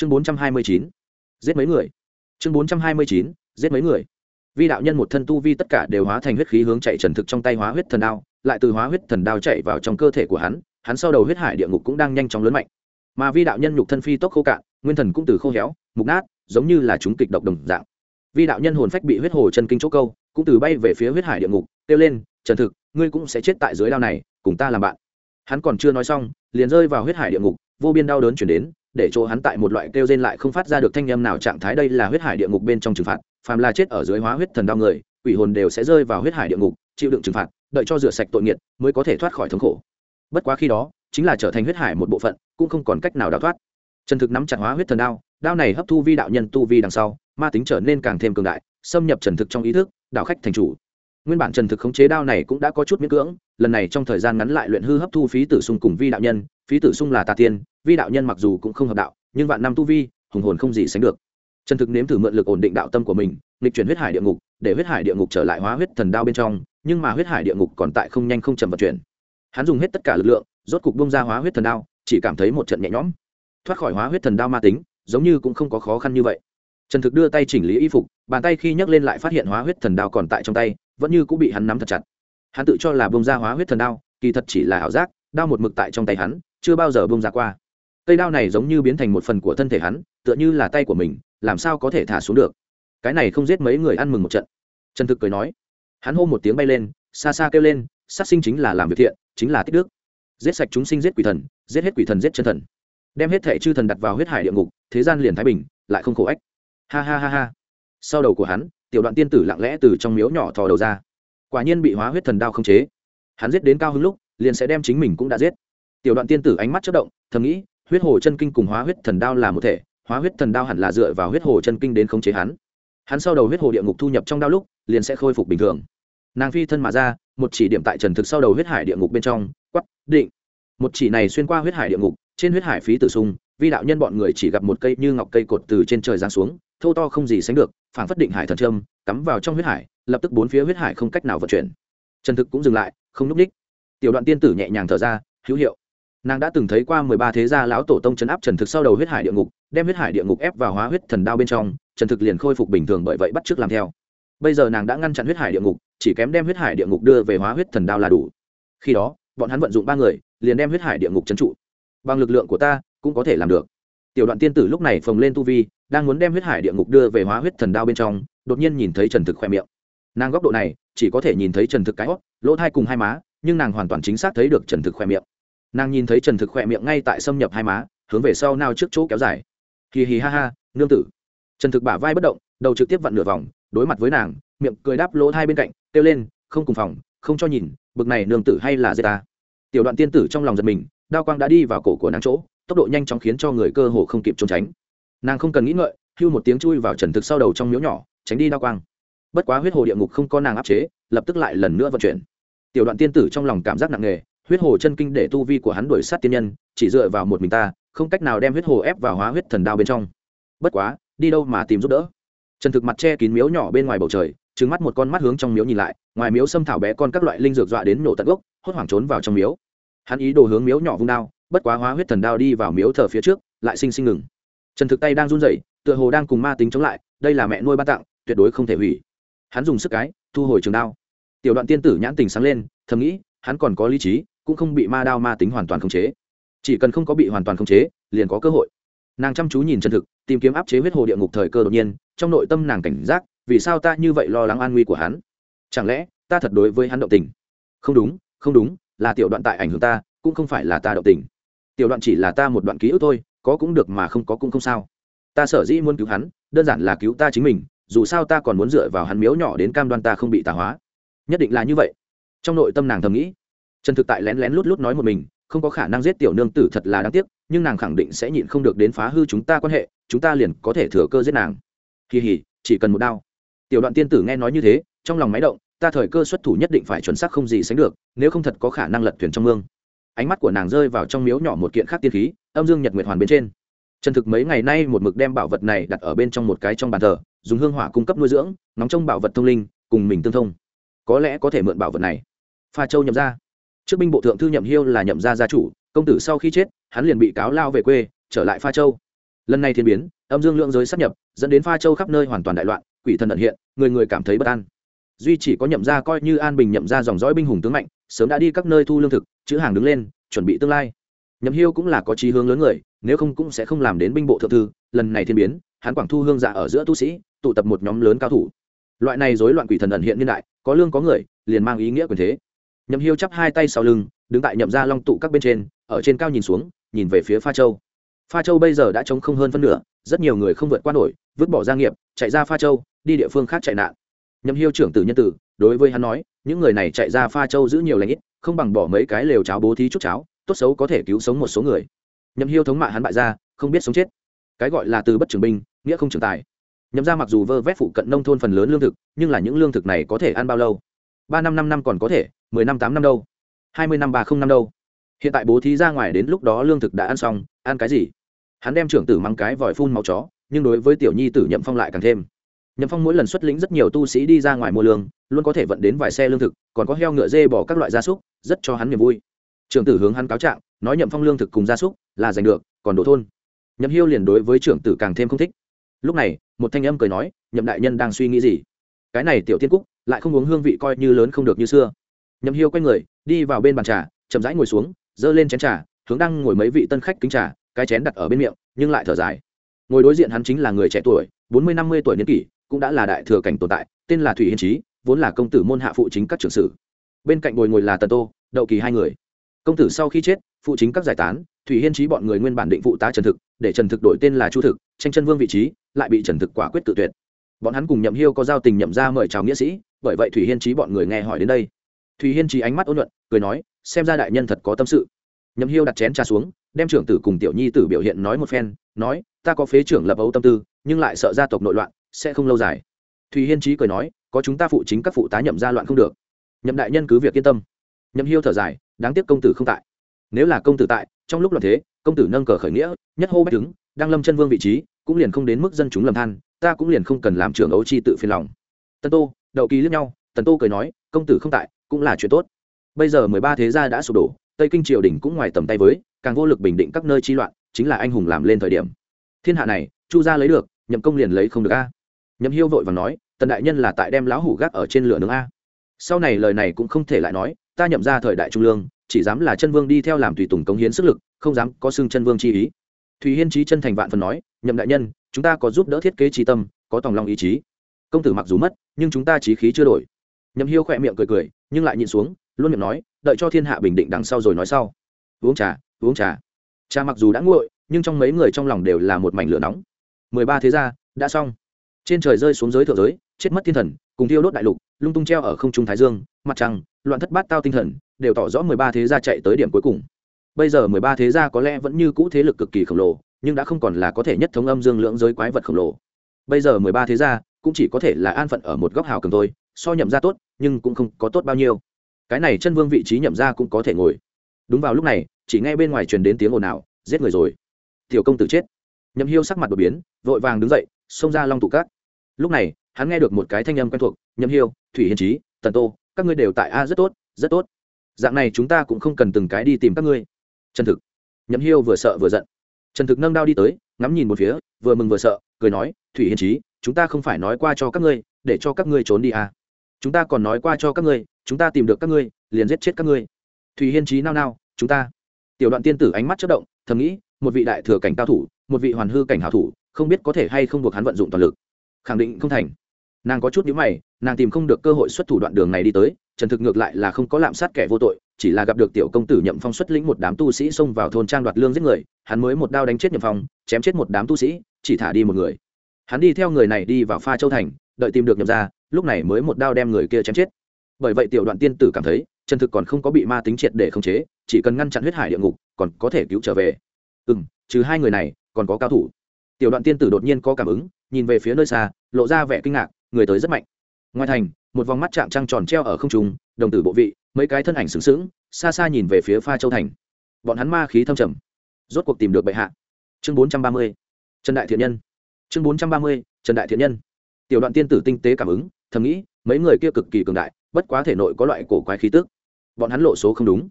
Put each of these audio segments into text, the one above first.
chương bốn trăm hai mươi chín, giết mấy người. Chương bốn trăm hai mươi chín, giết mấy người. Vi đạo nhân một thân tu vi tất cả đều hóa thành huyết khí hướng chạy trần thực trong tay hóa huyết thần đao, lại từ hóa huyết thần đao chạy vào trong cơ thể của hắn hắn sau đầu huyết hải địa ngục cũng đang nhanh chóng lớn mạnh. Mà vi đạo nhân nhục thân phi tốc khô cạn, nguyên thần cũng từ khô héo, mục nát, giống như là chúng kịch độc đồng dạng. Vi đạo nhân hồn phách bị huyết hồ chân kinh chỗ câu, cũng từ bay về phía huyết hải địa ngục, kêu lên, trần thực, ngươi cũng sẽ chết tại dưới đao này, cùng ta làm bạn. Hắn còn chưa nói xong, liền rơi vào huyết hải địa ngục, vô biên đau đớn chuyển đến để chỗ hắn tại một loại kêu rên lại không phát ra được thanh âm nào trạng thái đây là huyết hải địa ngục bên trong trừng phạt, phàm là chết ở dưới hóa huyết thần đau người, quỷ hồn đều sẽ rơi vào huyết hải địa ngục, chịu đựng trừng phạt, đợi cho rửa sạch tội nghiệt mới có thể thoát khỏi thống khổ. Bất quá khi đó, chính là trở thành huyết hải một bộ phận, cũng không còn cách nào đào thoát. Trần thực nắm chặt hóa huyết thần đao đao này hấp thu vi đạo nhân tu vi đằng sau, ma tính trở nên càng thêm cường đại, xâm nhập trần thực trong ý thức, đạo khách thành chủ nguyên bản trần thực khống chế đao này cũng đã có chút miễn cưỡng, lần này trong thời gian ngắn lại luyện hư hấp thu phí tử sung cùng vi đạo nhân, phí tử sung là tà tiên, vi đạo nhân mặc dù cũng không hợp đạo, nhưng vạn năm tu vi, hùng hồn không gì sánh được. Trần thực nếm thử mượn lực ổn định đạo tâm của mình, nghịch chuyển huyết hải địa ngục, để huyết hải địa ngục trở lại hóa huyết thần đao bên trong, nhưng mà huyết hải địa ngục còn tại không nhanh không chậm vận chuyển. Hắn dùng hết tất cả lực lượng, rốt cục bông ra hóa huyết thần đao, chỉ cảm thấy một trận nhẹ nhõm. Thoát khỏi hóa huyết thần đao ma tính, giống như cũng không có khó khăn như vậy trần thực đưa tay chỉnh lý y phục, bàn tay khi nhấc lên lại phát hiện hóa huyết thần đao còn tại trong tay, vẫn như cũng bị hắn nắm thật chặt. Hắn tự cho là bông ra hóa huyết thần đao, kỳ thật chỉ là ảo giác, đao một mực tại trong tay hắn, chưa bao giờ bông ra qua. Cây đao này giống như biến thành một phần của thân thể hắn, tựa như là tay của mình, làm sao có thể thả xuống được? Cái này không giết mấy người ăn mừng một trận. Trần thực cười nói. Hắn hô một tiếng bay lên, xa xa kêu lên, sát sinh chính là làm việc thiện, chính là tích đức. Giết sạch chúng sinh giết quỷ thần, giết hết quỷ thần giết chân thần. Đem hết thệ chư thần đặt vào huyết hải địa ngục, thế gian liền thái bình, lại không khổ ách ha ha ha ha. Sau đầu của hắn, tiểu đoạn tiên tử lặng lẽ từ trong miếu nhỏ thò đầu ra. Quả nhiên bị hóa huyết thần đao không chế. Hắn giết đến cao hứng lúc, liền sẽ đem chính mình cũng đã giết. Tiểu đoạn tiên tử ánh mắt chất động, thầm nghĩ, huyết hồ chân kinh cùng hóa huyết thần đao là một thể, hóa huyết thần đao hẳn là dựa vào huyết hồ chân kinh đến khống chế hắn. Hắn sau đầu huyết hồ địa ngục thu nhập trong đao lúc, liền sẽ khôi phục bình thường. Nàng phi thân mà ra, một chỉ điểm tại trần thực sau đầu huyết hải địa ngục bên trong quắp định. Một chỉ này xuyên qua huyết hải địa ngục, trên huyết hải phí tử sung vi đạo nhân bọn người chỉ gặp một cây như ngọc cây cột từ trên trời giáng xuống thâu to không gì sánh được phản phất định hải thần trâm cắm vào trong huyết hải, lập tức bốn phía huyết hải không cách nào vận chuyển. Trần thực cũng dừng lại, không núp ních. Tiểu đoạn tiên tử nhẹ nhàng thở ra, hữu hiệu. Nàng đã từng thấy qua mười ba thế gia lão tổ tông chấn áp trần thực sau đầu huyết hải địa ngục, đem huyết hải địa ngục ép vào hóa huyết thần đao bên trong, trần thực liền khôi phục bình thường bởi vậy bắt t làm theo. Bây giờ nàng đã ngăn chặn huyết hải địa ngục, chỉ kém đem huyết hải địa ngục đưa về hóa huyết thần đao là đủ. Khi đó, bọn hắn vận dụng ba người, liền đem huyết hải địa ngục trấn trụ. Bằng lực lượng của ta cũng có thể làm được. Tiểu đoạn tiên tử lúc này phồng lên tu vi, đang muốn đem huyết hải địa ngục đưa về hóa huyết thần đao bên trong, đột nhiên nhìn thấy trần thực khoe miệng. Nàng góc độ này, chỉ có thể nhìn thấy trần thực cái hót lỗ thai cùng hai má, nhưng nàng hoàn toàn chính xác thấy được trần thực khoe miệng. Nàng nhìn thấy trần thực khoe miệng ngay tại xâm nhập hai má, hướng về sau nao trước chỗ kéo dài. Hì hì ha ha, nương tử. Trần thực bả vai bất động, đầu trực tiếp vặn nửa vòng, đối mặt với nàng, miệng cười đáp lỗ thai bên cạnh, kêu lên, không cùng phòng, không cho nhìn, bực này nương tử hay là dê ta. Tiểu đoạn tiên tử trong lòng giật mình, đao quang đã đi vào cổ của nàng chỗ tốc độ nhanh chóng khiến cho người cơ hồ không kịp trốn tránh. Nàng không cần nghĩ ngợi, hưu một tiếng chui vào trần thực sau đầu trong miếu nhỏ, tránh đi đao quang. Bất quá huyết hồ địa ngục không có nàng áp chế, lập tức lại lần nữa vận chuyển. Tiểu đoạn tiên tử trong lòng cảm giác nặng nề, huyết hồ chân kinh để tu vi của hắn đuổi sát tiên nhân, chỉ dựa vào một mình ta, không cách nào đem huyết hồ ép vào hóa huyết thần đao bên trong. Bất quá, đi đâu mà tìm giúp đỡ? Trần thực mặt che kín miếu nhỏ bên ngoài bầu trời trứng mắt một con mắt hướng trong miếu nhìn lại, ngoài miếu xâm thảo bé con các loại linh dược dọa đến nổ tận gốc, hốt hoảng trốn vào trong miếu. Hắn ý đồ hướng miếu nhỏ vung đao bất quá hóa huyết thần đao đi vào miếu thờ phía trước, lại sinh sinh ngừng. Trần thực tay đang run rẩy, tựa hồ đang cùng ma tính chống lại, đây là mẹ nuôi ban tặng, tuyệt đối không thể hủy. Hắn dùng sức cái, thu hồi trường đao. Tiểu đoạn tiên tử nhãn tình sáng lên, thầm nghĩ, hắn còn có lý trí, cũng không bị ma đao ma tính hoàn toàn khống chế. Chỉ cần không có bị hoàn toàn khống chế, liền có cơ hội. Nàng chăm chú nhìn chân thực, tìm kiếm áp chế huyết hồ địa ngục thời cơ đột nhiên, trong nội tâm nàng cảnh giác, vì sao ta như vậy lo lắng an nguy của hắn? Chẳng lẽ, ta thật đối với hắn động tình? Không đúng không đúng, là tiểu đoạn tại ảnh hưởng ta, cũng không phải là ta động tình tiểu đoạn chỉ là ta một đoạn ký ức thôi, có cũng được mà không có cũng không sao. Ta sở dĩ muốn cứu hắn, đơn giản là cứu ta chính mình, dù sao ta còn muốn dựa vào hắn miếu nhỏ đến cam đoan ta không bị tà hóa. Nhất định là như vậy. Trong nội tâm nàng thầm nghĩ. Trần thực tại lén lén lút lút nói một mình, không có khả năng giết tiểu nương tử thật là đáng tiếc, nhưng nàng khẳng định sẽ nhịn không được đến phá hư chúng ta quan hệ, chúng ta liền có thể thừa cơ giết nàng. Kỳ hỉ, chỉ cần một đao. Tiểu đoạn tiên tử nghe nói như thế, trong lòng máy động, ta thời cơ xuất thủ nhất định phải chuẩn xác không gì sánh được, nếu không thật có khả năng lật thuyền trong mương ánh mắt của nàng rơi vào trong miếu nhỏ một kiện khác tiên khí, âm dương nhật nguyệt hoàn bên trên. Trần thực mấy ngày nay một mực đem bảo vật này đặt ở bên trong một cái trong bàn thờ, dùng hương hỏa cung cấp nuôi dưỡng, nóng trong bảo vật thông linh, cùng mình tương thông. Có lẽ có thể mượn bảo vật này. Pha châu nhậm ra. Trước binh bộ thượng thư nhậm hiêu là nhậm gia gia chủ, công tử sau khi chết, hắn liền bị cáo lao về quê, trở lại pha châu. Lần này thiên biến, âm dương lượng giới sắp nhập, dẫn đến pha châu khắp nơi hoàn toàn đại loạn, quỷ thần ẩn hiện, người người cảm thấy bất an. Duy chỉ có nhậm gia coi như an bình nhậm gia dòng dõi binh hùng tướng mạnh sớm đã đi các nơi thu lương thực, chữ hàng đứng lên, chuẩn bị tương lai. Nhậm hiêu cũng là có chí hướng lớn người, nếu không cũng sẽ không làm đến binh bộ thượng thư, lần này thiên biến, hắn quảng thu hương dạ ở giữa tu sĩ, tụ tập một nhóm lớn cao thủ. Loại này rối loạn quỷ thần ẩn hiện niên đại, có lương có người, liền mang ý nghĩa quyền thế. Nhậm hiêu chắp hai tay sau lưng, đứng tại nhậm gia long tụ các bên trên, ở trên cao nhìn xuống, nhìn về phía pha châu. Pha châu bây giờ đã trống không hơn phân nửa, rất nhiều người không vượt qua nổi, vứt bỏ gia nghiệp, chạy ra pha châu, đi địa phương khác chạy nạn. Nhậm hiêu trưởng tử nhân tử đối với hắn nói, những người này chạy ra pha châu giữ nhiều lãnh ít, không bằng bỏ mấy cái lều cháo bố thí chút cháo, tốt xấu có thể cứu sống một số người. Nhậm hiêu thống mạ hắn bại ra, không biết sống chết. Cái gọi là từ bất trưởng binh, nghĩa không trưởng tài. Nhậm ra mặc dù vơ vét phụ cận nông thôn phần lớn lương thực, nhưng là những lương thực này có thể ăn bao lâu? Ba năm năm năm còn có thể, mười năm tám năm đâu? Hai mươi năm ba không năm đâu? Hiện tại bố thí ra ngoài đến lúc đó lương thực đã ăn xong, ăn cái gì? Hắn đem trưởng tử mang cái vòi phun máu chó, nhưng đối với tiểu nhi tử nhậm phong lại càng thêm nhậm phong mỗi lần xuất lĩnh rất nhiều tu sĩ đi ra ngoài mua lương, luôn có thể vận đến vài xe lương thực, còn có heo ngựa dê bỏ các loại gia súc, rất cho hắn niềm vui. Trưởng tử hướng hắn cáo trạng, nói nhậm phong lương thực cùng gia súc là giành được, còn đổ thôn. Nhậm hiêu liền đối với trưởng tử càng thêm không thích. Lúc này, một thanh âm cười nói, nhậm đại nhân đang suy nghĩ gì? Cái này tiểu tiên cúc lại không uống hương vị coi như lớn không được như xưa. Nhậm hiêu quay người, đi vào bên bàn trà, chậm rãi ngồi xuống, giơ lên chén trà, hướng đang ngồi mấy vị tân khách kính trà, cái chén đặt ở bên miệng, nhưng lại thở dài. Ngồi đối diện hắn chính là người trẻ tuổi, bốn mươi, năm mươi tuổi niên kỷ cũng đã là đại thừa cảnh tồn tại, tên là thủy hiên trí vốn là công tử môn hạ phụ chính các trưởng sử. Bên cạnh ngồi ngồi là tần tô, đậu kỳ hai người. Công tử sau khi chết, phụ chính các giải tán, thủy hiên trí bọn người nguyên bản định phụ tá trần thực, để trần thực đổi tên là chu thực, tranh chân vương vị trí, lại bị trần thực quả quyết tự tuyệt. Bọn hắn cùng nhậm hiêu có giao tình nhậm ra mời chào nghĩa sĩ, bởi vậy thủy hiên trí bọn người nghe hỏi đến đây. Thủy hiên trí ánh mắt ôn nhuận, cười nói, xem ra đại nhân thật có tâm sự. Nhậm hiêu đặt chén trà xuống, đem trưởng tử cùng tiểu nhi tử biểu hiện nói một phen, nói, ta có phế trưởng lập ấu tâm tư, nhưng lại sợ gia tộc nội loạn sẽ không lâu dài. Thùy hiên trí cười nói, có chúng ta phụ chính các phụ tá nhậm ra loạn không được. Nhậm đại nhân cứ việc yên tâm. Nhậm hiêu thở dài, đáng tiếc công tử không tại. Nếu là công tử tại, trong lúc loạn thế, công tử nâng cờ khởi nghĩa, nhất hô bách đứng, đang lâm chân vương vị trí, cũng liền không đến mức dân chúng lầm than, ta cũng liền không cần làm trưởng ấu chi tự phiền lòng. Tân tô, đậu kỳ lướt nhau, tần tô cười nói, công tử không tại, cũng là chuyện tốt. Bây giờ mười ba thế gia đã sụp đổ, tây kinh triều đình cũng ngoài tầm tay với, càng vô lực bình định các nơi chi loạn, chính là anh hùng làm lên thời điểm. Thiên hạ này, chu gia lấy được, nhậm công liền lấy không được a nhậm hiêu vội và nói, tần đại nhân là tại đem lão hủ gác ở trên lửa nướng a. Sau này lời này cũng không thể lại nói, ta nhậm ra thời đại trung lương, chỉ dám là chân vương đi theo làm tùy tùng cống hiến sức lực, không dám có xưng chân vương chi ý. Thùy hiên trí chân thành vạn phần nói, nhậm đại nhân, chúng ta có giúp đỡ thiết kế trí tâm, có tòng lòng ý chí. Công tử mặc dù mất, nhưng chúng ta trí khí chưa đổi. Nhậm hiêu khỏe miệng cười cười, nhưng lại nhịn xuống, luôn miệng nói, đợi cho thiên hạ bình định đằng sau rồi nói sau. Uống trà uống trà. Trà mặc dù đã nguội, nhưng trong mấy người trong lòng đều là một mảnh lửa nóng. Mười ba thế gia, đã xong trên trời rơi xuống giới thượng giới, chết mất thiên thần, cùng thiêu đốt đại lục, lung tung treo ở không trung thái dương, mặt trăng, loạn thất bát tao tinh thần, đều tỏ rõ mười ba thế gia chạy tới điểm cuối cùng. Bây giờ mười ba thế gia có lẽ vẫn như cũ thế lực cực kỳ khổng lồ, nhưng đã không còn là có thể nhất thống âm dương lưỡng giới quái vật khổng lồ. Bây giờ mười ba thế gia cũng chỉ có thể là an phận ở một góc hào cầm thôi, so nhậm ra tốt, nhưng cũng không có tốt bao nhiêu. Cái này chân vương vị trí nhậm ra cũng có thể ngồi. Đúng vào lúc này, chỉ nghe bên ngoài truyền đến tiếng ồn ào, giết người rồi. Tiểu công tử chết. Nhậm hiêu sắc mặt đột biến, vội vàng đứng dậy, xông ra long tụ cát lúc này, hắn nghe được một cái thanh âm quen thuộc nhậm hiêu, thủy hiền trí tần tô, các ngươi đều tại a, rất tốt rất tốt. Dạng này chúng ta cũng không cần từng cái đi tìm các ngươi. Chân thực. Nhậm hiêu vừa sợ vừa giận. Trần thực nâng đao đi tới, ngắm nhìn một phía, vừa mừng vừa sợ, cười nói, thủy hiền trí chúng ta không phải nói qua cho các ngươi, để cho các ngươi trốn đi à. chúng ta còn nói qua cho các ngươi, chúng ta tìm được các ngươi, liền giết chết các ngươi. Thủy hiên trí nao nao, chúng ta. Tiểu đoạn tiên tử ánh mắt chất động, thầm nghĩ, một vị đại thừa cảnh cao thủ, một vị hoàn hư cảnh hảo thủ, không biết có thể hay không buộc hắn vận dụng toàn lực khẳng định không thành. Nàng có chút nhữ mày, nàng tìm không được cơ hội xuất thủ đoạn đường này đi tới, trần thực ngược lại là không có lạm sát kẻ vô tội, chỉ là gặp được tiểu công tử nhậm phong xuất lĩnh một đám tu sĩ xông vào thôn trang đoạt lương giết người, hắn mới một đao đánh chết nhậm phong, chém chết một đám tu sĩ, chỉ thả đi một người. Hắn đi theo người này đi vào pha châu thành, đợi tìm được nhậm ra lúc này mới một đao đem người kia chém chết. Bởi vậy tiểu đoạn tiên tử cảm thấy, trần thực còn không có bị ma tính triệt để khống chế, chỉ cần ngăn chặn huyết hải địa ngục, còn có thể cứu trở về. Ừ m trừ hai người này, còn có cao thủ. Tiểu đoạn tiên tử đột nhiên có cảm ứng nhìn về phía nơi xa, lộ ra vẻ kinh ngạc, người tới rất mạnh. Ngoài thành, một vòng mắt chạm trăng tròn treo ở không trùng đồng tử bộ vị, mấy cái thân ảnh sướng sướng xa xa nhìn về phía pha châu thành. Bọn hắn ma khí thâm trầm. Rốt cuộc tìm được bệ hạ. Chương bốn trăm ba mươi, trần đại thiện nhân. Chương bốn trăm ba mươi, trần đại thiện nhân. Tiểu đoạn tiên tử tinh tế cảm ứng, thầm nghĩ, mấy người kia cực kỳ cường đại, bất quá thể nội có loại cổ quái khí tức. Bọn hắn lộ số không đúng.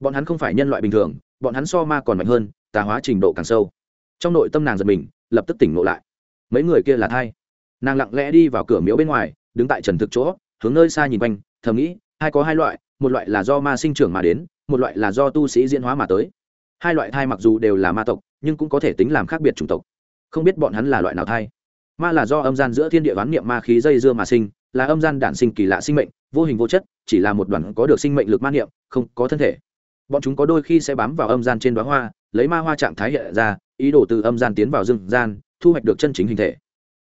Bọn hắn không phải nhân loại bình thường, bọn hắn so ma còn mạnh hơn, tà hóa trình độ càng sâu. Trong nội tâm nàng giật mình, lập tức tỉnh ngộ lại mấy người kia là thai. Nàng lặng lẽ đi vào cửa miếu bên ngoài, đứng tại trần thực chỗ, hướng nơi xa nhìn quanh, thầm nghĩ, hai có hai loại, một loại là do ma sinh trưởng mà đến, một loại là do tu sĩ diễn hóa mà tới. Hai loại thai mặc dù đều là ma tộc, nhưng cũng có thể tính làm khác biệt chủng tộc. Không biết bọn hắn là loại nào thai. Ma là do âm gian giữa thiên địa ván niệm ma khí dây dưa mà sinh, là âm gian đản sinh kỳ lạ sinh mệnh, vô hình vô chất, chỉ là một đoàn có được sinh mệnh lực ma niệm, không có thân thể. Bọn chúng có đôi khi sẽ bám vào âm gian trên đoá hoa, lấy ma hoa trạng thái hiện ra, ý đồ từ âm gian tiến vào dương gian thu hoạch được chân chính hình thể.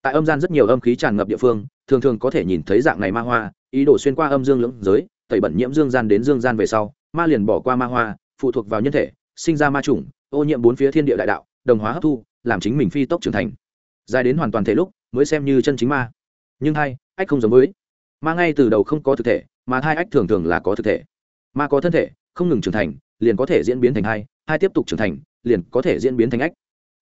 Tại âm gian rất nhiều âm khí tràn ngập địa phương, thường thường có thể nhìn thấy dạng này ma hoa, ý đồ xuyên qua âm dương lưỡng giới, tẩy bẩn nhiễm dương gian đến dương gian về sau, ma liền bỏ qua ma hoa, phụ thuộc vào nhân thể, sinh ra ma chủng, ô nhiễm bốn phía thiên địa đại đạo, đồng hóa hấp thu, làm chính mình phi tốc trưởng thành. Dài đến hoàn toàn thể lúc, mới xem như chân chính ma. Nhưng hai, ách không giống với. Ma ngay từ đầu không có thực thể, mà hai ách thường thường là có thực thể. Ma có thân thể, không ngừng trưởng thành, liền có thể diễn biến thành hai hai tiếp tục trưởng thành, liền có thể diễn biến thành ách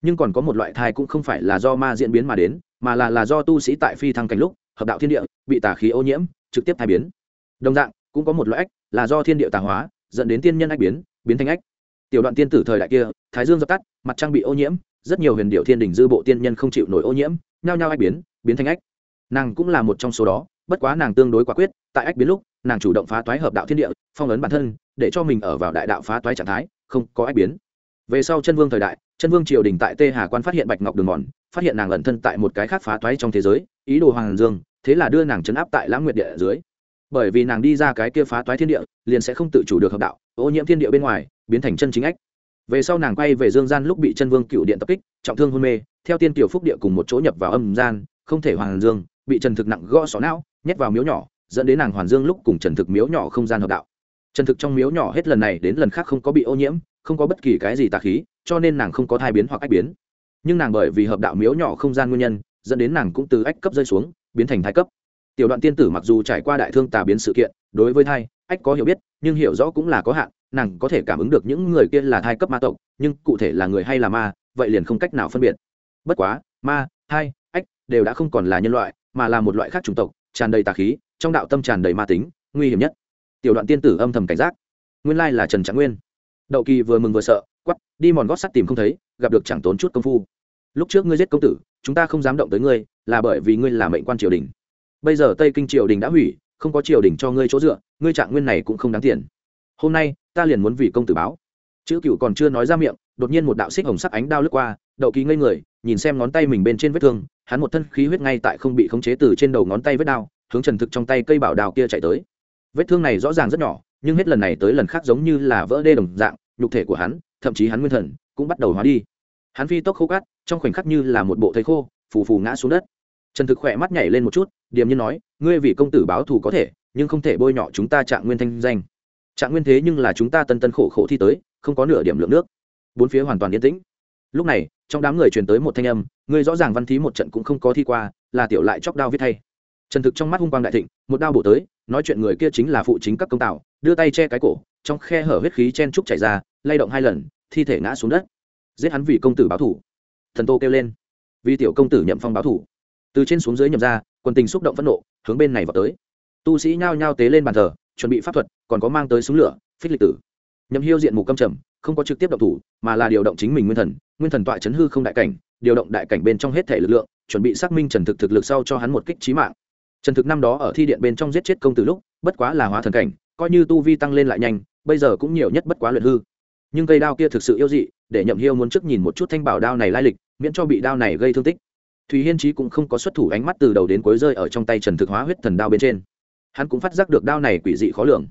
nhưng còn có một loại thai cũng không phải là do ma diễn biến mà đến, mà là là do tu sĩ tại phi thăng cảnh lúc, hợp đạo thiên địa, bị tà khí ô nhiễm, trực tiếp thai biến. Đồng dạng, cũng có một loại ách, là do thiên địa tà hóa, dẫn đến tiên nhân ách biến biến thành ách. Tiểu đoạn tiên tử thời đại kia, thái dương dập tắt, mặt trăng bị ô nhiễm, rất nhiều huyền điệu thiên đình dư bộ tiên nhân không chịu nổi ô nhiễm, nhao nhao ách biến biến thành ách. Nàng cũng là một trong số đó, bất quá nàng tương đối quả quyết, tại ách biến lúc, nàng chủ động phá toái hợp đạo thiên địa, phong ấn bản thân, để cho mình ở vào đại đạo phá toái trạng thái, không có ách biến. Về sau chân vương thời đại chân vương triều đình tại tê hà quan phát hiện bạch ngọc đường mòn, phát hiện nàng ẩn thân tại một cái khác phá toái trong thế giới, ý đồ hoàng dương, thế là đưa nàng chấn áp tại lãng nguyệt địa dưới. Bởi vì nàng đi ra cái kia phá toái thiên địa, liền sẽ không tự chủ được hợp đạo, ô nhiễm thiên địa bên ngoài, biến thành chân chính ách. Về sau nàng quay về dương gian lúc bị chân vương cựu điện tập kích, trọng thương hôn mê, theo tiên tiểu phúc địa cùng một chỗ nhập vào âm gian, không thể hoàng dương, bị trần thực nặng gõ xó não, nhét vào miếu nhỏ, dẫn đến nàng hoàn dương lúc cùng trần thực miếu nhỏ không gian hợp đạo trần thực trong miếu nhỏ hết lần này đến lần khác không có bị ô nhiễm, không có bất kỳ cái gì tà khí, cho nên nàng không có thai biến hoặc ách biến. Nhưng nàng bởi vì hợp đạo miếu nhỏ không gian nguyên nhân, dẫn đến nàng cũng từ ách cấp rơi xuống, biến thành thai cấp. Tiểu đoạn tiên tử mặc dù trải qua đại thương tà biến sự kiện, đối với thai, ách có hiểu biết, nhưng hiểu rõ cũng là có hạn, nàng có thể cảm ứng được những người kia là thai cấp ma tộc, nhưng cụ thể là người hay là ma, vậy liền không cách nào phân biệt. Bất quá, ma, thai, ách đều đã không còn là nhân loại, mà là một loại khác chủng tộc, tràn đầy tà khí, trong đạo tâm tràn đầy ma tính, nguy hiểm nhất tiểu đoạn tiên tử âm thầm cảnh giác. Nguyên lai là trần trạng nguyên. Đậu kỳ vừa mừng vừa sợ quắp đi mòn gót sắt tìm không thấy, gặp được chẳng tốn chút công phu. Lúc trước ngươi giết công tử, chúng ta không dám động tới ngươi, là bởi vì ngươi là mệnh quan triều đình. Bây giờ tây kinh triều đình đã hủy, không có triều đình cho ngươi chỗ dựa, ngươi trạng nguyên này cũng không đáng tiền. Hôm nay, ta liền muốn vì công tử báo. Chữ cựu còn chưa nói ra miệng, đột nhiên một đạo xích hồng sắc ánh đao lướt qua, đậu kỳ ngây người, nhìn xem ngón tay mình bên trên vết thương, hắn một thân khí huyết ngay tại không bị khống chế từ trên đầu ngón tay vết đao, hướng trần thực trong tay cây bảo đào kia chạy tới vết thương này rõ ràng rất nhỏ, nhưng hết lần này tới lần khác giống như là vỡ đê đồng dạng, nhục thể của hắn, thậm chí hắn nguyên thần, cũng bắt đầu hóa đi. Hắn phi tốc khô cát, trong khoảnh khắc như là một bộ thầy khô, phù phù ngã xuống đất. Trần thực khỏe mắt nhảy lên một chút, điềm nhiên nói, ngươi vì công tử báo thù có thể, nhưng không thể bôi nhọ chúng ta trạng nguyên thanh danh. Trạng nguyên thế nhưng là chúng ta tân tân khổ khổ thi tới, không có nửa điểm lượng nước. Bốn phía hoàn toàn yên tĩnh. Lúc này, trong đám người truyền tới một thanh âm, ngươi rõ ràng văn thí một trận cũng không có thi qua, là tiểu lại chóc đao viết thay trần thực trong mắt hung quang đại thịnh, một đao bổ tới, nói chuyện người kia chính là phụ chính các công tạo, đưa tay che cái cổ, trong khe hở huyết khí chen trúc chảy ra, lay động hai lần, thi thể ngã xuống đất. Giết hắn vì công tử báo thủ. Thần tô kêu lên. Vì tiểu công tử nhậm phong báo thủ. Từ trên xuống dưới nhậm ra quân tình xúc động phẫn nộ, hướng bên này vào tới. Tu sĩ nhao nhao tế lên bàn thờ, chuẩn bị pháp thuật, còn có mang tới súng lửa, phích lịch tử. Nhậm hiêu diện mục câm trầm, không có trực tiếp động thủ, mà là điều động chính mình nguyên thần nguyên thần tọa chấn hư không đại cảnh, điều động đại cảnh bên trong hết thể lực lượng, chuẩn bị xác minh trần thực thực lực sau cho hắn một kích trí mạng trần thực năm đó ở thi điện bên trong giết chết công tử lúc, bất quá là hóa thần cảnh, coi như tu vi tăng lên lại nhanh, bây giờ cũng nhiều nhất bất quá luyện hư. Nhưng cây đao kia thực sự yêu dị, để nhậm hiêu muốn trước nhìn một chút thanh bảo đao này lai lịch, miễn cho bị đao này gây thương tích. Thùy hiên trí cũng không có xuất thủ ánh mắt từ đầu đến cuối rơi ở trong tay trần thực hóa huyết thần đao bên trên. Hắn cũng phát giác được đao này quỷ dị khó lường.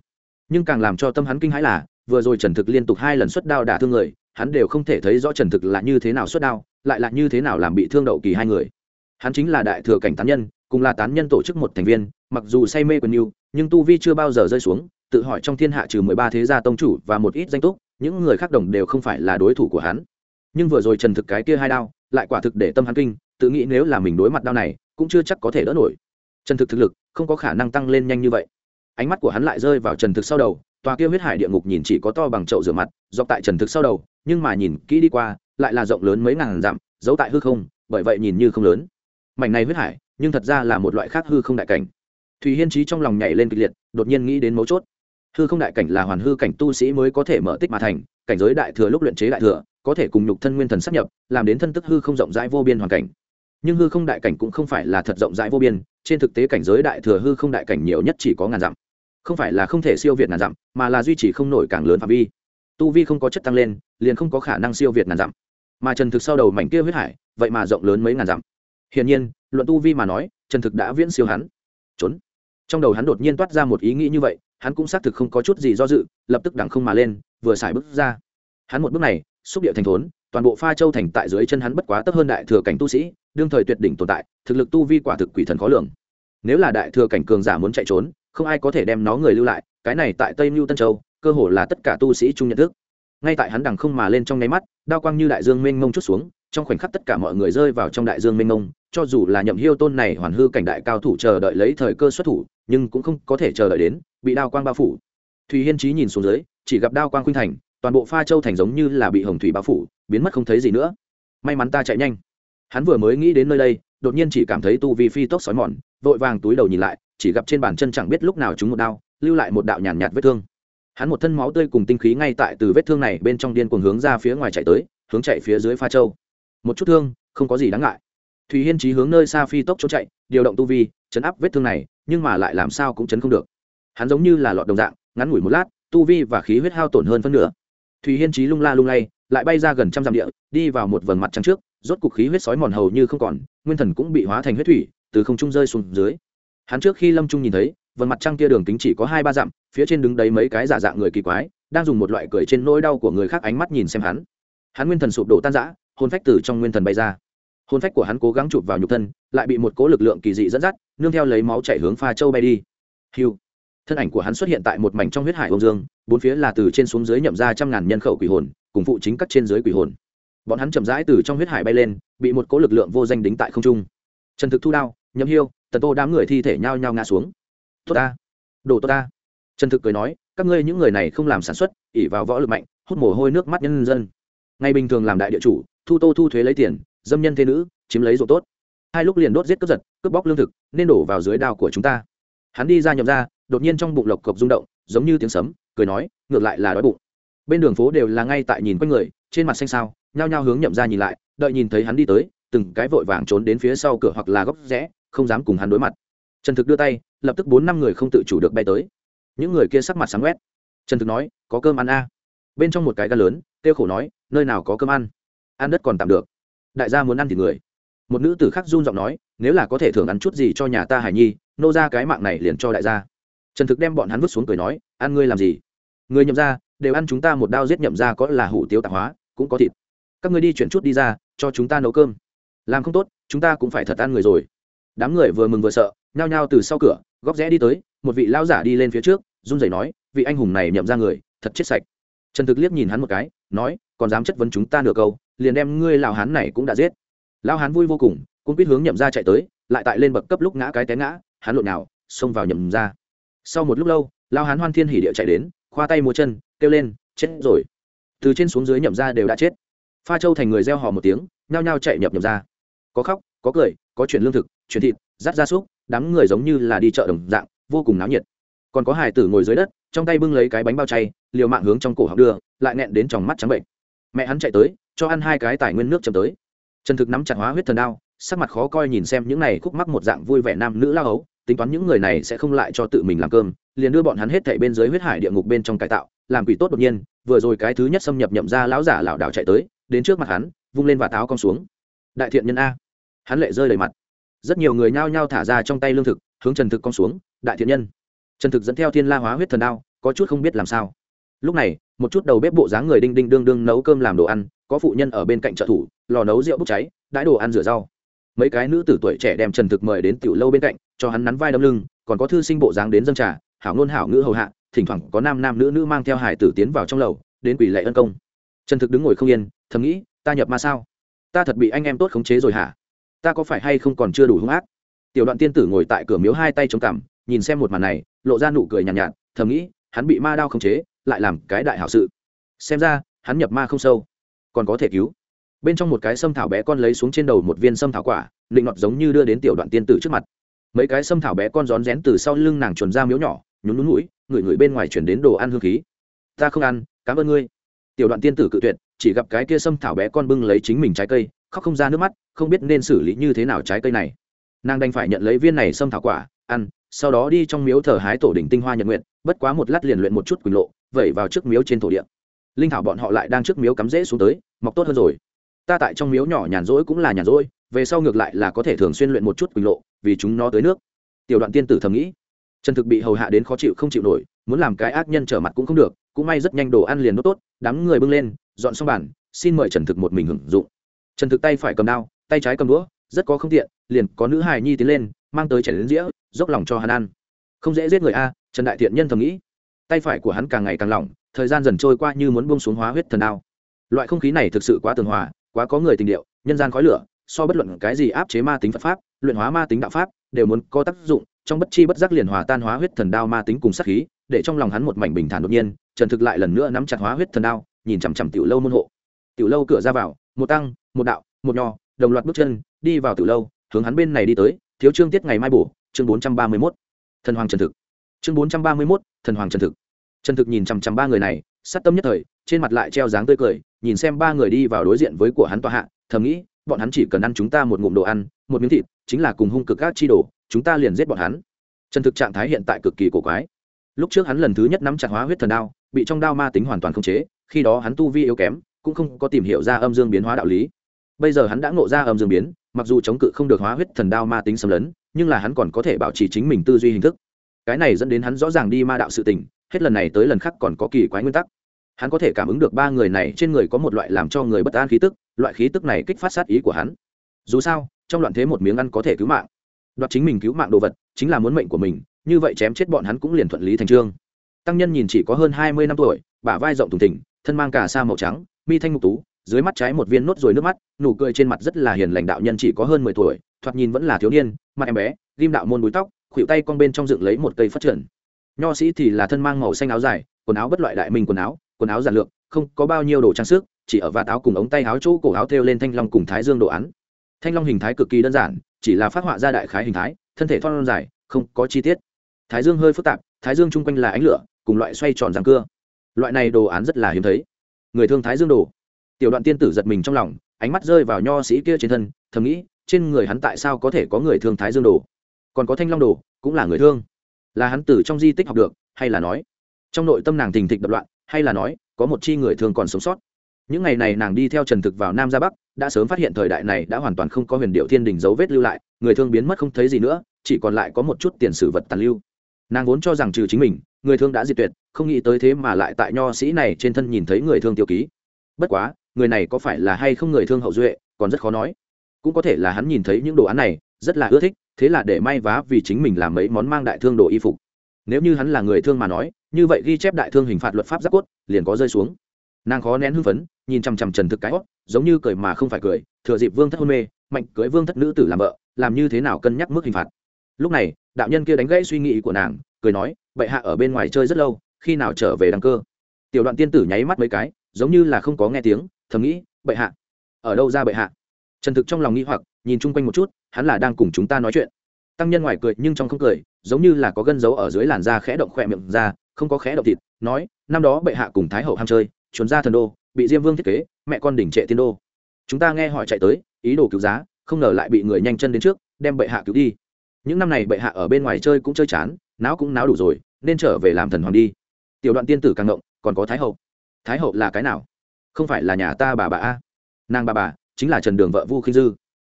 Nhưng càng làm cho tâm hắn kinh hãi là, vừa rồi trần thực liên tục hai lần xuất đao đả thương người, hắn đều không thể thấy rõ trần thực là như thế nào xuất đao, lại là như thế nào làm bị thương đậu kỳ hai người. Hắn chính là đại thừa cảnh tán nhân cùng là tán nhân tổ chức một thành viên, mặc dù say mê quyền yêu nhưng tu vi chưa bao giờ rơi xuống, tự hỏi trong thiên hạ trừ mười ba thế gia tông chủ và một ít danh túc, những người khác đồng đều không phải là đối thủ của hắn. Nhưng vừa rồi trần thực cái kia hai đao, lại quả thực để tâm hắn kinh, tự nghĩ nếu là mình đối mặt đao này, cũng chưa chắc có thể đỡ nổi. Trần thực thực lực, không có khả năng tăng lên nhanh như vậy. Ánh mắt của hắn lại rơi vào trần thực sau đầu, tòa kia huyết hải địa ngục nhìn chỉ có to bằng chậu rửa mặt, dọc tại trần thực sau đầu, nhưng mà nhìn kỹ đi qua, lại là rộng lớn mấy ngàn dặm, giấu tại hư không, bởi vậy nhìn như không lớn. Mảnh này huyết hải nhưng thật ra là một loại khác hư không đại cảnh. Thùy hiên trí trong lòng nhảy lên kịch liệt, đột nhiên nghĩ đến mấu chốt. Hư không đại cảnh là hoàn hư cảnh tu sĩ mới có thể mở tích mà thành, cảnh giới đại thừa lúc luyện chế đại thừa, có thể cùng nhục thân nguyên thần sắp nhập, làm đến thân tức hư không rộng rãi vô biên hoàn cảnh. Nhưng hư không đại cảnh cũng không phải là thật rộng rãi vô biên, trên thực tế cảnh giới đại thừa hư không đại cảnh nhiều nhất chỉ có ngàn dặm. Không phải là không thể siêu việt ngàn dặm, mà là duy trì không nổi càng lớn phạm vi. Tu vi không có chất tăng lên, liền không có khả năng siêu việt ngàn dặm. Mà trần thực sau đầu mảnh kia huyết hải, vậy mà rộng lớn mấy ngàn dặm. Hiển nhiên luận tu vi mà nói trần thực đã viễn siêu hắn. Trốn. Trong đầu hắn đột nhiên toát ra một ý nghĩ như vậy, hắn cũng xác thực không có chút gì do dự, lập tức đằng không mà lên, vừa xài bước ra. Hắn một bước này, xúc địa thành thốn, toàn bộ pha châu thành tại dưới chân hắn bất quá tấp hơn đại thừa cảnh tu sĩ, đương thời tuyệt đỉnh tồn tại, thực lực tu vi quả thực quỷ thần khó lường. Nếu là đại thừa cảnh cường giả muốn chạy trốn, không ai có thể đem nó người lưu lại, cái này tại tây mưu tân châu, cơ hồ là tất cả tu sĩ chung nhận thức. Ngay tại hắn đằng không mà lên trong nháy mắt, đao quang như đại dương mênh mông chút xuống, trong khoảnh khắc tất cả mọi người rơi vào trong đại dương mênh mông cho dù là nhậm hiêu tôn này hoàn hư cảnh đại cao thủ chờ đợi lấy thời cơ xuất thủ nhưng cũng không có thể chờ đợi đến bị đao quang bao phủ. Thùy hiên trí nhìn xuống dưới chỉ gặp đao quang khuynh thành toàn bộ pha châu thành giống như là bị hồng thủy bao phủ biến mất không thấy gì nữa. May mắn ta chạy nhanh. Hắn vừa mới nghĩ đến nơi đây đột nhiên chỉ cảm thấy tu vi phi tốc sói mòn vội vàng túi đầu nhìn lại chỉ gặp trên bàn chân chẳng biết lúc nào chúng một đao lưu lại một đạo nhàn nhạt, nhạt vết thương. Hắn một thân máu tươi cùng tinh khí ngay tại từ vết thương này bên trong điên cuồng hướng ra phía ngoài chạy tới hướng chạy phía dưới pha châu. Một chút thương không có gì đáng ngại thùy hiên trí hướng nơi xa phi tốc trốn chạy, điều động tu vi, chấn áp vết thương này, nhưng mà lại làm sao cũng chấn không được. Hắn giống như là lọt đồng dạng, ngắn ngủi một lát, tu vi và khí huyết hao tổn hơn phân nửa. Thùy hiên trí lung la lung lay, lại bay ra gần trăm dặm địa, đi vào một vầng mặt trăng trước, rốt cục khí huyết sói mòn hầu như không còn, nguyên thần cũng bị hóa thành huyết thủy, từ không trung rơi xuống dưới. Hắn trước khi lâm trung nhìn thấy, vầng mặt trăng kia đường kính chỉ có hai ba dặm, phía trên đứng đấy mấy cái giả dạng người kỳ quái, đang dùng một loại cười trên nỗi đau của người khác ánh mắt nhìn xem hắn. Hắn nguyên thần sụp đổ tan rã, hồn phách từ trong nguyên thần bay ra hôn phách của hắn cố gắng chụp vào nhục thân, lại bị một cố lực lượng kỳ dị dẫn dắt, nương theo lấy máu chảy hướng pha châu bay đi. Hiu. Thân ảnh của hắn xuất hiện tại một mảnh trong huyết hải ông dương, bốn phía là từ trên xuống dưới nhậm ra trăm ngàn nhân khẩu quỷ hồn, cùng phụ chính các trên dưới quỷ hồn. Bọn hắn chậm rãi từ trong huyết hải bay lên, bị một cố lực lượng vô danh đính tại không trung. Trần thực thu đao, nhậm hiêu, tần tô đám người thi thể nhao nhao ngã xuống. Tốt ta. Đồ tốt ta. Trần thực cười nói, các ngươi những người này không làm sản xuất ỉ vào võ lực mạnh, hút mồ hôi nước mắt nhân dân. Ngày bình thường làm đại địa chủ, thu tô thu thuế lấy tiền dâm nhân thế nữ, chiếm lấy ruộng tốt. Hai lúc liền đốt giết cướp giật, cướp bóc lương thực, nên đổ vào dưới đao của chúng ta. Hắn đi ra nhậm ra, đột nhiên trong bụng lộc cộc rung động, giống như tiếng sấm, cười nói, ngược lại là đói bụng. Bên đường phố đều là ngay tại nhìn quanh người, trên mặt xanh sao nhao nhao hướng nhậm ra nhìn lại, đợi nhìn thấy hắn đi tới, từng cái vội vàng trốn đến phía sau cửa hoặc là góc rẽ, không dám cùng hắn đối mặt. Trần thực đưa tay, lập tức bốn năm người không tự chủ được bay tới. Những người kia sắc mặt sáng quét. Trần thực nói, có cơm ăn a. À. bên trong một cái ga lớn, kêu khổ nói, nơi nào có cơm ăn? Ăn đất còn tạm được đại gia muốn ăn thì người. Một nữ tử khác run giọng nói, nếu là có thể thưởng ăn chút gì cho nhà ta hải nhi, nô ra cái mạng này liền cho đại gia. Trần thực đem bọn hắn vứt xuống cười nói, ăn ngươi làm gì? Người nhậm ra đều ăn chúng ta một đao giết nhậm ra có là hủ tiếu tạp hóa, cũng có thịt. Các ngươi đi chuyển chút đi ra, cho chúng ta nấu cơm. Làm không tốt, chúng ta cũng phải thật ăn người rồi. Đám người vừa mừng vừa sợ, nhao nhao từ sau cửa, góc rẽ đi tới, một vị lao giả đi lên phía trước, run rẩy nói, vị anh hùng này nhậm ra người, thật chết sạch. Trần thực liếc nhìn hắn một cái, nói, còn dám chất vấn chúng ta nửa câu liền đem ngươi lão hán này cũng đã giết. Lão hán vui vô cùng cũng biết hướng nhậm ra chạy tới, lại tại lên bậc cấp lúc ngã cái té ngã hắn lộn nào, xông vào nhậm ra sau một lúc lâu, lão hán hoan thiên hỉ địa chạy đến, khoa tay múa chân, kêu lên, chết rồi. Từ trên xuống dưới nhậm ra đều đã chết. Pha châu thành người gieo hò một tiếng, nhao nhao chạy nhập nhậm ra có khóc, có cười, có chuyển lương thực chuyển thịt dắt ra súc, đám người giống như là đi chợ đồng dạng, vô cùng náo nhiệt. Còn có hài tử ngồi dưới đất, trong tay bưng lấy cái bánh bao chay, liều mạng hướng trong cổ học đưa, lại nghẹn đến trong mắt trắng bệnh. Mẹ hắn chạy tới cho ăn hai cái tài nguyên nước chấm tới. Trần thực nắm chặt hóa huyết thần đao, sắc mặt khó coi nhìn xem những này khúc mắc một dạng vui vẻ nam nữ lao ấu tính toán những người này sẽ không lại cho tự mình làm cơm, liền đưa bọn hắn hết thảy bên dưới huyết hải địa ngục bên trong cải tạo, làm quỷ tốt đột nhiên, vừa rồi cái thứ nhất xâm nhập nhậm ra lão giả lão đảo chạy tới, đến trước mặt hắn, vung lên và táo cong xuống. Đại thiện nhân a. Hắn lệ rơi đầy mặt. Rất nhiều người nhao nhao thả ra trong tay lương thực, hướng trần thực cong xuống, đại thiện nhân. Trần thực dẫn theo thiên la hóa huyết thần đao, có chút không biết làm sao. Lúc này, một chút đầu bếp bộ dáng người đinh đinh đương đương nấu cơm làm đồ ăn có phụ nhân ở bên cạnh trợ thủ lò nấu rượu bốc cháy đãi đồ ăn rửa rau. Mấy cái nữ tử tuổi trẻ đem trần thực mời đến tiểu lâu bên cạnh cho hắn nắn vai đâm lưng còn có thư sinh bộ dáng đến dân trà hảo ngôn hảo ngữ hầu hạ thỉnh thoảng có nam nam nữ nữ mang theo hải tử tiến vào trong lầu đến quỷ lệ ân công. Trần thực đứng ngồi không yên thầm nghĩ ta nhập ma sao? Ta thật bị anh em tốt khống chế rồi hả? Ta có phải hay không còn chưa đủ hung ác? Tiểu đoạn tiên tử ngồi tại cửa miếu hai tay chống cằm nhìn xem một màn này lộ ra nụ cười nhàn nhạt, nhạt thầm nghĩ hắn bị ma đao khống chế lại làm cái đại hảo sự. Xem ra hắn nhập ma không sâu còn có thể cứu. Bên trong một cái sâm thảo bé con lấy xuống trên đầu một viên sâm thảo quả định ngọt giống như đưa đến tiểu đoạn tiên tử trước mặt. Mấy cái sâm thảo bé con rón rén từ sau lưng nàng chuồn ra miếu nhỏ, nhún nhún mũi ngửi ngửi bên ngoài chuyển đến đồ ăn hương khí. Ta không ăn, cảm ơn ngươi. Tiểu đoạn tiên tử cự tuyệt, chỉ gặp cái kia sâm thảo bé con bưng lấy chính mình trái cây, khóc không ra nước mắt, không biết nên xử lý như thế nào trái cây này. Nàng đành phải nhận lấy viên này sâm thảo quả, ăn, sau đó đi trong miếu thờ hái tổ đỉnh tinh hoa nhật nguyện bất quá một lát liền luyện một chút quỳnh lộ, vẩy vào trước miếu trên thổ địa linh thảo bọn họ lại đang trước miếu cắm rễ xuống tới, mọc tốt hơn rồi. Ta tại trong miếu nhỏ nhàn rỗi cũng là nhàn rỗi, về sau ngược lại là có thể thường xuyên luyện một chút quỳnh lộ, vì chúng nó tới nước. Tiểu đoạn tiên tử thầm nghĩ. Trần thực bị hầu hạ đến khó chịu không chịu nổi, muốn làm cái ác nhân trở mặt cũng không được, cũng may rất nhanh đồ ăn liền nốt tốt, đám người bưng lên, dọn xong bàn, xin mời trần thực một mình hưởng dụng. Trần thực tay phải cầm đao, tay trái cầm đũa, rất có không tiện, liền có nữ hài nhi tiến lên, mang tới chảy đến dĩa, dốc lòng cho hắn ăn. Không dễ giết người a, trần đại thiện nhân thầm nghĩ. Tay phải của hắn càng ngày càng lỏng thời gian dần trôi qua như muốn bông xuống hóa huyết thần đao. Loại không khí này thực sự quá tường hòa, quá có người tình điệu, nhân gian khói lửa, so bất luận cái gì áp chế ma tính phật pháp, luyện hóa ma tính đạo pháp, đều muốn có tác dụng, trong bất chi bất giác liền hòa tan hóa huyết thần đao ma tính cùng sát khí, để trong lòng hắn một mảnh bình thản đột nhiên, trần thực lại lần nữa nắm chặt hóa huyết thần đao, nhìn chằm chằm tiểu lâu môn hộ. Tiểu lâu cửa ra vào, một tăng, một đạo, một nho, đồng loạt bước chân, đi vào tiểu lâu, hướng hắn bên này đi tới, thiếu trương tiết ngày mai bổ, chương bốn trăm ba mươi mốt. Thần hoàng trần thực. Chương bốn trăm ba mươi mốt, thần hoàng trần thực trần thực nhìn chằm chằm ba người này, sát tâm nhất thời, trên mặt lại treo dáng tươi cười, nhìn xem ba người đi vào đối diện với của hắn tòa hạ, thầm nghĩ, bọn hắn chỉ cần ăn chúng ta một ngụm đồ ăn, một miếng thịt, chính là cùng hung cực các chi đồ, chúng ta liền giết bọn hắn. Trần thực trạng thái hiện tại cực kỳ cổ quái. Lúc trước hắn lần thứ nhất nắm chặt hóa huyết thần đao, bị trong đao ma tính hoàn toàn không chế, khi đó hắn tu vi yếu kém, cũng không có tìm hiểu ra âm dương biến hóa đạo lý. Bây giờ hắn đã ngộ ra âm dương biến, mặc dù chống cự không được hóa huyết thần đao ma tính xâm lấn, nhưng là hắn còn có thể bảo trì chính mình tư duy hình thức. Cái này dẫn đến hắn rõ ràng đi ma đạo sự tình hết lần này tới lần khác còn có kỳ quái nguyên tắc. Hắn có thể cảm ứng được ba người này trên người có một loại làm cho người bất an khí tức, loại khí tức này kích phát sát ý của hắn. Dù sao, trong loạn thế một miếng ăn có thể cứu mạng. Đoạt chính mình cứu mạng đồ vật, chính là muốn mệnh của mình, như vậy chém chết bọn hắn cũng liền thuận lý thành trương. Tăng nhân nhìn chỉ có hơn hai mươi năm tuổi, bả vai rộng thùng thỉnh thân mang cả sa màu trắng, mi thanh mục tú, dưới mắt trái một viên nốt rồi nước mắt, nụ cười trên mặt rất là hiền lành đạo nhân chỉ có hơn mười tuổi, thoạt nhìn vẫn là thiếu niên, mặt em bé, ghim đạo môn búi tóc, khuỷu tay cong bên trong dựng lấy một cây phát triển nho sĩ thì là thân mang màu xanh áo dài, quần áo bất loại đại minh quần áo quần áo giản lược, không có bao nhiêu đồ trang sức, chỉ ở vạt áo cùng ống tay áo chỗ cổ áo thêu lên thanh long cùng thái dương đồ án. Thanh long hình thái cực kỳ đơn giản, chỉ là phát họa ra đại khái hình thái, thân thể thon dài, không có chi tiết. Thái dương hơi phức tạp, thái dương chung quanh là ánh lửa, cùng loại xoay tròn răng cưa. Loại này đồ án rất là hiếm thấy. Người thương thái dương đồ. Tiểu đoạn tiên tử giật mình trong lòng, ánh mắt rơi vào nho sĩ kia trên thân, thầm nghĩ, trên người hắn tại sao có thể có người thương thái dương đồ? Còn có thanh long đồ, cũng là người thương là hắn tử trong di tích học được, hay là nói, trong nội tâm nàng thình thịch đập loạn, hay là nói, có một chi người thường còn sống sót. Những ngày này nàng đi theo trần thực vào nam ra bắc, đã sớm phát hiện thời đại này đã hoàn toàn không có huyền điệu thiên đình dấu vết lưu lại, người thương biến mất không thấy gì nữa, chỉ còn lại có một chút tiền sử vật tàn lưu. Nàng vốn cho rằng trừ chính mình, người thương đã diệt tuyệt, không nghĩ tới thế mà lại tại nho sĩ này trên thân nhìn thấy người thương tiêu ký. Bất quá, người này có phải là hay không người thương hậu duệ, còn rất khó nói. Cũng có thể là hắn nhìn thấy những đồ án này, rất là ưa thích thế là để may vá vì chính mình làm mấy món mang đại thương đồ y phục. Nếu như hắn là người thương mà nói, như vậy ghi chép đại thương hình phạt luật pháp giáp cốt, liền có rơi xuống. Nàng khó nén hưng phấn, nhìn chằm chằm trần thực cái hót, giống như cười mà không phải cười, thừa dịp vương thất hôn mê, mạnh cưới vương thất nữ tử làm vợ, làm như thế nào cân nhắc mức hình phạt. Lúc này, đạo nhân kia đánh gãy suy nghĩ của nàng, cười nói, bệ hạ ở bên ngoài chơi rất lâu, khi nào trở về đăng cơ? Tiểu đoạn tiên tử nháy mắt mấy cái, giống như là không có nghe tiếng, thầm nghĩ, bệ hạ, ở đâu ra bệ hạ? Trần thực trong lòng nghĩ hoặc, nhìn chung quanh một chút hắn là đang cùng chúng ta nói chuyện. Tăng nhân ngoài cười nhưng trong không cười giống như là có gân dấu ở dưới làn da khẽ động khỏe miệng ra không có khẽ động thịt nói năm đó bệ hạ cùng thái hậu ham chơi trốn ra thần đô bị diêm vương thiết kế mẹ con đỉnh trệ tiên đô. Chúng ta nghe hỏi chạy tới ý đồ cứu giá không ngờ lại bị người nhanh chân đến trước đem bệ hạ cứu đi. Những năm này bệ hạ ở bên ngoài chơi cũng chơi chán não cũng náo đủ rồi nên trở về làm thần hoàng đi. Tiểu đoạn tiên tử càng động, còn có thái hậu? Thái hậu là cái nào? Không phải là nhà ta bà bà a? Nàng bà bà chính là trần đường vợ vu khinh dư.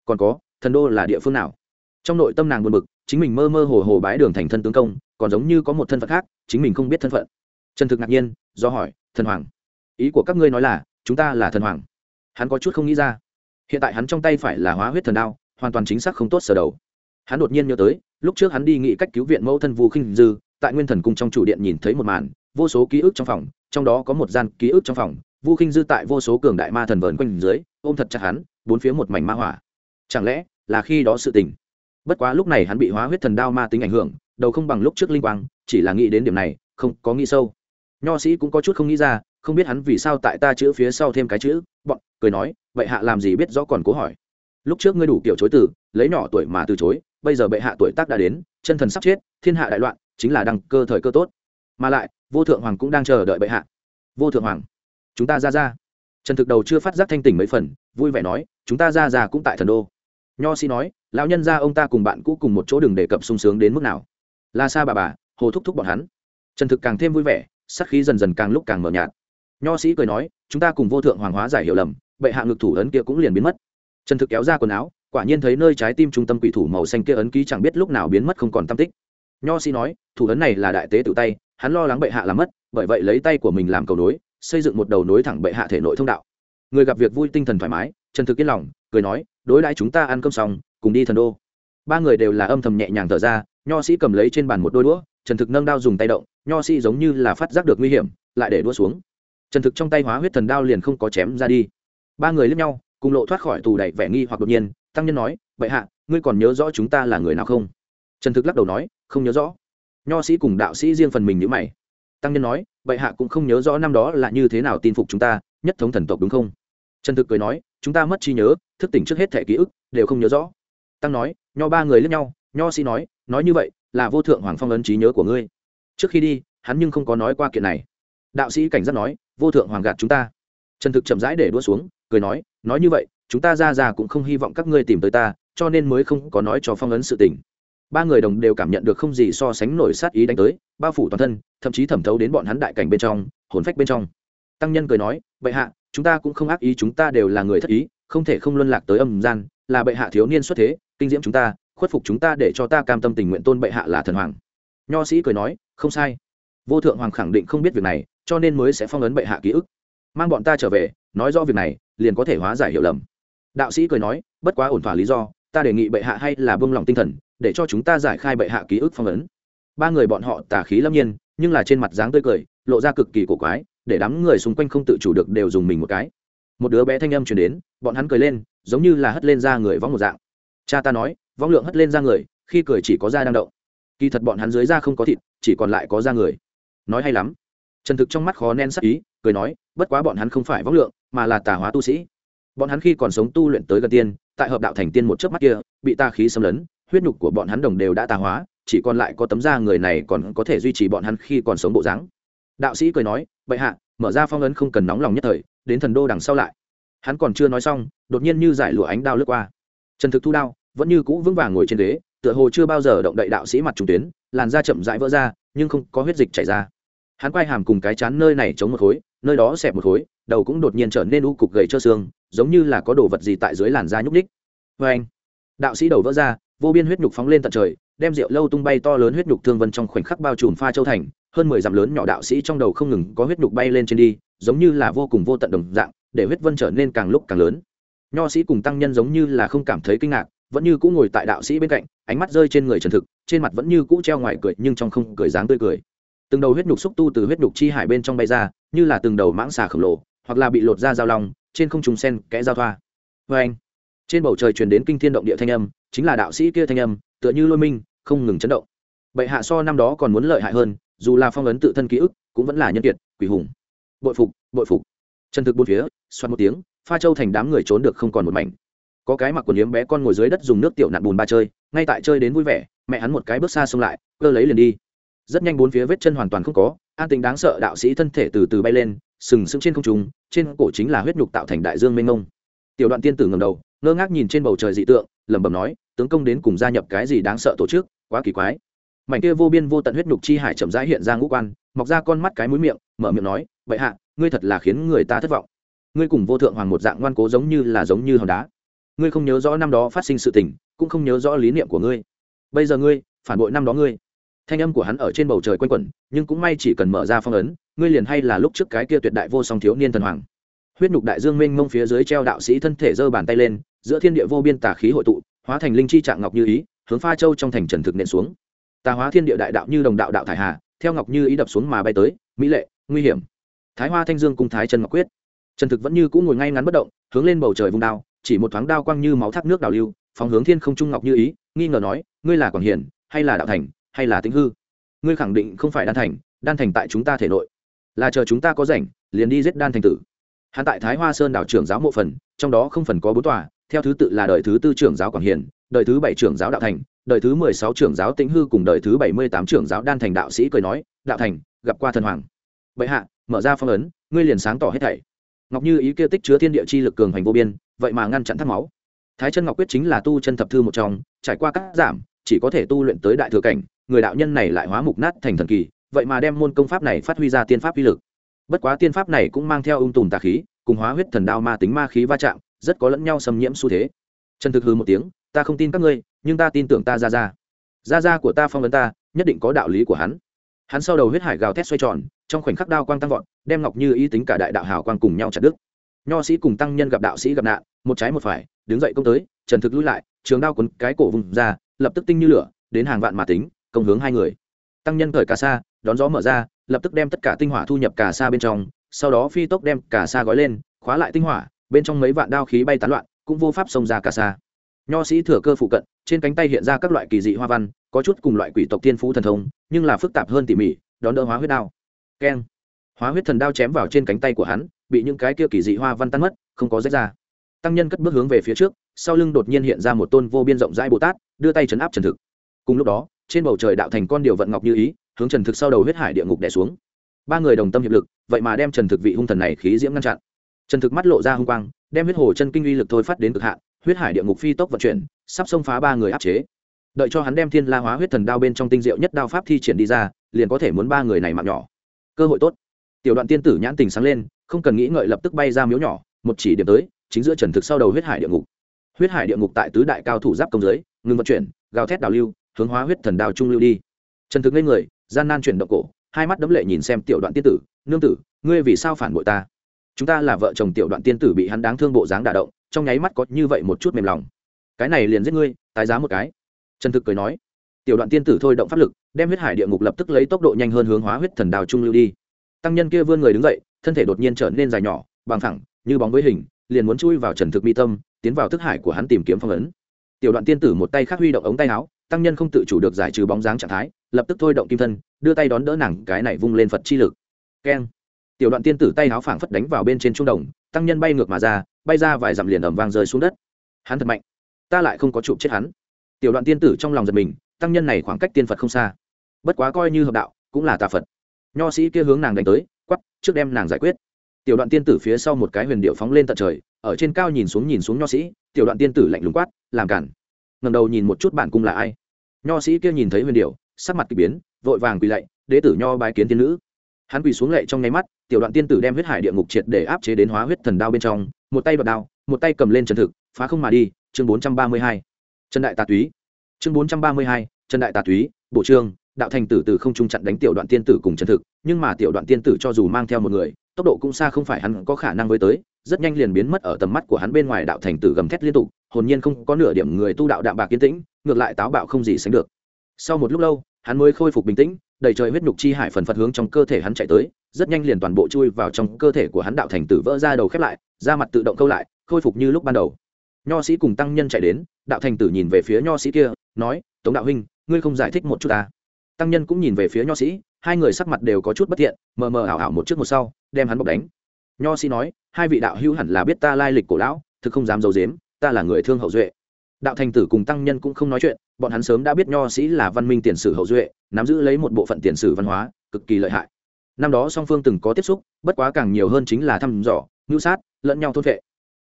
Còn có thần đô là địa phương nào? Trong nội tâm nàng buồn bực, chính mình mơ mơ hồ hồ bái đường thành thân tướng công, còn giống như có một thân phận khác, chính mình không biết thân phận. Trần thực ngạc nhiên, do hỏi, thần hoàng, ý của các ngươi nói là, chúng ta là thần hoàng? Hắn có chút không nghĩ ra. Hiện tại hắn trong tay phải là hóa huyết thần đao, hoàn toàn chính xác không tốt sở đầu. Hắn đột nhiên nhớ tới, lúc trước hắn đi nghị cách cứu viện mẫu thân vu khinh dư, tại nguyên thần cung trong chủ điện nhìn thấy một màn, vô số ký ức trong phòng, trong đó có một gian ký ức trong phòng, vu khinh dư tại vô số cường đại ma thần vờn quanh dưới, ôm thật chặt hắn, bốn phía một mảnh ma hỏa. Chẳng lẽ là khi đó sự tình. Bất quá lúc này hắn bị hóa huyết thần đao ma tính ảnh hưởng, đầu không bằng lúc trước linh quang, chỉ là nghĩ đến điểm này, không có nghĩ sâu. Nho sĩ cũng có chút không nghĩ ra, không biết hắn vì sao tại ta chữ phía sau thêm cái chữ, bọn, cười nói vậy hạ làm gì biết rõ còn cố hỏi. Lúc trước ngươi đủ kiểu chối từ, lấy nhỏ tuổi mà từ chối, bây giờ bệ hạ tuổi tác đã đến, chân thần sắp chết, thiên hạ đại loạn, chính là đăng cơ thời cơ tốt. Mà lại, vô thượng hoàng cũng đang chờ đợi bệ hạ. Vô thượng hoàng, chúng ta ra ra. Trần thực đầu chưa phát giác thanh tỉnh mấy phần, vui vẻ nói, chúng ta ra ra cũng tại thần đô nho sĩ nói, lão nhân ra ông ta cùng bạn cũ cùng một chỗ đừng đề cập sung sướng đến mức nào. Là xa bà bà, hồ thúc thúc bọn hắn. Trần thực càng thêm vui vẻ, sắc khí dần dần càng lúc càng mờ nhạt. Nho sĩ cười nói, chúng ta cùng vô thượng hoàng hóa giải hiểu lầm, bệ hạ ngực thủ ấn kia cũng liền biến mất. Trần thực kéo ra quần áo, quả nhiên thấy nơi trái tim trung tâm quỷ thủ màu xanh kia ấn ký chẳng biết lúc nào biến mất không còn tam tích. Nho sĩ nói, thủ ấn này là đại tế tự tay, hắn lo lắng bệ hạ làm mất, bởi vậy lấy tay của mình làm cầu nối, xây dựng một đầu nối thẳng bệ hạ thể nội thông đạo. Người gặp việc vui tinh thần thoải mái, trần thực yên lòng cười nói, đối đãi chúng ta ăn cơm xong, cùng đi thần đô. Ba người đều là âm thầm nhẹ nhàng thở ra, nho sĩ cầm lấy trên bàn một đôi đũa, trần thực nâng đao dùng tay động, nho sĩ giống như là phát giác được nguy hiểm, lại để đũa xuống. Trần thực trong tay hóa huyết thần đao liền không có chém ra đi. Ba người lướt nhau, cùng lộ thoát khỏi tù đẩy vẻ nghi hoặc đột nhiên, tăng nhân nói vậy hạ, ngươi còn nhớ rõ chúng ta là người nào không? Trần thực lắc đầu nói, không nhớ rõ. Nho sĩ cùng đạo sĩ riêng phần mình nhữ mày. Tăng nhân nói vậy hạ cũng không nhớ rõ năm đó là như thế nào tin phục chúng ta, nhất thống thần tộc đúng không? Trần thực cười nói, chúng ta mất trí nhớ, thức tỉnh trước hết thẻ ký ức, đều không nhớ rõ. Tăng nói, nho ba người lướt nhau, nho sĩ nói nói như vậy là vô thượng hoàng phong ấn trí nhớ của ngươi. Trước khi đi, hắn nhưng không có nói qua kiện này. Đạo sĩ cảnh giác nói, vô thượng hoàng gạt chúng ta. Trần thực chậm rãi để đua xuống, cười nói nói như vậy, chúng ta ra ra cũng không hy vọng các ngươi tìm tới ta, cho nên mới không có nói cho phong ấn sự tình. Ba người đồng đều cảm nhận được không gì so sánh nổi sát ý đánh tới, bao phủ toàn thân, thậm chí thẩm thấu đến bọn hắn đại cảnh bên trong, hồn phách bên trong. Tăng nhân cười nói, bệ hạ chúng ta cũng không ác ý, chúng ta đều là người thất ý, không thể không luân lạc tới âm gian, là bệ hạ thiếu niên xuất thế, kinh diễm chúng ta, khuất phục chúng ta để cho ta cam tâm tình nguyện tôn bệ hạ là thần hoàng. Nho sĩ cười nói, không sai. Vô thượng hoàng khẳng định không biết việc này, cho nên mới sẽ phong ấn bệ hạ ký ức. Mang bọn ta trở về, nói rõ việc này, liền có thể hóa giải hiểu lầm. Đạo sĩ cười nói, bất quá ổn thỏa lý do, ta đề nghị bệ hạ hay là bông lòng tinh thần, để cho chúng ta giải khai bệ hạ ký ức phong ấn. Ba người bọn họ tà khí lâm nhiên, nhưng là trên mặt dáng tươi cười, lộ ra cực kỳ cổ quái để đám người xung quanh không tự chủ được đều dùng mình một cái. Một đứa bé thanh âm chuyển đến, bọn hắn cười lên, giống như là hất lên ra người vong một dạng. Cha ta nói, vong lượng hất lên ra người, khi cười chỉ có da đang động. Kỳ thật bọn hắn dưới da không có thịt, chỉ còn lại có da người. Nói hay lắm. Trần thực trong mắt khó nen sắc ý, cười nói, bất quá bọn hắn không phải vong lượng, mà là tà hóa tu sĩ. Bọn hắn khi còn sống tu luyện tới gần tiên, tại hợp đạo thành tiên một chớp mắt kia, bị ta khí xâm lấn, huyết nhục của bọn hắn đồng đều đã tà hóa, chỉ còn lại có tấm da người này còn có thể duy trì bọn hắn khi còn sống bộ dáng đạo sĩ cười nói, bệ hạ, mở ra phong ấn không cần nóng lòng nhất thời, đến thần đô đằng sau lại. Hắn còn chưa nói xong, đột nhiên như giải lụa ánh đao lướt qua. Trần thực thu đao, vẫn như cũ vững vàng ngồi trên ghế, tựa hồ chưa bao giờ động đậy đạo sĩ mặt trùng tuyến, làn da chậm rãi vỡ ra, nhưng không có huyết dịch chảy ra. Hắn quay hàm cùng cái chán nơi này chống một khối, nơi đó xẹp một khối, đầu cũng đột nhiên trở nên u cục gầy trơ xương, giống như là có đồ vật gì tại dưới làn da nhúc ních vê anh, đạo sĩ đầu vỡ ra, vô biên huyết nhục phóng lên tận trời, đem rượu lâu tung bay to lớn huyết nhục thương vân trong khoảnh khắc bao trùm pha châu thành hơn mười dặm lớn nhỏ đạo sĩ trong đầu không ngừng có huyết nhục bay lên trên đi, giống như là vô cùng vô tận đồng dạng, để huyết vân trở nên càng lúc càng lớn. Nho sĩ cùng tăng nhân giống như là không cảm thấy kinh ngạc, vẫn như cũ ngồi tại đạo sĩ bên cạnh, ánh mắt rơi trên người trần thực, trên mặt vẫn như cũ treo ngoài cười nhưng trong không cười dáng tươi cười. Từng đầu huyết nhục xúc tu từ huyết nhục chi hải bên trong bay ra, như là từng đầu mãng xà khổng lồ, hoặc là bị lột ra giao long, trên không trùng sen kẽ giao thoa. Vê anh, trên bầu trời truyền đến kinh thiên động địa thanh âm, chính là đạo sĩ kia thanh âm, tựa như lôi minh, không ngừng chấn động. Bệ hạ so năm đó còn muốn lợi hại hơn dù là phong ấn tự thân ký ức, cũng vẫn là nhân kiệt, quỷ hùng. Bội phục bội phục. Chân thực bốn phía xoắn một tiếng, pha châu thành đám người trốn được không còn một mảnh. Có cái mặc quần yếm bé con ngồi dưới đất dùng nước tiểu nặn bùn ba chơi, ngay tại chơi đến vui vẻ, mẹ hắn một cái bước xa xông lại, cơ lấy liền đi. Rất nhanh bốn phía vết chân hoàn toàn không có, an tình đáng sợ đạo sĩ thân thể từ từ bay lên, sừng sững trên không trung, trên cổ chính là huyết nhục tạo thành đại dương mênh mông. Tiểu đoạn tiên tử ngầm đầu, ngơ ngác nhìn trên bầu trời dị tượng, lẩm bẩm nói, tướng công đến cùng gia nhập cái gì đáng sợ tổ chức, quá kỳ quái mảnh kia vô biên vô tận huyết nhục chi hải chậm rãi hiện ra ngũ quan, mọc ra con mắt cái mũi miệng, mở miệng nói, vậy hạ, ngươi thật là khiến người ta thất vọng. Ngươi cùng vô thượng hoàng một dạng ngoan cố giống như là giống như hòn đá. Ngươi không nhớ rõ năm đó phát sinh sự tình, cũng không nhớ rõ lý niệm của ngươi. Bây giờ ngươi, phản bội năm đó ngươi. Thanh âm của hắn ở trên bầu trời quanh quẩn, nhưng cũng may chỉ cần mở ra phong ấn, ngươi liền hay là lúc trước cái kia tuyệt đại vô song thiếu niên thần hoàng. Huyết nhục đại dương minh mông phía dưới treo đạo sĩ thân thể giơ bàn tay lên, giữa thiên địa vô biên tà khí hội tụ, hóa thành linh chi trạng ngọc như ý, hướng pha châu trong thành trần thực nện xuống tà hóa thiên địa đại đạo như đồng đạo đạo thải hà, theo ngọc như ý đập xuống mà bay tới, mỹ lệ, nguy hiểm. Thái hoa thanh dương cùng thái trần ngọc quyết. Trần thực vẫn như cũng ngồi ngay ngắn bất động, hướng lên bầu trời vùng đao, chỉ một thoáng đao quang như máu thác nước đào lưu, phóng hướng thiên không trung ngọc như ý, nghi ngờ nói, ngươi là quảng hiền hay là đạo thành, hay là tĩnh hư? Ngươi khẳng định không phải đan thành đan thành tại chúng ta thể nội. Là chờ chúng ta có rảnh, liền đi giết đan thành tử. Hắn tại thái hoa sơn đảo trưởng giáo mộ phần, trong đó không phần có bốn tòa, theo thứ tự là đời thứ tư trưởng giáo quảng hiền đời thứ bảy trưởng giáo đạo thành đời thứ mười sáu trưởng giáo tĩnh hư cùng đời thứ bảy mươi tám trưởng giáo đan thành đạo sĩ cười nói, đạo thành, gặp qua thần hoàng. Bệ hạ, mở ra phong ấn, ngươi liền sáng tỏ hết thảy. Ngọc như ý kia tích chứa thiên địa chi lực cường hành vô biên, vậy mà ngăn chặn thác máu. Thái chân ngọc quyết chính là tu chân thập thư một trong, trải qua cắt giảm, chỉ có thể tu luyện tới đại thừa cảnh, người đạo nhân này lại hóa mục nát thành thần kỳ, vậy mà đem môn công pháp này phát huy ra tiên pháp uy lực. Bất quá tiên pháp này cũng mang theo ung tùm tà khí, cùng hóa huyết thần đao ma tính ma khí va chạm, rất có lẫn nhau xâm nhiễm xu thế. Trần thực hừ một tiếng, ta không tin các ngươi nhưng ta tin tưởng ta ra ra. Ra ra của ta phong vấn ta, nhất định có đạo lý của hắn. Hắn sau đầu huyết hải gào thét xoay tròn, trong khoảnh khắc đao quang tăng vọt, đem ngọc như ý tính cả đại đạo hào quang cùng nhau chặt đứt. Nho sĩ cùng tăng nhân gặp đạo sĩ gặp nạn, một trái một phải, đứng dậy công tới, trần thực lui lại, trường đao quấn cái cổ vùng ra, lập tức tinh như lửa, đến hàng vạn mà tính, công hướng hai người. Tăng nhân cởi cà sa, đón gió mở ra, lập tức đem tất cả tinh hỏa thu nhập cà sa bên trong, sau đó phi tốc đem cà sa gói lên, khóa lại tinh hỏa, bên trong mấy vạn đao khí bay tán loạn, cũng vô pháp xông ra cà sa nho sĩ thừa cơ phụ cận, trên cánh tay hiện ra các loại kỳ dị hoa văn, có chút cùng loại quỷ tộc tiên phú thần thông, nhưng là phức tạp hơn tỉ mỉ, đón đỡ hóa huyết đao. Keng. Hóa huyết thần đao chém vào trên cánh tay của hắn, bị những cái kia kỳ dị hoa văn tan mất, không có rách ra. Tăng nhân cất bước hướng về phía trước, sau lưng đột nhiên hiện ra một tôn vô biên rộng rãi bồ tát, đưa tay chấn áp trần thực. Cùng lúc đó, trên bầu trời đạo thành con điều vận ngọc như ý, hướng trần thực sau đầu huyết hải địa ngục đẻ xuống. Ba người đồng tâm hiệp lực, vậy mà đem trần thực vị hung thần này khí diễm ngăn chặn. Trần thực mắt lộ ra hung quang, đem huyết hồ chân kinh uy lực thôi phát đến cực hạn huyết hải địa ngục phi tốc vận chuyển, sắp xông phá ba người áp chế. Đợi cho hắn đem thiên la hóa huyết thần đao bên trong tinh diệu nhất đao pháp thi triển đi ra, liền có thể muốn ba người này mạng nhỏ. Cơ hội tốt. Tiểu đoạn tiên tử nhãn tình sáng lên, không cần nghĩ ngợi lập tức bay ra miếu nhỏ, một chỉ điểm tới, chính giữa trần thực sau đầu huyết hải địa ngục. Huyết hải địa ngục tại tứ đại cao thủ giáp công giới ngừng vận chuyển, gào thét đào lưu, hướng hóa huyết thần đao trung lưu đi. Trần thực lên người, gian nan chuyển động cổ, hai mắt đấm lệ nhìn xem tiểu đoạn tiên tử, nương tử, ngươi vì sao phản bội ta? Chúng ta là vợ chồng tiểu đoạn tiên tử bị hắn đáng thương bộ dáng đả động trong nháy mắt có như vậy một chút mềm lòng. Cái này liền giết ngươi, tái giá một cái. Trần thực cười nói, tiểu đoạn tiên tử thôi động pháp lực, đem huyết hải địa ngục lập tức lấy tốc độ nhanh hơn hướng hóa huyết thần đào trung lưu đi. Tăng nhân kia vươn người đứng dậy, thân thể đột nhiên trở nên dài nhỏ, bằng thẳng như bóng với hình, liền muốn chui vào trần thực mi tâm, tiến vào thức hải của hắn tìm kiếm phong ấn. Tiểu đoạn tiên tử một tay khác huy động ống tay áo, tăng nhân không tự chủ được giải trừ bóng dáng trạng thái, lập tức thôi động kim thân, đưa tay đón đỡ nàng, cái này vung lên phật chi lực. Keng. Tiểu đoạn tiên tử tay áo phảng phất đánh vào bên trên trung đồng, tăng nhân bay ngược mà ra bay ra vài dặm liền ầm vang rơi xuống đất. Hắn thật mạnh. Ta lại không có chụp chết hắn. Tiểu đoạn tiên tử trong lòng giật mình, tăng nhân này khoảng cách tiên phật không xa. Bất quá coi như hợp đạo, cũng là tà phật. Nho sĩ kia hướng nàng đánh tới quắp trước đem nàng giải quyết. Tiểu đoạn tiên tử phía sau một cái huyền điệu phóng lên tận trời, ở trên cao nhìn xuống nhìn xuống nho sĩ, tiểu đoạn tiên tử lạnh lùng quát, làm cản. Ngầm đầu nhìn một chút bản cung là ai. Nho sĩ kia nhìn thấy huyền điệu, sắc mặt k ỳ biến, vội vàng quỳ lạy, đế tử nho bái kiến tiên nữ. Hắn quỳ xuống lệ trong nháy mắt, tiểu đoạn tiên tử đem huyết hải địa ngục triệt để áp chế đến hóa huyết thần đao bên trong một tay bật đao, một tay cầm lên trần thực, phá không mà đi, chương bốn trăm ba mươi hai. Trần đại tà túy. Chương bốn trăm ba mươi hai, trần đại tà túy, bộ trương, đạo thành tử từ không trung chặn đánh tiểu đoạn tiên tử cùng trần thực, nhưng mà tiểu đoạn tiên tử cho dù mang theo một người, tốc độ cũng xa không phải hắn có khả năng với tới, rất nhanh liền biến mất ở tầm mắt của hắn bên ngoài đạo thành tử gầm thét liên tục, hồn nhiên không có nửa điểm người tu đạo đạm bạc kiến tĩnh, ngược lại táo bạo không gì sánh được. Sau một lúc lâu, hắn mới khôi phục bình tĩnh đầy trời huyết nhục chi hải phần phật hướng trong cơ thể hắn chạy tới, rất nhanh liền toàn bộ chui vào trong cơ thể của hắn đạo thành tử vỡ ra đầu khép lại, da mặt tự động câu lại, khôi phục như lúc ban đầu. Nho sĩ cùng tăng nhân chạy đến, đạo thành tử nhìn về phía nho sĩ kia, nói, tống đạo huynh, ngươi không giải thích một chút ta? Tăng nhân cũng nhìn về phía nho sĩ, hai người sắc mặt đều có chút bất thiện, mờ mờ ảo ảo một trước một sau, đem hắn bọc đánh. Nho sĩ nói, hai vị đạo hữu hẳn là biết ta lai lịch cổ lão, thực không dám giấu dếm ta là người thương hậu duệ. Đạo thành tử cùng tăng nhân cũng không nói chuyện, bọn hắn sớm đã biết nho sĩ là văn minh tiền sử hậu duệ nắm giữ lấy một bộ phận tiền sử văn hóa, cực kỳ lợi hại. Năm đó song phương từng có tiếp xúc, bất quá càng nhiều hơn chính là thăm dò ngưu sát, lẫn nhau thôn vệ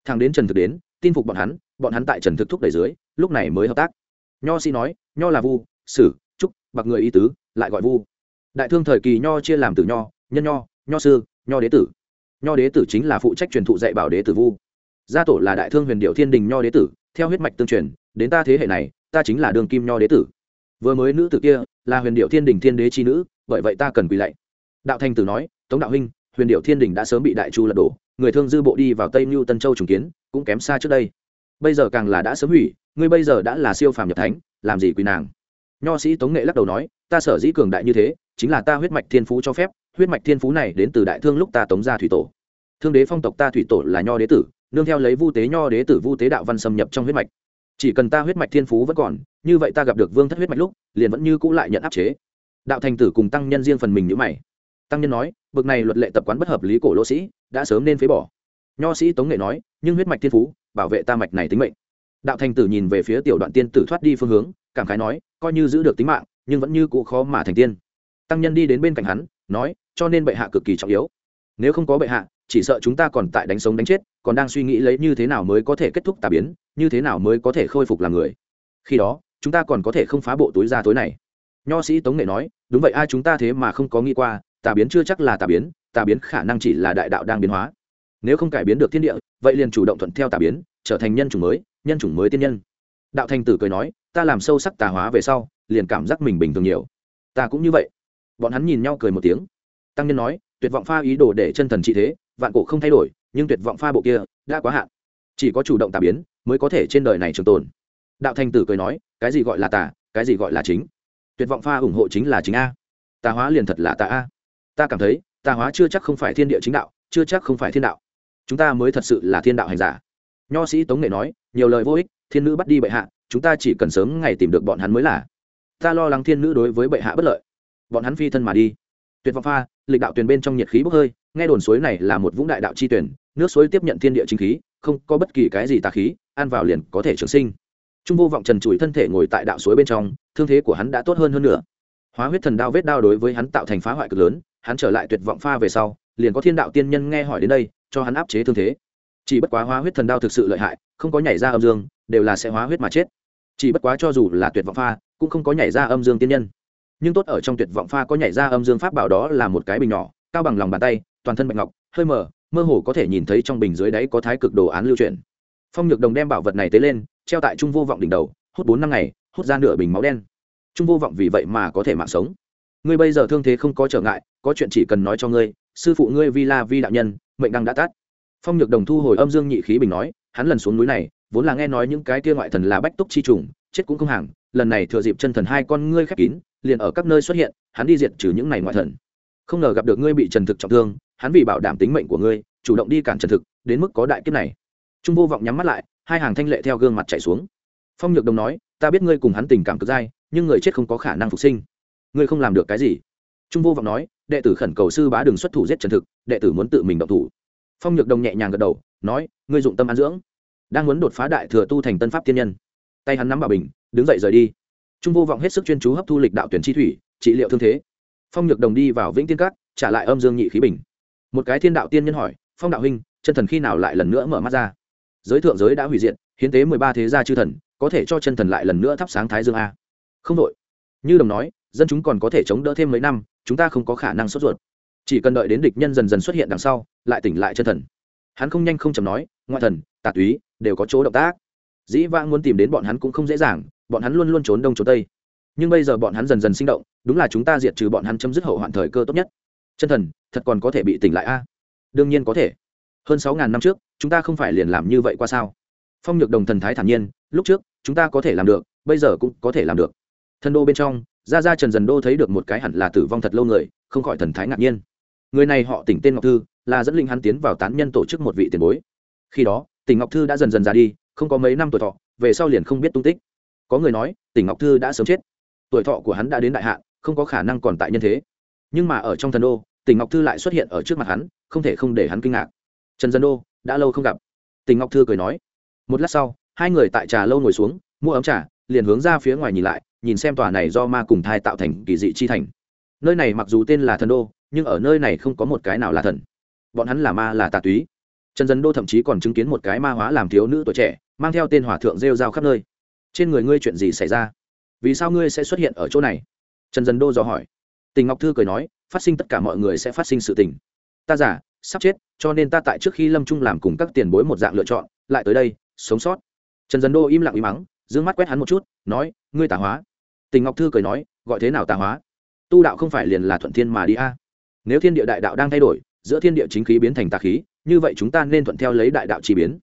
thằng đến trần thực đến, tin phục bọn hắn bọn hắn tại trần thực thúc đẩy dưới, lúc này mới hợp tác. Nho sĩ nói, nho là vu, sử, trúc, bạc người y tứ, lại gọi vu. Đại thương thời kỳ nho chia làm từ nho, nhân nho nho sư, nho đế tử. Nho đế tử chính là phụ trách truyền thụ dạy bảo đế tử vu. Gia tổ là đại thương huyền điệu thiên đình nho đế tử, theo huyết mạch tương truyền, đến ta thế hệ này, ta chính là đường kim nho đế tử. Vừa mới nữ tử kia là huyền điệu thiên đình thiên đế chi nữ, bởi vậy ta cần quỳ lạy. Đạo thanh tử nói, tống đạo huynh, huyền điệu thiên đình đã sớm bị đại chu lật đổ, người thương dư bộ đi vào tây mưu tân châu trùng kiến, cũng kém xa trước đây. Bây giờ càng là đã sớm hủy, ngươi bây giờ đã là siêu phàm nhập thánh, làm gì quỳ nàng? Nho sĩ tống nghệ lắc đầu nói, ta sở dĩ cường đại như thế, chính là ta huyết mạch thiên phú cho phép, huyết mạch thiên phú này đến từ đại thương lúc ta tống ra thủy tổ. Thương đế phong tộc ta thủy tổ là nho đế tử, nương theo lấy vu tế nho đế tử vu tế đạo văn xâm nhập trong huyết mạch chỉ cần ta huyết mạch thiên phú vẫn còn, như vậy ta gặp được vương thất huyết mạch lúc, liền vẫn như cũ lại nhận áp chế. Đạo thành tử cùng tăng nhân riêng phần mình như mày. Tăng nhân nói, bực này luật lệ tập quán bất hợp lý cổ lỗ sĩ, đã sớm nên phế bỏ. Nho sĩ tống nghệ nói, nhưng huyết mạch thiên phú, bảo vệ ta mạch này tính mệnh. Đạo thành tử nhìn về phía tiểu đoạn tiên tử thoát đi phương hướng, cảm khái nói, coi như giữ được tính mạng, nhưng vẫn như cũ khó mà thành tiên. Tăng nhân đi đến bên cạnh hắn, nói, cho nên bệ hạ cực kỳ trọng yếu. Nếu không có bệ hạ, chỉ sợ chúng ta còn tại đánh sống đánh chết còn đang suy nghĩ lấy như thế nào mới có thể kết thúc tà biến, như thế nào mới có thể khôi phục làm người. Khi đó, chúng ta còn có thể không phá bộ túi ra tối này. Nho sĩ tống nghệ nói, đúng vậy ai chúng ta thế mà không có nghĩ qua, tà biến chưa chắc là tà biến tà biến khả năng chỉ là đại đạo đang biến hóa. Nếu không cải biến được thiên địa, vậy liền chủ động thuận theo tà biến, trở thành nhân chủng mới, nhân chủng mới tiên nhân. Đạo thành tử cười nói, ta làm sâu sắc tà hóa về sau, liền cảm giác mình bình thường nhiều. Ta cũng như vậy. Bọn hắn nhìn nhau cười một tiếng. Tăng nhân nói, tuyệt vọng pha ý đồ để chân thần trị thế, vạn cổ không thay đổi nhưng tuyệt vọng pha bộ kia đã quá hạn. Chỉ có chủ động tà biến mới có thể trên đời này trường tồn. Đạo thành tử cười nói, cái gì gọi là tà, cái gì gọi là chính? Tuyệt vọng pha ủng hộ chính là chính a. Tà hóa liền thật là tà a. Ta cảm thấy, tà hóa chưa chắc không phải thiên địa chính đạo, chưa chắc không phải thiên đạo. Chúng ta mới thật sự là thiên đạo hành giả. Nho sĩ tống nghệ nói, nhiều lời vô ích, thiên nữ bắt đi bệ hạ, chúng ta chỉ cần sớm ngày tìm được bọn hắn mới là. Ta lo lắng thiên nữ đối với bệ hạ bất lợi. Bọn hắn phi thân mà đi. Tuyệt vọng pha, lịch đạo tuyền bên trong nhiệt khí bốc hơi, nghe đồn suối này là một vũng đại đạo chi tuyển nước suối tiếp nhận thiên địa chính khí, không có bất kỳ cái gì tà khí, ăn vào liền có thể trường sinh. Trung vô vọng trần trụi thân thể ngồi tại đạo suối bên trong, thương thế của hắn đã tốt hơn hơn nữa. Hóa huyết thần đao vết đao đối với hắn tạo thành phá hoại cực lớn, hắn trở lại tuyệt vọng pha về sau, liền có thiên đạo tiên nhân nghe hỏi đến đây, cho hắn áp chế thương thế. Chỉ bất quá hóa huyết thần đao thực sự lợi hại, không có nhảy ra âm dương, đều là sẽ hóa huyết mà chết. Chỉ bất quá cho dù là tuyệt vọng pha, cũng không có nhảy ra âm dương tiên nhân. Nhưng tốt ở trong tuyệt vọng pha có nhảy ra âm dương pháp bảo đó là một cái bình nhỏ, cao bằng lòng bàn tay, toàn thân bạch ngọc, hơi mờ mơ hồ có thể nhìn thấy trong bình dưới đáy có thái cực đồ án lưu truyền. Phong nhược đồng đem bảo vật này tế lên, treo tại trung vô vọng đỉnh đầu, hút bốn năm ngày, hút ra nửa bình máu đen. Trung vô vọng vì vậy mà có thể mạng sống. Ngươi bây giờ thương thế không có trở ngại, có chuyện chỉ cần nói cho ngươi, sư phụ ngươi vi la vi đạo nhân, mệnh đăng đã tắt. Phong nhược đồng thu hồi âm dương nhị khí bình nói, hắn lần xuống núi này, vốn là nghe nói những cái kia ngoại thần là bách túc chi trùng, chết cũng không hàng, lần này thừa dịp chân thần hai con ngươi khép kín, liền ở các nơi xuất hiện, hắn đi diệt trừ những này ngoại thần không ngờ gặp được ngươi bị trần thực trọng thương, hắn vì bảo đảm tính mệnh của ngươi, chủ động đi cản trần thực, đến mức có đại kiếp này. Trung vô vọng nhắm mắt lại, hai hàng thanh lệ theo gương mặt chảy xuống. Phong nhược đồng nói, ta biết ngươi cùng hắn tình cảm cực dai, nhưng người chết không có khả năng phục sinh. Ngươi không làm được cái gì. Trung vô vọng nói, đệ tử khẩn cầu sư bá đừng xuất thủ giết trần thực, đệ tử muốn tự mình động thủ. Phong nhược đồng nhẹ nhàng gật đầu, nói, ngươi dụng tâm an dưỡng. Đang muốn đột phá đại thừa tu thành tân pháp tiên nhân. Tay hắn nắm bảo bình, đứng dậy rời đi. Trung vô vọng hết sức chuyên chú hấp thu lịch đạo tuyển chi thủy, trị liệu thương thế phong nhược đồng đi vào vĩnh tiên cát trả lại âm dương nhị khí bình. Một cái thiên đạo tiên nhân hỏi, phong đạo huynh, chân thần khi nào lại lần nữa mở mắt ra? Giới thượng giới đã hủy diệt, hiến tế mười ba thế gia chư thần, có thể cho chân thần lại lần nữa thắp sáng thái dương a. Không đội. Như đồng nói, dân chúng còn có thể chống đỡ thêm mấy năm, chúng ta không có khả năng sốt ruột. Chỉ cần đợi đến địch nhân dần dần xuất hiện đằng sau, lại tỉnh lại chân thần. Hắn không nhanh không chầm nói, ngoại thần, tà túy, đều có chỗ động tác. Dĩ vãng muốn tìm đến bọn hắn cũng không dễ dàng, bọn hắn luôn luôn trốn đông trốn tây. Nhưng bây giờ bọn hắn dần dần sinh động đúng là chúng ta diệt trừ bọn hắn chấm dứt hậu hoạn thời cơ tốt nhất. Chân thần, thật còn có thể bị tỉnh lại a? Đương nhiên có thể. Hơn sáu ngàn năm trước, chúng ta không phải liền làm như vậy qua sao? Phong nhược đồng thần thái thản nhiên, lúc trước, chúng ta có thể làm được, bây giờ cũng có thể làm được. Thần đô bên trong ra ra trần dần đô thấy được một cái hẳn là tử vong thật lâu người, không khỏi thần thái ngạc nhiên. Người này họ tỉnh tên ngọc thư, là dẫn linh hắn tiến vào tán nhân tổ chức một vị tiền bối. Khi đó, tỉnh ngọc thư đã dần dần ra đi, không có mấy năm tuổi thọ, về sau liền không biết tung tích. Có người nói, tỉnh ngọc thư đã sớm chết. Tuổi thọ của hắn đã đến đại hạn không có khả năng còn tại nhân thế. Nhưng mà ở trong thần đô, tỉnh ngọc thư lại xuất hiện ở trước mặt hắn, không thể không để hắn kinh ngạc. Trần dân đô, đã lâu không gặp. Tỉnh ngọc thư cười nói. Một lát sau, hai người tại trà lâu ngồi xuống, mua ấm trà, liền hướng ra phía ngoài nhìn lại, nhìn xem tòa này do ma cùng thai tạo thành kỳ dị chi thành. Nơi này mặc dù tên là thần đô, nhưng ở nơi này không có một cái nào là thần. Bọn hắn là ma là tà túy. Trần dân đô thậm chí còn chứng kiến một cái ma hóa làm thiếu nữ tuổi trẻ, mang theo tên hòa thượng rêu rao khắp nơi. Trên người ngươi chuyện gì xảy ra? Vì sao ngươi sẽ xuất hiện ở chỗ này? Trần dân đô dò hỏi. Tình ngọc thư cười nói, phát sinh tất cả mọi người sẽ phát sinh sự tình. Ta giả sắp chết, cho nên ta tại trước khi lâm trung làm cùng các tiền bối một dạng lựa chọn, lại tới đây, sống sót. Trần dân đô im lặng im mắng d ư ơ n g mắt quét hắn một chút, nói, ngươi tà hóa. Tình ngọc thư cười nói, gọi thế nào tà hóa? Tu đạo không phải liền là thuận thiên mà đi a. Nếu thiên địa đại đạo đang thay đổi, giữa thiên địa chính khí biến thành tà khí, như vậy chúng ta nên thuận theo lấy đại đạo chi biến.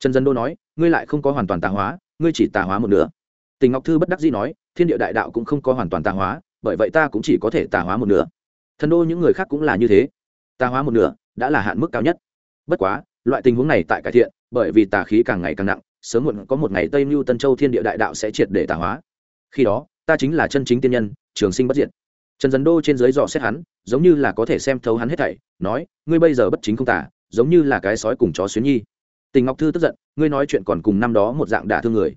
Trần dân đô nói, ngươi lại không có hoàn toàn tà hóa, ngươi chỉ tà hóa một nửa. Tình ngọc thư bất đắc dĩ nói, thiên địa đại đạo cũng không có hoàn toàn tà hóa bởi vậy ta cũng chỉ có thể tà hóa một nửa. Thần đô những người khác cũng là như thế. Tà hóa một nửa đã là hạn mức cao nhất. Bất quá, loại tình huống này tại cải thiện, bởi vì tà khí càng ngày càng nặng, sớm muộn có một ngày tây mưu tân châu thiên địa đại đạo sẽ triệt để tà hóa. Khi đó, ta chính là chân chính tiên nhân, trường sinh bất diệt. Trần dấn đô trên dưới dò xét hắn, giống như là có thể xem thấu hắn hết thảy, nói, ngươi bây giờ bất chính không tả giống như là cái sói cùng chó xuyến nhi. Tình ngọc thư tức giận, ngươi nói chuyện còn cùng năm đó một dạng đả thương người.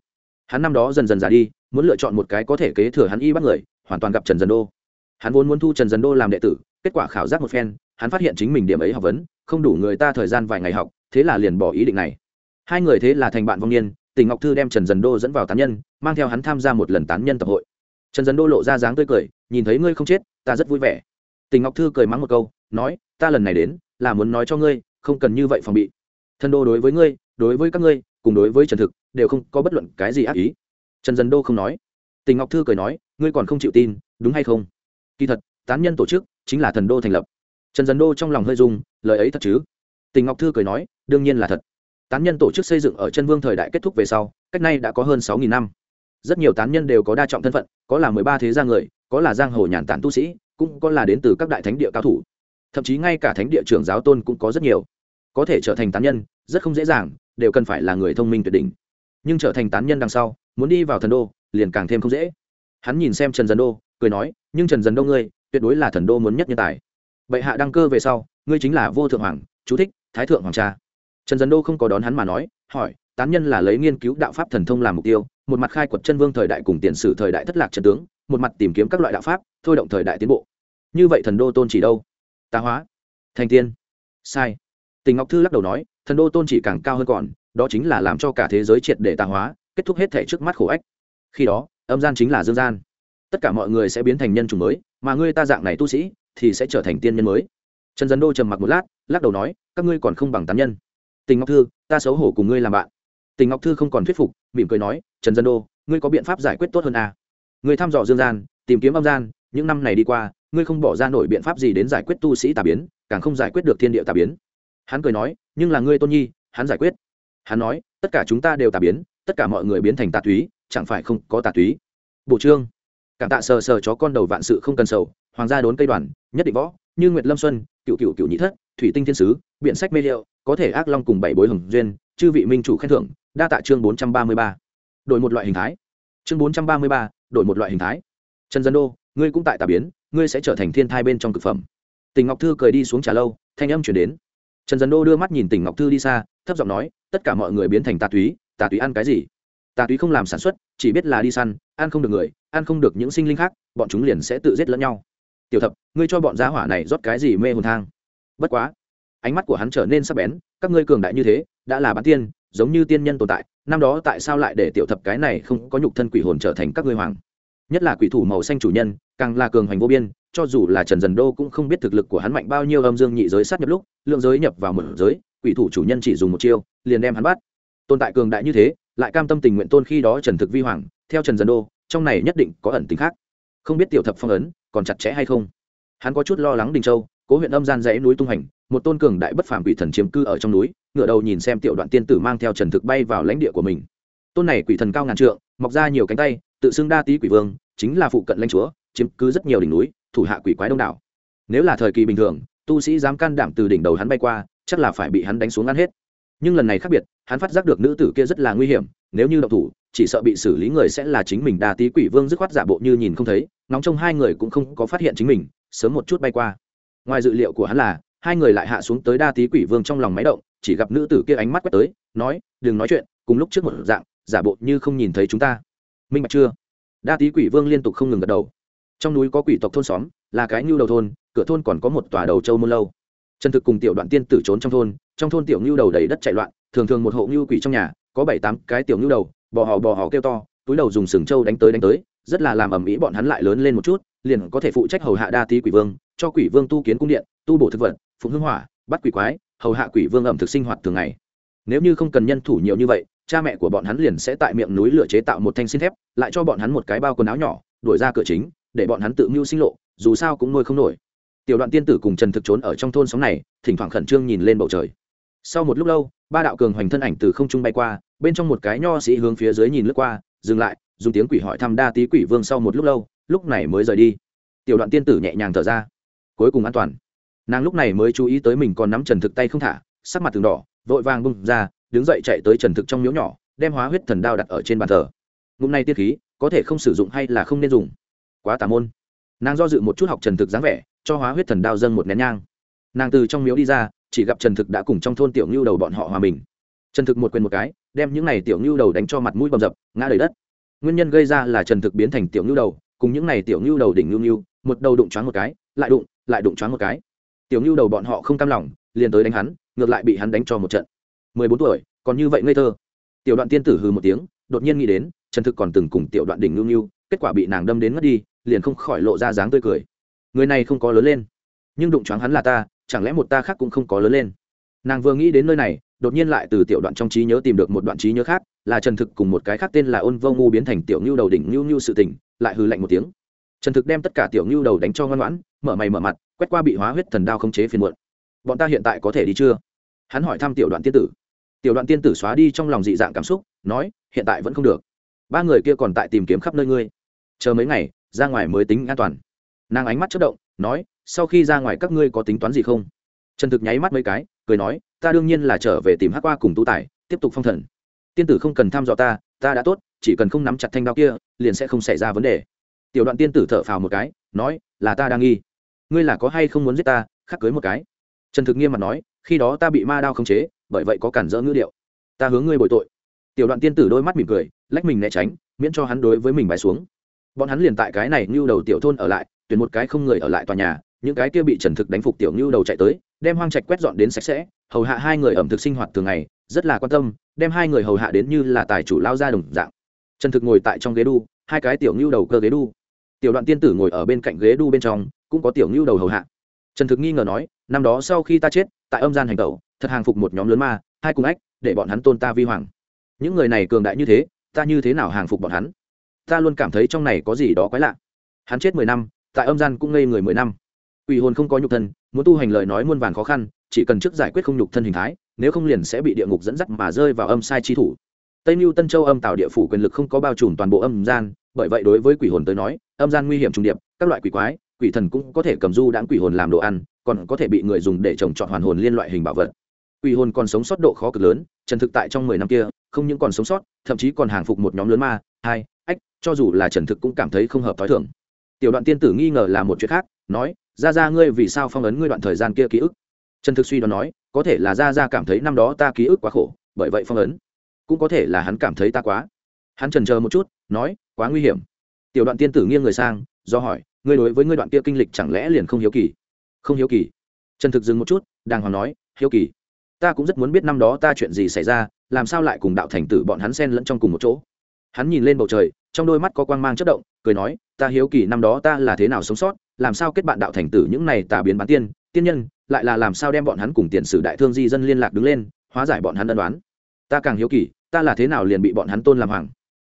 Hắn năm đó dần dần già đi, muốn lựa chọn một cái có thể kế thừa hắn y bắt người hoàn toàn gặp trần dần đô. Hắn vốn muốn thu trần dần đô làm đệ tử, kết quả khảo giác một phen, hắn phát hiện chính mình điểm ấy học vấn, không đủ người ta thời gian vài ngày học, thế là liền bỏ ý định này. Hai người thế là thành bạn vong niên tỉnh ngọc thư đem trần dần đô dẫn vào tán nhân, mang theo hắn tham gia một lần tán nhân tập hội. Trần dần đô lộ ra dáng tươi cười, nhìn thấy ngươi không chết, ta rất vui vẻ. Tỉnh ngọc thư cười mắng một câu, nói, ta lần này đến, là muốn nói cho ngươi, không cần như vậy phòng bị. Thân đô đối với ngươi, đối với các ngươi, cùng đối với trần thực, đều không có bất luận cái gì ác ý. Trần dần đô không nói tình ngọc thư cười nói, ngươi còn không chịu tin, đúng hay không? Kỳ thật, tán nhân tổ chức chính là thần đô thành lập. Trần dần đô trong lòng hơi dung lời ấy thật chứ? Tình ngọc thư cười nói, đương nhiên là thật. Tán nhân tổ chức xây dựng ở chân vương thời đại kết thúc về sau, cách nay đã có hơn sáu nghìn năm. Rất nhiều tán nhân đều có đa trọng thân phận, có là mười ba thế gia người, có là giang hồ nhàn tản tu sĩ, cũng có là đến từ các đại thánh địa cao thủ. Thậm chí ngay cả thánh địa trưởng giáo tôn cũng có rất nhiều. Có thể trở thành tán nhân, rất không dễ dàng, đều cần phải là người thông minh tuyệt đỉnh. Nhưng trở thành tán nhân đằng sau, muốn đi vào thần đô liền càng thêm không dễ. Hắn nhìn xem trần dần đô, cười nói, nhưng trần dần đô ngươi, tuyệt đối là thần đô muốn nhất nhân tài. Bệ hạ đăng cơ về sau, ngươi chính là vô thượng hoàng, chú thích, thái thượng hoàng cha. Trần dần đô không có đón hắn mà nói, hỏi, tán nhân là lấy nghiên cứu đạo pháp thần thông làm mục tiêu, một mặt khai quật chân vương thời đại cùng tiền sử thời đại thất lạc trần tướng, một mặt tìm kiếm các loại đạo pháp, thôi động thời đại tiến bộ. Như vậy thần đô tôn chỉ đâu? Tà hóa. Thành tiên. Sai. Tình ngọc thư lắc đầu nói, thần đô tôn chỉ càng cao hơn còn, đó chính là làm cho cả thế giới triệt để tà hóa, kết thúc hết thể trước mắt khổ ách khi đó, âm gian chính là dương gian. Tất cả mọi người sẽ biến thành nhân chủng mới, mà ngươi ta dạng này tu sĩ, thì sẽ trở thành tiên nhân mới. Trần dân đô trầm mặc một lát, lắc đầu nói, các ngươi còn không bằng tán nhân. Tình ngọc thư, ta xấu hổ cùng ngươi làm bạn. Tình ngọc thư không còn thuyết phục, mỉm cười nói, trần dân đô, ngươi có biện pháp giải quyết tốt hơn à? ngươi thăm dò dương gian, tìm kiếm âm gian, những năm này đi qua, ngươi không bỏ ra nổi biện pháp gì đến giải quyết tu sĩ tà biến, càng không giải quyết được thiên địa tà biến. Hắn cười nói, nhưng là ngươi tôn nhi, hắn giải quyết. Hắn nói, tất cả chúng ta đều tà biến, tất cả mọi người biến thành tà túy chẳng phải không có tà túy. Bộ trương. Cảm tạ sờ sờ chó con đầu vạn sự không cần sầu, hoàng gia đốn cây đoàn, nhất định võ, như nguyệt lâm xuân, cựu cựu cựu nhị thất, thủy tinh thiên sứ, biện sách mê liệu có thể ác long cùng bảy bối hồng duyên, chư vị minh chủ khen thưởng, đa tạ chương bốn trăm ba mươi ba. Đổi một loại hình thái. Chương bốn trăm ba mươi ba, đổi một loại hình thái. Trần dân đô, ngươi cũng tại tà biến, ngươi sẽ trở thành thiên thai bên trong cực phẩm. Tình ngọc thư cười đi xuống trà lâu, thanh âm chuyển đến. Trần dân đô đưa mắt nhìn tỉnh ngọc thư đi xa, thấp giọng nói, tất cả mọi người biến thành tà túy tà túy ăn cái gì? Tà túy không làm sản xuất, chỉ biết là đi săn, ăn không được người, ăn không được những sinh linh khác, bọn chúng liền sẽ tự giết lẫn nhau. Tiểu thập, ngươi cho bọn giá hỏa này rót cái gì mê hồn thang? Bất quá, ánh mắt của hắn trở nên sắc bén, các ngươi cường đại như thế, đã là bán tiên, giống như tiên nhân tồn tại, năm đó tại sao lại để tiểu thập cái này không có nhục thân quỷ hồn trở thành các ngươi hoàng? Nhất là quỷ thủ màu xanh chủ nhân, càng là cường hoành vô biên, cho dù là trần dần đô cũng không biết thực lực của hắn mạnh bao nhiêu âm dương nhị giới sát nhập lúc, lượng giới nhập vào một giới, quỷ thủ chủ nhân chỉ dùng một chiêu, liền đem hắn bắt. Tồn tại cường đại như thế lại cam tâm tình nguyện tôn khi đó trần thực vi hoàng, theo trần dần đô, trong này nhất định có ẩn tính khác. Không biết tiểu thập phong ấn, còn chặt chẽ hay không? Hắn có chút lo lắng đình châu, cố huyện âm gian dãy núi tung hành, một tôn cường đại bất phàm quỷ thần chiếm cư ở trong núi ngựa đầu nhìn xem tiểu đoạn tiên tử mang theo trần thực bay vào lãnh địa của mình. Tôn này quỷ thần cao ngàn trượng, mọc ra nhiều cánh tay, tự xưng đa tý quỷ vương, chính là phụ cận lãnh chúa, chiếm cứ rất nhiều đỉnh núi, thủ hạ quỷ quái đông đảo. Nếu là thời kỳ bình thường, tu sĩ dám can đảm từ đỉnh đầu hắn bay qua, chắc là phải bị hắn đánh xuống ăn hết nhưng lần này khác biệt, hắn phát giác được nữ tử kia rất là nguy hiểm, nếu như độc thủ, chỉ sợ bị xử lý người sẽ là chính mình đa Tý quỷ vương dứt khoát giả bộ như nhìn không thấy nóng trong hai người cũng không có phát hiện chính mình, sớm một chút bay qua. Ngoài dự liệu của hắn là, hai người lại hạ xuống tới đa Tý quỷ vương trong lòng máy động, chỉ gặp nữ tử kia ánh mắt quét tới, nói, đừng nói chuyện, cùng lúc trước một dạng, giả bộ như không nhìn thấy chúng ta. Minh bạch chưa? Đa Tý quỷ vương liên tục không ngừng gật đầu. Trong núi có quỷ tộc thôn xóm, là cái nhu đầu thôn, cửa thôn còn có một tòa đầu châu môn lâu trần thực cùng tiểu đoạn tiên tử trốn trong thôn trong thôn tiểu ngưu đầu đầy đất chạy loạn, thường thường một hộ ngưu quỷ trong nhà, có bảy tám cái tiểu ngưu đầu, bò hò bò hò kêu to, túi đầu dùng sừng trâu đánh tới đánh tới, rất là làm ầm ĩ bọn hắn lại lớn lên một chút, liền có thể phụ trách hầu hạ đa tí quỷ vương, cho quỷ vương tu kiến cung điện, tu bổ thực vật, phụng hưng hỏa, bắt quỷ quái, hầu hạ quỷ vương ẩm thực sinh hoạt thường ngày. Nếu như không cần nhân thủ nhiều như vậy, cha mẹ của bọn hắn liền sẽ tại miệng núi lửa chế tạo một thanh xin thép, lại cho bọn hắn một cái bao quần áo nhỏ, đuổi ra cửa chính, để bọn hắn tự mưu sinh lộ, dù sao cũng nuôi không nổi tiểu đoạn tiên tử cùng trần thực trốn ở trong thôn sóng này, thỉnh thoảng khẩn trương nhìn lên bầu trời. Sau một lúc lâu, ba đạo cường hoành thân ảnh từ không trung bay qua, bên trong một cái nho sĩ hướng phía dưới nhìn lướt qua, dừng lại, dùng tiếng quỷ hỏi thăm đa tý quỷ vương sau một lúc lâu, lúc này mới rời đi. Tiểu đoạn tiên tử nhẹ nhàng thở ra. Cuối cùng an toàn. Nàng lúc này mới chú ý tới mình còn nắm trần thực tay không thả, sắc mặt từng đỏ, vội vàng bung ra, đứng dậy chạy tới trần thực trong miếu nhỏ, đem hóa huyết thần đao đặt ở trên bàn thờ. Ngụm này tiết khí, có thể không sử dụng hay là không nên dùng? Quá tà môn. Nàng do dự một chút học trần thực dáng vẻ cho hóa huyết thần đao dâng một nén nhang. Nàng từ trong miếu đi ra, chỉ gặp trần thực đã cùng trong thôn tiểu ngưu đầu bọn họ hòa mình. Trần thực một quyền một cái, đem những n à y tiểu ngưu đầu đánh cho mặt mũi bầm dập, ngã đầy đất. Nguyên nhân gây ra là trần thực biến thành tiểu ngưu đầu, cùng những n à y tiểu ngưu đầu đỉnh ngưu ngưu một đầu đụng choáng một cái, lại đụng lại đụng choáng một cái. Tiểu ngưu đầu bọn họ không cam lòng, liền tới đánh hắn, ngược lại bị hắn đánh cho một trận. Mười bốn tuổi, còn như vậy ngây thơ. Tiểu đoạn tiên tử hừ một tiếng, đột nhiên nghĩ đến, trần thực còn từng cùng tiểu đoạn đỉnh ngưu ngưu kết quả bị nàng đâm đến mất đi, liền không khỏi lộ ra dáng tươi cười người này không có lớn lên. Nhưng đụng choáng hắn là ta, chẳng lẽ một ta khác cũng không có lớn lên? Nàng vừa nghĩ đến nơi này, đột nhiên lại từ tiểu đoạn trong trí nhớ tìm được một đoạn trí nhớ khác, là trần thực cùng một cái khác tên là ôn vô ngu biến thành tiểu ngưu đầu đỉnh ngưu ngưu sự tình, lại hừ lạnh một tiếng. Trần thực đem tất cả tiểu ngưu đầu đánh cho ngoan ngoãn, mở mày mở mặt, quét qua bị hóa huyết thần đao không chế phiền muộn. Bọn ta hiện tại có thể đi chưa? Hắn hỏi thăm tiểu đoạn tiên tử. Tiểu đoạn tiên tử xóa đi trong lòng dị dạng cảm xúc, nói, hiện tại vẫn không được. Ba người kia còn tại tìm kiếm khắp nơi ngươi. Chờ mấy ngày, ra ngoài mới tính an toàn nàng ánh mắt chất động, nói, sau khi ra ngoài các ngươi có tính toán gì không? Trần thực nháy mắt mấy cái, cười nói, ta đương nhiên là trở về tìm hát qua cùng tu tài, tiếp tục phong thần. Tiên tử không cần thăm dò ta ta đã tốt, chỉ cần không nắm chặt thanh đao kia, liền sẽ không xảy ra vấn đề. Tiểu đoạn tiên tử thở phào một cái, nói, là ta đang nghi. Ngươi là có hay không muốn giết ta? Khắc cưới một cái. Trần thực nghiêm mặt nói, khi đó ta bị ma đao khống chế, bởi vậy có cản rỡ ngữ điệu. Ta hướng ngươi bồi tội. Tiểu đoạn tiên tử đôi mắt mỉm cười, lách mình né tránh, miễn cho hắn đối với mình bài xuống. Bọn hắn liền tại cái này như đầu tiểu thôn ở lại tuyển một cái không người ở lại tòa nhà, những cái kia bị trần thực đánh phục tiểu ngưu đầu chạy tới, đem hoang trạch quét dọn đến sạch sẽ, hầu hạ hai người ẩm thực sinh hoạt thường ngày, rất là quan tâm, đem hai người hầu hạ đến như là tài chủ lao ra đồng dạng. Trần thực ngồi tại trong ghế đu, hai cái tiểu ngưu đầu cơ ghế đu. Tiểu đoạn tiên tử ngồi ở bên cạnh ghế đu bên trong, cũng có tiểu ngưu đầu hầu hạ. Trần thực nghi ngờ nói, năm đó sau khi ta chết, tại âm gian hành tẩu, thật hàng phục một nhóm lớn ma, hai cùng ách, để bọn hắn tôn ta vi hoàng. Những người này cường đại như thế, ta như thế nào hàng phục bọn hắn? Ta luôn cảm thấy trong này có gì đó quái lạ. Hắn chết mười năm tại âm gian cũng ngây người mười năm. Quỷ hồn không có nhục thân, muốn tu hành lời nói muôn vàn khó khăn, chỉ cần trước giải quyết không nhục thân hình thái, nếu không liền sẽ bị địa ngục dẫn dắt mà rơi vào âm sai chi thủ. Tây mưu tân châu âm tạo địa phủ quyền lực không có bao trùm toàn bộ âm gian, bởi vậy đối với quỷ hồn tới nói, âm gian nguy hiểm trùng điệp, các loại quỷ quái, quỷ thần cũng có thể cầm du đãng quỷ hồn làm đồ ăn, còn có thể bị người dùng để trồng trọt hoàn hồn liên loại hình bảo vật. Quỷ hồn còn sống sót độ khó cực lớn, trần thực tại trong mười năm kia, không những còn sống sót, thậm chí còn hàng phục một nhóm lớn ma, hai, ách, cho dù là trần thực cũng cảm thấy không hợp t h ó i thưởng tiểu đoạn tiên tử nghi ngờ là một chuyện khác, nói ra ra ngươi vì sao phong ấn ngươi đoạn thời gian kia ký ức? Trần thực suy đoán nói, có thể là ra ra cảm thấy năm đó ta ký ức quá khổ, bởi vậy phong ấn. Cũng có thể là hắn cảm thấy ta quá. Hắn trần chờ một chút, nói, quá nguy hiểm. Tiểu đoạn tiên tử nghiêng người sang, do hỏi, ngươi đối với ngươi đoạn kia kinh lịch chẳng lẽ liền không hiếu kỳ? Không hiếu kỳ. Trần thực dừng một chút, đàng hoàng nói, hiếu kỳ. Ta cũng rất muốn biết năm đó ta chuyện gì xảy ra, làm sao lại cùng đạo thành tử bọn hắn xen lẫn trong cùng một chỗ? Hắn nhìn lên bầu trời trong đôi mắt có quang mang chất động, cười nói, ta hiếu kỳ năm đó ta là thế nào sống sót, làm sao kết bạn đạo thành tử những này tà biến bán tiên tiên nhân, lại là làm sao đem bọn hắn cùng tiền sử đại thương di dân liên lạc đứng lên, hóa giải bọn hắn ân đoán ta càng hiếu kỳ, ta là thế nào liền bị bọn hắn tôn làm hoàng.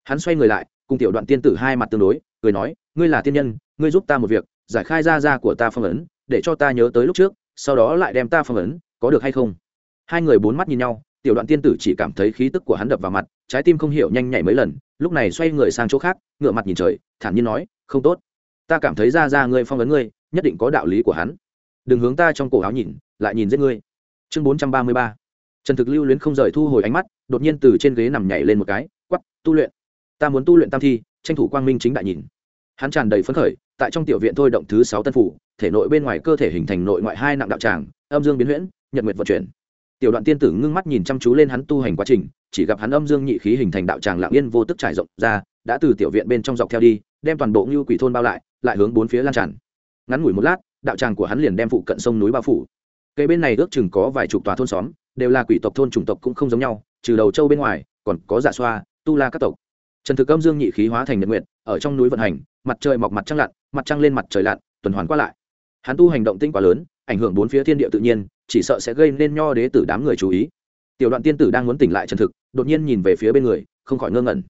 Hắn xoay người lại, cùng tiểu đoạn tiên tử hai mặt tương đối, cười nói, ngươi là tiên nhân, ngươi giúp ta một việc, giải khai ra ra của ta phong ấn, để cho ta nhớ tới lúc trước, sau đó lại đem ta phong ấn, có được hay không? Hai người bốn mắt nhìn nhau, tiểu đoạn tiên tử chỉ cảm thấy khí tức của hắn đập vào mặt, trái tim không hiểu nhanh nhảy mấy lần lúc này xoay người sang chỗ khác ngựa mặt nhìn trời, thản nhiên nói, không tốt. Ta cảm thấy ra ra ngươi phong ấn ngươi, nhất định có đạo lý của hắn. Đừng hướng ta trong cổ áo nhìn, lại nhìn giết ngươi. Chương bốn trăm ba mươi ba. Trần thực lưu luyến không rời thu hồi ánh mắt, đột nhiên từ trên ghế nằm nhảy lên một cái quắp tu luyện. Ta muốn tu luyện tam thi, tranh thủ quang minh chính đại nhìn. Hắn tràn đầy phấn khởi, tại trong tiểu viện thôi động thứ sáu tân phủ, thể nội bên ngoài cơ thể hình thành nội ngoại hai nặng đạo tràng, âm dương biến huyễn, nhật nguyệt vận chuyển. Tiểu đoạn tiên tử ngưng mắt nhìn chăm chú lên hắn tu hành quá trình chỉ gặp hắn âm dương nhị khí hình thành đạo tràng lạng yên vô tức trải rộng ra, đã từ tiểu viện bên trong dọc theo đi, đem toàn bộ ngưu quỷ thôn bao lại lại hướng bốn phía lan tràn. Ngắn ngủi một lát, đạo tràng của hắn liền đem phụ cận sông núi bao phủ. Cây bên này ước chừng có vài chục tòa thôn xóm, đều là quỷ tộc thôn chủng tộc cũng không giống nhau, trừ đầu châu bên ngoài, còn có dạ xoa, tu la các tộc. Trần thực âm dương nhị khí hóa thành nhật nguyện ở trong núi vận hành, mặt trời mọc mặt trăng lặn, mặt trăng lên mặt trời lặn, tuần hoàn qua lại. Hắn tu hành động tinh quá lớn, ảnh hưởng bốn phía thiên địa tự nhiên, chỉ sợ sẽ gây nên nho đế tử đám người chú ý tiểu đoạn tiên tử đang muốn tỉnh lại chân thực, đột nhiên nhìn về phía bên người, không khỏi ngơ ngẩn.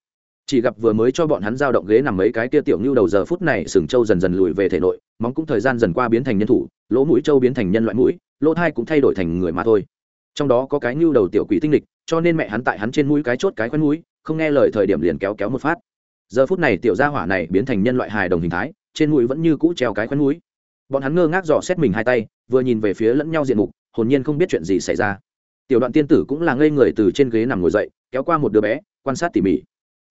Chỉ gặp vừa mới cho bọn hắn giao động ghế nằm mấy cái kia tiểu như đầu giờ phút này sừng châu dần dần lùi về thể nội, móng cũng thời gian dần qua biến thành nhân thủ, lỗ mũi châu biến thành nhân loại mũi, lỗ thai cũng thay đổi thành người mà thôi. Trong đó có cái như đầu tiểu quỷ tinh lịch, cho nên mẹ hắn tại hắn trên mũi cái chốt cái khoen mũi, không nghe lời thời điểm liền kéo kéo một phát. Giờ phút này tiểu gia hỏa này biến thành nhân loại hài đồng hình thái, trên mũi vẫn như cũ treo cái khoen mũi. Bọn hắn ngơ ngác dò xét mình hai tay, vừa nhìn về phía lẫn nhau diện mục, hồn nhiên không biết chuyện gì xảy ra tiểu đoạn tiên tử cũng là ngây người từ trên ghế nằm ngồi dậy, kéo qua một đứa bé, quan sát tỉ mỉ.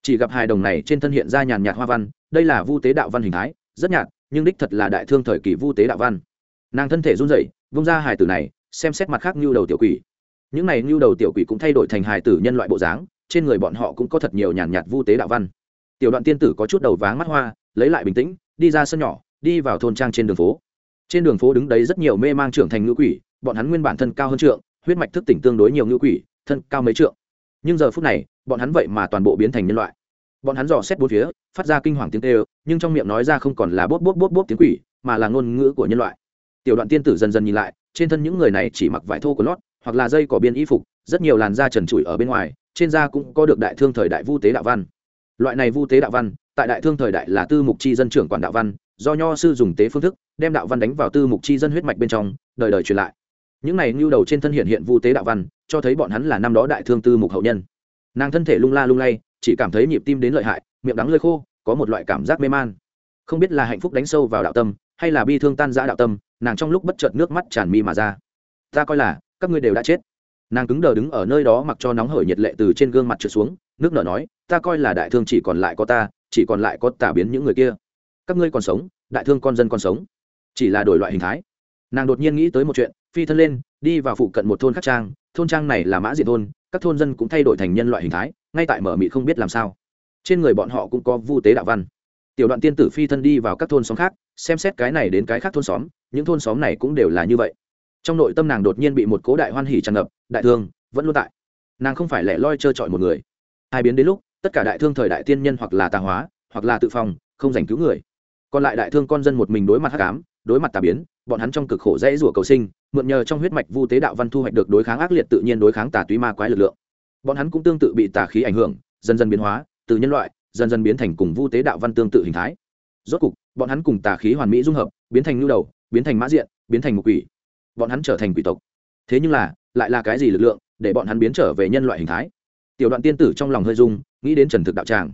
Chỉ gặp hài đồng này trên thân hiện ra nhàn nhạt hoa văn, đây là vu tế đạo văn hình thái, rất nhạt, nhưng đích thật là đại thương thời kỳ vu tế đạo văn. Nàng thân thể run rẩy, vung ra hài tử này, xem xét mặt khác như đầu tiểu quỷ. Những này như đầu tiểu quỷ cũng thay đổi thành hài tử nhân loại bộ dáng, trên người bọn họ cũng có thật nhiều nhàn nhạt vu tế đạo văn. Tiểu đoạn tiên tử có chút đầu váng mắt hoa, lấy lại bình tĩnh, đi ra sân nhỏ, đi vào thôn trang trên đường phố. Trên đường phố đứng đấy rất nhiều mê mang trưởng thành ngữ quỷ, bọn hắn nguyên bản thân cao hơn trượng huyết mạch thức tỉnh tương đối nhiều ngữ quỷ, thân cao mấy trượng. Nhưng giờ phút này, bọn hắn vậy mà toàn bộ biến thành nhân loại. Bọn hắn dò xét bốn phía, phát ra kinh hoàng tiếng tê nhưng trong miệng nói ra không còn là bốt bốt bốt bốt tiếng quỷ, mà là ngôn ngữ của nhân loại. Tiểu đoạn tiên tử dần dần nhìn lại, trên thân những người này chỉ mặc vải thô của lót, hoặc là dây cỏ biên y phục, rất nhiều làn da trần trụi ở bên ngoài, trên da cũng có được đại thương thời đại vu tế đạo văn. Loại này vu tế đạo văn, tại đại thương thời đại là tư mục chi dân trưởng quản đạo văn, do nho sư dùng tế phương thức, đem đạo văn đánh vào tư mục chi dân huyết mạch bên trong, đời đời truyền lại những này nhu đầu trên thân hiện hiện vu tế đạo văn, cho thấy bọn hắn là năm đó đại thương tư mục hậu nhân. Nàng thân thể lung la lung lay, chỉ cảm thấy nhịp tim đến lợi hại, miệng đắng lơi khô, có một loại cảm giác mê man. Không biết là hạnh phúc đánh sâu vào đạo tâm, hay là bi thương tan giã đạo tâm, nàng trong lúc bất chợt nước mắt tràn mi mà ra. Ta coi là, các ngươi đều đã chết. Nàng cứng đờ đứng ở nơi đó mặc cho nóng hởi nhiệt lệ từ trên gương mặt trượt xuống, nước nở nói, ta coi là đại thương chỉ còn lại có ta, chỉ còn lại có tả biến những người kia. Các ngươi còn sống, đại thương con dân còn sống. Chỉ là đổi loại hình thái. Nàng đột nhiên nghĩ tới một chuyện phi thân lên, đi vào phụ cận một thôn khắc trang. Thôn trang này là mã diện thôn, các thôn dân cũng thay đổi thành nhân loại hình thái, ngay tại mở mị không biết làm sao. Trên người bọn họ cũng có vu tế đạo văn. Tiểu đoạn tiên tử phi thân đi vào các thôn xóm khác, xem xét cái này đến cái khác thôn xóm, những thôn xóm này cũng đều là như vậy. Trong nội tâm nàng đột nhiên bị một cố đại hoan hỉ tràn ngập, đại thương vẫn luôn tại. Nàng không phải lẻ loi trơ trọi một người. Hai biến đến lúc, tất cả đại thương thời đại tiên nhân hoặc là tà hóa, hoặc là tự phòng không giành cứu người. Còn lại đại thương con dân một mình đối mặt hắc ám, đối mặt tà biến, bọn hắn trong cực khổ dễ rủa cầu sinh mượn nhờ trong huyết mạch vu tế đạo văn thu hoạch được đối kháng ác liệt tự nhiên đối kháng tà túy ma quái lực lượng. Bọn hắn cũng tương tự bị tà khí ảnh hưởng, dần dần biến hóa, từ nhân loại, dần dần biến thành cùng vu tế đạo văn tương tự hình thái. Rốt cục, bọn hắn cùng tà khí hoàn mỹ dung hợp, biến thành nhu đầu, biến thành mã diện, biến thành một quỷ. Bọn hắn trở thành quỷ tộc. Thế nhưng là, lại là cái gì lực lượng để bọn hắn biến trở về nhân loại hình thái? Tiểu đoạn tiên tử trong lòng hơi dung nghĩ đến trần thực đạo tràng.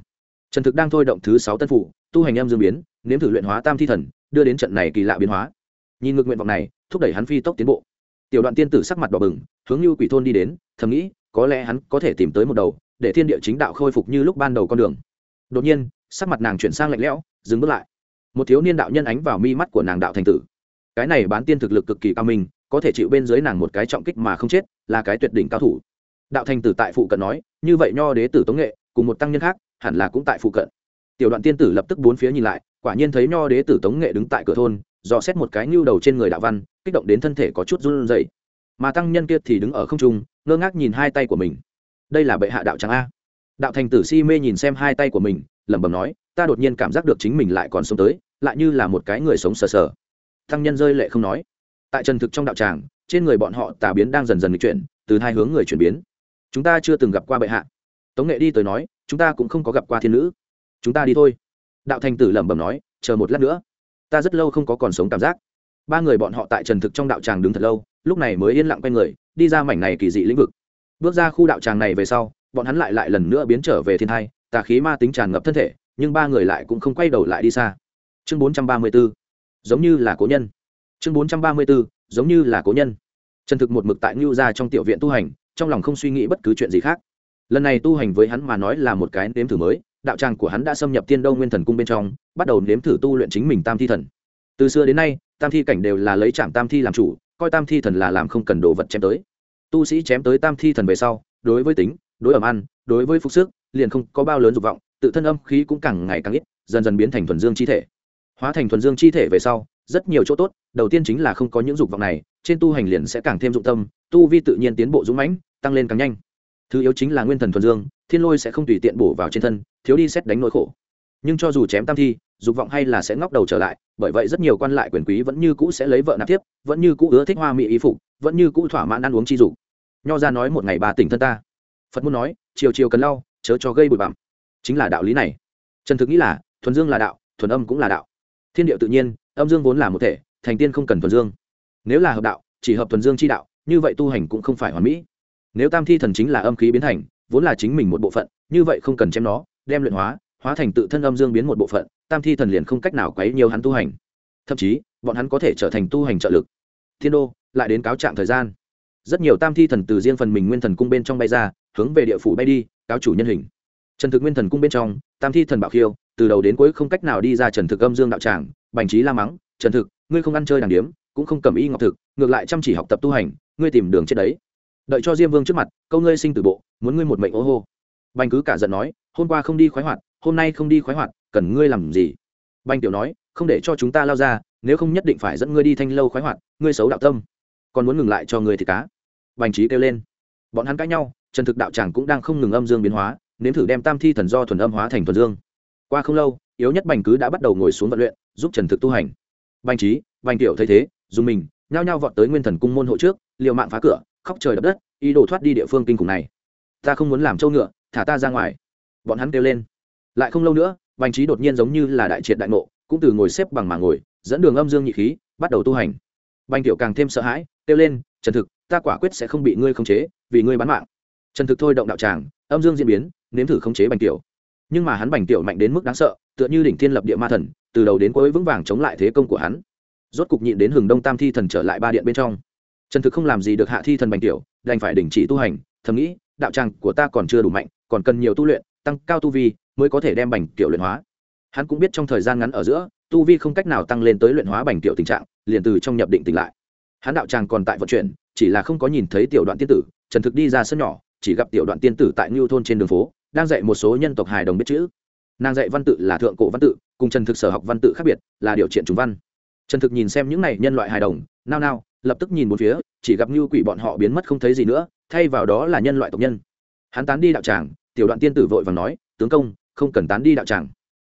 Trần thực đang thôi động thứ sáu tân phủ, tu hành em dương biến, nếm thử luyện hóa tam thi thần, đưa đến trận này kỳ lạ biến hóa. Nhìn ngược nguyện vọng này thúc đẩy hắn phi tốc tiến bộ. Tiểu đoạn tiên tử sắc mặt đỏ bừng, hướng như quỷ thôn đi đến, thầm nghĩ, có lẽ hắn có thể tìm tới một đầu, để thiên địa chính đạo khôi phục như lúc ban đầu con đường. Đột nhiên, sắc mặt nàng chuyển sang lạnh lẽo, dừng bước lại. Một thiếu niên đạo nhân ánh vào mi mắt của nàng đạo thành tử. Cái này bán tiên thực lực cực kỳ cao minh, có thể chịu bên dưới nàng một cái trọng kích mà không chết, là cái tuyệt đỉnh cao thủ. Đạo thành tử tại phụ cận nói, như vậy nho đế tử tống nghệ, cùng một tăng nhân khác, hẳn là cũng tại phụ cận. Tiểu đoạn tiên tử lập tức bốn phía nhìn lại, quả nhiên thấy nho đế tử tống nghệ đứng tại cửa thôn dò xét một cái nhu đầu trên người đạo văn, kích động đến thân thể có chút run rẩy. Mà tăng nhân kia thì đứng ở không trung, ngơ ngác nhìn hai tay của mình. Đây là bệ hạ đạo tràng a? Đạo thành tử si mê nhìn xem hai tay của mình, lẩm bẩm nói, ta đột nhiên cảm giác được chính mình lại còn sống tới, lại như là một cái người sống sờ sờ. Tăng nhân rơi lệ không nói. Tại trần thực trong đạo tràng, trên người bọn họ tà biến đang dần dần chuyển, từ hai hướng người chuyển biến. Chúng ta chưa từng gặp qua bệ hạ. Tống nghệ đi tới nói, chúng ta cũng không có gặp qua thiên nữ. Chúng ta đi thôi. Đạo thành tử lẩm bẩm nói, chờ một lát nữa ta rất lâu không có còn sống cảm giác. Ba người bọn họ tại trần thực trong đạo tràng đứng thật lâu, lúc này mới yên lặng quay người, đi ra mảnh này kỳ dị lĩnh vực. Bước ra khu đạo tràng này về sau, bọn hắn lại lại lần nữa biến trở về thiên thai, tà khí ma tính tràn ngập thân thể, nhưng ba người lại cũng không quay đầu lại đi xa. Chương bốn trăm ba mươi b ố giống như là cố nhân. Chương bốn trăm ba mươi b ố giống như là cố nhân. Trần thực một mực tại ngưu ra trong tiểu viện tu hành, trong lòng không suy nghĩ bất cứ chuyện gì khác. Lần này tu hành với hắn mà nói là một cái nếm thử mới đạo tràng của hắn đã xâm nhập tiên Đông nguyên thần cung bên trong, bắt đầu nếm thử tu luyện chính mình tam thi thần. Từ xưa đến nay, tam thi cảnh đều là lấy trạm tam thi làm chủ, coi tam thi thần là làm không cần đồ vật chém tới. Tu sĩ chém tới tam thi thần về sau, đối với tính, đối ẩm ăn, đối với phục sức, liền không có bao lớn dục vọng, tự thân âm khí cũng càng ngày càng ít, dần dần biến thành thuần dương chi thể. Hóa thành thuần dương chi thể về sau, rất nhiều chỗ tốt, đầu tiên chính là không có những dục vọng này, trên tu hành liền sẽ càng thêm dụng tâm, tu vi tự nhiên tiến bộ dũng mãnh, tăng lên càng nhanh. Thứ yếu chính là nguyên thần thuần dương thiên lôi sẽ không tùy tiện bổ vào trên thân, thiếu đi xét đánh nỗi khổ. Nhưng cho dù chém tam thi, dục vọng hay là sẽ ngóc đầu trở lại, bởi vậy rất nhiều quan lại quyền quý vẫn như cũ sẽ lấy vợ nạp tiếp, vẫn như cũ ưa thích hoa mỹ ý phục, vẫn như cũ thỏa mãn ăn uống chi dục. Nho ra nói một ngày bà tỉnh thân ta. Phật muốn nói, chiều chiều cần lau, chớ cho gây bụi bặm. Chính là đạo lý này. Trần thực nghĩ là, thuần dương là đạo, thuần âm cũng là đạo. Thiên điệu tự nhiên, âm dương vốn là một thể, thành tiên không cần thuần dương. Nếu là hợp đạo, chỉ hợp thuần dương chi đạo, như vậy tu hành cũng không phải hoàn mỹ. Nếu tam thi thần chính là âm khí biến thành vốn là chính mình một bộ phận, như vậy không cần chém nó, đem luyện hóa hóa thành tự thân âm dương biến một bộ phận, tam thi thần liền không cách nào quấy nhiều hắn tu hành. Thậm chí, bọn hắn có thể trở thành tu hành trợ lực. Thiên đô, lại đến cáo trạng thời gian. Rất nhiều tam thi thần từ riêng phần mình nguyên thần cung bên trong bay ra, hướng về địa phủ bay đi, cáo chủ nhân hình. Trần thực nguyên thần cung bên trong, tam thi thần bảo khiêu, từ đầu đến cuối không cách nào đi ra trần thực âm dương đạo tràng, bành trí la mắng, trần thực, ngươi không ăn chơi đàng điếm, cũng không cầm y ngọc thực, ngược lại chăm chỉ học tập tu hành, ngươi tìm đường chết đấy. Đợi cho diêm vương trước mặt, câu ngươi sinh tử bộ muốn ngươi một mệnh ô hô. Bành cứ cả giận nói, hôm qua không đi khoái hoạt, hôm nay không đi khoái hoạt, cần ngươi làm gì? Bành tiểu nói, không để cho chúng ta lao ra, nếu không nhất định phải dẫn ngươi đi thanh lâu khoái hoạt, ngươi xấu đạo tâm. Còn muốn ngừng lại cho người thì cá. Bành trí kêu lên. Bọn hắn cãi nhau, trần thực đạo tràng cũng đang không ngừng âm dương biến hóa, nếm thử đem tam thi thần do thuần âm hóa thành thuần dương. Qua không lâu, yếu nhất bành cứ đã bắt đầu ngồi xuống vận luyện, giúp trần thực tu hành. Bành trí, bành tiểu thấy thế, dùng mình, nhao nhao vọt tới nguyên thần cung môn hộ trước, liều mạng phá cửa, khóc trời đập đất, ý đồ thoát đi địa phương kinh khủng này ta không muốn làm trâu ngựa, thả ta ra ngoài. Bọn hắn kêu lên. Lại không lâu nữa, bành trí đột nhiên giống như là đại triệt đại ngộ, cũng từ ngồi xếp bằng mà ngồi, dẫn đường âm dương nhị khí, bắt đầu tu hành. Bành tiểu càng thêm sợ hãi, kêu lên, trần thực, ta quả quyết sẽ không bị ngươi khống chế, vì ngươi bán mạng. Trần thực thôi động đạo tràng, âm dương diễn biến, nếm thử khống chế bành tiểu. Nhưng mà hắn bành tiểu mạnh đến mức đáng sợ, tựa như đỉnh thiên lập địa ma thần, từ đầu đến cuối vững vàng chống lại thế công của hắn. Rốt cục nhịn đến hừng đông tam thi thần trở lại ba điện bên trong. Trần thực không làm gì được hạ thi thần bành tiểu, đành phải đình chỉ tu hành, thầm nghĩ đạo tràng của ta còn chưa đủ mạnh, còn cần nhiều tu luyện, tăng cao tu vi mới có thể đem bành tiểu luyện hóa. Hắn cũng biết trong thời gian ngắn ở giữa, tu vi không cách nào tăng lên tới luyện hóa bành tiểu tình trạng, liền từ trong nhập định tỉnh lại. Hắn đạo tràng còn tại vận chuyển, chỉ là không có nhìn thấy tiểu đoạn tiên tử, trần thực đi ra sân nhỏ, chỉ gặp tiểu đoạn tiên tử tại ngưu thôn trên đường phố, đang dạy một số nhân tộc hài đồng biết chữ. Nàng dạy văn tự là thượng cổ văn tự, cùng trần thực sở học văn tự khác biệt, là điều triện chúng văn. Trần thực nhìn xem những này nhân loại hài đồng, nao nao, lập tức nhìn một phía, chỉ gặp ngưu quỷ bọn họ biến mất không thấy gì nữa thay vào đó là nhân loại tộc nhân. Hắn tán đi đạo tràng, tiểu đoạn tiên tử vội và nói, tướng công, không cần tán đi đạo tràng.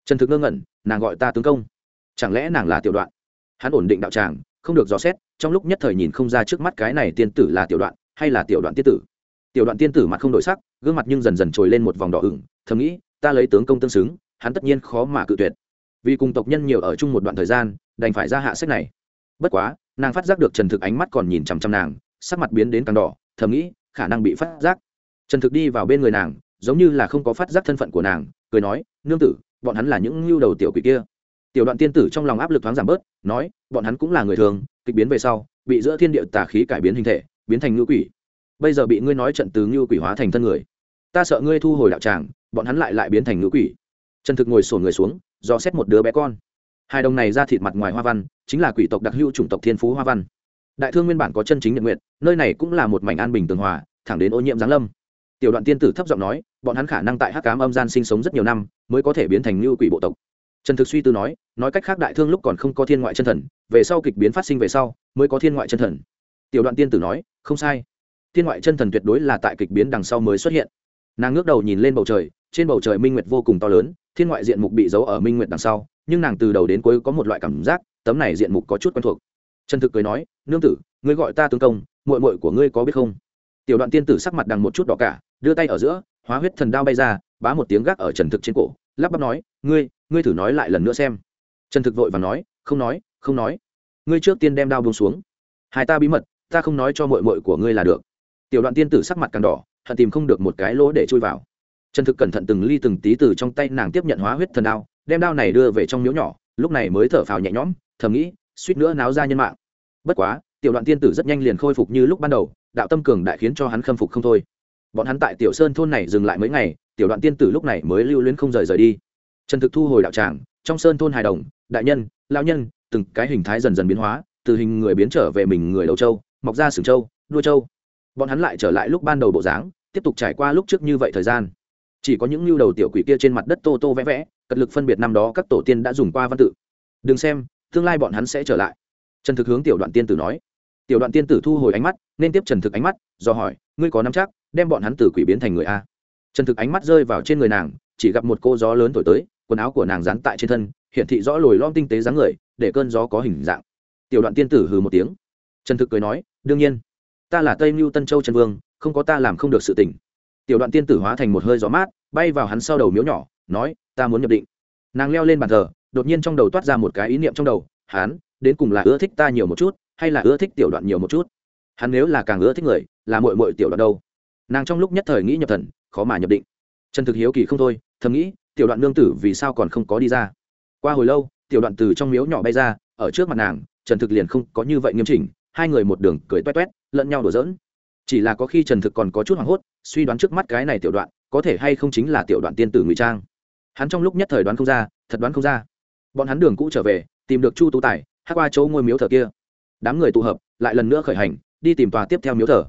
Trần thực ngơ ngẩn, nàng gọi ta tướng công. Chẳng lẽ nàng là tiểu đoạn? Hắn ổn định đạo tràng, không được dò xét, trong lúc nhất thời nhìn không ra trước mắt cái này tiên tử là tiểu đoạn hay là tiểu đoạn tiên tử. Tiểu đoạn tiên tử mặt không đổi sắc, gương mặt nhưng dần dần trồi lên một vòng đỏ ửng, thầm nghĩ, ta lấy tướng công tương xứng, hắn tất nhiên khó mà cự tuyệt. Vì cùng tộc nhân nhiều ở chung một đoạn thời gian, đành phải ra hạ sách này. Bất quá, nàng phát giác được trần thực ánh mắt còn nhìn chằm chằm nàng, sắc mặt biến đến càng đỏ, thầm nghĩ khả năng bị phát giác. Trần thực đi vào bên người nàng, giống như là không có phát giác thân phận của nàng, cười nói, nương tử, bọn hắn là những lưu đầu tiểu quỷ kia. Tiểu đoạn tiên tử trong lòng áp lực thoáng giảm bớt, nói, bọn hắn cũng là người thường, kịch biến về sau, bị giữa thiên địa tà khí cải biến hình thể, biến thành ngưu quỷ. Bây giờ bị ngươi nói trận từ lưu quỷ hóa thành thân người. Ta sợ ngươi thu hồi đạo tràng, bọn hắn lại lại biến thành ngưu quỷ. Trần thực ngồi sổn người xuống do xét một đứa bé con. Hai đồng này ra thịt mặt ngoài hoa văn, chính là quỷ tộc đặc hữu chủng tộc thiên phú hoa văn đại thương nguyên bản có chân chính nhận nguyện nơi này cũng là một mảnh an bình tường hòa, thẳng đến ô nhiễm giáng lâm. Tiểu đoạn tiên tử thấp giọng nói, bọn hắn khả năng tại hắc cám âm gian sinh sống rất nhiều năm, mới có thể biến thành như quỷ bộ tộc. Trần thực suy tư nói nói cách khác đại thương lúc còn không có thiên ngoại chân thần, về sau kịch biến phát sinh về sau, mới có thiên ngoại chân thần. Tiểu đoạn tiên tử nói, không sai. Thiên ngoại chân thần tuyệt đối là tại kịch biến đằng sau mới xuất hiện. Nàng ngước đầu nhìn lên bầu trời, trên bầu trời minh nguyệt vô cùng to lớn, thiên ngoại diện mục bị giấu ở minh nguyệt đằng sau, nhưng nàng từ đầu đến cuối có một loại cảm giác, tấm này diện mục có chút quen thuộc trần thực cười nói, nương tử, ngươi gọi ta tướng công mội mội của ngươi có biết không? Tiểu đoạn tiên tử sắc mặt đằng một chút đỏ cả, đưa tay ở giữa, hóa huyết thần đao bay ra, bá một tiếng gác ở trần thực trên cổ, lắp bắp nói, ngươi ngươi thử nói lại lần nữa xem. Trần thực vội và nói, không nói không nói. Ngươi trước tiên đem đao buông xuống. Hai ta bí mật, ta không nói cho mội mội của ngươi là được. Tiểu đoạn tiên tử sắc mặt càng đỏ, hận tìm không được một cái lỗ để chui vào. Trần thực cẩn thận từng ly từng tí từ trong tay nàng tiếp nhận hóa huyết thần đao, đem đao này đưa về trong miếu nhỏ, lúc này mới thở phào nhẹ nhõm, thầm nghĩ suýt nữa náo ra nhân mạng. Bất quá, tiểu đoạn tiên tử rất nhanh liền khôi phục như lúc ban đầu, đạo tâm cường đại khiến cho hắn khâm phục không thôi. Bọn hắn tại tiểu sơn thôn này dừng lại mấy ngày, tiểu đoạn tiên tử lúc này mới lưu luyến không rời rời đi. Trần thực thu hồi đạo tràng, trong sơn thôn hài đồng, đại nhân lao nhân, từng cái hình thái dần dần biến hóa, từ hình người biến trở về mình người đầu châu, mọc ra sừng châu, đuôi châu. bọn hắn lại trở lại lúc ban đầu bộ dáng, tiếp tục trải qua lúc trước như vậy thời gian. Chỉ có những lưu đầu tiểu quỷ kia trên mặt đất tô tô vẽ vẽ, cật lực phân biệt năm đó các tổ tiên đã dùng qua văn tự. Đừng xem tương lai bọn hắn sẽ trở lại. Trần thực hướng tiểu đoạn tiên tử nói. Tiểu đoạn tiên tử thu hồi ánh mắt, nên tiếp trần thực ánh mắt, do hỏi, ngươi có nắm chắc đem bọn hắn từ quỷ biến thành người a? Trần thực ánh mắt rơi vào trên người nàng, chỉ gặp một cô gió lớn thổi tới, quần áo của nàng dán tại trên thân hiện thị rõ lồi lom tinh tế dáng người, để cơn gió có hình dạng. Tiểu đoạn tiên tử hừ một tiếng. Trần thực cười nói, đương nhiên, ta là tây mưu tân châu trần vương, không có ta làm không được sự tỉnh. tiểu đoạn tiên tử hóa thành một hơi gió mát, bay vào hắn sau đầu miếu nhỏ, nói, ta muốn nhập định. Nàng leo lên bàn thờ đột nhiên trong đầu toát ra một cái ý niệm trong đầu hắn đến cùng là ưa thích ta nhiều một chút, hay là ưa thích tiểu đoạn nhiều một chút? Hắn nếu là càng ưa thích người, là mội mội tiểu đoạn đâu? Nàng trong lúc nhất thời nghĩ nhập thần, khó mà nhập định. Trần thực hiếu kỳ không thôi, thầm nghĩ, tiểu đoạn nương tử vì sao còn không có đi ra? Qua hồi lâu, tiểu đoạn từ trong miếu nhỏ bay ra, ở trước mặt nàng trần thực liền không có như vậy nghiêm chỉnh, hai người một đường cười toét toét, lẫn nhau đổ dỡn chỉ là có khi trần thực còn có chút hoảng hốt, suy đoán trước mắt cái này tiểu đoạn, có thể hay không chính là tiểu đoạn tiên tử ngụy trang. Hắn trong lúc nhất thời đoán không ra, thật đoán không ra bọn hắn đường cũ trở về, tìm được chu tú tài, hát qua chỗ ngôi miếu thờ kia. Đám người tụ hợp, lại lần nữa khởi hành, đi tìm tòa tiếp theo miếu thờ.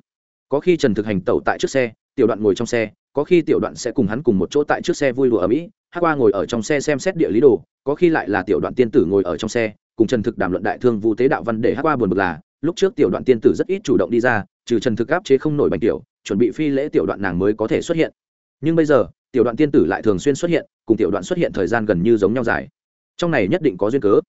Có khi trần thực hành tẩu tại trước xe, tiểu đoạn ngồi trong xe, có khi tiểu đoạn sẽ cùng hắn cùng một chỗ tại trước xe vui lụa ở mỹ, hát qua ngồi ở trong xe xem xét địa lý đồ, có khi lại là tiểu đoạn tiên tử ngồi ở trong xe, cùng trần thực đàm luận đại thương vũ tế đạo văn để hát qua buồn bực là, lúc trước tiểu đoạn tiên tử rất ít chủ động đi ra, trừ trần thực áp chế không nổi bành tiểu, chuẩn bị phi lễ tiểu đoạn nàng mới có thể xuất hiện. Nhưng bây giờ, tiểu đoạn tiên tử lại thường xuyên xuất hiện, cùng tiểu đoạn xuất hiện thời gian gần như giống nhau dài trong này nhất định có duyên cớ.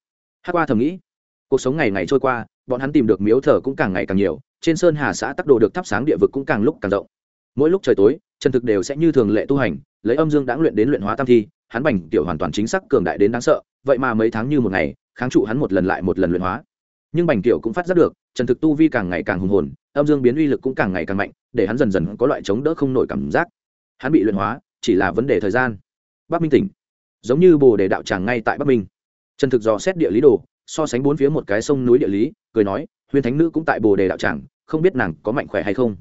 Hát qua thầm nghĩ. Cuộc sống ngày ngày trôi qua, bọn hắn tìm được miếu thờ cũng càng ngày càng nhiều, trên sơn hà xã tắc đồ được thắp sáng địa vực cũng càng lúc càng rộng. Mỗi lúc trời tối trần thực đều sẽ như thường lệ tu hành, lấy âm dương đáng luyện đến luyện hóa tam thi, hắn bành tiểu hoàn toàn chính xác cường đại đến đáng sợ, vậy mà mấy tháng như một ngày, kháng trụ hắn một lần lại một lần luyện hóa. Nhưng bành tiểu cũng phát giác được trần thực tu vi càng ngày càng hùng hồn, âm dương biến uy lực cũng càng ngày càng mạnh, để hắn dần dần có loại chống đỡ không nổi cảm giác. Hắn bị luyện hóa, chỉ là vấn đề thời gian. Bắc minh tỉnh giống như bồ đề đạo tràng ngay tại bắc minh trần thực dò xét địa lý đồ so sánh bốn phía một cái sông núi địa lý cười nói huyền thánh nữ cũng tại bồ đề đạo tràng không biết nàng có mạnh khỏe hay không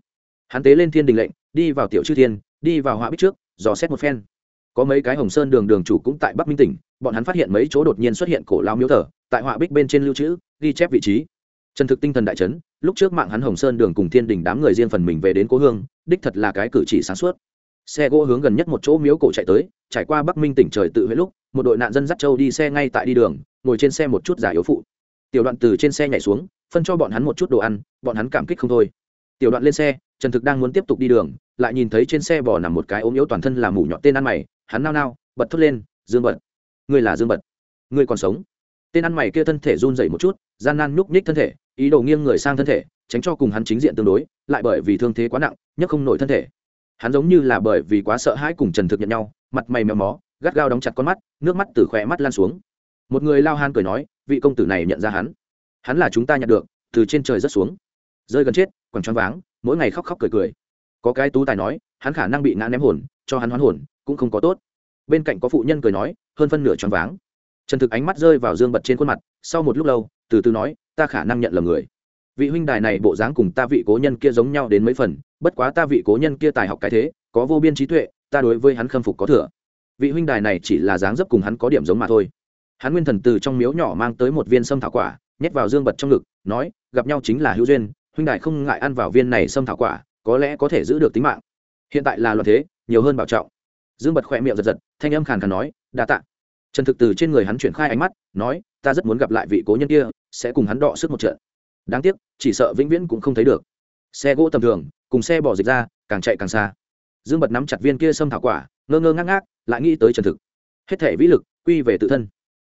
hắn tế lên thiên đình lệnh đi vào tiểu chư thiên đi vào họa bích trước dò xét một phen có mấy cái hồng sơn đường đường chủ cũng tại bắc minh tỉnh bọn hắn phát hiện mấy chỗ đột nhiên xuất hiện cổ lao miếu thờ tại họa bích bên trên lưu trữ ghi chép vị trí trần thực tinh thần đại trấn lúc trước mạng hắn hồng sơn đường cùng thiên đình đám người riêng phần mình về đến cố hương đích thật là cái cử chỉ sáng suốt xe gỗ hướng gần nhất một chỗ miếu cổ chạy tới, trải qua bắc minh tỉnh trời tự huế lúc, một đội nạn dân dắt châu đi xe ngay tại đi đường, ngồi trên xe một chút giả yếu phụ. Tiểu đoạn từ trên xe nhảy xuống, phân cho bọn hắn một chút đồ ăn, bọn hắn cảm kích không thôi. Tiểu đoạn lên xe, trần thực đang muốn tiếp tục đi đường, lại nhìn thấy trên xe bò nằm một cái ốm yếu toàn thân là mủ nhọn tên ăn mày, hắn nao nao, bật thốt lên, dương bật, ngươi là dương bật, ngươi còn sống? Tên ăn mày kia thân thể run dậy một chút, gian nan nhúc nhích thân thể, ý đồ nghiêng người sang thân thể, tránh cho cùng hắn chính diện tương đối, lại bởi vì thương thế quá nặng nhất không nổi thân thể hắn giống như là bởi vì quá sợ hãi cùng trần thực nhận nhau, mặt mày mèo mó, gắt gao đóng chặt con mắt, nước mắt từ khỏe mắt lan xuống. Một người lao han cười nói, vị công tử này nhận ra hắn. Hắn là chúng ta nhận được, từ trên trời rất xuống. Rơi gần chết, quẳng choáng váng, mỗi ngày khóc khóc cười cười. Có cái tú tài nói, hắn khả năng bị ngã ném hồn, cho hắn hoán hồn, cũng không có tốt. Bên cạnh có phụ nhân cười nói, hơn phân nửa choáng váng. Trần thực ánh mắt rơi vào dương bật trên khuôn mặt, sau một lúc lâu, từ từ nói, ta khả năng nhận lầm người vị huynh đài này bộ dáng cùng ta vị cố nhân kia giống nhau đến mấy phần, bất quá ta vị cố nhân kia tài học cái thế, có vô biên trí tuệ, ta đối với hắn khâm phục có thừa. Vị huynh đài này chỉ là dáng dấp cùng hắn có điểm giống mà thôi. Hắn nguyên thần từ trong miếu nhỏ mang tới một viên sâm thảo quả, nhét vào dương vật trong ngực, nói, gặp nhau chính là hữu duyên, huynh đài không ngại ăn vào viên này sâm thảo quả, có lẽ có thể giữ được tính mạng. Hiện tại là loạn thế, nhiều hơn bảo trọng. Dương bật khỏe miệng giật giật, thanh âm khàn khàn nói, đa tạ. Trần thực từ trên người hắn chuyển khai ánh mắt, nói, ta rất muốn gặp lại vị cố nhân kia, sẽ cùng hắn đọ sức một trận đáng tiếc, chỉ sợ vĩnh viễn cũng không thấy được. Xe gỗ tầm thường, cùng xe bỏ dịch ra, càng chạy càng xa. Dương bật nắm chặt viên kia xâm thảo quả, ngơ ngơ ngác ngác, lại nghĩ tới trần thực. Hết thể vĩ lực, quy về tự thân.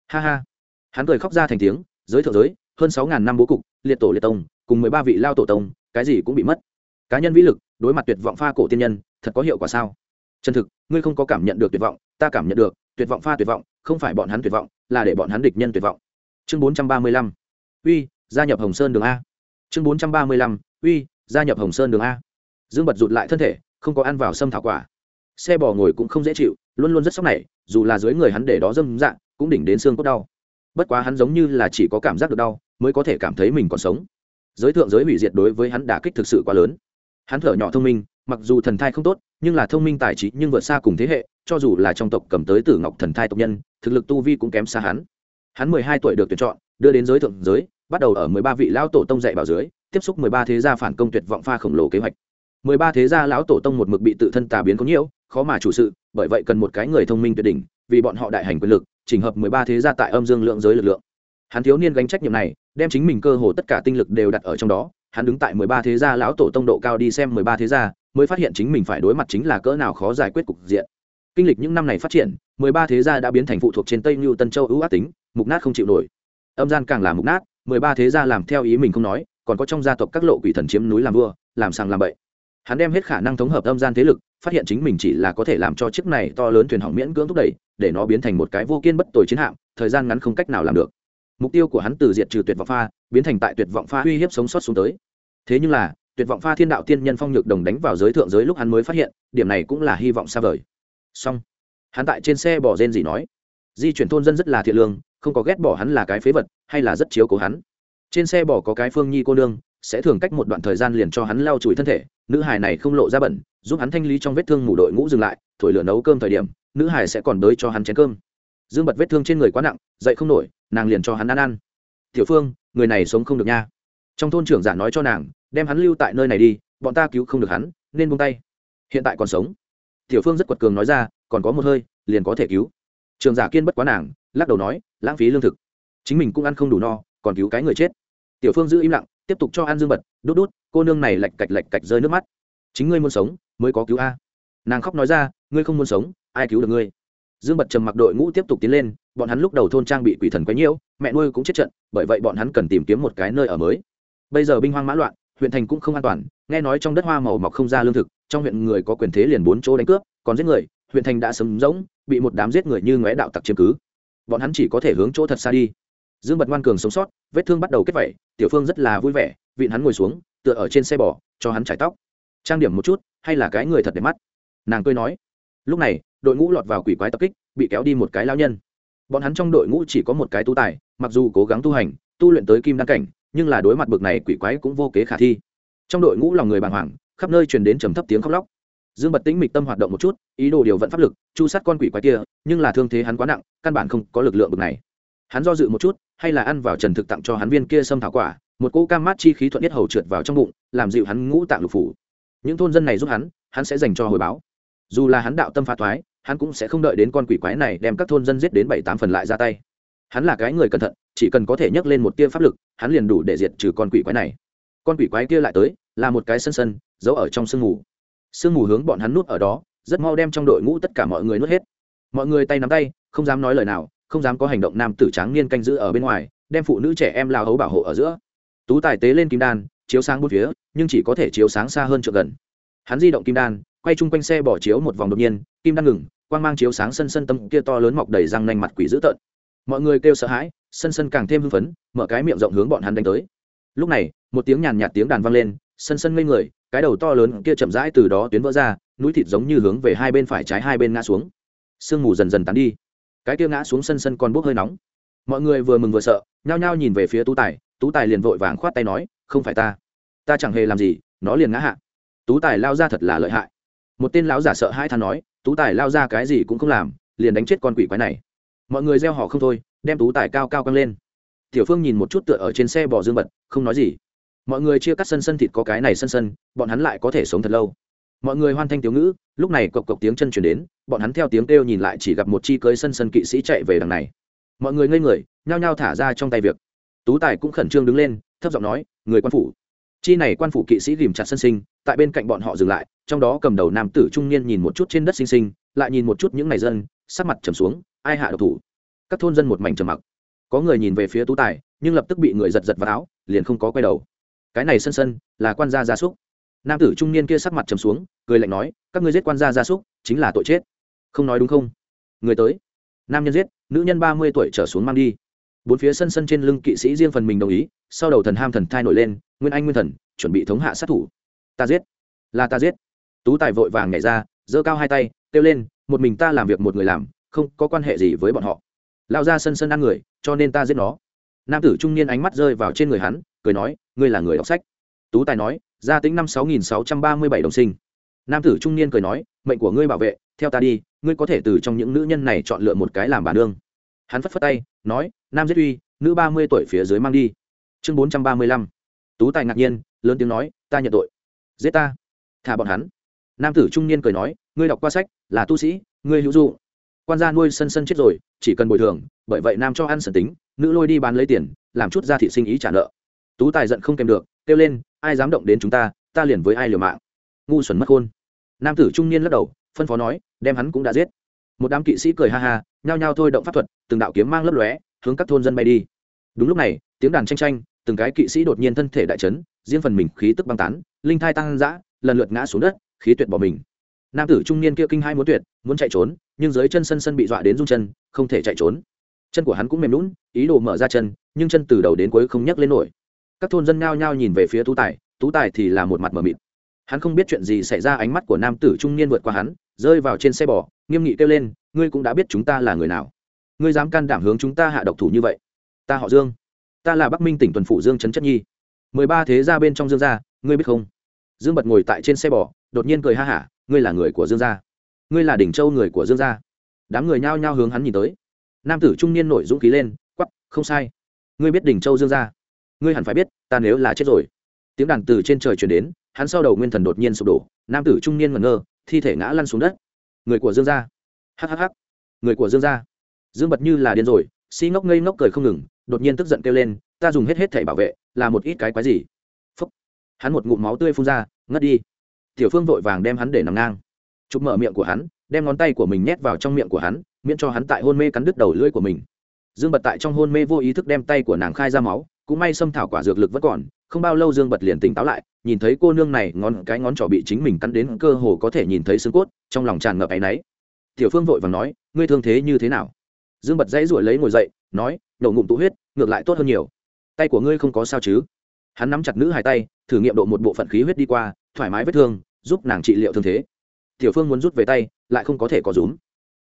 Ha ha. Hắn cười khóc ra thành tiếng, giới thượng giới, hơn sáu ngàn năm bố cục, liệt tổ liệt tông, cùng mười ba vị lao tổ tông, cái gì cũng bị mất. Cá nhân vĩ lực, đối mặt tuyệt vọng pha cổ tiên nhân, thật có hiệu quả sao? Chân thực, ngươi không có cảm nhận được tuyệt vọng, ta cảm nhận được, tuyệt vọng pha tuyệt vọng, không phải bọn hắn tuyệt vọng, là để bọn hắn địch nhân tuyệt vọng. Chương bốn trăm ba mươi lăm. Uy gia nhập hồng sơn đường a. Chương bốn trăm ba mươi lăm, uy, gia nhập hồng sơn đường a. Dương bật rụt lại thân thể, không có ăn vào sâm thảo quả. Xe bò ngồi cũng không dễ chịu, luôn luôn rất sốc này, dù là dưới người hắn để đó dâm dạng cũng đỉnh đến xương cốt đau. Bất quá hắn giống như là chỉ có cảm giác được đau, mới có thể cảm thấy mình còn sống. Giới thượng giới hủy diệt đối với hắn đả kích thực sự quá lớn. Hắn thở nhỏ thông minh, mặc dù thần thai không tốt, nhưng là thông minh tài trí nhưng vượt xa cùng thế hệ, cho dù là trong tộc cầm tới tử ngọc thần thai tộc nhân, thực lực tu vi cũng kém xa hắn. Hắn mười hai tuổi được tuyển chọn, đưa đến giới thượng giới bắt đầu ở mười ba vị lão tổ tông dạy bảo dưới, tiếp xúc mười ba thế gia phản công tuyệt vọng pha khổng lồ kế hoạch. mười ba thế gia lão tổ tông một mực bị tự thân tà biến có nhiều khó mà chủ sự, bởi vậy cần một cái người thông minh tuyệt đỉnh, vì bọn họ đại hành quyền lực, chỉnh hợp mười ba thế gia tại âm dương lượng giới lực lượng. Hắn thiếu niên gánh trách nhiệm này, đem chính mình cơ hồ tất cả tinh lực đều đặt ở trong đó, hắn đứng tại mười ba thế gia lão tổ tông độ cao đi xem mười ba thế gia, mới phát hiện chính mình phải đối mặt chính là cỡ nào khó giải quyết cục diện. Kinh lịch những năm này phát triển, mười ba thế gia đã biến thành phụ thuộc trên tây như tân châu ưu ác tính, mục nát không chịu nổi. Âm gian càng là mục nát mười ba thế gia làm theo ý mình không nói, còn có trong gia tộc các lộ quỷ thần chiếm núi làm vua, làm sàng làm bậy. Hắn đem hết khả năng thống hợp âm gian thế lực, phát hiện chính mình chỉ là có thể làm cho chiếc này to lớn thuyền hỏng miễn cưỡng thúc đẩy, để nó biến thành một cái vô kiên bất tồi chiến hạm, thời gian ngắn không cách nào làm được. Mục tiêu của hắn từ diệt trừ tuyệt vọng pha, biến thành tại tuyệt vọng pha uy hiếp sống sót xuống tới. Thế nhưng là, tuyệt vọng pha thiên đạo tiên nhân phong nhược đồng đánh vào giới thượng giới lúc hắn mới phát hiện, điểm này cũng là hy vọng xa vời. Song hắn tại trên xe bỏ rên gì nói, di chuyển thôn dân rất là thiện lương không có ghét bỏ hắn là cái phế vật, hay là rất chiếu cố hắn. Trên xe bỏ có cái phương nhi cô nương, sẽ thường cách một đoạn thời gian liền cho hắn lau chùi thân thể, nữ hài này không lộ ra bẩn, giúp hắn thanh lý trong vết thương mù đội ngũ dừng lại, thổi lửa nấu cơm thời điểm, nữ hài sẽ còn đới cho hắn chén cơm. Dương bật vết thương trên người quá nặng, dậy không nổi, nàng liền cho hắn ăn ăn. Tiểu phương, người này sống không được nha. Trong thôn trưởng giả nói cho nàng, đem hắn lưu tại nơi này đi, bọn ta cứu không được hắn, nên buông tay. Hiện tại còn sống. Tiểu phương rất quật cường nói ra, còn có một hơi, liền có thể cứu. Trường giả kiên bất quá nàng, lắc đầu nói lãng phí lương thực. Chính mình cũng ăn không đủ no, còn cứu cái người chết. Tiểu phương giữ im lặng, tiếp tục cho ăn dương bật, đút đút, cô nương này lạch cạch lạch cạch rơi nước mắt. Chính ngươi muốn sống, mới có cứu a. Nàng khóc nói ra, ngươi không muốn sống, ai cứu được ngươi? Dương bật trầm mặc đội ngũ tiếp tục tiến lên, bọn hắn lúc đầu thôn trang bị quỷ thần quấy nhiễu, mẹ nuôi cũng chết trận, bởi vậy bọn hắn cần tìm kiếm một cái nơi ở mới. Bây giờ binh hoang mã loạn, huyện thành cũng không an toàn, nghe nói trong đất hoa màu mọc không ra lương thực, trong huyện người có quyền thế liền bốn chỗ đánh cướp, còn giết người, huyện thành đã sấm rỗng, bị một đám giết người như ngóe đạo tặc chiếm cứ bọn hắn chỉ có thể hướng chỗ thật xa đi. Dương bật ngoan cường sống sót, vết thương bắt đầu kết vẩy tiểu phương rất là vui vẻ, vịn hắn ngồi xuống, tựa ở trên xe bò, cho hắn chải tóc. Trang điểm một chút, hay là cái người thật đẹp mắt. Nàng cười nói, lúc này, đội ngũ lọt vào quỷ quái tập kích, bị kéo đi một cái lao nhân. Bọn hắn trong đội ngũ chỉ có một cái tu tài, mặc dù cố gắng tu hành, tu luyện tới kim đăng cảnh, nhưng là đối mặt bực này quỷ quái cũng vô kế khả thi. Trong đội ngũ lòng người bàng hoàng, khắp nơi truyền đến trầm thấp tiếng khóc lóc dương bật tĩnh mịch tâm hoạt động một chút, ý đồ điều vận pháp lực, chu sát con quỷ quái kia, nhưng là thương thế hắn quá nặng, căn bản không có lực lượng bực này. Hắn do dự một chút, hay là ăn vào trần thực tặng cho hắn viên kia xâm thảo quả, một cỗ cam mát chi khí thuận nhất hầu trượt vào trong bụng, làm dịu hắn ngũ tạng lục phủ. Những thôn dân này giúp hắn hắn sẽ dành cho hồi báo. Dù là hắn đạo tâm phá thoái, hắn cũng sẽ không đợi đến con quỷ quái này đem các thôn dân giết đến bảy tám phần lại ra tay. Hắn là cái người cẩn thận, chỉ cần có thể nhấc lên một tia pháp lực, hắn liền đủ để diệt trừ con quỷ quái này. Con quỷ quái kia lại tới, là một cái sân sân, giấu ở trong sương mù sương mù hướng bọn hắn nuốt ở đó, rất mau đem trong đội ngũ tất cả mọi người nuốt hết. Mọi người tay nắm tay, không dám nói lời nào, không dám có hành động nam tử tráng niên canh giữ ở bên ngoài, đem phụ nữ trẻ em lao hấu bảo hộ ở giữa. Tú tài tế lên kim đan, chiếu sáng bốn phía, nhưng chỉ có thể chiếu sáng xa hơn trượng gần. Hắn di động kim đan, quay chung quanh xe bỏ chiếu một vòng đột nhiên, kim đan ngừng, quang mang chiếu sáng sân sân tâm kia to lớn mọc đầy răng nanh mặt quỷ dữ tợn. Mọi người kêu sợ hãi, sân sân càng thêm hưng phấn, mở cái miệng rộng hướng bọn hắn đánh tới. Lúc này, một tiếng nhàn nhạt tiếng đàn vang lên, sân sân ngây người cái đầu to lớn kia chậm rãi từ đó tuyến vỡ ra, núi thịt giống như hướng về hai bên phải trái hai bên ngã xuống. Sương mù dần dần tán đi. Cái kia ngã xuống sân sân còn bốc hơi nóng. Mọi người vừa mừng vừa sợ, nhao nhao nhìn về phía tú tài. Tú tài liền vội vàng khoát tay nói, không phải ta. Ta chẳng hề làm gì, nó liền ngã hạ. Tú tài lao ra thật là lợi hại. Một tên lão giả sợ hai than nói, tú tài lao ra cái gì cũng không làm, liền đánh chết con quỷ quái này. Mọi người gieo họ không thôi, đem tú tài cao cao căng lên. Tiểu phương nhìn một chút tựa ở trên xe bò dương bật không nói gì mọi người chia cắt sân sân thịt có cái này sân sân, bọn hắn lại có thể sống thật lâu. Mọi người hoan thanh tiểu ngữ, lúc này cộc cộc tiếng chân chuyển đến, bọn hắn theo tiếng kêu nhìn lại chỉ gặp một chi cưới sân sân kỵ sĩ chạy về đằng này. Mọi người ngây người, nhao nhao thả ra trong tay việc. Tú tài cũng khẩn trương đứng lên, thấp giọng nói, người quan phủ. Chi này quan phủ kỵ sĩ ghìm chặt sân sinh tại bên cạnh bọn họ dừng lại, trong đó cầm đầu nam tử trung niên nhìn một chút trên đất sinh sinh lại nhìn một chút những ngày dân, sắc mặt trầm xuống, ai hạ độc thủ? Các thôn dân một mảnh trầm mặc. Có người nhìn về phía tú tài, nhưng lập tức bị người giật giật vào áo, liền không có quay đầu cái này sân sân là quan gia gia súc. Nam tử trung niên kia sắc mặt trầm xuống, cười lạnh nói, các ngươi giết quan gia gia súc, chính là tội chết. Không nói đúng không? Người tới. Nam nhân giết, nữ nhân ba mươi tuổi trở xuống mang đi. Bốn phía sân sân trên lưng kỵ sĩ riêng phần mình đồng ý, sau đầu thần ham thần thai nổi lên, nguyên anh nguyên thần, chuẩn bị thống hạ sát thủ. Ta giết. Là ta giết. Tú tài vội vàng nhảy ra, giơ cao hai tay, kêu lên, một mình ta làm việc một người làm, không có quan hệ gì với bọn họ. Lao ra sân sân ăn người, cho nên ta giết nó. Nam tử trung niên ánh mắt rơi vào trên người hắn cười nói, ngươi là người đọc sách. Tú tài nói, gia tính năm sáu nghìn sáu trăm ba mươi bảy đồng sinh. Nam tử trung niên cười nói, mệnh của ngươi bảo vệ, theo ta đi, ngươi có thể từ trong những nữ nhân này chọn lựa một cái làm bà nương. Hắn phất phất tay, nói, nam giết uy, nữ ba mươi tuổi phía dưới mang đi. Chương bốn trăm ba mươi lăm. Tú tài ngạc nhiên, lớn tiếng nói, ta nhận tội. Giết ta. Thả bọn hắn. Nam tử trung niên cười nói, ngươi đọc qua sách, là tu sĩ, ngươi hữu dụ quan gia nuôi sân sân chết rồi, chỉ cần bồi thường, bởi vậy nam cho ăn sần tính, nữ lôi đi bán lấy tiền, làm chút ra thị sinh ý trả nợ tú tài giận không kèm được, kêu lên, ai dám động đến chúng ta ta liền với ai liều mạng. Ngu xuẩn mất khôn. Nam tử trung niên lắc đầu, phân phó nói, đem hắn cũng đã giết. Một đám kỵ sĩ cười ha ha, nhao nhao thôi động pháp thuật, từng đạo kiếm mang lấp lóe, hướng các thôn dân bay đi. Đúng lúc này, tiếng đàn tranh tranh từng cái kỵ sĩ đột nhiên thân thể đại chấn, riêng phần mình khí tức băng tán, linh thai tăng dã, lần lượt ngã xuống đất, khí tuyệt bỏ mình. Nam tử trung niên kia kinh hai muốn tuyệt, muốn chạy trốn, nhưng dưới chân sân sân bị dọa đến rung chân, không thể chạy trốn. Chân của hắn cũng mềm lún ý đồ mở ra chân, nhưng chân từ đầu đến cuối không nhấc lên nổi các thôn dân nhao nhao nhìn về phía tú tài tú tài thì là một mặt mờ mịt. Hắn không biết chuyện gì xảy ra, ánh mắt của nam tử trung niên vượt qua hắn, rơi vào trên xe bò, nghiêm nghị kêu lên, ngươi cũng đã biết chúng ta là người nào? Ngươi dám can đảm hướng chúng ta hạ độc thủ như vậy? Ta họ dương. Ta là bắc minh tỉnh tuần phủ dương trấn chất nhi. Mười ba thế ra bên trong dương gia, ngươi biết không? Dương bật ngồi tại trên xe bò, đột nhiên cười ha hả, ngươi là người của dương gia. Ngươi là đỉnh châu người của dương gia. Đám người nhao nhao hướng hắn nhìn tới. Nam tử trung niên nổi dũng khí lên quắp không sai. Ngươi biết đỉnh châu dương gia? Ngươi hẳn phải biết, ta nếu là chết rồi. Tiếng đàn từ trên trời chuyển đến, hắn sau đầu nguyên thần đột nhiên sụp đổ, nam tử trung niên ngẩn ngơ, thi thể ngã lăn xuống đất. Người của dương gia. Hhh người của dương gia. Dương bật như là điên rồi, si ngốc ngây ngốc cười không ngừng, đột nhiên tức giận kêu lên, ta dùng hết hết thẻ bảo vệ, là một ít cái quái gì? Phúc. hắn một ngụm máu tươi phun ra, ngất đi. Tiểu phương vội vàng đem hắn để nằm ngang. Chụp mở miệng của hắn, đem ngón tay của mình nhét vào trong miệng của hắn, miễn cho hắn tại hôn mê cắn đứt đầu lưỡi của mình. Dương bật tại trong hôn mê vô ý thức đem tay của nàng khai ra máu cũng may xâm thảo quả dược lực vẫn còn, không bao lâu dương bật liền tỉnh táo lại, nhìn thấy cô nương này ngón cái ngón trỏ bị chính mình cắn đến cơ hồ có thể nhìn thấy xương cốt, trong lòng tràn ngập áy náy. Tiểu phương vội và nói, ngươi thương thế như thế nào? Dương bật dãy ruổi lấy ngồi dậy, nói, nổ ngụm tụ huyết, ngược lại tốt hơn nhiều. Tay của ngươi không có sao chứ? Hắn nắm chặt nữ hai tay, thử nghiệm độ một bộ phận khí huyết đi qua, thoải mái vết thương, giúp nàng trị liệu thương thế. Tiểu phương muốn rút về tay, lại không có thể có rúm.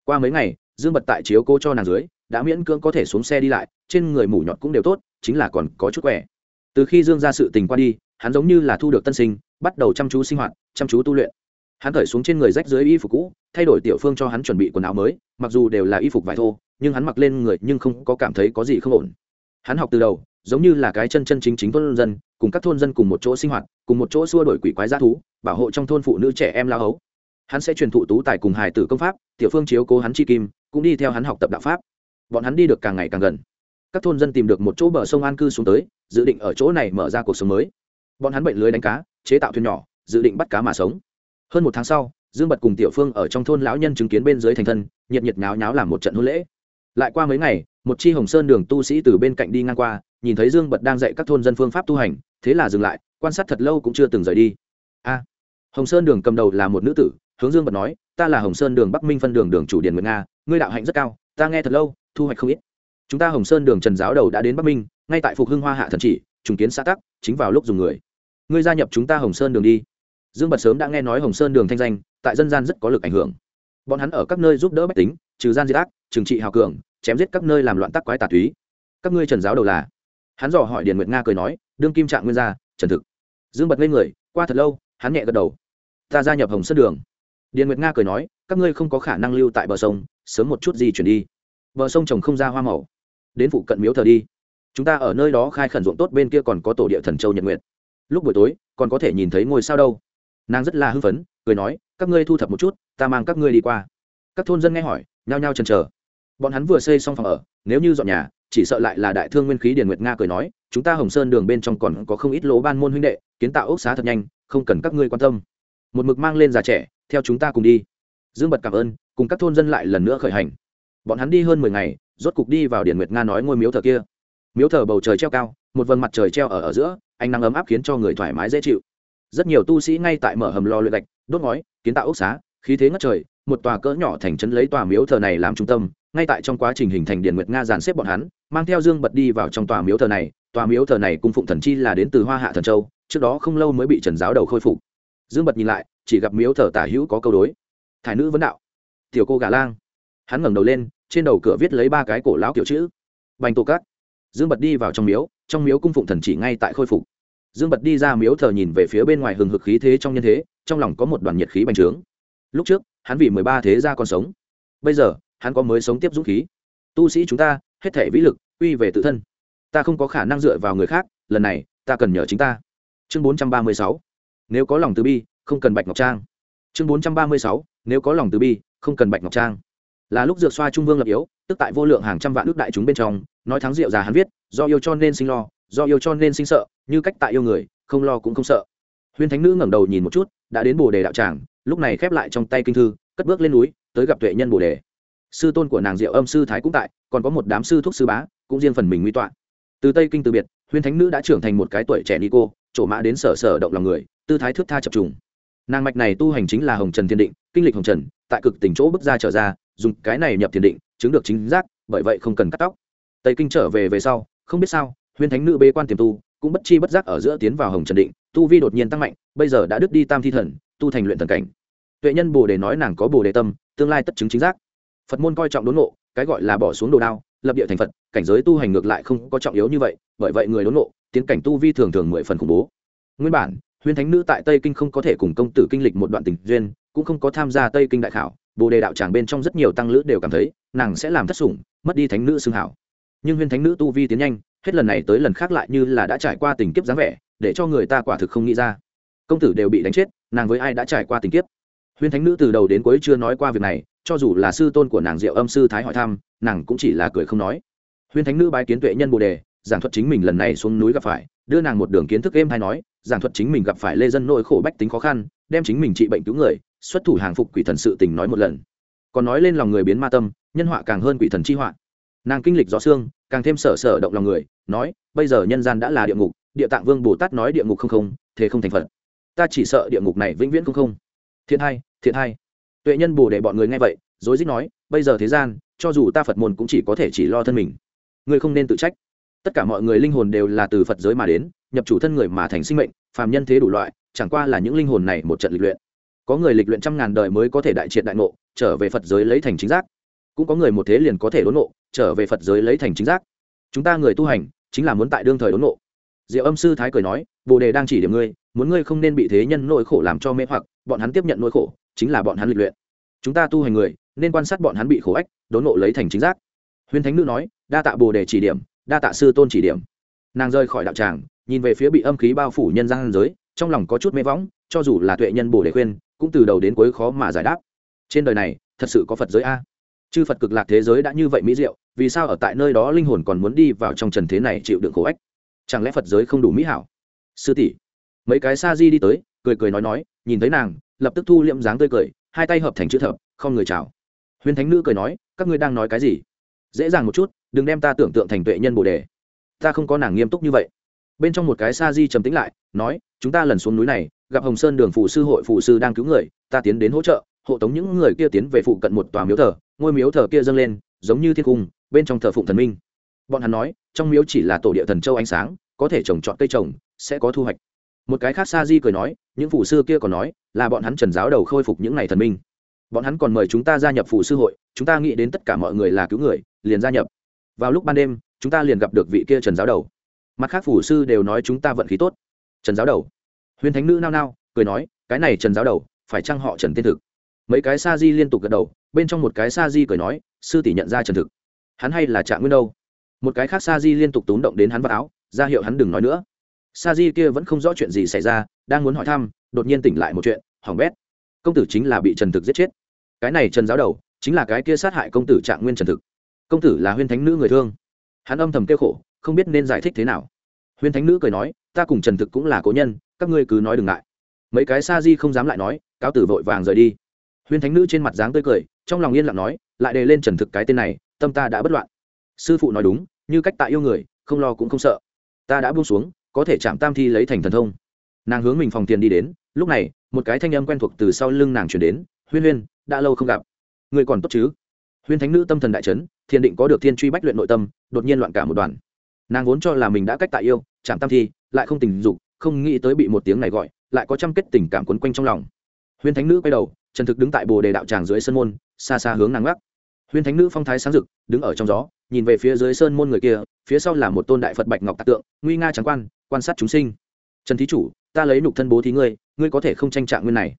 Qua mấy ngày, dương bật tại chiếu cô cho nàng dưới, đã miễn cưỡng có thể xuống xe đi lại, trên người mủ nhọt cũng đều tốt chính là còn có chút khỏe từ khi dương ra sự tình qua đi, hắn giống như là thu được tân sinh, bắt đầu chăm chú sinh hoạt, chăm chú tu luyện. Hắn cởi xuống trên người rách dưới y phục cũ, thay đổi tiểu phương cho hắn chuẩn bị quần áo mới, mặc dù đều là y phục vải thô, nhưng hắn mặc lên người nhưng không có cảm thấy có gì không ổn. Hắn học từ đầu, giống như là cái chân chân chính chính thôn dân, cùng các thôn dân cùng một chỗ sinh hoạt, cùng một chỗ xua đổi quỷ quái g thú, bảo hộ trong thôn phụ nữ trẻ em lao hấu. Hắn sẽ truyền thụ tú tài cùng hài tử công pháp, tiểu phương chiếu cố hắn chi kim, cũng đi theo hắn học tập đạo pháp. Bọn hắn đi được càng ngày càng gần các thôn dân tìm được một chỗ bờ sông an cư xuống tới, dự định ở chỗ này mở ra cuộc sống mới. Bọn hắn bệnh lưới đánh cá, chế tạo thuyền nhỏ, dự định bắt cá mà sống. Hơn một tháng sau, dương bật cùng tiểu phương ở trong thôn lão nhân chứng kiến bên dưới thành thân, nhiệt nhiệt nháo nháo làm một trận hôn lễ. Lại qua mấy ngày, một chi hồng sơn đường tu sĩ từ bên cạnh đi ngang qua, nhìn thấy dương bật đang dạy các thôn dân phương pháp tu hành, thế là dừng lại, quan sát thật lâu cũng chưa từng rời đi. A, hồng sơn đường cầm đầu là một nữ tử, hướng dương bật nói, ta là hồng sơn đường bắc minh phân đường đường chủ điền nguyệt nga, ngươi đạo hạnh rất cao, ta nghe thật lâu, thu hoạch không ít chúng ta hồng sơn đường trần giáo đầu đã đến bắc minh, ngay tại phục hưng hoa hạ thần chỉ, trùng kiến xã tắc, chính vào lúc dùng người. Ngươi gia nhập chúng ta hồng sơn đường đi. Dương bật sớm đã nghe nói hồng sơn đường thanh danh, tại dân gian rất có lực ảnh hưởng. Bọn hắn ở các nơi giúp đỡ bách tính, trừ gian diệt ác, trừng trị hào cường, chém giết các nơi làm loạn tắc quái tà túy. Các ngươi trần giáo đầu là? Hắn dò hỏi điền nguyệt nga cười nói, đương kim trạng nguyên gia, trần thực. Dương bật lên người, qua thật lâu, hắn nhẹ gật đầu. Ta gia nhập hồng sơn đường. Điền nguyệt nga cười nói, các ngươi không có khả năng lưu tại bờ sông, sớm một chút gì chuyển đi. Bờ sông trồng không ra hoa màu đến phụ cận miếu thờ đi. Chúng ta ở nơi đó khai khẩn ruộng tốt bên kia còn có tổ địa thần châu nhật nguyệt. Lúc buổi tối, còn có thể nhìn thấy ngôi sao đâu. Nàng rất là hưng phấn, cười nói, các ngươi thu thập một chút, ta mang các ngươi đi qua. Các thôn dân nghe hỏi, nhao nhao chần chờ. Bọn hắn vừa xây xong phòng ở, nếu như dọn nhà, chỉ sợ lại là đại thương nguyên khí điền nguyệt nga cười nói, chúng ta hồng sơn đường bên trong còn có không ít lỗ ban môn huynh đệ, kiến tạo ốc xá thật nhanh, không cần các ngươi quan tâm. Một mực mang lên già trẻ, theo chúng ta cùng đi. Dương bật cảm ơn, cùng các thôn dân lại lần nữa khởi hành. Bọn hắn đi hơn mười ngày rốt cục đi vào điện nguyệt nga nói ngôi miếu thờ kia. Miếu thờ bầu trời treo cao, một vầng mặt trời treo ở ở giữa, ánh nắng ấm áp khiến cho người thoải mái dễ chịu. Rất nhiều tu sĩ ngay tại mở hầm lò luyện gạch, đốt ngói, kiến tạo ốc xá, khí thế ngất trời, một tòa cỡ nhỏ thành trấn lấy tòa miếu thờ này làm trung tâm, ngay tại trong quá trình hình thành điện nguyệt nga dàn xếp bọn hắn, mang theo dương bật đi vào trong tòa miếu thờ này. Tòa miếu thờ này cung phụng thần chi là đến từ hoa hạ thần châu, trước đó không lâu mới bị trần giáo đầu khôi phục. Dương bật nhìn lại, chỉ gặp miếu thờ tả hữu có câu đối. Thải nữ vấn đạo, tiểu cô gà lang. Hắn ngẩng đầu lên trên đầu cửa viết lấy ba cái cổ lão kiểu chữ. Bành tổ cát dương bật đi vào trong miếu trong miếu cung phụng thần chỉ ngay tại khôi phục. Dương bật đi ra miếu thờ nhìn về phía bên ngoài hừng hực khí thế trong nhân thế, trong lòng có một đoàn nhiệt khí bành trướng. Lúc trước, hắn vì mười ba thế gia còn sống. Bây giờ, hắn có mới sống tiếp dũng khí. Tu sĩ chúng ta, hết thể vĩ lực uy về tự thân. Ta không có khả năng dựa vào người khác, lần này, ta cần nhờ chính ta. Chương bốn trăm ba mươi sáu. Nếu có lòng từ bi, không cần bạch ngọc trang. Chương bốn trăm ba mươi sáu. Nếu có lòng từ bi, không cần bạch ngọc trang là lúc dược xoa trung vương lập yếu, tức tại vô lượng hàng trăm vạn ước đại chúng bên trong, nói thắng rượu già hắn viết, do yêu cho nên sinh lo, do yêu cho nên sinh sợ, như cách tại yêu người, không lo cũng không sợ. Huyên thánh nữ ngẩng đầu nhìn một chút, đã đến bồ đề đạo tràng, lúc này khép lại trong tay kinh thư, cất bước lên núi, tới gặp tuệ nhân bồ đề. Sư tôn của nàng diệu âm sư thái cũng tại, còn có một đám sư thúc sư bá, cũng riêng phần mình nguy tọa. Từ tây kinh từ biệt huyên thánh nữ đã trưởng thành một cái tuổi trẻ ni cô, trổ mã đến sở sở động lòng người, tư thái thước tha chập trùng nàng mạch này tu hành chính là hồng trần thiên định, kinh lịch hồng trần, tại cực tỉnh chỗ bước ra trở ra, dùng cái này nhập thiền định, chứng được chính giác, bởi vậy không cần cắt tóc. Tây kinh trở về về sau, không biết sao huyên thánh nữ bê quan tiềm tu, cũng bất chi bất giác ở giữa tiến vào hồng trần định, tu vi đột nhiên tăng mạnh, bây giờ đã đứt đi tam thi thần, tu thành luyện thần cảnh. Tuệ nhân bồ đề nói nàng có bồ đề tâm, tương lai tất chứng chính giác. Phật môn coi trọng đốn ngộ, cái gọi là bỏ xuống đồ đao, lập địa thành phật, cảnh giới tu hành ngược lại không có trọng yếu như vậy, bởi vậy người đốn ngộ, tiến cảnh tu vi thường thường mười phần khủng bố. Nguyên bản huyên thánh nữ tại tây kinh không có thể cùng công tử kinh lịch một đoạn tình duyên, cũng không có tham gia tây kinh đại khảo, bồ đề đạo tràng bên trong rất nhiều tăng lữ đều cảm thấy, nàng sẽ làm thất sủng, mất đi thánh nữ xưng hảo. Nhưng huyên thánh nữ tu vi tiến nhanh, hết lần này tới lần khác lại như là đã trải qua tình kiếp dáng vẻ, để cho người ta quả thực không nghĩ ra. Công tử đều bị đánh chết, nàng với ai đã trải qua tình kiếp? Huyên thánh nữ từ đầu đến cuối chưa nói qua việc này, cho dù là sư tôn của nàng diệu âm sư thái hỏi thăm, nàng cũng chỉ là cười không nói. Huyên thánh nữ bái kiến tuệ nhân bồ đề, giảng thuật chính mình lần này xuống núi gặp phải, đưa nàng một đường kiến thức êm hay nói giảng thuật chính mình gặp phải lê dân nỗi khổ bách tính khó khăn, đem chính mình trị bệnh cứu người, xuất thủ hàng phục quỷ thần sự tình nói một lần. Còn nói lên lòng người biến ma tâm, nhân họa càng hơn quỷ thần chi họa. Nàng kinh lịch rõ xương, càng thêm sở sở động lòng người, nói, bây giờ nhân gian đã là địa ngục, địa tạng vương bồ tát nói địa ngục không không, thế không thành phật. Ta chỉ sợ địa ngục này vĩnh viễn không không. Thiện hai thiện hai tuệ nhân bồ để bọn người nghe vậy, rối rít nói, bây giờ thế gian, cho dù ta phật môn cũng chỉ có thể chỉ lo thân mình. Ngươi không nên tự trách. Tất cả mọi người linh hồn đều là từ phật giới mà đến nhập chủ thân người mà thành sinh mệnh, phàm nhân thế đủ loại, chẳng qua là những linh hồn này một trận lịch luyện. Có người lịch luyện trăm ngàn đời mới có thể đại triệt đại ngộ, trở về phật giới lấy thành chính giác. Cũng có người một thế liền có thể đốn ngộ, trở về phật giới lấy thành chính giác. Chúng ta người tu hành, chính là muốn tại đương thời đốn ngộ. Diệu âm sư thái cười nói, bồ đề đang chỉ điểm ngươi, muốn ngươi không nên bị thế nhân nỗi khổ làm cho mê hoặc, bọn hắn tiếp nhận nỗi khổ, chính là bọn hắn lịch luyện. Chúng ta tu hành người, nên quan sát bọn hắn bị khổ ách, đốn ngộ lấy thành chính giác. Huyền thánh nữ nói, đa tạ bồ đề chỉ điểm, đa tạ sư tôn chỉ điểm. Nàng rơi khỏi đạo tràng nhìn về phía bị âm khí bao phủ nhân gian giới, trong lòng có chút mê võng, cho dù là tuệ nhân bồ đề khuyên, cũng từ đầu đến cuối khó mà giải đáp. Trên đời này, thật sự có phật giới a? Chư phật cực lạc thế giới đã như vậy mỹ diệu, vì sao ở tại nơi đó linh hồn còn muốn đi vào trong trần thế này chịu đựng khổ ách? Chẳng lẽ phật giới không đủ mỹ hảo? Sư tỷ, mấy cái sa di đi tới, cười cười nói nói, nhìn thấy nàng, lập tức thu liệm dáng tươi cười, hai tay hợp thành chữ thập, không người chào. Huyền thánh nữ cười nói, các ngươi đang nói cái gì? Dễ dàng một chút, đừng đem ta tưởng tượng thành tuệ nhân bồ đề. Ta không có nàng nghiêm túc như vậy bên trong một cái sa di trầm tĩnh lại, nói, chúng ta lần xuống núi này, gặp hồng sơn đường phụ sư hội phụ sư đang cứu người, ta tiến đến hỗ trợ, hộ tống những người kia tiến về phụ cận một tòa miếu thờ, ngôi miếu thờ kia dâng lên, giống như thiên cung, bên trong thờ phụng thần minh. Bọn hắn nói, trong miếu chỉ là tổ địa thần châu ánh sáng, có thể trồng trọt cây trồng, sẽ có thu hoạch. Một cái khác sa di cười nói, những phụ sư kia còn nói, là bọn hắn trần giáo đầu khôi phục những n à y thần minh. Bọn hắn còn mời chúng ta gia nhập phụ sư hội, chúng ta nghĩ đến tất cả mọi người là cứu người, liền gia nhập. Vào lúc ban đêm, chúng ta liền gặp được vị kia trần giáo đầu mặt khác phủ sư đều nói chúng ta vận khí tốt. Trần giáo đầu. Huyền thánh nữ nao nao, cười nói, cái này trần giáo đầu, phải chăng họ trần tiên thực? Mấy cái sa di liên tục gật đầu, bên trong một cái sa di cười nói, sư tỷ nhận ra trần thực. Hắn hay là trạng nguyên đâu? Một cái khác sa di liên tục túng động đến hắn vào áo, ra hiệu hắn đừng nói nữa. Sa di kia vẫn không rõ chuyện gì xảy ra, đang muốn hỏi thăm, đột nhiên tỉnh lại một chuyện, hỏng bét. Công tử chính là bị trần thực giết chết. Cái này trần giáo đầu, chính là cái kia sát hại công tử trạng nguyên trần thực. Công tử là huyên thánh nữ người thương. Hắn âm thầm kêu khổ, không biết nên giải thích thế nào huyên thánh nữ cười nói, ta cùng trần thực cũng là cố nhân, các ngươi cứ nói đừng ngại. Mấy cái sa di không dám lại nói, cáo tử vội vàng rời đi. Huyên thánh nữ trên mặt dáng tươi cười, trong lòng yên lặng nói, lại đề lên trần thực cái tên này, tâm ta đã bất loạn. Sư phụ nói đúng, như cách tại yêu người, không lo cũng không sợ. Ta đã buông xuống, có thể chạm tam thi lấy thành thần thông. Nàng hướng mình phòng tiền đi đến, lúc này, một cái thanh âm quen thuộc từ sau lưng nàng chuyển đến, huyên huyên, đã lâu không gặp. Người còn tốt chứ? Huyên thánh nữ tâm thần đại trấn thiên định có được thiên truy bách luyện nội tâm, đột nhiên loạn cả một đoàn nàng vốn cho là mình đã cách tại yêu, chạm tam thi, lại không tình dục, không nghĩ tới bị một tiếng này gọi, lại có trăm kết tình cảm quấn quanh trong lòng. Huyên thánh nữ quay đầu trần thực đứng tại bồ đề đạo tràng dưới sân môn, xa xa hướng nàng gác huyên thánh nữ phong thái sáng rực, đứng ở trong gió, nhìn về phía dưới sơn môn người kia, phía sau là một tôn đại phật bạch ngọc tạc tượng, nguy nga trắng quan quan sát chúng sinh. Trần thí chủ, ta lấy nhục thân bố thí ngươi ngươi có thể không tranh trạng nguyên này.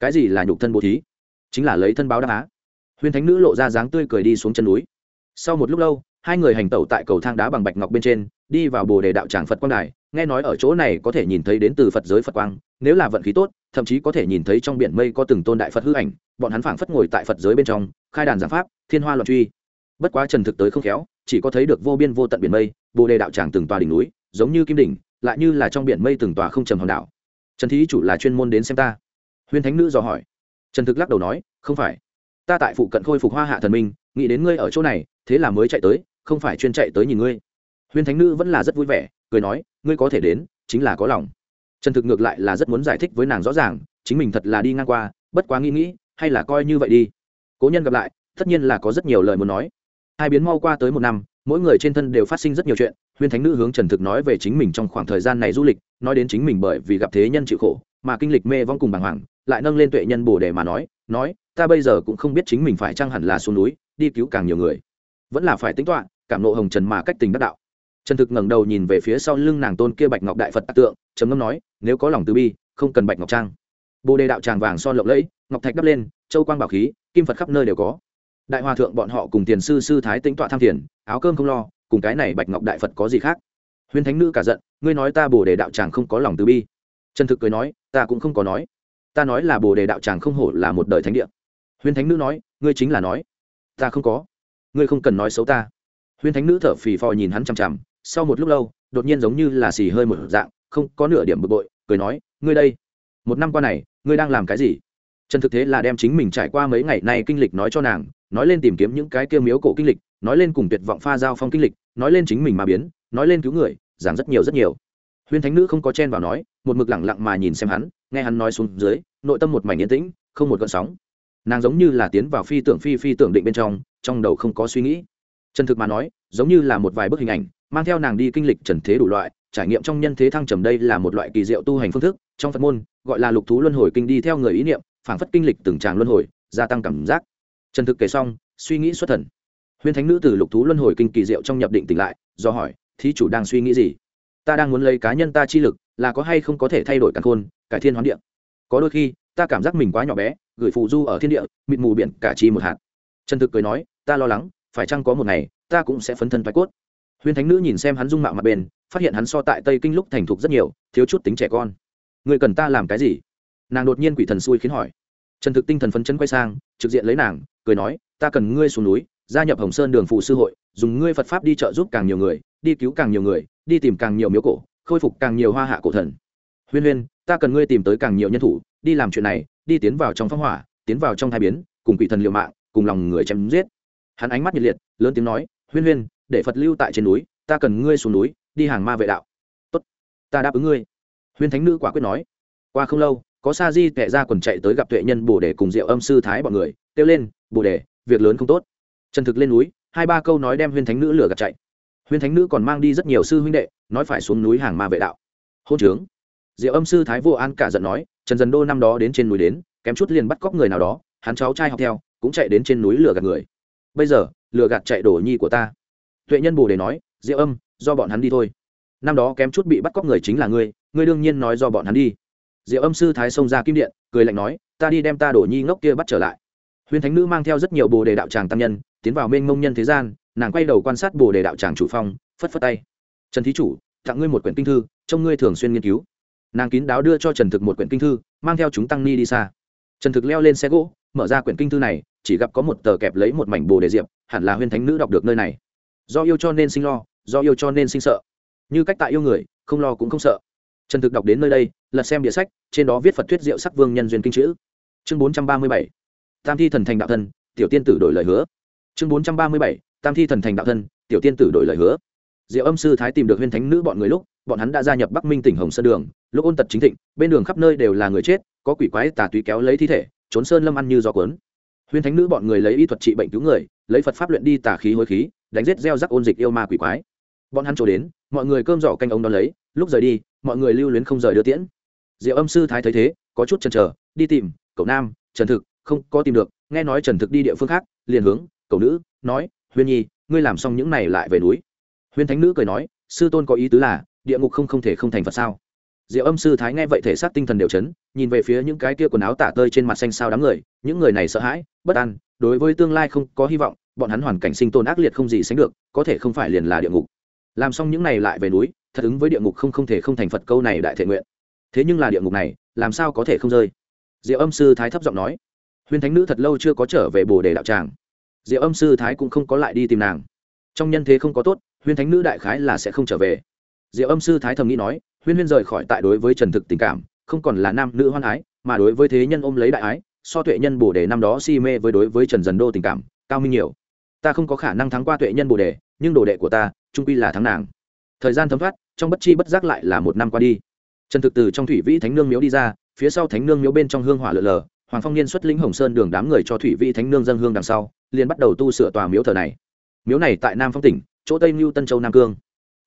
Cái gì là nhục thân bố thí? Chính là lấy thân báo đáp á. Huyên thánh nữ lộ ra dáng tươi cười đi xuống chân núi. Sau một lúc lâu hai người hành tẩu tại cầu thang đá bằng bạch ngọc bên trên, đi vào bồ đề đạo tràng phật quang đài. Nghe nói ở chỗ này có thể nhìn thấy đến từ phật giới phật quang, nếu là vận khí tốt, thậm chí có thể nhìn thấy trong biển mây có từng tôn đại phật hư ảnh, bọn hắn phảng phất ngồi tại phật giới bên trong, khai đàn giảng pháp, thiên hoa loạn truy. Bất quá trần thực tới không khéo, chỉ có thấy được vô biên vô tận biển mây, bồ đề đạo tràng từng tòa đỉnh núi, giống như kim đỉnh, lại như là trong biển mây từng tòa không trầm hòn đảo. Trần thí chủ là chuyên môn đến xem ta. Huyên thánh nữ dò hỏi. Trần thực lắc đầu nói, không phải. Ta tại phụ cận khôi phục hoa hạ thần minh, nghĩ đến ngươi ở chỗ này, thế là mới chạy tới không phải chuyên chạy tới nhìn ngươi. Huyên thánh nữ vẫn là rất vui vẻ, cười nói, ngươi có thể đến, chính là có lòng. Trần thực ngược lại là rất muốn giải thích với nàng rõ ràng, chính mình thật là đi ngang qua, bất quá nghĩ nghĩ, hay là coi như vậy đi. Cố nhân gặp lại, tất nhiên là có rất nhiều lời muốn nói. Hai biến mau qua tới một năm, mỗi người trên thân đều phát sinh rất nhiều chuyện huyên thánh nữ hướng trần thực nói về chính mình trong khoảng thời gian này du lịch, nói đến chính mình bởi vì gặp thế nhân chịu khổ, mà kinh lịch mê vong cùng bàng hoàng, lại nâng lên tuệ nhân bồ đề mà nói nói, ta bây giờ cũng không biết chính mình phải chăng hẳn là xuống núi, đi cứu càng nhiều người. Vẫn là phải tính toán cảm nộ hồng trần mà cách tình đắc đạo. Trần thực ngẩng đầu nhìn về phía sau lưng nàng tôn kia bạch ngọc đại phật tạc tượng trầm ngâm nói nếu có lòng từ bi không cần bạch ngọc trang. Bồ đề đạo tràng vàng son lộng lẫy ngọc thạch đắp lên châu quang bảo khí kim phật khắp nơi đều có. Đại hòa thượng bọn họ cùng tiền sư sư thái tính tọa tham thiền, áo cơm không lo cùng cái này bạch ngọc đại phật có gì khác? Huyền thánh nữ cả giận ngươi nói ta bồ đề đạo tràng không có lòng từ bi. Trần thực cười nói ta cũng không có nói. Ta nói là bồ đề đạo tràng không hổ là một đời thánh địa. Huyền thánh nữ nói ngươi chính là nói. Ta không có. Ngươi không cần nói xấu ta huyên thánh nữ thở phì phò nhìn hắn chằm chằm, sau một lúc lâu, đột nhiên giống như là xì hơi một dạng, không có nửa điểm bực bội, cười nói, ngươi đây, một năm qua này, ngươi đang làm cái gì? Trần thực thế là đem chính mình trải qua mấy ngày nay kinh lịch nói cho nàng, nói lên tìm kiếm những cái kia miếu cổ kinh lịch, nói lên cùng tuyệt vọng pha giao phong kinh lịch, nói lên chính mình mà biến, nói lên cứu người, giảng rất nhiều rất nhiều. Huyên thánh nữ không có chen vào nói, một mực lẳng lặng mà nhìn xem hắn, nghe hắn nói xuống dưới, nội tâm một mảnh yên tĩnh, không một gợn sóng. Nàng giống như là tiến vào phi tưởng phi phi tưởng định bên trong trong đầu không có suy nghĩ trần thực mà nói, giống như là một vài bức hình ảnh, mang theo nàng đi kinh lịch trần thế đủ loại, trải nghiệm trong nhân thế thăng trầm đây là một loại kỳ diệu tu hành phương thức, trong phật môn, gọi là lục thú luân hồi kinh đi theo người ý niệm, phảng phất kinh lịch từng tràng luân hồi, gia tăng cảm giác. Trần thực kể xong, suy nghĩ xuất thần. Huyên thánh nữ từ lục thú luân hồi kinh kỳ diệu trong nhập định tỉnh lại, do hỏi, thí chủ đang suy nghĩ gì? Ta đang muốn lấy cá nhân ta chi lực, là có hay không có thể thay đổi cả khôn, cải thiên hoán địa? Có đôi khi, ta cảm giác mình quá nhỏ bé, gửi phù du ở thiên địa, mịt mù biển cả chi một hạt. Trần thực cười nói, ta lo lắng phải chăng có một ngày, ta cũng sẽ phấn thân thoái cốt. Huyên thánh nữ nhìn xem hắn dung mạo mặt bên, phát hiện hắn so tại tây kinh lúc thành thục rất nhiều, thiếu chút tính trẻ con. Người cần ta làm cái gì? Nàng đột nhiên quỷ thần xui khiến hỏi. Trần thực tinh thần phấn chấn quay sang, trực diện lấy nàng, cười nói, ta cần ngươi xuống núi, gia nhập hồng sơn đường phụ sư hội, dùng ngươi phật pháp đi trợ giúp càng nhiều người, đi cứu càng nhiều người, đi tìm càng nhiều miếu cổ, khôi phục càng nhiều hoa hạ cổ thần. Huyên huyên ta cần ngươi tìm tới càng nhiều nhân thủ, đi làm chuyện này, đi tiến vào trong phong hỏa, tiến vào trong thai biến, cùng quỷ thần liều mạng, cùng lòng người chém giết hắn ánh mắt nhiệt liệt, lớn tiếng nói, huyên huyên, để phật lưu tại trên núi, ta cần ngươi xuống núi, đi hàng ma vệ đạo. Tốt, ta đáp ứng ngươi. Huyên thánh nữ quả quyết nói. Qua không lâu, có sa di tệ ra quần chạy tới gặp tuệ nhân bồ đề cùng diệu âm sư thái bọn người, kêu lên, bồ đề, việc lớn không tốt. Trần thực lên núi, hai ba câu nói đem huyên thánh nữ lửa gạt chạy. Huyên thánh nữ còn mang đi rất nhiều sư huynh đệ, nói phải xuống núi hàng ma vệ đạo. Hôn trướng. Diệu âm sư thái vô an cả giận nói, trần dần đô năm đó đến trên núi đến, kém chút liền bắt cóc người nào đó, hắn cháu trai học theo, cũng chạy đến trên núi lửa gạt người bây giờ, lừa gạt chạy đổ nhi của ta. Tuệ nhân bồ đề nói, diệu âm, do bọn hắn đi thôi. Năm đó kém chút bị bắt cóc người chính là ngươi ngươi đương nhiên nói do bọn hắn đi. Diệu âm sư thái xông ra kim điện, cười lạnh nói, ta đi đem ta đổ nhi ngốc kia bắt trở lại. Huyền thánh nữ mang theo rất nhiều bồ đề đạo tràng tăng nhân, tiến vào mênh mông nhân thế gian, nàng quay đầu quan sát bồ đề đạo tràng chủ phong, phất phất tay. Trần thí chủ, tặng ngươi một quyển kinh thư, trông ngươi thường xuyên nghiên cứu. Nàng kín đáo đưa cho trần thực một quyển kinh thư, mang theo chúng tăng ni đi xa. Trần thực leo lên xe gỗ, mở ra quyển kinh thư này chỉ gặp có một tờ kẹp lấy một mảnh bồ đề diệp, hẳn là huyên thánh nữ đọc được nơi này. Do yêu cho nên sinh lo, do yêu cho nên sinh sợ. Như cách tại yêu người, không lo cũng không sợ. Trần thực đọc đến nơi đây, lật xem địa sách, trên đó viết phật thuyết diệu sắc vương nhân duyên kinh chữ. Chương bốn trăm ba mươi bảy. Tam thi thần thành đạo thân, tiểu tiên tử đổi lời hứa. Chương bốn trăm ba mươi bảy. Tam thi thần thành đạo thân, tiểu tiên tử đổi lời hứa. Diệu âm sư thái tìm được huyên thánh nữ bọn người lúc, bọn hắn đã gia nhập bắc minh tỉnh hồng sơn đường, lúc ôn tật chính thịnh, bên đường khắp nơi đều là người chết, có quỷ quái tà túy kéo lấy thi thể, trốn sơn lâm ăn như gió cuốn huyên thánh nữ bọn người lấy y thuật trị bệnh cứu người, lấy phật pháp luyện đi tà khí hối khí, đánh giết gieo rắc ôn dịch yêu ma quỷ quái. Bọn hắn trổ đến, mọi người cơm giỏ canh ông đón lấy, lúc rời đi, mọi người lưu luyến không rời đưa tiễn. Diệu âm sư thái thấy thế, có chút chần chờ, đi tìm, cậu nam, trần thực, không có tìm được, nghe nói trần thực đi địa phương khác, liền hướng, cậu nữ, nói huyên nhi, ngươi làm xong những này lại về núi. Huyên thánh nữ cười nói, sư tôn có ý tứ là, địa ngục không không thể không thành phật sao? Diệu âm sư thái nghe vậy thể xác tinh thần đều chấn, nhìn về phía những cái kia quần áo tả tơi trên mặt xanh sao đám người, những người này sợ hãi, bất an, đối với tương lai không có hy vọng, bọn hắn hoàn cảnh sinh tồn ác liệt không gì sánh được, có thể không phải liền là địa ngục. Làm xong những này lại về núi, thật ứng với địa ngục không không thể không thành phật câu này đại thể nguyện. Thế nhưng là địa ngục này, làm sao có thể không rơi? Diệu âm sư thái thấp giọng nói. Huyền thánh nữ thật lâu chưa có trở về bồ đề đạo tràng. Diệu âm sư thái cũng không có lại đi tìm nàng. Trong nhân thế không có tốt, huyền thánh nữ đại khái là sẽ không trở về diệu âm sư thái thầm nghĩ nói, huyên huyên rời khỏi tại đối với trần thực tình cảm, không còn là nam nữ hoan ái, mà đối với thế nhân ôm lấy đại ái, so tuệ nhân bồ đề năm đó si mê với đối với trần dần đô tình cảm, cao minh nhiều. Ta không có khả năng thắng qua tuệ nhân bồ đề, nhưng đồ đệ của ta, trung quy là thắng nàng. Thời gian thấm thoát, trong bất chi bất giác lại là một năm qua đi. Trần thực từ trong thủy vĩ thánh nương miếu đi ra, phía sau thánh nương miếu bên trong hương hỏa lở lờ, hoàng phong niên xuất lĩnh hồng sơn đường đám người cho thủy vĩ thánh nương dân hương đằng sau, liền bắt đầu tu sửa tòa miếu thờ này. Miếu này tại nam phong tỉnh, chỗ tây mưu tân châu nam cương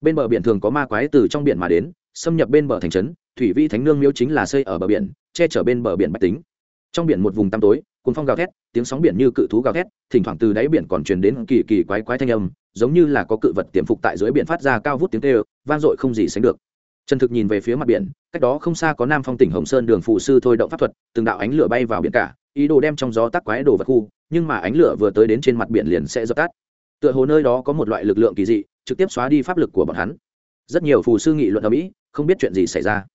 bên bờ biển thường có ma quái từ trong biển mà đến, xâm nhập bên bờ thành trấn, thủy vi thánh nương miếu chính là xây ở bờ biển, che chở bên bờ biển bạch tính. Trong biển một vùng tăm tối cuốn phong gào thét, tiếng sóng biển như cự thú gào thét, thỉnh thoảng từ đáy biển còn truyền đến kỳ kỳ quái quái thanh âm, giống như là có cự vật tiềm phục tại dưới biển phát ra cao vút tiếng kêu, vang dội không gì sánh được. Trần thực nhìn về phía mặt biển, cách đó không xa có nam phong tỉnh hồng sơn đường phụ sư thôi động pháp thuật, từng đạo ánh lửa bay vào biển cả, ý đồ đem trong gió tắc quái đồ vật khu, nhưng mà ánh lửa vừa tới đến trên mặt biển liền sẽ dập tắt. Tựa hồ nơi đó có một loại lực lượng kỳ dị trực tiếp xóa đi pháp lực của bọn hắn. Rất nhiều phù sư nghị luận ở mỹ không biết chuyện gì xảy ra.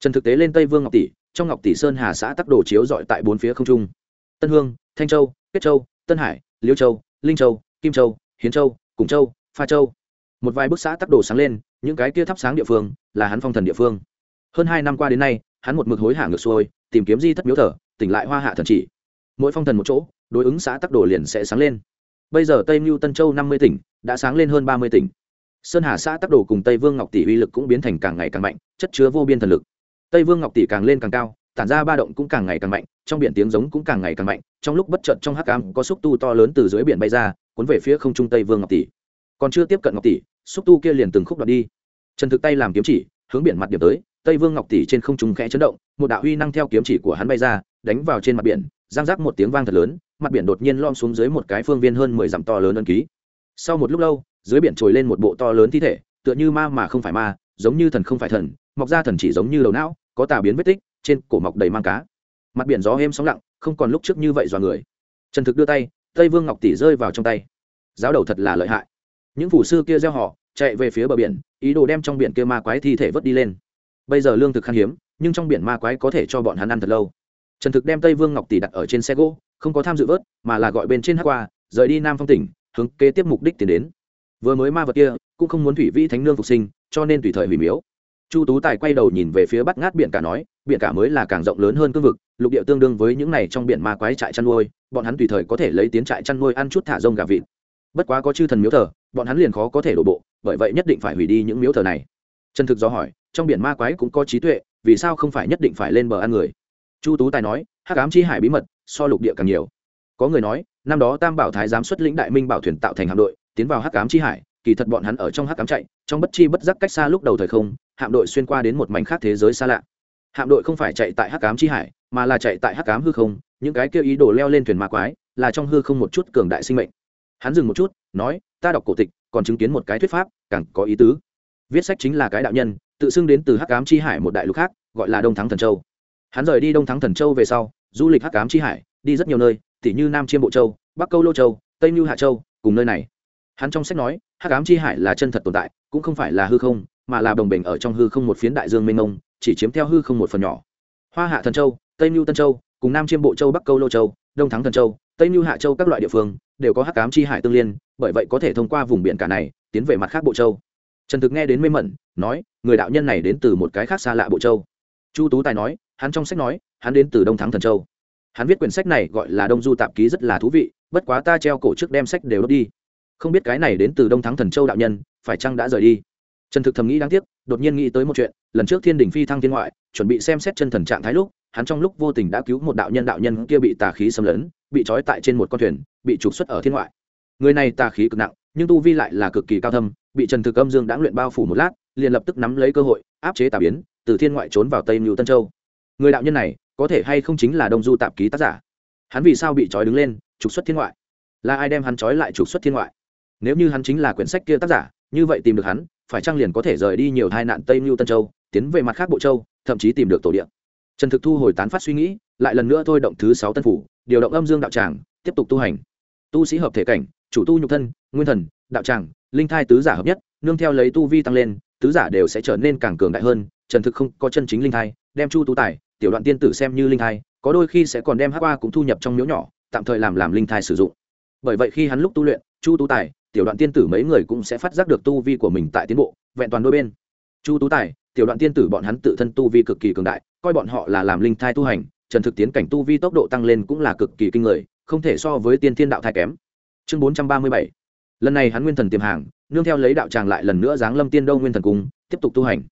Trần thực tế lên tây vương ngọc tỷ, trong ngọc tỷ sơn hà xã tắc đồ chiếu dọi tại bốn phía không trung. Tân hương, thanh châu, kết châu, tân hải, liêu châu, linh châu, kim châu, hiến châu, cùng châu, pha châu. Một vài bức xã tắc đồ sáng lên, những cái kia thắp sáng địa phương là hắn phong thần địa phương. Hơn hai năm qua đến nay, hắn một mực hối hả ngược xuôi, tìm kiếm di thất miếu thờ, tỉnh lại hoa hạ thần chỉ. Mỗi phong thần một chỗ, đối ứng xã tắc đồ liền sẽ sáng lên. Bây giờ tây mưu tân châu năm mươi tỉnh, đã sáng lên hơn ba mươi tỉnh sơn hà xã tắc đồ cùng tây vương ngọc tỷ uy lực cũng biến thành càng ngày càng mạnh, chất chứa vô biên thần lực. Tây vương ngọc tỷ càng lên càng cao, tản ra ba động cũng càng ngày càng mạnh, trong biển tiếng giống cũng càng ngày càng mạnh, trong lúc bất chợt trong hắc cam có xúc tu to lớn từ dưới biển bay ra, cuốn về phía không trung tây vương ngọc tỷ. Còn chưa tiếp cận ngọc tỷ, xúc tu kia liền từng khúc đoạt đi. Trần thực tay làm kiếm chỉ, hướng biển mặt điểm tới, tây vương ngọc tỷ trên không trung khẽ chấn động, một đạo huy năng theo kiếm chỉ của hắn bay ra, đánh vào trên mặt biển, giang rác một tiếng vang thật lớn, mặt biển đột nhiên lom xuống dưới một cái phương viên hơn mười dặm to lớn ân ký. Sau một lúc lâu dưới biển trồi lên một bộ to lớn thi thể, tựa như ma mà không phải ma, giống như thần không phải thần, mọc ra thần chỉ giống như đầu não, có tà biến vết tích, trên cổ mọc đầy mang cá. Mặt biển gió êm sóng lặng, không còn lúc trước như vậy dọa người. Trần thực đưa tay, tây vương ngọc tỷ rơi vào trong tay. Giáo đầu thật là lợi hại. Những phủ sư kia gieo họ, chạy về phía bờ biển, ý đồ đem trong biển kia ma quái thi thể vớt đi lên. Bây giờ lương thực khan hiếm, nhưng trong biển ma quái có thể cho bọn hắn ăn thật lâu. Trần thực đem tây vương ngọc tỷ đặt ở trên xe gỗ, không có tham dự vớt, mà là gọi bên trên hát qua, rời đi nam phong tỉnh, hướng kế tiếp mục đích tiến đến vừa mới ma vật kia, cũng không muốn thủy vĩ thánh nương phục sinh, cho nên tùy thời hủy miếu. Chu tú tài quay đầu nhìn về phía bắt ngát biển cả nói, biển cả mới là càng rộng lớn hơn cương vực, lục địa tương đương với những này trong biển ma quái trại chăn nuôi, bọn hắn tùy thời có thể lấy tiến trại chăn nuôi ăn chút thả rông gà vịt. Bất quá có chư thần miếu thờ, bọn hắn liền khó có thể đổ bộ, bởi vậy nhất định phải hủy đi những miếu thờ này. Trần thực do hỏi, trong biển ma quái cũng có trí tuệ, vì sao không phải nhất định phải lên bờ ăn người? Chu tú tài nói, hắc ám chi hải bí mật, so lục địa càng nhiều. Có người nói, năm đó tam bảo thái giám xuất lĩnh đại minh bảo thuyền tạo thành hạm đội tiến vào hắc ám chi hải, kỳ thật bọn hắn ở trong hắc ám chạy, trong bất chi bất giác cách xa lúc đầu thời không, hạm đội xuyên qua đến một mảnh khác thế giới xa lạ. Hạm đội không phải chạy tại hắc ám chi hải, mà là chạy tại hắc ám hư không, những cái kia ý đồ leo lên thuyền ma quái, là trong hư không một chút cường đại sinh mệnh. Hắn dừng một chút, nói, ta đọc cổ tịch, còn chứng kiến một cái thuyết pháp, càng có ý tứ. Viết sách chính là cái đạo nhân, tự xưng đến từ hắc ám chi hải một đại lục khác, gọi là đông thắng thần châu. Hắn rời đi đông thắng thần châu về sau, du lịch hắc ám chi hải, đi rất nhiều nơi, tỉ như nam chiêm bộ châu, bắc câu lô châu, tây như hạ châu, cùng nơi này hắn trong sách nói, hắc ám chi hải là chân thật tồn tại, cũng không phải là hư không, mà là đồng bình ở trong hư không một phiến đại dương mênh mông, chỉ chiếm theo hư không một phần nhỏ. Hoa hạ thần châu, tây mưu tân châu, cùng nam chiêm bộ châu, bắc câu lô châu, đông thắng thần châu, tây mưu hạ châu các loại địa phương, đều có hắc ám chi hải tương liên, bởi vậy có thể thông qua vùng biển cả này, tiến về mặt khác bộ châu. Trần thực nghe đến mê mẩn, nói, người đạo nhân này đến từ một cái khác xa lạ bộ châu. Chu tú tài nói, hắn trong sách nói, hắn đến từ đông thắng thần châu. Hắn viết quyển sách này gọi là đông du tạp ký rất là thú vị, bất quá ta treo cổ trước đem sách đều đốt đi không biết cái này đến từ đông thắng thần châu đạo nhân, phải chăng đã rời đi? Trần thực thầm nghĩ đáng tiếc, đột nhiên nghĩ tới một chuyện, lần trước thiên đình phi thăng thiên ngoại, chuẩn bị xem xét chân thần trạng thái lúc, hắn trong lúc vô tình đã cứu một đạo nhân đạo nhân kia bị tà khí xâm lấn, bị trói tại trên một con thuyền, bị trục xuất ở thiên ngoại. Người này tà khí cực nặng, nhưng tu vi lại là cực kỳ cao thâm, bị trần thực âm dương đã luyện bao phủ một lát, liền lập tức nắm lấy cơ hội, áp chế tà biến, từ thiên ngoại trốn vào tây mưu tân châu. Người đạo nhân này, có thể hay không chính là đông du tạp ký tác giả? Hắn vì sao bị trói đứng lên, trục xuất thiên ngoại? Là ai đem hắn trói lại trục xuất thiên ngoại? Nếu như hắn chính là quyển sách kia tác giả, như vậy tìm được hắn, phải chăng liền có thể rời đi nhiều tai nạn tây mưu tân châu, tiến về mặt khác bộ châu, thậm chí tìm được tổ điện trần thực thu hồi tán phát suy nghĩ, lại lần nữa thôi động thứ sáu tân phủ, điều động âm dương đạo tràng, tiếp tục tu hành. Tu sĩ hợp thể cảnh, chủ tu nhục thân, nguyên thần, đạo tràng, linh thai tứ giả hợp nhất, nương theo lấy tu vi tăng lên, tứ giả đều sẽ trở nên càng cường đại hơn, trần thực không có chân chính linh thai, đem chu tú tài, tiểu đoạn tiên tử xem như linh thai, có đôi khi sẽ còn đem hát qua cũng thu nhập trong miếu nhỏ, tạm thời làm làm linh thai sử dụng. Bởi vậy khi hắn lúc tu luyện, chu tú tài tiểu đoạn tiên tử mấy người cũng sẽ phát giác được tu vi của mình tại tiến bộ, vẹn toàn đôi bên. Chu tú tài, tiểu đoạn tiên tử bọn hắn tự thân tu vi cực kỳ cường đại, coi bọn họ là làm linh thai tu hành, trần thực tiến cảnh tu vi tốc độ tăng lên cũng là cực kỳ kinh người, không thể so với tiên thiên đạo thai kém. Chương bốn trăm ba mươi bảy. Lần này hắn nguyên thần tiềm hàng, nương theo lấy đạo tràng lại lần nữa giáng lâm tiên đông nguyên thần cung, tiếp tục tu hành.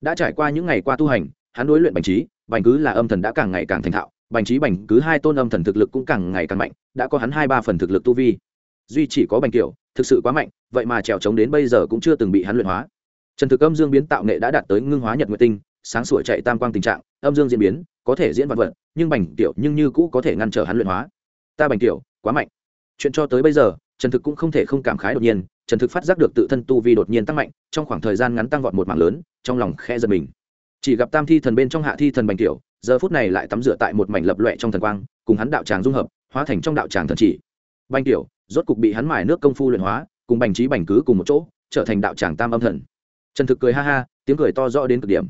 Đã trải qua những ngày qua tu hành, hắn đối luyện bành trí, bành cứ là âm thần đã càng ngày càng thành thạo, bành trí bành cứ hai tôn âm thần thực lực cũng càng ngày càng mạnh, đã có hắn hai ba phần thực lực tu vi. Duy chỉ có bành kiểu thực sự quá mạnh vậy mà trèo trống đến bây giờ cũng chưa từng bị hắn luyện hóa. Trần thực âm dương biến tạo nghệ đã đạt tới ngưng hóa nhật nguyệt tinh sáng sủa chạy tam quang tình trạng âm dương diễn biến có thể diễn vật vật nhưng bành tiểu nhưng như cũ có thể ngăn trở hắn luyện hóa. Ta bành tiểu quá mạnh. Chuyện cho tới bây giờ trần thực cũng không thể không cảm khái đột nhiên trần thực phát giác được tự thân tu vi đột nhiên tăng mạnh trong khoảng thời gian ngắn tăng vọt một mạng lớn trong lòng khe giật mình. Chỉ gặp tam thi thần bên trong hạ thi thần bành tiểu, giờ phút này lại tắm rửa tại một mảnh lập loẹ trong thần quang cùng hắn đạo tràng dung hợp hóa thành trong đạo tràng thần chỉ. Bành tiểu rốt cục bị hắn mài nước công phu luyện hóa, cùng bành trí bành cứ cùng một chỗ, trở thành đạo tràng tam âm thần. Trần thực cười ha ha, tiếng cười to rõ đến cực điểm.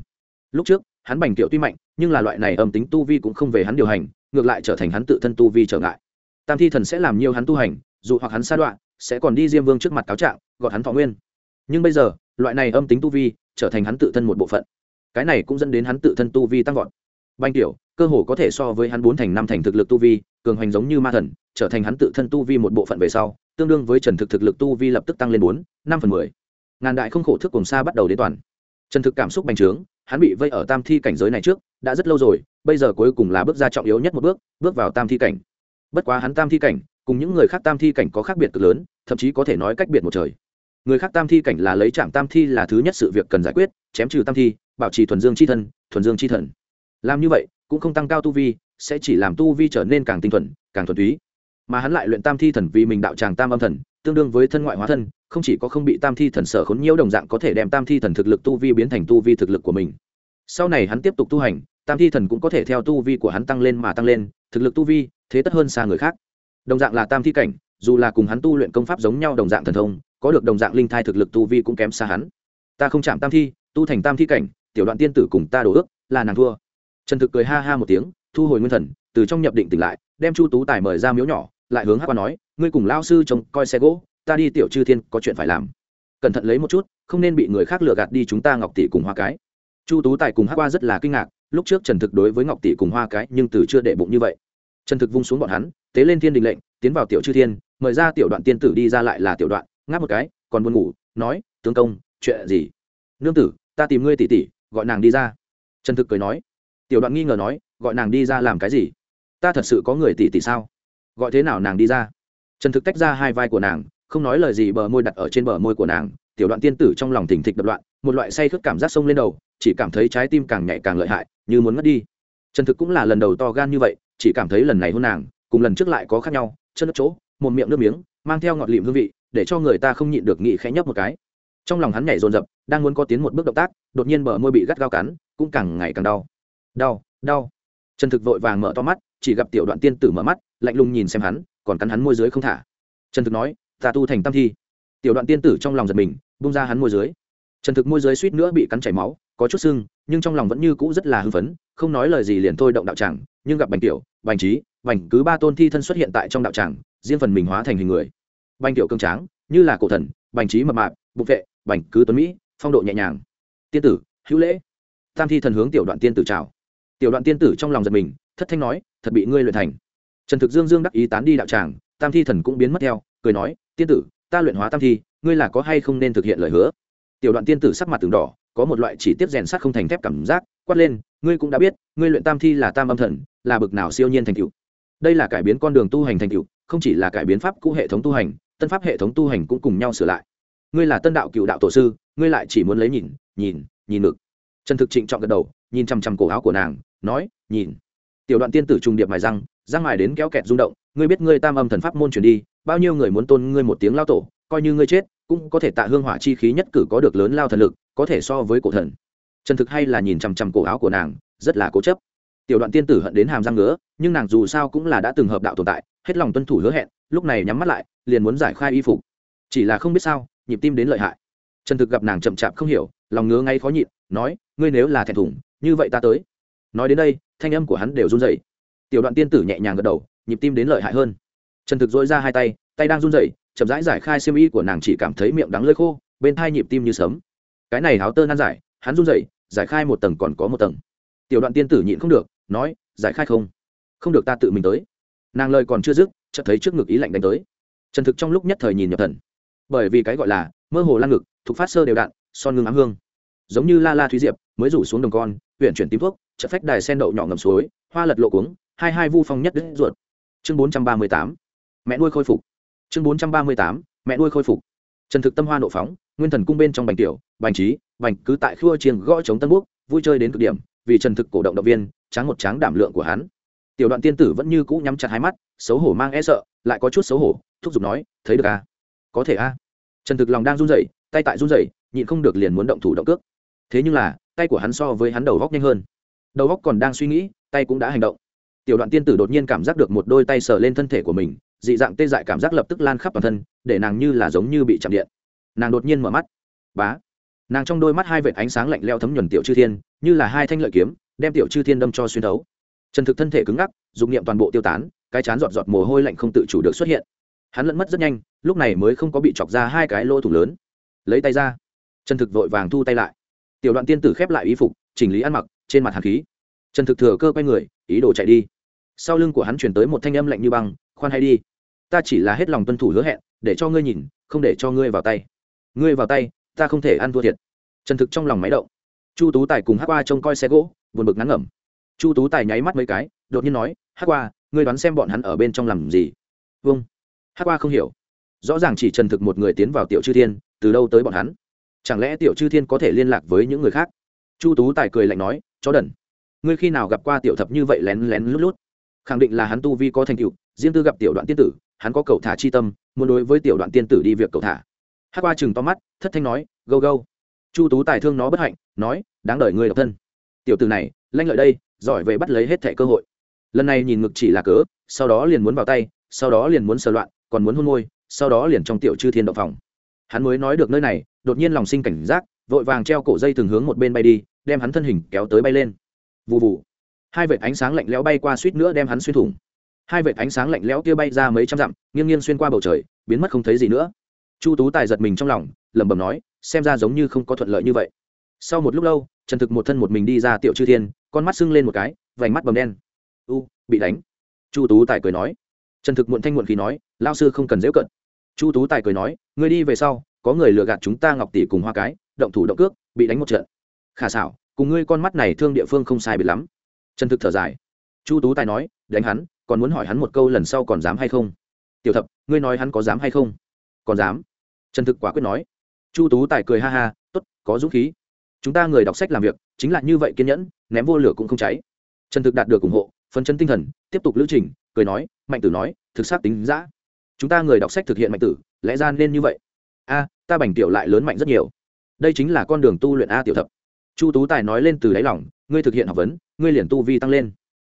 Lúc trước, hắn bành kiểu tuy mạnh, nhưng là loại này âm tính tu vi cũng không về hắn điều hành, ngược lại trở thành hắn tự thân tu vi trở ngại. Tam thi thần sẽ làm nhiều hắn tu hành, dù hoặc hắn sa đoạn, sẽ còn đi diêm vương trước mặt cáo trạng, gọt hắn thọ nguyên. Nhưng bây giờ, loại này âm tính tu vi, trở thành hắn tự thân một bộ phận. Cái này cũng dẫn đến hắn tự thân tu vi tăng vọt. Bành tiểu, cơ hồ có thể so với hắn bốn thành năm thành thực lực tu vi cường hoành giống như ma thần, trở thành hắn tự thân tu vi một bộ phận về sau, tương đương với trần thực thực lực tu vi lập tức tăng lên bốn, năm phần mười. Ngàn đại không khổ thức cùng xa bắt đầu đến toàn. Trần thực cảm xúc bành trướng, hắn bị vây ở tam thi cảnh giới này trước, đã rất lâu rồi, bây giờ cuối cùng là bước ra trọng yếu nhất một bước bước vào tam thi cảnh. Bất quá hắn tam thi cảnh, cùng những người khác tam thi cảnh có khác biệt cực lớn, thậm chí có thể nói cách biệt một trời. Người khác tam thi cảnh là lấy trạm tam thi là thứ nhất sự việc cần giải quyết, chém trừ tam thi, bảo trì thuần dương c h i thân, thuần dương c h i thần. Làm như vậy, cũng không tăng cao tu vi sẽ chỉ làm tu vi trở nên càng tinh thuần, càng thuần túy. Mà hắn lại luyện tam thi thần vì mình đạo tràng tam âm thần, tương đương với thân ngoại hóa thân, không chỉ có không bị tam thi thần sở khốn nhiễu đồng dạng có thể đem tam thi thần thực lực tu vi biến thành tu vi thực lực của mình. Sau này hắn tiếp tục tu hành, tam thi thần cũng có thể theo tu vi của hắn tăng lên mà tăng lên, thực lực tu vi, thế tất hơn xa người khác. Đồng dạng là tam thi cảnh, dù là cùng hắn tu luyện công pháp giống nhau đồng dạng thần thông, có được đồng dạng linh thai thực lực tu vi cũng kém xa hắn. Ta không chạm tam thi, tu thành tam thi cảnh, tiểu đoạn tiên tử cùng ta đổ ước, là nàng thua. Trần thực cười ha ha một tiếng thu hồi nguyên thần, từ trong nhập định tỉnh lại, đem chu tú tài mời ra miếu nhỏ, lại hướng hát qua nói, ngươi cùng lao sư trông coi xe gỗ, ta đi tiểu chư thiên có chuyện phải làm. Cẩn thận lấy một chút, không nên bị người khác lừa gạt đi chúng ta ngọc tỷ cùng hoa cái. Chu tú tài cùng hát qua rất là kinh ngạc, lúc trước trần thực đối với ngọc tỷ cùng hoa cái nhưng từ chưa để bụng như vậy. Trần thực vung xuống bọn hắn, tế lên thiên đình lệnh, tiến vào tiểu chư thiên, mời ra tiểu đoạn tiên tử đi ra lại là tiểu đoạn, ngáp một cái, còn buồn ngủ, nói, tướng công, chuyện gì? Nương tử, ta tìm ngươi tỷ tỷ, gọi nàng đi ra. Trần thực cười nói. Tiểu đoạn nghi ngờ nói gọi nàng đi ra làm cái gì? Ta thật sự có người tỷ tỷ sao? Gọi thế nào nàng đi ra? Trần thực tách ra hai vai của nàng, không nói lời gì bờ môi đặt ở trên bờ môi của nàng, tiểu đoạn tiên tử trong lòng thình thịch đập loạn, một loại say khướt cảm giác sông lên đầu, chỉ cảm thấy trái tim càng nhạy càng lợi hại, như muốn ngất đi. Trần thực cũng là lần đầu to gan như vậy, chỉ cảm thấy lần này hôn nàng, cùng lần trước lại có khác nhau, chân đất chỗ, một miệng nước miếng, mang theo ngọt lịm hương vị, để cho người ta không nhịn được nghĩ khẽ nhấp một cái. Trong lòng hắn nhảy dồn rập đang muốn có tiến một bước động tác, đột nhiên bờ môi bị gắt gao cắn, cũng càng ngày càng đau. Đau đau trần thực vội vàng mở to mắt, chỉ gặp tiểu đoạn tiên tử mở mắt, lạnh lùng nhìn xem hắn, còn cắn hắn môi dưới không thả. Trần thực nói, ta tu thành tam thi. Tiểu đoạn tiên tử trong lòng giật mình bung ra hắn môi dưới. Trần thực môi dưới suýt nữa bị cắn chảy máu, có chút sưng, nhưng trong lòng vẫn như cũ rất là hưng phấn, không nói lời gì liền thôi động đạo tràng, nhưng gặp bành tiểu, bành trí bành cứ ba tôn thi thân xuất hiện tại trong đạo tràng, riêng phần mình hóa thành hình người. Bành tiểu cương tráng, như là cổ thần, bành trí mập mạp bục vệ, bành cứ tuấn mỹ, phong độ nhẹ nhàng. Tiên tử, hữu lễ. Tam thi thần hướng tiểu đoạn tiên tử chào tiểu đoạn tiên tử trong lòng giật mình, thất thanh nói, thật bị ngươi luyện thành. Trần thực dương dương đắc ý tán đi đạo tràng, tam thi thần cũng biến mất theo, cười nói, tiên tử, ta luyện hóa tam thi, ngươi là có hay không nên thực hiện lời hứa? Tiểu đoạn tiên tử sắc mặt từng đỏ, có một loại chỉ tiết rèn sắt không thành thép cảm giác, quát lên, ngươi cũng đã biết, ngươi luyện tam thi là tam âm thần, là bực nào siêu nhiên thành cựu đây là cải biến con đường tu hành thành cựu không chỉ là cải biến pháp cũ hệ thống tu hành, tân pháp hệ thống tu hành cũng cùng nhau sửa lại. Ngươi là tân đạo cựu đạo tổ sư, ngươi lại chỉ muốn lấy nhìn nhìn nhìn ngực. Trần thực trịnh chọn gật đầu, nhìn chằm chằm cổ áo của nàng nói, nhìn, tiểu đoạn tiên tử trùng điệp mài răng răng mài đến kéo kẹt rung động, ngươi biết ngươi tam âm thần pháp môn truyền đi, bao nhiêu người muốn tôn ngươi một tiếng lao tổ, coi như ngươi chết, cũng có thể tạ hương hỏa chi khí nhất cử có được lớn lao thần lực, có thể so với cổ thần. Trần thực hay là nhìn chằm chằm cổ áo của nàng, rất là cố chấp. Tiểu đoạn tiên tử hận đến hàm răng ngứa, nhưng nàng dù sao cũng là đã từng hợp đạo tồn tại, hết lòng tuân thủ hứa hẹn, lúc này nhắm mắt lại, liền muốn giải khai y phục. Chỉ là không biết sao, nhịp tim đến lợi hại. Trần thực gặp nàng chậm chạp không hiểu, lòng ngứa ngay khó nhịn, nói, ngươi nếu là thẹn thùng, như vậy ta tới nói đến đây, thanh âm của hắn đều run rẩy. Tiểu đoạn tiên tử nhẹ nhàng gật đầu, nhịp tim đến lợi hại hơn. Trần thực dỗi ra hai tay tay đang run rẩy, chậm rãi giải khai xiêm y của nàng chỉ cảm thấy miệng đắng lơi khô, bên thai nhịp tim như sớm cái này háo tơ nan giải, hắn run rẩy, giải khai một tầng còn có một tầng. Tiểu đoạn tiên tử nhịn không được, nói, giải khai không? Không được ta tự mình tới. Nàng lời còn chưa dứt, chợt thấy trước ngực ý lạnh đánh tới. Trần thực trong lúc nhất thời nhìn nhập thần. Bởi vì cái gọi là, mơ hồ lan ngực, thuộc phát sơ đều đạn, son ngưng ám hương. Giống như la la thúy diệp, mới rủ xuống đồng con huyện chuyển tím thuốc chợt phách đài sen đậu nhỏ ngầm suối, hoa lật lộ cuống, hai hai vu phong nhất đứt ruột. Chương bốn trăm ba mươi tám, mẹ nuôi khôi phục. Chương bốn trăm ba mươi tám, mẹ nuôi khôi phục. Trần thực tâm hoa nộ phóng, nguyên thần cung bên trong bành tiểu, bành trí, bành cứ tại khua chiêng gõ chống tân quốc, vui chơi đến cực điểm, vì trần thực cổ động động viên, tráng một tráng đảm lượng của hắn. Tiểu đoạn tiên tử vẫn như cũ nhắm chặt hai mắt, xấu hổ mang e sợ, lại có chút xấu hổ, thúc giục nói, thấy được à? có thể a à? trần thực lòng đang run rẩy, tay tại run rẩy, nhịn không được liền muốn động thủ động cước. Thế nhưng là, tay của hắn so với hắn đầu góc nhanh hơn đầu góc còn đang suy nghĩ, tay cũng đã hành động. Tiểu đoạn tiên tử đột nhiên cảm giác được một đôi tay sờ lên thân thể của mình, dị dạng tê dại cảm giác lập tức lan khắp toàn thân, để nàng như là giống như bị chạm điện. Nàng đột nhiên mở mắt. Bá! Nàng trong đôi mắt hai vệt ánh sáng lạnh leo thấm nhuần tiểu chư thiên, như là hai thanh lợi kiếm, đem tiểu chư thiên đâm cho xuyên thấu. Trần thực thân thể cứng ngắc dụng nghiệm toàn bộ tiêu tán, cái chán giọt giọt mồ hôi lạnh không tự chủ được xuất hiện. Hắn lẫn mất rất nhanh, lúc này mới không có bị chọc ra hai cái lỗ thủ lớn. Lấy tay ra. Trần thực vội vàng thu tay lại. Tiểu đoạn tiên tử khép lại y phục, chỉnh lý ăn mặc trên mặt hàn khí. Trần thực thừa cơ quay người, ý đồ chạy đi. Sau lưng của hắn chuyển tới một thanh âm lạnh như băng, khoan hay đi, ta chỉ là hết lòng tuân thủ hứa hẹn, để cho ngươi nhìn, không để cho ngươi vào tay. Ngươi vào tay, ta không thể ăn thua thiệt. Trần thực trong lòng máy động. Chu tú tài cùng hát qua trông coi xe gỗ, buồn bực ngắn ngẩm. Chu tú tài nháy mắt mấy cái, đột nhiên nói hát qua, ngươi đoán xem bọn hắn ở bên trong làm gì? Vâng. Hát qua không hiểu. Rõ ràng chỉ trần thực một người tiến vào tiểu chư thiên, từ đâu tới bọn hắn? Chẳng lẽ tiểu chư thiên có thể liên lạc với những người khác? Chu tú tài cười lạnh nói chó đần. Ngươi khi nào gặp qua tiểu thập như vậy lén lén lút lút? Khẳng định là hắn tu vi có thành tựu, riêng tư gặp tiểu đoạn tiên tử, hắn có cầu thả chi tâm, muốn đối với tiểu đoạn tiên tử đi việc cầu thả. Hát qua chừng to mắt, thất thanh nói, gâu gâu. Chu tú tài thương nó bất hạnh, nói, đáng đợi ngươi độc thân. Tiểu tử này, lanh lợi đây, giỏi về bắt lấy hết thẻ cơ hội. Lần này nhìn ngực chỉ là cớ, sau đó liền muốn vào tay, sau đó liền muốn sờ loạn, còn muốn hôn môi, sau đó liền trong tiểu chư thiên động phòng. Hắn mới nói được nơi này, đột nhiên lòng sinh cảnh giác vội vàng treo cổ dây thường hướng một bên bay đi, đem hắn thân hình kéo tới bay lên. Vụ vụ hai vệt ánh sáng lạnh lẽo bay qua suýt nữa đem hắn xuyên thủng. Hai vệt ánh sáng lạnh lẽo kia bay ra mấy trăm dặm, nghiêng nghiêng xuyên qua bầu trời, biến mất không thấy gì nữa. Chu tú tài giật mình trong lòng, lẩm bẩm nói, xem ra giống như không có thuận lợi như vậy. Sau một lúc lâu, trần thực một thân một mình đi ra tiểu chư thiên, con mắt sưng lên một cái, vành mắt bầm đen. U, bị đánh. Chu tú tài cười nói. Trần thực muộn thanh muộn khí nói lao sư không cần dễu cận. Chu tú tài cười nói người đi về sau, có người lừa gạt chúng ta ngọc tỷ cùng hoa cái động thủ động cước, bị đánh một trận. Khả xảo, cùng ngươi con mắt này thương địa phương không sai biệt lắm. Trần thực thở dài. Chu tú tài nói, đánh hắn, còn muốn hỏi hắn một câu lần sau còn dám hay không? Tiểu thập, ngươi nói hắn có dám hay không? Còn dám? Trần thực quả quyết nói. Chu tú tài cười ha ha t ố t có dũng khí. Chúng ta người đọc sách làm việc, chính là như vậy kiên nhẫn, ném vô lửa cũng không cháy. Trần thực đạt được ủng hộ phấn chân tinh thần, tiếp tục lữ trình, cười nói, mạnh tử nói, thực xác tính giã chúng ta người đọc sách thực hiện mạnh tử, lẽ ra nên như vậy? A, ta bành tiểu lại lớn mạnh rất nhiều đây chính là con đường tu luyện a tiểu thập. Chu tú tài nói lên từ đáy lòng, ngươi thực hiện học vấn, ngươi liền tu vi tăng lên.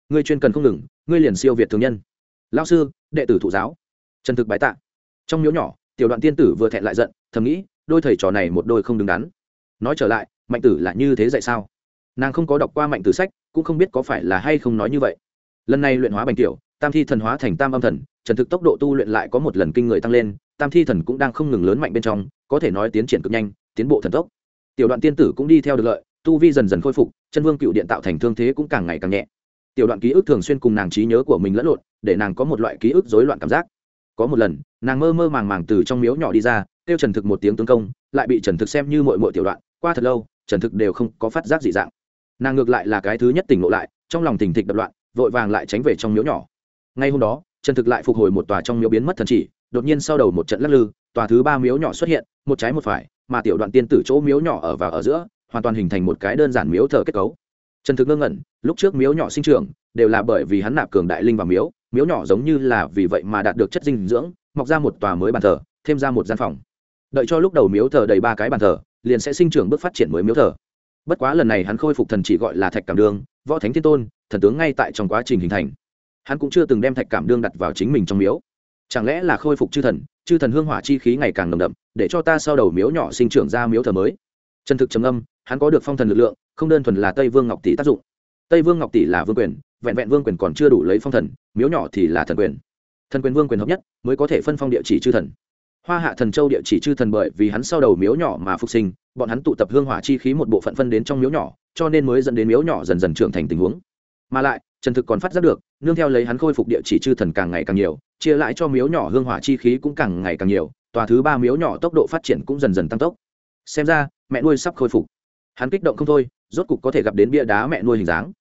Ngươi chuyên cần không ngừng, ngươi liền siêu việt thường nhân. Lao sư, đệ tử thụ giáo. Trần thực bái tạ. Trong miếu nhỏ, tiểu đoạn tiên tử vừa thẹn lại giận, thầm nghĩ, đôi thầy trò này một đôi không đứng đắn. Nói trở lại, mạnh tử là như thế dạy sao? Nàng không có đọc qua mạnh tử sách, cũng không biết có phải là hay không nói như vậy. Lần này luyện hóa bành tiểu, tam thi thần hóa thành tam âm thần, trần thực tốc độ tu luyện lại có một lần kinh người tăng lên, tam thi thần cũng đang không ngừng lớn mạnh bên trong, có thể nói tiến triển cực nhanh tiến bộ thần tốc. Tiểu đoạn tiên tử cũng đi theo được lợi, tu vi dần dần khôi phục, chân vương cựu điện tạo thành thương thế cũng càng ngày càng nhẹ. Tiểu đoạn ký ức thường xuyên cùng nàng trí nhớ của mình lẫn lộn, để nàng có một loại ký ức rối loạn cảm giác. Có một lần, nàng mơ mơ màng màng từ trong miếu nhỏ đi ra, kêu trần thực một tiếng tướng công, lại bị trần thực xem như mội mội tiểu đoạn, qua thật lâu, trần thực đều không có phát giác dị dạng. Nàng ngược lại là cái thứ nhất tỉnh ngộ lại, trong lòng tỉnh thịch đập loạn, vội vàng lại tránh về trong miếu nhỏ. Ngay hôm đó, trần thực lại phục hồi một tòa trong miếu biến mất thần chỉ, đột nhiên sau đầu một trận lắc lư, tòa thứ ba miếu nhỏ xuất hiện, một trái một phải mà tiểu đoạn tiên tử chỗ miếu nhỏ ở và ở giữa, hoàn toàn hình thành một cái đơn giản miếu thờ kết cấu. Trần thực ngơ ngẩn, lúc trước miếu nhỏ sinh trưởng đều là bởi vì hắn nạp cường đại linh vào miếu miếu nhỏ giống như là vì vậy mà đạt được chất dinh dưỡng, mọc ra một tòa mới bàn thờ, thêm ra một gian phòng. Đợi cho lúc đầu miếu thờ đầy ba cái bàn thờ, liền sẽ sinh trưởng bước phát triển mới miếu thờ. Bất quá lần này hắn khôi phục thần chỉ gọi là thạch cảm đương võ thánh thiên tôn, thần tướng ngay tại trong quá trình hình thành. Hắn cũng chưa từng đem thạch cảm đương đặt vào chính mình trong miếu chẳng lẽ là khôi phục chư thần chư thần hương hỏa chi khí ngày càng nồng đậm, để cho ta sau đầu miếu nhỏ sinh trưởng ra miếu thờ mới? Trần thực trầm âm hắn có được phong thần lực lượng, không đơn thuần là tây vương ngọc tỷ tác dụng. Tây vương ngọc tỷ là vương quyền, vẹn vẹn vương quyền còn chưa đủ lấy phong thần, miếu nhỏ thì là thần quyền. Thần quyền vương quyền hợp nhất, mới có thể phân phong địa chỉ chư thần. Hoa hạ thần châu địa chỉ chư thần bởi vì hắn sau đầu miếu nhỏ mà phục sinh, bọn hắn tụ tập hương hỏa chi khí một bộ phận phân đến trong miếu nhỏ, cho nên mới dẫn đến miếu nhỏ dần dần trưởng thành tình huống. Mà lại trần thực còn phát giác được nương theo lấy hắn khôi phục địa chỉ chư thần càng ngày càng nhiều, chia lại cho miếu nhỏ hương hỏa chi khí cũng càng ngày càng nhiều, tòa thứ ba miếu nhỏ tốc độ phát triển cũng dần dần tăng tốc. Xem ra, mẹ nuôi sắp khôi phục. Hắn kích động không thôi, rốt cục có thể gặp đến bia đá mẹ nuôi hình dáng.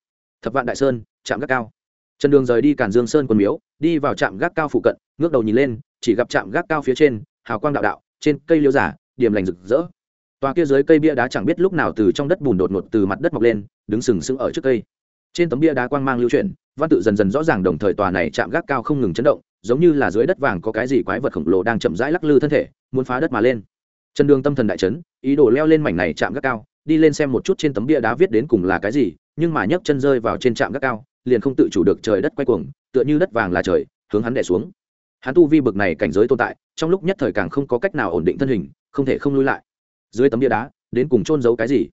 Thập vạn đại sơn, trạm gác cao. Trần đường rời đi cản dương sơn quân miếu, đi vào trạm gác cao phụ cận, ngước đầu nhìn lên, chỉ gặp trạm gác cao phía trên, hào quang đạo đạo, trên cây liễu giả, điểm lành rực rỡ. Tòa kia dưới cây bia đá chẳng biết lúc nào từ trong đất bùn đột ngột từ mặt đất mọc lên, đứng sừng sững ở trước cây trên tấm bia đá quang mang lưu chuyển, văn tự dần dần rõ ràng đồng thời tòa này chạm gác cao không ngừng chấn động, giống như là dưới đất vàng có cái gì quái vật khổng lồ đang chậm rãi lắc lư thân thể, muốn phá đất mà lên. Chân đường tâm thần đại chấn, ý đồ leo lên mảnh này chạm gác cao, đi lên xem một chút trên tấm bia đá viết đến cùng là cái gì, nhưng mà nhấc chân rơi vào trên trạm gác cao, liền không tự chủ được trời đất quay cuồng, tựa như đất vàng là trời, hướng hắn đẻ xuống. Hắn tu vi bực này cảnh giới tồn tại, trong lúc nhất thời càng không có cách nào ổn định thân hình, không thể không lui lại. Dưới tấm bia đá, đến cùng trôn giấu cái gì?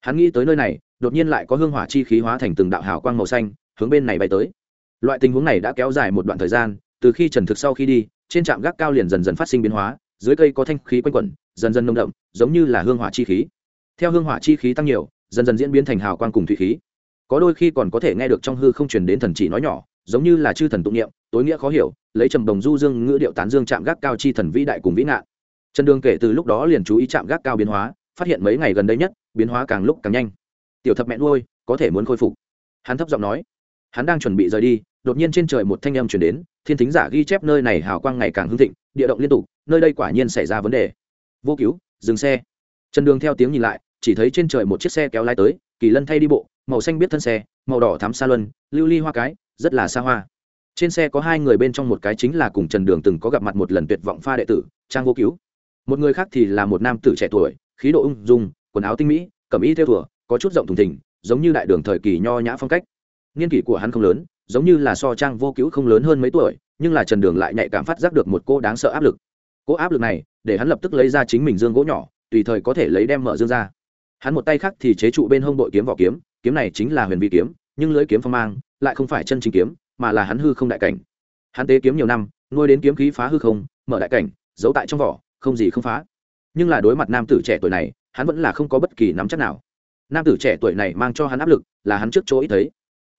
Hắn nghĩ tới nơi này đột nhiên lại có hương hỏa chi khí hóa thành từng đạo hào quang màu xanh, hướng bên này bay tới. Loại tình huống này đã kéo dài một đoạn thời gian, từ khi trần thực sau khi đi, trên trạm gác cao liền dần dần phát sinh biến hóa, dưới cây có thanh khí quanh quẩn, dần dần nông đậm, giống như là hương hỏa chi khí. Theo hương hỏa chi khí tăng nhiều, dần dần diễn biến thành hào quang cùng thủy khí. Có đôi khi còn có thể nghe được trong hư không truyền đến thần chỉ nói nhỏ, giống như là chư thần tụng niệm, tối nghĩa khó hiểu, lấy trầm đồng du dương ngữ điệu tán dương chạm gác cao chi thần vĩ đại cùng vĩ ngạn. Trần đường kể từ lúc đó liền chú ý chạm gác cao biến hóa, phát hiện mấy ngày gần đây nhất, biến hóa càng lúc càng nhanh tiểu thập mẹ nuôi, có thể muốn khôi phục. Hắn thấp giọng nói. Hắn đang chuẩn bị rời đi, đột nhiên trên trời một thanh âm chuyển đến, thiên thính giả ghi chép nơi này hào quang ngày càng hưng thịnh, địa động liên tục, nơi đây quả nhiên xảy ra vấn đề. Vô cứu, dừng xe. Trần đường theo tiếng nhìn lại, chỉ thấy trên trời một chiếc xe kéo lái tới, kỳ lân thay đi bộ, màu xanh biết thân xe, màu đỏ thắm xa luân, lưu ly hoa cái, rất là xa hoa. Trên xe có hai người bên trong một cái chính là cùng trần đường từng có gặp mặt một lần tuyệt vọng pha đệ tử, trang vô cứu. Một người khác thì là một nam tử trẻ tuổi, khí độ ung dung, quần áo tinh mỹ, cẩm y theo thùa có chút rộng thùng thình, giống như đại đường thời kỳ nho nhã phong cách. Niên kỷ của hắn không lớn, giống như là so trang vô cứu không lớn hơn mấy tuổi, nhưng là trần đường lại nhạy cảm phát giác được một cô đáng sợ áp lực. Cô áp lực này, để hắn lập tức lấy ra chính mình dương gỗ nhỏ, tùy thời có thể lấy đem mở dương ra. Hắn một tay khác thì chế trụ bên hông bội kiếm vỏ kiếm kiếm này chính là huyền vi kiếm, nhưng lưỡi kiếm phong mang, lại không phải chân chính kiếm, mà là hắn hư không đại cảnh. Hắn tế kiếm nhiều năm, nuôi đến kiếm khí phá hư không, mở đại cảnh, giấu tại trong vỏ, không gì không phá. Nhưng là đối mặt nam tử trẻ tuổi này, hắn vẫn là không có bất kỳ nắm chắc nào nam tử trẻ tuổi này mang cho hắn áp lực, là hắn trước chỗ ít thấy.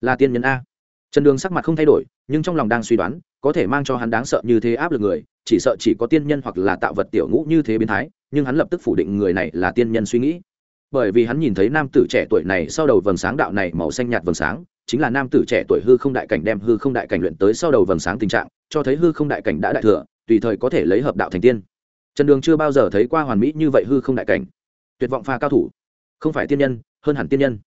Là tiên nhân a. Trần đường sắc mặt không thay đổi, nhưng trong lòng đang suy đoán, có thể mang cho hắn đáng sợ như thế áp lực người, chỉ sợ chỉ có tiên nhân hoặc là tạo vật tiểu ngũ như thế biến thái, nhưng hắn lập tức phủ định người này là tiên nhân suy nghĩ. Bởi vì hắn nhìn thấy nam tử trẻ tuổi này sau đầu vầng sáng đạo này màu xanh nhạt vầng sáng, chính là nam tử trẻ tuổi hư không đại cảnh đem hư không đại cảnh luyện tới sau đầu vầng sáng tình trạng, cho thấy hư không đại cảnh đã đại thừa, tùy thời có thể lấy hợp đạo thành tiên. Trần đường chưa bao giờ thấy qua hoàn mỹ như vậy hư không đại cảnh. Tuyệt vọng pha cao thủ không phải tiên nhân, hơn hẳn tiên nhân.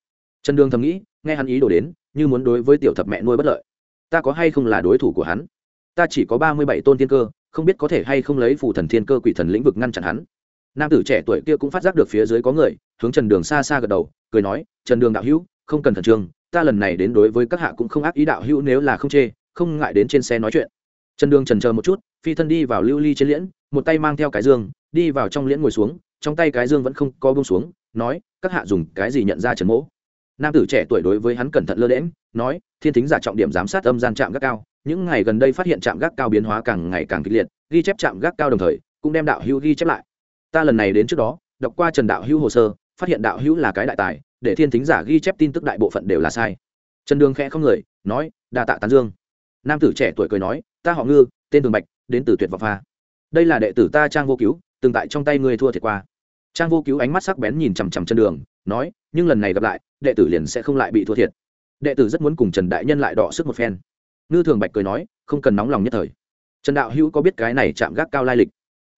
Trần đường thầm nghĩ, nghe hắn ý đổ đến, như muốn đối với tiểu thập mẹ nuôi bất lợi. Ta có hay không là đối thủ của hắn? Ta chỉ có ba mươi bảy tôn tiên cơ, không biết có thể hay không lấy phù thần thiên cơ quỷ thần lĩnh vực ngăn chặn hắn. Nam tử trẻ tuổi kia cũng phát giác được phía dưới có người, hướng trần đường xa xa gật đầu, cười nói, trần đường đạo hữu, không cần thần trường ta lần này đến đối với các hạ cũng không ác ý đạo hữu nếu là không chê, không ngại đến trên xe nói chuyện. Trần đường trần chờ một chút, phi thân đi vào lưu ly trên liễn, một tay mang theo cái dương, đi vào trong liễn ngồi xuống, trong tay cái dương vẫn không co bông xuống nói, các hạ dùng cái gì nhận ra trần mỗ? Nam tử trẻ tuổi đối với hắn cẩn thận lơ đễm nói, thiên thính giả trọng điểm giám sát âm gian trạm gác cao. Những ngày gần đây phát hiện trạm gác cao biến hóa càng ngày càng kịch liệt, ghi chép trạm gác cao đồng thời, cũng đem đạo hữu ghi chép lại. Ta lần này đến trước đó, đọc qua trần đạo hữu hồ sơ, phát hiện đạo hữu là cái đại tài, để thiên thính giả ghi chép tin tức đại bộ phận đều là sai. Trần đường khẽ không người, nói, đa tạ tán dương. Nam tử trẻ tuổi cười nói, ta họ ngư, tên thường bạch, đến từ tuyệt vọng pha. Đây là đệ tử ta trang vô cứu, từng tại trong tay người thua thiệt qua trang vô cứu ánh mắt sắc bén nhìn chằm chằm chân đường, nói, nhưng lần này gặp lại, đệ tử liền sẽ không lại bị thua thiệt. Đệ tử rất muốn cùng trần đại nhân lại đọ sức một phen. Ngư thường bạch cười nói, không cần nóng lòng nhất thời. Trần đạo hữu có biết cái này chạm gác cao lai lịch?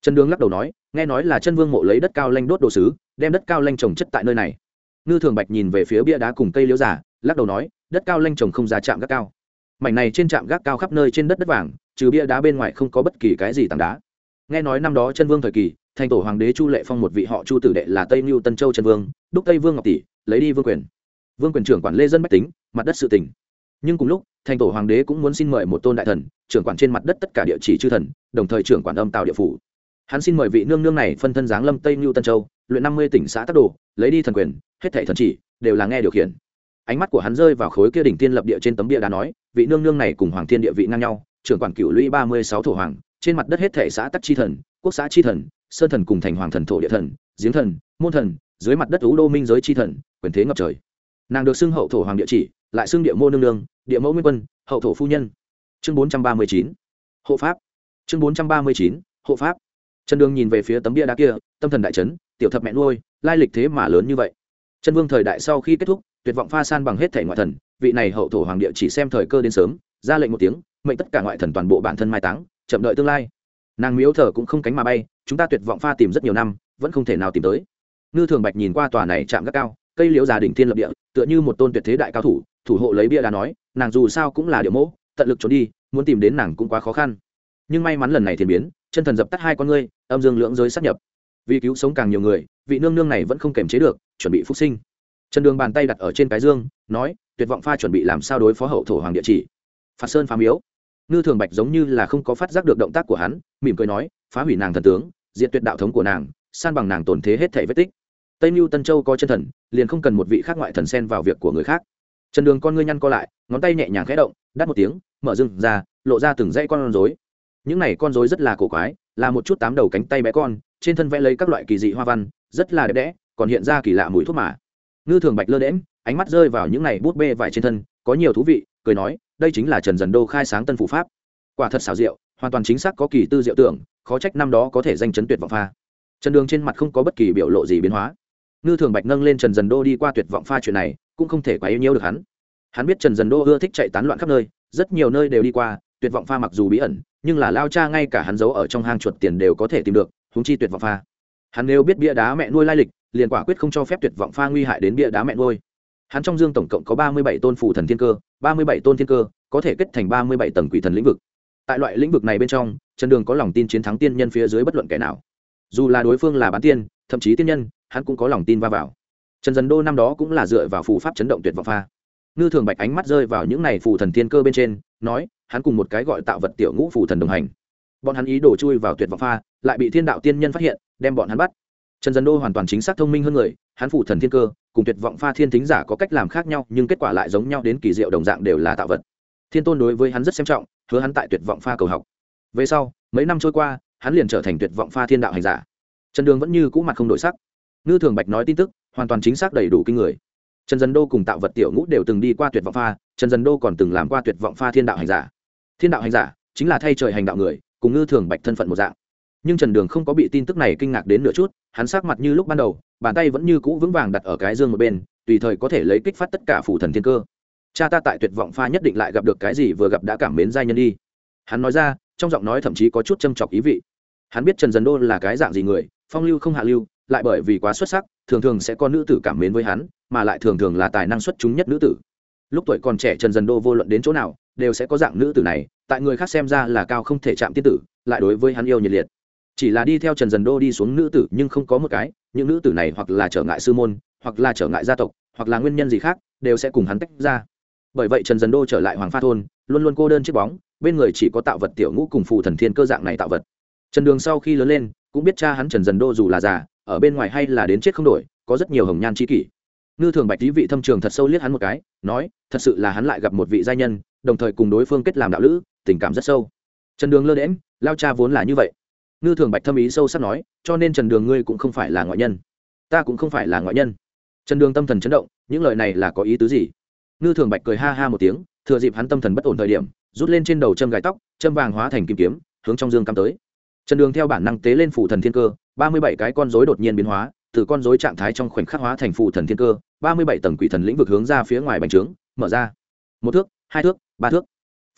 Trần đường lắc đầu nói, nghe nói là chân vương mộ lấy đất cao lanh đốt đồ sứ, đem đất cao lanh trồng chất tại nơi này. Ngư thường bạch nhìn về phía bia đá cùng cây liễu giả, lắc đầu nói, đất cao lanh trồng không ra chạm gác cao. Mảnh này trên trạm gác cao khắp nơi trên đất đất vàng, trừ bia đá bên ngoài không có bất kỳ cái gì tảng đá. Nghe nói năm đó chân vương thời kỳ thành tổ hoàng đế chu lệ phong một vị họ chu tử đệ là tây mưu tân châu Trần vương, đúc tây vương ngọc tỷ, lấy đi vương quyền. Vương quyền trưởng quản lê dân bách tính, mặt đất sự tỉnh nhưng cùng lúc, thành tổ hoàng đế cũng muốn xin mời một tôn đại thần, trưởng quản trên mặt đất tất cả địa chỉ chư thần, đồng thời trưởng quản âm tào địa phủ. Hắn xin mời vị nương nương này phân thân giáng lâm tây mưu tân châu, luyện năm mươi tỉnh xã tắc đồ, lấy đi thần quyền, hết thảy thần chỉ, đều là nghe điều khiển. Ánh mắt của hắn rơi vào khối kia đỉnh tiên lập địa trên tấm bia đá nói, vị nương nương này cùng hoàng thiên địa vị ngang nhau, trưởng quản cựu lũy ba mươi sáu thổ hoàng, trên mặt đất hết thể xã tắc chi thần, quốc xã chi thần sơn thần cùng thành hoàng thần thổ địa thần, giếng thần, môn thần, dưới mặt đất ú đô minh giới chi thần, quyền thế ngập trời. Nàng được xưng hậu thổ hoàng địa chỉ, lại xưng địa mô nương nương, địa mẫu nguyên quân, hậu thổ phu nhân. Chương bốn trăm ba mươi chín. Hộ pháp. Chương bốn trăm ba mươi chín. Hộ pháp. Trần đường nhìn về phía tấm bia đá kia, tâm thần đại trấn tiểu thập mẹ nuôi, lai lịch thế mà lớn như vậy. Chân vương thời đại sau khi kết thúc, tuyệt vọng pha san bằng hết thể ngoại thần, vị này hậu thổ hoàng địa chỉ xem thời cơ đến sớm, ra lệnh một tiếng, mệnh tất cả ngoại thần toàn bộ bản thân mai táng, chậm đợi tương lai nàng miếu thờ cũng không cánh mà bay, chúng ta tuyệt vọng pha tìm rất nhiều năm, vẫn không thể nào tìm tới. Ngư thường bạch nhìn qua tòa này chạm gác cao, cây liễu già đỉnh thiên lập địa, tựa như một tôn tuyệt thế đại cao thủ thủ hộ lấy bia đá nói, nàng dù sao cũng là điệu mẫu tận lực trốn đi, muốn tìm đến nàng cũng quá khó khăn. Nhưng may mắn lần này thiền biến, chân thần dập tắt hai con ngươi, âm dương lưỡng giới sắp nhập. Vì cứu sống càng nhiều người, vị nương nương này vẫn không kềm chế được, chuẩn bị phúc sinh. Trần đường bàn tay đặt ở trên cái dương, nói, tuyệt vọng pha chuẩn bị làm sao đối phó hậu thổ hoàng địa chỉ. Phạt sơn phá miếu ngư thường bạch giống như là không có phát giác được động tác của hắn, mỉm cười nói, phá hủy nàng thần tướng diện tuyệt đạo thống của nàng, san bằng nàng tổn thế hết thể vết tích. Tây mưu tân châu có chân thần, liền không cần một vị khác ngoại thần xen vào việc của người khác. Trần đường con ngươi nhăn co lại, ngón tay nhẹ nhàng khẽ động, đắt một tiếng, mở rừng ra, lộ ra từng dãy con rối. Những này con rối rất là cổ quái, là một chút tám đầu cánh tay bé con, trên thân vẽ lấy các loại kỳ dị hoa văn, rất là đẹp đẽ, còn hiện ra kỳ lạ mùi thuốc mà. Ngư thường bạch lơ đễm ánh mắt rơi vào những này bút bê vải trên thân, có nhiều thú vị, cười nói đây chính là trần dần đô khai sáng tân phủ pháp. Quả thật xảo diệu, hoàn toàn chính xác có kỳ tư diệu tưởng, khó trách năm đó có thể danh chấn tuyệt vọng pha. Trần đường trên mặt không có bất kỳ biểu lộ gì biến hóa. Ngư thường bạch nâng lên trần dần đô đi qua tuyệt vọng pha chuyện này, cũng không thể quá yêu nhiêu được hắn. Hắn biết trần dần đô ưa thích chạy tán loạn khắp nơi, rất nhiều nơi đều đi qua, tuyệt vọng pha mặc dù bí ẩn, nhưng là lao cha ngay cả hắn giấu ở trong hang chuột tiền đều có thể tìm được húng chi tuyệt vọng pha. Hắn nếu biết bia đá mẹ nuôi lai lịch, liền quả quyết không cho phép tuyệt vọng pha nguy hại đến bia đá mẹ nuôi. Hắn trong dương tổng cộng có ba mươi bảy tôn phủ thần thiên cơ ba mươi bảy tôn thiên cơ, có thể kết thành ba mươi bảy tầng quỷ thần lĩnh vực. Tại loại lĩnh vực này bên trong, trần đường có lòng tin chiến thắng tiên nhân phía dưới bất luận kẻ nào. Dù là đối phương là bán tiên, thậm chí tiên nhân, hắn cũng có lòng tin va vào. Trần dần đô năm đó cũng là dựa vào phù pháp chấn động tuyệt vọng pha. Ngư thường bạch ánh mắt rơi vào những này phù thần thiên cơ bên trên, nói, hắn cùng một cái gọi tạo vật tiểu ngũ phù thần đồng hành. Bọn hắn ý đổ chui vào tuyệt vọng pha, lại bị thiên đạo tiên nhân phát hiện, đem bọn hắn bắt. Trần dần đô hoàn toàn chính xác thông minh hơn người, hắn phù thần thiên cơ cùng tuyệt vọng pha thiên thính giả có cách làm khác nhau, nhưng kết quả lại giống nhau đến kỳ diệu đồng dạng đều là tạo vật. Thiên tôn đối với hắn rất xem trọng, hứa hắn tại tuyệt vọng pha cầu học. Về sau, mấy năm trôi qua, hắn liền trở thành tuyệt vọng pha thiên đạo hành giả. Trần đường vẫn như cũ mặt không đổi sắc. Ngư thường bạch nói tin tức, hoàn toàn chính xác đầy đủ kinh người. Trần dân đô cùng tạo vật tiểu ngũ đều từng đi qua tuyệt vọng pha, trần dân đô còn từng làm qua tuyệt vọng pha thiên đạo hành giả. Thiên đạo hành giả chính là thay trời hành đạo người, cùng ngư thường bạch thân phận một dạng. Nhưng trần đường không có bị tin tức này kinh ngạc đến nửa chút, hắn sát mặt như lúc ban đầu bàn tay vẫn như cũ vững vàng đặt ở cái dương một bên, tùy thời có thể lấy kích phát tất cả phủ thần thiên cơ. Cha ta tại tuyệt vọng pha nhất định lại gặp được cái gì vừa gặp đã cảm mến giai nhân đi. Hắn nói ra, trong giọng nói thậm chí có chút châm chọc ý vị. Hắn biết trần dần đô là cái dạng gì người, phong lưu không hạ lưu, lại bởi vì quá xuất sắc, thường thường sẽ có nữ tử cảm mến với hắn, mà lại thường thường là tài năng xuất chúng nhất nữ tử. Lúc tuổi còn trẻ trần dần đô vô luận đến chỗ nào, đều sẽ có dạng nữ tử này, tại người khác xem ra là cao không thể chạm tiên tử, lại đối với hắn yêu nhiệt liệt chỉ là đi theo trần dần đô đi xuống nữ tử nhưng không có một cái, những nữ tử này hoặc là trở ngại sư môn, hoặc là trở ngại gia tộc, hoặc là nguyên nhân gì khác, đều sẽ cùng hắn tách ra. Bởi vậy trần dần đô trở lại hoàng pha thôn, luôn luôn cô đơn chiếc bóng, bên người chỉ có tạo vật tiểu ngũ cùng phù thần thiên cơ dạng này tạo vật. Trần đường sau khi lớn lên, cũng biết cha hắn trần dần đô dù là già, ở bên ngoài hay là đến chết không đổi, có rất nhiều hồng nhan chi kỷ. Ngư thường bạch tý vị thâm trường thật sâu liếc hắn một cái, nói, thật sự là hắn lại gặp một vị gia nhân, đồng thời cùng đối phương kết làm đạo lữ, tình cảm rất sâu. Trần đường lơ đễm lao cha vốn là như vậy ngư thường bạch thâm ý sâu sắc nói, cho nên trần đường ngươi cũng không phải là ngoại nhân. Ta cũng không phải là ngoại nhân. Trần đường tâm thần chấn động, những lời này là có ý tứ gì? Ngư thường bạch cười ha ha một tiếng, thừa dịp hắn tâm thần bất ổn thời điểm, rút lên trên đầu châm gài tóc, châm vàng hóa thành kim kiếm, hướng trong dương cắm tới. Trần đường theo bản năng tế lên phủ thần thiên cơ, ba mươi bảy cái con rối đột nhiên biến hóa, từ con rối trạng thái trong khoảnh khắc hóa thành phủ thần thiên cơ, ba mươi bảy tầng quỷ thần lĩnh vực hướng ra phía ngoài bành trướng, mở ra. Một thước, hai thước, ba thước.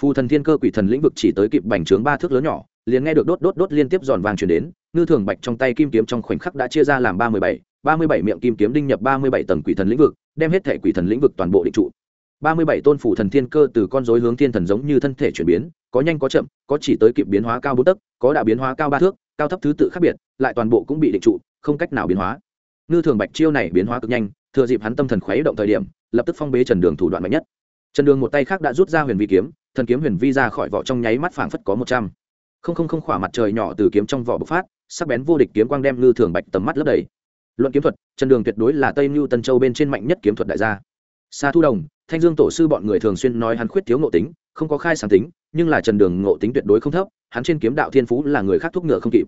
Phù thần thiên cơ quỷ thần lĩnh vực chỉ tới kịp bành trướng ba thước lớn nhỏ liền nghe được đốt đốt đốt liên tiếp giòn vàng chuyển đến, ngư thường bạch trong tay kim kiếm trong khoảnh khắc đã chia ra làm ba mươi bảy, ba mươi bảy miệng kim kiếm đinh nhập ba mươi bảy tầng quỷ thần lĩnh vực, đem hết thể quỷ thần lĩnh vực toàn bộ định trụ. Ba mươi bảy tôn phủ thần thiên cơ từ con rối hướng thiên thần giống như thân thể chuyển biến, có nhanh có chậm, có chỉ tới kịp biến hóa cao bốn tấc, có đã biến hóa cao ba thước, cao thấp thứ tự khác biệt, lại toàn bộ cũng bị định trụ, không cách nào biến hóa. Ngư thường bạch chiêu này biến hóa cực nhanh, thừa dịp hắn tâm thần khuấy động thời điểm, lập tức phong bế trần đường thủ đoạn mạnh nhất. Trần đường một tay khác đã rút ra huyền vi kiếm, thần kiếm huyền vi ra khỏi vỏ trong nháy mắt phảng phất có một trăm không không không khỏa mặt trời nhỏ từ kiếm trong vỏ bộc phát, sắc bén vô địch kiếm quang đem ngư thường bạch tầm mắt lấp đầy. Luận kiếm thuật trần đường tuyệt đối là tây mưu tân châu bên trên mạnh nhất kiếm thuật đại gia. Xa thu đồng, thanh dương tổ sư bọn người thường xuyên nói hắn khuyết thiếu ngộ tính, không có khai sáng tính, nhưng là trần đường ngộ tính tuyệt đối không thấp, hắn trên kiếm đạo thiên phú là người khác thúc ngựa không kịp.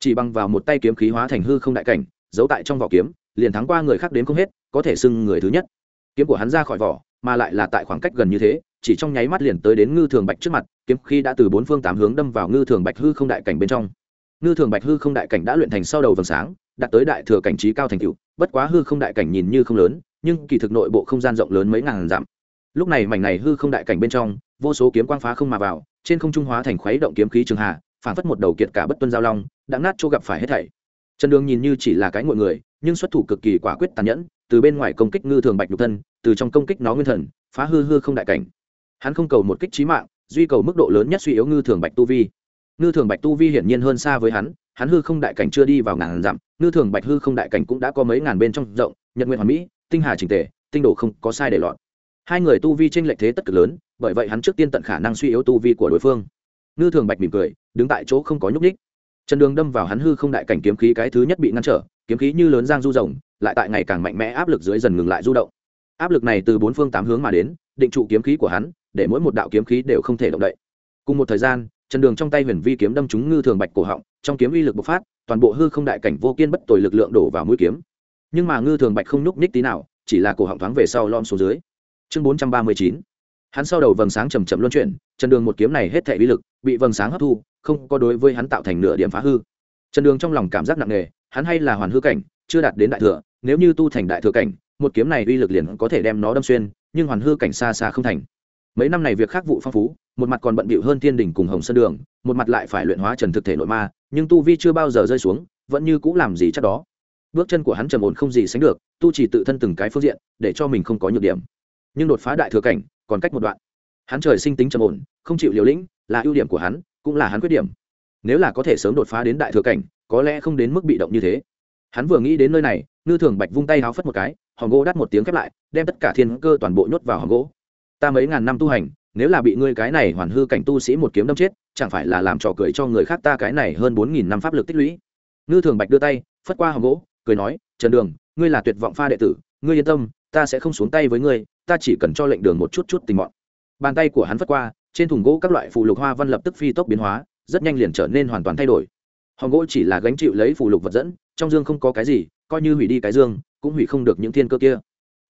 Chỉ bằng vào một tay kiếm khí hóa thành hư không đại cảnh, giấu tại trong vỏ kiếm, liền thắng qua người khác đến không hết, có thể xưng người thứ nhất kiếm của hắn ra khỏi vỏ, mà lại là tại khoảng cách gần như thế, chỉ trong nháy mắt liền tới đến ngư thường bạch trước mặt, kiếm khí đã từ bốn phương tám hướng đâm vào ngư thường bạch hư không đại cảnh bên trong. Ngư thường bạch hư không đại cảnh đã luyện thành sau đầu vầng sáng, đạt tới đại thừa cảnh trí cao thành cựu bất quá hư không đại cảnh nhìn như không lớn, nhưng kỳ thực nội bộ không gian rộng lớn mấy ngàn dặm. Lúc này mảnh này hư không đại cảnh bên trong, vô số kiếm quang phá không mà vào, trên không trung hóa thành khuấy động kiếm khí trường hạ phản phất một đầu kiệt cả bất tuân giao long, đã nát chỗ gặp phải hết thảy. Trần đường nhìn như chỉ là cái ngội người, nhưng xuất thủ cực kỳ quả quyết tàn nhẫn, từ bên ngoài công kích ngư thường bạch nhục thân từ trong công kích nó nguyên thần, phá hư hư không đại cảnh. Hắn không cầu một kích trí mạng, duy cầu mức độ lớn nhất suy yếu ngư thường bạch tu vi. Ngư thường bạch tu vi hiển nhiên hơn xa với hắn hắn hư không đại cảnh chưa đi vào ngàn dặm, ngư thường bạch hư không đại cảnh cũng đã có mấy ngàn bên trong rộng, nhật nguyện hoàn mỹ, tinh hà trình tề, tinh độ không có sai để lọt. Hai người tu vi tranh lệch thế tất cực lớn, bởi vậy hắn trước tiên tận khả năng suy yếu tu vi của đối phương. Ngư thường bạch mỉm cười, đứng tại chỗ không có nhúc ních trần đường đâm vào hắn hư không đại cảnh kiếm khí cái thứ nhất bị ngăn trở, kiếm khí như lớn giang du rồng, lại tại ngày càng mạnh mẽ áp lực dưới dần ngừng lại du động áp lực này từ bốn phương tám hướng mà đến, định trụ kiếm khí của hắn, để mỗi một đạo kiếm khí đều không thể động đậy. Cùng một thời gian trần đường trong tay huyền vi kiếm đâm trúng ngư thường bạch cổ họng, trong kiếm uy lực bộc phát, toàn bộ hư không đại cảnh vô kiên bất tồi lực lượng đổ vào mũi kiếm. Nhưng mà ngư thường bạch không nhúc ních tí nào, chỉ là cổ họng thoáng về sau lom xuống dưới. Chương bốn trăm ba mươi chín. Hắn sau đầu vầng sáng chầm chậm luân chuyển trần đường một kiếm này hết thể uy lực, bị vầng sáng hấp thu, không có đối với hắn tạo thành nửa điểm phá hư. Trần đường trong lòng cảm giác nặng nề, hắn hay là hoàn hư cảnh, chưa đạt đến đại thừa, nếu như tu thành đại thừa cảnh một kiếm này uy lực liền có thể đem nó đâm xuyên, nhưng hoàn hư cảnh xa xa không thành. Mấy năm này việc khác vụ phong phú, một mặt còn bận bịu hơn tiên đỉnh cùng hồng sơn đường, một mặt lại phải luyện hóa trần thực thể nội ma, nhưng tu vi chưa bao giờ rơi xuống, vẫn như cũng làm gì chắc đó. Bước chân của hắn trầm ổn không gì sánh được, tu chỉ tự thân từng cái phương diện, để cho mình không có nhược điểm. Nhưng đột phá đại thừa cảnh, còn cách một đoạn. Hắn trời sinh tính trầm ổn, không chịu liều lĩnh, là ưu điểm của hắn, cũng là hắn khuyết điểm. Nếu là có thể sớm đột phá đến đại thừa cảnh, có lẽ không đến mức bị động như thế. Hắn vừa nghĩ đến nơi này ngư thường bạch vung tay háo phất một cái hòn gỗ đắt một tiếng khép lại, đem tất cả thiên cơ toàn bộ nhốt vào hòn gỗ. Ta mấy ngàn năm tu hành, nếu là bị ngươi cái này hoàn hư cảnh tu sĩ một kiếm đâm chết, chẳng phải là làm trò cười cho người khác ta cái này hơn bốn nghìn năm pháp lực tích lũy. Ngư thường bạch đưa tay, phất qua hòn gỗ, cười nói, trần đường, ngươi là tuyệt vọng pha đệ tử, ngươi yên tâm, ta sẽ không xuống tay với ngươi, ta chỉ cần cho lệnh đường một chút chút tình mọn. Bàn tay của hắn phất qua, trên thùng gỗ các loại phụ lục hoa văn lập tức phi tốc biến hóa, rất nhanh liền trở nên hoàn toàn thay đổi. Hòn gỗ chỉ là gánh chịu lấy phụ lục vật dẫn, trong dương không có cái gì coi như hủy đi cái dương, cũng hủy không được những thiên cơ kia.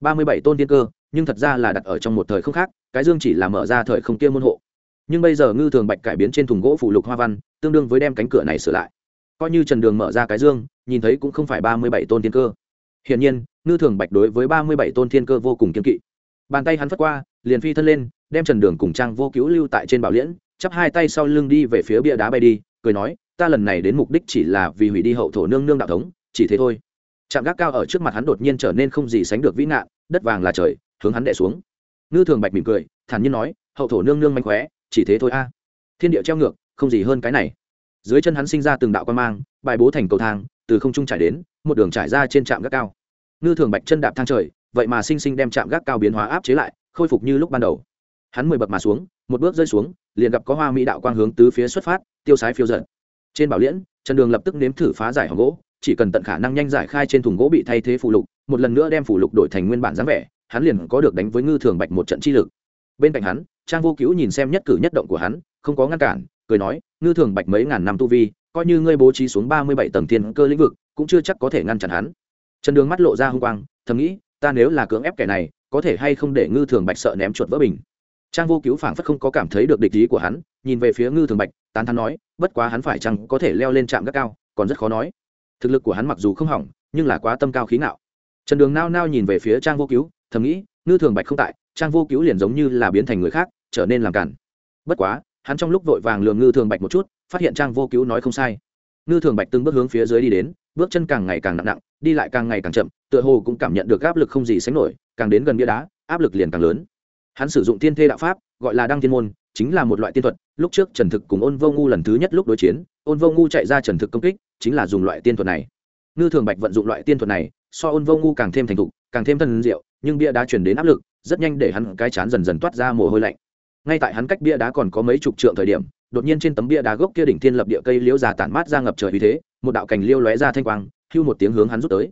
Ba mươi bảy tôn thiên cơ, nhưng thật ra là đặt ở trong một thời không khác, cái dương chỉ là mở ra thời không kia môn hộ. Nhưng bây giờ ngư thường bạch cải biến trên thùng gỗ phủ lục hoa văn, tương đương với đem cánh cửa này sửa lại. Coi như trần đường mở ra cái dương, nhìn thấy cũng không phải ba mươi bảy tôn thiên cơ. Hiển nhiên, ngư thường bạch đối với ba mươi bảy tôn thiên cơ vô cùng kiên kỵ. Bàn tay hắn phất qua, liền phi thân lên, đem trần đường cùng trang vô cứu lưu tại trên bảo liễn, chắp hai tay sau lưng đi về phía bia đá bay đi, cười nói, ta lần này đến mục đích chỉ là vì hủy đi hậu thổ nương nương đạo thống, chỉ thế thôi trạm gác cao ở trước mặt hắn đột nhiên trở nên không gì sánh được vĩ nạn đất vàng là trời, hướng hắn đẻ xuống. Ngư thường bạch mỉm cười, thản nhiên nói, hậu thổ nương nương manh khóe, chỉ thế thôi a. Thiên địa treo ngược, không gì hơn cái này. Dưới chân hắn sinh ra từng đạo quan mang, bài bố thành cầu thang, từ không trung trải đến, một đường trải ra trên trạm gác cao. Ngư thường bạch chân đạp thang trời, vậy mà sinh sinh đem trạm gác cao biến hóa áp chế lại, khôi phục như lúc ban đầu. Hắn mười bậc mà xuống, một bước rơi xuống, liền gặp có hoa mỹ đạo quang hướng tứ phía xuất phát, tiêu sái phiêu giận trên bảo liễn trần đường lập tức nếm thử phá giải hòm gỗ chỉ cần tận khả năng nhanh giải khai trên thùng gỗ bị thay thế phụ lục, một lần nữa đem phụ lục đổi thành nguyên bản dáng vẻ, hắn liền có được đánh với ngư thường bạch một trận chi lực. Bên cạnh hắn, trang vô cứu nhìn xem nhất cử nhất động của hắn, không có ngăn cản, cười nói, ngư thường bạch mấy ngàn năm tu vi, coi như ngươi bố trí xuống ba mươi bảy tầng thiên cơ lĩnh vực, cũng chưa chắc có thể ngăn chặn hắn. Trần đường mắt lộ ra h ư n g quang, thầm nghĩ, ta nếu là cưỡng ép kẻ này, có thể hay không để ngư thường bạch sợ ném chuột vỡ bình? Trang vô cứu phảng phất không có cảm thấy được địch ý của hắn, nhìn về phía ngư thường bạch, tán thắn nói, bất quá hắn phải chăng có thể leo lên trạm gác cao, còn rất khó nói thực lực của hắn mặc dù không hỏng, nhưng là quá tâm cao khí ngạo. Trần đường nao nao nhìn về phía trang vô cứu, thầm nghĩ, ngư thường bạch không tại, trang vô cứu liền giống như là biến thành người khác, trở nên làm cản bất quá, hắn trong lúc vội vàng lường ngư thường bạch một chút, phát hiện trang vô cứu nói không sai. Ngư thường bạch từng bước hướng phía dưới đi đến, bước chân càng ngày càng nặng nặng, đi lại càng ngày càng chậm, tựa hồ cũng cảm nhận được áp lực không gì sánh nổi, càng đến gần bia đá, áp lực liền càng lớn. Hắn sử dụng tiên thê đạo pháp, gọi là đăng thiên môn, chính là một loại tiên thuật, lúc trước trần thực cùng ôn vô ngu lần thứ nhất lúc đối chiến ôn vô ngu chạy ra trần thực công kích, chính là dùng loại tiên thuật này. Ngư thường bạch vận dụng loại tiên thuật này, so ôn vô ngu càng thêm thành thục, càng thêm thân diệu, nhưng bia đá chuyển đến áp lực, rất nhanh để hắn cái chán dần dần toát ra mồ hôi lạnh. Ngay tại hắn cách bia đá còn có mấy chục trượng thời điểm, đột nhiên trên tấm bia đá gốc kia đỉnh thiên lập địa cây liễu già tản mát ra ngập trời vì thế, một đạo cành liêu lóe ra thanh quang, hưu một tiếng hướng hắn rút tới.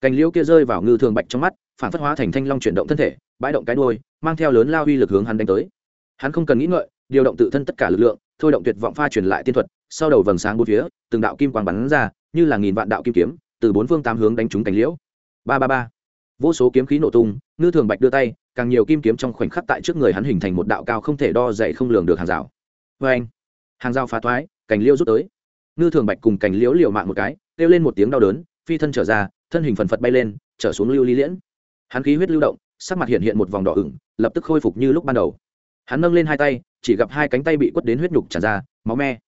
Cành liêu kia rơi vào ngư thường bạch trong mắt, phản phất hóa thành thanh long chuyển động thân thể, bãi động cái đuôi, mang theo lớn lao uy lực hướng hắn đánh tới. Hắn không cần nghĩ ngợi, điều động tự thân tất cả lực lượng thôi động tuyệt vọng pha truyền lại tiên thuật, sau đầu vầng sáng bốn phía, từng đạo kim quang bắn ra, như là nghìn vạn đạo kim kiếm, từ bốn phương tám hướng đánh trúng cánh liễu. Ba ba ba. Vô số kiếm khí nổ tung, ngư thường bạch đưa tay, càng nhiều kim kiếm trong khoảnh khắc tại trước người hắn hình thành một đạo cao không thể đo dậy không lường được hàng rào. Vê anh hàng rào phá thoái cành liễu rút tới. Ngư thường bạch cùng cành liễu liều mạng một cái, kêu lên một tiếng đau đớn, phi thân trở ra, thân hình phần phật bay lên, trở xuống lưu ly liễn. Hắn khí huyết lưu động, sắc mặt hiện hiện một vòng đỏ ửng, lập tức khôi phục như lúc ban đầu hắn nâng lên hai tay, chỉ gặp hai cánh tay bị quất đến huyết nhục tràn ra, máu me.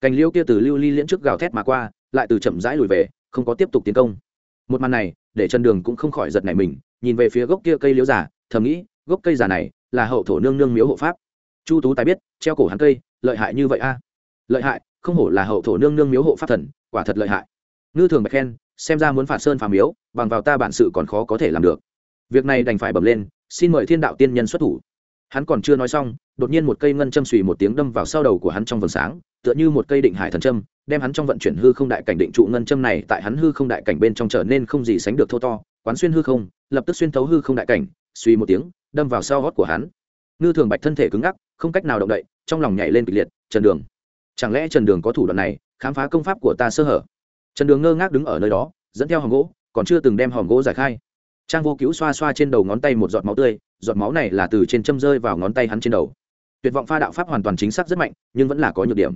Cành liêu kia từ lưu ly liễn trước gào thét mà qua, lại từ chậm rãi lùi về, không có tiếp tục tiến công. Một màn này, để chân đường cũng không khỏi giật nảy mình, nhìn về phía gốc kia cây liễu giả thầm nghĩ, gốc cây giả này là hậu thổ nương nương miếu hộ pháp. Chu tú tài biết, treo cổ hắn cây, lợi hại như vậy a. Lợi hại, không hổ là hậu thổ nương nương miếu hộ pháp thần, quả thật lợi hại. Ngư thường bạch khen, xem ra muốn phạt sơn phà miếu, bằng vào ta bản sự còn khó có thể làm được. Việc này đành phải bẩm lên, xin mời thiên đạo tiên nhân xuất thủ hắn còn chưa nói xong, đột nhiên một cây ngân châm xùy một tiếng đâm vào sau đầu của hắn trong vầng sáng, tựa như một cây định hải thần châm, đem hắn trong vận chuyển hư không đại cảnh định trụ ngân châm này tại hắn hư không đại cảnh bên trong trở nên không gì sánh được thô to, quán xuyên hư không, lập tức xuyên thấu hư không đại cảnh suy một tiếng, đâm vào sau gót của hắn. Ngư thường bạch thân thể cứng ngắc, không cách nào động đậy, trong lòng nhảy lên kịch liệt, trần đường, chẳng lẽ trần đường có thủ đoạn này, khám phá công pháp của ta sơ hở? Trần đường ngơ ngác đứng ở nơi đó, dẫn theo hòm gỗ, còn chưa từng đem hòm gỗ giải khai. Trang vô cứu xoa xoa trên đầu ngón tay một giọt máu tươi giọt máu này là từ trên châm rơi vào ngón tay hắn trên đầu. Tuyệt vọng pha đạo pháp hoàn toàn chính xác rất mạnh, nhưng vẫn là có nhược điểm.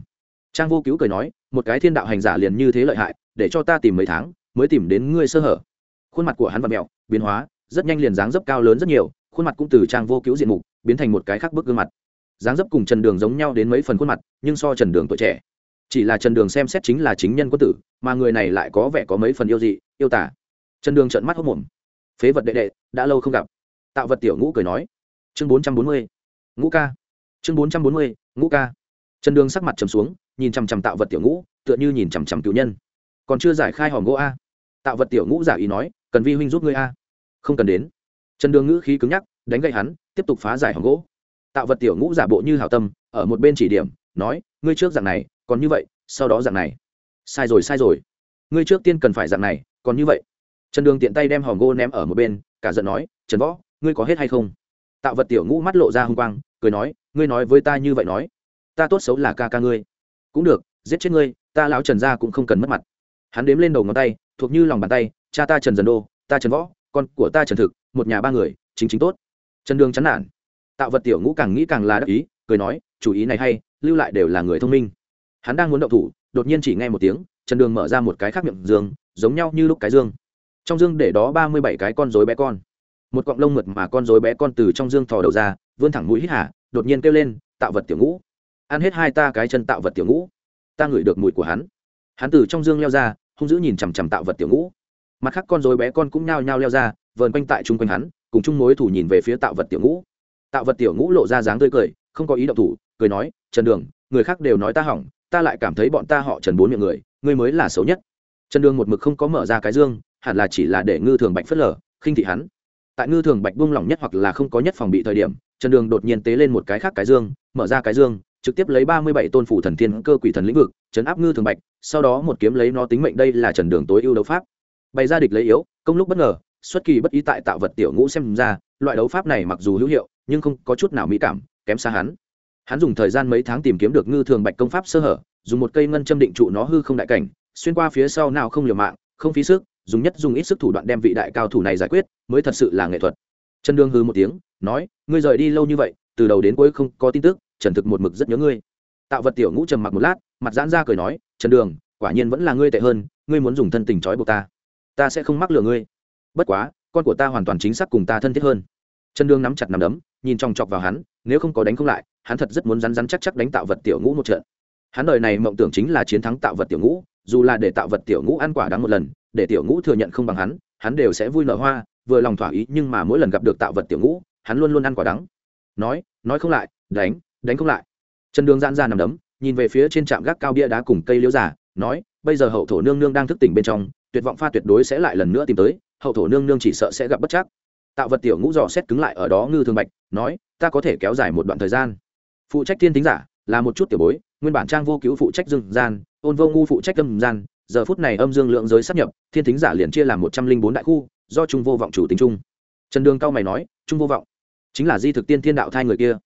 Trang vô cứu cười nói, một cái thiên đạo hành giả liền như thế lợi hại, để cho ta tìm mấy tháng, mới tìm đến ngươi sơ hở. Khuôn mặt của hắn và mẹo, biến hóa, rất nhanh liền dáng dấp cao lớn rất nhiều, khuôn mặt cũng từ trang vô cứu diện mục, biến thành một cái khác bức gương mặt. Dáng dấp cùng trần đường giống nhau đến mấy phần khuôn mặt, nhưng so trần đường tuổi trẻ. Chỉ là trần đường xem xét chính là chính nhân quân tử, mà người này lại có vẻ có mấy phần yêu dị, yêu tả. Trần đường trợn mắt hốc mồm. Phế vật đệ đệ, đã lâu không gặp tạo vật tiểu ngũ cười nói. Chương bốn trăm bốn mươi, ngũ ca. Chương bốn trăm bốn mươi, ngũ ca. Trần đường sắc mặt trầm xuống, nhìn chằm chằm tạo vật tiểu ngũ, tựa như nhìn chằm chằm cựu nhân. Còn chưa giải khai hòm gỗ a. Tạo vật tiểu ngũ giả ý nói, cần vi huynh giúp ngươi a. Không cần đến. Trần đường ngữ khí cứng nhắc, đánh gậy hắn, tiếp tục phá giải hòm gỗ. Tạo vật tiểu ngũ giả bộ như hảo tâm, ở một bên chỉ điểm, nói, ngươi trước dạng này, còn như vậy, sau đó dạng này. Sai rồi sai rồi. Ngươi trước tiên cần phải dạng này, còn như vậy. Trần đường tiện tay đem hòm gỗ ném ở một bên, cả giận nói, trần võ ngươi có hết hay không? Tạo vật tiểu ngũ mắt lộ ra h u n g quang, cười nói, ngươi nói với ta như vậy nói. Ta tốt xấu là ca ca ngươi. Cũng được, giết chết ngươi, ta lão trần gia cũng không cần mất mặt. Hắn đếm lên đầu ngón tay, thuộc như lòng bàn tay, cha ta trần dần đô, ta trần võ, con của ta trần thực, một nhà ba người, chính chính tốt. Trần đường chán nản. Tạo vật tiểu ngũ càng nghĩ càng là đắc ý, cười nói, chủ ý này hay, lưu lại đều là người thông minh. Hắn đang muốn động thủ, đột nhiên chỉ nghe một tiếng, trần đường mở ra một cái khác miệng dương, giống nhau như lúc cái dương. Trong dương để đó ba mươi bảy cái con rối bé con một cọng lông mượt mà con rối bé con từ trong dương thò đầu ra, vươn thẳng mũi hít hả đột nhiên kêu lên, tạo vật tiểu ngũ, ăn hết hai ta cái chân tạo vật tiểu ngũ. Ta ngửi được mùi của hắn. Hắn từ trong dương leo ra, hung dữ nhìn chằm chằm tạo vật tiểu ngũ. Mặt khác con rối bé con cũng nhao nhao leo ra, vờn quanh tại chung quanh hắn, cùng chung mối thủ nhìn về phía tạo vật tiểu ngũ. Tạo vật tiểu ngũ lộ ra dáng tươi cười, không có ý động thủ, cười nói, trần đường, người khác đều nói ta hỏng, ta lại cảm thấy bọn ta họ trần bốn miệng người, ngươi mới là xấu nhất. Trần đường một mực không có mở ra cái dương, hẳn là chỉ là để ngư thường bạch phớt lờ, khinh thị hắn tại ngư thường bạch buông lỏng nhất hoặc là không có nhất phòng bị thời điểm, trần đường đột nhiên tế lên một cái khác cái dương, mở ra cái dương, trực tiếp lấy ba mươi bảy tôn phủ thần thiên cơ quỷ thần lĩnh vực, chấn áp ngư thường bạch, sau đó một kiếm lấy nó tính mệnh đây là trần đường tối ưu đấu pháp. Bày ra địch lấy yếu, công lúc bất ngờ, xuất kỳ bất ý tại tạo vật tiểu ngũ xem ra, loại đấu pháp này mặc dù hữu hiệu, nhưng không có chút nào mỹ cảm, kém xa hắn. Hắn dùng thời gian mấy tháng tìm kiếm được ngư thường bạch công pháp sơ hở, dùng một cây ngân châm định trụ nó hư không đại cảnh, xuyên qua phía sau nào không liều mạng, không phí sức dùng nhất dùng ít sức thủ đoạn đem vị đại cao thủ này giải quyết, mới thật sự là nghệ thuật. Trần đương hư một tiếng, nói, ngươi rời đi lâu như vậy, từ đầu đến cuối không có tin tức, trần thực một mực rất nhớ ngươi. Tạo vật tiểu ngũ trầm mặc một lát, mặt giãn ra cười nói, trần đường, quả nhiên vẫn là ngươi tệ hơn, ngươi muốn dùng thân tình trói buộc ta ta sẽ không mắc lừa ngươi. Bất quá, con của ta hoàn toàn chính xác cùng ta thân thiết hơn. Trần đương nắm chặt nắm đấm, nhìn trong chọc vào hắn, nếu không có đánh không lại, hắn thật rất muốn rắn rắn chắc chắc đánh tạo vật tiểu ngũ một trận. Hắn đời này mộng tưởng chính là chiến thắng tạo vật tiểu ngũ, dù là để tạo vật tiểu ngũ ăn quả đắng một lần để tiểu ngũ thừa nhận không bằng hắn hắn đều sẽ vui nở hoa, vừa lòng thỏa ý nhưng mà mỗi lần gặp được tạo vật tiểu ngũ, hắn luôn luôn ăn quả đắng. Nói nói không lại, đánh đánh không lại. Trần đường giãn ra nằm đấm, nhìn về phía trên trạm gác cao bia đá cùng cây liễu giả nói, bây giờ hậu thổ nương nương đang thức tỉnh bên trong, tuyệt vọng pha tuyệt đối sẽ lại lần nữa tìm tới, hậu thổ nương nương chỉ sợ sẽ gặp bất chắc. Tạo vật tiểu ngũ dò xét cứng lại ở đó ngư thương bạch, nói, ta có thể kéo dài một đoạn thời gian. Phụ trách thiên tính giả, là một chút tiểu bối, nguyên bản trang vô cứu phụ trách dương gian, ôn vô ngu phụ trách âm gian giờ phút này âm dương lượng giới sắp nhập, thiên thính giả liền chia làm một trăm linh bốn đại khu, do trung vô vọng chủ tính trung trần đường cao mày nói, trung vô vọng, chính là di thực tiên thiên đạo thai người kia.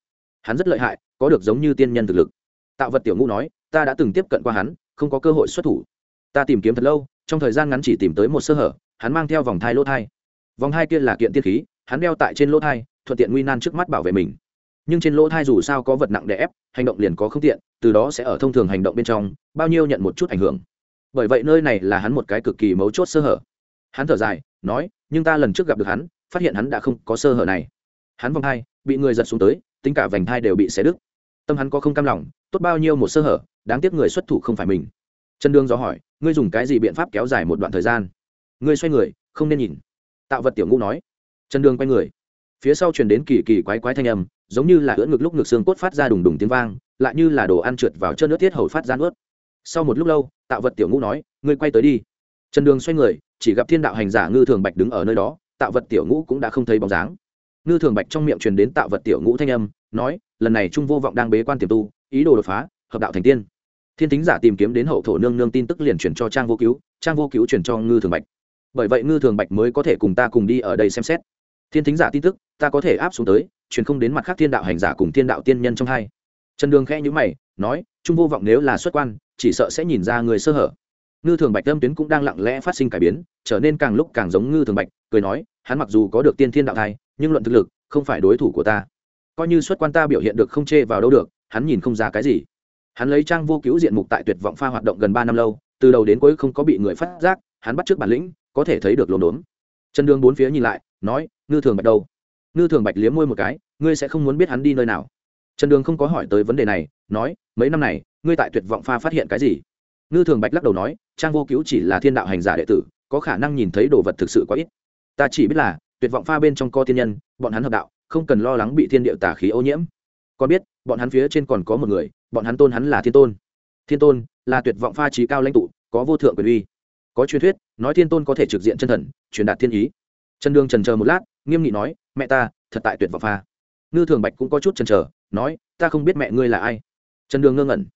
Hắn rất lợi hại, có được giống như tiên nhân thực lực. Tạo vật tiểu ngũ nói, ta đã từng tiếp cận qua hắn, không có cơ hội xuất thủ. Ta tìm kiếm thật lâu, trong thời gian ngắn chỉ tìm tới một sơ hở, hắn mang theo vòng thai lỗ thai. Vòng thai kia là kiện tiên khí, hắn đeo tại trên lỗ thai, thuận tiện nguy nan trước mắt bảo vệ mình. Nhưng trên lỗ thai dù sao có vật nặng đè ép, hành động liền có không tiện, từ đó sẽ ở thông thường hành động bên trong, bao nhiêu nhận một chút ảnh hưởng bởi vậy nơi này là hắn một cái cực kỳ mấu chốt sơ hở. Hắn thở dài, nói, nhưng ta lần trước gặp được hắn, phát hiện hắn đã không có sơ hở này. Hắn vòng hai, bị người giật xuống tới, tính cả vành thai đều bị xé đứt. Tâm hắn có không cam lòng, tốt bao nhiêu một sơ hở, đáng tiếc người xuất thủ không phải mình. Trần đương gió hỏi, ngươi dùng cái gì biện pháp kéo dài một đoạn thời gian? Ngươi xoay người, không nên nhìn. Tạo vật tiểu ngũ nói. Trần đương quay người. Phía sau truyền đến kỳ kỳ quái quái thanh âm, giống như là ưỡn ngực lúc ngực xương cốt phát ra đùng đùng tiếng vang, lại như là đồ ăn trượt vào chân nước thiết hầu phát ra nước sau một lúc lâu tạo vật tiểu ngũ nói, ngươi quay tới đi. Trần đường xoay người, chỉ gặp thiên đạo hành giả ngư thường bạch đứng ở nơi đó, tạo vật tiểu ngũ cũng đã không thấy bóng dáng. Ngư thường bạch trong miệng truyền đến tạo vật tiểu ngũ thanh âm, nói, lần này trung vô vọng đang bế quan tiềm tu, ý đồ đột phá, hợp đạo thành tiên. Thiên Thính giả tìm kiếm đến hậu thổ nương nương tin tức liền chuyển cho trang vô cứu, trang vô cứu chuyển cho ngư thường bạch. Bởi vậy ngư thường bạch mới có thể cùng ta cùng đi ở đây xem xét. Thiên Thính giả tin tức, ta có thể áp xuống tới, truyền không đến mặt khác thiên đạo hành giả cùng thiên đạo tiên nhân trong hai. Trần đường khẽ nhữ mày, nói trung vô vọng nếu là xuất quan, chỉ sợ sẽ nhìn ra người sơ hở. Ngư thường bạch tâm tuyến cũng đang lặng lẽ phát sinh cải biến, trở nên càng lúc càng giống ngư thường bạch, cười nói, hắn mặc dù có được tiên thiên đạo thai, nhưng luận thực lực, không phải đối thủ của ta. Coi như xuất quan ta biểu hiện được không chê vào đâu được, hắn nhìn không ra cái gì. Hắn lấy trang vô cứu diện mục tại tuyệt vọng pha hoạt động gần ba năm lâu, từ đầu đến cuối không có bị người phát giác, hắn bắt trước bản lĩnh, có thể thấy được lồn đốn. Chân đường bốn phía nhìn lại, nói, ngư thường bạch đâu? Ngư thường bạch liếm môi một cái, ngươi sẽ không muốn biết hắn đi nơi nào trần đường không có hỏi tới vấn đề này, nói, mấy năm này, ngươi tại tuyệt vọng pha phát hiện cái gì? Ngư thường bạch lắc đầu nói, trang vô cứu chỉ là thiên đạo hành giả đệ tử, có khả năng nhìn thấy đồ vật thực sự quá ít. Ta chỉ biết là, tuyệt vọng pha bên trong co tiên nhân, bọn hắn hợp đạo, không cần lo lắng bị thiên địa tả khí ô nhiễm. Còn biết, bọn hắn phía trên còn có một người, bọn hắn tôn hắn là thiên tôn. Thiên tôn là tuyệt vọng pha trí cao lãnh tụ, có vô thượng quyền uy. Có truyền thuyết, nói thiên tôn có thể trực diện chân thần, truyền đạt thiên ý. Trần đường trần chờ một lát, nghiêm nghị nói, mẹ ta, thật tại tuyệt vọng pha. Ngư thường bạch cũng có chút trần chờ nói, ta không biết mẹ ngươi là ai. Trần đường ngơ ngẩn.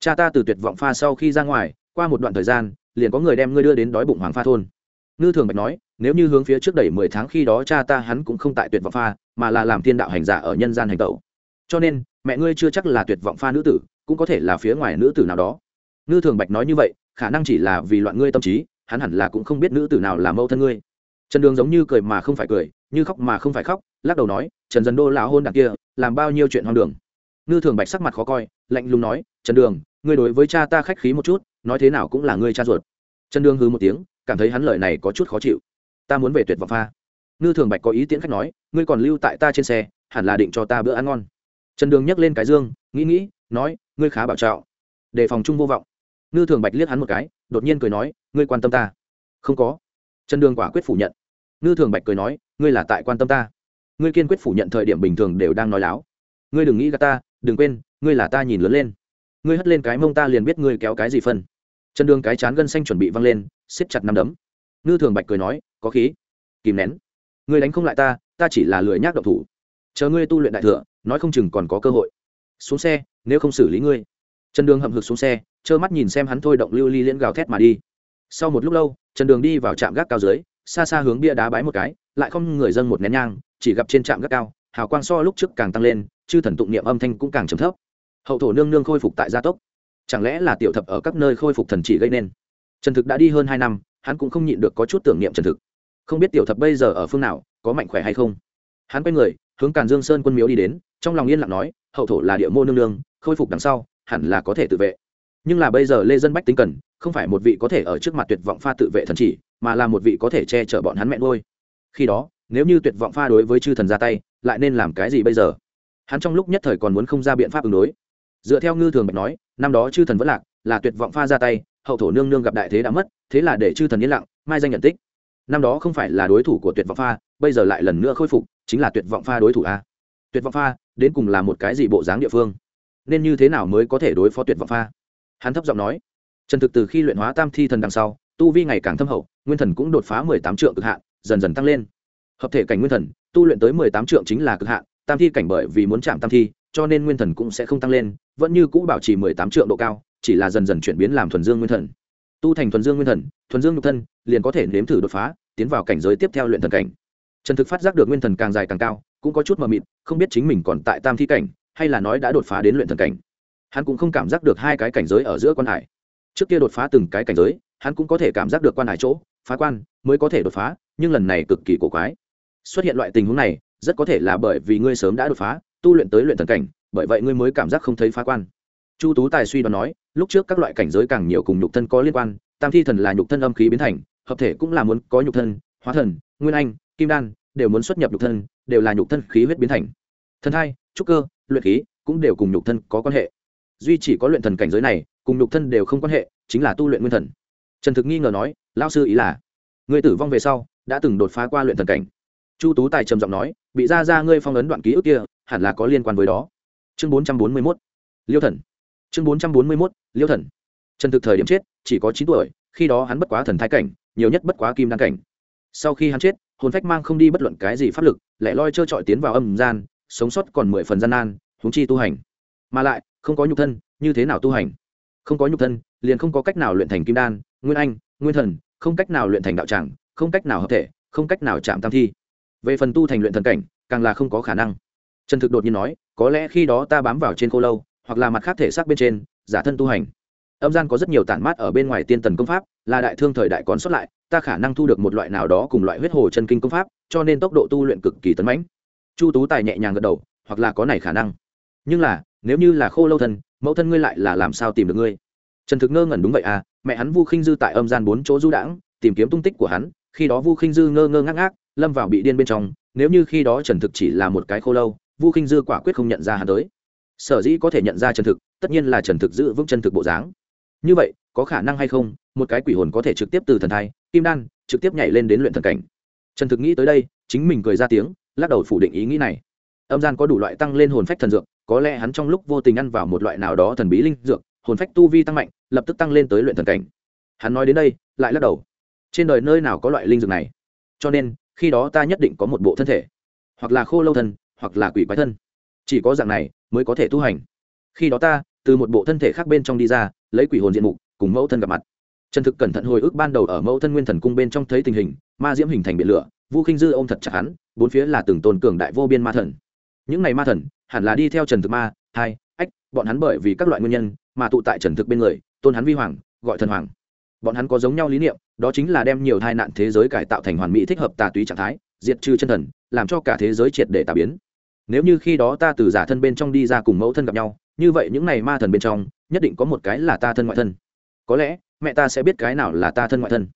Cha ta từ tuyệt vọng pha sau khi ra ngoài, qua một đoạn thời gian, liền có người đem ngươi đưa đến đói bụng hoàng pha thôn. Ngư thường bạch nói, nếu như hướng phía trước đẩy mười tháng khi đó cha ta hắn cũng không tại tuyệt vọng pha, mà là làm thiên đạo hành giả ở nhân gian hành tẩu. Cho nên, mẹ ngươi chưa chắc là tuyệt vọng pha nữ tử, cũng có thể là phía ngoài nữ tử nào đó. Ngư thường bạch nói như vậy, khả năng chỉ là vì loạn ngươi tâm trí, hắn hẳn là cũng không biết nữ tử nào là mâu thân ngươi. Trần đường giống như cười mà không phải cười như khóc mà không phải khóc, lắc đầu nói, trần dân đô lão hôn đằng kia, làm bao nhiêu chuyện hoang đường. Ngư thường bạch sắc mặt khó coi, lạnh lùng nói, trần đường, ngươi đối với cha ta khách khí một chút, nói thế nào cũng là ngươi cha ruột. Trần đường hư một tiếng, cảm thấy hắn lời này có chút khó chịu. Ta muốn về tuyệt vọng pha. Ngư thường bạch có ý tiễn khách nói, ngươi còn lưu tại ta trên xe, hẳn là định cho ta bữa ăn ngon. Trần đường nhấc lên cái dương, nghĩ nghĩ, nói, ngươi khá bảo trạo đề phòng chung vô vọng. Ngư thường bạch liếc hắn một cái, đột nhiên cười nói, ngươi quan tâm ta. Không có. Trần đường quả quyết phủ nhận ngư thường bạch cười nói, ngươi là tại quan tâm ta. Ngươi kiên quyết phủ nhận thời điểm bình thường đều đang nói láo. Ngươi đừng nghĩ gà ta, đừng quên, ngươi là ta nhìn lớn lên. Ngươi hất lên cái mông ta liền biết ngươi kéo cái gì phân. Chân đường cái chán gân xanh chuẩn bị văng lên, siết chặt nắm đấm. Ngư thường bạch cười nói, có khí. Kìm nén. Ngươi đánh không lại ta ta chỉ là lười nhác độc thủ. Chờ ngươi tu luyện đại thừa, nói không chừng còn có cơ hội. Xuống xe, nếu không xử lý ngươi. Trần đường hậm hực xuống xe, trơ mắt nhìn xem hắn thôi động lưu ly liễn gào thét mà đi. Sau một lúc lâu trần đường đi vào trạm gác cao dưới xa xa hướng bia đá bái một cái, lại không người dân một nén nhang, chỉ gặp trên trạm gác cao, hào quang so lúc trước càng tăng lên, chư thần tụng niệm âm thanh cũng càng trầm thấp. Hậu thổ nương nương khôi phục tại gia tốc. Chẳng lẽ là tiểu thập ở các nơi khôi phục thần chỉ gây nên? Trần thực đã đi hơn hai năm, hắn cũng không nhịn được có chút tưởng niệm trần thực. Không biết tiểu thập bây giờ ở phương nào, có mạnh khỏe hay không? Hắn quay người, hướng càn dương sơn quân miếu đi đến, trong lòng yên lặng nói, hậu thổ là địa mô nương nương, khôi phục đằng sau, hẳn là có thể tự vệ nhưng là bây giờ lê dân bách tính cần, không phải một vị có thể ở trước mặt tuyệt vọng pha tự vệ thần chỉ, mà là một vị có thể che chở bọn hắn mẹ nuôi. Khi đó, nếu như tuyệt vọng pha đối với chư thần ra tay, lại nên làm cái gì bây giờ? Hắn trong lúc nhất thời còn muốn không ra biện pháp ứng đối. Dựa theo ngư thường bạch nói, năm đó chư thần vẫn lạc, là tuyệt vọng pha ra tay, hậu thổ nương nương gặp đại thế đã mất, thế là để chư thần yên lặng, mai danh nhận tích. Năm đó không phải là đối thủ của tuyệt vọng pha, bây giờ lại lần nữa khôi phục, chính là tuyệt vọng pha đối thủ a. Tuyệt vọng pha, đến cùng là một cái gì bộ dáng địa phương? Nên như thế nào mới có thể đối phó tuyệt vọng pha? Hắn thấp giọng nói, trần thực từ khi luyện hóa tam thi thần đằng sau, tu vi ngày càng thâm hậu, nguyên thần cũng đột phá mười tám trượng cực hạn, dần dần tăng lên. Hợp thể cảnh nguyên thần, tu luyện tới mười tám trượng chính là cực hạn, tam thi cảnh bởi vì muốn chạm tam thi, cho nên nguyên thần cũng sẽ không tăng lên, vẫn như cũ bảo trì mười tám trượng độ cao, chỉ là dần dần chuyển biến làm thuần dương nguyên thần. Tu thành thuần dương nguyên thần, thuần dương nhục thân, liền có thể nếm thử đột phá, tiến vào cảnh giới tiếp theo luyện thần cảnh. Trần thực phát giác được nguyên thần càng dài càng cao, cũng có chút mờ mịt, không biết chính mình còn tại tam thi cảnh, hay là nói đã đột phá đến luyện thần cảnh hắn cũng không cảm giác được hai cái cảnh giới ở giữa quan hải. Trước kia đột phá từng cái cảnh giới, hắn cũng có thể cảm giác được quan hải chỗ, phá quan mới có thể đột phá, nhưng lần này cực kỳ cổ quái. Xuất hiện loại tình huống này, rất có thể là bởi vì ngươi sớm đã đột phá, tu luyện tới luyện thần cảnh, bởi vậy ngươi mới cảm giác không thấy phá quan. Chu tú tài suy đoán nói, lúc trước các loại cảnh giới càng nhiều cùng nhục thân có liên quan, tam thi thần là nhục thân âm khí biến thành, hợp thể cũng là muốn có nhục thân, hóa thần, nguyên anh, kim đan đều muốn xuất nhập nhục thân, đều là nhục thân khí huyết biến thành. Thần hai trúc cơ, luyện khí cũng đều cùng nhục thân có quan hệ duy chỉ có luyện thần cảnh giới này, cùng nhục thân đều không quan hệ, chính là tu luyện nguyên thần. Trần thực nghi ngờ nói lao sư ý là người tử vong về sau, đã từng đột phá qua luyện thần cảnh. Chu tú tài trầm giọng nói, bị ra ra ngươi phong ấn đoạn ký ức kia, hẳn là có liên quan với đó. Chương bốn trăm bốn mươi mốt, liêu thần. Chương bốn trăm bốn mươi mốt, liêu thần. Trần thực thời điểm chết, chỉ có chín tuổi, khi đó hắn bất quá thần thái cảnh, nhiều nhất bất quá kim đan cảnh. Sau khi hắn chết, hồn phách mang không đi bất luận cái gì pháp lực, lại loi trơ trọi tiến vào âm gian, sống sót còn mười phần gian nan húng chi tu hành. Mà lại không có nhục thân, như thế nào tu hành? Không có nhục thân, liền không có cách nào luyện thành kim đan, nguyên anh, nguyên thần, không cách nào luyện thành đạo tràng, không cách nào hợp thể, không cách nào chạm tam thi. Về phần tu thành luyện thần cảnh, càng là không có khả năng. Trần thực đột nhiên nói, có lẽ khi đó ta bám vào trên khô lâu, hoặc là mặt khác thể xác bên trên, giả thân tu hành. Âm gian có rất nhiều tản mát ở bên ngoài tiên tần công pháp, là đại thương thời đại còn xuất lại, ta khả năng thu được một loại nào đó cùng loại huyết hồ chân kinh công pháp, cho nên tốc độ tu luyện cực kỳ tấn mãnh. Chu tú tài nhẹ nhàng gật đầu, hoặc là có này khả năng. Nhưng là nếu như là khô lâu thân, mẫu thân ngươi lại là làm sao tìm được ngươi? Trần thực ngơ ngẩn đúng vậy à mẹ hắn vu khinh dư tại âm gian bốn chỗ du đãng, tìm kiếm tung tích của hắn, khi đó vu khinh dư ngơ ngơ ngác ngác, lâm vào bị điên bên trong, nếu như khi đó trần thực chỉ là một cái khô lâu, vu khinh dư quả quyết không nhận ra hắn tới. Sở dĩ có thể nhận ra trần thực, tất nhiên là trần thực giữ vững chân thực bộ dáng. Như vậy, có khả năng hay không, một cái quỷ hồn có thể trực tiếp từ thần thai, kim đan, trực tiếp nhảy lên đến luyện thần cảnh. Trần thực nghĩ tới đây, chính mình cười ra tiếng, lắc đầu phủ định ý nghĩ này. Âm gian có đủ loại tăng lên hồn phách thần dược có lẽ hắn trong lúc vô tình ăn vào một loại nào đó thần bí linh dược, hồn phách tu vi tăng mạnh, lập tức tăng lên tới luyện thần cảnh. Hắn nói đến đây, lại lắc đầu. Trên đời nơi nào có loại linh dược này? Cho nên, khi đó ta nhất định có một bộ thân thể. Hoặc là khô lâu thân, hoặc là quỷ quái thân. Chỉ có dạng này mới có thể tu hành. Khi đó ta, từ một bộ thân thể khác bên trong đi ra, lấy quỷ hồn diện mục, cùng mẫu thân gặp mặt. Trần thực cẩn thận hồi ức ban đầu ở mẫu thân nguyên thần cung bên trong thấy tình hình, ma diễm hình thành biển lửa, vu khinh dư ô m thật chặt hắn, bốn phía là từng tôn cường đại vô biên ma thần. Những này ma thần hẳn là đi theo trần thực ma, hai, ách, bọn hắn bởi vì các loại nguyên nhân mà tụ tại trần thực bên người, tôn hắn vi hoàng, gọi thần hoàng. Bọn hắn có giống nhau lý niệm, đó chính là đem nhiều tai nạn thế giới cải tạo thành hoàn mỹ thích hợp tà túy trạng thái, diệt trừ chân thần, làm cho cả thế giới triệt để tà biến. Nếu như khi đó ta từ giả thân bên trong đi ra cùng mẫu thân gặp nhau, như vậy những này ma thần bên trong, nhất định có một cái là ta thân ngoại thân. Có lẽ, mẹ ta sẽ biết cái nào là ta thân ngoại thân.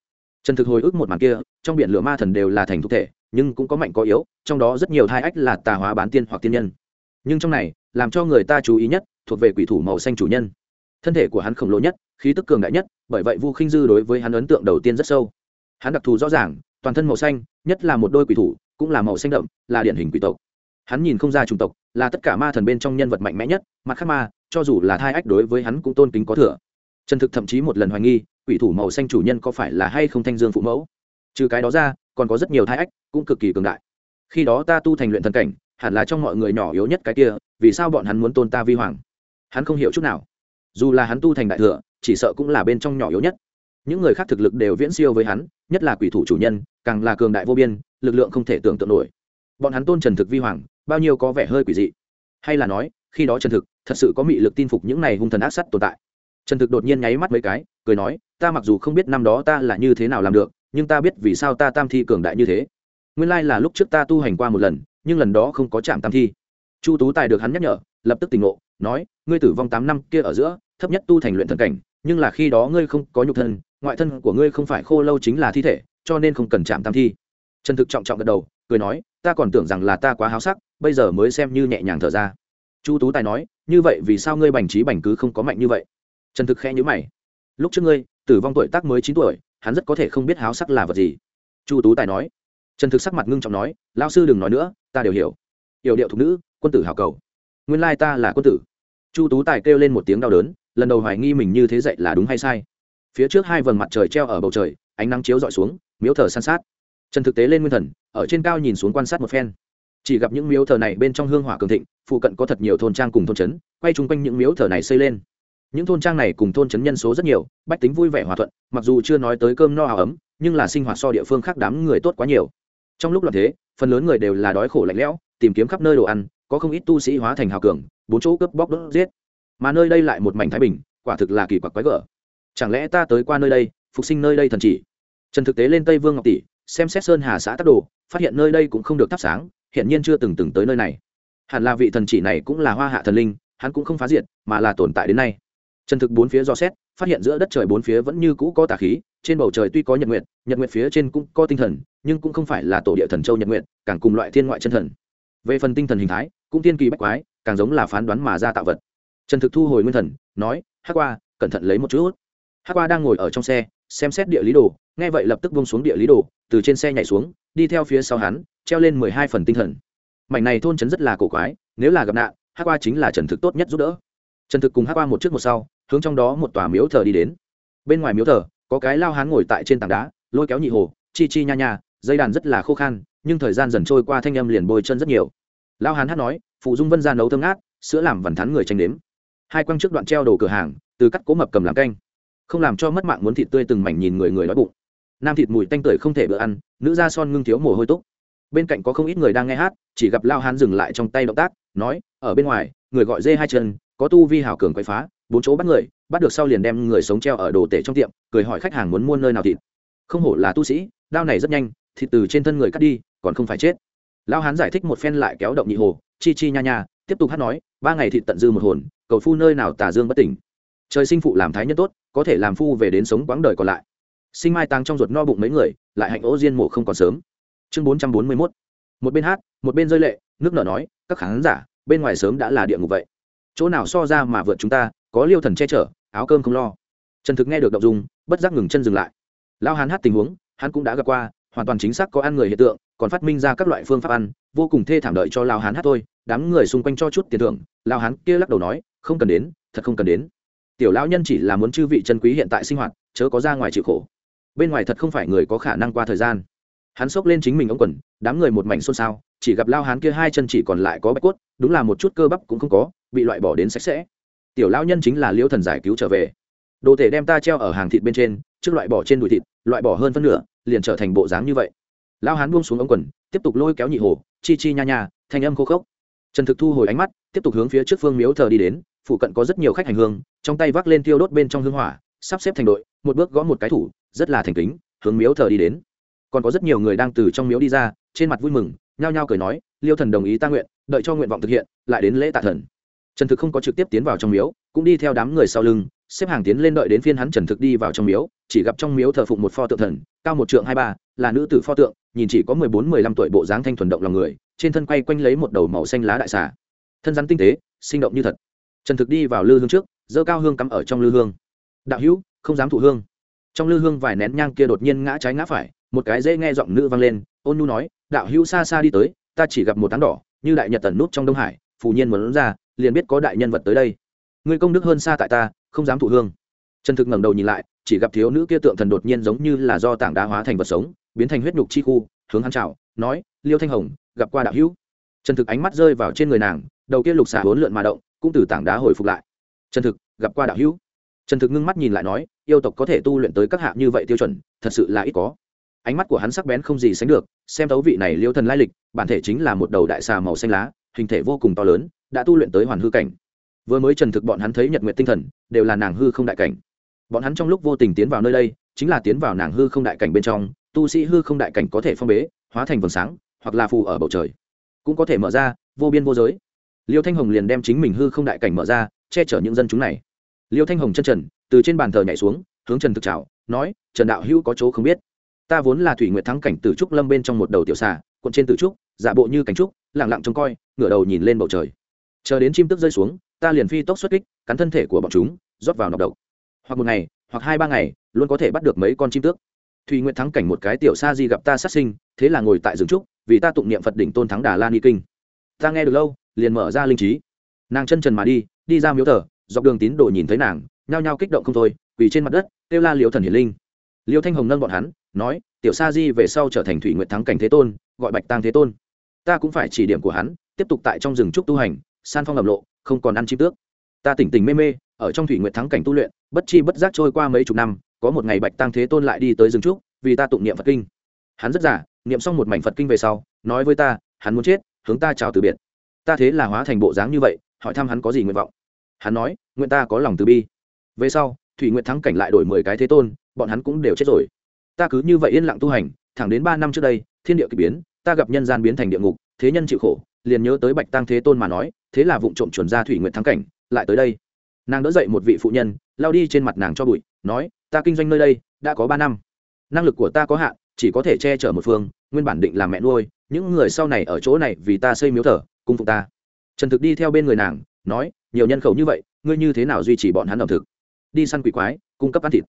Trần thực hồi ức một màn kia, trong biển lửa ma thần đều là thành thực thể, nhưng cũng có mạnh có yếu, trong đó rất nhiều thai ách là tà hóa bán tiên hoặc tiên nhân nhưng trong này, làm cho người ta chú ý nhất, thuộc về quỷ thủ màu xanh chủ nhân. Thân thể của hắn khổng lồ nhất, khí tức cường đại nhất, bởi vậy vu khinh dư đối với hắn ấn tượng đầu tiên rất sâu. Hắn đặc thù rõ ràng, toàn thân màu xanh, nhất là một đôi quỷ thủ, cũng là màu xanh đậm, là điển hình quỷ tộc. Hắn nhìn không ra chủng tộc, là tất cả ma thần bên trong nhân vật mạnh mẽ nhất, mặt khác ma, cho dù là thai ách đối với hắn cũng tôn kính có thừa. Trần thực thậm chí một lần hoài nghi, quỷ thủ màu xanh chủ nhân có phải là hay không thanh dương phụ mẫu? Trừ cái đó ra, còn có rất nhiều thai ách cũng cực kỳ cường đại khi đó ta tu thành luyện thần cảnh, hẳn là trong mọi người nhỏ yếu nhất cái kia, vì sao bọn hắn muốn tôn ta vi hoàng? Hắn không hiểu chút nào. Dù là hắn tu thành đại thừa, chỉ sợ cũng là bên trong nhỏ yếu nhất. Những người khác thực lực đều viễn siêu với hắn, nhất là quỷ thủ chủ nhân, càng là cường đại vô biên, lực lượng không thể tưởng tượng nổi. Bọn hắn tôn trần thực vi hoàng, bao nhiêu có vẻ hơi quỷ dị. Hay là nói, khi đó trần thực thật sự có mị lực tin phục những này hung thần ác sắt tồn tại. Trần thực đột nhiên nháy mắt mấy cái, cười nói, ta mặc dù không biết năm đó ta là như thế nào làm được, nhưng ta biết vì sao ta tam thi cường đại như thế nguyên lai là lúc trước ta tu hành qua một lần, nhưng lần đó không có chạm tam thi. Chu tú tài được hắn nhắc nhở, lập tức tỉnh ngộ, nói, ngươi tử vong tám năm kia ở giữa, thấp nhất tu thành luyện thần cảnh, nhưng là khi đó ngươi không có nhục thân, ngoại thân của ngươi không phải khô lâu chính là thi thể, cho nên không cần chạm tam thi. Trần thực trọng trọng gật đầu, cười nói, ta còn tưởng rằng là ta quá háo sắc, bây giờ mới xem như nhẹ nhàng thở ra. Chu tú tài nói, như vậy vì sao ngươi bành trí bành cứ không có mạnh như vậy? Trần thực khẽ nhữ mày, lúc trước ngươi, tử vong tuổi tác mới chín tuổi, hắn rất có thể không biết háo sắc là vật gì. Chu tú tài nói trần thực sắc mặt ngưng trọng nói lao sư đừng nói nữa, ta đều hiểu. Hiểu điệu thục nữ, quân tử hào cầu. Nguyên lai ta là quân tử. Chu tú tài kêu lên một tiếng đau đớn, lần đầu hoài nghi mình như thế dạy là đúng hay sai. Phía trước hai vầng mặt trời treo ở bầu trời, ánh nắng chiếu d ọ i xuống, miếu thờ san sát. Trần thực tế lên nguyên thần, ở trên cao nhìn xuống quan sát một phen. Chỉ gặp những miếu thờ này bên trong hương hỏa cường thịnh, phụ cận có thật nhiều thôn trang cùng thôn trấn, quay chung quanh những miếu thờ này xây lên. Những thôn trang này cùng thôn trấn nhân số rất nhiều, bách tính vui vẻ hòa thuận, mặc dù chưa nói tới cơm no áo ấm, nhưng là sinh hoạt so địa phương khác đám người tốt quá nhiều trong lúc loạn thế, phần lớn người đều là đói khổ lạnh lẽo, tìm kiếm khắp nơi đồ ăn, có không ít tu sĩ hóa thành hào cường, bốn chỗ cướp bóc đốt giết. Mà nơi đây lại một mảnh thái bình, quả thực là kỳ quặc quái gở. Chẳng lẽ ta tới qua nơi đây, phục sinh nơi đây thần chỉ? Trần thực tế lên tây vương ngọc tỷ, xem xét sơn hà xã tắc đồ, phát hiện nơi đây cũng không được thắp sáng hiện nhiên chưa từng từng tới nơi này. Hẳn là vị thần chỉ này cũng là hoa hạ thần linh, hắn cũng không phá diệt, mà là tồn tại đến nay. Trần thực bốn phía do xét phát hiện giữa đất trời bốn phía vẫn như cũ có tà khí, trên bầu trời tuy có nhật nguyệt nhật nguyệt phía trên cũng có tinh thần, nhưng cũng không phải là tổ địa thần châu nhật nguyệt, càng cùng loại thiên ngoại chân thần. Về phần tinh thần hình thái, cũng tiên kỳ bách quái, càng giống là phán đoán mà ra tạo vật. Trần thực thu hồi nguyên thần, nói hát qua, cẩn thận lấy một chút. Hát qua đang ngồi ở trong xe, xem xét địa lý đồ, nghe vậy lập tức vung xuống địa lý đồ, từ trên xe nhảy xuống, đi theo phía sau hắn, treo lên mười hai phần tinh thần. Mảnh này thôn trấn rất là cổ quái, nếu là gặp nạn hát qua chính là trần thực tốt nhất giúp đỡ. Trần thực cùng hát qua một trước một sau hướng trong đó một tòa miếu thờ đi đến. Bên ngoài miếu thờ, có cái lao hán ngồi tại trên tảng đá, lôi kéo nhị hồ, chi chi nha nha, dây đàn rất là khô khan, nhưng thời gian dần trôi qua thanh âm liền bôi chân rất nhiều. Lao hán hát nói, phụ dung vân ra nấu thơm ngát, sữa làm vằn thắn người tranh đếm hai quăng trước đoạn treo đồ cửa hàng, từ cắt cố mập cầm làm canh. Không làm cho mất mạng muốn thịt tươi từng mảnh nhìn người người đói bụng. Nam thịt mùi tanh tưởi không thể bữa ăn, nữ da son ngưng thiếu mồ hôi túc. Bên cạnh có không ít người đang nghe hát, chỉ gặp lao hán dừng lại trong tay động tác, nói, ở bên ngoài, người gọi dê hai chân có tu vi hảo cường quậy phá, bốn chỗ bắt người, bắt được sau liền đem người sống treo ở đồ tể trong tiệm, cười hỏi khách hàng muốn mua nơi nào thịt. Không hổ là tu sĩ, đao này rất nhanh, thịt từ trên thân người cắt đi, còn không phải chết. Lao hán giải thích một phen lại kéo động nhị hồ, chi chi nha nha, tiếp tục hát nói, ba ngày thịt tận dư một hồn, cầu phu nơi nào tà dương bất tỉnh. Trời sinh phụ làm thái nhân tốt, có thể làm phu về đến sống quãng đời còn lại. Sinh mai tăng trong ruột no bụng mấy người, lại hạnh ố diên mộ không còn sớm. Chương bốn trăm bốn mươi mốt. Một bên hát, một bên rơi lệ, nước nở nói, các khán giả, bên ngoài sớm đã là địa ngục vậy chỗ nào so ra mà vượt chúng ta, có liêu thần che chở, áo cơm không lo. Trần thực nghe được động dung, bất giác ngừng chân dừng lại. Lao hán hát tình huống, hắn cũng đã gặp qua, hoàn toàn chính xác có ăn người hiện tượng, còn phát minh ra các loại phương pháp ăn, vô cùng thê thảm đợi cho lao hán hát thôi, đám người xung quanh cho chút tiền thưởng lao hán kia lắc đầu nói, không cần đến, thật không cần đến. Tiểu lão nhân chỉ là muốn chư vị chân quý hiện tại sinh hoạt, chớ có ra ngoài chịu khổ. Bên ngoài thật không phải người có khả năng qua thời gian. Hắn xốc lên chính mình ống quần, đám người một mảnh xôn xao, chỉ gặp lao hán kia hai chân chỉ còn lại có bạch cốt đúng là một chút cơ bắp cũng không có, bị loại bỏ đến sạch sẽ. Tiểu lão nhân chính là liêu thần giải cứu trở về. Đồ thể đem ta treo ở hàng thịt bên trên, trước loại bỏ trên đùi thịt, loại bỏ hơn phân nửa, liền trở thành bộ dáng như vậy. Lao hán buông xuống ống quần, tiếp tục lôi kéo nhị hồ, chi chi nha nha, thanh âm khô khốc. Trần thực thu hồi ánh mắt, tiếp tục hướng phía trước phương miếu thờ đi đến, phụ cận có rất nhiều khách hành hương, trong tay vác lên tiêu đốt bên trong hương hỏa, sắp xếp thành đội, một bước gõ một cái thủ, rất là thành kính, hướng miếu thờ đi đến. Còn có rất nhiều người đang từ trong miếu đi ra, trên mặt vui mừng, nhao nhao cười nói, liêu thần đồng ý ta nguyện đợi cho nguyện vọng thực hiện, lại đến lễ tạ thần. Trần thực không có trực tiếp tiến vào trong miếu, cũng đi theo đám người sau lưng, xếp hàng tiến lên đợi đến phiên hắn trần thực đi vào trong miếu, chỉ gặp trong miếu thờ phụng một pho tượng thần, cao một trượng hai ba, là nữ tử pho tượng, nhìn chỉ có mười bốn, mười lăm tuổi bộ dáng thanh thuần động lòng người, trên thân quay quanh lấy một đầu màu xanh lá đại xà. Thân rắn tinh tế, sinh động như thật. Trần thực đi vào lư hương trước dơ cao hương cắm ở trong lư hương. Đạo hữu, không dám thụ hương. Trong lư hương vài nén nhang kia đột nhiên ngã trái ngã phải, một cái dễ nghe giọng nữ vang lên, ôn nhu nói, đạo hữu, xa xa đi tới, ta chỉ gặp một tán đỏ như đại nhật tần nút trong đông hải, phù nhiên muốn ra, liền biết có đại nhân vật tới đây. Người công đức hơn xa tại ta, không dám thụ hương. Trần thực ngẩng đầu nhìn lại, chỉ gặp thiếu nữ kia tượng thần đột nhiên giống như là do tảng đá hóa thành vật sống, biến thành huyết nhục chi khu, hướng hắn chào, nói, liêu thanh hồng, gặp qua đạo hữu. Trần thực ánh mắt rơi vào trên người nàng, đầu kia lục xả hốn lượn mà động, cũng từ tảng đá hồi phục lại. Trần thực, gặp qua đạo hữu. Trần thực ngưng mắt nhìn lại nói, yêu tộc có thể tu luyện tới các hạ như vậy tiêu chuẩn, thật sự là ít có ánh mắt của hắn sắc bén không gì sánh được, xem tấu vị này liêu thần lai lịch, bản thể chính là một đầu đại xà màu xanh lá, hình thể vô cùng to lớn, đã tu luyện tới hoàn hư cảnh. Vừa mới trần thực bọn hắn thấy nhật nguyện tinh thần, đều là nàng hư không đại cảnh. Bọn hắn trong lúc vô tình tiến vào nơi đây, chính là tiến vào nàng hư không đại cảnh bên trong, tu sĩ hư không đại cảnh có thể phong bế, hóa thành vầng sáng, hoặc là phù ở bầu trời. Cũng có thể mở ra, vô biên vô giới. Liêu thanh hồng liền đem chính mình hư không đại cảnh mở ra, che chở những dân chúng này. Liêu thanh hồng chân trần, từ trên bàn thờ nhảy xuống, hướng trần thực trào nói, trần đạo hữu có chỗ không biết ta vốn là thủy nguyệt thắng cảnh tử trúc lâm bên trong một đầu tiểu xà, cuộn trên tử trúc, giả bộ như cảnh trúc lẳng lặng trông coi, ngửa đầu nhìn lên bầu trời. Chờ đến chim tức rơi xuống, ta liền phi tốc xuất kích, cắn thân thể của bọn chúng, rót vào nọc độc. Hoặc một ngày, hoặc hai ba ngày, luôn có thể bắt được mấy con chim tước. Thùy nguyện thắng cảnh một cái tiểu sa di gặp ta sát sinh, thế là ngồi tại rừng trúc, vì ta tụng niệm phật đỉnh tôn thắng đà la ni kinh. Ta nghe được lâu, liền mở ra linh trí. Nàng chân trần mà đi đi ra miếu thờ, dọc đường tín đồ nhìn thấy nàng, nhao nhao kích động không thôi vì trên mặt đất, kêu la liễu thần hiển linh liêu thanh hồng nâng bọn hắn, nói, tiểu sa di về sau trở thành thủy nguyện thắng cảnh thế tôn, gọi bạch tăng thế tôn. Ta cũng phải chỉ điểm của hắn, tiếp tục tại trong rừng trúc tu hành, san phong ẩm lộ, không còn ăn chim tước. Ta tỉnh tỉnh mê mê, ở trong thủy nguyện thắng cảnh tu luyện, bất chi bất giác trôi qua mấy chục năm, có một ngày bạch tăng thế tôn lại đi tới rừng trúc, vì ta tụng niệm phật kinh. Hắn rất giả niệm xong một mảnh phật kinh về sau, nói với ta, hắn muốn chết, hướng ta chào từ biệt. Ta thế là hóa thành bộ dáng như vậy, hỏi thăm hắn có gì nguyện vọng. Hắn nói, nguyện ta có lòng từ bi. Về sau thủy nguyện thắng cảnh lại đổi mười cái thế tôn, bọn hắn cũng đều chết rồi. Ta cứ như vậy yên lặng tu hành, thẳng đến ba năm trước đây, thiên địa k ỳ biến, ta gặp nhân gian biến thành địa ngục, thế nhân chịu khổ, liền nhớ tới bạch tăng thế tôn mà nói, thế là vụ trộm chuẩn ra thủy nguyện thắng cảnh, lại tới đây. Nàng đỡ dậy một vị phụ nhân, lao đi trên mặt nàng cho bụi, nói, ta kinh doanh nơi đây, đã có ba năm. Năng lực của ta có hạn, chỉ có thể che chở một phương, nguyên bản định làm mẹ nuôi, những người sau này ở chỗ này vì ta xây miếu thờ, cung phục ta. Trần thực đi theo bên người nàng, nói, nhiều nhân khẩu như vậy, ngươi như thế nào duy trì bọn hắn ẩm thực? Đi săn quỷ quái, cung cấp ăn thịt.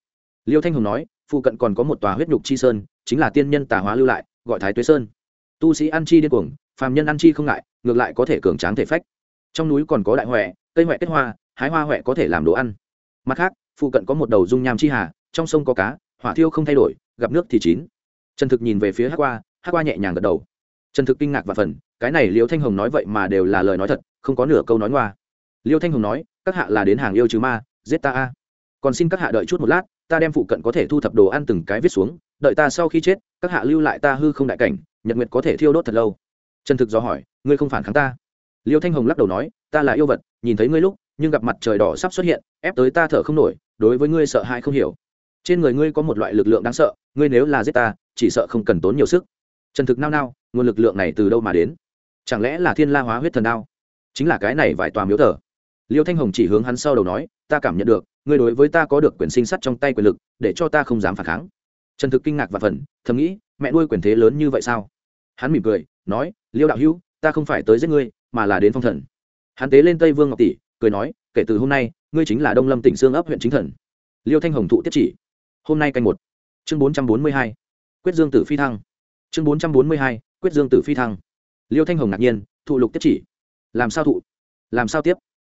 Liêu thanh hồng nói, phụ cận còn có một tòa huyết nhục chi sơn, chính là tiên nhân tà hóa lưu lại, gọi thái tuế sơn. Tu sĩ ăn chi điên cuồng, phàm nhân ăn chi không ngại, ngược lại có thể cường tráng thể phách. Trong núi còn có đại huệ cây huệ kết hoa, hái hoa huệ có thể làm đồ ăn. Mặt khác, phụ cận có một đầu dung nham chi hà, trong sông có cá, hỏa thiêu không thay đổi, gặp nước thì chín. Trần thực nhìn về phía hát qua hát qua nhẹ nhàng gật đầu. Trần thực kinh ngạc và phần cái này liêu thanh hồng nói vậy mà đều là lời nói thật, không có nửa câu nói ngoa. Liêu thanh hồng nói, các hạ là đến hàng yêu chứ ma, giết ta a còn xin các hạ đợi chút một lát, ta đem phụ cận có thể thu thập đồ ăn từng cái viết xuống, đợi ta sau khi chết, các hạ lưu lại ta hư không đại cảnh, nhật nguyệt có thể thiêu đốt thật lâu. Trần thực do hỏi, ngươi không phản kháng ta? Liêu thanh hồng lắc đầu nói, ta là yêu vật, nhìn thấy ngươi lúc, nhưng gặp mặt trời đỏ sắp xuất hiện, ép tới ta thở không nổi, đối với ngươi sợ hãi không hiểu. Trên người ngươi có một loại lực lượng đáng sợ, ngươi nếu là giết ta, chỉ sợ không cần tốn nhiều sức. Trần thực nao nao, nguồn lực lượng này từ đâu mà đến? Chẳng lẽ là thiên la hóa huyết thần đao? Chính là cái này vài tòa miếu thờ. Liêu thanh hồng chỉ hướng hắn sau đầu nói, ta cảm nhận được ngươi đối với ta có được quyền sinh sắt trong tay quyền lực, để cho ta không dám phản kháng. Trần thực kinh ngạc và phần, thầm nghĩ, mẹ nuôi quyền thế lớn như vậy sao? Hắn mỉm cười, nói, liêu đạo hữu, ta không phải tới giết ngươi, mà là đến phong thần. Hắn tế lên tây vương ngọc tỷ, cười nói, kể từ hôm nay, ngươi chính là đông lâm tỉnh sương ấp huyện chính thần. Liêu thanh hồng thụ tiết chỉ, hôm nay canh một. Chương bốn trăm bốn mươi hai, quyết dương tử phi thăng. Chương bốn trăm bốn mươi hai, quyết dương tử phi thăng. Liêu thanh hồng ngạc nhiên, thụ lục tiết chỉ. Làm sao thụ? Làm sao tiếp?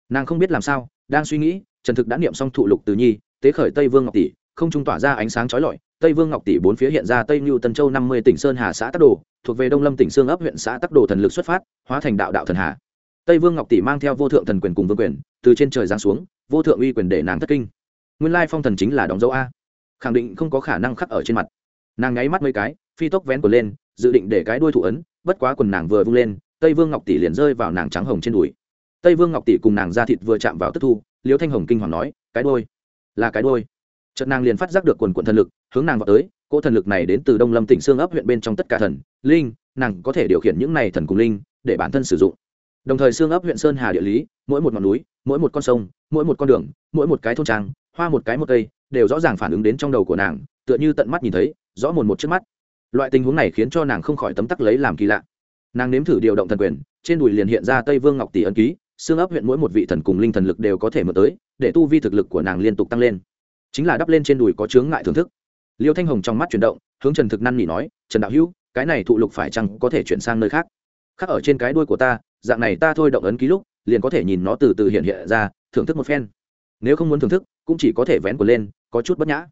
Nàng không biết làm sao, đang suy nghĩ trần thực đã niệm xong thụ lục từ nhi, tế khởi tây vương ngọc tỷ, không trung tỏa ra ánh sáng trói lọi. Tây vương ngọc tỷ bốn phía hiện ra tây mưu tân châu năm mươi tỉnh sơn hà xã tắc đồ, thuộc về đông lâm tỉnh sương ấp huyện xã tắc đồ thần lực xuất phát, hóa thành đạo đạo thần hà. Tây vương ngọc tỷ mang theo vô thượng thần quyền cùng vương quyền, từ trên trời giáng xuống, vô thượng uy quyền để nàng thất kinh. Nguyên lai phong thần chính là đóng dấu a. Khẳng định không có khả năng khắc ở trên mặt. Nàng nháy mắt mấy cái, phi tốc vén quần lên, dự định để cái đuôi thủ ấn, bất quá quần nàng vừa vung lên, tây vương ngọc tỷ liền rơi vào nàng trắng hồng trên đùi tây vương ngọc tỷ cùng nàng Ra thịt vừa chạm vào tức thu liêu thanh hồng kinh hoàng nói, cái đôi là cái đôi trận nàng liền phát giác được quần quận thần lực, hướng nàng vào tới, cỗ thần lực này đến từ đông lâm tỉnh sương ấp huyện bên trong tất cả thần, linh, nàng có thể điều khiển những này thần cùng linh, để bản thân sử dụng. Đồng thời sương ấp huyện sơn hà địa lý, mỗi một ngọn núi, mỗi một con sông, mỗi một con đường, mỗi một cái thôn trang, hoa một cái một cây, đều rõ ràng phản ứng đến trong đầu của nàng, tựa như tận mắt nhìn thấy, rõ mồn một trước mắt. Loại tình huống này khiến cho nàng không khỏi tấm tắc lấy làm kỳ lạ. Nàng nếm thử điều động thần quyền, trên đùi liền hiện ra tây vương ngọc tỷ ấn ký xương ấp huyện mỗi một vị thần cùng linh thần lực đều có thể mở tới, để tu vi thực lực của nàng liên tục tăng lên. Chính là đắp lên trên đùi có chướng ngại thưởng thức. Liêu thanh hồng trong mắt chuyển động, hướng trần thực năn nỉ nói, trần đạo hữu, cái này thụ lục phải chăng có thể chuyển sang nơi khác? Khác ở trên cái đuôi của ta, dạng này ta thôi động ấn ký lúc, liền có thể nhìn nó từ từ hiện hiện ra, thưởng thức một phen. Nếu không muốn thưởng thức, cũng chỉ có thể vén của lên, có chút bất nhã.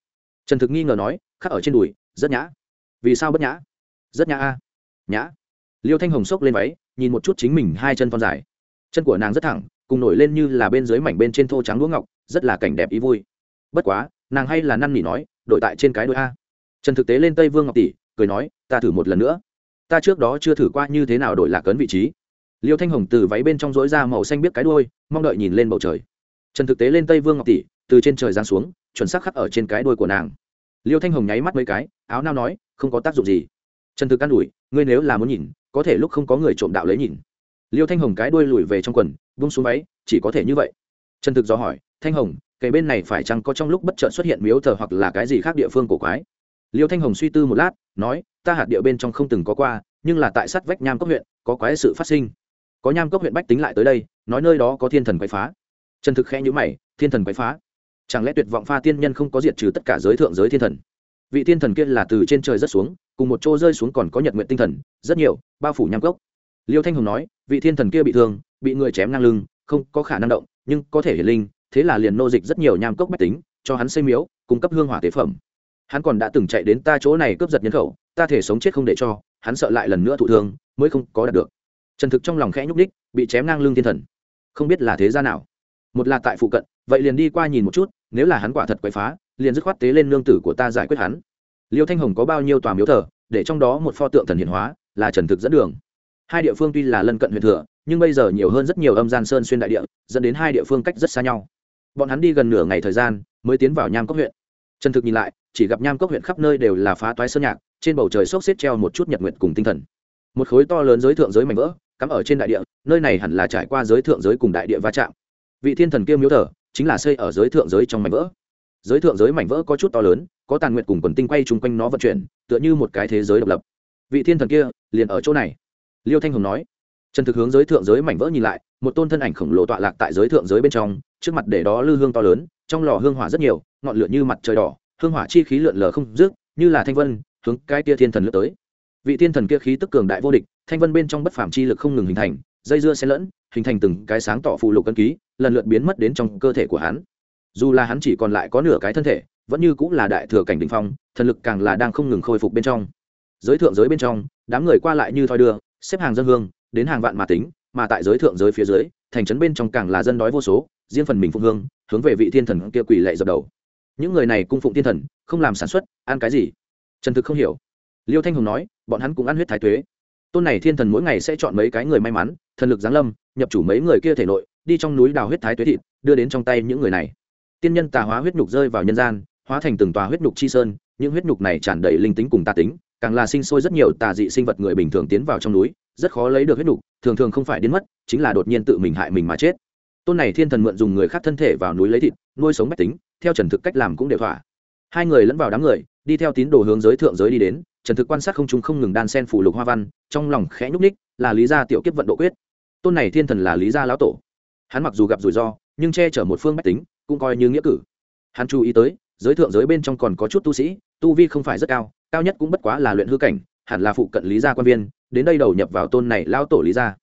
Trần thực nghi ngờ nói khác ở trên đùi, rất nhã. Vì sao bất nhã? Rất nhã a. Nhã? Liêu thanh hồng xốc lên váy, nhìn một chút chính mình hai chân con dài chân của nàng rất thẳng, cùng nổi lên như là bên dưới mảnh bên trên thô trắng đũa ngọc, rất là cảnh đẹp ý vui. Bất quá, nàng hay là năn nỉ nói, đội tại trên cái đôi a. Trần thực tế lên tây vương ngọc tỷ, cười nói, ta thử một lần nữa. Ta trước đó chưa thử qua như thế nào đổi lạc ấn vị trí. Liêu thanh hồng từ váy bên trong rỗi ra màu xanh biết cái đôi mong đợi nhìn lên bầu trời. Trần thực tế lên tây vương ngọc tỷ, từ trên trời giáng xuống, chuẩn xác khắc ở trên cái đôi của nàng. Liêu thanh hồng nháy mắt mấy cái, áo nao nói, không có tác dụng gì. Trần thực can đủi ngươi nếu là muốn nhìn, có thể lúc không có người trộm đạo lấy nhìn liêu thanh hồng cái đuôi lùi về trong quần vung xuống váy, chỉ có thể như vậy. Trần thực do hỏi, thanh hồng cái bên này phải chăng có trong lúc bất chợt xuất hiện miếu thờ hoặc là cái gì khác địa phương cổ quái? Liêu thanh hồng suy tư một lát, nói, ta hạt địa bên trong không từng có qua, nhưng là tại sát vách nham cốc huyện, có quái sự phát sinh. Có nham cốc huyện bách tính lại tới đây, nói nơi đó có thiên thần quái phá. Trần thực khẽ nhữ mày, thiên thần quái phá? Chẳng lẽ tuyệt vọng pha tiên nhân không có diệt trừ tất cả giới thượng giới thiên thần? Vị thiên thần kia là từ trên trời rất xuống, cùng một chỗ rơi xuống còn có nhật nguyện tinh thần, rất nhiều, bao phủ nham cốc. Liêu thanh hồng nói vị thiên thần kia bị thương, bị người chém ngang lưng, không có khả năng động, nhưng có thể hiển linh, thế là liền nô dịch rất nhiều nham cốc bách tính, cho hắn xây miếu, cung cấp hương hỏa tế phẩm. Hắn còn đã từng chạy đến ta chỗ này cướp giật nhân khẩu, ta thể sống chết không để cho, hắn sợ lại lần nữa thụ thương, mới không có đạt được. Trần thực trong lòng khẽ nhúc đích bị chém ngang lưng thiên thần. Không biết là thế ra nào. Một là tại phụ cận, vậy liền đi qua nhìn một chút, nếu là hắn quả thật quậy phá, liền dứt khoát tế lên nương tử của ta giải quyết hắn. Liêu thanh hồng có bao nhiêu tòa miếu thờ, để trong đó một pho tượng thần hiển hóa, là trần thực dẫn đường hai địa phương tuy là lân cận huyện thừa, nhưng bây giờ nhiều hơn rất nhiều âm gian sơn xuyên đại địa, dẫn đến hai địa phương cách rất xa nhau. Bọn hắn đi gần nửa ngày thời gian, mới tiến vào nham cốc huyện. Trần thực nhìn lại, chỉ gặp nham cốc huyện khắp nơi đều là phá toái sơn nhạc, trên bầu trời xốc xếp treo một chút nhật nguyện cùng tinh thần. Một khối to lớn giới thượng giới mảnh vỡ, cắm ở trên đại địa, nơi này hẳn là trải qua giới thượng giới cùng đại địa va chạm. Vị thiên thần kia miếu thờ, chính là xây ở giới thượng giới trong mảnh vỡ. Giới thượng giới mảnh vỡ có chút to lớn, có tàn nguyện cùng quần tinh quay chung quanh nó vận chuyển, tựa như một cái thế giới độc lập. Vị thiên thần kia liền ở chỗ này liêu thanh hồng nói, trần thực hướng giới thượng giới mảnh vỡ nhìn lại, một tôn thân ảnh khổng lồ tọa lạc tại giới thượng giới bên trong, trước mặt để đó lư hương to lớn, trong lò hương hỏa rất nhiều, ngọn lửa như mặt trời đỏ, hương hỏa chi khí lượn lờ không rước như là thanh vân, hướng cái tia thiên thần lướt tới. Vị thiên thần kia khí tức cường đại vô địch, thanh vân bên trong bất phàm chi lực không ngừng hình thành, dây dưa xen lẫn, hình thành từng cái sáng tỏ phụ lục cân ký, lần lượt biến mất đến trong cơ thể của hắn. Dù là hắn chỉ còn lại có nửa cái thân thể, vẫn như cũng là đại thừa cảnh đỉnh phong, thần lực càng là đang không ngừng khôi phục bên trong. Giới thượng giới bên trong, đám người qua lại như thoi đưa xếp hàng dân hương, đến hàng vạn mà tính, mà tại giới thượng giới phía dưới, thành trấn bên trong càng là dân đói vô số, riêng phần mình phụng hương, hướng về vị thiên thần kia quỷ lệ dập đầu. Những người này cung phụng thiên thần, không làm sản xuất, ăn cái gì? Trần thực không hiểu. Liêu thanh Hùng nói, bọn hắn cũng ăn huyết thái tuế. Tôn này thiên thần mỗi ngày sẽ chọn mấy cái người may mắn, thần lực giáng lâm, nhập chủ mấy người kia thể nội, đi trong núi đào huyết thái tuế thịt, đưa đến trong tay những người này. Tiên nhân tà hóa huyết nhục rơi vào nhân gian, hóa thành từng tòa huyết nhục chi sơn, những huyết nhục này tràn đầy linh tính cùng tà tính càng là sinh sôi rất nhiều tà dị sinh vật người bình thường tiến vào trong núi, rất khó lấy được huyết nục, thường thường không phải đến mất, chính là đột nhiên tự mình hại mình mà chết. Tôn này thiên thần mượn dùng người khác thân thể vào núi lấy thịt, nuôi sống bách tính, theo trần thực cách làm cũng đều thỏa. Hai người lẫn vào đám người, đi theo tín đồ hướng giới thượng giới đi đến, trần thực quan sát không chúng không ngừng đan sen phủ lục hoa văn, trong lòng khẽ nhúc ních là lý gia tiểu kiếp vận độ quyết. Tôn này thiên thần là lý gia lão tổ. Hắn mặc dù gặp rủi ro, nhưng che chở một phương bách tính, cũng coi như nghĩa cử. Hắn chú ý tới, giới thượng giới bên trong còn có chút tu sĩ, tu vi không phải rất cao cao nhất cũng bất quá là luyện hư cảnh, hẳn là phụ cận lý gia quan viên, đến đây đầu nhập vào tôn này lao tổ lý gia.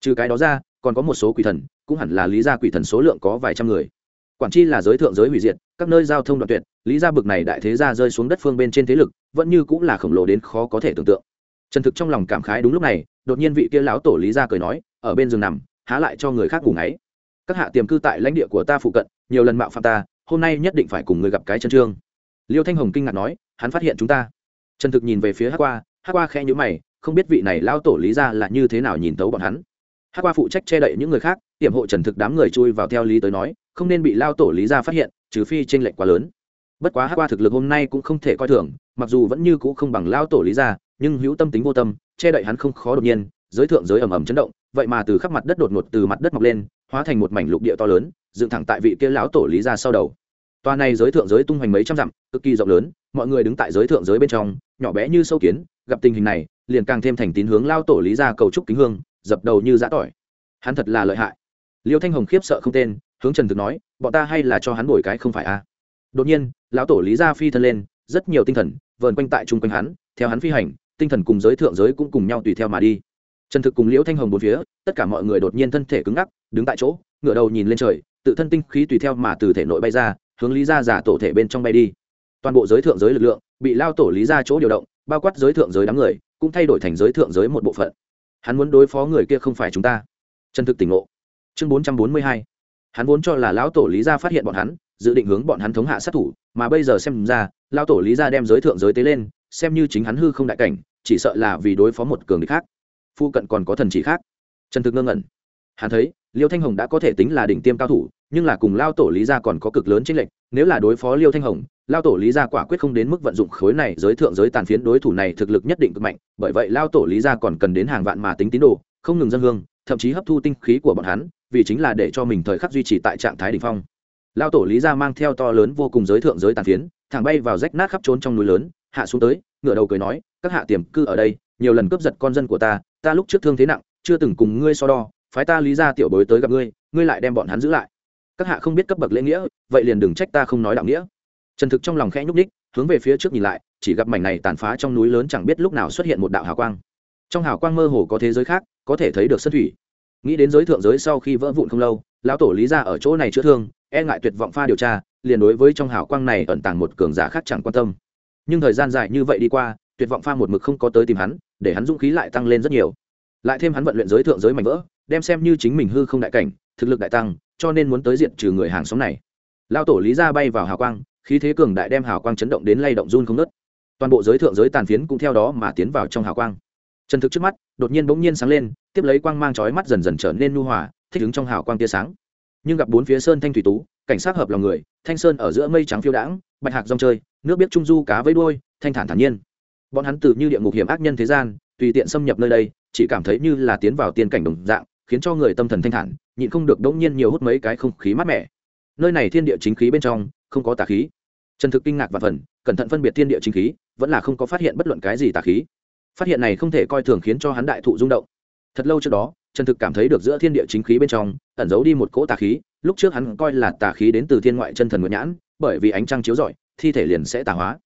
Trừ cái đó ra, còn có một số quỷ thần, cũng hẳn là lý gia quỷ thần số lượng có vài trăm người. Quản chi là giới thượng giới hủy diệt, các nơi giao thông đoạn tuyệt, lý gia bực này đại thế gia rơi xuống đất phương bên trên thế lực, vẫn như cũng là khổng lồ đến khó có thể tưởng tượng. Trần thực trong lòng cảm khái đúng lúc này, đột nhiên vị kia lão tổ lý gia cười nói, ở bên giường nằm, há lại cho người khác ngủ ngáy. Các hạ tiềm cư tại lãnh địa của ta phụ cận, nhiều lần mạo phạm ta, hôm nay nhất định phải cùng người gặp cái chân trương. Liêu thanh hồng kinh ngạc nói, hắn phát hiện chúng ta trần thực nhìn về phía hát qua hát qua khẽ nhữ mày, không biết vị này lao tổ lý ra là như thế nào nhìn tấu bọn hắn. Hát qua phụ trách che đậy những người khác tiềm hộ trần thực đám người chui vào theo lý tới nói, không nên bị lao tổ lý ra phát hiện, trừ phi t r ê n lệch quá lớn. Bất quá hát qua thực lực hôm nay cũng không thể coi thường, mặc dù vẫn như c ũ không bằng lao tổ lý ra nhưng hữu tâm tính vô tâm, che đậy hắn không khó đột nhiên, giới thượng giới ầm ầm chấn động, vậy mà từ khắp mặt đất đột ngột từ mặt đất mọc lên, hóa thành một mảnh lục địa to lớn, dựng thẳng tại vị kia lão tổ lý ra sau đầu. Toa này giới thượng giới tung hoành mấy trăm dặm, cực kỳ rộng lớn, mọi người đứng tại giới thượng giới bên trong nhỏ bé như sâu kiến, gặp tình hình này, liền càng thêm thành tín hướng lao tổ lý ra cầu trúc kính hương, dập đầu như giã tỏi. Hắn thật là lợi hại. Liêu thanh hồng khiếp sợ không tên, hướng trần thực nói, bọn ta hay là cho hắn đổi cái không phải a à? đột nhiên, lão tổ lý ra phi thân lên, rất nhiều tinh thần, vờn quanh tại chung quanh hắn, theo hắn phi hành, tinh thần cùng giới thượng giới cũng cùng nhau tùy theo mà đi. Trần thực cùng liễu thanh hồng bốn phía, tất cả mọi người đột nhiên thân thể cứng ngắc, đứng tại chỗ, ngửa đầu nhìn lên trời, tự thân tinh khí tùy theo mà từ thể nội bay ra, hướng lý gia giả tổ thể bên trong bay đi. Toàn bộ giới thượng giới lực lượng bị lao tổ lý gia chỗ điều động, bao quát giới thượng giới đám người, cũng thay đổi thành giới thượng giới một bộ phận. Hắn muốn đối phó người kia không phải chúng ta. Chân thực tỉnh ngộ. Chương bốn trăm bốn mươi hai. Hắn vốn cho là lão tổ lý gia phát hiện bọn hắn, dự định hướng bọn hắn thống hạ sát thủ, mà bây giờ xem ra lao tổ lý gia đem giới thượng giới tế lên, xem như chính hắn hư không đại cảnh, chỉ sợ là vì đối phó một cường địch khác. Phu cận còn có thần chỉ khác. Trần thực ngơ ngẩn. Hắn thấy, liêu thanh hồng đã có thể tính là đỉnh tiêm cao thủ, nhưng là cùng lao tổ lý gia còn có cực lớn chênh lệch, nếu là đối phó liêu thanh hồng lao tổ lý gia quả quyết không đến mức vận dụng khối này giới thượng giới tàn phiến đối thủ này thực lực nhất định cực mạnh, bởi vậy lao tổ lý gia còn cần đến hàng vạn mà tính tín đồ, không ngừng dân hương, thậm chí hấp thu tinh khí của bọn hắn, vì chính là để cho mình thời khắc duy trì tại trạng thái đ ỉ n h phong. Lao tổ lý gia mang theo to lớn vô cùng giới thượng giới tàn phiến, thẳng bay vào rách nát khắp trốn trong núi lớn, hạ xuống tới ngựa đầu cười nói, các hạ tiềm cư ở đây, nhiều lần cướp giật con dân của ta ta lúc trước thương thế nặng, chưa từng cùng ngươi so đo, phái ta lý ra tiểu bối tới gặp ngươi ngươi lại đem bọn hắn giữ lại. Các hạ không biết cấp bậc lễ nghĩa, vậy liền đừng trách ta không nói đạo nghĩa trần thực trong lòng khẽ nhúc ních hướng về phía trước nhìn lại, chỉ gặp mảnh này tàn phá trong núi lớn chẳng biết lúc nào xuất hiện một đạo hào quang. Trong hào quang mơ hồ có thế giới khác, có thể thấy được sân thủy. Nghĩ đến giới thượng giới sau khi vỡ vụn không lâu, lão tổ lý ra ở chỗ này chữa thương e ngại tuyệt vọng pha điều tra, liền đối với trong hào quang này ẩn tàng một cường giả khác chẳng quan tâm. Nhưng thời gian dài như vậy đi qua, tuyệt vọng pha một mực không có tới tìm hắn, để hắn dũng khí lại tăng lên rất nhiều. Lại thêm hắn vận luyện giới thượng giới mảnh vỡ, đem xem như chính mình hư không đại cảnh, thực lực đại tăng, cho nên muốn tới diện trừ người hàng xóm này. Lao tổ lý ra bay vào hào quang khí thế cường đại đem hào quang chấn động đến lay động run không nớt toàn bộ giới thượng giới tàn phiến cũng theo đó mà tiến vào trong hào quang. Chân thực trước mắt, đột nhiên bỗng nhiên sáng lên, tiếp lấy quang mang chói mắt dần dần trở nên nu hòa, thích ứng trong hào quang tia sáng. Nhưng gặp bốn phía sơn thanh thủy tú, cảnh sát hợp lòng người, thanh sơn ở giữa mây trắng phiêu đãng, bạch hạc rong chơi, nước biết trung du cá với đuôi, thanh thản thản nhiên. Bọn hắn từ như địa ngục hiểm ác nhân thế gian, tùy tiện xâm nhập nơi đây, chỉ cảm thấy như là tiến vào tiên cảnh đồng dạng, khiến cho người tâm thần thanh thản, nhịn không được đống nhiên nhiều hút mấy cái không khí mát mẻ. Nơi này thiên địa chính khí bên trong không có tà khí. Trần thực kinh ngạc và phần, cẩn thận phân biệt thiên địa chính khí, vẫn là không có phát hiện bất luận cái gì tà khí. Phát hiện này không thể coi thường khiến cho hắn đại thụ rung động. Thật lâu trước đó, trần thực cảm thấy được giữa thiên địa chính khí bên trong, ẩn giấu đi một cỗ tà khí, lúc trước hắn coi là tà khí đến từ thiên ngoại chân thần nguyệt nhãn, bởi vì ánh trăng chiếu rọi, thi thể liền sẽ tà hóa.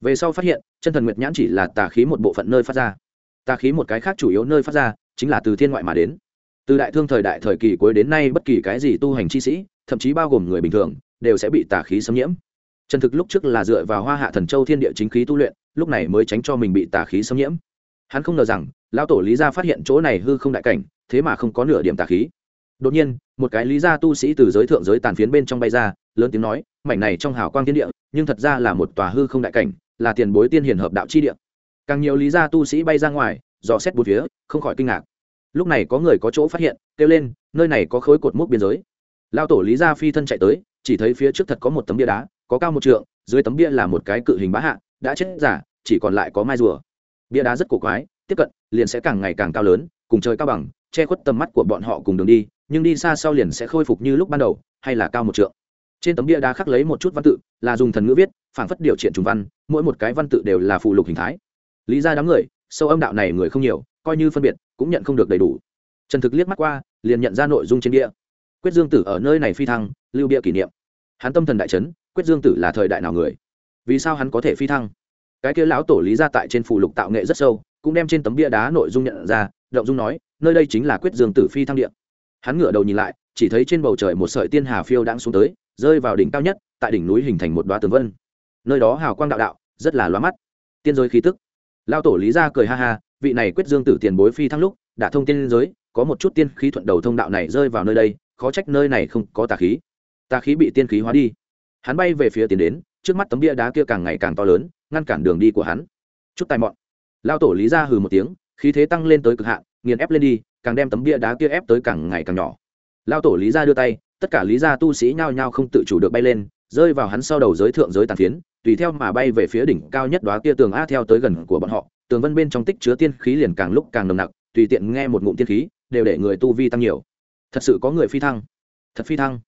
Về sau phát hiện, chân thần nguyệt nhãn chỉ là tà khí một bộ phận nơi phát ra. Tà khí một cái khác chủ yếu nơi phát ra, chính là từ thiên ngoại mà đến. Từ đại thương thời đại thời kỳ cuối đến nay bất kỳ cái gì tu hành chi sĩ, thậm chí bao gồm người bình thường đều sẽ bị tà khí xâm nhiễm. Trần thực lúc trước là dựa vào hoa hạ thần châu thiên địa chính khí tu luyện, lúc này mới tránh cho mình bị tà khí xâm nhiễm. Hắn không ngờ rằng, lão tổ lý gia phát hiện chỗ này hư không đại cảnh, thế mà không có nửa điểm tà khí. Đột nhiên, một cái lý gia tu sĩ từ giới thượng giới tàn phiến bên trong bay ra, lớn tiếng nói, mảnh này trong hào quang thiên địa, nhưng thật ra là một tòa hư không đại cảnh, là tiền bối tiên hiền hợp đạo chi địa. Càng nhiều lý gia tu sĩ bay ra ngoài, dò xét bốn phía, không khỏi kinh ngạc. Lúc này có người có chỗ phát hiện, kêu lên, nơi này có khối cột mốc biên giới. Lao tổ lý gia phi thân chạy tới chỉ thấy phía trước thật có một tấm bia đá, có cao một trượng, dưới tấm bia là một cái cự hình bá hạ, đã chết giả, chỉ còn lại có mai rùa. Bia đá rất cổ quái, tiếp cận, liền sẽ càng ngày càng cao lớn, cùng trời cao bằng, che khuất tầm mắt của bọn họ cùng đường đi, nhưng đi xa sau liền sẽ khôi phục như lúc ban đầu, hay là cao một trượng. Trên tấm bia đá khắc lấy một chút văn tự, là dùng thần ngữ viết, phảng phất điều triện trùng văn, mỗi một cái văn tự đều là phụ lục hình thái. Lý ra đám người, sâu âm đạo này người không nhiều, coi như phân biệt, cũng nhận không được đầy đủ. Trần thực liếc mắt qua, liền nhận ra nội dung trên bia quyết dương tử ở nơi này phi thăng, lưu bia kỷ niệm. Hắn tâm thần đại trấn quyết dương tử là thời đại nào người? Vì sao hắn có thể phi thăng? Cái kia lão tổ lý ra tại trên phụ lục tạo nghệ rất sâu, cũng đem trên tấm bia đá nội dung nhận ra, động dung nói, nơi đây chính là quyết dương tử phi thăng điện hắn ngửa đầu nhìn lại, chỉ thấy trên bầu trời một sợi tiên hà phiêu đang xuống tới, rơi vào đỉnh cao nhất, tại đỉnh núi hình thành một đoá tường vân. Nơi đó hào quang đạo đạo, rất là loa mắt. Tiên giới khí tức. Lao tổ lý ra cười ha ha, vị này quyết dương tử tiền bối phi thăng lúc, đã thông tiên giới, có một chút tiên khí thuận đầu thông đạo này rơi vào nơi đây khó trách nơi này không có tà khí. Tà khí bị tiên khí hóa đi. Hắn bay về phía tiến đến, trước mắt tấm bia đá kia càng ngày càng to lớn, ngăn cản đường đi của hắn. Chút tài mọn. Lao tổ lý ra hừ một tiếng, khí thế tăng lên tới cực hạn, nghiền ép lên đi, càng đem tấm bia đá kia ép tới càng ngày càng nhỏ. Lao tổ lý ra đưa tay, tất cả lý gia tu sĩ nhao nhao không tự chủ được bay lên, rơi vào hắn sau đầu giới thượng giới tàn phiến, tùy theo mà bay về phía đỉnh cao nhất đoá kia tường a theo tới gần của bọn họ, tường vân bên trong tích chứa tiên khí liền càng lúc càng nồng nặc, tùy tiện nghe một ngụm tiên khí, đều để người tu vi tăng nhiều thật sự có người phi thăng. Thật phi thăng?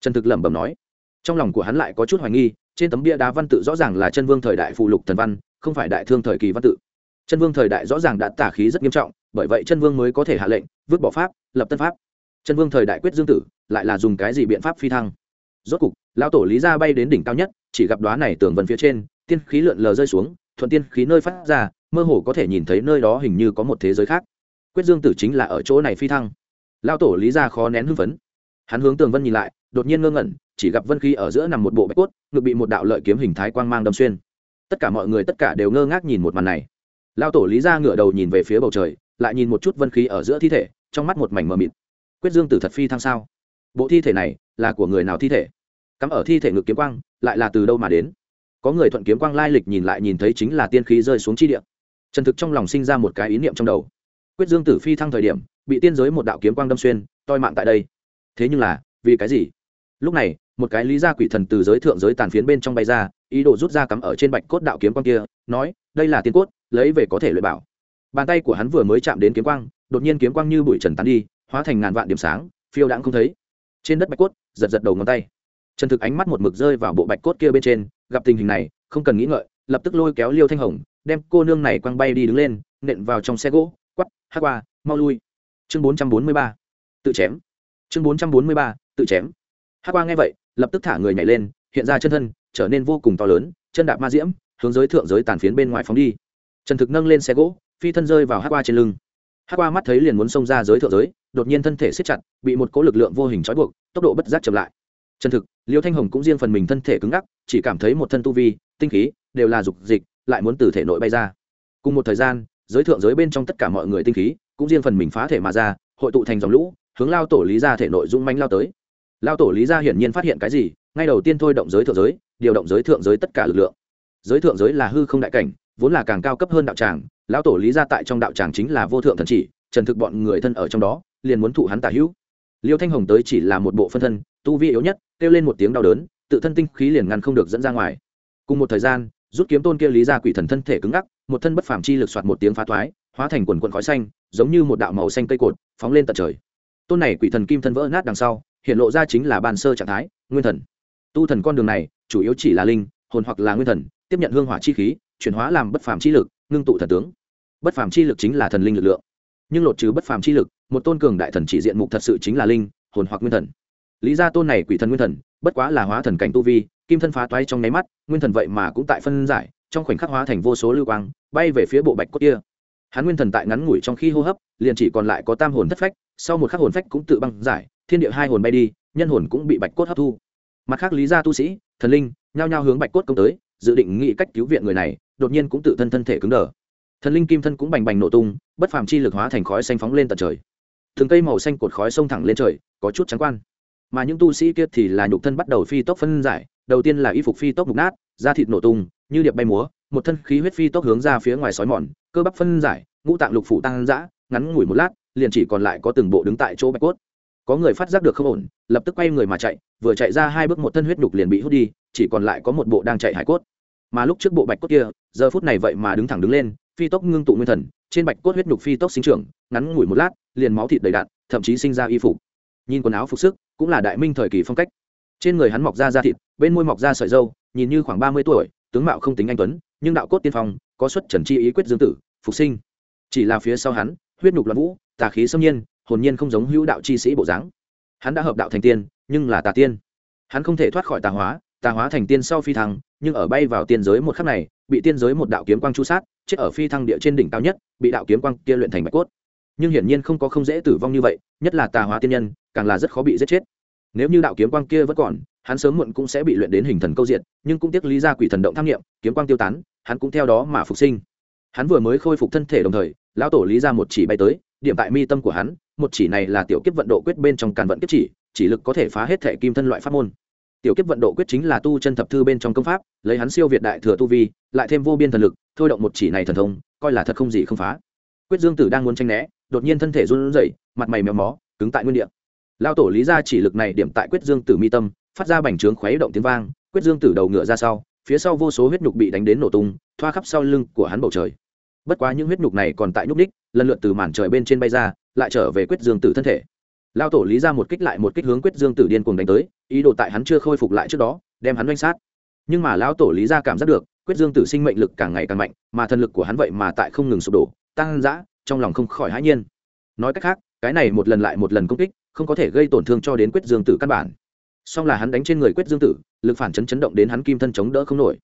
Trần thực lẩm bẩm nói. Trong lòng của hắn lại có chút hoài nghi, trên tấm bia đá văn tự rõ ràng là chân vương thời đại phụ lục thần văn, không phải đại thương thời kỳ văn tự. Chân vương thời đại rõ ràng đã tả khí rất nghiêm trọng, bởi vậy chân vương mới có thể hạ lệnh, vứt bỏ pháp, lập tân pháp. Chân vương thời đại quyết dương tử, lại là dùng cái gì biện pháp phi thăng? Rốt cục, lão tổ lý ra bay đến đỉnh cao nhất, chỉ gặp đoá này tường vần phía trên, tiên khí lượn lờ rơi xuống, thuận tiên khí nơi phát ra, mơ hồ có thể nhìn thấy nơi đó hình như có một thế giới khác. Quyết dương tử chính là ở chỗ này phi thăng lão tổ lý ra khó nén hưng phấn. Hắn hướng tường vân nhìn lại, đột nhiên ngơ ngẩn, chỉ gặp vân khí ở giữa nằm một bộ bạch cốt, ngực bị một đạo lợi kiếm hình thái quang mang đâm xuyên. Tất cả mọi người tất cả đều ngơ ngác nhìn một màn này. Lao tổ lý ra ngửa đầu nhìn về phía bầu trời, lại nhìn một chút vân khí ở giữa thi thể, trong mắt một mảnh mờ mịt. Quyết dương tử thật phi thăng sao? Bộ thi thể này là của người nào thi thể? Cắm ở thi thể ngực kiếm quang, lại là từ đâu mà đến? Có người thuận kiếm quang lai lịch nhìn lại nhìn thấy chính là tiên khí rơi xuống chi địa. Trần thực trong lòng sinh ra một cái ý niệm trong đầu. Quyết dương tử phi thăng thời điểm bị tiên giới một đạo kiếm quang đâm xuyên, toi mạng tại đây. Thế nhưng là, vì cái gì? Lúc này, một cái lý gia quỷ thần từ giới thượng giới tàn phiến bên trong bay ra, ý đồ rút ra cắm ở trên bạch cốt đạo kiếm quang kia, nói, đây là tiên cốt, lấy về có thể luyện bảo. Bàn tay của hắn vừa mới chạm đến kiếm quang, đột nhiên kiếm quang như bụi trần tán đi, hóa thành ngàn vạn điểm sáng, phiêu đãng không thấy. Trên đất bạch cốt, giật giật đầu ngón tay. Trần thực ánh mắt một mực rơi vào bộ bạch cốt kia bên trên, gặp tình hình này, không cần nghĩ ngợi, lập tức lôi kéo liêu thanh hồng, đem cô nương này quăng bay đi đứng lên, nện vào trong xe gỗ, quắp, hát qua, mau lui chương bốn trăm bốn mươi ba. Tự chém. Chương bốn trăm bốn mươi ba, tự chém. Hát qua nghe vậy, lập tức thả người nhảy lên, hiện ra chân thân, trở nên vô cùng to lớn, chân đạp ma diễm, hướng giới thượng giới tàn phiến bên ngoài phóng đi. Trần thực nâng lên xe gỗ, phi thân rơi vào hát qua trên lưng. Hát qua mắt thấy liền muốn xông ra giới thượng giới, đột nhiên thân thể siết chặt, bị một cỗ lực lượng vô hình trói buộc, tốc độ bất giác chậm lại. Chân thực, liêu thanh hồng cũng riêng phần mình thân thể cứng ngắc, chỉ cảm thấy một thân tu vi, tinh khí, đều là dục dịch, lại muốn từ thể nội bay ra. Cùng một thời gian, giới thượng giới bên trong tất cả mọi người tinh khí cũng riêng phần mình phá thể mà ra, hội tụ thành dòng lũ, hướng lao tổ lý ra thể nội dung manh lao tới. Lao tổ lý ra hiển nhiên phát hiện cái gì, ngay đầu tiên thôi động giới thượng giới, điều động giới thượng giới tất cả lực lượng. Giới thượng giới là hư không đại cảnh, vốn là càng cao cấp hơn đạo tràng lão tổ lý ra tại trong đạo tràng chính là vô thượng thần chỉ, trần thực bọn người thân ở trong đó, liền muốn thụ hắn tả hữu. Liêu thanh hồng tới chỉ là một bộ phân thân, tu vi yếu nhất, kêu lên một tiếng đau đớn, tự thân tinh khí liền ngăn không được dẫn ra ngoài. Cùng một thời gian, rút kiếm tôn kia lý ra quỷ thần thân thể cứng ngắc, một thân bất phàm chi lực soạt một tiếng phá thoái, hóa thành quần quần khói xanh giống như một đạo màu xanh cây cột, phóng lên tận trời. Tôn này quỷ thần kim thân vỡ nát đằng sau, hiện lộ ra chính là bàn sơ trạng thái, nguyên thần. Tu thần con đường này, chủ yếu chỉ là linh, hồn hoặc là nguyên thần, tiếp nhận hương hỏa chi khí, chuyển hóa làm bất phàm chi lực, ngưng tụ thần tướng. Bất phàm chi lực chính là thần linh lực lượng. Nhưng lột trừ bất phàm chi lực, một tôn cường đại thần chỉ diện mục thật sự chính là linh, hồn hoặc nguyên thần. Lý ra tôn này quỷ thần nguyên thần, bất quá là hóa thần cảnh tu vi, kim thân phá toái trong nháy mắt, nguyên thần vậy mà cũng tại phân giải, trong khoảnh khắc hóa thành vô số lưu quang, bay về phía bộ bạch cốt kia hắn nguyên thần tại ngắn ngủi trong khi hô hấp, liền chỉ còn lại có tam hồn thất phách, sau một khắc hồn phách cũng tự băng giải, thiên địa hai hồn bay đi, nhân hồn cũng bị bạch cốt hấp thu. Mặt khác, lý gia tu sĩ, thần linh, nhao nhao hướng bạch cốt công tới, dự định nghĩ cách cứu viện người này, đột nhiên cũng tự thân thân thể cứng đờ. Thần linh kim thân cũng bành bành nổ tung, bất phàm chi lực hóa thành khói xanh phóng lên tận trời. Thường cây màu xanh cột khói xông thẳng lên trời, có chút trắng quan. Mà những tu sĩ kia thì là nhục thân bắt đầu phi tốc phân giải, đầu tiên là y phục phi tốc mục nát, da thịt nổ tung, như điệp bay múa, một thân khí huyết phi tốc hướng ra phía ngoài sói mòn cơ bắp phân giải, ngũ tạng lục phủ tăng dã, ngắn ngủi một lát, liền chỉ còn lại có từng bộ đứng tại chỗ bạch cốt. Có người phát giác được không ổn, lập tức quay người mà chạy, vừa chạy ra hai bước một thân huyết nhục liền bị hút đi, chỉ còn lại có một bộ đang chạy hải cốt. Mà lúc trước bộ bạch cốt kia, giờ phút này vậy mà đứng thẳng đứng lên, phi tốc ngưng tụ nguyên thần, trên bạch cốt huyết nhục phi tốc sinh trưởng, ngắn ngủi một lát, liền máu thịt đầy đạn, thậm chí sinh ra y phục. Nhìn quần áo phục sức, cũng là đại minh thời kỳ phong cách. Trên người hắn mọc ra da thịt, bên môi mọc ra sợi dâu nhìn như khoảng ba mươi tuổi, tướng mạo không tính anh tuấn nhưng đạo cốt tiên phong có xuất trần chi ý quyết dương tử, phục sinh. Chỉ là phía sau hắn, huyết nhục loạn vũ, tà khí xâm nhiên, hồn nhiên không giống hữu đạo chi sĩ bộ dáng. Hắn đã hợp đạo thành tiên, nhưng là tà tiên. Hắn không thể thoát khỏi tà hóa tà hóa thành tiên sau phi thăng, nhưng ở bay vào tiên giới một khắc này, bị tiên giới một đạo kiếm quang chu sát, chết ở phi thăng địa trên đỉnh cao nhất, bị đạo kiếm quang kia luyện thành bạch cốt. Nhưng hiển nhiên không có không dễ tử vong như vậy, nhất là tà hóa tiên nhân, càng là rất khó bị giết chết. Nếu như đạo kiếm quang kia vẫn còn hắn sớm muộn cũng sẽ bị luyện đến hình thần câu diện nhưng cũng tiếc lý ra quỷ thần động tham nghiệm, kiếm quang tiêu tán, hắn cũng theo đó mà phục sinh. Hắn vừa mới khôi phục thân thể đồng thời, lão tổ lý ra một chỉ bay tới, điểm tại mi tâm của hắn, một chỉ này là tiểu kiếp vận độ quyết bên trong càn vận kiếp chỉ chỉ lực có thể phá hết thể kim thân loại pháp môn. Tiểu kiếp vận độ quyết chính là tu chân thập thư bên trong công pháp, lấy hắn siêu việt đại thừa tu vi, lại thêm vô biên thần lực, thôi động một chỉ này thần thông, coi là thật không gì không phá. Quyết dương tử đang muốn tranh né, đột nhiên thân thể run rẩy, mặt mày méo mó, cứng tại nguyên địa. Lao tổ lý ra chỉ lực này điểm tại quyết dương tử mi tâm phát ra bành trướng khuấy động tiếng vang, quyết dương tử đầu ngựa ra sau, phía sau vô số huyết nhục bị đánh đến nổ tung, thoa khắp sau lưng của hắn bầu trời. Bất quá những huyết nhục này còn tại nhúc ních lần lượt từ màn trời bên trên bay ra, lại trở về quyết dương tử thân thể. Lao tổ lý ra một kích lại một kích hướng quyết dương tử điên cuồng đánh tới, ý đồ tại hắn chưa khôi phục lại trước đó, đem hắn oanh sát. Nhưng mà lão tổ lý ra cảm giác được, quyết dương tử sinh mệnh lực càng ngày càng mạnh, mà thần lực của hắn vậy mà tại không ngừng sụp đổ, tăng dã, trong lòng không khỏi hãi nhiên. Nói cách khác, cái này một lần lại một lần công kích, không có thể gây tổn thương cho đến quyết dương tử căn bản song là hắn đánh trên người quyết dương tử, lực phản chấn chấn động đến hắn kim thân chống đỡ không nổi.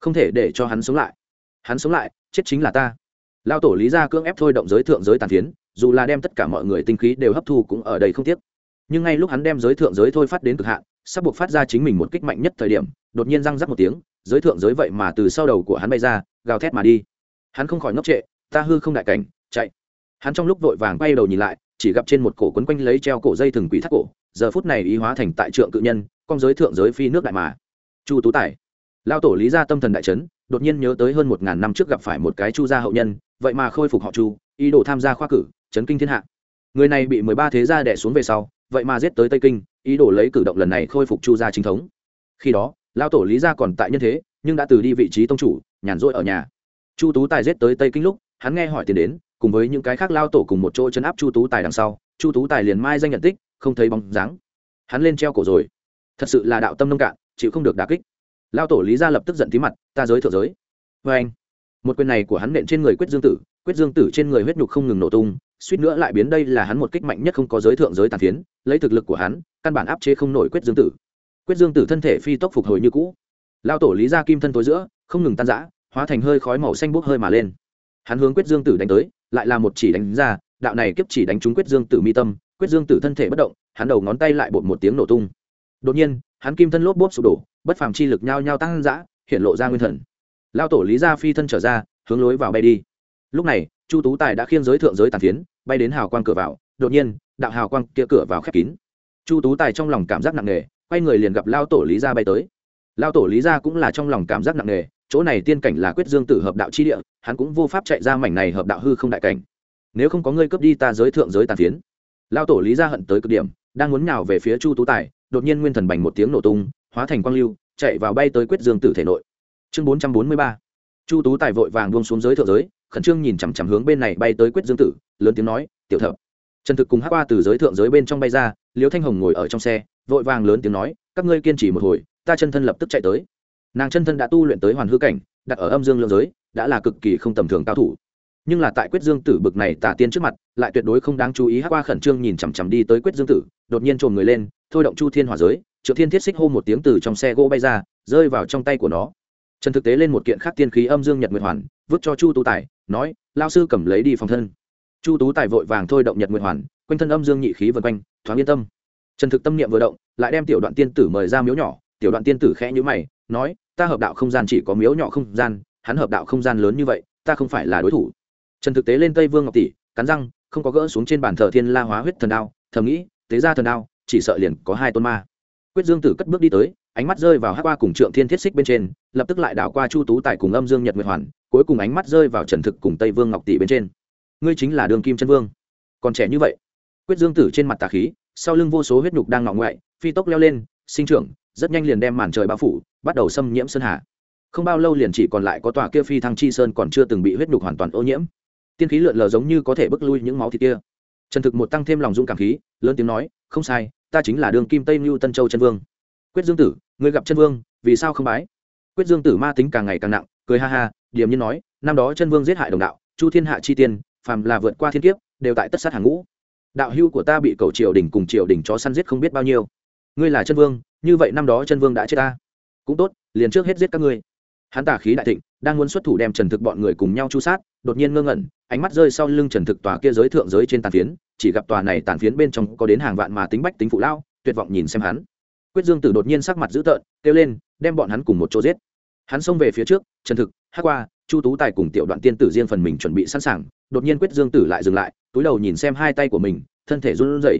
Không thể để cho hắn sống lại. Hắn sống lại, chết chính là ta. Lao tổ lý ra cưỡng ép thôi động giới thượng giới tàn phiến, dù là đem tất cả mọi người tinh khí đều hấp thu cũng ở đây không tiếc. Nhưng ngay lúc hắn đem giới thượng giới thôi phát đến cực hạn, sắp buộc phát ra chính mình một kích mạnh nhất thời điểm, đột nhiên răng rắc một tiếng, giới thượng giới vậy mà từ sau đầu của hắn bay ra, gào thét mà đi. Hắn không khỏi ngốc trệ, ta hư không đại cảnh, chạy. Hắn trong lúc vội vàng bay đầu nhìn lại, chỉ gặp trên một cổ quấn quanh lấy treo cổ dây thừng quỷ thắt cổ giờ phút này ý hóa thành tại trượng cự nhân, con giới thượng giới phi nước đại mà. Chu tú tài. Lao tổ lý gia tâm thần đại trấn đột nhiên nhớ tới hơn một ngàn năm trước gặp phải một cái chu gia hậu nhân, vậy mà khôi phục họ chu, ý đồ tham gia khoa cử, chấn kinh thiên hạ. Người này bị mười ba thế gia đẻ xuống về sau, vậy mà giết tới tây kinh, ý đồ lấy cử động lần này khôi phục chu gia chính thống. Khi đó, lao tổ lý gia còn tại nhân thế, nhưng đã từ đi vị trí tông chủ, nhàn rỗi ở nhà. Chu tú tài giết tới tây kinh lúc, hắn nghe hỏi tiền đến, cùng với những cái khác lao tổ cùng một chỗ chấn áp chu tú tài đằng sau, chu tú tài liền mai danh nhận tích không thấy bóng dáng. Hắn lên treo cổ rồi. Thật sự là đạo tâm nông cạn, chịu không được đà kích. Lao tổ lý gia lập tức giận tí mặt, ta giới thượng giới. Vê anh, một quyền này của hắn nện trên người quyết dương tử, quyết dương tử trên người huyết nhục không ngừng nổ tung, suýt nữa lại biến đây là hắn một kích mạnh nhất không có giới thượng giới tàn phiến, lấy thực lực của hắn, căn bản áp chế không nổi quyết dương tử. Quyết dương tử thân thể phi tốc phục hồi như cũ. Lao tổ lý gia kim thân tối giữa, không ngừng tan rã, hóa thành hơi khói màu xanh bốc hơi mà lên. Hắn hướng quyết dương tử đánh tới, lại là một chỉ đánh ra, đạo này kiếp chỉ đánh trúng quyết dương tử mi tâm quyết dương tử thân thể bất động, hắn đầu ngón tay lại bột một tiếng nổ tung. Đột nhiên, hắn kim thân lốp bốp sụp đổ, bất phàm chi lực nhao nhao tăng dã, hiện lộ ra nguyên thần. Lao tổ lý gia phi thân trở ra, hướng lối vào bay đi. Lúc này, chu tú tài đã khiêng giới thượng giới tàn phiến, bay đến hào quang cửa vào, đột nhiên, đạo hào quang kia cửa vào khép kín. Chu tú tài trong lòng cảm giác nặng nề, quay người liền gặp lao tổ lý gia bay tới. Lao tổ lý gia cũng là trong lòng cảm giác nặng nề, chỗ này tiên cảnh là quyết dương tử hợp đạo chi địa, hắn cũng vô pháp chạy ra mảnh này hợp đạo hư không đại cảnh. Nếu không có ngươi cướp đi ta giới thượng giới tàn phiến lao tổ lý gia hận tới cực điểm, đang muốn nhào về phía chu tú tài, đột nhiên nguyên thần bành một tiếng nổ tung, hóa thành quang lưu, chạy vào bay tới quyết dương tử thể nội. Chương bốn trăm bốn mươi ba. Chu tú tài vội vàng buông xuống giới thượng giới, khẩn trương nhìn chằm chằm hướng bên này bay tới quyết dương tử, lớn tiếng nói, tiểu thập. trần thực cùng hát qua từ giới thượng giới bên trong bay ra, Liễu thanh hồng ngồi ở trong xe, vội vàng lớn tiếng nói, các ngươi kiên trì một hồi, ta chân thân lập tức chạy tới. Nàng chân thân đã tu luyện tới hoàn hư cảnh, đặt ở âm dương lượng giới, đã là cực kỳ không tầm thường cao thủ nhưng là tại quyết dương tử bực này tả tiên trước mặt, lại tuyệt đối không đáng chú ý hát qua khẩn trương nhìn chằm chằm đi tới quyết dương tử, đột nhiên trồn người lên, thôi động chu thiên hỏa giới, triệu thiên thiết xích hô một tiếng từ trong xe gỗ bay ra, rơi vào trong tay của nó. Trần thực tế lên một kiện khác tiên khí âm dương nhật nguyệt hoàn, vứt cho chu tú tài, nói lao sư cầm lấy đi phòng thân. Chu tú tài vội vàng thôi động nhật nguyệt hoàn, quanh thân âm dương nhị khí vân quanh, thoáng yên tâm. Trần thực tâm niệm vừa động, lại đem tiểu đoạn tiên tử mời ra miếu nhỏ, tiểu đoạn tiên tử khẽ nhữ mày, nói, ta hợp đạo không gian chỉ có miếu nhỏ không gian, hắn hợp đạo không gian lớn như vậy, ta không phải là đối thủ trần thực tế lên tây vương ngọc tỷ, cắn răng, không có gỡ xuống trên bàn thờ thiên la hóa huyết thần đao, thầm nghĩ, tế ra thần đao, chỉ sợ liền có hai tôn ma. Quyết dương tử cất bước đi tới, ánh mắt rơi vào hát qua cùng trượng thiên thiết xích bên trên, lập tức lại đảo qua chu tú tài cùng âm dương nhật nguyệt hoàn, cuối cùng ánh mắt rơi vào trần thực cùng tây vương ngọc tỷ bên trên. Ngươi chính là đường kim chân vương. Còn trẻ như vậy. Quyết dương tử trên mặt tà khí, sau lưng vô số huyết nhục đang ngọ ngoại, phi tốc leo lên, sinh trưởng, rất nhanh liền đem màn trời bao phủ, bắt đầu xâm nhiễm sơn hà. Không bao lâu liền chỉ còn lại có tòa kia phi thăng chi sơn còn chưa từng bị huyết nhục hoàn toàn ô nhiễm tiên khí lượn lờ giống như có thể bức lui những máu thịt kia. Trần thực một tăng thêm lòng dung cảm khí, lớn tiếng nói, không sai, ta chính là đường kim tây mưu tân châu chân vương. Quyết dương tử người gặp chân vương, vì sao không bái? Quyết dương tử ma tính càng ngày càng nặng, cười ha ha, điềm nhiên nói, năm đó chân vương giết hại đồng đạo, chu thiên hạ chi tiên, phàm là vượt qua thiên kiếp, đều tại tất sát hàng ngũ. Đạo hưu của ta bị cầu triều đình cùng triều đình chó săn giết không biết bao nhiêu. Ngươi là chân vương, như vậy năm đó chân vương đã chết ta. Cũng tốt, liền trước hết giết các ngươi. Hắn tả khí đại thịnh, đang muốn xuất thủ đem trần thực bọn người cùng nhau chu sát, đột nhiên ngơ ngẩn ánh mắt rơi sau lưng trần thực tòa kia giới thượng giới trên tàn phiến, chỉ gặp tòa này tàn phiến bên trong có đến hàng vạn mà tính bách tính phụ lao tuyệt vọng nhìn xem hắn. Quyết dương tử đột nhiên sắc mặt dữ tợn, kêu lên, đem bọn hắn cùng một chỗ giết. Hắn xông về phía trước, trần thực hát qua, chu tú tài cùng tiểu đoạn tiên tử riêng phần mình chuẩn bị sẵn sàng, đột nhiên quyết dương tử lại dừng lại, túi đầu nhìn xem hai tay của mình, thân thể run rẩy.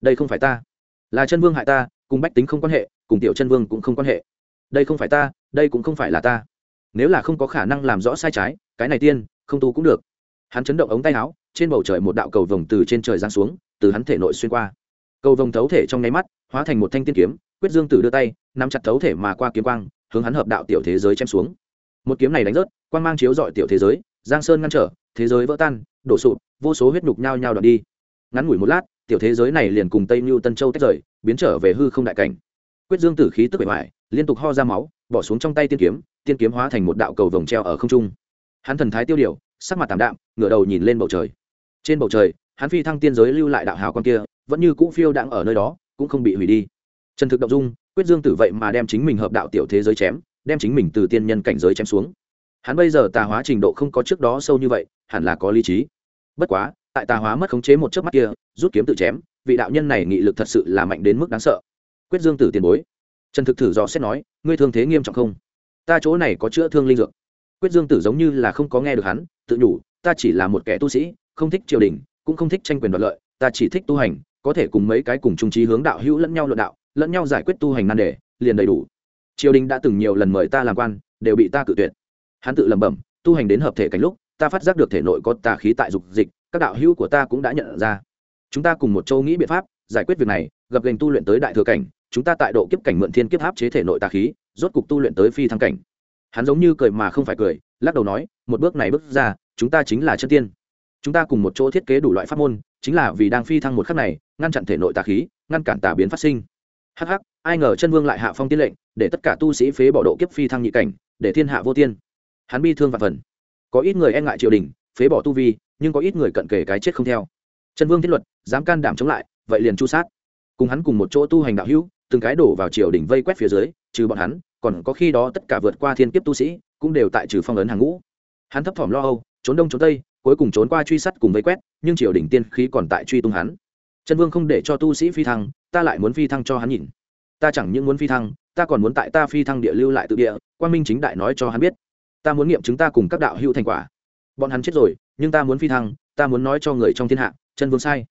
Đây không phải ta. Là chân vương hại ta, cùng bách tính không quan hệ, cùng tiểu chân vương cũng không quan hệ. Đây không phải ta, đây cũng không phải là ta. Nếu là không có khả năng làm rõ sai trái, cái này tiên, không tu cũng được hắn chấn động ống tay áo, trên bầu trời một đạo cầu vồng từ trên trời giáng xuống, từ hắn thể nội xuyên qua. Cầu vồng thấu thể trong nháy mắt, hóa thành một thanh tiên kiếm, quyết dương tử đưa tay, nắm chặt thấu thể mà qua kiếm quang, hướng hắn hợp đạo tiểu thế giới chém xuống. Một kiếm này đánh rớt, quang mang chiếu dọi tiểu thế giới, giang sơn ngăn trở, thế giới vỡ tan, đổ sụp, vô số huyết nhục nhao nhao đoạn đi. Ngắn ngủi một lát, tiểu thế giới này liền cùng tây mưu tân châu tách rời, biến trở về hư không đại cảnh. Quyết dương tử khí tức bề ngoài liên tục ho ra máu, bỏ xuống trong tay tiên kiếm tiên kiếm hóa thành một đạo cầu vồng treo ở không trung. Hắn thần thái tiêu điều sắc mặt tảm đạm, ngửa đầu nhìn lên bầu trời. Trên bầu trời, hắn phi thăng tiên giới lưu lại đạo hào con kia, vẫn như cũ phiêu đang ở nơi đó, cũng không bị hủy đi. Trần thực động dung, quyết dương tử vậy mà đem chính mình hợp đạo tiểu thế giới chém, đem chính mình từ tiên nhân cảnh giới chém xuống. Hắn bây giờ tà hóa trình độ không có trước đó sâu như vậy, hẳn là có lý trí. Bất quá, tại tà hóa mất khống chế một chớp mắt kia, rút kiếm tự chém, vị đạo nhân này nghị lực thật sự là mạnh đến mức đáng sợ. Quyết dương tử tiền bối. Trần thực thử dò xét nói, ngươi thương thế nghiêm trọng không? Ta chỗ này có chữa thương linh dược. Quyết dương tử giống như là không có nghe được hắn tự nhủ, ta chỉ là một kẻ tu sĩ, không thích triều đình, cũng không thích tranh quyền đoạt lợi, ta chỉ thích tu hành, có thể cùng mấy cái cùng trung trí hướng đạo hữu lẫn nhau luận đạo, lẫn nhau giải quyết tu hành nan đề, liền đầy đủ. Triều đình đã từng nhiều lần mời ta làm quan, đều bị ta cự tuyệt. Hắn tự lẩm bẩm, tu hành đến hợp thể cảnh lúc, ta phát giác được thể nội có tà khí tại dục dịch, các đạo hữu của ta cũng đã nhận ra. Chúng ta cùng một châu nghĩ biện pháp, giải quyết việc này, gặp gành tu luyện tới đại thừa cảnh, chúng ta tại độ kiếp cảnh mượn thiên kiếp áp chế thể nội tà khí, rốt cục tu luyện tới phi thăng cảnh. Hắn giống như cười mà không phải cười lắc đầu nói, một bước này bước ra, chúng ta chính là chân tiên. Chúng ta cùng một chỗ thiết kế đủ loại pháp môn, chính là vì đang phi thăng một khắc này, ngăn chặn thể nội tà khí, ngăn cản tà biến phát sinh. Hắc hắc, ai ngờ chân vương lại hạ phong tiên lệnh, để tất cả tu sĩ phế bỏ độ kiếp phi thăng nhị cảnh, để thiên hạ vô tiên. Hắn bi thương và phần. Có ít người e ngại triều đình, phế bỏ tu vi, nhưng có ít người cận kề cái chết không theo. Chân vương thiết luật, dám can đảm chống lại, vậy liền chu sát. Cùng hắn cùng một chỗ tu hành đạo hữu, từng cái đổ vào triều đình vây quét phía dưới, trừ bọn hắn còn có khi đó tất cả vượt qua thiên kiếp tu sĩ, cũng đều tại trừ phong ấn hàng ngũ. Hắn thấp thỏm lo âu, trốn đông trốn tây, cuối cùng trốn qua truy sát cùng vây quét, nhưng triều đình tiên khí còn tại truy tung hắn. Chân vương không để cho tu sĩ phi thăng, ta lại muốn phi thăng cho hắn nhìn. Ta chẳng những muốn phi thăng, ta còn muốn tại ta phi thăng địa lưu lại tự địa quan minh chính đại nói cho hắn biết. Ta muốn nghiệm chứng ta cùng các đạo hữu thành quả. Bọn hắn chết rồi, nhưng ta muốn phi thăng, ta muốn nói cho người trong thiên hạ, chân vương sai.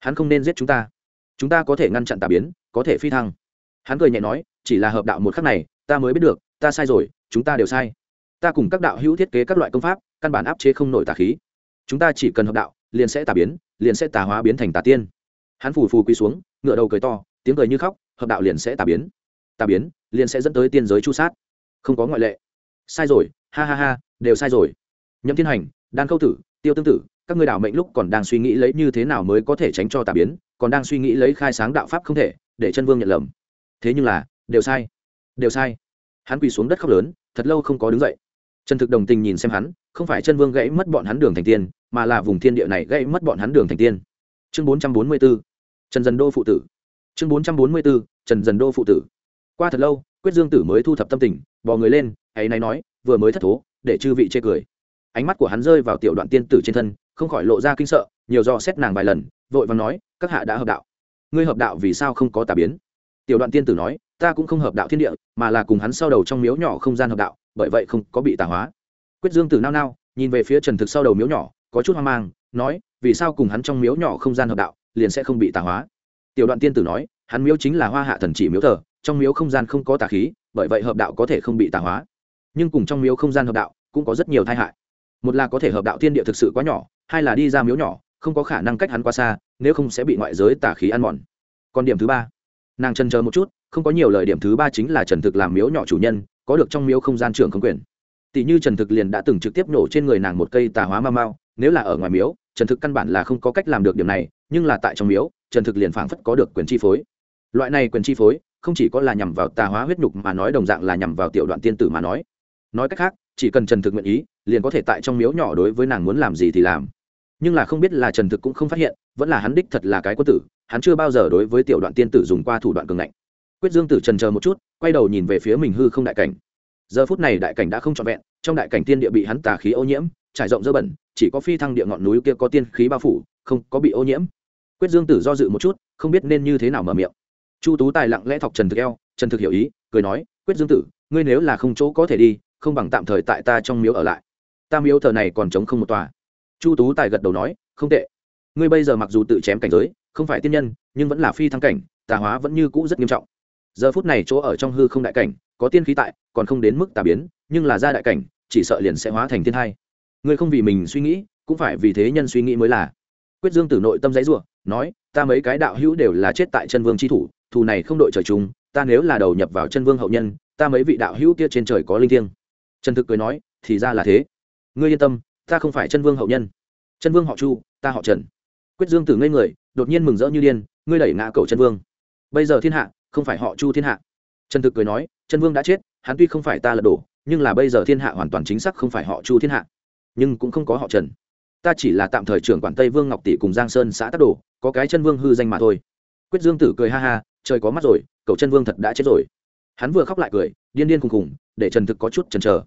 Hắn không nên giết chúng ta. Chúng ta có thể ngăn chặn tà biến, có thể phi thăng. Hắn cười nhẹ nói, chỉ là hợp đạo một khắc này ta mới biết được, ta sai rồi, chúng ta đều sai. Ta cùng các đạo hữu thiết kế các loại công pháp, căn bản áp chế không nổi tà khí. Chúng ta chỉ cần hợp đạo, liền sẽ tà biến, liền sẽ tà hóa biến thành tà tiên. Hắn phù phù quỳ xuống, ngựa đầu cười to, tiếng cười như khóc, hợp đạo liền sẽ tà biến. Tà biến, liền sẽ dẫn tới tiên giới chu sát. Không có ngoại lệ. Sai rồi, ha ha ha, đều sai rồi. Nhậm thiên hành, đan khâu tử, tiêu tương tử, các ngươi đạo mệnh lúc còn đang suy nghĩ lấy như thế nào mới có thể tránh cho tà biến, còn đang suy nghĩ lấy khai sáng đạo pháp không thể, để chân vương nhận lầm. Thế nhưng là, đều sai đều sai. Hắn quỳ xuống đất khóc lớn, thật lâu không có đứng dậy. Trần thực đồng tình nhìn xem hắn, không phải chân vương gãy mất bọn hắn đường thành tiên, mà là vùng thiên địa này gãy mất bọn hắn đường thành tiên. Chương bốn trăm bốn mươi b ố trần dần đô phụ tử. Chương bốn trăm bốn mươi b ố trần dần đô phụ tử. Qua thật lâu, quyết dương tử mới thu thập tâm tình, bò người lên, ấy nay nói, vừa mới thất thố, để chư vị chê cười. Ánh mắt của hắn rơi vào tiểu đoạn tiên tử trên thân, không khỏi lộ ra kinh sợ, nhiều do xét nàng vài lần, vội và nói, các hạ đã hợp đạo. Ngươi hợp đạo vì sao không có tà biến? Tiểu đoạn tiên tử nói ta cũng không hợp đạo thiên địa, mà là cùng hắn sau đầu trong miếu nhỏ không gian hợp đạo, bởi vậy không có bị tà hóa. Quyết dương tử nao nao, nhìn về phía trần thực sau đầu miếu nhỏ, có chút hoang mang, nói, vì sao cùng hắn trong miếu nhỏ không gian hợp đạo, liền sẽ không bị tà hóa? Tiểu đoạn tiên tử nói, hắn miếu chính là hoa hạ thần chỉ miếu thờ, trong miếu không gian không có tà khí, bởi vậy hợp đạo có thể không bị tà hóa. Nhưng cùng trong miếu không gian hợp đạo, cũng có rất nhiều tai hại. Một là có thể hợp đạo thiên địa thực sự quá nhỏ, hai là đi ra miếu nhỏ, không có khả năng cách hắn quá xa, nếu không sẽ bị ngoại giới tà khí ăn mòn. Còn điểm thứ ba, nàng trần chờ một chút không có nhiều lời điểm thứ ba chính là trần thực làm miếu nhỏ chủ nhân, có được trong miếu không gian trưởng không quyền. Tỷ như trần thực liền đã từng trực tiếp nổ trên người nàng một cây tà hóa ma mao, nếu là ở ngoài miếu, trần thực căn bản là không có cách làm được điểm này, nhưng là tại trong miếu, trần thực liền phảng phất có được quyền chi phối. Loại này quyền chi phối, không chỉ có là nhằm vào tà hóa huyết nhục mà nói đồng dạng là nhằm vào tiểu đoạn tiên tử mà nói. Nói cách khác, chỉ cần trần thực nguyện ý, liền có thể tại trong miếu nhỏ đối với nàng muốn làm gì thì làm. Nhưng là không biết là trần thực cũng không phát hiện, vẫn là hắn đích thật là cái quân tử, hắn chưa bao giờ đối với tiểu đoạn tiên tử dùng qua thủ đoạn cường ngạnh quyết dương tử trần chờ một chút, quay đầu nhìn về phía mình hư không đại cảnh. Giờ phút này đại cảnh đã không trọn vẹn, trong đại cảnh tiên địa bị hắn tà khí ô nhiễm, trải rộng dơ bẩn, chỉ có phi thăng địa ngọn núi kia có tiên khí bao phủ, không có bị ô nhiễm. Quyết dương tử do dự một chút, không biết nên như thế nào mở miệng. Chu tú tài lặng lẽ thọc trần thực eo, trần thực hiểu ý, cười nói, quyết dương tử, ngươi nếu là không chỗ có thể đi, không bằng tạm thời tại ta trong miếu ở lại. Ta miếu thờ này còn chống không một tòa. Chu tú tài gật đầu nói, không tệ. Ngươi bây giờ mặc dù tự chém cảnh giới, không phải tiên nhân, nhưng vẫn là phi thăng cảnh, tà hóa vẫn như cũ rất nghiêm trọng giờ phút này chỗ ở trong hư không đại cảnh, có tiên khí tại, còn không đến mức tà biến, nhưng là ra đại cảnh, chỉ sợ liền sẽ hóa thành thiên hai ngươi không vì mình suy nghĩ, cũng phải vì thế nhân suy nghĩ mới là. Quyết dương tử nội tâm giấy ruộng nói, ta mấy cái đạo hữu đều là chết tại chân vương tri thủ, thù này không đội trời chung, ta nếu là đầu nhập vào chân vương hậu nhân, ta mấy vị đạo hữu kia trên trời có linh thiêng. Trần thực cười nói, thì ra là thế. Ngươi yên tâm, ta không phải chân vương hậu nhân. Chân vương họ chu, ta họ trần. Quyết dương tử ngây người, đột nhiên mừng rỡ như điên, ngươi đẩy ngã cầu chân vương. Bây giờ thiên hạ không phải họ chu thiên hạ. Trần thực cười nói, chân vương đã chết, hắn tuy không phải ta lật đổ, nhưng là bây giờ thiên hạ hoàn toàn chính xác không phải họ chu thiên hạ. Nhưng cũng không có họ trần. Ta chỉ là tạm thời trưởng quản tây vương ngọc tỷ cùng giang sơn xã tắc đồ, có cái chân vương hư danh mà thôi. Quyết dương tử cười ha ha, trời có mắt rồi, cậu chân vương thật đã chết rồi. Hắn vừa khóc lại cười, điên điên khùng khùng, để trần thực có chút chần chờ.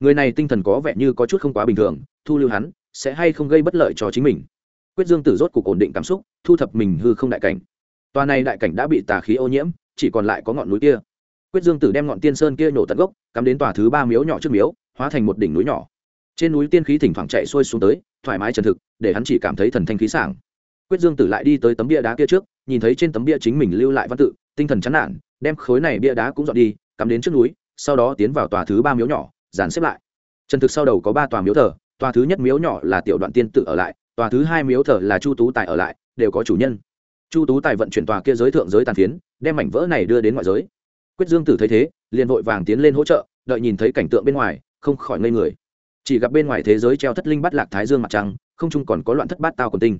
Người này tinh thần có vẻ như có chút không quá bình thường, thu lưu hắn, sẽ hay không gây bất lợi cho chính mình. Quyết dương tử rốt cuộc ổn định cảm xúc, thu thập mình hư không đại cảnh. Tòa này đại cảnh đã bị tà khí ô nhiễm chỉ còn lại có ngọn núi kia. Quyết dương tử đem ngọn tiên sơn kia nổ tận gốc, cắm đến tòa thứ ba miếu nhỏ trước miếu, hóa thành một đỉnh núi nhỏ. Trên núi tiên khí thỉnh thoảng chạy xuôi xuống tới, thoải mái trần thực, để hắn chỉ cảm thấy thần thanh khí sảng. Quyết dương tử lại đi tới tấm bia đá kia trước, nhìn thấy trên tấm bia chính mình lưu lại văn tự, tinh thần chán nản, đem khối này bia đá cũng dọn đi, cắm đến trước núi, sau đó tiến vào tòa thứ ba miếu nhỏ, dàn xếp lại. Trần thực sau đầu có ba tòa miếu thờ, tòa thứ nhất miếu nhỏ là tiểu đoạn tiên tự ở lại, tòa thứ hai miếu thờ là chu tú tài ở lại, đều có chủ nhân. Chu tú tài vận chuyển tòa kia giới thượng giới tàn phiến đem mảnh vỡ này đưa đến ngoại giới. Quyết dương tử thấy thế, liền vội vàng tiến lên hỗ trợ, đợi nhìn thấy cảnh tượng bên ngoài, không khỏi ngây người. Chỉ gặp bên ngoài thế giới treo thất linh bắt lạc thái dương mặt trăng, không chung còn có loạn thất bát tao còn tinh.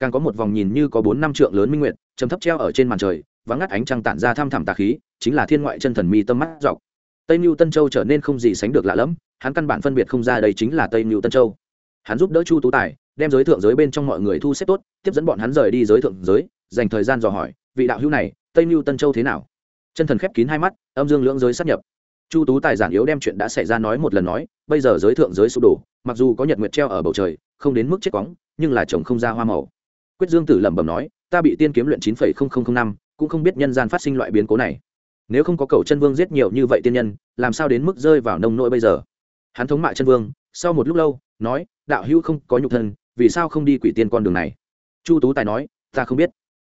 Càng có một vòng nhìn như có bốn năm trượng lớn minh nguyện chấm thấp treo ở trên màn trời, vắng ngắt ánh trăng tản ra thăm thẳm tà khí, chính là thiên ngoại chân thần mi tâm mắt dọc. Tây mưu tân châu trở nên không gì sánh được lạ lẫm, hắn căn bản phân biệt không ra đây chính là tây mưu tân châu. Hắn giúp đỡ chu tú tài, đem giới thượng giới bên trong mọi người thu xếp tốt, tiếp dẫn bọn hắn rời đi giới thượng giới, dành thời gian dò hỏi, vị đạo hữu này tây mưu tân châu thế nào? Chân thần khép kín hai mắt, âm dương lưỡng giới sắp nhập. Chu tú tài giản yếu đem chuyện đã xảy ra nói một lần nói, bây giờ giới thượng giới sụp đổ, mặc dù có nhật nguyệt treo ở bầu trời, không đến mức chết quóng, nhưng là chồng không ra hoa màu. Quyết dương tử lẩm bẩm nói, ta bị tiên kiếm luyện chín phẩy không không không năm, cũng không biết nhân gian phát sinh loại biến cố này. Nếu không có cầu chân vương giết nhiều như vậy tiên nhân, làm sao đến mức rơi vào nông nỗi bây giờ? Hắn thống mạ chân vương, sau một lúc lâu, nói, đạo hữu không có nhục thân, vì sao không đi quỷ tiên con đường này? Chu tú tài nói, ta không biết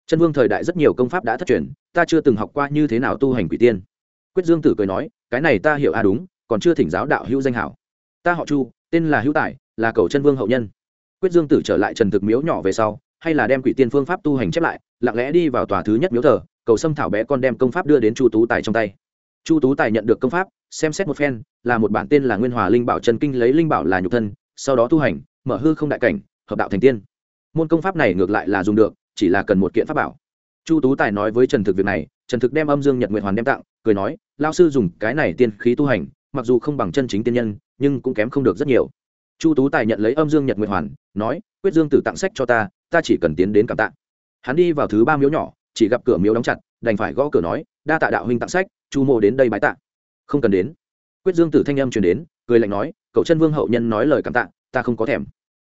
chân vương thời đại rất nhiều công pháp đã thất truyền, ta chưa từng học qua như thế nào tu hành quỷ tiên. Quyết dương tử cười nói, cái này ta hiểu a à đúng, còn chưa thỉnh giáo đạo hữu danh hảo. Ta họ chu, tên là hữu tài, là cầu chân vương hậu nhân. Quyết dương tử trở lại trần thực miếu nhỏ về sau, hay là đem quỷ tiên phương pháp tu hành chép lại, lặng lẽ đi vào tòa thứ nhất miếu thờ, cầu xâm thảo bé con đem công pháp đưa đến chu tú tài trong tay. Chu tú tài nhận được công pháp, xem xét một phen, là một bản tên là nguyên hòa linh bảo trần kinh lấy linh bảo là nhục thân, sau đó tu hành, mở hư không đại cảnh, hợp đạo thành tiên. Môn công pháp này ngược lại là dùng được chỉ là cần một kiện pháp bảo. Chu tú tài nói với trần thực việc này, trần thực đem âm dương nhật nguyện hoàn đem tặng, cười nói lao sư dùng cái này tiên khí tu hành, mặc dù không bằng chân chính tiên nhân, nhưng cũng kém không được rất nhiều. Chu tú tài nhận lấy âm dương nhật nguyện hoàn, nói, quyết dương tử tặng sách cho ta ta chỉ cần tiến đến cảm tạ. Hắn đi vào thứ ba miếu nhỏ, chỉ gặp cửa miếu đóng chặt, đành phải gõ cửa nói, đa tạ đạo huynh tặng sách, chu mô đến đây bái tạ. Không cần đến. Quyết dương tử thanh âm truyền đến, cười lạnh nói, cậu chân vương hậu nhân nói lời cảm tạ, ta không có thèm.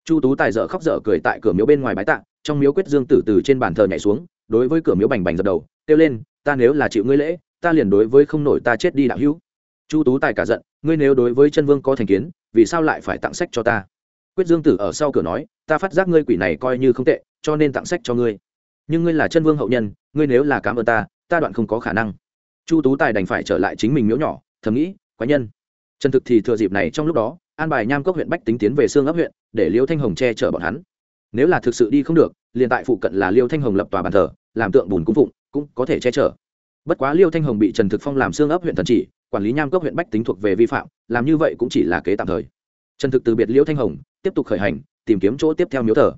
Chu tú tài dở khóc dở cười tại cửa miếu bên ngoài bái tạ trong miếu quyết dương tử từ trên bàn thờ nhảy xuống, đối với cửa miếu bành bành dập đầu, kêu lên, ta nếu là chịu ngươi lễ, ta liền đối với không nổi ta chết đi đạo hữu. Chu tú tài cả giận, ngươi nếu đối với chân vương có thành kiến, vì sao lại phải tặng sách cho ta? Quyết dương tử ở sau cửa nói, ta phát giác ngươi quỷ này coi như không tệ, cho nên tặng sách cho ngươi. Nhưng ngươi là chân vương hậu nhân, ngươi nếu là cảm ơn ta ta đoạn không có khả năng. Chu tú tài đành phải trở lại chính mình miếu nhỏ, thầm nghĩ, quái nhân. Trần thực thì thừa dịp này trong lúc đó, an bài nham cốc huyện bách tính tiến về xương ấp huyện, để liễu thanh hồng che chở bọn hắn nếu là thực sự đi không được, liền tại phụ cận là liêu thanh hồng lập tòa bàn thờ, làm tượng bùn cung phụng, cũng có thể che chở. Bất quá liêu thanh hồng bị trần thực phong làm xương ấp huyện thần chỉ, quản lý nham cốc huyện bách tính thuộc về vi phạm, làm như vậy cũng chỉ là kế tạm thời. Trần thực từ biệt liêu thanh hồng, tiếp tục khởi hành, tìm kiếm chỗ tiếp theo miếu thờ.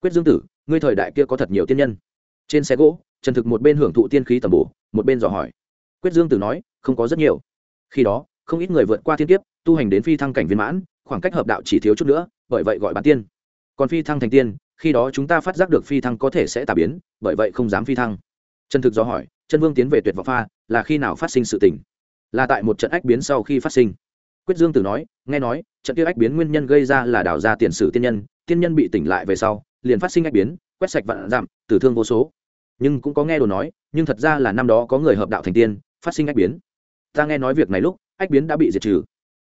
Quyết dương tử, ngươi thời đại kia có thật nhiều tiên nhân. Trên xe gỗ, trần thực một bên hưởng thụ tiên khí tầm bổ, một bên dò hỏi. Quyết dương tử nói, không có rất nhiều. Khi đó, không ít người vượt qua thiên kiếp, tu hành đến phi thăng cảnh viên mãn, khoảng cách hợp đạo chỉ thiếu chút nữa, bởi vậy gọi bán tiên còn phi thăng thành tiên, khi đó chúng ta phát giác được phi thăng có thể sẽ tà biến, bởi vậy không dám phi thăng. Chân thực do hỏi, chân vương tiến về tuyệt vọng pha, là khi nào phát sinh sự tình? Là tại một trận ách biến sau khi phát sinh. Quyết dương tử nói, nghe nói, trận kia ách biến nguyên nhân gây ra là đảo ra tiền sử tiên nhân tiên nhân bị tỉnh lại về sau, liền phát sinh ách biến, quét sạch vạn giảm, tử thương vô số. Nhưng cũng có nghe đồ nói, nhưng thật ra là năm đó có người hợp đạo thành tiên, phát sinh ách biến. Ta nghe nói việc này lúc, ách biến đã bị diệt trừ.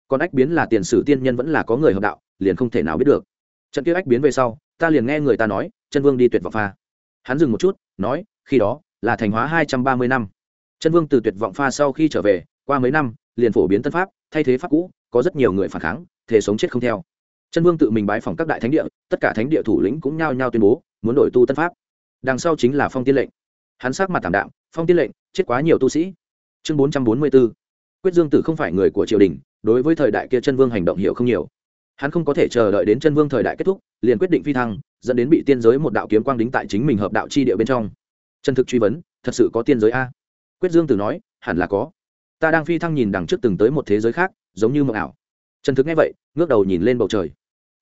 Còn ách biến là tiền sử tiên nhân vẫn là có người hợp đạo, liền không thể nào biết được trận kia ách biến về sau, ta liền nghe người ta nói, chân vương đi tuyệt vọng pha. Hắn dừng một chút, nói, khi đó, là thành hóa hai trăm ba mươi năm. Chân vương từ tuyệt vọng pha sau khi trở về, qua mấy năm, liền phổ biến tân pháp, thay thế pháp cũ, có rất nhiều người phản kháng, thể sống chết không theo. Chân vương tự mình bái phòng các đại thánh địa, tất cả thánh địa thủ lĩnh cũng nhao nhao tuyên bố, muốn đổi tu tân pháp. Đằng sau chính là phong tiên lệnh. Hắn sắc mặt thảm đạm, phong tiên lệnh, chết quá nhiều tu sĩ. Chương bốn trăm bốn mươi b ố quyết dương tử không phải người của triều đình, đối với thời đại kia chân vương hành động hiểu không nhiều hắn không có thể chờ đợi đến chân vương thời đại kết thúc, liền quyết định phi thăng, dẫn đến bị tiên giới một đạo kiếm quang đính tại chính mình hợp đạo chi địa bên trong. Chân thực truy vấn, thật sự có tiên giới a? Quyết dương tử nói, hẳn là có. Ta đang phi thăng nhìn đằng trước từng tới một thế giới khác, giống như mộng ảo. Trần thực nghe vậy, ngước đầu nhìn lên bầu trời.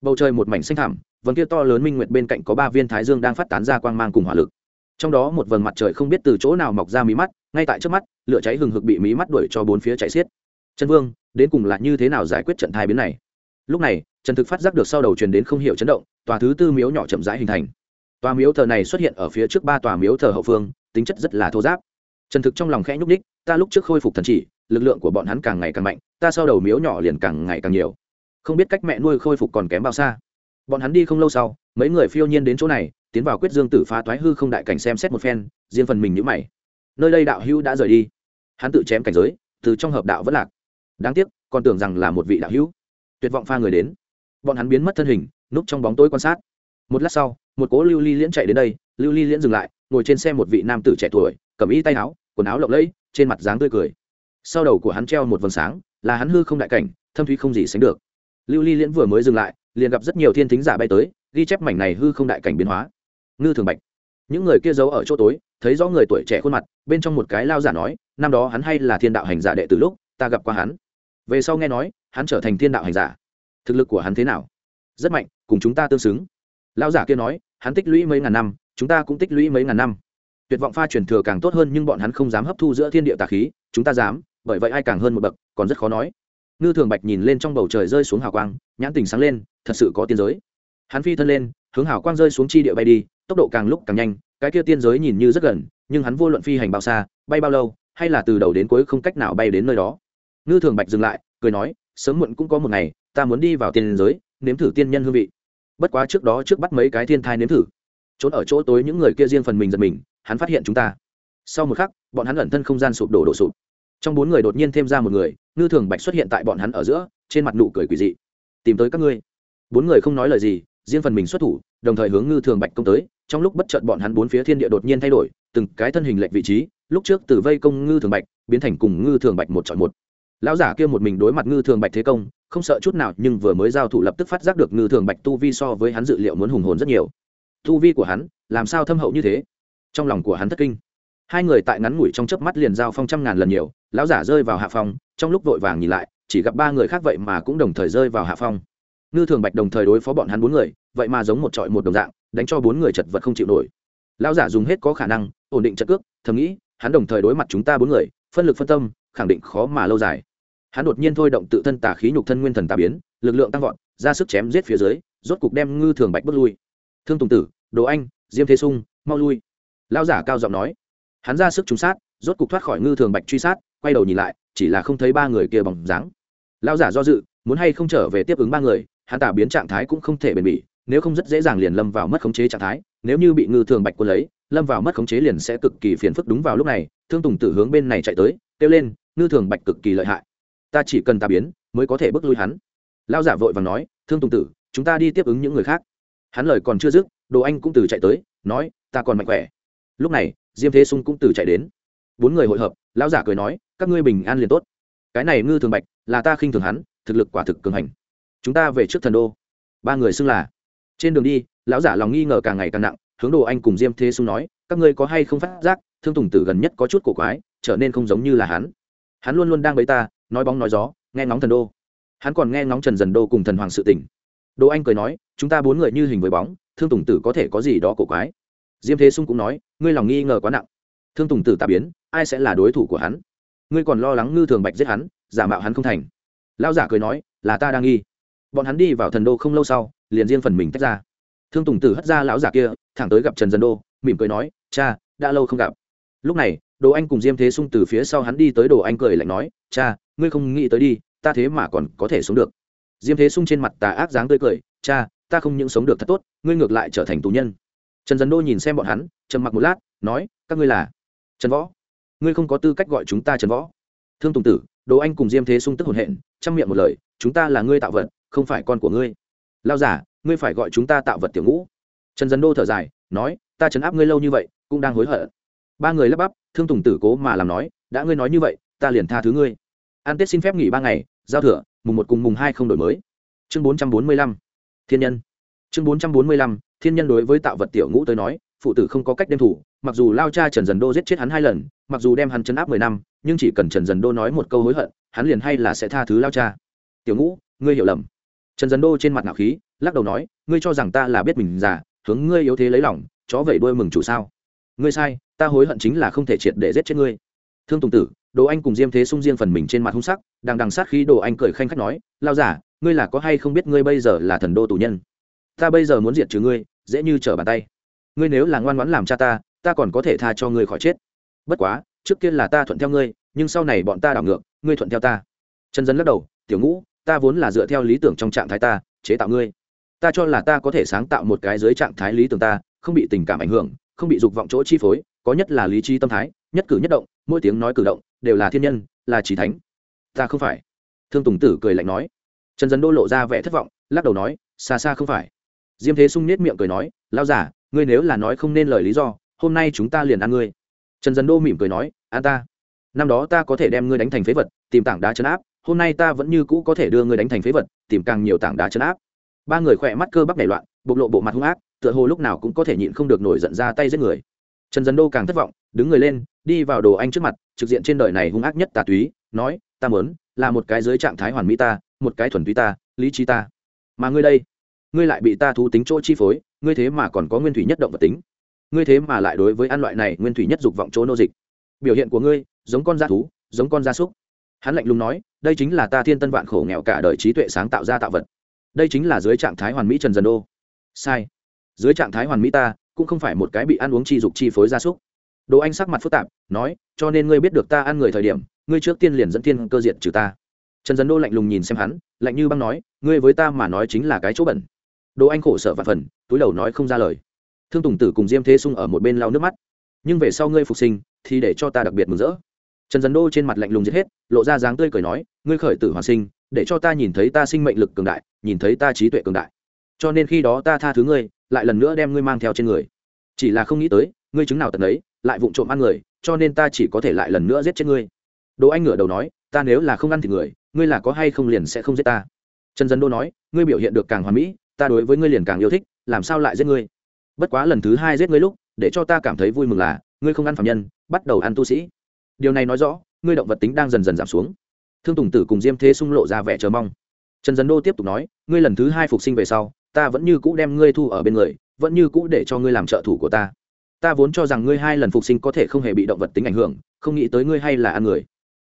Bầu trời một mảnh xanh thẳm, vầng kia to lớn minh nguyệt bên cạnh có ba viên thái dương đang phát tán ra quang mang cùng hỏa lực. Trong đó một vầng mặt trời không biết từ chỗ nào mọc ra mí mắt, ngay tại trước mắt, lửa cháy hừng hực bị mí mắt đuổi cho bốn phía chạy xiết. Chân vương, đến cùng là như thế nào giải quyết trận thai biến này? Lúc này, trần thực phát giác được sau đầu truyền đến không hiểu chấn động, tòa thứ tư miếu nhỏ chậm rãi hình thành. Tòa miếu thờ này xuất hiện ở phía trước ba tòa miếu thờ hậu phương, tính chất rất là thô giáp. Trần thực trong lòng khẽ nhúc ních ta lúc trước khôi phục thần chỉ, lực lượng của bọn hắn càng ngày càng mạnh, ta sau đầu miếu nhỏ liền càng ngày càng nhiều. Không biết cách mẹ nuôi khôi phục còn kém bao xa. Bọn hắn đi không lâu sau, mấy người phiêu nhiên đến chỗ này, tiến vào quyết dương tử phá toái hư không đại cảnh xem xét một phen, riêng phần mình nhữ mày. Nơi đây đạo hữu đã rời đi. Hắn tự chém cảnh giới, từ trong hợp đạo vẫn lạc. Đáng tiếc, còn tưởng rằng là một vị đạo hữu tuyệt vọng pha người đến. Bọn hắn biến mất thân hình, núp trong bóng tối quan sát. Một lát sau, một cố lưu ly liễn chạy đến đây, lưu ly liễn dừng lại, ngồi trên xe một vị nam tử trẻ tuổi, cầm y tay áo, quần áo lộng lẫy, trên mặt dáng tươi cười. Sau đầu của hắn treo một vầng sáng, là hắn hư không đại cảnh, thâm thúy không gì sánh được. Lưu ly liễn vừa mới dừng lại, liền gặp rất nhiều thiên thính giả bay tới, ghi chép mảnh này hư không đại cảnh biến hóa. Ngư thường bạch. Những người kia giấu ở chỗ tối, thấy rõ người tuổi trẻ khuôn mặt, bên trong một cái lao giả nói, năm đó hắn hay là thiên đạo hành giả đệ từ lúc, ta gặp qua hắn. Về sau nghe nói hắn trở thành thiên đạo hành giả. Thực lực của hắn thế nào? Rất mạnh, cùng chúng ta tương xứng. Lão giả kia nói, hắn tích lũy mấy ngàn năm, chúng ta cũng tích lũy mấy ngàn năm. Tuyệt vọng pha truyền thừa càng tốt hơn nhưng bọn hắn không dám hấp thu giữa thiên địa tà khí, chúng ta dám, bởi vậy ai càng hơn một bậc, còn rất khó nói. Ngư thường bạch nhìn lên trong bầu trời rơi xuống hào quang, nhãn tình sáng lên, thật sự có tiên giới. Hắn phi thân lên, hướng hào quang rơi xuống chi địa bay đi, tốc độ càng lúc càng nhanh, cái kia tiên giới nhìn như rất gần, nhưng hắn vô luận phi hành bao xa, bay bao lâu, hay là từ đầu đến cuối không cách nào bay đến nơi đó. Ngư thường bạch dừng lại, cười nói sớm muộn cũng có một ngày, ta muốn đi vào tiên giới, nếm thử tiên nhân hương vị. Bất quá trước đó trước bắt mấy cái thiên thai nếm thử. Trốn ở chỗ tối những người kia riêng phần mình giật mình, hắn phát hiện chúng ta. Sau một khắc, bọn hắn ẩn thân không gian sụp đổ đổ sụp. Trong bốn người đột nhiên thêm ra một người, ngư thường bạch xuất hiện tại bọn hắn ở giữa, trên mặt nụ cười quỳ dị. Tìm tới các ngươi. Bốn người không nói lời gì, riêng phần mình xuất thủ, đồng thời hướng ngư thường bạch công tới. Trong lúc bất chợt bọn hắn bốn phía thiên địa đột nhiên thay đổi, từng cái thân hình lệch vị trí, lúc trước từ vây công ngư thường bạch, biến thành cùng ngư thường bạch một chọn một lão giả kia một mình đối mặt ngư thường bạch thế công, không sợ chút nào, nhưng vừa mới giao thủ lập tức phát giác được ngư thường bạch tu vi so với hắn dự liệu muốn hùng hồn rất nhiều. Tu vi của hắn, làm sao thâm hậu như thế? Trong lòng của hắn thất kinh. Hai người tại ngắn ngủi trong chớp mắt liền giao phong trăm ngàn lần nhiều, lão giả rơi vào hạ phong, trong lúc vội vàng nhìn lại, chỉ gặp ba người khác vậy mà cũng đồng thời rơi vào hạ phong. Ngư thường bạch đồng thời đối phó bọn hắn bốn người, vậy mà giống một trọi một đồng dạng, đánh cho bốn người chật vật không chịu nổi. Lão giả dùng hết có khả năng, ổn định trận cước, thầm nghĩ, hắn đồng thời đối mặt chúng ta bốn người, phân lực phân tâm, khẳng định khó mà lâu dài hắn đột nhiên thôi động tự thân tà khí nhục thân nguyên thần tà biến, lực lượng tăng vọt, ra sức chém giết phía dưới, rốt cục đem ngư thường bạch bước lui. Thương tùng tử, đồ anh, diêm thế sung, mau lui. Lao giả cao giọng nói. Hắn ra sức trúng sát, rốt cục thoát khỏi ngư thường bạch truy sát, quay đầu nhìn lại, chỉ là không thấy ba người kia bằng dáng. Lao giả do dự, muốn hay không trở về tiếp ứng ba người, hắn tả biến trạng thái cũng không thể bền bỉ, nếu không rất dễ dàng liền lâm vào mất khống chế trạng thái, nếu như bị ngư thường bạch quân lấy, lâm vào mất khống chế liền sẽ cực kỳ phiền phức. Đúng vào lúc này, thương tùng tử hướng bên này chạy tới, kêu lên, ngư thường bạch cực kỳ lợi hại ta chỉ cần tà biến, mới có thể bước lui hắn. Lao giả vội và nói, thương tùng tử, chúng ta đi tiếp ứng những người khác. Hắn lời còn chưa dứt, đồ anh cũng từ chạy tới, nói, ta còn mạnh khỏe. Lúc này, diêm thế sung cũng từ chạy đến. Bốn người hội hợp, lão giả cười nói, các ngươi bình an liền tốt. Cái này ngư thường bạch, là ta khinh thường hắn, thực lực quả thực cường hành. Chúng ta về trước thần đô. Ba người xưng là. Trên đường đi, lão giả lòng nghi ngờ càng ngày càng nặng, hướng đồ anh cùng diêm thế sung nói, các ngươi có hay không phát giác, thương tùng tử gần nhất có chút cổ quái, trở nên không giống như là hắn. Hắn luôn luôn đang bấy ta nói bóng nói gió, nghe ngóng thần đô. Hắn còn nghe ngóng trần dần đô cùng thần hoàng sự tỉnh đồ anh cười nói, chúng ta bốn người như hình với bóng, thương tùng tử có thể có gì đó cổ quái. Diêm thế sung cũng nói, ngươi lòng nghi ngờ quá nặng. Thương tùng tử tạ biến, ai sẽ là đối thủ của hắn? Ngươi còn lo lắng ngư thường bạch giết hắn, giả mạo hắn không thành. Lao giả cười nói, là ta đang nghi. Bọn hắn đi vào thần đô không lâu sau, liền riêng phần mình tách ra. Thương tùng tử hất ra lão giả kia, thẳng tới gặp trần dân đô, mỉm cười nói, cha, đã lâu không gặp. Lúc này đồ anh cùng diêm thế sung từ phía sau hắn đi tới đồ anh cười lạnh nói, cha ngươi không nghĩ tới đi, ta thế mà còn có thể sống được. Diêm thế sung trên mặt tà ác dáng tươi cười, cha, ta không những sống được thật tốt, ngươi ngược lại trở thành tù nhân. Trần dân đô nhìn xem bọn hắn, trầm mặc một lát, nói, các ngươi là trần võ. Ngươi không có tư cách gọi chúng ta trần võ. Thương tùng tử đồ anh cùng diêm thế sung tức hồn hện, chăm miệng một lời, chúng ta là ngươi tạo vật, không phải con của ngươi. Lao giả, ngươi phải gọi chúng ta tạo vật tiểu ngũ. Trần dân đô thở dài, nói, ta trấn áp ngươi lâu như vậy, cũng đang hối hận. Ba người lắp bắp, thương tùng tử cố mà làm nói, đã ngươi nói như vậy, ta liền tha thứ ngươi an tết xin phép nghỉ ba ngày, giao thừa, mùng một cùng mùng hai không đổi mới. Chương bốn trăm bốn mươi lăm, thiên nhân. Chương bốn trăm bốn mươi lăm, thiên nhân đối với tạo vật tiểu ngũ tới nói, phụ tử không có cách đem thủ, mặc dù lao cha trần dần đô giết chết hắn hai lần, mặc dù đem hắn chấn áp mười năm, nhưng chỉ cần trần dần đô nói một câu hối hận, hắn liền hay là sẽ tha thứ lao cha. Tiểu ngũ, ngươi hiểu lầm. Trần dần đô trên mặt nạo khí, lắc đầu nói, ngươi cho rằng ta là biết mình già, hướng ngươi yếu thế lấy lòng, chó vẩy đuôi mừng chủ sao? Ngươi sai, ta hối hận chính là không thể triệt để giết chết ngươi thương tùng tử, đồ anh cùng diêm thế sung riêng phần mình trên mặt hung sắc, đang đằng sát khí đồ anh cười khanh khách nói lao giả, ngươi là có hay không biết ngươi bây giờ là thần đô tù nhân? Ta bây giờ muốn diệt trừ ngươi, dễ như trở bàn tay. Ngươi nếu là ngoan ngoãn làm cha ta ta còn có thể tha cho ngươi khỏi chết. Bất quá, trước kia là ta thuận theo ngươi, nhưng sau này bọn ta đảo ngược, ngươi thuận theo ta. Trần dân lắc đầu, tiểu ngũ, ta vốn là dựa theo lý tưởng trong trạng thái ta, chế tạo ngươi. Ta cho là ta có thể sáng tạo một cái dưới trạng thái lý tưởng ta, không bị tình cảm ảnh hưởng, không bị dục vọng chỗ chi phối, có nhất là lý trí tâm thái nhất cử nhất động, mỗi tiếng nói cử động đều là thiên nhân, là trí thánh. Ta không phải. Thương tùng tử cười lạnh nói. Trần dân đô lộ ra vẻ thất vọng, lắc đầu nói, xa xa không phải. Diêm thế sung nết miệng cười nói lao giả ngươi nếu là nói không nên lời lý do, hôm nay chúng ta liền ăn ngươi. Trần dân đô mỉm cười nói an ta. Năm đó ta có thể đem ngươi đánh thành phế vật, tìm tảng đá chấn áp, hôm nay ta vẫn như cũ có thể đưa ngươi đánh thành phế vật, tìm càng nhiều tảng đá chấn áp. Ba người khỏe mắt cơ bắp nảy loạn, bộc lộ bộ mặt hung ác, tựa hồ lúc nào cũng có thể nhịn không được nổi giận ra tay giết người. Trần dân đô càng thất vọng đứng người lên, đi vào đồ anh trước mặt, trực diện trên đời này hung ác nhất tà túy, nói, ta mớn là một cái dưới trạng thái hoàn mỹ ta, một cái thuần túy ta, lý trí ta. Mà ngươi đây, ngươi lại bị ta thú tính chỗ chi phối, ngươi thế mà còn có nguyên thủy nhất động vật tính. Ngươi thế mà lại đối với ăn loại này nguyên thủy nhất dục vọng chỗ nô dịch. Biểu hiện của ngươi, giống con da thú, giống con da súc. Hắn lạnh lùng nói, đây chính là ta thiên tân vạn khổ nghèo cả đời trí tuệ sáng tạo ra tạo vật. Đây chính là dưới trạng thái hoàn mỹ trần dần đô. Sai. Dưới trạng thái hoàn mỹ ta, cũng không phải một cái bị ăn uống chi dục chi phối gia súc đồ anh sắc mặt phức tạp, nói, cho nên ngươi biết được ta ăn người thời điểm, ngươi trước tiên liền dẫn tiên cơ diện trừ ta. Trần dấn đô lạnh lùng nhìn xem hắn, lạnh như băng nói, ngươi với ta mà nói chính là cái chỗ bẩn. Đồ anh khổ sở và phần, túi đầu nói không ra lời. Thương tùng tử cùng diêm thế sung ở một bên lau nước mắt. Nhưng về sau ngươi phục sinh, thì để cho ta đặc biệt mừng rỡ. Trần dấn đô trên mặt lạnh lùng giết hết, lộ ra dáng tươi cười nói, ngươi khởi tử hoàn sinh, để cho ta nhìn thấy ta sinh mệnh lực cường đại, nhìn thấy ta trí tuệ cường đại. Cho nên khi đó ta tha thứ ngươi, lại lần nữa đem ngươi mang theo trên người. Chỉ là không nghĩ tới ngươi chứng nào tận ấy lại vụng trộm ăn người, cho nên ta chỉ có thể lại lần nữa giết chết ngươi. Đỗ anh ngửa đầu nói, ta nếu là không ăn thì người, ngươi là có hay không liền sẽ không giết ta. Trần dân đô nói, ngươi biểu hiện được càng hoàn mỹ, ta đối với ngươi liền càng yêu thích, làm sao lại giết ngươi? Bất quá lần thứ hai giết ngươi lúc, để cho ta cảm thấy vui mừng là, ngươi không ăn phạm nhân, bắt đầu ăn tu sĩ. Điều này nói rõ, ngươi động vật tính đang dần dần giảm xuống. Thương tùng tử cùng diêm thế xung lộ ra vẻ chờ mong. Trần dân đô tiếp tục nói, ngươi lần thứ hai phục sinh về sau, ta vẫn như cũ đem ngươi thu ở bên người, vẫn như cũ để cho ngươi làm trợ thủ của ta ta vốn cho rằng ngươi hai lần phục sinh có thể không hề bị động vật tính ảnh hưởng, không nghĩ tới ngươi hay là ăn người.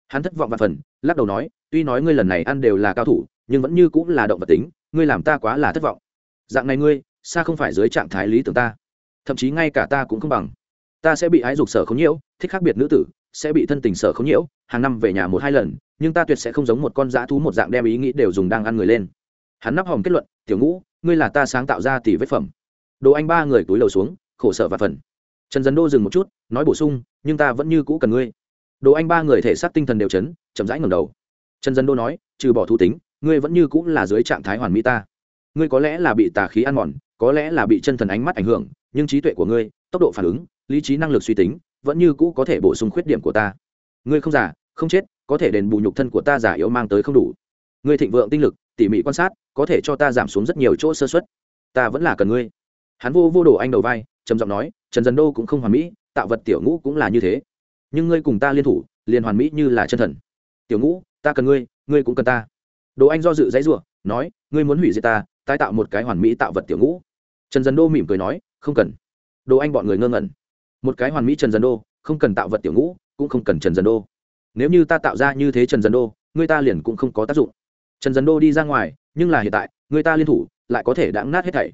Hắn thất vọng và phần, lắc đầu nói, tuy nói ngươi lần này ăn đều là cao thủ, nhưng vẫn như cũng là động vật tính, ngươi làm ta quá là thất vọng. Dạng này ngươi, xa không phải dưới trạng thái lý tưởng ta. Thậm chí ngay cả ta cũng không bằng. Ta sẽ bị ái dục sở không nhiễu, thích khác biệt nữ tử, sẽ bị thân tình sở không nhiễu, hàng năm về nhà một hai lần, nhưng ta tuyệt sẽ không giống một con dã thú một dạng đem ý nghĩ đều dùng đang ăn người lên. Hắn nắp hòm kết luận, tiểu ngũ, ngươi là ta sáng tạo ra tỷ vết phẩm. Đồ anh ba người túi lầu xuống, khổ sở và phần trần dân đô dừng một chút, nói bổ sung, nhưng ta vẫn như cũ cần ngươi. Đồ anh ba người thể xác tinh thần đều chấn, chậm rãi ngầm đầu. Trần dân đô nói, trừ bỏ thú tính, ngươi vẫn như cũ là dưới trạng thái hoàn mỹ ta. Ngươi có lẽ là bị tà khí ăn mòn, có lẽ là bị chân thần ánh mắt ảnh hưởng, nhưng trí tuệ của ngươi, tốc độ phản ứng, lý trí năng lực suy tính, vẫn như cũ có thể bổ sung khuyết điểm của ta. Ngươi không giả không chết, có thể đền bù nhục thân của ta giả yếu mang tới không đủ. Ngươi thịnh vượng tinh lực, tỉ mỉ quan sát, có thể cho ta giảm xuống rất nhiều chỗ sơ xuất ta vẫn là cần ngươi. Hắn vô vô đồ anh đầu vai trầm giọng nói, trần dần đô cũng không hoàn mỹ, tạo vật tiểu ngũ cũng là như thế. Nhưng ngươi cùng ta liên thủ, liền hoàn mỹ như là chân thần. Tiểu ngũ, ta cần ngươi ngươi cũng cần ta. Đồ anh do dự dãy ruộng nói, ngươi muốn hủy diệt ta, tái tạo một cái hoàn mỹ tạo vật tiểu ngũ. Trần dần đô mỉm cười nói, không cần. Đồ anh bọn người ngơ ngẩn. Một cái hoàn mỹ trần dần đô, không cần tạo vật tiểu ngũ, cũng không cần trần dần đô. Nếu như ta tạo ra như thế trần dần đô người ta liền cũng không có tác dụng. Trần dần đô đi ra ngoài, nhưng là hiện tại người ta liên thủ, lại có thể đã nát hết thảy.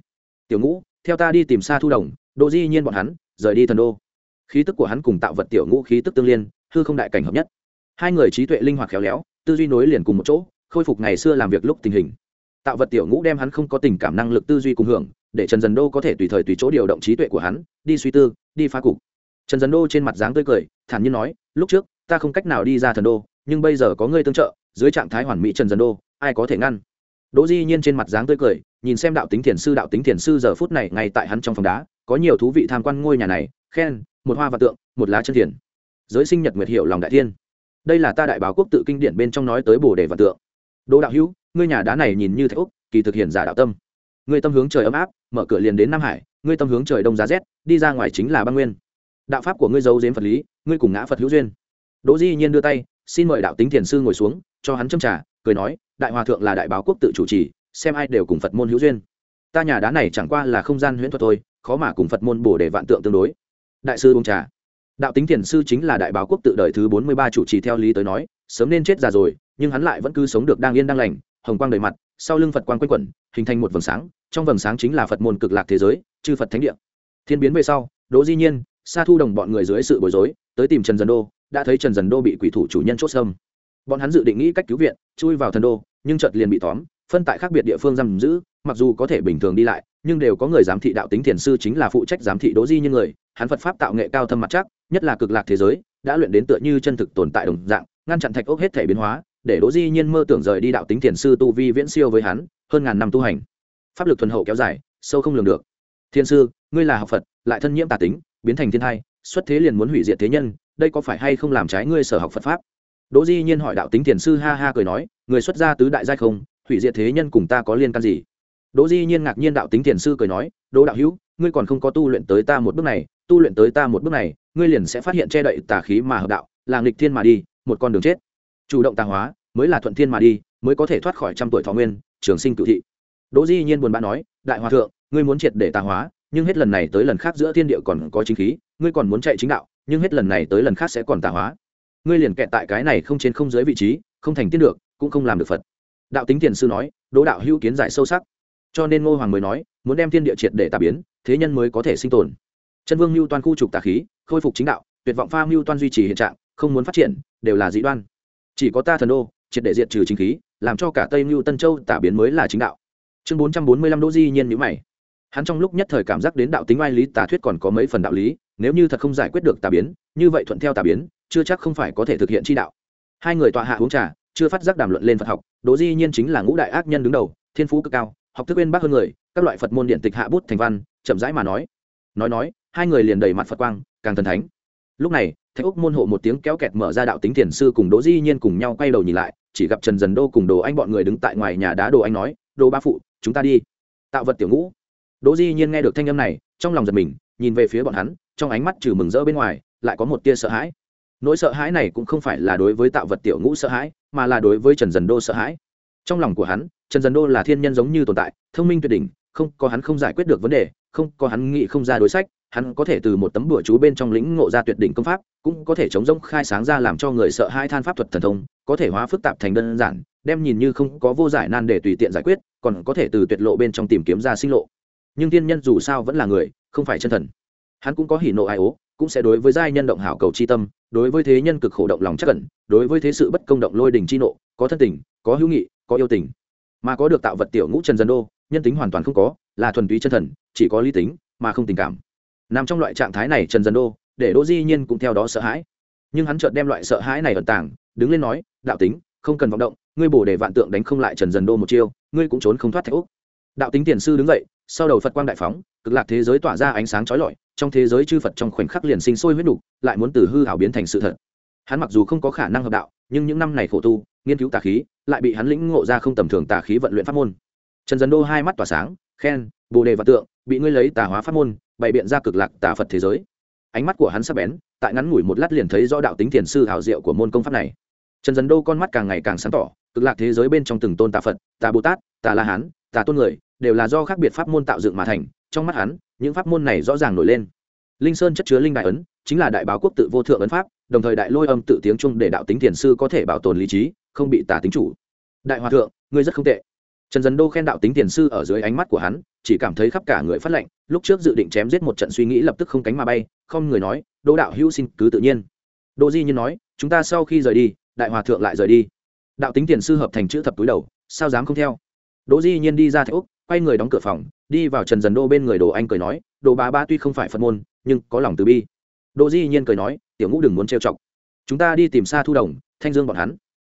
Tiểu ngũ, theo ta đi tìm xa thu đồng Đỗ di nhiên bọn hắn rời đi thần đô. Khí tức của hắn cùng tạo vật tiểu ngũ khí tức tương liên, hư không đại cảnh hợp nhất. Hai người trí tuệ linh hoạt khéo léo, tư duy nối liền cùng một chỗ, khôi phục ngày xưa làm việc lúc tình hình. Tạo vật tiểu ngũ đem hắn không có tình cảm năng lực tư duy cùng hưởng, để trần dần đô có thể tùy thời tùy chỗ điều động trí tuệ của hắn, đi suy tư, đi phá cục. Trần dần đô trên mặt dáng tươi cười, thản nhiên nói, lúc trước, ta không cách nào đi ra thần đô, nhưng bây giờ có ngươi tương trợ, dưới trạng thái hoàn mỹ trần dần đô, ai có thể ngăn? Đỗ di nhiên trên mặt dáng tươi cười nhìn xem đạo tính thiền sư đạo tính thiền sư giờ phút này ngay tại hắn trong phòng đá có nhiều thú vị tham quan ngôi nhà này khen một hoa và tượng một lá chân thiền. Giới sinh nhật nguyệt hiệu lòng đại thiên. Đây là ta đại báo quốc tự kinh điển bên trong nói tới bồ đề và tượng. Đỗ đạo hữu ngươi nhà đá này nhìn như thạch ốc, kỳ thực hiện giả đạo tâm. Ngươi tâm hướng trời ấm áp mở cửa liền đến nam hải ngươi tâm hướng trời đông giá rét đi ra ngoài chính là băng nguyên. Đạo pháp của ngươi giấu giếm phật lý ngươi cùng ngã phật hữu duyên. Đỗ di nhiên đưa tay xin mời đạo tính thiền sư ngồi xuống cho hắn châm trà cười nói, đại hòa thượng là đại báo quốc tự chủ trì, xem ai đều cùng phật môn hữu duyên. Ta nhà đá này chẳng qua là không gian huyễn thuật thôi, khó mà cùng phật môn bổ để vạn tượng tương đối. Đại sư uống trà. Đạo tính thiền sư chính là đại báo quốc tự đời thứ bốn mươi ba chủ trì theo lý tới nói, sớm nên chết già rồi, nhưng hắn lại vẫn cứ sống được đang yên đang lành, hồng quang đầy mặt, sau lưng phật quang quanh quẩn, hình thành một vầng sáng, trong vầng sáng chính là phật môn cực lạc thế giới, chư phật thánh địa. Thiên biến về sau, đỗ di nhiên, sa thu đồng bọn người dưới sự bối rối, tới tìm trần dần đô, đã thấy trần dần đô bị quỷ thủ chủ nhân chốt sâm bọn hắn dự định nghĩ cách cứu viện, chui vào thần đô, nhưng chợt liền bị tóm, phân tại khác biệt địa phương giam giữ, mặc dù có thể bình thường đi lại, nhưng đều có người giám thị đạo tính thiền sư chính là phụ trách giám thị đỗ di như người, hắn phật pháp tạo nghệ cao thâm mặt chắc, nhất là cực lạc thế giới, đã luyện đến tựa như chân thực tồn tại đồng dạng, ngăn chặn thạch ốc hết thể biến hóa, để đỗ di nhiên mơ tưởng rời đi đạo tính thiền sư tu vi viễn siêu với hắn, hơn ngàn năm tu hành. Pháp lực thuần hậu kéo dài, sâu không lường được. Thiên sư, ngươi là học phật, lại thân nhiễm tà tính, biến thành thiên thai, xuất thế liền muốn hủy diệt thế nhân, đây có phải hay không làm trái ngươi sở học phật pháp? Đỗ di nhiên hỏi đạo tính thiền sư ha ha cười nói, người xuất gia tứ đại giai không, hủy diệt thế nhân cùng ta có liên can gì? Đỗ di nhiên ngạc nhiên đạo tính thiền sư cười nói, đỗ đạo hữu, ngươi còn không có tu luyện tới ta một bước này, tu luyện tới ta một bước này, ngươi liền sẽ phát hiện che đậy tà khí mà hợp đạo, là nghịch thiên mà đi, một con đường chết. Chủ động tà hóa, mới là thuận thiên mà đi, mới có thể thoát khỏi trăm tuổi thọ nguyên, trường sinh cựu thị. Đỗ di nhiên buồn bã nói, đại hòa thượng, ngươi muốn triệt để tà hóa, nhưng hết lần này tới lần khác giữa thiên địa còn có chính khí, ngươi còn muốn chạy chính đạo, nhưng hết lần này tới lần khác sẽ còn tà hóa ngươi liền kẹt tại cái này không trên không dưới vị trí, không thành tiên được, cũng không làm được phật. Đạo tính thiền sư nói đỗ đạo hữu kiến giải sâu sắc. Cho nên ngô hoàng mới nói, muốn đem thiên địa triệt để tà biến, thế nhân mới có thể sinh tồn. Chân vương mưu toan khu trục tà khí, khôi phục chính đạo, tuyệt vọng pha mưu toan duy trì hiện trạng, không muốn phát triển, đều là dị đoan. Chỉ có ta thần đô, triệt để diệt trừ chính khí, làm cho cả tây mưu tân châu tà biến mới là chính đạo. Chương bốn trăm bốn mươi lăm đỗ di nhiên nhữ mày hắn trong lúc nhất thời cảm giác đến đạo tính oai lý tà thuyết còn có mấy phần đạo lý, nếu như thật không giải quyết được tà biến, như vậy thuận theo tà biến, chưa chắc không phải có thể thực hiện chi đạo. Hai người tọa hạ uống trà, chưa phát giác đàm luận lên phật học, đỗ di nhiên chính là ngũ đại ác nhân đứng đầu, thiên phú cực cao, học thức bên bác hơn người, các loại phật môn điện tịch hạ bút thành văn, chậm rãi mà nói. Nói nói, hai người liền đầy mặt phật quang, càng thần thánh. Lúc này, thạch úc môn hộ một tiếng kéo kẹt mở ra đạo tính thiền sư cùng đỗ di nhiên cùng nhau quay đầu nhìn lại, chỉ gặp trần dần đô cùng đồ anh bọn người đứng tại ngoài nhà đá đồ anh nói, đồ ba phụ, chúng ta đi. Tạo vật tiểu ngũ đỗ di nhiên nghe được thanh âm này, trong lòng giật mình, nhìn về phía bọn hắn, trong ánh mắt trừ mừng rỡ bên ngoài, lại có một tia sợ hãi. Nỗi sợ hãi này cũng không phải là đối với tạo vật tiểu ngũ sợ hãi, mà là đối với trần dần đô sợ hãi. Trong lòng của hắn, trần dần đô là thiên nhân giống như tồn tại, thông minh tuyệt đỉnh, không, có hắn không giải quyết được vấn đề, không, có hắn nghĩ không ra đối sách, hắn có thể từ một tấm bửa chú bên trong lĩnh ngộ ra tuyệt đỉnh công pháp, cũng có thể chống rông khai sáng ra làm cho người sợ hai than pháp thuật thần thông, có thể hóa phức tạp thành đơn giản, đem nhìn như không có vô giải nan để tùy tiện giải quyết, còn có thể từ tuyệt lộ bên trong tìm kiếm ra sinh lộ nhưng tiên nhân dù sao vẫn là người, không phải chân thần. Hắn cũng có hỉ nộ ai ố, cũng sẽ đối với giai nhân động hảo cầu chi tâm, đối với thế nhân cực khổ động lòng chắc cẩn đối với thế sự bất công động lôi đình chi nộ, có thân tình, có hữu nghị, có yêu tình. Mà có được tạo vật tiểu ngũ trần dân đô, nhân tính hoàn toàn không có, là thuần túy chân thần, chỉ có lý tính, mà không tình cảm. Nằm trong loại trạng thái này trần dân đô, để đỗ di nhiên cũng theo đó sợ hãi. Nhưng hắn chợt đem loại sợ hãi này ẩn tàng, đứng lên nói, đạo tính, không cần vọng động, ngươi bổ để vạn tượng đánh không lại trần dần đô một chiêu, ngươi cũng trốn không thoát thạch úc. Đạo tính tiền sư đứng dậy sau đầu phật quang đại phóng cực lạc thế giới tỏa ra ánh sáng trói lọi trong thế giới chư phật trong khoảnh khắc liền sinh sôi huyết đủ, lại muốn từ hư hảo biến thành sự thật. Hắn mặc dù không có khả năng hợp đạo nhưng những năm này khổ tu nghiên cứu tà khí lại bị hắn lĩnh ngộ ra không tầm thường tà khí vận luyện pháp môn. Trần dân đô hai mắt tỏa sáng khen bồ đề và tượng bị ngươi lấy tà hóa pháp môn bày biện ra cực lạc tà phật thế giới. Ánh mắt của hắn sắp bén tại ngắn ngủi một lát liền thấy rõ đạo tính thiền sư hảo diệu của môn công pháp này. Trần dân đô con mắt càng ngày càng sáng tỏ cực lạc thế giới bên trong từng tôn tà phật tà bồ tát tà la hán tà tôn người đều là do khác biệt pháp môn tạo dựng mà thành, trong mắt hắn, những pháp môn này rõ ràng nổi lên. Linh sơn chất chứa linh đại ấn, chính là đại báo quốc tự vô thượng ấn pháp, đồng thời đại lôi âm tự tiếng trung để đạo tính thiền sư có thể bảo tồn lý trí, không bị tà tính chủ. Đại hòa thượng, ngươi rất không tệ. Trần dần đô khen đạo tính thiền sư ở dưới ánh mắt của hắn, chỉ cảm thấy khắp cả người phát lệnh lúc trước dự định chém giết một trận suy nghĩ lập tức không cánh mà bay, không người nói đỗ đạo hữu xin cứ tự nhiên. Đỗ di nhiên nói, chúng ta sau khi rời đi, đại hòa thượng lại rời đi. Đạo tính tiền sư hợp thành chữ thập túi đầu, sao dám không theo? Đỗ di nhiên đi ra thạch úc quay người đóng cửa phòng, đi vào trần dần đô bên người đồ anh cười nói, đồ bá ba tuy không phải phật môn, nhưng có lòng từ bi. Đồ di nhiên cười nói, tiểu ngũ đừng muốn trêu chọc. Chúng ta đi tìm xa thu đồng, thanh dương bọn hắn.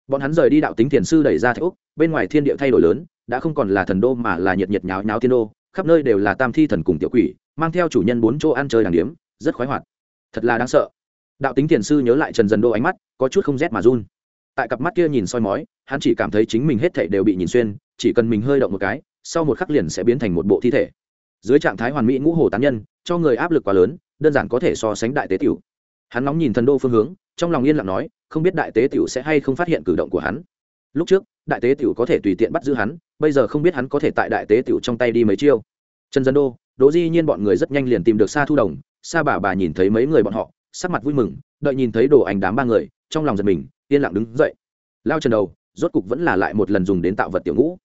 Bọn hắn rời đi đạo tính thiền sư đẩy ra thạch úc bên ngoài thiên địa thay đổi lớn, đã không còn là thần đô mà là nhiệt nhiệt nháo nháo tiên đô, khắp nơi đều là tam thi thần cùng tiểu quỷ, mang theo chủ nhân bốn chỗ ăn chơi đàng điếm, rất khoái hoạt. Thật là đáng sợ. Đạo tính thiền sư nhớ lại trần dần đô ánh mắt, có chút không rét mà run. Tại cặp mắt kia nhìn soi mói, hắn chỉ cảm thấy chính mình hết thảy đều bị nhìn xuyên, chỉ cần mình hơi động một cái sau một khắc liền sẽ biến thành một bộ thi thể. Dưới trạng thái hoàn mỹ ngũ hồ tán nhân, cho người áp lực quá lớn, đơn giản có thể so sánh đại tế tiểu. Hắn nóng nhìn thần đô phương hướng, trong lòng yên lặng nói, không biết đại tế tiểu sẽ hay không phát hiện cử động của hắn. Lúc trước, đại tế tiểu có thể tùy tiện bắt giữ hắn, bây giờ không biết hắn có thể tại đại tế tiểu trong tay đi mấy chiêu. Trần dân đô, đỗ di nhiên bọn người rất nhanh liền tìm được sa thu đồng. Sa bà bà nhìn thấy mấy người bọn họ, sắc mặt vui mừng, đợi nhìn thấy đồ ảnh đám ba người, trong lòng giật mình, yên lặng đứng dậy. Lao trần đầu, rốt cục vẫn là lại một lần dùng đến tạo vật tiểu ngũ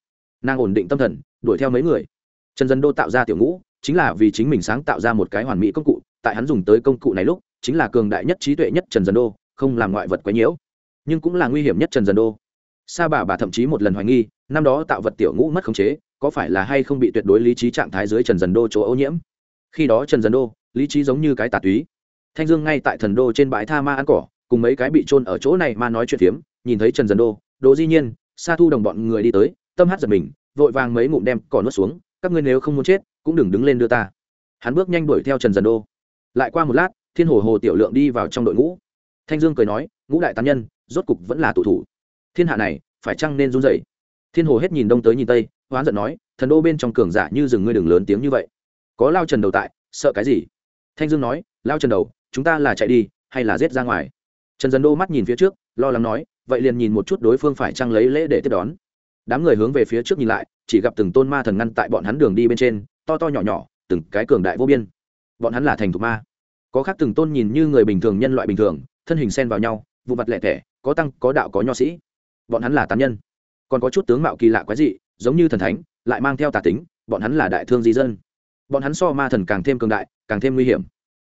nàng ổn định tâm thần, đuổi theo mấy người. Trần dân đô tạo ra tiểu ngũ, chính là vì chính mình sáng tạo ra một cái hoàn mỹ công cụ, tại hắn dùng tới công cụ này lúc, chính là cường đại nhất trí tuệ nhất trần dân đô, không làm ngoại vật quấy nhiễu. Nhưng cũng là nguy hiểm nhất trần dân đô. Sa bà bà thậm chí một lần hoài nghi, năm đó tạo vật tiểu ngũ mất khống chế, có phải là hay không bị tuyệt đối lý trí trạng thái dưới trần dân đô chỗ ô nhiễm? Khi đó trần dân đô, lý trí giống như cái tà túy. Thanh dương ngay tại thần đô trên bãi tha ma ăn cỏ, cùng mấy cái bị trôn ở chỗ này mà nói chuyện phiếm, nhìn thấy trần dân đô, đỗ di nhiên, sa thu đồng bọn người đi tới tâm hát giật mình, vội vàng mấy ngụm đem cỏ nuốt xuống, các ngươi nếu không muốn chết, cũng đừng đứng lên đưa ta. Hắn bước nhanh đuổi theo trần dần đô. Lại qua một lát, thiên hồ hồ tiểu lượng đi vào trong đội ngũ. Thanh dương cười nói, ngũ đại tán nhân, rốt cục vẫn là tụ thủ. Thiên hạ này, phải chăng nên run dậy thiên hồ hết nhìn đông tới nhìn tây, hoán giận nói, thần đô bên trong cường giả như rừng ngươi đừng lớn tiếng như vậy. Có lao trần đầu tại, sợ cái gì? Thanh dương nói, lao trần đầu, chúng ta là chạy đi, hay là giết ra ngoài? Trần dần đô mắt nhìn phía trước, lo lắng nói, vậy liền nhìn một chút đối phương phải trăng lấy lễ để tiếp đón đám người hướng về phía trước nhìn lại, chỉ gặp từng tôn ma thần ngăn tại bọn hắn đường đi bên trên, to to nhỏ nhỏ, từng cái cường đại vô biên. Bọn hắn là thành thục ma. Có khác từng tôn nhìn như người bình thường nhân loại bình thường, thân hình xen vào nhau, vụ mặt lẹ tẻ, có tăng, có đạo, có nho sĩ. Bọn hắn là tán nhân. Còn có chút tướng mạo kỳ lạ quái dị, giống như thần thánh, lại mang theo tà tính, bọn hắn là đại thương di dân. Bọn hắn so ma thần càng thêm cường đại, càng thêm nguy hiểm.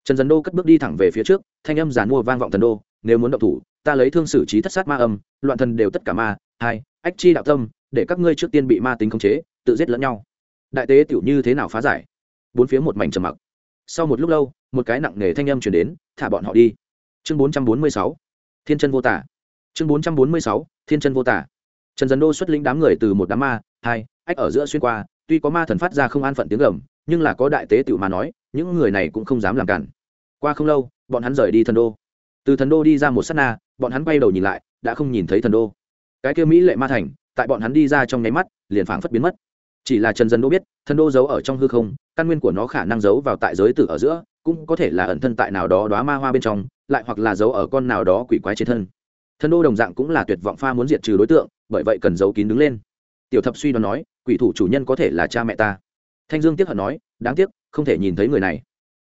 Trần dân đô cất bước đi thẳng về phía trước, thanh âm giàn mua vang vọng thần đô, nếu muốn động thủ, ta lấy thương xử trí thất sát ma âm, loạn thần đều tất cả ma, hai, ách chi đạo tâm để các ngươi trước tiên bị ma tính khống chế, tự giết lẫn nhau. Đại tế tiểu như thế nào phá giải? Bốn phía một mảnh trầm mặc. Sau một lúc lâu, một cái nặng nề thanh âm chuyển đến, thả bọn họ đi. Chương bốn trăm bốn mươi sáu, thiên chân vô tả. Chương bốn trăm bốn mươi sáu, thiên chân vô tả. Trần dân đô xuất lĩnh đám người từ một đám ma, hai, ách ở giữa xuyên qua, tuy có ma thần phát ra không an phận tiếng gầm, nhưng là có đại tế tiểu mà nói, những người này cũng không dám làm cản. Qua không lâu, bọn hắn rời đi thần đô. Từ thần đô đi ra một s á t na, bọn hắn quay đầu nhìn lại, đã không nhìn thấy thần đô. Cái kia mỹ lệ ma thành tại bọn hắn đi ra trong nháy mắt, liền phảng phất biến mất. Chỉ là trần dân đô biết thần đô giấu ở trong hư không, căn nguyên của nó khả năng giấu vào tại giới tử ở giữa, cũng có thể là ẩn thân tại nào đó đoá ma hoa bên trong, lại hoặc là giấu ở con nào đó quỷ quái trên thân. Thần đô đồng dạng cũng là tuyệt vọng pha muốn diệt trừ đối tượng, bởi vậy cần giấu kín đứng lên. Tiểu thập suy đoán nói, quỷ thủ chủ nhân có thể là cha mẹ ta. Thanh dương tiếc hận nói, đáng tiếc, không thể nhìn thấy người này.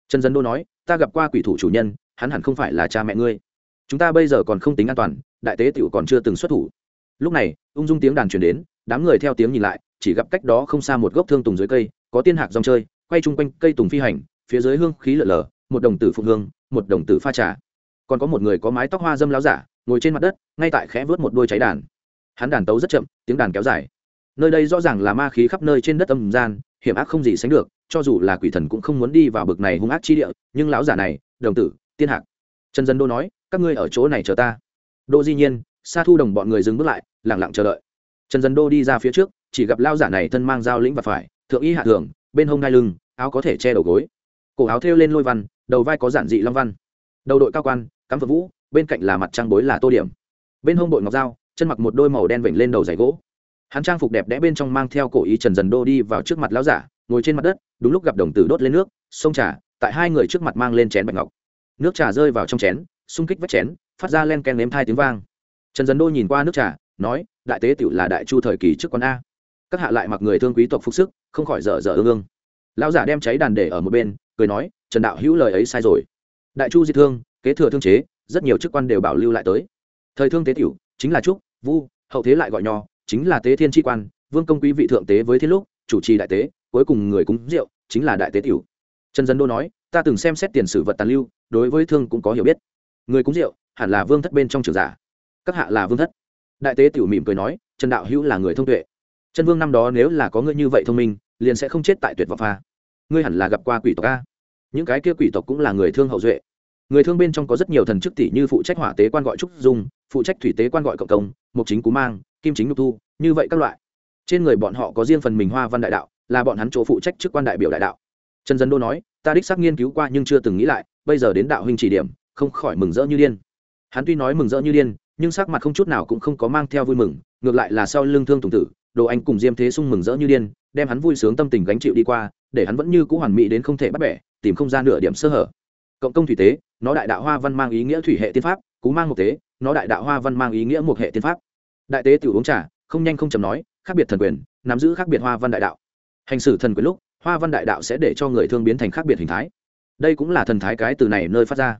Trần dân đô nói, ta gặp qua quỷ thủ chủ nhân, hắn hẳn không phải là cha mẹ ngươi. Chúng ta bây giờ còn không tính an toàn, đại tế tiểu còn chưa từng xuất thủ lúc này, ung dung tiếng đàn truyền đến, đám người theo tiếng nhìn lại, chỉ gặp cách đó không xa một gốc thương tùng dưới cây, có tiên hạc rong chơi, quay chung quanh cây tùng phi hành, phía dưới hương khí lở lở một đồng tử phụng hương, một đồng tử pha trà. Còn có một người có mái tóc hoa dâm láo giả, ngồi trên mặt đất, ngay tại khẽ vớt một đôi cháy đàn. Hắn đàn tấu rất chậm, tiếng đàn kéo dài. Nơi đây rõ ràng là ma khí khắp nơi trên đất âm gian, hiểm ác không gì sánh được, cho dù là quỷ thần cũng không muốn đi vào bực này hung ác chi địa, nhưng lão giả này, đồng tử, tiên hạc. Trần dân đô nói, các ngươi ở chỗ này chờ ta. Đô di nhiên, sa thu đồng bọn người dừng bước lại lẳng lặng chờ đợi. Trần dân đô đi ra phía trước, chỉ gặp lao giả này thân mang dao lĩnh và phải, thượng y hạ thường bên hông ngai lưng, áo có thể che đầu gối. Cổ áo thêu lên lôi văn, đầu vai có giản dị long văn. Đầu đội cao quan, cắm phật vũ, bên cạnh là mặt trang bối là tô điểm. Bên hông bội ngọc dao, chân mặc một đôi màu đen vểnh lên đầu giày gỗ. Hắn trang phục đẹp đẽ bên trong mang theo cổ ý trần dần đô đi vào trước mặt lão giả, ngồi trên mặt đất, đúng lúc gặp đồng tử đốt lên nước sông trà, tại hai người trước mặt mang lên chén bạch ngọc. Nước trà rơi vào trong chén, xung kích vách chén, phát ra len ken nếm thai tiếng vang. Trần dần đô nhìn qua nước trà nói, đại tế tiểu là đại chu thời kỳ trước con a. Các hạ lại mặc người thương quý tộc phục sức, không khỏi dở dở ương ương. Lão giả đem cháy đàn để ở một bên, cười nói, trần đạo hữu lời ấy sai rồi. Đại chu di thương, kế thừa thương chế, rất nhiều chức quan đều bảo lưu lại tới. Thời thương tế tiểu, chính là trúc, vu, hậu thế lại gọi nho, chính là tế thiên tri quan, vương công quý vị thượng tế với thiên lúc, chủ trì đại tế, cuối cùng người cúng rượu, chính là đại tế tiểu. Trần dân đô nói, ta từng xem xét tiền sử vật tàn lưu, đối với thương cũng có hiểu biết. Người cúng rượu, hẳn là vương thất bên trong trường giả. Các hạ là vương thất đại tế tiểu mỉm cười nói, trần đạo hữu là người thông tuệ. Trần vương năm đó nếu là có ngươi như vậy thông minh, liền sẽ không chết tại tuyệt vọng pha. Ngươi hẳn là gặp qua quỷ tộc a. Những cái kia quỷ tộc cũng là người thương hậu duệ. Người thương bên trong có rất nhiều thần chức tỷ như phụ trách hỏa tế quan gọi trúc dung, phụ trách thủy tế quan gọi cộng công mục chính cú mang, kim chính nhục thu, như vậy các loại. Trên người bọn họ có riêng phần mình hoa văn đại đạo, là bọn hắn chỗ phụ trách chức quan đại biểu đại đạo. Trần dân đô nói, ta đích xác nghiên cứu qua nhưng chưa từng nghĩ lại, bây giờ đến đạo huynh chỉ điểm, không khỏi mừng rỡ như điên. Hắn tuy nói mừng rỡ như điên nhưng sắc mặt không chút nào cũng không có mang theo vui mừng, ngược lại là sau lưng thương tùng tử, đồ anh cùng diêm thế sung mừng rỡ như điên, đem hắn vui sướng tâm tình gánh chịu đi qua, để hắn vẫn như cũ hoàn mỹ đến không thể bắt bẻ, tìm không ra nửa điểm sơ hở. Cộng công thủy tế, nó đại đạo hoa văn mang ý nghĩa thủy hệ tiên pháp, cú mang một tế, nó đại đạo hoa văn mang ý nghĩa một hệ tiên pháp. Đại tế tiểu uống trà, không nhanh không chầm nói, khác biệt thần quyền, nắm giữ khác biệt hoa văn đại đạo. Hành xử thần quyền lúc, hoa văn đại đạo sẽ để cho người thương biến thành khác biệt hình thái. Đây cũng là thần thái cái từ này nơi phát ra.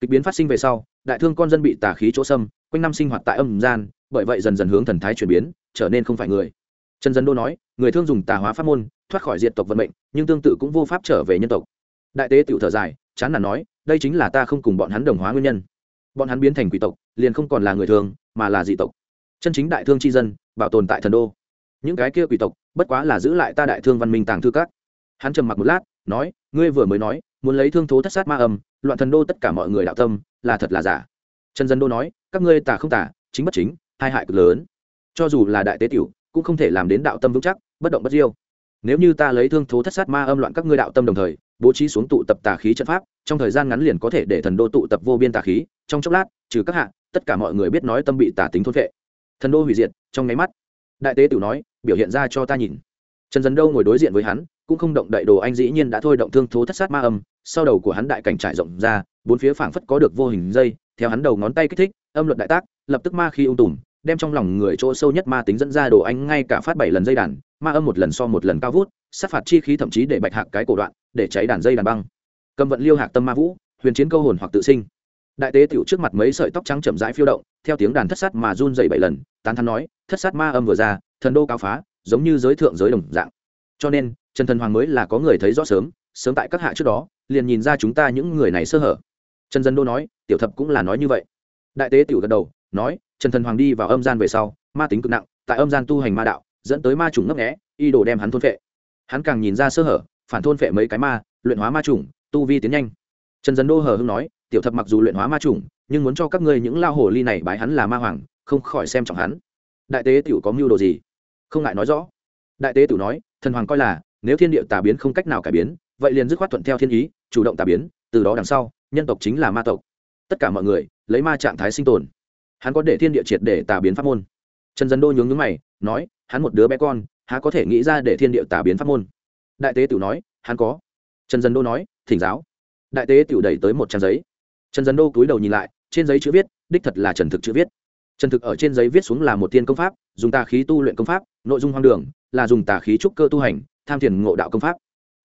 Kịch biến phát sinh về sau đại thương con dân bị tà khí chỗ xâm, quanh năm sinh hoạt tại âm gian, bởi vậy dần dần hướng thần thái chuyển biến, trở nên không phải người. Trần dân đô nói, người thương dùng tà hóa pháp môn, thoát khỏi diện tộc vận mệnh, nhưng tương tự cũng vô pháp trở về nhân tộc. Đại tế tiểu thở dài, chán là nói, đây chính là ta không cùng bọn hắn đồng hóa nguyên nhân. Bọn hắn biến thành quỷ tộc, liền không còn là người thường, mà là dị tộc. Chân chính đại thương tri dân, bảo tồn tại thần đô. Những cái kia quỷ tộc, bất quá là giữ lại ta đại thương văn minh tàng thư các. Hắn trầm mặc một lát, nói, ngươi vừa mới nói, muốn lấy thương thố thất sát ma âm, loạn thần đô tất cả mọi người đạo tâm là thật là giả. Trần dân đô nói, các ngươi tả không tả chính bất chính, hai hại cực lớn. Cho dù là đại tế tiểu, cũng không thể làm đến đạo tâm vững chắc, bất động bất diêu. Nếu như ta lấy thương thố thất sát ma âm loạn các ngươi đạo tâm đồng thời, bố trí xuống tụ tập tà khí trận pháp, trong thời gian ngắn liền có thể để thần đô tụ tập vô biên tà khí, trong chốc lát, trừ các hạ, tất cả mọi người biết nói tâm bị tà tính thôn vệ thần đô hủy diệt, trong nháy mắt, đại tế tiểu nói, biểu hiện ra cho ta nhìn. Trần dần đâu ngồi đối diện với hắn, cũng không động đậy đồ anh dĩ nhiên đã thôi động thương thố thất sát ma âm, sau đầu của hắn đại cảnh trải rộng ra bốn phía phảng phất có được vô hình dây, theo hắn đầu ngón tay kích thích, âm luật đại tác, lập tức ma khi ung tùm, đem trong lòng người chỗ sâu nhất ma tính dẫn ra đồ anh ngay cả phát bảy lần dây đàn, ma âm một lần so một lần cao vút, sát phạt chi khí thậm chí để bạch hạc cái cổ đoạn, để cháy đàn dây đàn băng. Cầm vận liêu hạc tâm ma vũ, huyền chiến câu hồn hoặc tự sinh. Đại tế tiểu trước mặt mấy sợi tóc trắng chậm rãi phiêu động, theo tiếng đàn thất sát mà run dậy bảy lần, tán thắn nói, thất sát ma âm vừa ra, thần đô cao phá, giống như giới thượng giới đồng dạng. Cho nên, trần thần hoàng mới là có người thấy rõ sớm sớm tại các hạ trước đó, liền nhìn ra chúng ta những người này sơ hở trần dân đô nói, tiểu thập cũng là nói như vậy. Đại tế tiểu gật đầu, nói, trần thần hoàng đi vào âm gian về sau, ma tính cực nặng, tại âm gian tu hành ma đạo, dẫn tới ma trùng ngấp nghẽ y đồ đem hắn thôn phệ. Hắn càng nhìn ra sơ hở, phản thôn phệ mấy cái ma, luyện hóa ma trùng tu vi tiến nhanh. Trần dân đô hờ hưng nói, tiểu thập mặc dù luyện hóa ma trùng nhưng muốn cho các ngươi những lao hồ ly này bái hắn là ma hoàng, không khỏi xem trọng hắn. Đại tế tiểu có mưu đồ gì? Không ngại nói rõ. Đại tế tiểu nói, thần hoàng coi là, nếu thiên địa tà biến không cách nào cải biến, vậy liền dứt khoát thuận theo thiên ý, chủ động tà biến, từ đó đằng sau nhân tộc chính là ma tộc. Tất cả mọi người lấy ma trạng thái sinh tồn. Hắn có để thiên địa triệt để tà biến pháp môn. Trần dân đô nhướng nhướng mày, nói, hắn một đứa bé con, há có thể nghĩ ra để thiên địa tà biến pháp môn? Đại tế tiểu nói, hắn có. Trần dân đô nói, thỉnh giáo. Đại tế tiểu đẩy tới một trang giấy. Trần dân đô cúi đầu nhìn lại, trên giấy chữ viết, đích thật là trần thực chữ viết. Trần thực ở trên giấy viết xuống là một tiên công pháp, dùng tà khí tu luyện công pháp, nội dung hoang đường, là dùng tà khí trúc cơ tu hành, tham thiền ngộ đạo công pháp.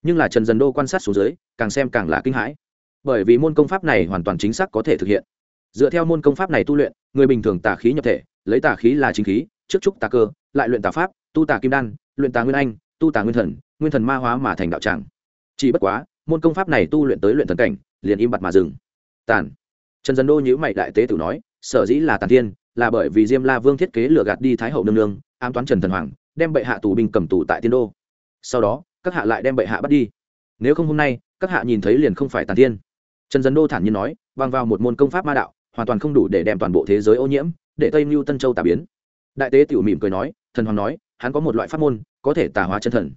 Nhưng là trần dần đô quan sát xuống dưới, càng xem càng là kinh hãi bởi vì môn công pháp này hoàn toàn chính xác có thể thực hiện. Dựa theo môn công pháp này tu luyện, người bình thường tà khí nhập thể, lấy tà khí là chính khí, trước trúc tà cơ, lại luyện tà pháp, tu tà kim đan, luyện tà nguyên anh, tu tà nguyên thần nguyên thần ma hóa mà thành đạo tràng. Chỉ bất quá, môn công pháp này tu luyện tới luyện thần cảnh, liền im bặt mà dừng. Tàn. Trần dân đô nhữ mày đại tế tử nói, sở dĩ là tàn thiên, là bởi vì diêm la vương thiết kế lừa gạt đi thái hậu nương nương, ám toán trần thần hoàng, đem bệ hạ tù binh cầm tù tại tiên đô. Sau đó, các hạ lại đem bệ hạ bắt đi. Nếu không hôm nay, các hạ nhìn thấy liền không phải tàn thiên trần dân đô thản nhiên nói, vang vào một môn công pháp ma đạo, hoàn toàn không đủ để đem toàn bộ thế giới ô nhiễm, để tây mưu tân châu tà biến. Đại tế tiểu mỉm cười nói, thần hoàng nói, hắn có một loại pháp môn, có thể tà hóa chân thần.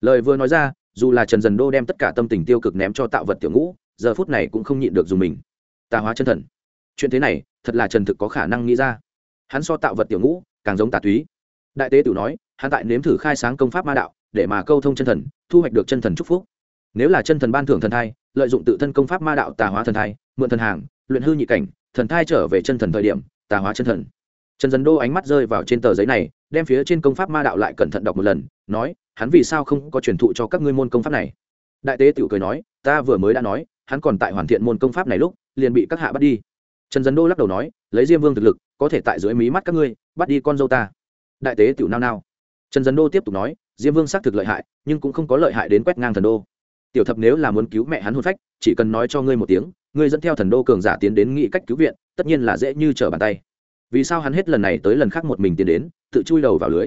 Lời vừa nói ra, dù là trần dần đô đem tất cả tâm tình tiêu cực ném cho tạo vật tiểu ngũ, giờ phút này cũng không nhịn được dùng mình. Tà hóa chân thần. Chuyện thế này, thật là trần thực có khả năng nghĩ ra. Hắn so tạo vật tiểu ngũ, càng giống tà túy. Đại tế tiểu nói, hắn tại nếm thử khai sáng công pháp ma đạo, để mà câu thông chân thần, thu hoạch được chân thần chúc phúc. Nếu là chân thần ban thưởng thần thai lợi dụng tự thân công pháp ma đạo tà hóa thần thai, mượn thần hàng, luyện hư nhị cảnh, thần thai trở về chân thần thời điểm, tà hóa chân thần. Trần dần đô ánh mắt rơi vào trên tờ giấy này, đem phía trên công pháp ma đạo lại cẩn thận đọc một lần, nói, hắn vì sao không có truyền thụ cho các ngươi môn công pháp này? Đại tế tiểu cười nói, ta vừa mới đã nói, hắn còn tại hoàn thiện môn công pháp này lúc, liền bị các hạ bắt đi. Trần dần đô lắc đầu nói, lấy diêm vương thực lực, có thể tại dưới mí mắt các ngươi, bắt đi con dâu ta. Đại tế tiểu nao nao. Trần dần đô tiếp tục nói, diêm vương xác thực lợi hại, nhưng cũng không có lợi hại đến quét ngang thần đô tiểu thập nếu là muốn cứu mẹ hắn hôn phách, chỉ cần nói cho ngươi một tiếng, ngươi dẫn theo thần đô cường giả tiến đến nghĩ cách cứu viện, tất nhiên là dễ như trở bàn tay. Vì sao hắn hết lần này tới lần khác một mình tiến đến, tự chui đầu vào lưới?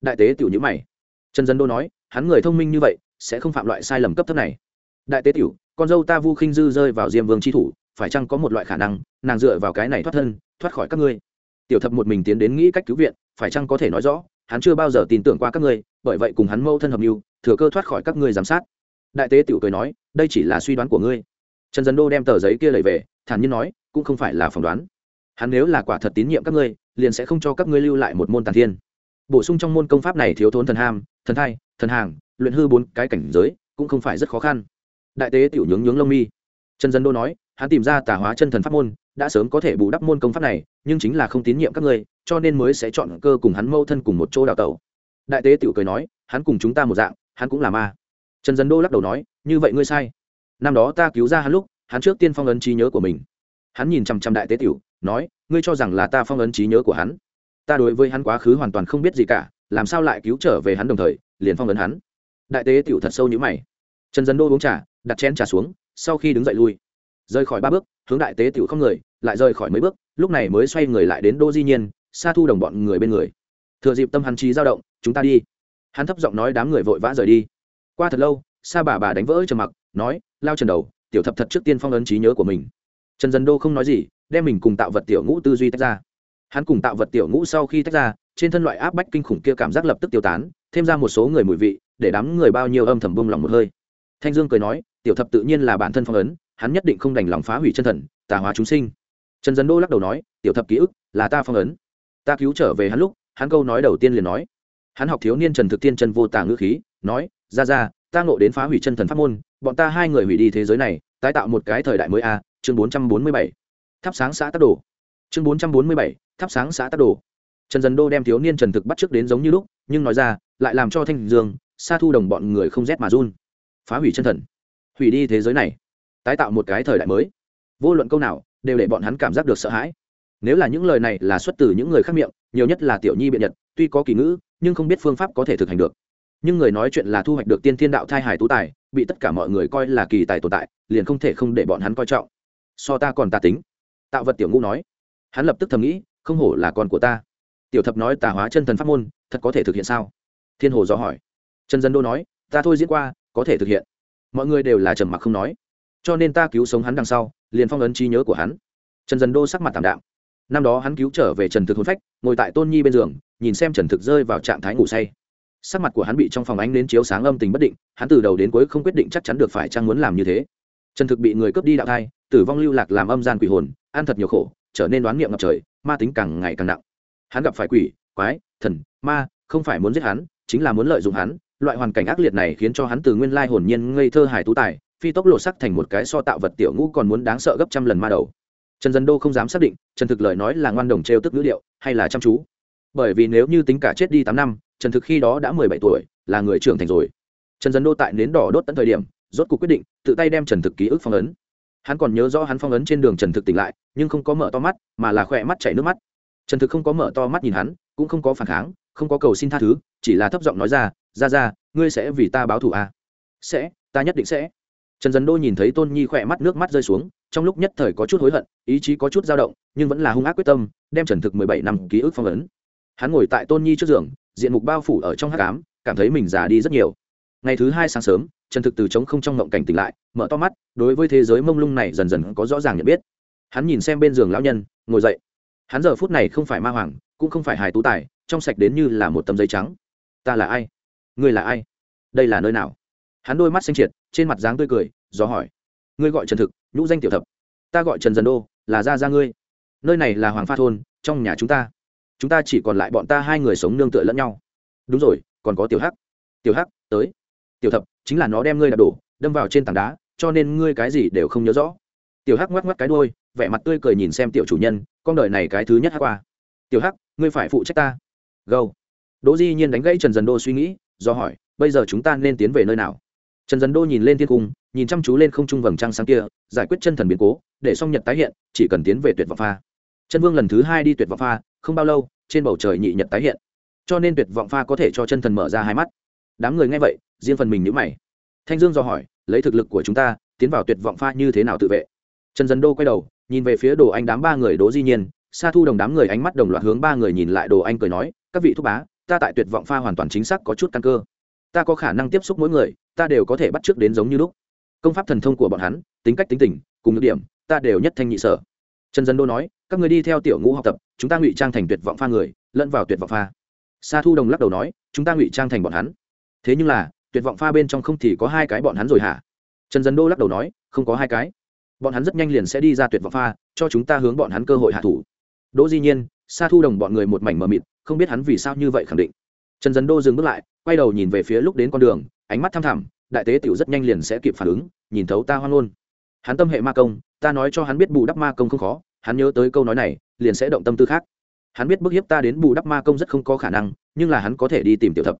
Đại tế tiểu nhữ mày. Trần dân đô nói, hắn người thông minh như vậy, sẽ không phạm loại sai lầm cấp thấp này. Đại tế tiểu, con dâu ta vu khinh dư rơi vào diêm vương tri thủ, phải chăng có một loại khả năng, nàng dựa vào cái này thoát thân, thoát khỏi các ngươi? Tiểu thập một mình tiến đến nghĩ cách cứu viện, phải chăng có thể nói rõ, hắn chưa bao giờ tin tưởng qua các ngươi, bởi vậy cùng hắn mâu thân hợp mưu thừa cơ thoát khỏi các ngươi giám sát đại tế tiểu cười nói, đây chỉ là suy đoán của ngươi. Trần dân đô đem tờ giấy kia lầy về, thản nhiên nói, cũng không phải là phỏng đoán. Hắn nếu là quả thật tín nhiệm các ngươi, liền sẽ không cho các ngươi lưu lại một môn tàn thiên. Bổ sung trong môn công pháp này thiếu thốn thần ham, thần thai, thần hàng, luyện hư bốn cái cảnh giới, cũng không phải rất khó khăn. Đại tế tiểu nhướng nhướng lông mi. Trần dân đô nói, hắn tìm ra tà hóa chân thần pháp môn, đã sớm có thể bù đắp môn công pháp này, nhưng chính là không tín nhiệm các ngươi, cho nên mới sẽ chọn cơ cùng hắn mâu thân cùng một chỗ đào tẩu. Đại tế tiểu cười nói, hắn cùng chúng ta một dạng, hắn cũng là ma trần dân đô lắc đầu nói, như vậy ngươi sai. Năm đó ta cứu ra hắn lúc, hắn trước tiên phong ấn trí nhớ của mình. Hắn nhìn chằm chằm đại tế tiểu, nói, ngươi cho rằng là ta phong ấn trí nhớ của hắn? Ta đối với hắn quá khứ hoàn toàn không biết gì cả, làm sao lại cứu trở về hắn đồng thời, liền phong ấn hắn? Đại tế tiểu thật sâu như mày. Trần dân đô uống trà, đặt chén trà xuống, sau khi đứng dậy lui. Rời khỏi ba bước, hướng đại tế tiểu không người, lại rời khỏi mấy bước, lúc này mới xoay người lại đến đô di nhiên xa thu đồng bọn người bên người. Thừa dịp tâm hắn trí dao động, chúng ta đi. Hắn thấp giọng nói đám người vội vã rời đi qua thật lâu, sa bà bà đánh vỡ trầm mặc, nói, lao trần đầu, tiểu thập thật trước tiên phong ấn trí nhớ của mình. Trần dân đô không nói gì, đem mình cùng tạo vật tiểu ngũ tư duy tách ra. Hắn cùng tạo vật tiểu ngũ sau khi tách ra, trên thân loại áp bách kinh khủng kia cảm giác lập tức tiêu tán, thêm ra một số người mùi vị, để đám người bao nhiêu âm thầm bông lòng một hơi. Thanh dương cười nói, tiểu thập tự nhiên là bản thân phong ấn, hắn nhất định không đành lòng phá hủy chân thần, tà hóa chúng sinh. Trần dân đô lắc đầu nói, tiểu thập ký ức, là ta phong ấn. Ta cứu trở về hắn lúc, hắn câu nói đầu tiên liền nói, hắn học thiếu niên trần thực tiên chân vô tả ngữ khí, nói ra ra, ta ngộ đến phá hủy chân thần pháp môn, bọn ta hai người hủy đi thế giới này, tái tạo một cái thời đại mới a, chương bốn trăm bốn mươi bảy. Thắp sáng xã tắc đồ. Chương bốn trăm bốn mươi bảy, thắp sáng xã tắc đồ. Trần dần đô đem thiếu niên trần thực bắt trước đến giống như lúc, nhưng nói ra, lại làm cho thanh dương, sa thu đồng bọn người không rét mà run. Phá hủy chân thần. Hủy đi thế giới này. Tái tạo một cái thời đại mới. Vô luận câu nào, đều để bọn hắn cảm giác được sợ hãi. Nếu là những lời này là xuất từ những người khác miệng, nhiều nhất là tiểu nhi biện nhật, tuy có kỳ ngữ, nhưng không biết phương pháp có thể thực hành được nhưng người nói chuyện là thu hoạch được tiên thiên đạo thai hải tú tài, bị tất cả mọi người coi là kỳ tài tồn tại, liền không thể không để bọn hắn coi trọng. So ta còn ta tính. Tạo vật tiểu ngũ nói. Hắn lập tức thầm nghĩ, không hổ là con của ta. Tiểu thập nói tà hóa chân thần pháp môn, thật có thể thực hiện sao? Thiên hồ do hỏi. Trần dân đô nói, ta thôi diễn qua, có thể thực hiện. Mọi người đều là trầm mặc không nói. Cho nên ta cứu sống hắn đằng sau, liền phong ấn trí nhớ của hắn. Trần dân đô sắc mặt tảm đạm. Năm đó hắn cứu trở về trần thực hôn phách, ngồi tại tôn nhi bên giường, nhìn xem trần thực rơi vào trạng thái ngủ say sắc mặt của hắn bị trong phòng ánh đến chiếu sáng âm tình bất định, hắn từ đầu đến cuối không quyết định chắc chắn được phải chăng muốn làm như thế. Trần thực bị người cướp đi đạo thai, tử vong lưu lạc làm âm gian quỷ hồn, ăn thật nhiều khổ, trở nên đoán niệm ngập trời, ma tính càng ngày càng nặng. Hắn gặp phải quỷ, quái, thần, ma, không phải muốn giết hắn, chính là muốn lợi dụng hắn. Loại hoàn cảnh ác liệt này khiến cho hắn từ nguyên lai hồn nhiên ngây thơ hài tú tài, phi tốc lộ sắc thành một cái so tạo vật tiểu ngũ còn muốn đáng sợ gấp trăm lần ma đầu. Trần dân đô không dám xác định trần thực lời nói là ngoan đồng trêu tức ngữ điệu, hay là chăm chú. Bởi vì nếu như tính cả chết đi tám năm trần thực khi đó đã mười bảy tuổi, là người trưởng thành rồi. Trần dân đô tại nến đỏ đốt tận thời điểm, rốt cuộc quyết định, tự tay đem trần thực ký ức phong ấn. Hắn còn nhớ rõ hắn phong ấn trên đường trần thực tỉnh lại, nhưng không có mở to mắt, mà là khỏe mắt chảy nước mắt. Trần thực không có mở to mắt nhìn hắn, cũng không có phản kháng, không có cầu xin tha thứ, chỉ là thấp giọng nói ra ra ra, ngươi sẽ vì ta báo thù à? sẽ, ta nhất định sẽ. Trần dần đô nhìn thấy tôn nhi khỏe mắt nước mắt rơi xuống, trong lúc nhất thời có chút hối hận, ý chí có chút dao động, nhưng vẫn là hung ác quyết tâm, đem trần thực mười bảy năm ký ức phong ấn. Hắn ngồi tại tôn nhi trước giường diện mục bao phủ ở trong hát cám cảm thấy mình già đi rất nhiều. Ngày thứ hai sáng sớm, trần thực từ trống không trong ngộng cảnh tỉnh lại, mở to mắt, đối với thế giới mông lung này dần dần có rõ ràng nhận biết. Hắn nhìn xem bên giường lão nhân, ngồi dậy. Hắn giờ phút này không phải ma hoàng, cũng không phải hài tú tài, trong sạch đến như là một tấm giấy trắng. Ta là ai? Ngươi là ai? Đây là nơi nào? Hắn đôi mắt xanh triệt, trên mặt dáng tươi cười do hỏi. Ngươi gọi trần thực, nhũ danh tiểu thập. Ta gọi trần dần đô, là gia gia ngươi. Nơi này là hoàng pha thôn, trong nhà chúng ta chúng ta chỉ còn lại bọn ta hai người sống nương tựa lẫn nhau. Đúng rồi, còn có tiểu hắc. Tiểu hắc, tới. Tiểu thập, chính là nó đem ngươi đạp đổ, đâm vào trên tảng đá, cho nên ngươi cái gì đều không nhớ rõ. Tiểu hắc ngoắc ngoắc cái đôi vẻ mặt tươi cười nhìn xem tiểu chủ nhân, con đời này cái thứ nhất hắc qua. Tiểu hắc, ngươi phải phụ trách ta. Gâu. Đỗ di nhiên đánh gãy trần dần đô suy nghĩ, do hỏi, bây giờ chúng ta nên tiến về nơi nào? Trần dần đô nhìn lên thiên cung, nhìn chăm chú lên không trung vầng trăng sáng kia, giải quyết chân thần biến cố, để song nhật tái hiện, chỉ cần tiến về tuyệt vọng pha. Chân vương lần thứ hai đi tuyệt vọng pha không bao lâu, trên bầu trời nhị nhật tái hiện. Cho nên tuyệt vọng pha có thể cho chân thần mở ra hai mắt. Đám người nghe vậy, riêng phần mình nhữ mày. Thanh dương do hỏi, lấy thực lực của chúng ta, tiến vào tuyệt vọng pha như thế nào tự vệ? Trần Dân đô quay đầu, nhìn về phía đồ anh đám ba người đố di nhiên, sa thu đồng đám người ánh mắt đồng loạt hướng ba người nhìn lại đồ anh cười nói, các vị thúc bá, ta tại tuyệt vọng pha hoàn toàn chính xác có chút căn cơ. Ta có khả năng tiếp xúc mỗi người, ta đều có thể bắt trước đến giống như lúc. Công pháp thần thông của bọn hắn, tính cách tính tình, cùng nhược điểm, ta đều nhất thanh nhị sở trần dân đô nói, các người đi theo tiểu ngũ học tập, chúng ta ngụy trang thành tuyệt vọng pha người, lẫn vào tuyệt vọng pha. Sa thu đồng lắc đầu nói, chúng ta ngụy trang thành bọn hắn. Thế nhưng là, tuyệt vọng pha bên trong không thì có hai cái bọn hắn rồi hả? Trần dân đô lắc đầu nói, không có hai cái. Bọn hắn rất nhanh liền sẽ đi ra tuyệt vọng pha, cho chúng ta hướng bọn hắn cơ hội hạ thủ. Đỗ di nhiên, sa thu đồng bọn người một mảnh mờ mịt, không biết hắn vì sao như vậy khẳng định. Trần dân đô dừng bước lại, quay đầu nhìn về phía lúc đến con đường, ánh mắt thăm thẳm, đại tế tiểu rất nhanh liền sẽ kịp phản ứng, nhìn thấu ta hoan ngôn hắn tâm hệ ma công, ta nói cho hắn biết bù đắp ma công không khó, hắn nhớ tới câu nói này, liền sẽ động tâm tư khác. Hắn biết bức hiếp ta đến bù đắp ma công rất không có khả năng, nhưng là hắn có thể đi tìm tiểu thập.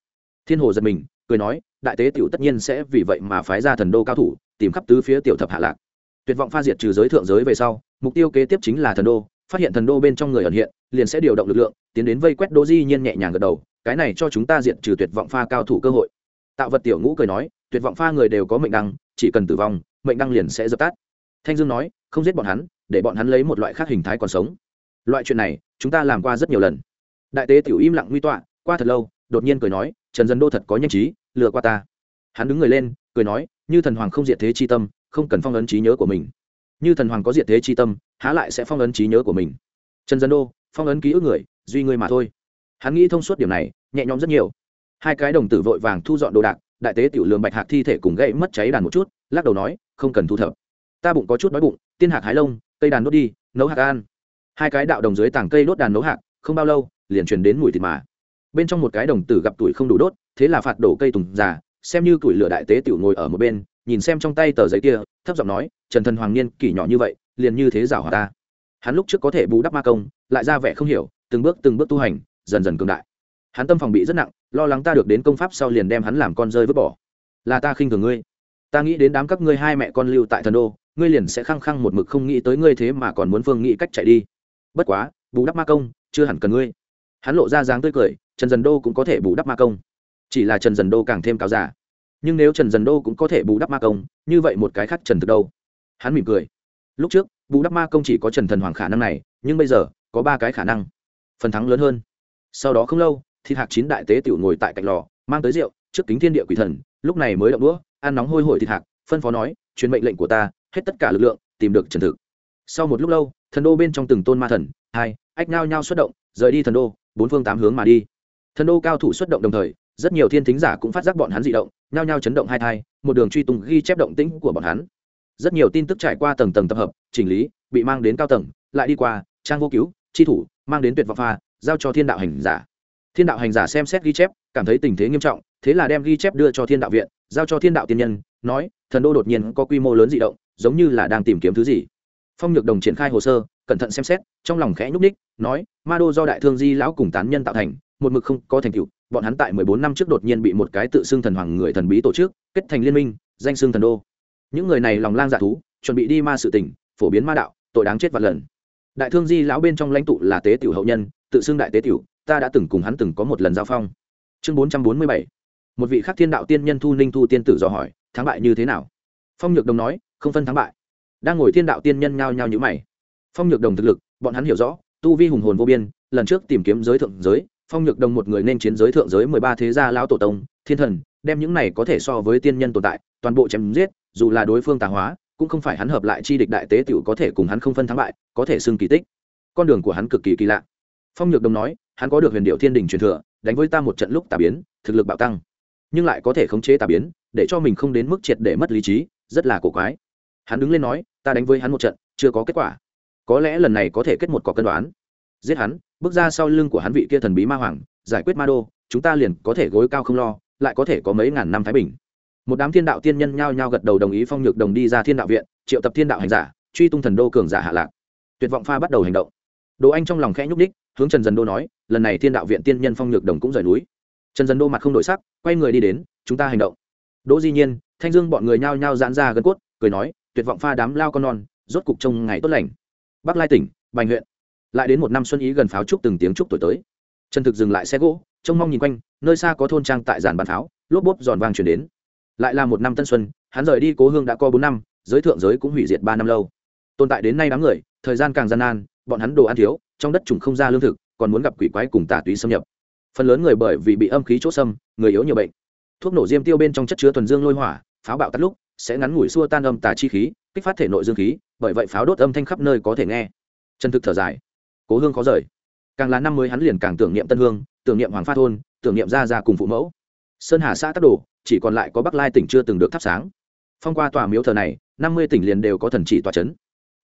Thiên hồ giật mình, cười nói, đại tế tiểu tất nhiên sẽ vì vậy mà phái ra thần đô cao thủ, tìm khắp tứ phía tiểu thập hạ lạc. Tuyệt vọng pha diệt trừ giới thượng giới về sau, mục tiêu kế tiếp chính là thần đô, phát hiện thần đô bên trong người ẩn hiện, liền sẽ điều động lực lượng, tiến đến vây quét đô di nhiên nhẹ nhàng gật đầu, cái này cho chúng ta diệt trừ tuyệt vọng pha cao thủ cơ hội. Tạo vật tiểu ngũ cười nói, tuyệt vọng pha người đều có mệnh đăng, chỉ cần tử vong mệnh đăng liền sẽ dập tắt. Thanh dương nói, không giết bọn hắn, để bọn hắn lấy một loại khác hình thái còn sống. Loại chuyện này, chúng ta làm qua rất nhiều lần. Đại tế tiểu im lặng nguy tọa, qua thật lâu, đột nhiên cười nói, trần dân đô thật có nhanh trí, lừa qua ta. Hắn đứng người lên, cười nói, như thần hoàng không diệt thế chi tâm, không cần phong ấn trí nhớ của mình. Như thần hoàng có diệt thế chi tâm, há lại sẽ phong ấn trí nhớ của mình. Trần dân đô, phong ấn ký ức người, duy ngươi mà thôi. Hắn nghĩ thông suốt điểm này, nhẹ nhõm rất nhiều. Hai cái đồng tử vội vàng thu dọn đồ đạc, đại tế tiểu lường bạch hạc thi thể cùng gãy mất cháy đàn một chút, lắc đầu nói không cần thu thập. Ta bụng có chút đói bụng, tiên hạc hái lông, cây đàn đốt đi, nấu hạc an hai cái đạo đồng dưới tảng cây đốt đàn nấu hạc, không bao lâu, liền truyền đến mùi thịt mà. Bên trong một cái đồng tử gặp tuổi không đủ đốt, thế là phạt đổ cây tùng già, xem như tuổi lửa đại tế tiểu ngồi ở một bên, nhìn xem trong tay tờ giấy kia, thấp giọng nói, trần thần hoàng niên kỷ nhỏ như vậy, liền như thế giảo hòa ta? Hắn lúc trước có thể bù đắp ma công, lại ra vẻ không hiểu, từng bước từng bước tu hành, dần dần cường đại. Hắn tâm phòng bị rất nặng, lo lắng ta được đến công pháp sau liền đem hắn làm con rơi vứt bỏ. Là ta khinh thường ngươi ta nghĩ đến đám các ngươi hai mẹ con lưu tại thần đô, ngươi liền sẽ khăng khăng một mực không nghĩ tới ngươi thế mà còn muốn phương nghĩ cách chạy đi. Bất quá, bù đắp ma công, chưa hẳn cần ngươi. Hắn lộ ra dáng tươi cười, trần dần đô cũng có thể bù đắp ma công. Chỉ là trần dần đô càng thêm cáo giả nhưng nếu trần dần đô cũng có thể bù đắp ma công, như vậy một cái khác trần thực đâu? Hắn mỉm cười. Lúc trước, bù đắp ma công chỉ có trần thần hoàng khả năng này, nhưng bây giờ, có ba cái khả năng. Phần thắng lớn hơn. Sau đó không lâu, thịt hạc chín đại tế tiểu ngồi tại cạnh lò, mang tới rượu, trước kính thiên địa quỷ thần, lúc này mới động đũa ăn nóng hôi hổi thịt hạc, phân phó nói, truyền mệnh lệnh của ta, hết tất cả lực lượng, tìm được trần thực. Sau một lúc lâu, thần đô bên trong từng tôn ma thần, hai, ách nhau nhau xuất động, rời đi thần đô, bốn phương tám hướng mà đi. Thần đô cao thủ xuất động đồng thời, rất nhiều thiên thính giả cũng phát giác bọn hắn dị động, nhao nhao chấn động hai thai, một đường truy tung ghi chép động tĩnh của bọn hắn. Rất nhiều tin tức trải qua tầng tầng tập hợp, chỉnh lý, bị mang đến cao tầng, lại đi qua, trang vô cứu, chi thủ, mang đến tuyệt vọng pha, giao cho thiên đạo hành giả. Thiên đạo hành giả xem xét ghi chép, cảm thấy tình thế nghiêm trọng thế là đem ghi chép đưa cho thiên đạo viện, giao cho thiên đạo tiên nhân, nói, thần đô đột nhiên có quy mô lớn di động, giống như là đang tìm kiếm thứ gì. Phong nhược đồng triển khai hồ sơ, cẩn thận xem xét, trong lòng khẽ nhúc ních nói, ma đô do đại thương di lão cùng tán nhân tạo thành, một mực không có thành tựu, bọn hắn tại mười bốn năm trước đột nhiên bị một cái tự xưng thần hoàng người thần bí tổ chức, kết thành liên minh, danh xưng thần đô. Những người này lòng lang dạ thú, chuẩn bị đi ma sự tỉnh phổ biến ma đạo, tội đáng chết vạn lần. Đại thương di lão bên trong lãnh tụ là tế tiểu hậu nhân, tự xưng đại tế tiểu, ta đã từng cùng hắn từng có một lần giao phong. Chương bốn trăm bốn mươi bảy một vị khắc thiên đạo tiên nhân thu ninh thu tiên tử dò hỏi, thắng bại như thế nào? Phong nhược đồng nói, không phân thắng bại. Đang ngồi thiên đạo tiên nhân nhao nhao nhữ mày. Phong nhược đồng thực lực, bọn hắn hiểu rõ, tu vi hùng hồn vô biên, lần trước tìm kiếm giới thượng giới, phong nhược đồng một người nên chiến giới thượng giới mười ba thế gia lão tổ tông, thiên thần, đem những này có thể so với tiên nhân tồn tại, toàn bộ chém giết, dù là đối phương tà hóa, cũng không phải hắn hợp lại chi địch đại tế tiểu có thể cùng hắn không phân thắng bại, có thể xưng kỳ tích. Con đường của hắn cực kỳ kỳ lạ. Phong nhược đồng nói, hắn có được huyền điệu thiên đình truyền thừa, đánh với ta một trận lúc tà biến, thực lực bạo tăng nhưng lại có thể khống chế tà biến, để cho mình không đến mức triệt để mất lý trí, rất là cổ quái. Hắn đứng lên nói, ta đánh với hắn một trận, chưa có kết quả. Có lẽ lần này có thể kết một cọc cân đoán. Giết hắn, bước ra sau lưng của hắn vị kia thần bí ma hoàng, giải quyết ma đô, chúng ta liền có thể gối cao không lo, lại có thể có mấy ngàn năm thái bình. Một đám thiên đạo tiên nhân nhao nhao gật đầu đồng ý phong nhược đồng đi ra thiên đạo viện, triệu tập thiên đạo hành giả, truy tung thần đô cường giả hạ lạc. Tuyệt vọng pha bắt đầu hành động. Đồ anh trong lòng khẽ nhúc đích hướng trần dần đô nói, lần này thiên đạo viện tiên nhân phong nhược đồng cũng rời núi. Trần dần đô mặt không đổi sắc quay người đi đến, chúng ta hành động. Đỗ di nhiên, thanh dương bọn người nhao nhao giãn ra gần cốt, cười nói, tuyệt vọng pha đám lao con non, rốt cục trông ngày tốt lành. Bắc lai tỉnh, bành huyện. Lại đến một năm xuân ý gần pháo trúc từng tiếng trúc tuổi tới. Trần thực dừng lại xe gỗ, trông mong nhìn quanh, nơi xa có thôn trang tại giàn bàn pháo, lốp bốp giòn vang chuyển đến. Lại là một năm tân xuân, hắn rời đi cố hương đã có bốn năm, giới thượng giới cũng hủy diệt ba năm lâu. Tồn tại đến nay đám người, thời gian càng gian nan, bọn hắn đồ ăn thiếu, trong đất trùng không ra lương thực, còn muốn gặp quỷ quái cùng tà túy xâm nhập. Phần lớn người bởi vì bị âm khí chỗ xâm người yếu nhiều bệnh. Thuốc nổ diêm tiêu bên trong chất chứa thuần dương lôi hỏa, pháo bạo tắt lúc, sẽ ngắn ngủi xua tan âm tà chi khí, kích phát thể nội dương khí, bởi vậy pháo đốt âm thanh khắp nơi có thể nghe. Chân thực thở dài. Cố hương khó rời. Càng là năm mới hắn liền càng tưởng niệm tân hương, tưởng niệm hoàng pha thôn, tưởng niệm gia gia cùng phụ mẫu. Sơn hà xã tắc đồ, chỉ còn lại có bắc lai tỉnh chưa từng được thắp sáng. Phong qua tòa miếu thờ này, năm mươi tỉnh liền đều có thần chỉ tòa c h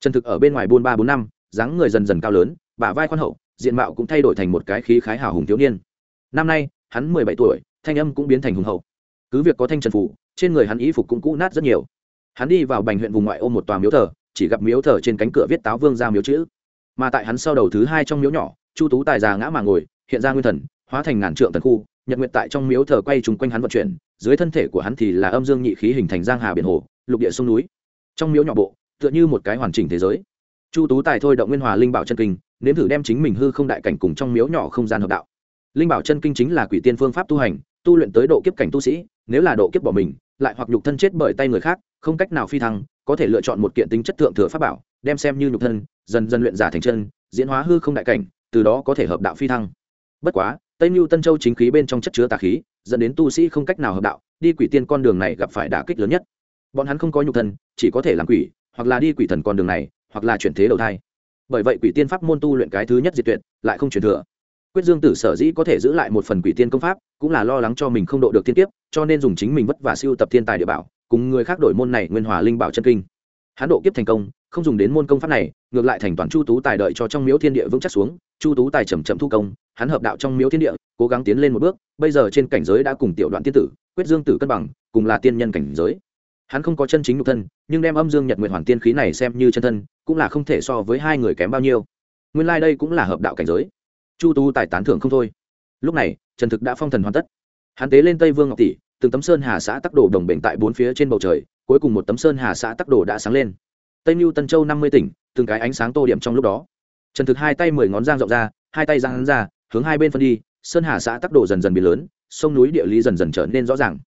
ấ n thực ở bên ngoài buôn ba bốn năm, dáng người dần dần cao lớn, bả vai khoan hậu, diện mạo cũng thay đổi thành một cái khí khái hào hùng thiếu niên. Năm nay, hắn mười bảy tuổi thanh âm cũng biến thành hùng hậu. Cứ việc có thanh trần phủ, trên người hắn ý phục cũng cũ nát rất nhiều. Hắn đi vào bành huyện vùng ngoại ô một tòa miếu thờ, chỉ gặp miếu thờ trên cánh cửa viết táo vương ra miếu chữ. Mà tại hắn sau đầu thứ hai trong miếu nhỏ, chu tú tài già ngã mà ngồi, hiện ra nguyên thần, hóa thành ngàn trượng thần khu, nhật nguyện tại trong miếu thờ quay trùng quanh hắn vận chuyển, dưới thân thể của hắn thì là âm dương nhị khí hình thành giang hà biển hồ, lục địa sông núi. Trong miếu nhỏ bộ, tựa như một cái hoàn chỉnh thế giới. Chu tú tài thôi động nguyên hòa linh bảo chân kinh, nếm thử đem chính mình hư không đại cảnh cùng trong miếu nhỏ không gian hợp đạo. Linh bảo chân kinh chính là quỷ tiên phương pháp tu hành tu luyện tới độ kiếp cảnh tu sĩ, nếu là độ kiếp bỏ mình, lại hoặc nhục thân chết bởi tay người khác, không cách nào phi thăng, có thể lựa chọn một kiện tính chất thượng thừa pháp bảo, đem xem như nhục thân, dần dần luyện giả thành chân, diễn hóa hư không đại cảnh, từ đó có thể hợp đạo phi thăng. Bất quá, tây mưu tân châu chính khí bên trong chất chứa tà khí, dẫn đến tu sĩ không cách nào hợp đạo, đi quỷ tiên con đường này gặp phải đả kích lớn nhất. Bọn hắn không có nhục thân, chỉ có thể làm quỷ, hoặc là đi quỷ thần con đường này, hoặc là chuyển thế đầu thai. Bởi vậy quỷ tiên pháp môn tu luyện cái thứ nhất diệt tuyệt, lại không chuyển thừa quyết dương tử sở dĩ có thể giữ lại một phần quỷ tiên công pháp, cũng là lo lắng cho mình không độ được tiên tiếp cho nên dùng chính mình vất vả siêu tập thiên tài địa bảo, cùng người khác đổi môn này nguyên hòa linh bảo chân kinh. Hắn độ kiếp thành công, không dùng đến môn công pháp này, ngược lại thành toàn chu tú tài đợi cho trong miếu thiên địa vững chắc xuống, chu tú tài chầm chậm thu công, hắn hợp đạo trong miếu thiên địa, cố gắng tiến lên một bước, bây giờ trên cảnh giới đã cùng tiểu đoạn tiên tử, quyết dương tử cân bằng, cùng là tiên nhân cảnh giới. Hắn không có chân chính nhục thân, nhưng đem âm dương nhật nguyện hoàn tiên khí này xem như chân thân, cũng là không thể so với hai người kém bao nhiêu. Nguyên lai、like、đây cũng là hợp đạo cảnh giới chu tú tài tán thưởng không thôi. Lúc này, trần thực đã phong thần hoàn tất. Hắn tế lên tây vương ngọc tỷ, từng tấm sơn hà xã tắc đồ đồng bệnh tại bốn phía trên bầu trời, cuối cùng một tấm sơn hà xã tắc đồ đã sáng lên. Tây mưu tân châu năm mươi tỉnh, từng cái ánh sáng tô điểm trong lúc đó. Trần thực hai tay mười ngón giang rộng ra, hai tay giang hắn ra, hướng hai bên phân đi, sơn hà xã tắc đồ dần dần biến lớn, sông núi địa lý dần dần trở nên rõ ràng.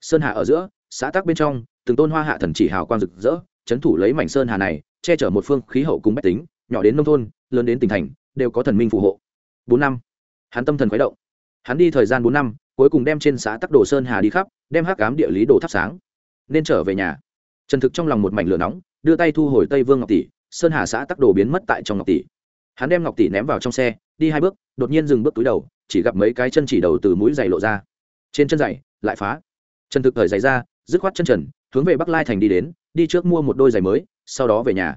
Sơn hà ở giữa, xã tắc bên trong, từng tôn hoa hạ thần chỉ hào quang rực rỡ trấn thủ lấy mảnh sơn hà này, che chở một phương khí hậu cùng bách tính, nhỏ đến nông thôn, lớn đến tỉnh thành, đều có thần minh phù hộ bốn năm. Hắn tâm thần khuấy động. Hắn đi thời gian bốn năm, cuối cùng đem trên xã tắc đồ sơn hà đi khắp, đem hắc cám địa lý đồ thắp sáng. Nên trở về nhà. Trần thực trong lòng một mảnh lửa nóng, đưa tay thu hồi tây vương ngọc tỷ, sơn hà xã tắc đồ biến mất tại trong ngọc tỷ. Hắn đem ngọc tỷ ném vào trong xe, đi hai bước, đột nhiên dừng bước túi đầu, chỉ gặp mấy cái chân chỉ đầu từ mũi giày lộ ra. Trên chân giày, lại phá. Trần thực thời giày ra, dứt khoát chân trần, hướng về bắc lai thành đi đến, đi trước mua một đôi giày mới, sau đó về nhà.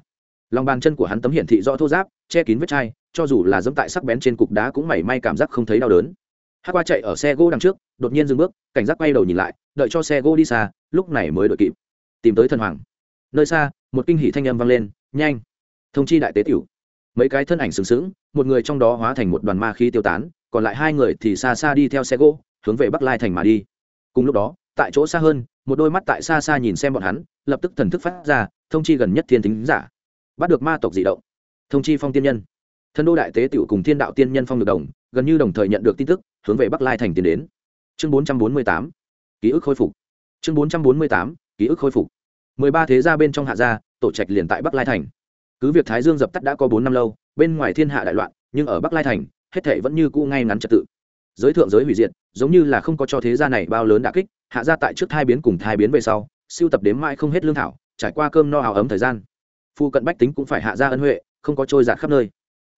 Lòng bàn chân của hắn tấm hiển thị rõ thô giáp, che kín vết chai cho dù là dẫm tại sắc bén trên cục đá cũng mảy may cảm giác không thấy đau đớn. Hát qua chạy ở xe gỗ đằng trước, đột nhiên dừng bước, cảnh giác quay đầu nhìn lại, đợi cho xe gỗ đi xa, lúc này mới đội kịp. Tìm tới thần hoàng. Nơi xa, một kinh hỷ thanh âm vang lên, nhanh! Thông chi đại tế tiểu. Mấy cái thân ảnh sừng sững, một người trong đó hóa thành một đoàn ma khí tiêu tán, còn lại hai người thì xa xa đi theo xe gỗ, hướng về bắc lai thành mà đi. Cùng lúc đó, tại chỗ xa hơn, một đôi mắt tại xa xa nhìn xem bọn hắn, lập tức thần thức phát ra, thông chi gần nhất thiên tính giả. Bắt được ma tộc dị động. Thông chi phong tiên nhân thân đô đại tế tiểu cùng thiên đạo tiên nhân phong được đồng, gần như đồng thời nhận được tin tức, hướng về bắc lai thành tiến đến. Chương bốn trăm bốn mươi tám, ký ức khôi phục. Chương bốn trăm bốn mươi tám, ký ức khôi phục. mười ba thế gia bên trong hạ gia, tổ trạch liền tại bắc lai thành. Cứ việc thái dương dập tắt đã có bốn năm lâu, bên ngoài thiên hạ đại loạn, nhưng ở bắc lai thành, hết thể vẫn như cũ ngay ngắn trật tự. Giới thượng giới hủy diệt, giống như là không có cho thế gia này bao lớn đả kích, hạ gia tại trước thai biến cùng thai biến về sau, siêu tập đếm mãi không hết lương thảo, trải qua cơm no áo ấm thời gian. Phu cận bách tính cũng phải hạ gia ân huệ, không có trôi giạt khắp nơi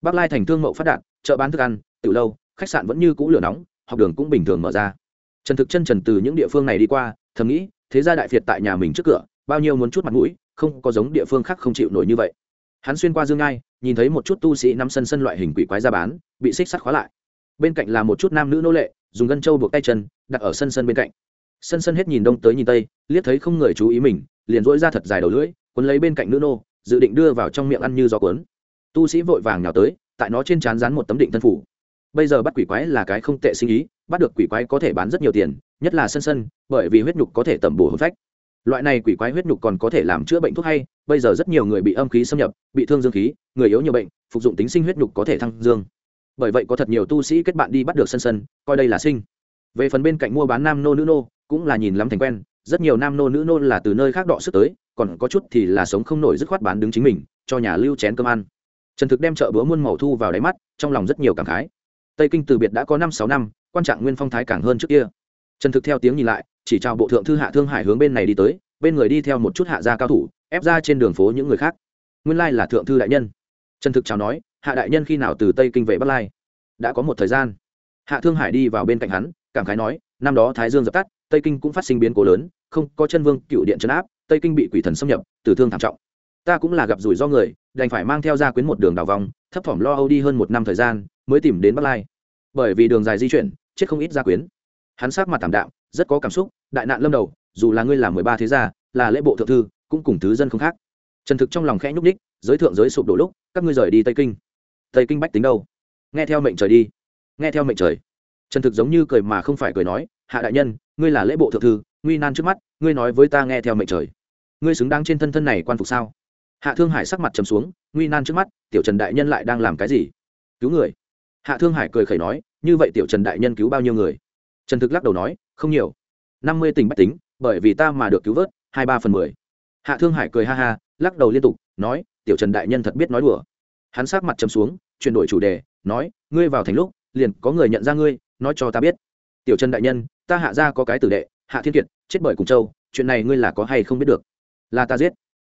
bắc lai thành thương mậu phát đạt, chợ bán thức ăn từ lâu, khách sạn vẫn như cũ lửa nóng, học đường cũng bình thường mở ra. Trần thực chân trần từ những địa phương này đi qua, thầm nghĩ, thế ra đại việt tại nhà mình trước cửa, bao nhiêu muốn chút mặt mũi, không có giống địa phương khác không chịu nổi như vậy. Hắn xuyên qua dương ngai, nhìn thấy một chút tu sĩ nắm sân sân loại hình quỷ quái ra bán, bị xích sắt khóa lại. Bên cạnh là một chút nam nữ nô lệ, dùng gân trâu buộc tay chân, đặt ở sân sân bên cạnh. Sân sân hết nhìn đông tới nhìn tây, liếc thấy không người chú ý mình, liền dỗi ra thật dài đầu lưỡi cuốn lấy bên cạnh nữ nô, dự định đưa vào trong miệng ăn như gió cuốn tu sĩ vội vàng nhào tới, tại nó trên trán rán một tấm định thân phủ. Bây giờ bắt quỷ quái là cái không tệ sinh ý, bắt được quỷ quái có thể bán rất nhiều tiền, nhất là sân sân, bởi vì huyết nhục có thể tẩm bổ hồn phách. Loại này quỷ quái huyết nhục còn có thể làm chữa bệnh thuốc hay, bây giờ rất nhiều người bị âm khí xâm nhập, bị thương dương khí, người yếu nhiều bệnh, phục dụng tính sinh huyết nhục có thể thăng dương. Bởi vậy có thật nhiều tu sĩ kết bạn đi bắt được sân sân, coi đây là sinh. Về phần bên cạnh mua bán nam nô nữ nô, cũng là nhìn lắm thành quen, rất nhiều nam nô nữ nô là từ nơi khác đọ sức tới, còn có chút thì là sống không nổi dứt khoát bán đứng chính mình, cho nhà lưu chén cơm ăn trần thực đem chợ búa muôn màu thu vào đáy mắt, trong lòng rất nhiều cảm khái. Tây kinh từ biệt đã có năm sáu năm, quan trạng nguyên phong thái càng hơn trước kia. Trần thực theo tiếng nhìn lại, chỉ chào bộ thượng thư hạ thương hải hướng bên này đi tới, bên người đi theo một chút hạ gia cao thủ, ép ra trên đường phố những người khác. Nguyên lai là thượng thư đại nhân. Trần thực chào nói, hạ đại nhân khi nào từ tây kinh về bắc lai? Đã có một thời gian. Hạ thương hải đi vào bên cạnh hắn, cảm khái nói, năm đó thái dương dập tắt, tây kinh cũng phát sinh biến cố lớn, không có chân vương cựu điện trấn áp, tây kinh bị quỷ thần xâm nhập, tử thương thảm trọng. Ta cũng là gặp rủi do người đành phải mang theo gia quyến một đường đào vòng, thấp thỏm lo âu đi hơn một năm thời gian, mới tìm đến bắc lai. Bởi vì đường dài di chuyển, chết không ít gia quyến. Hắn sát mặt tảm đạm, rất có cảm xúc, đại nạn lâm đầu, dù là ngươi là mười ba thế gia, là lễ bộ thượng thư, cũng cùng thứ dân không khác. Trần thực trong lòng khẽ nhúc ních giới thượng giới sụp đổ lúc, các ngươi rời đi tây kinh. Tây kinh bách tính đâu? Nghe theo mệnh trời đi. Nghe theo mệnh trời. Trần thực giống như cười mà không phải cười nói, hạ đại nhân, ngươi là lễ bộ thượng thư, nguy nan trước mắt, ngươi nói với ta nghe theo mệnh trời. Ngươi xứng đáng trên thân thân này quan phục sao? Hạ thương hải sắc mặt trầm xuống, nguy nan trước mắt, tiểu trần đại nhân lại đang làm cái gì? Cứu người. Hạ thương hải cười khẩy nói, như vậy tiểu trần đại nhân cứu bao nhiêu người? Trần thực lắc đầu nói, không nhiều. Năm mươi tình bách tính, bởi vì ta mà được cứu vớt, hai ba phần mười. Hạ thương hải cười ha ha, lắc đầu liên tục, nói, tiểu trần đại nhân thật biết nói đùa. Hắn sát mặt chấm xuống, chuyển đổi chủ đề, nói, ngươi vào thành lúc, liền có người nhận ra ngươi, nói cho ta biết. Tiểu trần đại nhân, ta hạ ra có cái tử đệ, hạ thiên kiệt, chết bởi cùng châu, chuyện này ngươi là có hay không biết được? Là ta giết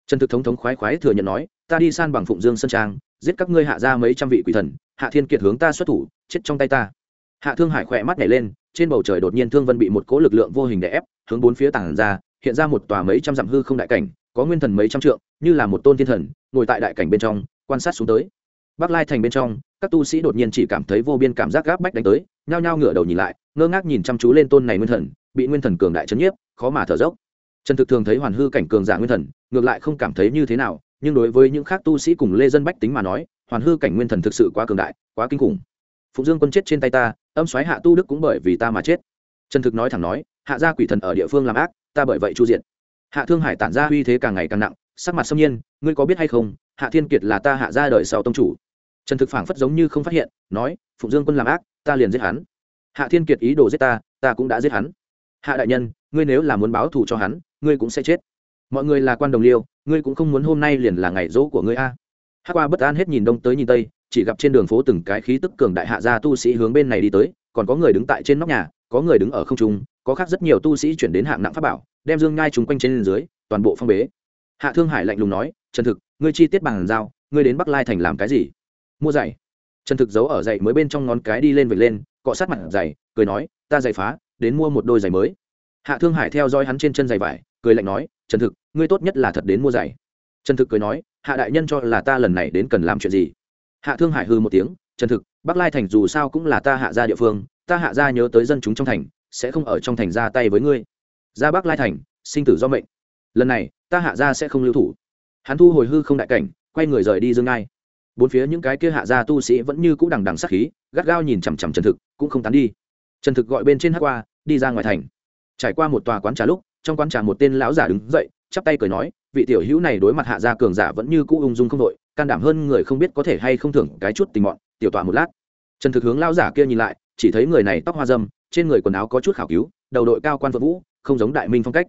trần thực thống thống khoái khoái thừa nhận nói, ta đi san bằng phụng dương sơn trang, giết các ngươi hạ ra mấy trăm vị quỷ thần, hạ thiên kiệt hướng ta xuất thủ, chết trong tay ta. Hạ thương hải khỏe mắt nhảy lên, trên bầu trời đột nhiên thương vân bị một cỗ lực lượng vô hình đè ép, hướng bốn phía tảng ra, hiện ra một tòa mấy trăm dặm hư không đại cảnh, có nguyên thần mấy trăm trượng, như là một tôn thiên thần, ngồi tại đại cảnh bên trong, quan sát xuống tới. Bắc lai thành bên trong, các tu sĩ đột nhiên chỉ cảm thấy vô biên cảm giác gáp bách đánh tới, nhao nhao ngửa đầu nhìn lại, ngơ ngác nhìn chăm chú lên tôn này nguyên thần, bị nguyên thần cường đại chấn nhiếp, khó mà thở dốc trần thực thường thấy hoàn hư cảnh cường giả nguyên thần, ngược lại không cảm thấy như thế nào, nhưng đối với những khác tu sĩ cùng lê dân bách tính mà nói, hoàn hư cảnh nguyên thần thực sự quá cường đại, quá kinh khủng. Phụng dương quân chết trên tay ta, âm xoáy hạ tu đức cũng bởi vì ta mà chết. Trần thực nói thẳng nói, hạ gia quỷ thần ở địa phương làm ác, ta bởi vậy chu diện hạ thương hải tản ra uy thế càng ngày càng nặng, sắc mặt xâm nhiên, ngươi có biết hay không, hạ thiên kiệt là ta hạ gia đời sau tông chủ. Trần thực phảng phất giống như không phát hiện, nói, phụng dương quân làm ác, ta liền giết hắn. Hạ thiên kiệt ý đồ giết ta ta cũng đã giết hắn. Hạ đại nhân, ngươi nếu là muốn báo thù cho hắn ngươi cũng sẽ chết. Mọi người là quan đồng liêu, ngươi cũng không muốn hôm nay liền là ngày dỗ của ngươi a. Hát qua bất an hết nhìn đông tới nhìn tây, chỉ gặp trên đường phố từng cái khí tức cường đại hạ gia tu sĩ hướng bên này đi tới, còn có người đứng tại trên nóc nhà, có người đứng ở không trung, có khác rất nhiều tu sĩ chuyển đến hạng nặng pháp bảo, đem dương ngai chúng quanh trên dưới, toàn bộ phong bế. Hạ thương hải lạnh lùng nói, trần thực, ngươi chi tiết bằng giao ngươi đến bắc lai thành làm cái gì? Mua giày. Trần thực giấu ở giày mới bên trong ngón cái đi lên về lên, cọ sát mặt giày, cười nói, ta giày phá, đến mua một đôi giày mới. Hạ thương hải theo dõi hắn trên chân giày vải cười lạnh nói, trần thực, ngươi tốt nhất là thật đến mua giày. Trần thực cười nói, hạ đại nhân cho là ta lần này đến cần làm chuyện gì? Hạ thương hải hư một tiếng, trần thực, bắc lai thành dù sao cũng là ta hạ ra địa phương, ta hạ ra nhớ tới dân chúng trong thành, sẽ không ở trong thành ra tay với ngươi. Ra bắc lai thành, sinh tử do mệnh. Lần này, ta hạ ra sẽ không lưu thủ. Hắn thu hồi hư không đại cảnh, quay người rời đi dương ngai. Bốn phía những cái kia hạ gia tu sĩ vẫn như cũ đằng đằng sắc khí, gắt gao nhìn chằm chằm trần thực, cũng không tán đi. Trần thực gọi bên trên hát qua, đi ra ngoài thành. Trải qua một tòa quán trà lúc trong quán trà một tên lão giả đứng dậy, chắp tay cười nói, vị tiểu hữu này đối mặt hạ gia cường giả vẫn như cũ ung dung không đội can đảm hơn người không biết có thể hay không thưởng cái chút tình mọn, tiểu tọa một lát. Trần thực hướng lão giả kia nhìn lại, chỉ thấy người này tóc hoa dâm, trên người quần áo có chút khảo cứu, đầu đội cao quan vợ vũ, không giống đại minh phong cách.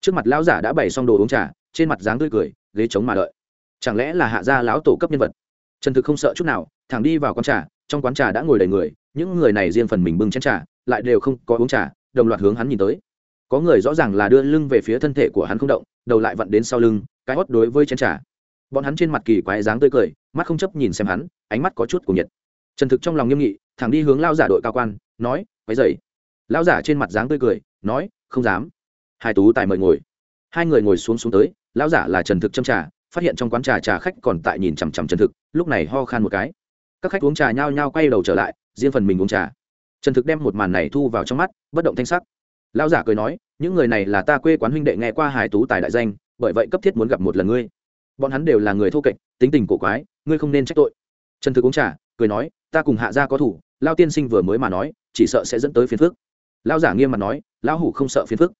Trước mặt lão giả đã bày xong đồ uống trà, trên mặt dáng tươi cười, ghế trống mà đợi. Chẳng lẽ là hạ gia lão tổ cấp nhân vật? Trần thực không sợ chút nào, thẳng đi vào quán trà, trong quán trà đã ngồi đầy người, những người này riêng phần mình bưng chén trà, lại đều không có uống trà, đồng loạt hướng hắn nhìn tới có người rõ ràng là đưa lưng về phía thân thể của hắn không động, đầu lại vặn đến sau lưng, cái hót đối với chén trà. Bọn hắn trên mặt kỳ quái dáng tươi cười, mắt không chấp nhìn xem hắn, ánh mắt có chút của nhiệt. Trần thực trong lòng nghiêm nghị, thẳng đi hướng lao giả đội cao quan, nói quái dậy lão giả trên mặt dáng tươi cười, nói, không dám. Hai tú tài mời ngồi. Hai người ngồi xuống xuống tới, lão giả là trần thực châm trà, phát hiện trong quán trà trà khách còn tại nhìn chằm chằm trần thực, lúc này ho khan một cái. Các khách uống trà nhao nhao quay đầu trở lại, riêng phần mình uống trà. Trần thực đem một màn này thu vào trong mắt, bất động thanh sắc lão giả cười nói, những người này là ta quê quán huynh đệ nghe qua hải tú tài đại danh, bởi vậy cấp thiết muốn gặp một lần ngươi. Bọn hắn đều là người thô kệch, tính tình cổ quái, ngươi không nên trách tội. Trần thực uống trà, cười nói, ta cùng hạ gia có thủ, lao tiên sinh vừa mới mà nói, chỉ sợ sẽ dẫn tới phiền phức. Lão giả nghiêm mặt nói, lão hủ không sợ phiền phức.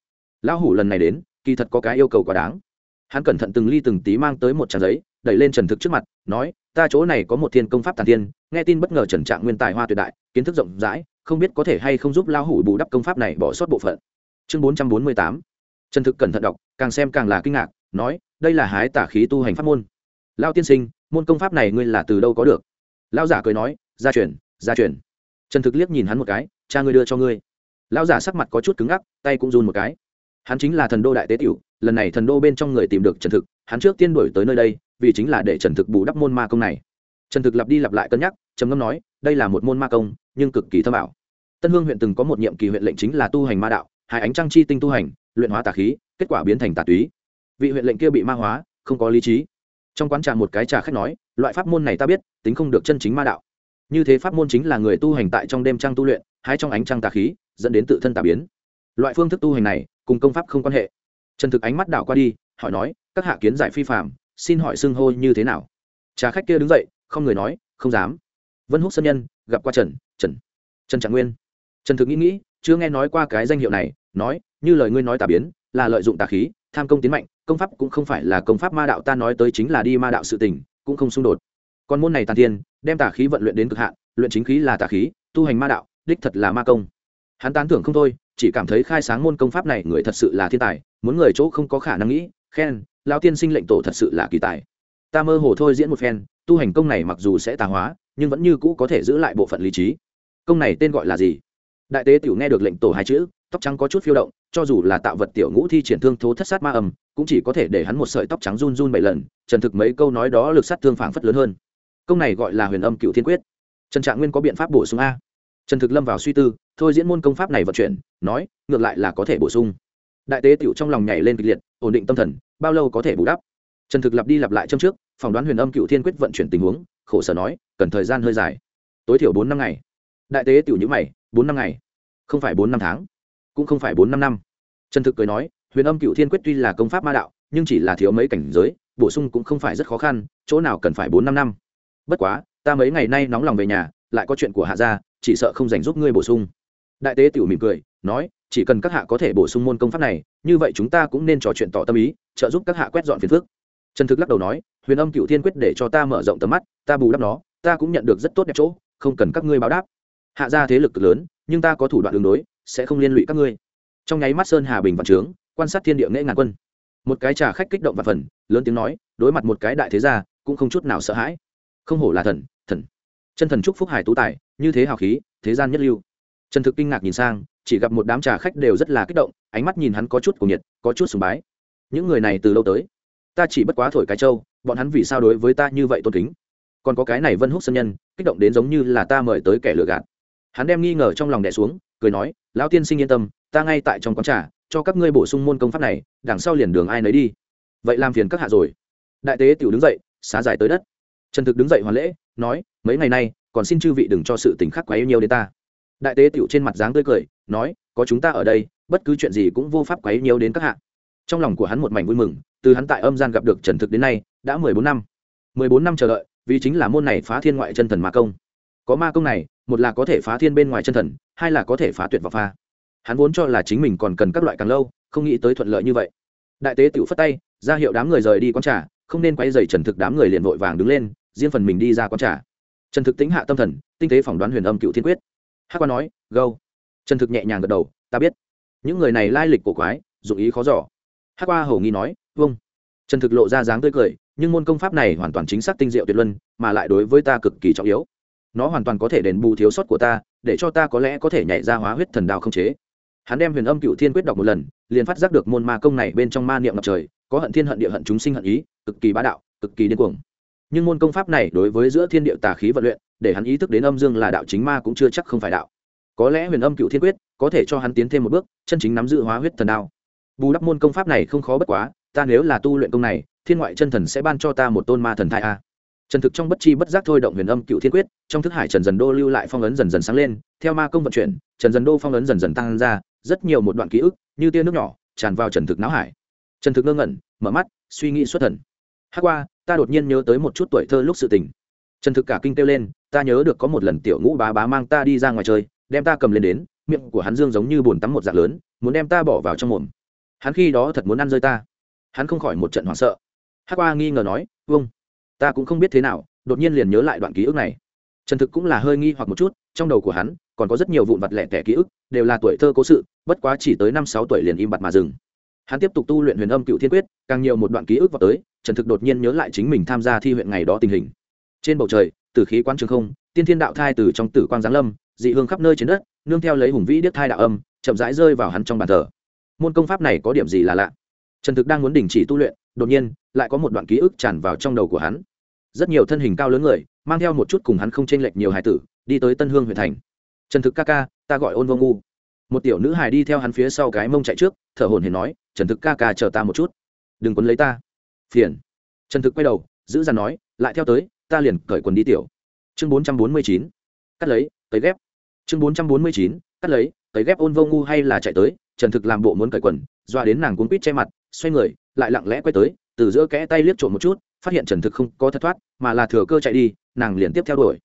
Lão hủ lần này đến, kỳ thật có cái yêu cầu quá đáng. Hắn cẩn thận từng ly từng tí mang tới một trang giấy, đẩy lên trần thực trước mặt, nói, ta chỗ này có một thiên công pháp tàn thiên nghe tin bất ngờ trần trạng nguyên tài hoa tuyệt đại, kiến thức rộng rãi không biết có thể hay không giúp lão hủ bù đắp công pháp này bỏ sót bộ phận. Chương bốn trăm bốn mươi tám. Trần thực cẩn thận đọc, càng xem càng là kinh ngạc, nói, đây là hái tả khí tu hành pháp môn. Lao tiên sinh, môn công pháp này ngươi là từ đâu có được? Lao giả cười nói, gia truyền gia truyền. Trần thực liếc nhìn hắn một cái, cha ngươi đưa cho ngươi. Lao giả sắc mặt có chút cứng ngắc, tay cũng run một cái. Hắn chính là thần đô đại tế tiểu, lần này thần đô bên trong người tìm được trần thực, hắn trước tiên đổi tới nơi đây, vì chính là để trần thực bù đắp môn ma công này. Trần thực lặp đi lặp lại cân nhắc, trầm ngâm nói đây là một môn ma công, nhưng cực kỳ thâm ảo. Tân hương huyện từng có một nhiệm kỳ huyện lệnh chính là tu hành ma đạo, hai ánh trăng chi tinh tu hành, luyện hóa tà khí, kết quả biến thành tà túy. Vị huyện lệnh kia bị ma hóa, không có lý trí. Trong quán trà một cái trà khách nói, loại pháp môn này ta biết, tính không được chân chính ma đạo. Như thế pháp môn chính là người tu hành tại trong đêm trăng tu luyện hái trong ánh trăng tà khí, dẫn đến tự thân tà biến. Loại phương thức tu hành này, cùng công pháp không quan hệ. Trần thực ánh mắt đảo qua đi, hỏi nói, các hạ kiến giải phi phạm xin hỏi xưng hô như thế nào? Trà khách kia đứng dậy, không người nói, không dám vân húc sơn nhân, gặp qua trần trần trần trạng nguyên. Trần thực nghĩ nghĩ, chưa nghe nói qua cái danh hiệu này, nói, như lời ngươi nói tà biến, là lợi dụng tà khí, tham công tiến mạnh, công pháp cũng không phải là công pháp ma đạo, ta nói tới chính là đi ma đạo sự tình, cũng không xung đột. Còn môn này tàn thiên, đem tà khí vận luyện đến cực hạn, luyện chính khí là tà khí, tu hành ma đạo, đích thật là ma công. Hắn tán thưởng không thôi, chỉ cảm thấy khai sáng môn công pháp này người thật sự là thiên tài, muốn người chỗ không có khả năng nghĩ, khen lao tiên sinh lệnh tổ thật sự là kỳ tài. Ta mơ hồ thôi diễn một phen, tu hành công này mặc dù sẽ tà hóa nhưng vẫn như cũ có thể giữ lại bộ phận lý trí. Công này tên gọi là gì? Đại tế tiểu nghe được lệnh tổ hai chữ, tóc trắng có chút phiêu động, cho dù là tạo vật tiểu ngũ thi triển thương thố thất sát ma âm, cũng chỉ có thể để hắn một sợi tóc trắng run run bảy lần, trần thực mấy câu nói đó lực sát thương phảng phất lớn hơn. Công này gọi là huyền âm cựu thiên quyết. Trần trạng nguyên có biện pháp bổ sung a. Trần thực lâm vào suy tư, thôi diễn môn công pháp này vận chuyển, nói, ngược lại là có thể bổ sung. Đại tế tiểu trong lòng nhảy lên kịch liệt, ổn định tâm thần, bao lâu có thể bù đắp? Trần thực lặp đi lặp lại trong trước, phỏng đoán huyền âm cựu thiên quyết vận chuyển tình huống, khổ sở nói cần thời gian hơi dài. Tối thiểu bốn năm ngày. Đại tế tiểu nhữ mày, bốn năm ngày? Không phải bốn năm tháng, cũng không phải bốn năm năm. Trần thực cười nói, huyền âm cựu thiên quyết tuy là công pháp ma đạo, nhưng chỉ là thiếu mấy cảnh giới, bổ sung cũng không phải rất khó khăn, chỗ nào cần phải bốn năm năm. Bất quá, ta mấy ngày nay nóng lòng về nhà, lại có chuyện của hạ gia, chỉ sợ không dành giúp ngươi bổ sung. Đại tế tiểu mỉm cười, nói, chỉ cần các hạ có thể bổ sung môn công pháp này, như vậy chúng ta cũng nên trò chuyện tỏ tâm ý, trợ giúp các hạ quét dọn phiền phước trần thực lắc đầu nói, huyền âm cựu thiên quyết để cho ta mở rộng tầm mắt, ta bù đắp nó ta cũng nhận được rất tốt đẹp chỗ, không cần các ngươi báo đáp. Hạ gia thế lực lớn, nhưng ta có thủ đoạn đường đối, sẽ không liên lụy các ngươi. Trong nháy mắt sơn hà bình vạn trướng, quan sát thiên địa nghệ ngàn quân. Một cái trà khách kích động và phần, lớn tiếng nói, đối mặt một cái đại thế gia, cũng không chút nào sợ hãi. Không hổ là thần thần. Chân thần chúc phúc hải tú tài, như thế hào khí, thế gian nhất lưu. Trần thực kinh ngạc nhìn sang, chỉ gặp một đám trà khách đều rất là kích động, ánh mắt nhìn hắn có chút cuồng nhiệt, có chút sùng bái. Những người này từ lâu tới, ta chỉ bất quá thổi cái trâu, bọn hắn vì sao đối với ta như vậy tôn kính? Còn có cái này vân húc sân nhân, kích động đến giống như là ta mời tới kẻ lừa gạt. Hắn đem nghi ngờ trong lòng đẻ xuống, cười nói, lão tiên sinh yên tâm, ta ngay tại trong quán trà, cho các ngươi bổ sung môn công pháp này, đằng sau liền đường ai nấy đi. Vậy làm phiền các hạ rồi. Đại tế tiểu đứng dậy, xá giải tới đất. Trần thực đứng dậy hoàn lễ, nói, mấy ngày nay, còn xin chư vị đừng cho sự tình khắc quá yêu nhiều đến ta. Đại tế tiểu trên mặt dáng tươi cười, nói, có chúng ta ở đây, bất cứ chuyện gì cũng vô pháp quấy nhiều đến các hạ. Trong lòng của hắn một mảnh vui mừng, từ hắn tại âm gian gặp được trần thực đến nay, đã mười bốn năm. Mười bốn năm chờ đợi vì chính là môn này phá thiên ngoại chân thần ma công. Có ma công này, một là có thể phá thiên bên ngoài chân thần, hai là có thể phá tuyệt và pha. Hắn vốn cho là chính mình còn cần các loại càng lâu, không nghĩ tới thuận lợi như vậy. Đại tế tiểu phất tay, ra hiệu đám người rời đi quán trà, không nên quay dày trần thực đám người liền vội vàng đứng lên, riêng phần mình đi ra quán trà. Trần thực tính hạ tâm thần, tinh tế phỏng đoán huyền âm cựu thiên quyết. Hát qua nói, gâu. Trần thực nhẹ nhàng gật đầu, ta biết. Những người này lai lịch cổ quái, dụng ý khó giỏ hát qua hầu nghi nói vâng. Trần thực lộ ra dáng tươi cười nhưng môn công pháp này hoàn toàn chính xác tinh diệu tuyệt luân, mà lại đối với ta cực kỳ trọng yếu. Nó hoàn toàn có thể đền bù thiếu sót của ta, để cho ta có lẽ có thể nhảy ra hóa huyết thần đao không chế. Hắn đem huyền âm cựu thiên quyết đọc một lần, liền phát giác được môn ma công này bên trong ma niệm ngập trời, có hận thiên hận địa hận chúng sinh hận ý, cực kỳ bá đạo, cực kỳ điên cuồng. Nhưng môn công pháp này đối với giữa thiên địa tà khí vận luyện, để hắn ý thức đến âm dương là đạo chính ma cũng chưa chắc không phải đạo. Có lẽ huyền âm cựu thiên quyết có thể cho hắn tiến thêm một bước, chân chính nắm giữ hóa huyết thần đao. Bù đắp môn công pháp này không khó bất quá, ta nếu là tu luyện công này thiên ngoại chân thần sẽ ban cho ta một tôn ma thần thai a. Trần thực trong bất chi bất giác thôi động huyền âm cựu thiên quyết, trong thức hải trần dần đô lưu lại phong ấn dần dần sáng lên, theo ma công vận chuyển, trần dần đô phong ấn dần dần tăng ra, rất nhiều một đoạn ký ức, như tia nước nhỏ, tràn vào trần thực não hải. Trần thực ngơ ngẩn, mở mắt, suy nghĩ xuất thần. Hát qua, ta đột nhiên nhớ tới một chút tuổi thơ lúc sự tình. Trần thực cả kinh kêu lên, ta nhớ được có một lần tiểu ngũ bá bá mang ta đi ra ngoài chơi, đem ta cầm lên đến, miệng của hắn dương giống như bồn tắm một dạng lớn, muốn đem ta bỏ vào trong mồm. Hắn khi đó thật muốn ăn rơi ta. Hắn không khỏi một trận hoảng sợ hắc qua nghi ngờ nói vâng ta cũng không biết thế nào, đột nhiên liền nhớ lại đoạn ký ức này. Trần thực cũng là hơi nghi hoặc một chút, trong đầu của hắn còn có rất nhiều vụn vặt lẻ tẻ ký ức, đều là tuổi thơ cố sự, bất quá chỉ tới năm sáu tuổi liền im bặt mà dừng. Hắn tiếp tục tu luyện huyền âm cựu thiên quyết, càng nhiều một đoạn ký ức vào tới, trần thực đột nhiên nhớ lại chính mình tham gia thi huyện ngày đó tình hình. Trên bầu trời tử khí quan trường không, tiên thiên đạo thai từ trong tử quang giáng lâm, dị hương khắp nơi trên đất, nương theo lấy hùng vĩ điếc thai đạo âm, chậm rãi rơi vào hắn trong bàn thờ. Môn công pháp này có điểm gì là lạ? Trần thực đang muốn đình chỉ tu luyện đột nhiên, lại có một đoạn ký ức tràn vào trong đầu của hắn. Rất nhiều thân hình cao lớn người, mang theo một chút cùng hắn không chênh lệch nhiều hài tử, đi tới tân hương huyện thành. Trần thực ca ca, ta gọi ôn vô ngu. Một tiểu nữ hài đi theo hắn phía sau cái mông chạy trước, thở hồn hển nói, trần thực ca ca chờ ta một chút. Đừng quấn lấy ta. Phiền. Trần thực quay đầu, giữ dằn nói, lại theo tới, ta liền cởi quần đi tiểu. Chương bốn trăm bốn mươi chín. Cắt lấy, cấy ghép. Chương bốn trăm bốn mươi chín. Cắt lấy, cấy ghép ôn vô ngu hay là chạy tới, trần thực làm bộ muốn cởi quần, dọa đến nàng cuốn quýt che mặt xoay người, lại lặng lẽ quay tới, từ giữa kẽ tay liếc trộm một chút, phát hiện trần thực không có thất thoát, mà là thừa cơ chạy đi, nàng liền tiếp theo đuổi.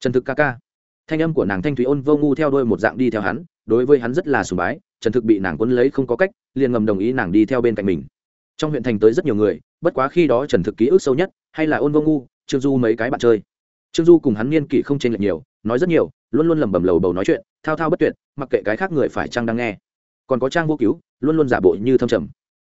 Trần thực ca ca. Thanh âm của nàng thanh thúy ôn vô ngu theo đuôi một dạng đi theo hắn, đối với hắn rất là sùng bái, trần thực bị nàng quấn lấy không có cách, liền ngầm đồng ý nàng đi theo bên cạnh mình. Trong huyện thành tới rất nhiều người, bất quá khi đó trần thực ký ức sâu nhất, hay là ôn vô ngu, trương du mấy cái bạn chơi. Trương du cùng hắn niên kỷ không chênh lệch nhiều, nói rất nhiều, luôn luôn lẩm bẩm lầu bầu nói chuyện, thao thao bất tuyệt, mặc kệ cái khác người phải trang đang nghe. Còn có trang vô cứu, luôn luôn giả bộ như thâm trầm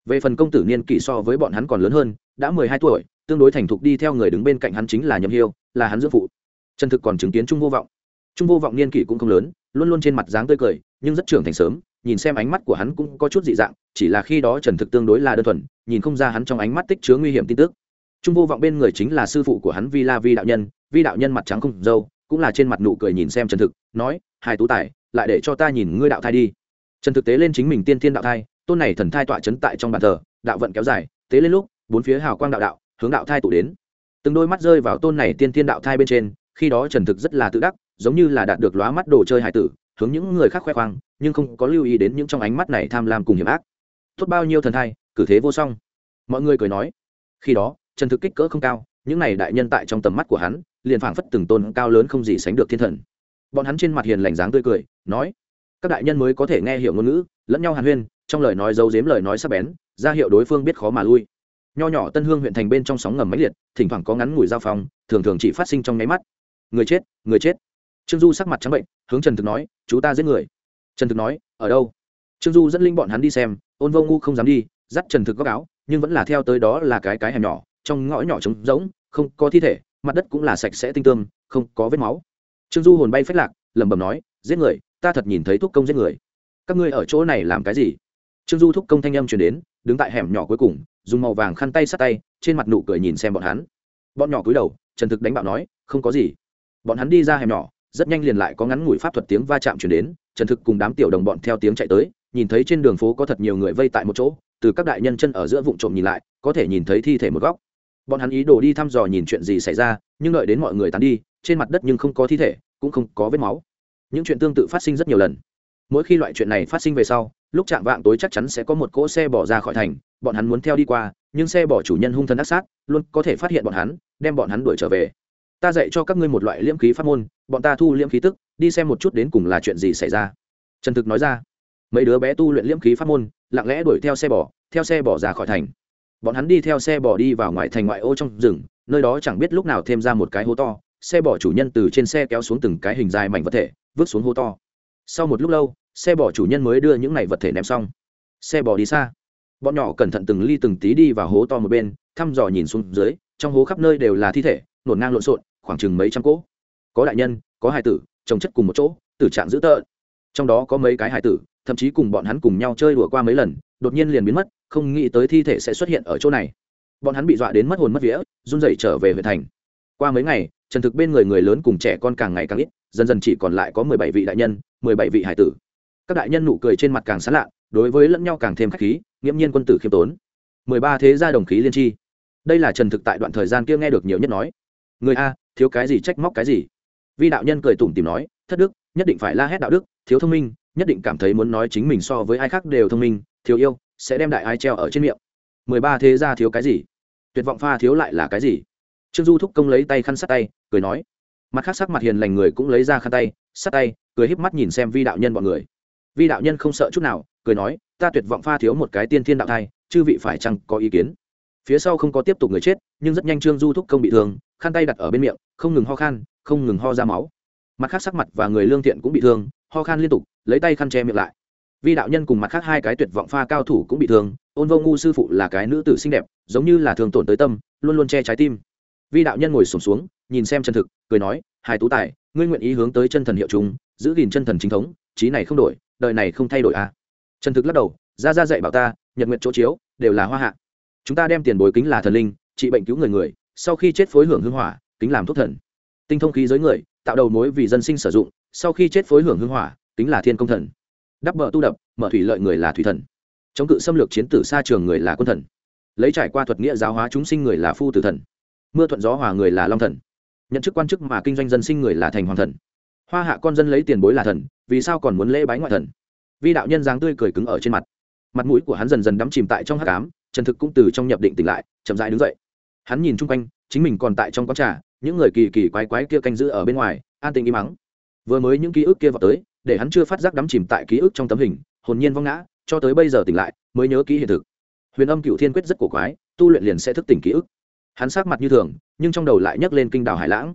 về phần công tử niên kỷ so với bọn hắn còn lớn hơn, đã mười hai tuổi, tương đối thành thục đi theo người đứng bên cạnh hắn chính là nhậm hiêu, là hắn dưỡng phụ. Trần thực còn chứng kiến trung vô vọng. Trung vô vọng niên kỷ cũng không lớn, luôn luôn trên mặt dáng tươi cười, nhưng rất trưởng thành sớm, nhìn xem ánh mắt của hắn cũng có chút dị dạng, chỉ là khi đó trần thực tương đối là đơn thuần, nhìn không ra hắn trong ánh mắt tích chứa nguy hiểm tin tức. Trung vô vọng bên người chính là sư phụ của hắn vi la vi đạo nhân, vi đạo nhân mặt trắng không dâu, cũng là trên mặt nụ cười nhìn xem trần thực, nói, hai tú tài, lại để cho ta nhìn ngươi đạo thai đi. Trần thực tế lên chính mình tiên thiên đạo thai tôn này thần thai tọa chấn tại trong bàn thờ, đạo vận kéo dài, tế lên lúc, bốn phía hào quang đạo đạo, hướng đạo thai tụ đến. Từng đôi mắt rơi vào tôn này tiên thiên đạo thai bên trên, khi đó trần thực rất là tự đắc, giống như là đạt được lóa mắt đồ chơi hải tử, hướng những người khác khoe khoang, nhưng không có lưu ý đến những trong ánh mắt này tham lam cùng hiểm ác. Tốt bao nhiêu thần thai, cử thế vô song. Mọi người cười nói. Khi đó, trần thực kích cỡ không cao, những này đại nhân tại trong tầm mắt của hắn, liền phảng phất từng tôn cao lớn không gì sánh được thiên thần. Bọn hắn trên mặt hiền lành dáng tươi cười, nói, các đại nhân mới có thể nghe hiểu ngôn ngữ, lẫn nhau hàn huyên trong lời nói giấu giếm lời nói sắc bén, ra hiệu đối phương biết khó mà lui. Nho nhỏ tân hương huyện thành bên trong sóng ngầm máy liệt, thỉnh thoảng có ngắn ngủi giao phong, thường thường chỉ phát sinh trong nháy mắt. Người chết người chết. Trương du sắc mặt trắng bệnh, hướng trần thực nói, chú ta giết người. Trần thực nói, ở đâu? Trương du dẫn linh bọn hắn đi xem, ôn vô ngu không dám đi, dắt trần thực góc áo, nhưng vẫn là theo tới đó là cái cái hẻm nhỏ, trong ngõ nhỏ trống rỗng, không có thi thể, mặt đất cũng là sạch sẽ tinh tương không có vết máu. Trương du hồn bay phách lạc, lẩm bẩm nói, giết người, ta thật nhìn thấy thuốc công giết người. Các ngươi ở chỗ này làm cái gì? Trương du thúc công thanh âm chuyển đến, đứng tại hẻm nhỏ cuối cùng, dùng màu vàng khăn tay sát tay, trên mặt nụ cười nhìn xem bọn hắn. Bọn nhỏ cúi đầu, trần thực đánh bạo nói, không có gì. Bọn hắn đi ra hẻm nhỏ, rất nhanh liền lại có ngắn ngủi pháp thuật tiếng va chạm chuyển đến, trần thực cùng đám tiểu đồng bọn theo tiếng chạy tới, nhìn thấy trên đường phố có thật nhiều người vây tại một chỗ, từ các đại nhân chân ở giữa vụ trộm nhìn lại, có thể nhìn thấy thi thể một góc. Bọn hắn ý đồ đi thăm dò nhìn chuyện gì xảy ra, nhưng đợi đến mọi người tán đi, trên mặt đất nhưng không có thi thể, cũng không có vết máu. Những chuyện tương tự phát sinh rất nhiều lần. Mỗi khi loại chuyện này phát sinh về sau lúc chạm vạng tối chắc chắn sẽ có một cỗ xe bỏ ra khỏi thành, bọn hắn muốn theo đi qua, nhưng xe bỏ chủ nhân hung thân ác sát, luôn có thể phát hiện bọn hắn, đem bọn hắn đuổi trở về. Ta dạy cho các ngươi một loại liễm khí pháp môn, bọn ta thu liễm khí tức, đi xem một chút đến cùng là chuyện gì xảy ra. Trần thực nói ra. Mấy đứa bé tu luyện liễm khí pháp môn, lặng lẽ đuổi theo xe bỏ, theo xe bỏ ra khỏi thành. Bọn hắn đi theo xe bỏ đi vào ngoài thành ngoại ô trong rừng, nơi đó chẳng biết lúc nào thêm ra một cái hố to, xe bỏ chủ nhân từ trên xe kéo xuống từng cái hình dài mảnh vật thể, vứt xuống hố to. Sau một lúc lâu xe bỏ chủ nhân mới đưa những này vật thể ném xong. Xe bỏ đi xa. Bọn nhỏ cẩn thận từng ly từng tí đi vào hố to một bên, thăm dò nhìn xuống dưới, trong hố khắp nơi đều là thi thể, nổn ngang lộn xộn, khoảng chừng mấy trăm cỗ. Có đại nhân, có hai tử trồng chất cùng một chỗ, tử trạng dữ tợn. Trong đó có mấy cái hải tử, thậm chí cùng bọn hắn cùng nhau chơi đùa qua mấy lần, đột nhiên liền biến mất, không nghĩ tới thi thể sẽ xuất hiện ở chỗ này. Bọn hắn bị dọa đến mất hồn mất vía, run rẩy trở về huyện thành. Qua mấy ngày, trần thực bên người người lớn cùng trẻ con càng ngày càng ít, dần dần chỉ còn lại có mười bảy vị đại nhân, mười bảy vị hải tử các đại nhân nụ cười trên mặt càng sán lạ đối với lẫn nhau càng thêm khách khí, nghiễm nhiên quân tử khiêm tốn. Mười ba thế gia đồng khí liên tri. Đây là trần thực tại đoạn thời gian kia nghe được nhiều nhất nói. Người a, thiếu cái gì trách móc cái gì? Vi đạo nhân cười tủm tìm nói, thất đức, nhất định phải la hét đạo đức, thiếu thông minh, nhất định cảm thấy muốn nói chính mình so với ai khác đều thông minh, thiếu yêu, sẽ đem đại ai treo ở trên miệng. Mười ba thế gia thiếu cái gì? Tuyệt vọng pha thiếu lại là cái gì? Trương du thúc công lấy tay khăn sát tay, cười nói. Mặt khác sắc mặt hiền lành người cũng lấy ra khăn tay sát tay, cười híp mắt nhìn xem vi đạo nhân bọn người vi đạo nhân không sợ chút nào cười nói ta tuyệt vọng pha thiếu một cái tiên thiên đạo thai chư vị phải chăng có ý kiến? Phía sau không có tiếp tục người chết nhưng rất nhanh trương du thúc công bị thương khăn tay đặt ở bên miệng không ngừng ho khan không ngừng ho ra máu. Mặt khác sắc mặt và người lương thiện cũng bị thương ho khan liên tục lấy tay khăn che miệng lại. Vi đạo nhân cùng mặt khác hai cái tuyệt vọng pha cao thủ cũng bị thương ôn vô ngu sư phụ là cái nữ tử xinh đẹp giống như là thường tổn tới tâm luôn luôn che trái tim. Vi đạo nhân ngồi sụp xuống, xuống nhìn xem chân thực cười nói hai tú tài ngươi nguyện ý hướng tới chân thần hiệu chúng giữ gìn chân thần chính thống trí này không đổi đời này không thay đổi à? Trần thực lắc đầu, ra ra dạy bảo ta, nhật nguyện chỗ chiếu, đều là hoa hạ. Chúng ta đem tiền bối kính là thần linh, trị bệnh cứu người người, sau khi chết phối hưởng hương hỏa, kính làm thuốc thần. Tinh thông khí giới người, tạo đầu mối vì dân sinh sử dụng, sau khi chết phối hưởng hương hỏa, kính là thiên công thần. Đắp bờ tu đập, mở thủy lợi người là thủy thần. Chống cự xâm lược chiến tử xa trường người là quân thần. Lấy trải qua thuật nghĩa giáo hóa chúng sinh người là phu tử thần. Mưa thuận gió hòa người là long thần. Nhận chức quan chức mà kinh doanh dân sinh người là thành hoàng thần hoa hạ con dân lấy tiền bối là thần, vì sao còn muốn lễ bái ngoại thần? Vi đạo nhân dáng tươi cười cứng ở trên mặt. Mặt mũi của hắn dần dần đắm chìm tại trong hát cám trần thực cũng từ trong nhập định tỉnh lại, chậm dại đứng dậy. Hắn nhìn chung quanh, chính mình còn tại trong quán trà, những người kỳ kỳ quái quái kia canh giữ ở bên ngoài, an tình im mắng vừa mới những ký ức kia vào tới, để hắn chưa phát giác đắm chìm tại ký ức trong tấm hình, hồn nhiên vong ngã, cho tới bây giờ tỉnh lại, mới nhớ ký hiện thực. Huyền âm cựu thiên quyết rất cổ quái, tu luyện liền sẽ thức tỉnh ký ức. Hắn sát mặt như thường, nhưng trong đầu lại nhấc lên kinh đảo hải lãng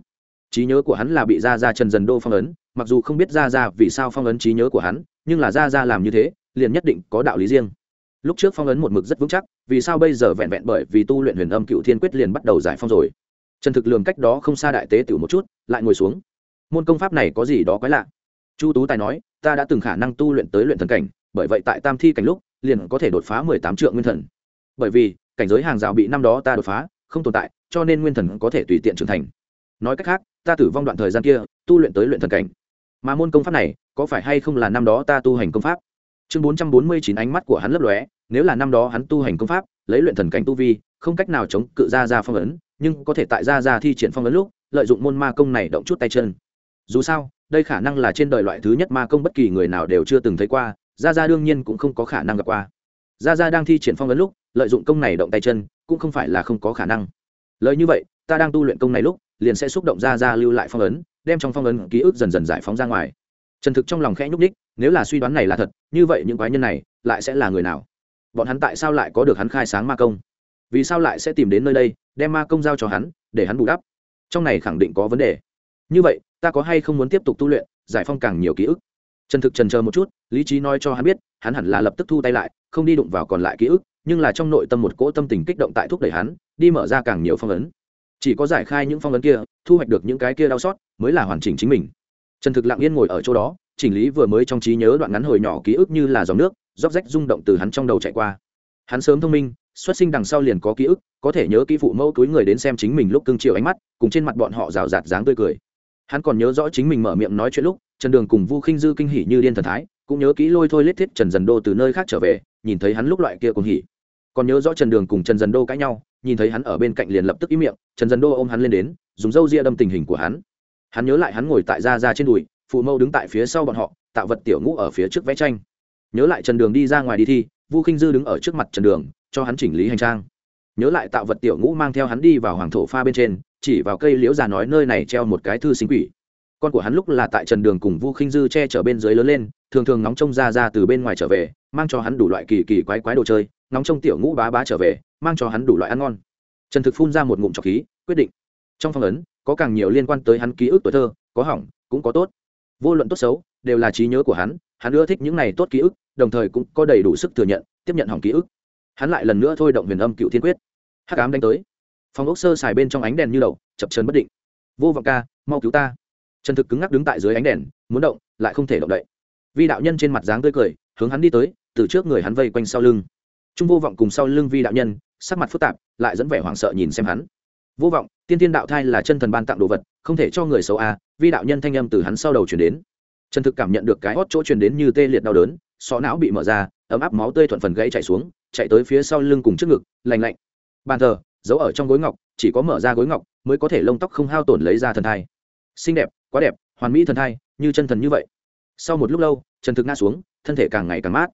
trí nhớ của hắn là bị ra ra trần dần đô phong ấn, mặc dù không biết ra ra vì sao phong ấn trí nhớ của hắn, nhưng là ra ra làm như thế, liền nhất định có đạo lý riêng. Lúc trước phong ấn một mực rất vững chắc, vì sao bây giờ vẹn vẹn bởi vì tu luyện huyền âm cựu thiên quyết liền bắt đầu giải phong rồi? Trần thực lường cách đó không xa đại tế tiểu một chút, lại ngồi xuống. Môn công pháp này có gì đó quái lạ? Chu tú tài nói, ta đã từng khả năng tu luyện tới luyện thần cảnh, bởi vậy tại tam thi cảnh lúc, liền có thể đột phá mười tám triệu nguyên thần. Bởi vì, cảnh giới hàng rào bị năm đó ta đột phá, không tồn tại, cho nên nguyên thần có thể tùy tiện trưởng thành nói cách khác, ta tử vong đoạn thời gian kia, tu luyện tới luyện thần cảnh. Mà môn công pháp này, có phải hay không là năm đó ta tu hành công pháp? Chương bốn trăm bốn mươi chín ánh mắt của hắn lấp lóe, nếu là năm đó hắn tu hành công pháp, lấy luyện thần cảnh tu vi, không cách nào chống cự ra ra phong ấn, nhưng có thể tại ra ra thi triển phong ấn lúc, lợi dụng môn ma công này động chút tay chân. Dù sao, đây khả năng là trên đời loại thứ nhất ma công bất kỳ người nào đều chưa từng thấy qua, ra ra đương nhiên cũng không có khả năng gặp qua. Ra ra đang thi triển phong ấn lúc, lợi dụng công này động tay chân, cũng không phải là không có khả năng. Lời như vậy, ta đang tu luyện công này lúc liền sẽ xúc động ra ra lưu lại phong ấn, đem trong phong ấn ký ức dần dần giải phóng ra ngoài. Trần thực trong lòng khẽ nhúc ních nếu là suy đoán này là thật, như vậy những quái nhân này lại sẽ là người nào? Bọn hắn tại sao lại có được hắn khai sáng ma công? Vì sao lại sẽ tìm đến nơi đây, đem ma công giao cho hắn, để hắn bù đắp? Trong này khẳng định có vấn đề. Như vậy, ta có hay không muốn tiếp tục tu luyện, giải phong càng nhiều ký ức? Trần thực trần chờ một chút, lý trí nói cho hắn biết, hắn hẳn là lập tức thu tay lại, không đi đụng vào còn lại ký ức, nhưng là trong nội tâm một cỗ tâm tình kích động tại thúc đẩy hắn, đi mở ra càng nhiều phong ấn chỉ có giải khai những phong ấn kia, thu hoạch được những cái kia đau xót, mới là hoàn chỉnh chính mình. Trần thực lặng yên ngồi ở chỗ đó, chỉnh lý vừa mới trong trí nhớ đoạn ngắn hồi nhỏ ký ức như là dòng nước, róc rách rung động từ hắn trong đầu chạy qua. Hắn sớm thông minh, xuất sinh đằng sau liền có ký ức, có thể nhớ kỹ phụ mẫu túi người đến xem chính mình lúc cưng chiều ánh mắt, cùng trên mặt bọn họ rào rạt dáng tươi cười. Hắn còn nhớ rõ chính mình mở miệng nói chuyện lúc, trần đường cùng vu khinh dư kinh hỉ như điên thần thái, cũng nhớ kỹ lôi thôi lết thiết trần dần đô từ nơi khác trở về, nhìn thấy hắn lúc loại kia cùng hỉ. Còn nhớ rõ trần đường cùng trần dần đô cãi nhau nhìn thấy hắn ở bên cạnh liền lập tức ý miệng, trần Dân đô ôm hắn lên đến, dùng râu ria đâm tình hình của hắn. Hắn nhớ lại hắn ngồi tại ra ra trên đùi, phụ Mâu đứng tại phía sau bọn họ, tạo vật tiểu ngũ ở phía trước vẽ tranh. Nhớ lại trần đường đi ra ngoài đi thi, vu khinh dư đứng ở trước mặt trần đường, cho hắn chỉnh lý hành trang. Nhớ lại tạo vật tiểu ngũ mang theo hắn đi vào hoàng thổ pha bên trên, chỉ vào cây liễu già nói nơi này treo một cái thư sinh quỷ. Con của hắn lúc là tại trần đường cùng vu khinh dư che chở bên dưới lớn lên, thường thường nóng trông ra ra từ bên ngoài trở về mang cho hắn đủ loại kỳ kỳ quái quái đồ chơi nóng trong tiểu ngũ bá bá trở về, mang cho hắn đủ loại ăn ngon. Trần thực phun ra một ngụm trọc khí, quyết định. Trong phong ấn, có càng nhiều liên quan tới hắn ký ức tuổi thơ, có hỏng, cũng có tốt. Vô luận tốt xấu, đều là trí nhớ của hắn hắn ưa thích những này tốt ký ức, đồng thời cũng có đầy đủ sức thừa nhận, tiếp nhận hỏng ký ức. Hắn lại lần nữa thôi động huyền âm cựu thiên quyết. Hắc ám đánh tới. Phòng ốc sơ xài bên trong ánh đèn như đầu chập chân bất định. Vô vọng ca, mau cứu ta. Trần thực cứng ngắc đứng tại dưới ánh đèn, muốn động, lại không thể động đậy. Vi đạo nhân trên mặt dáng tươi cười, hướng hắn đi tới từ trước người hắn vây quanh sau lưng. Trung vô vọng cùng sau lưng vi đạo nhân, sắc mặt phức tạp, lại dẫn vẻ hoảng sợ nhìn xem hắn. Vô vọng, tiên tiên đạo thai là chân thần ban tặng đồ vật, không thể cho người xấu a vi đạo nhân thanh âm từ hắn sau đầu chuyển đến. Trần thực cảm nhận được cái hót chỗ truyền đến như tê liệt đau đớn xó não bị mở ra, ấm áp máu tươi thuận phần gãy chạy xuống, chạy tới phía sau lưng cùng trước ngực lành lạnh. Bàn thờ, giấu ở trong gối ngọc, chỉ có mở ra gối ngọc mới có thể lông tóc không hao tổn lấy ra thần thai. Xinh đẹp, quá đẹp, hoàn mỹ thần thai, như chân thần như vậy. Sau một lúc lâu trần thực ngã xuống, thân thể càng ngày càng mát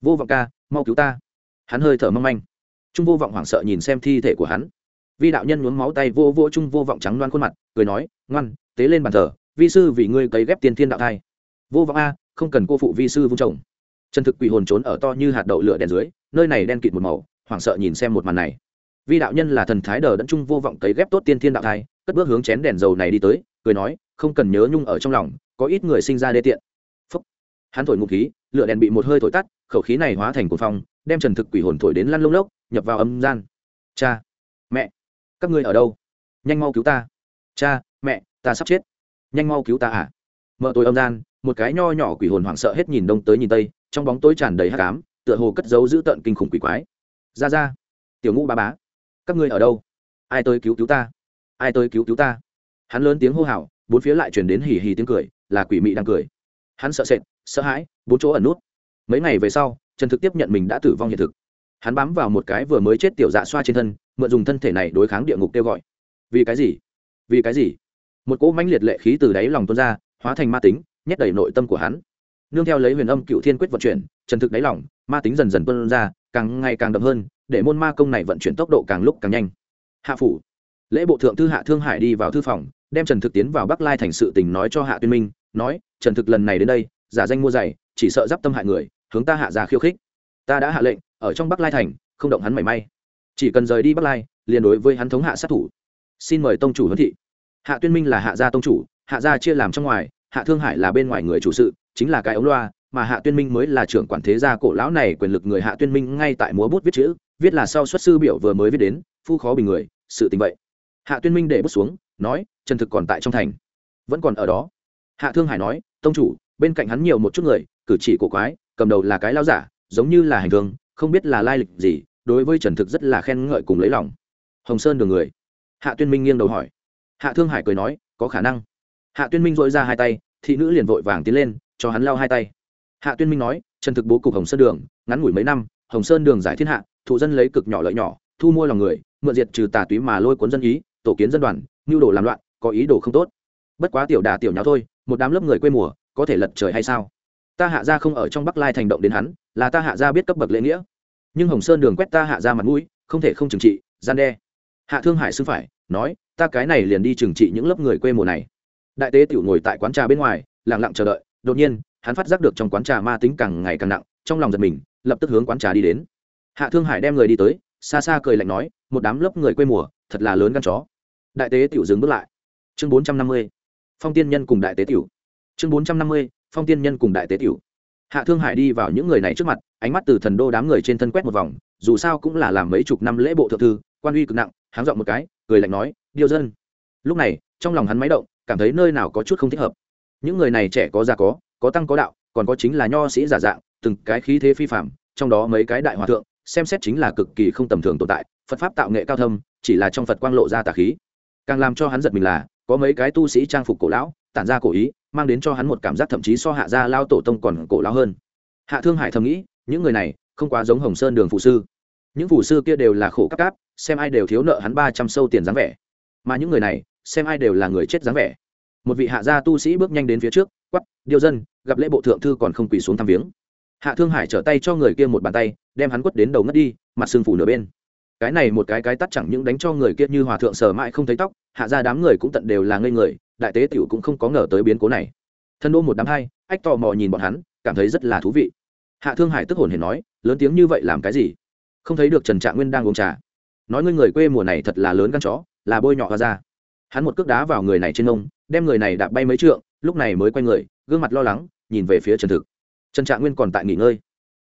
vô vọng ca, mau cứu ta. Hắn hơi thở mong manh. Trung vô vọng hoảng sợ nhìn xem thi thể của hắn. Vi đạo nhân nhuốm máu tay vô vô trung vô vọng trắng loan khuôn mặt, cười nói, ngoan, tế lên bàn thờ, vi sư vì ngươi cấy ghép tiên thiên đạo thai. Vô vọng a, không cần cô phụ vi sư vung chồng. Trần thực quỷ hồn trốn ở to như hạt đậu lửa đèn dưới, nơi này đen kịt một màu, hoảng sợ nhìn xem một màn này. Vi đạo nhân là thần thái đờ đẫn trung vô vọng cấy ghép tốt tiên thiên đạo thai, cất bước hướng chén đèn dầu này đi tới, cười nói, không cần nhớ nhung ở trong lòng, có ít người sinh ra đê tiện hắn thổi ngụ khí, lửa đèn bị một hơi thổi tắt, khẩu khí này hóa thành cuồng phong, đem trần thực quỷ hồn thổi đến lăn lông lốc, nhập vào âm gian. Cha, mẹ, các ngươi ở đâu? Nhanh mau cứu ta. Cha, mẹ, ta sắp chết. Nhanh mau cứu ta à? Mở tối âm gian, một cái nho nhỏ quỷ hồn hoảng sợ hết nhìn đông tới nhìn tây, trong bóng tối tràn đầy hát cám tựa hồ cất giấu giữ tợn kinh khủng quỷ quái. Ra ra, tiểu ngũ ba bá, các ngươi ở đâu? Ai tới cứu cứu ta? Ai tới cứu cứu ta? Hắn lớn tiếng hô hào, bốn phía lại truyền đến hì hì tiếng cười, là quỷ mị đang cười. Hắn sợ sệt sợ hãi, bốn chỗ ẩn nút. Mấy ngày về sau, trần thực tiếp nhận mình đã tử vong hiện thực. Hắn bám vào một cái vừa mới chết tiểu dạ xoa trên thân, mượn dùng thân thể này đối kháng địa ngục kêu gọi. Vì cái gì? Vì cái gì? Một cỗ mãnh liệt lệ khí từ đáy lòng tuôn ra, hóa thành ma tính, nhét đầy nội tâm của hắn. Nương theo lấy huyền âm cựu thiên quyết vận chuyển, trần thực đáy lòng, ma tính dần dần tuôn ra, càng ngày càng đậm hơn, để môn ma công này vận chuyển tốc độ càng lúc càng nhanh. Hạ phủ. Lễ bộ thượng thư hạ thương hải đi vào thư phòng, đem trần thực tiến vào bắc lai thành sự tình nói cho hạ tuyên minh, nói, trần thực lần này đến đây giả danh mua giày, chỉ sợ giáp tâm hại người, hướng ta hạ ra khiêu khích. Ta đã hạ lệnh, ở trong bắc lai thành, không động hắn mảy may. Chỉ cần rời đi bắc lai, liền đối với hắn thống hạ sát thủ. Xin mời tông chủ huấn thị. Hạ tuyên minh là hạ gia tông chủ, hạ gia chia làm trong ngoài, hạ thương hải là bên ngoài người chủ sự, chính là cái ống loa, mà hạ tuyên minh mới là trưởng quản thế gia cổ lão này, quyền lực người hạ tuyên minh ngay tại múa bút viết chữ, viết là sau xuất sư biểu vừa mới viết đến, phu khó bình người, sự tình vậy. Hạ tuyên minh để bút xuống, nói trần thực còn tại trong thành. Vẫn còn ở đó. Hạ thương hải nói, tông chủ bên cạnh hắn nhiều một chút người, cử chỉ cổ quái, cầm đầu là cái lao giả, giống như là hành thương không biết là lai lịch gì, đối với trần thực rất là khen ngợi cùng lấy lòng. Hồng sơn đường người. Hạ tuyên minh nghiêng đầu hỏi. Hạ thương hải cười nói, có khả năng. Hạ tuyên minh dội ra hai tay, thị nữ liền vội vàng tiến lên, cho hắn lao hai tay. Hạ tuyên minh nói, trần thực bố cục hồng sơn đường, ngắn ngủi mấy năm, hồng sơn đường giải thiên hạ, thụ dân lấy cực nhỏ lợi nhỏ, thu mua lòng người, mượn diệt trừ tà túy mà lôi cuốn dân ý, tổ kiến dân đoàn nhu đồ làm loạn, có ý đồ không tốt. Bất quá tiểu đà tiểu nháo thôi, một đám lớp người quê mùa có thể lật trời hay sao? Ta hạ ra không ở trong bắc lai thành động đến hắn, là ta hạ ra biết cấp bậc lễ nghĩa. Nhưng hồng sơn đường quét ta hạ ra mặt mũi, không thể không trừng trị, gian đe. Hạ thương hải xưng phải, nói, ta cái này liền đi trừng trị những lớp người quê mùa này. Đại tế tiểu ngồi tại quán trà bên ngoài, lặng lặng chờ đợi, đột nhiên, hắn phát giác được trong quán trà ma tính càng ngày càng nặng, trong lòng giật mình, lập tức hướng quán trà đi đến. Hạ thương hải đem người đi tới, xa xa cười lạnh nói, một đám lớp người quê mùa, thật là lớn gan chó. Đại tế tiểu dừng bước lại. Chương bốn trăm năm mươi. Phong tiên nhân cùng đại tế tiểu chương bốn trăm năm mươi, phong tiên nhân cùng đại tế tiểu. Hạ thương hải đi vào những người này trước mặt, ánh mắt từ thần đô đám người trên thân quét một vòng, dù sao cũng là làm mấy chục năm lễ bộ thượng thư, quan uy cực nặng, háng dọn một cái, cười lạnh nói, điêu dân. Lúc này, trong lòng hắn máy động, cảm thấy nơi nào có chút không thích hợp. Những người này trẻ có già có có tăng có đạo, còn có chính là nho sĩ giả dạng, từng cái khí thế phi phạm trong đó mấy cái đại hòa thượng, xem xét chính là cực kỳ không tầm thường tồn tại, phật pháp tạo nghệ cao thâm, chỉ là trong phật quang lộ ra tà khí. Càng làm cho hắn giật mình là, có mấy cái tu sĩ trang phục cổ lão, tản ra cổ ý mang đến cho hắn một cảm giác thậm chí so hạ gia lao tổ tông còn cổ lao hơn. Hạ thương hải thầm nghĩ, những người này không quá giống hồng sơn đường phụ sư. Những phụ sư kia đều là khổ cắp cáp xem ai đều thiếu nợ hắn ba trăm sâu tiền dáng vẻ. Mà những người này, xem ai đều là người chết dáng vẻ. Một vị hạ gia tu sĩ bước nhanh đến phía trước quắp điêu dân, gặp lễ bộ thượng thư còn không quỳ xuống thăm viếng. Hạ thương hải trở tay cho người kia một bàn tay, đem hắn quất đến đầu ngất đi, mặt xương phủ nửa bên. Cái này một cái cái tắt chẳng những đánh cho người kia như hòa thượng sờ mãi không thấy tóc, hạ ra đám người cũng tận đều là ngây người đại tế tiểu cũng không có ngờ tới biến cố này. Thân đô một đám hai ách tò mò nhìn bọn hắn cảm thấy rất là thú vị. Hạ thương hải tức hồn hề nói lớn tiếng như vậy làm cái gì? Không thấy được trần trạng nguyên đang uống trà. Nói ngươi người quê mùa này thật là lớn gan chó là bôi nhọ ra hắn một cước đá vào người này trên ông, đem người này đạp bay mấy trượng lúc này mới quay người gương mặt lo lắng nhìn về phía trần thực. Trần trạng nguyên còn tại nghỉ ngơi.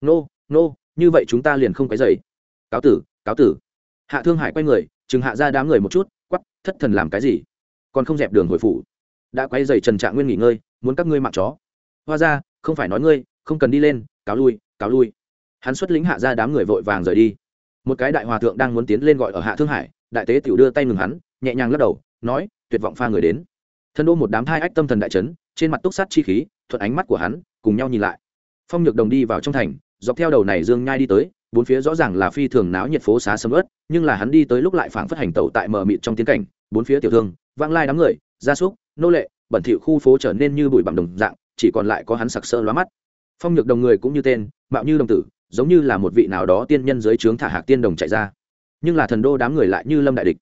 Nô nô như vậy chúng ta liền không cái dày cáo tử cáo tử. Hạ thương hải quay người chừng hạ ra đám người một chút quắp thất thần làm cái gì? Còn không dẹp đường hồi phủ. Đã quay dày trần trạng nguyên nghỉ ngơi, muốn các ngươi mạng chó. Hoa ra, không phải nói ngươi, không cần đi lên, cáo lui cáo lui. Hắn xuất lính hạ ra đám người vội vàng rời đi. Một cái đại hòa thượng đang muốn tiến lên gọi ở hạ thương hải, đại tế tiểu đưa tay ngừng hắn, nhẹ nhàng lắc đầu, nói, tuyệt vọng pha người đến. Thân đô một đám thai ách tâm thần đại trấn trên mặt túc sát chi khí, thuận ánh mắt của hắn, cùng nhau nhìn lại. Phong nhược đồng đi vào trong thành dọc theo đầu này dương nhai đi tới, bốn phía rõ ràng là phi thường náo nhiệt phố xá sầm ớt nhưng là hắn đi tới lúc lại phảng phất hành tẩu tại mờ mịt trong tiến cảnh, bốn phía tiểu thương vang lai đám người, gia súc, nô lệ, bẩn thỉu khu phố trở nên như bụi bặm đồng dạng, chỉ còn lại có hắn sặc sỡ lóa mắt. Phong nhược đồng người cũng như tên, mạo như đồng tử, giống như là một vị nào đó tiên nhân dưới trướng thả hạc tiên đồng chạy ra. Nhưng là thần đô đám người lại như lâm đại địch.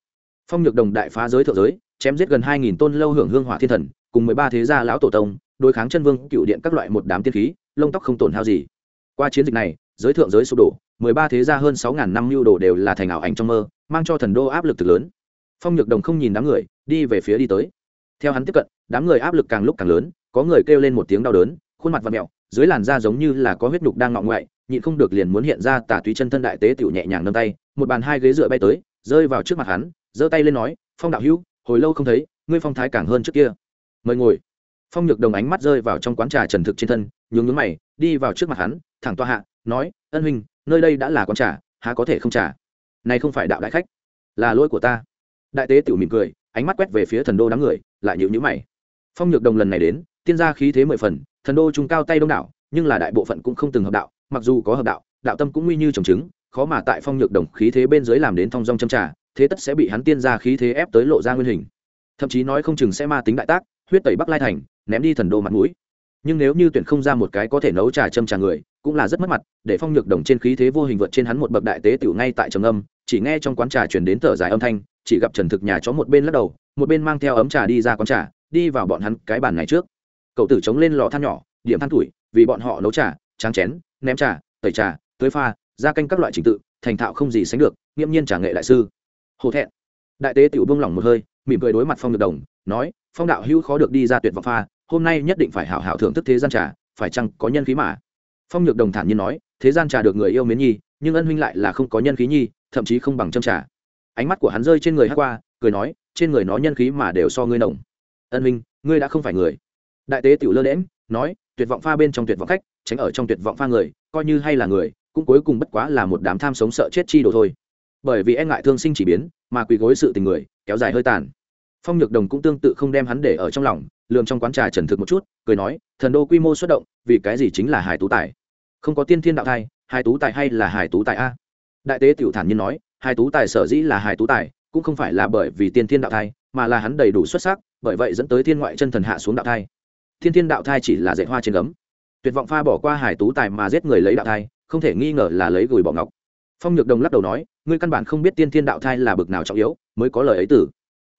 Phong nhược đồng đại phá giới thượng giới, chém giết gần hai nghìn tôn lâu hưởng hương hỏa thiên thần, cùng mười ba thế gia lão tổ tông, đối kháng chân vương, cựu điện các loại một đám tiên khí, lông tóc không tổn hao gì qua chiến dịch này, giới thượng giới sụp đổ, mười ba thế gia hơn sáu ngàn năm lưu đồ đều là thành ảo ảnh trong mơ, mang cho thần đô áp lực thực lớn. Phong nhược đồng không nhìn đám người, đi về phía đi tới. Theo hắn tiếp cận, đám người áp lực càng lúc càng lớn, có người kêu lên một tiếng đau đớn, khuôn mặt và mẹo, dưới làn da giống như là có huyết nhục đang ngọ ngoại, nhịn không được liền muốn hiện ra tà túy chân thân đại tế tiểu nhẹ nhàng nâng tay, một bàn hai ghế dựa bay tới, rơi vào trước mặt hắn, giơ tay lên nói, phong đạo hữu, hồi lâu không thấy, ngươi phong thái càng hơn trước kia. Mời ngồi. Phong nhược đồng ánh mắt rơi vào trong quán trà trần thực trên thân nhướng nhướng mày, đi vào trước mặt hắn, thẳng toa hạ, nói, ân huynh, nơi đây đã là quán trà, há có thể không trà? Này không phải đạo đại khách, là lỗi của ta. Đại tế tiểu mỉm cười, ánh mắt quét về phía thần đô đám người, lại nhịu nhữ mày. Phong nhược đồng lần này đến, tiên gia khí thế mười phần, thần đô trung cao tay đông đảo, nhưng là đại bộ phận cũng không từng hợp đạo, mặc dù có hợp đạo đạo tâm cũng nguy như trồng trứng, khó mà tại phong nhược đồng khí thế bên dưới làm đến thong dong châm trà, thế tất sẽ bị hắn tiên gia khí thế ép tới lộ ra nguyên hình. Thậm chí nói không chừng sẽ ma tính đại tác, huyết tẩy bắc lai thành, ném đi thần đô mặt mũi nhưng nếu như tuyển không ra một cái có thể nấu trà châm trà người, cũng là rất mất mặt, để phong nhược đồng trên khí thế vô hình vượt trên hắn một bậc đại tế tiểu ngay tại trầm âm, chỉ nghe trong quán trà truyền đến thở dài âm thanh, chỉ gặp trần thực nhà chó một bên lắc đầu, một bên mang theo ấm trà đi ra quán trà, đi vào bọn hắn cái bàn này trước. Cậu tử chống lên lò than nhỏ, điểm than tuổi, vì bọn họ nấu trà, tráng chén, ném trà, tẩy trà, tưới pha ra canh các loại trình tự, thành thạo không gì sánh được, nghiễm nhiên trà nghệ đại sư. Hổ thẹn. Đại tế tiểu buông lỏng một hơi, mỉm cười đối mặt phong nhược đồng, nói, phong đạo hữu khó được đi ra tuyệt vọng pha hôm nay nhất định phải hảo hảo thưởng thức thế gian trà, phải chăng có nhân khí mà? Phong nhược đồng thản nhiên nói, thế gian trà được người yêu mến nhi, nhưng ân huynh lại là không có nhân khí nhi, thậm chí không bằng châm trà. Ánh mắt của hắn rơi trên người hát qua, cười nói, trên người nó nhân khí mà đều so ngươi nồng. Ân huynh, ngươi đã không phải người. Đại tế tiểu lơ đễm nói, tuyệt vọng pha bên trong tuyệt vọng khách, tránh ở trong tuyệt vọng pha người, coi như hay là người, cũng cuối cùng bất quá là một đám tham sống sợ chết chi đồ thôi. Bởi vì e ngại thương sinh chỉ biến, mà quỳ gối sự tình người, kéo dài hơi tàn. Phong nhược đồng cũng tương tự không đem hắn để ở trong lòng lường trong quán trà trần thực một chút, cười nói, thần đô quy mô xuất động, vì cái gì chính là hải tú tài? Không có tiên thiên đạo thai, hải tú tài hay là hải tú tài a? Đại tế tiểu thản nhiên nói, hải tú tài sở dĩ là hải tú tài, cũng không phải là bởi vì tiên thiên đạo thai, mà là hắn đầy đủ xuất sắc, bởi vậy dẫn tới thiên ngoại chân thần hạ xuống đạo thai. Thiên thiên đạo thai chỉ là dạy hoa trên gấm. Tuyệt vọng pha bỏ qua hải tú tài mà giết người lấy đạo thai, không thể nghi ngờ là lấy gửi bỏ ngọc. Phong nhược đồng lắc đầu nói, ngươi căn bản không biết tiên thiên đạo thai là bực nào trọng yếu, mới có lời ấy tử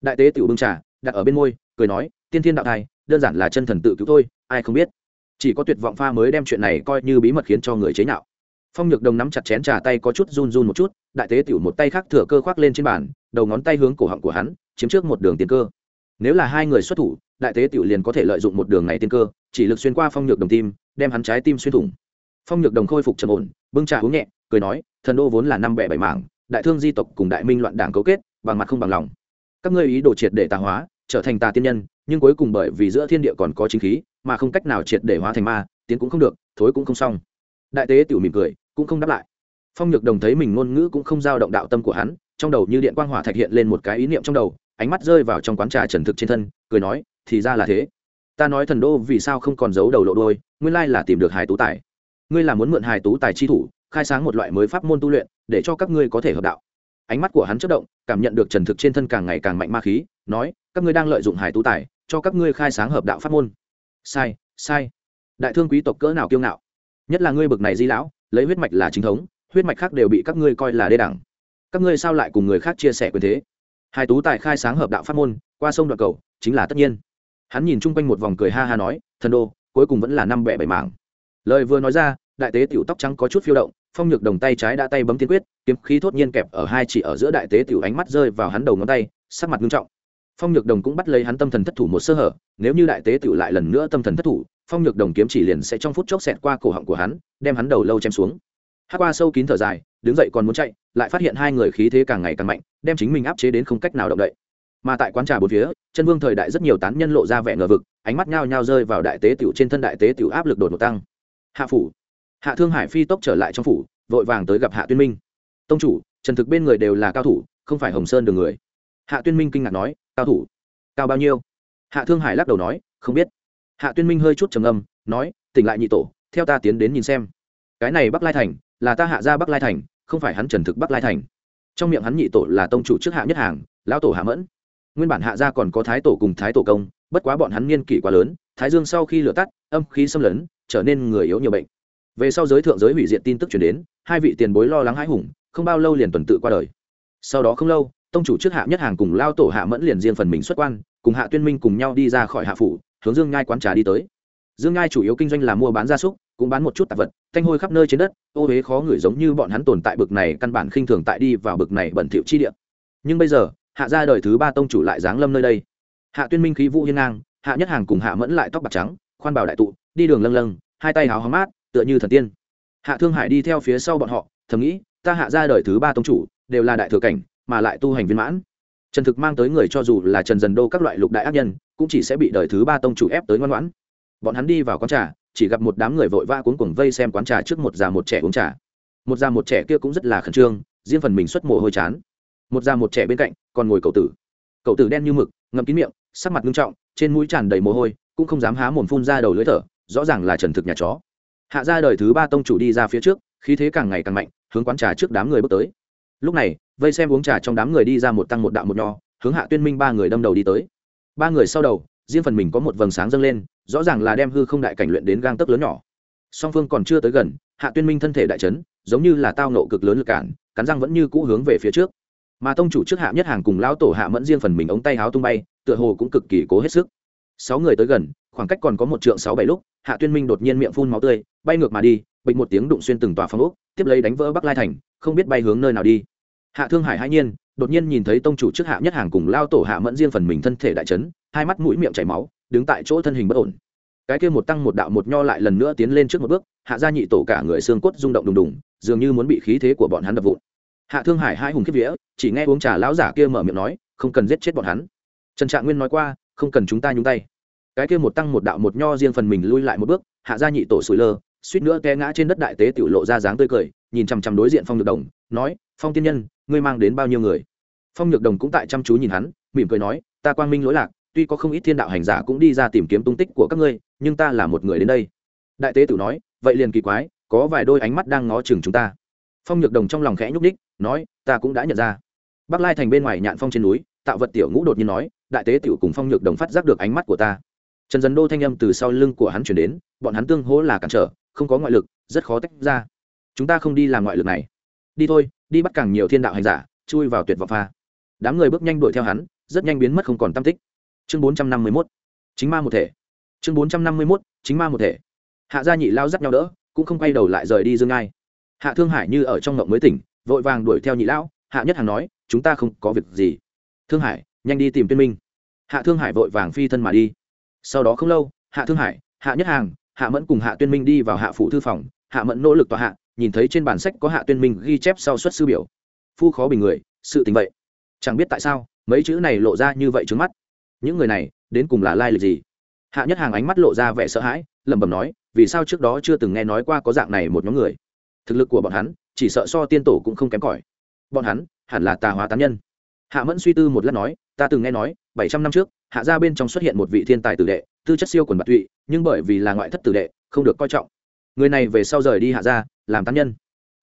đại tế tiểu bưng trà, đặt ở bên môi, cười nói tiên thiên đạo thai, đơn giản là chân thần tự cứu thôi, ai không biết. Chỉ có tuyệt vọng pha mới đem chuyện này coi như bí mật khiến cho người chế nhạo. Phong nhược đồng nắm chặt chén trà tay có chút run run một chút, đại tế tiểu một tay khác thừa cơ khoác lên trên bàn, đầu ngón tay hướng cổ họng của hắn, chiếm trước một đường tiền cơ. Nếu là hai người xuất thủ, đại tế tiểu liền có thể lợi dụng một đường này tiên cơ, chỉ lực xuyên qua phong nhược đồng tim, đem hắn trái tim xuyên thủng. Phong nhược đồng khôi phục trầm ổn, bưng trà uống nhẹ, cười nói, thần đô vốn là năm bẻ bảy mảng, đại thương di tộc cùng đại minh loạn đảng cấu kết, bằng mặt không bằng lòng. Các ngươi ý đồ triệt để tà hóa, trở thành tà tiên nhân nhưng cuối cùng bởi vì giữa thiên địa còn có chính khí, mà không cách nào triệt để hóa thành ma, tiến cũng không được, thối cũng không xong. Đại tế tiểu mỉm cười, cũng không đáp lại. Phong nhược đồng thấy mình ngôn ngữ cũng không giao động đạo tâm của hắn, trong đầu như điện quang hỏa thạch hiện lên một cái ý niệm trong đầu, ánh mắt rơi vào trong quán trà trần thực trên thân, cười nói, thì ra là thế. Ta nói thần đô vì sao không còn giấu đầu lộ đôi nguyên lai là tìm được hài tú tài. Ngươi là muốn mượn hài tú tài chi thủ, khai sáng một loại mới pháp môn tu luyện, để cho các ngươi có thể hợp đạo. Ánh mắt của hắn chất động, cảm nhận được trần thực trên thân càng ngày càng mạnh ma khí, nói, các ngươi đang lợi dụng hài tú tài cho các ngươi khai sáng hợp đạo pháp môn. Sai sai. Đại thương quý tộc cỡ nào kiêu ngạo. Nhất là ngươi bực này di lão, lấy huyết mạch là chính thống, huyết mạch khác đều bị các ngươi coi là đê đẳng. Các ngươi sao lại cùng người khác chia sẻ quyền thế? Hai tú tài khai sáng hợp đạo pháp môn, qua sông đoạn cầu, chính là tất nhiên. Hắn nhìn chung quanh một vòng cười ha ha nói, thần đô, cuối cùng vẫn là năm bẻ bảy mảng. Lời vừa nói ra, đại tế tiểu tóc trắng có chút phiêu động, phong nhược đồng tay trái đã tay bấm tiên quyết, kiếm khí thốt nhiên kẹp ở hai chỉ ở giữa đại tế tiểu ánh mắt rơi vào hắn đầu ngón tay, sắc mặt nghiêm trọng phong nhược đồng cũng bắt lấy hắn tâm thần thất thủ một sơ hở, nếu như đại tế Tự lại lần nữa tâm thần thất thủ, phong nhược đồng kiếm chỉ liền sẽ trong phút chốc xẹt qua cổ họng của hắn, đem hắn đầu lâu chém xuống. Hát qua sâu kín thở dài, đứng dậy còn muốn chạy, lại phát hiện hai người khí thế càng ngày càng mạnh, đem chính mình áp chế đến không cách nào động đậy. Mà tại quán trà bốn phía, chân vương thời đại rất nhiều tán nhân lộ ra vẻ ngờ vực, ánh mắt nhao nhao rơi vào đại tế tiểu trên thân đại tế tiểu áp lực đột ngột tăng. Hạ phủ. Hạ thương hải phi tốc trở lại trong phủ, vội vàng tới gặp hạ tuyên minh. Tông chủ, trần thực bên người đều là cao thủ, không phải hồng sơn đường người. Hạ tuyên minh kinh ngạc nói cao thủ. Cao bao nhiêu? Hạ thương hải lắc đầu nói, không biết. Hạ tuyên minh hơi chút trầm âm nói, tỉnh lại nhị tổ, theo ta tiến đến nhìn xem. Cái này bắc lai thành, là ta hạ ra bắc lai thành, không phải hắn trần thực bắc lai thành. Trong miệng hắn nhị tổ là tông chủ trước hạ nhất hàng, lão tổ hạ mẫn. Nguyên bản hạ gia còn có thái tổ cùng thái tổ công, bất quá bọn hắn niên kỷ quá lớn, thái dương sau khi lửa tắt, âm khí xâm lấn, trở nên người yếu nhiều bệnh. Về sau giới thượng giới hủy diệt tin tức chuyển đến, hai vị tiền bối lo lắng hãi hùng, không bao lâu liền tuần tự qua đời. Sau đó không lâu tông chủ trước hạ nhất hàng cùng lao tổ hạ mẫn liền riêng phần mình xuất quan, cùng hạ tuyên minh cùng nhau đi ra khỏi hạ phủ, hướng dương ngai quán trà đi tới. Dương ngai chủ yếu kinh doanh là mua bán gia súc, cũng bán một chút tạp vật, thanh hôi khắp nơi trên đất, ô huế khó ngửi giống như bọn hắn tồn tại bực này, căn bản khinh thường tại đi vào bực này bẩn thỉu chi địa. Nhưng bây giờ, hạ ra đời thứ ba tông chủ lại giáng lâm nơi đây. Hạ tuyên minh khí vũ hiên ngang, hạ nhất hàng cùng hạ mẫn lại tóc bạc trắng, khoan bảo đại tụ, đi đường lâng lâng, hai tay háo hóm mát, tựa như thần tiên. Hạ thương hải đi theo phía sau bọn họ, thầm nghĩ, ta hạ ra đời thứ ba tông chủ, đều là đại thừa cảnh mà lại tu hành viên mãn. Trần thực mang tới người cho dù là trần dần đô các loại lục đại ác nhân, cũng chỉ sẽ bị đời thứ ba tông chủ ép tới ngoan ngoãn. Bọn hắn đi vào quán trà, chỉ gặp một đám người vội vã cuốn cuồng vây xem quán trà trước một già một trẻ uống trà. Một già một trẻ kia cũng rất là khẩn trương, riêng phần mình xuất mồ hôi chán. Một già một trẻ bên cạnh, còn ngồi cậu tử. Cậu tử đen như mực, ngậm kín miệng, sắc mặt nghiêm trọng, trên mũi tràn đầy mồ hôi, cũng không dám há mồm phun ra đầu lưỡi thở, rõ ràng là trần thực nhà chó. Hạ ra đời thứ ba tông chủ đi ra phía trước, khí thế càng ngày càng mạnh, hướng quán trà trước đám người bước tới. Lúc này vây xem uống trà trong đám người đi ra một tăng một đạo một nho, hướng hạ tuyên minh ba người đâm đầu đi tới. Ba người sau đầu, riêng phần mình có một vầng sáng dâng lên, rõ ràng là đem hư không đại cảnh luyện đến gang tấc lớn nhỏ. Song phương còn chưa tới gần, hạ tuyên minh thân thể đại trấn giống như là tao nộ cực lớn lực cản, cắn răng vẫn như cũ hướng về phía trước. Mà tông chủ trước hạ nhất hàng cùng lão tổ hạ mẫn riêng phần mình ống tay háo tung bay, tựa hồ cũng cực kỳ cố hết sức. Sáu người tới gần, khoảng cách còn có một trượng sáu bảy lúc, hạ tuyên minh đột nhiên miệng phun máu tươi, bay ngược mà đi, bịch một tiếng đụng xuyên từng tòa phong ốc, tiếp lấy đánh vỡ bắc lai thành, không biết bay hướng nơi nào đi hạ thương hải hai nhiên, đột nhiên nhìn thấy tông chủ trước hạ nhất hàng cùng lao tổ hạ mẫn riêng phần mình thân thể đại trấn hai mắt mũi miệng chảy máu, đứng tại chỗ thân hình bất ổn. Cái kia một tăng một đạo một nho lại lần nữa tiến lên trước một bước, hạ gia nhị tổ cả người xương cốt rung động đùng đùng, dường như muốn bị khí thế của bọn hắn đập vụn. Hạ thương hải hai hùng kiếp vía, chỉ nghe uống trà lão giả kia mở miệng nói, không cần giết chết bọn hắn. Trần trạng nguyên nói qua, không cần chúng ta nhúng tay. Cái kia một tăng một đạo một nho riêng phần mình lui lại một bước, hạ gia nhị tổ sủi lơ suýt nữa té ngã trên đất đại tế tiểu lộ ra dáng tươi cười, nhìn chằm chằm đối diện phong nhược đồng, nói, phong tiên nhân, ngươi mang đến bao nhiêu người? Phong nhược đồng cũng tại chăm chú nhìn hắn, mỉm cười nói, ta quang minh lỗi lạc, tuy có không ít thiên đạo hành giả cũng đi ra tìm kiếm tung tích của các ngươi, nhưng ta là một người đến đây. Đại tế tử nói, vậy liền kỳ quái, có vài đôi ánh mắt đang ngó chừng chúng ta. Phong nhược đồng trong lòng khẽ nhúc ních nói, ta cũng đã nhận ra. Bắc lai thành bên ngoài nhạn phong trên núi, tạo vật tiểu ngũ đột nhiên nói, đại tế tiểu cùng phong nhược đồng phát giác được ánh mắt của ta. Trần dần đô thanh âm từ sau lưng của hắn chuyển đến, bọn hắn tương hỗ là cản trở không có ngoại lực, rất khó tách ra. Chúng ta không đi làm ngoại lực này. Đi thôi, đi bắt càng nhiều thiên đạo hành giả, chui vào tuyệt vọng pha. Đám người bước nhanh đuổi theo hắn, rất nhanh biến mất không còn tam tích. Chương bốn trăm năm mươi mốt. Chính ma một thể. Chương bốn trăm năm mươi mốt, chính ma một thể. Hạ gia nhị lao dắt nhau đỡ, cũng không quay đầu lại rời đi dương ngai. Hạ thương hải như ở trong ngộng mới tỉnh, vội vàng đuổi theo nhị lão, hạ nhất hàng nói, chúng ta không có việc gì. Thương hải, nhanh đi tìm tuyên minh. Hạ thương hải vội vàng phi thân mà đi. Sau đó không lâu, hạ thương hải, hạ nhất hàng hạ mẫn cùng hạ tuyên minh đi vào hạ phủ thư phòng, hạ mẫn nỗ lực tòa hạ, nhìn thấy trên bản sách có hạ tuyên minh ghi chép sau xuất sư biểu. Phu khó bình người, sự tình vậy. Chẳng biết tại sao, mấy chữ này lộ ra như vậy trước mắt. Những người này, đến cùng là lai lịch gì? Hạ nhất hàng ánh mắt lộ ra vẻ sợ hãi, lẩm bẩm nói, vì sao trước đó chưa từng nghe nói qua có dạng này một nhóm người? Thực lực của bọn hắn, chỉ sợ so tiên tổ cũng không kém cỏi. Bọn hắn, hẳn là tà hóa tán nhân. Hạ mẫn suy tư một lát nói, ta từng nghe nói, bảy trăm năm trước, hạ gia bên trong xuất hiện một vị thiên tài tử đệ tư chất siêu quần bạc tụy, nhưng bởi vì là ngoại thất tử đệ, không được coi trọng. Người này về sau rời đi hạ gia, làm tán nhân.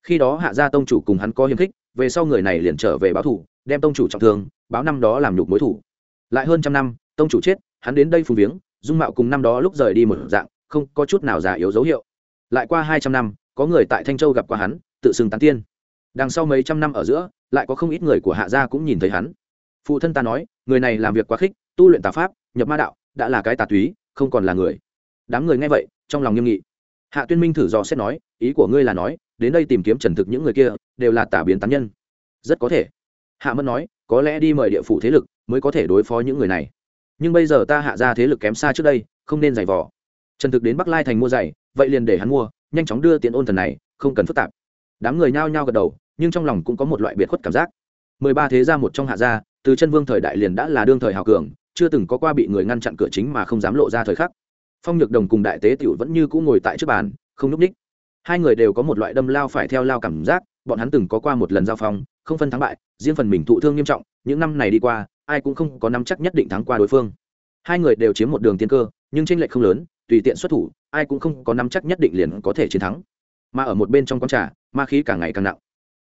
Khi đó hạ gia tông chủ cùng hắn có hiềm khích, về sau người này liền trở về báo thủ, đem tông chủ trọng thương, báo năm đó làm nhục mối thủ. Lại hơn trăm năm, tông chủ chết, hắn đến đây phùng viếng, dung mạo cùng năm đó lúc rời đi một dạng, không có chút nào già yếu dấu hiệu. Lại qua hai trăm năm, có người tại thanh châu gặp qua hắn, tự xưng tán tiên. Đằng sau mấy trăm năm ở giữa, lại có không ít người của hạ gia cũng nhìn thấy hắn. Phụ thân ta nói, người này làm việc quá khích, tu luyện tà pháp, nhập ma đạo đã là cái tà túy, không còn là người. Đám người nghe vậy, trong lòng nghiêm nghị. Hạ tuyên minh thử dò xét nói, ý của ngươi là nói, đến đây tìm kiếm trần thực những người kia, đều là tà biến tán nhân. Rất có thể. Hạ mẫn nói, có lẽ đi mời địa phủ thế lực mới có thể đối phó những người này. Nhưng bây giờ ta hạ ra thế lực kém xa trước đây, không nên giày vò. Trần thực đến bắc lai thành mua giày, vậy liền để hắn mua, nhanh chóng đưa tiện ôn thần này, không cần phức tạp. Đám người nhao nhao gật đầu, nhưng trong lòng cũng có một loại biệt khuất cảm giác. Mười ba thế gia một trong hạ gia, từ chân vương thời đại liền đã là đương thời hào cường chưa từng có qua bị người ngăn chặn cửa chính mà không dám lộ ra thời khắc. Phong nhược đồng cùng đại tế tiểu vẫn như cũ ngồi tại trước bàn, không núp ních. Hai người đều có một loại đâm lao phải theo lao cảm giác, bọn hắn từng có qua một lần giao phong, không phân thắng bại, riêng phần mình thụ thương nghiêm trọng, những năm này đi qua, ai cũng không có nắm chắc nhất định thắng qua đối phương. Hai người đều chiếm một đường tiên cơ, nhưng tranh lệch không lớn, tùy tiện xuất thủ, ai cũng không có nắm chắc nhất định liền có thể chiến thắng. Mà ở một bên trong quán trà, ma khí càng ngày càng nặng.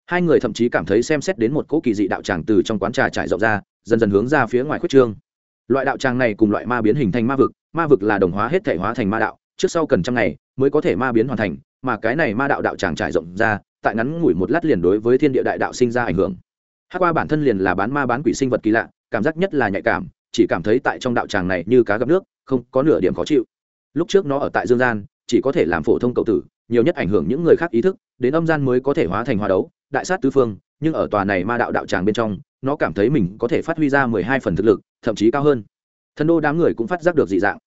Hai người thậm chí cảm thấy xem xét đến một cỗ kỳ dị đạo tràng từ trong quán trà trải rộng ra, dần dần hướng ra phía ngoài khuyết trương loại đạo tràng này cùng loại ma biến hình thành ma vực ma vực là đồng hóa hết thể hóa thành ma đạo, trước sau cần trăm ngày mới có thể ma biến hoàn thành, mà cái này ma đạo đạo tràng trải rộng ra, tại ngắn ngủi một lát liền đối với thiên địa đại đạo sinh ra ảnh hưởng. Hát qua bản thân liền là bán ma bán quỷ sinh vật kỳ lạ, cảm giác nhất là nhạy cảm, chỉ cảm thấy tại trong đạo tràng này như cá gặp nước, không có nửa điểm khó chịu. Lúc trước nó ở tại dương gian, chỉ có thể làm phổ thông cậu tử, nhiều nhất ảnh hưởng những người khác ý thức, đến âm gian mới có thể hóa thành hoa đấu, đại sát tứ phương, nhưng ở tòa này ma đạo đạo tràng bên trong, nó cảm thấy mình có thể phát huy ra mười hai phần thực lực thậm chí cao hơn. Thần đô đám người cũng phát giác được dị dạng.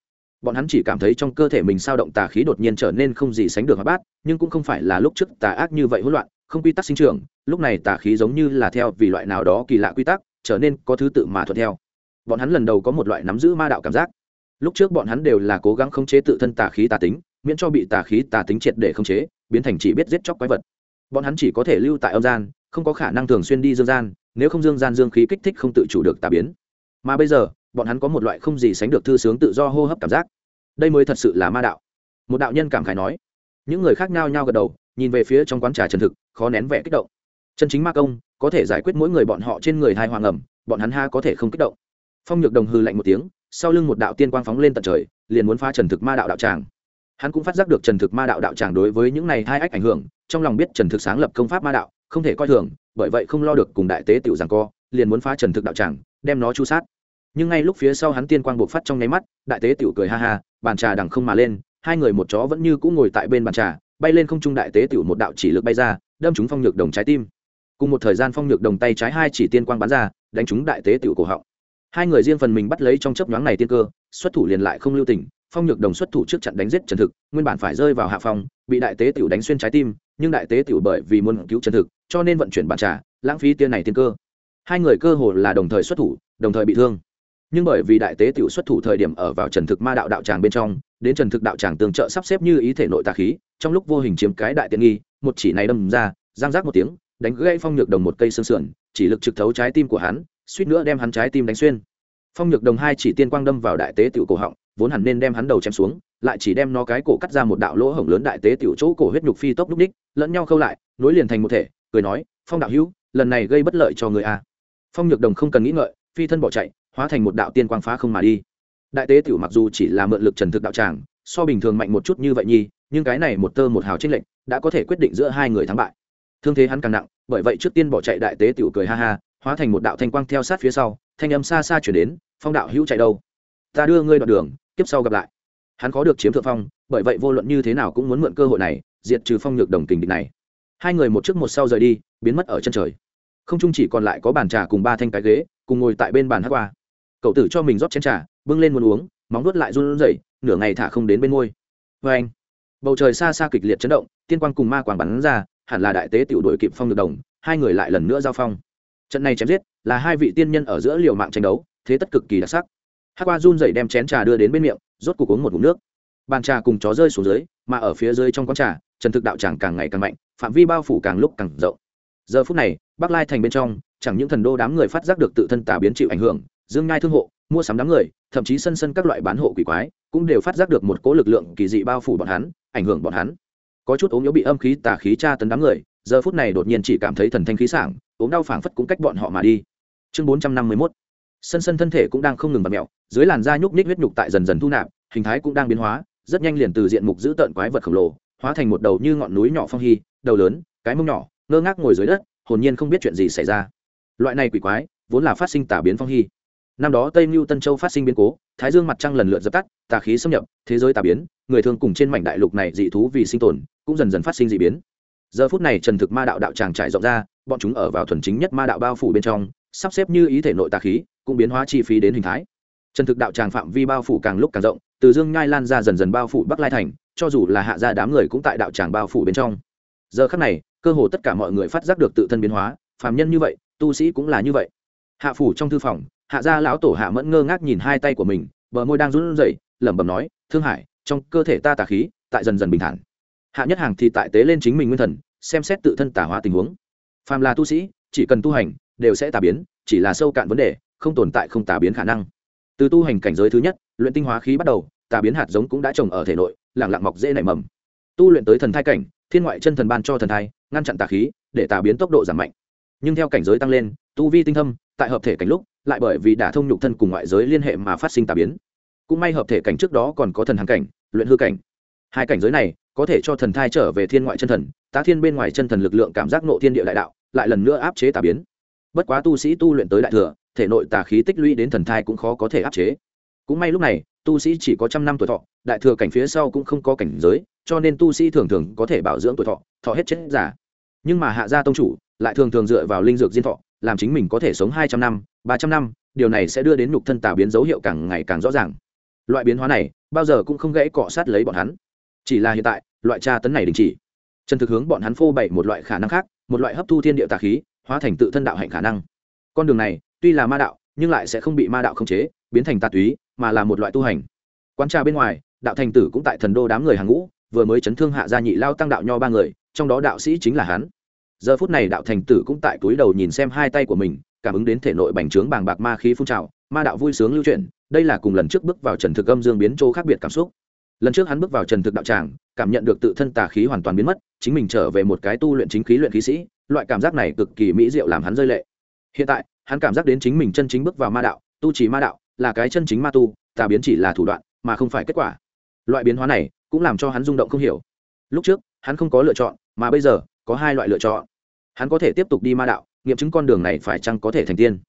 Bọn hắn chỉ cảm thấy trong cơ thể mình sao động tà khí đột nhiên trở nên không gì sánh được hoạt bát, nhưng cũng không phải là lúc trước tà ác như vậy hỗn loạn, không quy tắc sinh trưởng, lúc này tà khí giống như là theo vì loại nào đó kỳ lạ quy tắc, trở nên có thứ tự mà thuận theo. Bọn hắn lần đầu có một loại nắm giữ ma đạo cảm giác. Lúc trước bọn hắn đều là cố gắng khống chế tự thân tà khí tà tính, miễn cho bị tà khí tà tính triệt để khống chế, biến thành chỉ biết giết chóc quái vật. Bọn hắn chỉ có thể lưu tại âm gian, không có khả năng thường xuyên đi dương gian, nếu không dương gian dương khí kích thích không tự chủ được tà biến mà bây giờ, bọn hắn có một loại không gì sánh được thư sướng tự do hô hấp cảm giác. Đây mới thật sự là ma đạo. Một đạo nhân cảm khải nói. Những người khác nhao nhao gật đầu, nhìn về phía trong quán trà trần thực, khó nén vẻ kích động. Chân chính ma công, có thể giải quyết mỗi người bọn họ trên người hai hoàng ẩm, bọn hắn ha có thể không kích động. Phong nhược đồng hư lạnh một tiếng, sau lưng một đạo tiên quang phóng lên tận trời, liền muốn phá trần thực ma đạo đạo tràng. Hắn cũng phát giác được trần thực ma đạo đạo tràng đối với những này hai ách ảnh hưởng, trong lòng biết trần thực sáng lập công pháp ma đạo, không thể coi thường, bởi vậy không lo được cùng đại tế tiểu giảng co, liền muốn phá trần thực đạo tràng, đem nó chu sát nhưng ngay lúc phía sau hắn tiên quang buộc phát trong nháy mắt, đại tế tiểu cười ha ha, bàn trà đằng không mà lên, hai người một chó vẫn như cũng ngồi tại bên bàn trà, bay lên không trung đại tế tiểu một đạo chỉ lực bay ra, đâm chúng phong nhược đồng trái tim. Cùng một thời gian phong nhược đồng tay trái hai chỉ tiên quang bắn ra, đánh chúng đại tế tiểu cổ họng. Hai người riêng phần mình bắt lấy trong chấp nhoáng này tiên cơ, xuất thủ liền lại không lưu tình, phong nhược đồng xuất thủ trước trận đánh giết trần thực, nguyên bản phải rơi vào hạ phòng bị đại tế tiểu đánh xuyên trái tim, nhưng đại tế tiểu bởi vì muốn cứu trần thực, cho nên vận chuyển bàn trà, lãng phí tiên này tiên cơ. Hai người cơ hồ là đồng thời xuất thủ, đồng thời bị thương nhưng bởi vì đại tế tiểu xuất thủ thời điểm ở vào trần thực ma đạo đạo tràng bên trong, đến trần thực đạo tràng tương trợ sắp xếp như ý thể nội tà khí, trong lúc vô hình chiếm cái đại tiện nghi, một chỉ này đâm ra, giang giác một tiếng, đánh gãy phong nhược đồng một cây xương sườn, chỉ lực trực thấu trái tim của hắn, suýt nữa đem hắn trái tim đánh xuyên. Phong nhược đồng hai chỉ tiên quang đâm vào đại tế tiểu cổ họng, vốn hẳn nên đem hắn đầu chém xuống, lại chỉ đem nó cái cổ cắt ra một đạo lỗ hổng lớn đại tế tiểu chỗ cổ huyết nhục phi tốc núc ních, lẫn nhau khâu lại, nối liền thành một thể, cười nói, phong đạo hữu, lần này gây bất lợi cho người a. Phong nhược đồng không cần nghĩ ngợi, phi thân bỏ chạy hóa thành một đạo tiên quang phá không mà đi. Đại tế tiểu mặc dù chỉ là mượn lực trần thực đạo tràng, so bình thường mạnh một chút như vậy nhi nhưng cái này một tơ một hào trinh lệnh đã có thể quyết định giữa hai người thắng bại. Thương thế hắn càng nặng, bởi vậy trước tiên bỏ chạy đại tế tiểu cười ha ha, hóa thành một đạo thanh quang theo sát phía sau, thanh âm xa xa chuyển đến, phong đạo hữu chạy đâu? Ta đưa ngươi đoạn đường tiếp sau gặp lại. Hắn có được chiếm thượng phong, bởi vậy vô luận như thế nào cũng muốn mượn cơ hội này, diệt trừ phong nhược đồng tình địch này. Hai người một trước một sau rời đi, biến mất ở chân trời. Không chung chỉ còn lại có bàn trà cùng ba thanh cái ghế, cùng ngồi tại bên bàn hát qua cậu tử cho mình rót chén trà, bưng lên muốn uống, móng nuốt lại run rẩy, nửa ngày thả không đến bên môi. Vê anh, bầu trời xa xa kịch liệt chấn động, tiên quang cùng ma quang bắn ra, hẳn là đại tế tiểu đội kịp phong được đồng, hai người lại lần nữa giao phong. Trận này chém giết, là hai vị tiên nhân ở giữa liều mạng tranh đấu, thế tất cực kỳ đặc sắc. Hát qua run rẩy đem chén trà đưa đến bên miệng, rốt cuộc uống một ngụm nước. Bàn trà cùng chó rơi xuống dưới, mà ở phía dưới trong quán trà trần thực đạo tràng càng ngày càng mạnh, phạm vi bao phủ càng lúc càng rộng. Giờ phút này, bắc lai thành bên trong, chẳng những thần đô đám người phát giác được tự thân tà biến chịu ảnh hưởng dương ngai thương hộ, mua sắm đám người, thậm chí sân sân các loại bán hộ quỷ quái, cũng đều phát giác được một cỗ lực lượng kỳ dị bao phủ bọn hắn, ảnh hưởng bọn hắn. Có chút ốm yếu bị âm khí, tà khí tra tấn đám người, giờ phút này đột nhiên chỉ cảm thấy thần thanh khí sảng, ốm đau phảng phất cũng cách bọn họ mà đi. Chương bốn trăm năm mươi mốt. Sân sân thân thể cũng đang không ngừng bật mẹo, dưới làn da nhúc ních huyết nhục tại dần dần thu nạp, hình thái cũng đang biến hóa, rất nhanh liền từ diện mục giữ tợn quái vật khổng lồ, hóa thành một đầu như ngọn núi nhỏ phong hy, đầu lớn, cái mông nhỏ, ngơ ngác ngồi dưới đất, hồn nhiên không biết chuyện gì xảy ra. Loại này quỷ quái, vốn là phát sinh tả biến phong hy năm đó tây mưu tân châu phát sinh biến cố, thái dương mặt trăng lần lượt dập tắt, tà khí xâm nhập, thế giới tà biến, người thường cùng trên mảnh đại lục này dị thú vì sinh tồn, cũng dần dần phát sinh dị biến. Giờ phút này trần thực ma đạo đạo tràng trải rộng ra, bọn chúng ở vào thuần chính nhất ma đạo bao phủ bên trong, sắp xếp như ý thể nội tà khí, cũng biến hóa chi phí đến hình thái. Trần thực đạo tràng phạm vi bao phủ càng lúc càng rộng, từ dương nhai lan ra dần dần bao phủ bắc lai thành, cho dù là hạ gia đám người cũng tại đạo tràng bao phủ bên trong. Giờ khắc này, cơ hồ tất cả mọi người phát giác được tự thân biến hóa, phàm nhân như vậy, tu sĩ cũng là như vậy. Hạ phủ trong thư phòng hạ gia lão tổ hạ mẫn ngơ ngác nhìn hai tay của mình, bờ môi đang run rẩy, lẩm bẩm nói, thương hải, trong cơ thể ta tà khí, tại dần dần bình thản. Hạ nhất hàng thì tại tế lên chính mình nguyên thần, xem xét tự thân tà hóa tình huống. Phàm là tu sĩ, chỉ cần tu hành, đều sẽ tà biến, chỉ là sâu cạn vấn đề, không tồn tại không tà biến khả năng. Từ tu hành cảnh giới thứ nhất, luyện tinh hóa khí bắt đầu, tà biến hạt giống cũng đã trồng ở thể nội lẳng lặng mọc dễ nảy mầm. Tu luyện tới thần thai cảnh, thiên ngoại chân thần ban cho thần thai, ngăn chặn tà khí, để tà biến tốc độ giảm mạnh. Nhưng theo cảnh giới tăng lên, tu vi tinh thâm, tại hợp thể cảnh lúc lại bởi vì đả thông nhục thân cùng ngoại giới liên hệ mà phát sinh tà biến. Cũng may hợp thể cảnh trước đó còn có thần hàng cảnh, luyện hư cảnh. Hai cảnh giới này có thể cho thần thai trở về thiên ngoại chân thần, tá thiên bên ngoài chân thần lực lượng cảm giác nộ thiên địa đại đạo, lại lần nữa áp chế tà biến. Bất quá tu sĩ tu luyện tới đại thừa, thể nội tà khí tích lũy đến thần thai cũng khó có thể áp chế. Cũng may lúc này, tu sĩ chỉ có trăm năm tuổi thọ, đại thừa cảnh phía sau cũng không có cảnh giới, cho nên tu sĩ thường thường có thể bảo dưỡng tuổi thọ thọ hết chết giả nhưng mà hạ gia tông chủ lại thường thường dựa vào linh dược diên thọ làm chính mình có thể sống hai trăm năm, ba trăm năm, điều này sẽ đưa đến nhục thân tà biến dấu hiệu càng ngày càng rõ ràng. Loại biến hóa này, bao giờ cũng không gãy cọ sát lấy bọn hắn. Chỉ là hiện tại, loại tra tấn này đình chỉ. Trần thực hướng bọn hắn phô bày một loại khả năng khác, một loại hấp thu thiên địa tà khí, hóa thành tự thân đạo hạnh khả năng. Con đường này, tuy là ma đạo, nhưng lại sẽ không bị ma đạo khống chế, biến thành tà túy, mà là một loại tu hành. Quán trà bên ngoài, đạo thành tử cũng tại thần đô đám người hàng ngũ, vừa mới chấn thương hạ gia nhị lao tăng đạo nho ba người, trong đó đạo sĩ chính là hắn giờ phút này đạo thành tử cũng tại túi đầu nhìn xem hai tay của mình, cảm ứng đến thể nội bành trướng bàng bạc ma khí phun trào, ma đạo vui sướng lưu chuyển, đây là cùng lần trước bước vào trần thực âm dương biến chỗ khác biệt cảm xúc. Lần trước hắn bước vào trần thực đạo tràng, cảm nhận được tự thân tà khí hoàn toàn biến mất, chính mình trở về một cái tu luyện chính khí luyện khí sĩ, loại cảm giác này cực kỳ mỹ diệu làm hắn rơi lệ. Hiện tại, hắn cảm giác đến chính mình chân chính bước vào ma đạo, tu trì ma đạo, là cái chân chính ma tu, tà biến chỉ là thủ đoạn, mà không phải kết quả. Loại biến hóa này cũng làm cho hắn rung động không hiểu. Lúc trước, hắn không có lựa chọn, mà bây giờ có hai loại lựa chọn. Hắn có thể tiếp tục đi ma đạo, nghiệm chứng con đường này phải chăng có thể thành tiên.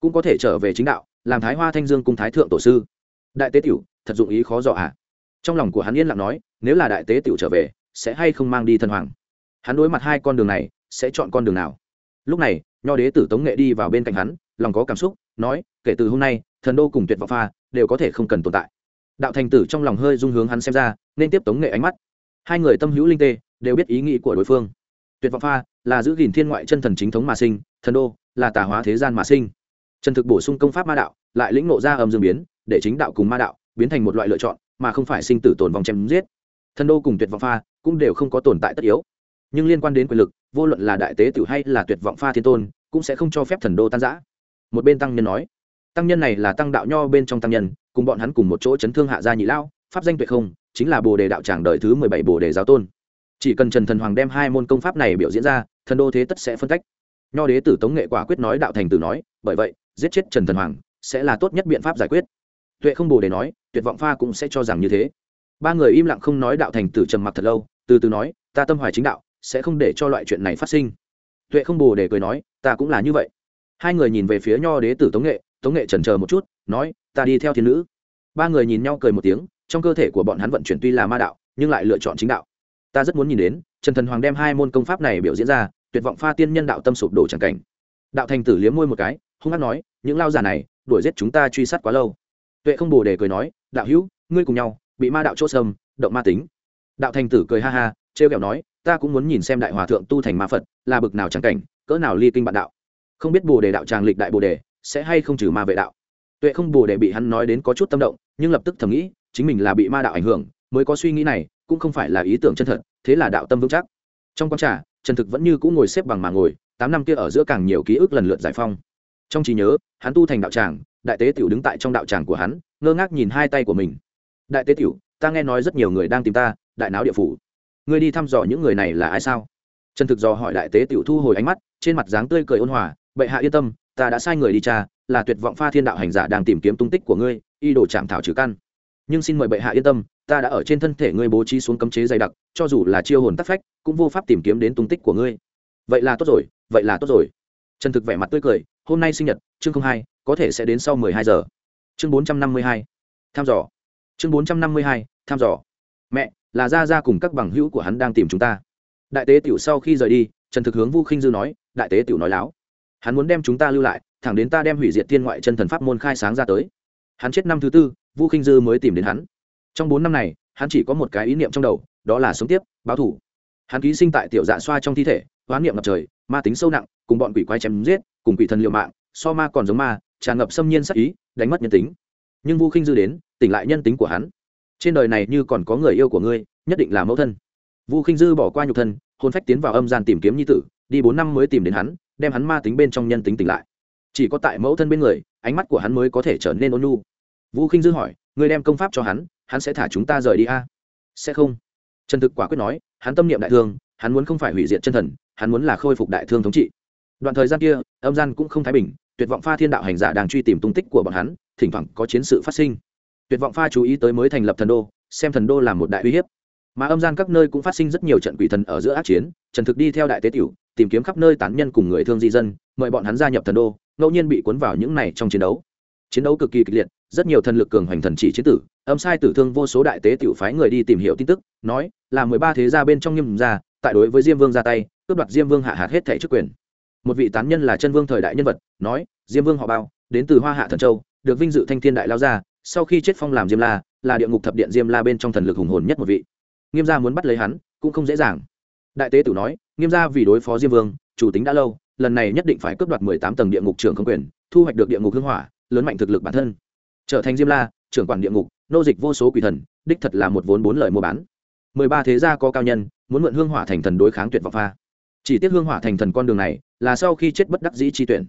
Cũng có thể trở về chính đạo, làm thái hoa thanh dương cung thái thượng tổ sư. Đại tế tiểu, thật dụng ý khó dò ạ. À. trong lòng của hắn yên lặng nói, nếu là đại tế tiểu trở về, sẽ hay không mang đi thần hoàng? Hắn đối mặt hai con đường này, sẽ chọn con đường nào? Lúc này, nho đế tử tống nghệ đi vào bên cạnh hắn, lòng có cảm xúc, nói, kể từ hôm nay, thần đô cùng tuyệt vọng pha, đều có thể không cần tồn tại. Đạo thành tử trong lòng hơi dung hướng hắn xem ra, nên tiếp tống nghệ ánh mắt. Hai người tâm hữu linh tê, đều biết ý nghĩ của đối phương tuyệt vọng pha, là giữ gìn thiên ngoại chân thần chính thống mà sinh, thần đô, là tà hóa thế gian mà sinh. Trần thực bổ sung công pháp ma đạo, lại lĩnh nộ ra âm dương biến, để chính đạo cùng ma đạo biến thành một loại lựa chọn, mà không phải sinh tử tồn vòng chém giết. Thần đô cùng tuyệt vọng pha cũng đều không có tồn tại tất yếu. Nhưng liên quan đến quyền lực, vô luận là đại tế tử hay là tuyệt vọng pha thiên tôn, cũng sẽ không cho phép thần đô tan giã một bên tăng nhân nói, tăng nhân này là tăng đạo nho bên trong tăng nhân, cùng bọn hắn cùng một chỗ chấn thương hạ gia nhị lao pháp danh tuệ không, chính là bồ đề đạo tràng đời thứ mười bảy bồ đề giáo tôn chỉ cần trần thần hoàng đem hai môn công pháp này biểu diễn ra, thần đô thế tất sẽ phân cách. Nho đế tử tống nghệ quả quyết nói đạo thành tử nói, bởi vậy, giết chết trần thần hoàng sẽ là tốt nhất biện pháp giải quyết. Tuệ không bồ để nói, tuyệt vọng pha cũng sẽ cho rằng như thế. Ba người im lặng không nói đạo thành tử trầm mặc thật lâu, từ từ nói, ta tâm hoài chính đạo, sẽ không để cho loại chuyện này phát sinh. Tuệ không bồ để cười nói, ta cũng là như vậy. Hai người nhìn về phía nho đế tử tống nghệ tống nghệ trần chờ một chút, nói, ta đi theo thiên nữ. Ba người nhìn nhau cười một tiếng, trong cơ thể của bọn hắn vận chuyển tuy là ma đạo, nhưng lại lựa chọn chính đạo ta rất muốn nhìn đến, trần thần hoàng đem hai môn công pháp này biểu diễn ra, tuyệt vọng pha tiên nhân đạo tâm sụp đổ c cảnh. Đạo thành tử liếm môi một cái, hung hát nói, những lao giả này, đuổi giết chúng ta truy sát quá lâu. Tuệ không bồ đề cười nói, đạo hữu, ngươi cùng nhau, bị ma đạo chốt sâm động ma tính. Đạo thành tử cười ha ha, trêu r kẹo nói, ta cũng muốn nhìn xem đại hòa thượng tu thành ma phật, là bực nào chẳng cảnh, cỡ nào ly kinh bạn đạo. Không biết bồ đề đạo tràng lịch đại bồ đề, sẽ hay không trừ ma vệ đạo. Tuệ không bồ đề bị hắn nói đến có chút tâm động, nhưng lập tức thầm nghĩ, chính mình là bị ma đạo ảnh hưởng, mới có suy nghĩ này cũng không phải là ý tưởng chân thật, thế là đạo tâm vững chắc. Trong quán trà, trần thực vẫn như cũng ngồi xếp bằng mà ngồi, tám năm kia ở giữa càng nhiều ký ức lần lượt giải phong. Trong trí nhớ, hắn tu thành đạo tràng, đại tế tiểu đứng tại trong đạo tràng của hắn, ngơ ngác nhìn hai tay của mình. Đại tế tiểu, ta nghe nói rất nhiều người đang tìm ta, đại náo địa phủ. Ngươi đi thăm dò những người này là ai sao? Trần thực dò hỏi đại tế tiểu thu hồi ánh mắt, trên mặt dáng tươi cười ôn hòa, bệ hạ yên tâm, ta đã sai người đi tra, là tuyệt vọng pha thiên đạo hành giả đang tìm kiếm tung tích của ngươi y đồ chạm thảo trừ căn nhưng xin mời bệ hạ yên tâm, ta đã ở trên thân thể ngươi bố trí xuống cấm chế dày đặc, cho dù là chiêu hồn tắc phách, cũng vô pháp tìm kiếm đến tung tích của ngươi. Vậy là tốt rồi, vậy là tốt rồi. Trần thực vẻ mặt tươi cười, hôm nay sinh nhật, chương hai, có thể sẽ đến sau mười hai giờ. Chương bốn trăm năm mươi hai tham dò. Chương bốn trăm năm mươi hai tham dò. Mẹ, là ra ra cùng các bằng hữu của hắn đang tìm chúng ta. Đại tế tiểu sau khi rời đi, trần thực hướng vu khinh dư nói, đại tế tiểu nói láo, hắn muốn đem chúng ta lưu lại, thẳng đến ta đem hủy diệt thiên ngoại chân thần pháp môn khai sáng ra tới. Hắn chết năm thứ tư vu khinh dư mới tìm đến hắn. Trong bốn năm này, hắn chỉ có một cái ý niệm trong đầu, đó là sống tiếp, báo thủ hắn ký sinh tại tiểu dạ xoa trong thi thể hoán niệm ngập trời, ma tính sâu nặng, cùng bọn quỷ quái chém giết, cùng quỷ thần liệu mạng, so ma còn giống ma, tràn ngập xâm nhiên sắc ý, đánh mất nhân tính. Nhưng vu khinh dư đến, tỉnh lại nhân tính của hắn. Trên đời này như còn có người yêu của ngươi, nhất định là mẫu thân. Vu khinh dư bỏ qua nhục thân hôn phách tiến vào âm gian tìm kiếm nhi tử, đi bốn năm mới tìm đến hắn, đem hắn ma tính bên trong nhân tính tỉnh lại. Chỉ có tại mẫu thân bên người, ánh mắt của hắn mới có thể trở nên ôn nhu vũ khinh dư hỏi người đem công pháp cho hắn hắn sẽ thả chúng ta rời đi a? Sẽ không. Trần thực quả quyết nói, hắn tâm niệm đại thương, hắn muốn không phải hủy diệt chân thần, hắn muốn là khôi phục đại thương thống trị. Đoạn thời gian kia, âm gian cũng không thái bình, tuyệt vọng pha thiên đạo hành giả đang truy tìm tung tích của bọn hắn, thỉnh thoảng có chiến sự phát sinh. Tuyệt vọng pha chú ý tới mới thành lập thần đô, xem thần đô là một đại uy hiếp. Mà âm gian các nơi cũng phát sinh rất nhiều trận quỷ thần ở giữa ác chiến, trần thực đi theo đại tế tiểu, tìm kiếm khắp nơi tán nhân cùng người thương di dân, mời bọn hắn gia nhập thần đô, ngẫu nhiên bị cuốn vào những này trong chiến đấu. Chiến đấu cực kỳ kịch liệt rất nhiều thần lực cường hoành thần chỉ chiến tử, âm sai tử thương vô số đại tế tiểu phái người đi tìm hiểu tin tức, nói là mười ba thế gia bên trong nghiêm gia, tại đối với diêm vương ra tay, cướp đoạt diêm vương hạ hạt hết thẻ chức quyền. Một vị tán nhân là chân vương thời đại nhân vật, nói, diêm vương họ bao, đến từ hoa hạ thần châu, được vinh dự thanh thiên đại lao gia, sau khi chết phong làm diêm la, là địa ngục thập điện diêm la bên trong thần lực hùng hồn nhất một vị. Nghiêm gia muốn bắt lấy hắn, cũng không dễ dàng. Đại tế tử nói, nghiêm gia vì đối phó diêm vương, chủ tính đã lâu, lần này nhất định phải cướp đoạt mười tám tầng địa ngục trưởng không quyền, thu hoạch được địa ngục hưng hỏa, lớn mạnh thực lực bản thân trở thành diêm la, trưởng quản địa ngục, nô dịch vô số quỷ thần, đích thật là một vốn bốn lời mua bán. Mười ba thế gia có cao nhân, muốn mượn hương hỏa thành thần đối kháng tuyệt vọng pha. Chỉ tiếc hương hỏa thành thần con đường này, là sau khi chết bất đắc dĩ chi tuyển.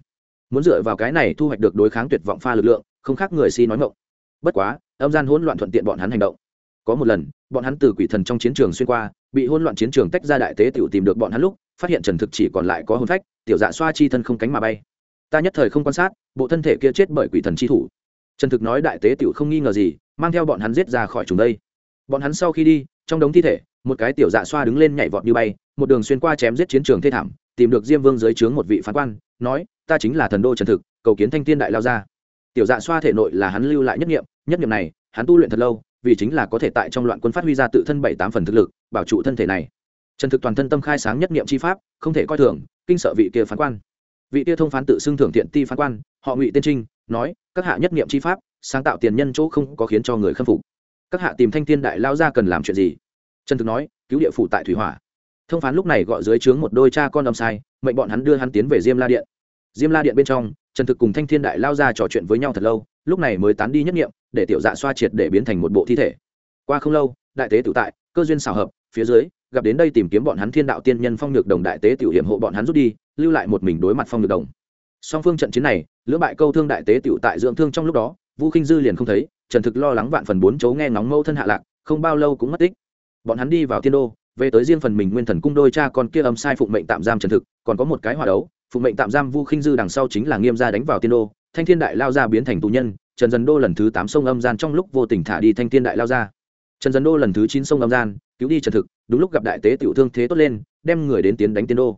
Muốn dựa vào cái này thu hoạch được đối kháng tuyệt vọng pha lực lượng, không khác người si nói ngộng bất quá, âm gian hỗn loạn thuận tiện bọn hắn hành động. Có một lần, bọn hắn từ quỷ thần trong chiến trường xuyên qua, bị hỗn loạn chiến trường tách ra đại tế tiểu tìm được bọn hắn lúc, phát hiện trần thực chỉ còn lại có hôn phách, tiểu dạ xoa chi thân không cánh mà bay. Ta nhất thời không quan sát, bộ thân thể kia chết bởi quỷ thần chi thủ trần thực nói đại tế tiểu không nghi ngờ gì, mang theo bọn hắn giết ra khỏi chúng đây. Bọn hắn sau khi đi, trong đống thi thể, một cái tiểu dạ xoa đứng lên nhảy vọt như bay, một đường xuyên qua chém giết chiến trường thê thảm, tìm được diêm vương dưới trướng một vị phán quan, nói, ta chính là thần đô trần thực, cầu kiến thanh thiên đại lao ra. Tiểu dạ xoa thể nội là hắn lưu lại nhất nghiệm nhất nghiệm này, hắn tu luyện thật lâu, vì chính là có thể tại trong loạn quân phát huy ra tự thân bảy tám phần thực lực, bảo trụ thân thể này. Trần thực toàn thân tâm khai sáng nhất nghiệm chi pháp, không thể coi thường, kinh sợ vị kia phán quan. Vị kia thông phán tự xưng thưởng thiện ti phán quan, họ ngụy tiên trinh nói, các hạ nhất nghiệm chi pháp, sáng tạo tiền nhân chỗ không có khiến cho người khâm phục. Các hạ tìm thanh thiên đại lao ra cần làm chuyện gì? Trần thực nói, cứu địa phủ tại thủy hỏa. Thông phán lúc này gọi dưới trướng một đôi cha con âm sai, mệnh bọn hắn đưa hắn tiến về diêm la điện. Diêm la điện bên trong, trần thực cùng thanh thiên đại lao ra trò chuyện với nhau thật lâu, lúc này mới tán đi nhất nghiệm, để tiểu dạ xoa triệt để biến thành một bộ thi thể. Qua không lâu, đại tế tự tại, cơ duyên xảo hợp, phía dưới, gặp đến đây tìm kiếm bọn hắn thiên đạo tiên nhân phong nhược đồng đại tế tiểu hiểm hộ bọn hắn rút đi, lưu lại một mình đối mặt phong nhược đồng song phương trận chiến này, lưỡng bại câu thương đại tế tiểu tại dưỡng thương trong lúc đó vũ khinh dư liền không thấy, trần thực lo lắng vạn phần bốn chấu nghe ngóng mâu thân hạ lạc, không bao lâu cũng mất tích. Bọn hắn đi vào tiên đô, về tới riêng phần mình nguyên thần cung đôi cha con kia âm sai phụng mệnh tạm giam trần thực, còn có một cái hòa đấu, phụng mệnh tạm giam vu khinh dư đằng sau chính là nghiêm gia đánh vào tiên đô, thanh thiên đại lao ra biến thành tù nhân, trần dần đô lần thứ tám sông âm gian trong lúc vô tình thả đi thanh thiên đại lao ra trần dần đô lần thứ chín sông âm gian, cứu đi trần thực, đúng lúc gặp đại tế tiểu thương thế tốt lên, đem người đến tiến đánh tiên đô.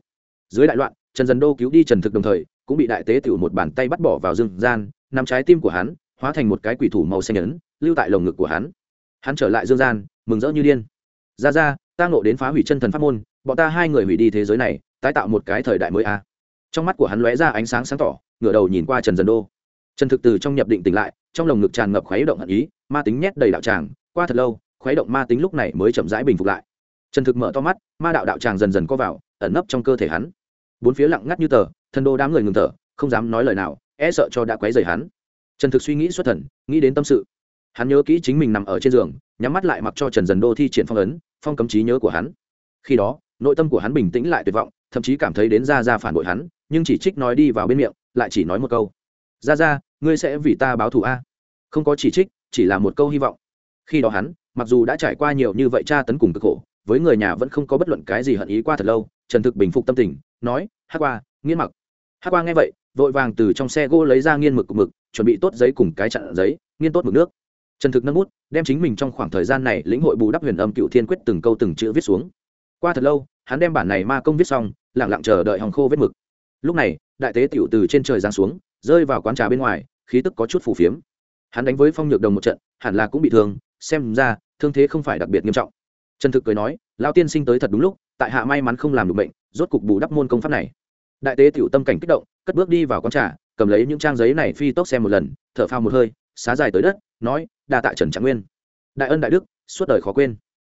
Dưới đại loạn, trần dần đô cứu đi trần thực đồng thời cũng bị đại tế tiểu một bàn tay bắt bỏ vào dương gian nằm trái tim của hắn, hóa thành một cái quỷ thủ màu xanh ấn, lưu tại lồng ngực của hắn. Hắn trở lại dương gian, mừng rỡ như điên. Ra ra, ta ngộ đến phá hủy chân thần pháp môn, bọn ta hai người hủy đi thế giới này, tái tạo một cái thời đại mới a. À. trong mắt của hắn lóe ra ánh sáng sáng tỏ, ngửa đầu nhìn qua trần dần đô. Trần thực từ trong nhập định tỉnh lại, trong lồng ngực tràn ngập khuấy động hận ý, ma tính nhét đầy đạo tràng, qua thật lâu, khuấy động ma tính lúc này mới chậm rãi bình phục lại. Trần thực mở to mắt, ma đạo đạo tràng dần dần co vào, ẩn nấp trong cơ thể hắn. Bốn phía lặng ngắt như tờ thần đô đám người ngừng thở, không dám nói lời nào e sợ cho đã quấy rầy hắn. Trần thực suy nghĩ xuất thần, nghĩ đến tâm sự. Hắn nhớ kỹ chính mình nằm ở trên giường, nhắm mắt lại mặc cho trần dần đô thi triển phong ấn, phong cấm trí nhớ của hắn. Khi đó, nội tâm của hắn bình tĩnh lại tuyệt vọng, thậm chí cảm thấy đến ra ra phản bội hắn, nhưng chỉ trích nói đi vào bên miệng, lại chỉ nói một câu. Ra ra ngươi sẽ vì ta báo thù a? Không có chỉ trích, chỉ là một câu hy vọng. Khi đó hắn, mặc dù đã trải qua nhiều như vậy tra tấn cùng cực khổ, với người nhà vẫn không có bất luận cái gì hận ý qua thật lâu, trần thực bình phục tâm tình, nói hát qua nghiên mặc hát qua nghe vậy, vội vàng từ trong xe gỗ lấy ra nghiên mực cục mực, chuẩn bị tốt giấy cùng cái chặn giấy, nghiên tốt mực nước. Trần thực nâng bút, đem chính mình trong khoảng thời gian này lĩnh hội bù đắp huyền âm cựu thiên quyết từng câu từng chữ viết xuống. Qua thật lâu, hắn đem bản này ma công viết xong lẳng lặng chờ đợi hòng khô vết mực. Lúc này, đại tế tiểu từ trên trời giáng xuống, rơi vào quán trà bên ngoài, khí tức có chút phù phiếm. Hắn đánh với phong nhược đồng một trận, hẳn là cũng bị thương, xem ra, thương thế không phải đặc biệt nghiêm trọng. Trần thực cười nói lao tiên sinh tới thật đúng lúc, tại hạ may mắn không làm được bệnh, rốt cục bù đắp môn công pháp này đại tế tiểu tâm cảnh kích động, cất bước đi vào quán trà, cầm lấy những trang giấy này phi tốc xem một lần, thở phao một hơi, xá dài tới đất, nói, đa tạ trần trạng nguyên. Đại ân đại đức, suốt đời khó quên.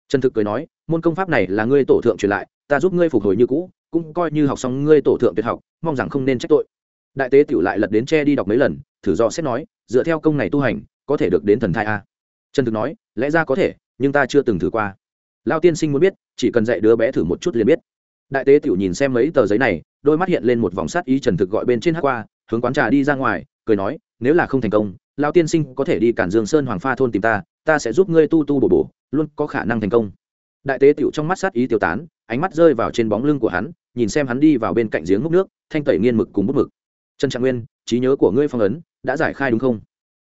Trần thực cười nói, môn công pháp này là ngươi tổ thượng truyền lại, ta giúp ngươi phục hồi như cũ, cũng coi như học xong ngươi tổ thượng tuyệt học, mong rằng không nên trách tội. Đại tế tiểu lại lật đến tre đi đọc mấy lần, thử do xét nói, dựa theo công này tu hành, có thể được đến thần thai a? Trần thực nói, lẽ ra có thể, nhưng ta chưa từng thử qua. Lao tiên sinh muốn biết, chỉ cần dạy đứa bé thử một chút liền biết đại tế tiểu nhìn xem mấy tờ giấy này, đôi mắt hiện lên một vòng sát ý trần thực gọi bên trên hát qua, hướng quán trà đi ra ngoài, cười nói, nếu là không thành công lao tiên sinh có thể đi cản dương sơn hoàng pha thôn tìm ta ta sẽ giúp ngươi tu tu bổ bổ, luôn có khả năng thành công. Đại tế tiểu trong mắt sát ý tiêu tán, ánh mắt rơi vào trên bóng lưng của hắn, nhìn xem hắn đi vào bên cạnh giếng múc nước, thanh tẩy nghiên mực cùng bút mực. Trần trạng nguyên, trí nhớ của ngươi phong ấn, đã giải khai đúng không?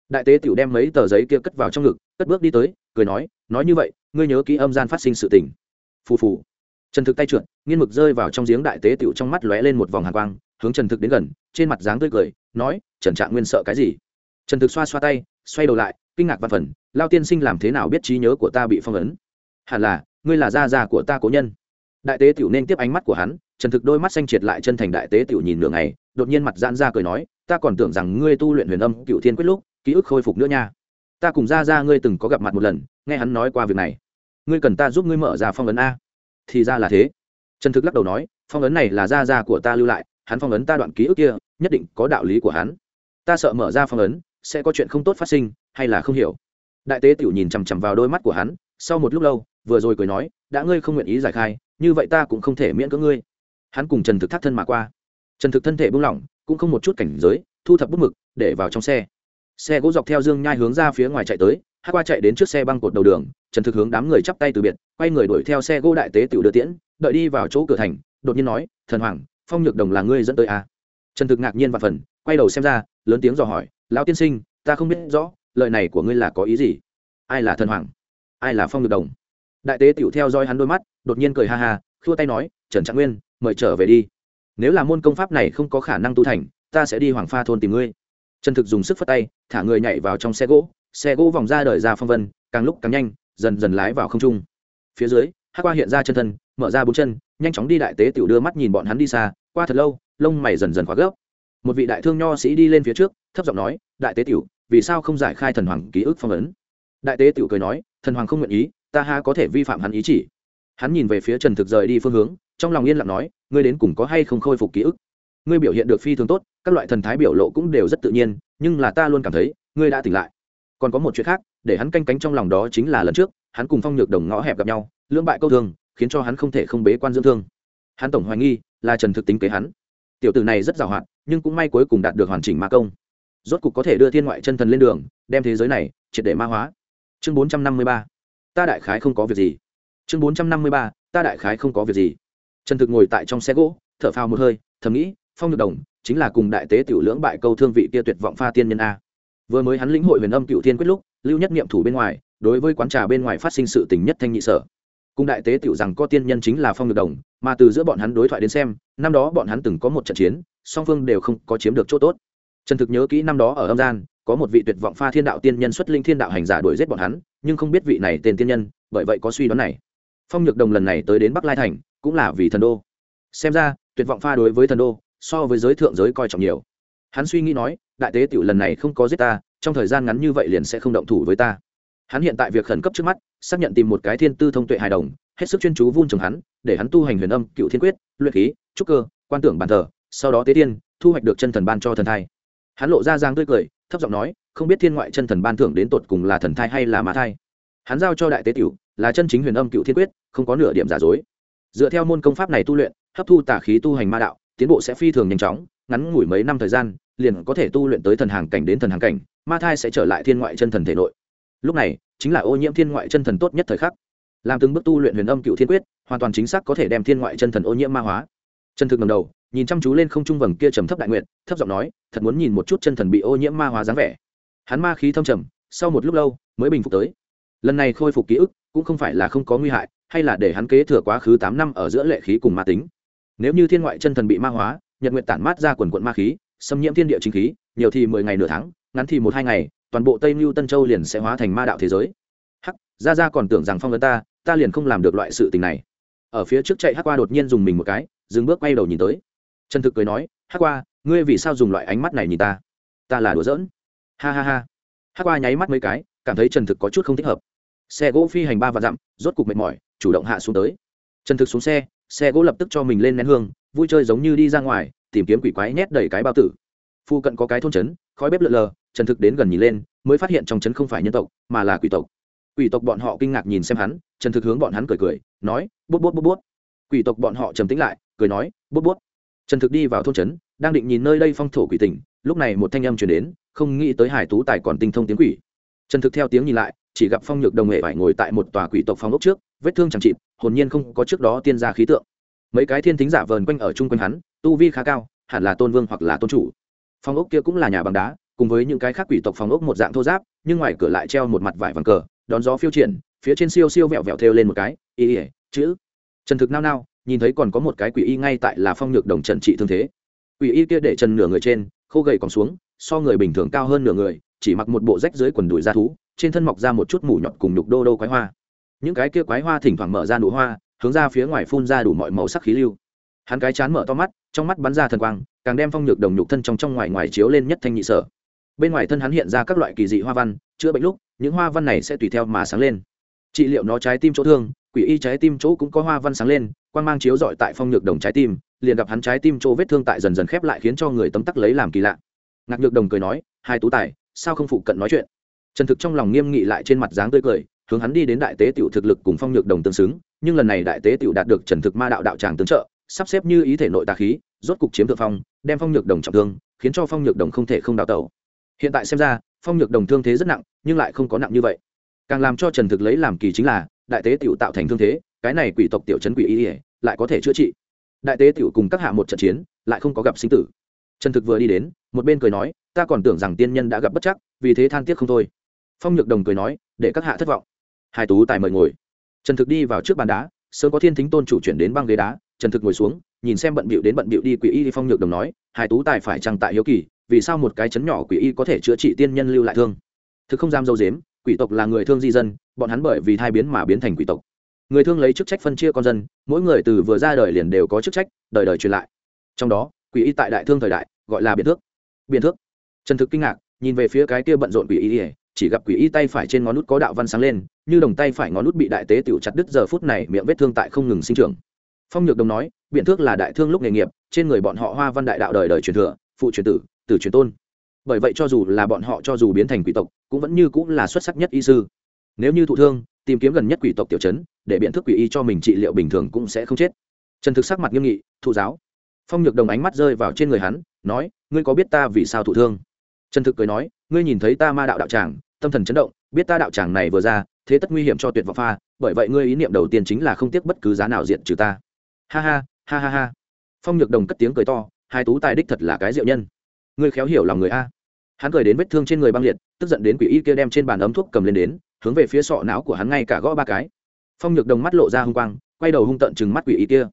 Đại tế tiểu đem mấy tờ giấy kia cất vào trong ngực, cất bước đi tới, cười nói nói như vậy, ngươi nhớ kỹ âm gian phát sinh sự tình. Phù phù trần thực tay trượt, nghiên mực rơi vào trong giếng đại tế tựu trong mắt lóe lên một vòng hàn quang, hướng trần thực đến gần, trên mặt dáng tươi cười, nói, trần trạng nguyên sợ cái gì? Trần thực xoa xoa tay, xoay đầu lại, kinh ngạc văn phần, lao tiên sinh làm thế nào biết trí nhớ của ta bị phong ấn? Hẳn là, ngươi là gia già của ta cố nhân. Đại tế tiểu nên tiếp ánh mắt của hắn, trần thực đôi mắt xanh triệt lại chân thành đại tế tiểu nhìn nửa ngày, đột nhiên mặt giãn ra cười nói, ta còn tưởng rằng ngươi tu luyện huyền âm cựu thiên quyết lúc, ký ức khôi phục nữa nha. Ta cùng gia gia ngươi từng có gặp mặt một lần, nghe hắn nói qua việc này. Ngươi cần ta giúp ngươi mở ra phong ấn a thì ra là thế. Trần thực lắc đầu nói, phong ấn này là da da của ta lưu lại, hắn phong ấn ta đoạn ký ức kia, nhất định có đạo lý của hắn. Ta sợ mở ra phong ấn, sẽ có chuyện không tốt phát sinh, hay là không hiểu. Đại tế tiểu nhìn chằm chằm vào đôi mắt của hắn, sau một lúc lâu, vừa rồi cười nói, đã ngươi không nguyện ý giải khai, như vậy ta cũng không thể miễn cưỡng ngươi. Hắn cùng trần thực thác thân mà qua. Trần thực thân thể buông lỏng, cũng không một chút cảnh giới, thu thập bút mực, để vào trong xe. Xe gỗ dọc theo dương nhai hướng ra phía ngoài chạy tới hát qua chạy đến trước xe băng cột đầu đường, trần thực hướng đám người chắp tay từ biệt, quay người đuổi theo xe gỗ đại tế tiểu đưa tiễn, đợi đi vào chỗ cửa thành, đột nhiên nói, thần hoàng, phong nhược đồng là ngươi dẫn tới à. trần thực ngạc nhiên và phần, quay đầu xem ra, lớn tiếng dò hỏi, lão tiên sinh, ta không biết rõ, lời này của ngươi là có ý gì? Ai là thần hoàng? Ai là phong nhược đồng? Đại tế tiểu theo dõi hắn đôi mắt, đột nhiên cười ha ha, khua tay nói, trần trạng nguyên, mời trở về đi. Nếu là môn công pháp này không có khả năng tu thành, ta sẽ đi hoàng pha thôn tìm ngươi. Trần thực dùng sức phất tay, thả người nhảy vào trong xe gỗ xe gỗ vòng ra đời ra phong vân, càng lúc càng nhanh, dần dần lái vào không trung. Phía dưới hát qua hiện ra chân thân, mở ra bốn chân, nhanh chóng đi đại tế tiểu đưa mắt nhìn bọn hắn đi xa, qua thật lâu, lông mày dần dần khóa gấp. Một vị đại thương nho sĩ đi lên phía trước, thấp giọng nói, đại tế tiểu, vì sao không giải khai thần hoàng ký ức phong ấn? Đại tế tiểu cười nói, thần hoàng không nguyện ý, ta ha có thể vi phạm hắn ý chỉ. Hắn nhìn về phía trần thực rời đi phương hướng, trong lòng yên lặng nói, ngươi đến cùng có hay không khôi phục ký ức? Ngươi biểu hiện được phi thường tốt, các loại thần thái biểu lộ cũng đều rất tự nhiên, nhưng là ta luôn cảm thấy, ngươi đã tỉnh lại còn có một chuyện khác, để hắn canh cánh trong lòng đó chính là lần trước, hắn cùng phong nhược đồng ngõ hẹp gặp nhau, lưỡng bại câu thương, khiến cho hắn không thể không bế quan dưỡng thương. Hắn tổng hoài nghi là trần thực tính kế hắn. Tiểu tử này rất giàu hạn, nhưng cũng may cuối cùng đạt được hoàn chỉnh ma công. Rốt cục có thể đưa thiên ngoại chân thần lên đường, đem thế giới này triệt để ma hóa. Chương bốn trăm năm mươi ba. Ta đại khái không có việc gì. Chương bốn trăm năm mươi ba. Ta đại khái không có việc gì. Trần thực ngồi tại trong xe gỗ, thở phào một hơi, thầm nghĩ, phong nhược đồng chính là cùng đại tế tiểu lưỡng bại câu thương vị kia tuyệt vọng pha tiên nhân a vừa mới hắn lĩnh hội huyền âm cựu thiên quyết lúc, lưu nhất niệm thủ bên ngoài, đối với quán trà bên ngoài phát sinh sự tình nhất thanh nhị sở. Cùng đại tế tiểu rằng có tiên nhân chính là phong nhược đồng, mà từ giữa bọn hắn đối thoại đến xem, năm đó bọn hắn từng có một trận chiến, song phương đều không có chiếm được chỗ tốt. Trần thực nhớ kỹ năm đó ở âm gian, có một vị tuyệt vọng pha thiên đạo tiên nhân xuất linh thiên đạo hành giả đuổi giết bọn hắn, nhưng không biết vị này tên tiên nhân, bởi vậy có suy đoán này. Phong nhược đồng lần này tới đến bắc lai thành, cũng là vì thần đô. Xem ra, tuyệt vọng pha đối với thần đô, so với giới thượng giới coi trọng nhiều. Hắn suy nghĩ nói đại tế tiểu lần này không có giết ta, trong thời gian ngắn như vậy liền sẽ không động thủ với ta. Hắn hiện tại việc khẩn cấp trước mắt, xác nhận tìm một cái thiên tư thông tuệ hài đồng, hết sức chuyên chú vun trồng hắn, để hắn tu hành huyền âm, cựu thiên quyết, luyện khí, trúc cơ, quan tưởng bàn thờ, sau đó tế tiên, thu hoạch được chân thần ban cho thần thai. Hắn lộ ra giang tươi cười, thấp giọng nói, không biết thiên ngoại chân thần ban thưởng đến tột cùng là thần thai hay là mã thai. Hắn giao cho đại tế tiểu, là chân chính huyền âm, cựu thiên quyết, không có nửa điểm giả dối. Dựa theo môn công pháp này tu luyện, hấp thu tà khí tu hành ma đạo, tiến bộ sẽ phi thường nhanh chóng, ngắn ngủi mấy năm thời gian liền có thể tu luyện tới thần hàng cảnh đến thần hàng cảnh, ma thai sẽ trở lại thiên ngoại chân thần thể nội. Lúc này, chính là ô nhiễm thiên ngoại chân thần tốt nhất thời khắc. Làm từng bước tu luyện huyền âm cựu thiên quyết, hoàn toàn chính xác có thể đem thiên ngoại chân thần ô nhiễm ma hóa. Chân thực ngầm đầu, nhìn chăm chú lên không trung vầng kia trầm thấp đại nguyện thấp giọng nói, thật muốn nhìn một chút chân thần bị ô nhiễm ma hóa dáng vẻ. Hắn ma khí thâm trầm, sau một lúc lâu, mới bình phục tới. Lần này khôi phục ký ức, cũng không phải là không có nguy hại, hay là để hắn kế thừa quá khứ tám năm ở giữa lệ khí cùng ma tính. Nếu như thiên ngoại chân thần bị ma hóa, nhật nguyện tản mát ra quần quận ma khí xâm nhiễm thiên địa chính khí, nhiều thì mười ngày nửa tháng, ngắn thì một hai ngày, toàn bộ tây mưu tân châu liền sẽ hóa thành ma đạo thế giới. Hắc ra ra còn tưởng rằng phong ấn ta ta liền không làm được loại sự tình này. Ở phía trước chạy hắc qua đột nhiên dùng mình một cái, dừng bước quay đầu nhìn tới. Trần thực cười nói, hắc qua, ngươi vì sao dùng loại ánh mắt này nhìn ta? Ta là đùa giỡn. Ha ha ha. Hắc qua nháy mắt mấy cái, cảm thấy trần thực có chút không thích hợp. Xe gỗ phi hành ba và dặm, rốt cục mệt mỏi, chủ động hạ xuống tới. Trần thực xuống xe xe gỗ lập tức cho mình lên nén hương, vui chơi giống như đi ra ngoài tìm kiếm quỷ quái nhét đầy cái bao tử. Phu cận có cái thôn trấn khói bếp lợn lờ trần thực đến gần nhìn lên mới phát hiện trong trấn không phải nhân tộc mà là quỷ tộc. Quỷ tộc bọn họ kinh ngạc nhìn xem hắn trần thực hướng bọn hắn cười cười nói bút bút bút bút. Quỷ tộc bọn họ trầm tĩnh lại cười nói bút bút. Trần thực đi vào thôn trấn đang định nhìn nơi đây phong thổ quỷ tỉnh, lúc này một thanh âm chuyển đến không nghĩ tới hải tú tài còn tinh thông tiếng quỷ. Trần thực theo tiếng nhìn lại chỉ gặp phong nhược đồng hệ phải ngồi tại một tòa quỷ tộc phong ốc trước vết thương chẳng chịt hồn nhiên không có trước đó tiên gia khí tượng mấy cái thiên thính giả vờn quanh ở chung quanh hắn, tu vi khá cao, hẳn là tôn vương hoặc là tôn chủ. Phong ốc kia cũng là nhà bằng đá, cùng với những cái khác quỷ tộc phong ốc một dạng thô giáp, nhưng ngoài cửa lại treo một mặt vải vàng cờ, đón gió phiêu triển, phía trên siêu siêu vẹo vẹo thêu lên một cái, y ỉa chữ. Trần thực nao nao, nhìn thấy còn có một cái quỷ y ngay tại là phong nhược đồng trần trị thương thế. Quỷ y kia để trần nửa người trên, khô gầy còn xuống, so người bình thường cao hơn nửa người, chỉ mặc một bộ rách dưới quần đùi da thú, trên thân mọc ra một chút mủ nhọt cùng nhục đô đô quái hoa. Những cái kia quái hoa thỉnh thoảng mở ra nụ hoa hướng ra phía ngoài phun ra đủ mọi màu sắc khí lưu. Hắn cái chán mở to mắt, trong mắt bắn ra thần quang, càng đem phong nhược đồng nhục thân trong trong ngoài ngoài chiếu lên nhất thanh nhị sở. Bên ngoài thân hắn hiện ra các loại kỳ dị hoa văn, chữa bệnh lúc, những hoa văn này sẽ tùy theo mà sáng lên. Trị liệu nó trái tim chỗ thương, quỷ y trái tim chỗ cũng có hoa văn sáng lên, quang mang chiếu dọi tại phong nhược đồng trái tim, liền gặp hắn trái tim chỗ vết thương tại dần dần khép lại khiến cho người tấm tắc lấy làm kỳ lạ. Ngạc nhược đồng cười nói, hai tú tài, sao không phụ cận nói chuyện? Trần thực trong lòng nghiêm nghị lại trên mặt dáng tươi cười, hướng hắn đi đến đại tế tiểu thực lực cùng phong nhược đồng tương xứng nhưng lần này đại tế tiểu đạt được trần thực ma đạo đạo tràng tương trợ, sắp xếp như ý thể nội tà khí, rốt cục chiếm thượng phong, đem phong nhược đồng trọng thương, khiến cho phong nhược đồng không thể không đào tẩu. Hiện tại xem ra, phong nhược đồng thương thế rất nặng, nhưng lại không có nặng như vậy. Càng làm cho trần thực lấy làm kỳ chính là, đại tế tiểu tạo thành thương thế, cái này quỷ tộc tiểu trấn quỷ y ỉa lại có thể chữa trị. Đại tế tiểu cùng các hạ một trận chiến, lại không có gặp sinh tử. Trần thực vừa đi đến, một bên cười nói, ta còn tưởng rằng tiên nhân đã gặp bất chắc, vì thế than tiếc không thôi. Phong nhược đồng cười nói, để các hạ thất vọng. Hai tú tài mời ngồi trần thực đi vào trước bàn đá, sớm có thiên thính tôn chủ chuyển đến băng ghế đá. Trần thực ngồi xuống, nhìn xem bận bịu đến bận bịu đi quỷ y phong nhược đồng nói, Hải tú tài phải chăng tại hiếu kỳ, vì sao một cái chấn nhỏ quỷ y có thể chữa trị tiên nhân lưu lại thương? Thực không dám dâu dếm, quỷ tộc là người thương di dân, bọn hắn bởi vì thai biến mà biến thành quỷ tộc. Người thương lấy chức trách phân chia con dân, mỗi người từ vừa ra đời liền đều có chức trách, đời đời truyền lại. Trong đó, quỷ y tại đại thương thời đại, gọi là biện thước. Biện thước. Trần thực kinh ngạc, nhìn về phía cái kia bận rộn quỷ y chỉ gặp quỷ y tay phải trên ngón nút có đạo văn sáng lên, như đồng tay phải ngón nút bị đại tế tiểu chặt đứt giờ phút này miệng vết thương tại không ngừng sinh trưởng. Phong nhược đồng nói, biện thước là đại thương lúc nghề nghiệp, trên người bọn họ hoa văn đại đạo đời đời truyền thừa, phụ truyền tử tử truyền tôn. Bởi vậy cho dù là bọn họ cho dù biến thành quỷ tộc, cũng vẫn như cũng là xuất sắc nhất y sư. Nếu như thụ thương, tìm kiếm gần nhất quỷ tộc tiểu chấn, để biện thức quỷ y cho mình trị liệu bình thường cũng sẽ không chết. Trần thực sắc mặt nghiêm nghị, thụ giáo. Phong nhược đồng ánh mắt rơi vào trên người hắn, nói, ngươi có biết ta vì sao thụ thương? Trần thực cười nói, ngươi nhìn thấy ta ma đạo đạo tràng tâm thần chấn động, biết ta đạo tràng này vừa ra, thế tất nguy hiểm cho tuyệt vọng pha, bởi vậy ngươi ý niệm đầu tiên chính là không tiếc bất cứ giá nào diện trừ ta. Ha ha ha ha ha. Phong nhược đồng cất tiếng cười to, hai tú tài đích thật là cái diệu nhân. Ngươi khéo hiểu lòng người a. Hắn cười đến vết thương trên người băng liệt, tức giận đến quỷ y kia đem trên bàn ấm thuốc cầm lên đến, hướng về phía sọ não của hắn ngay cả gõ ba cái. Phong nhược đồng mắt lộ ra hung quang, quay đầu hung tận chừng mắt quỷ y kia.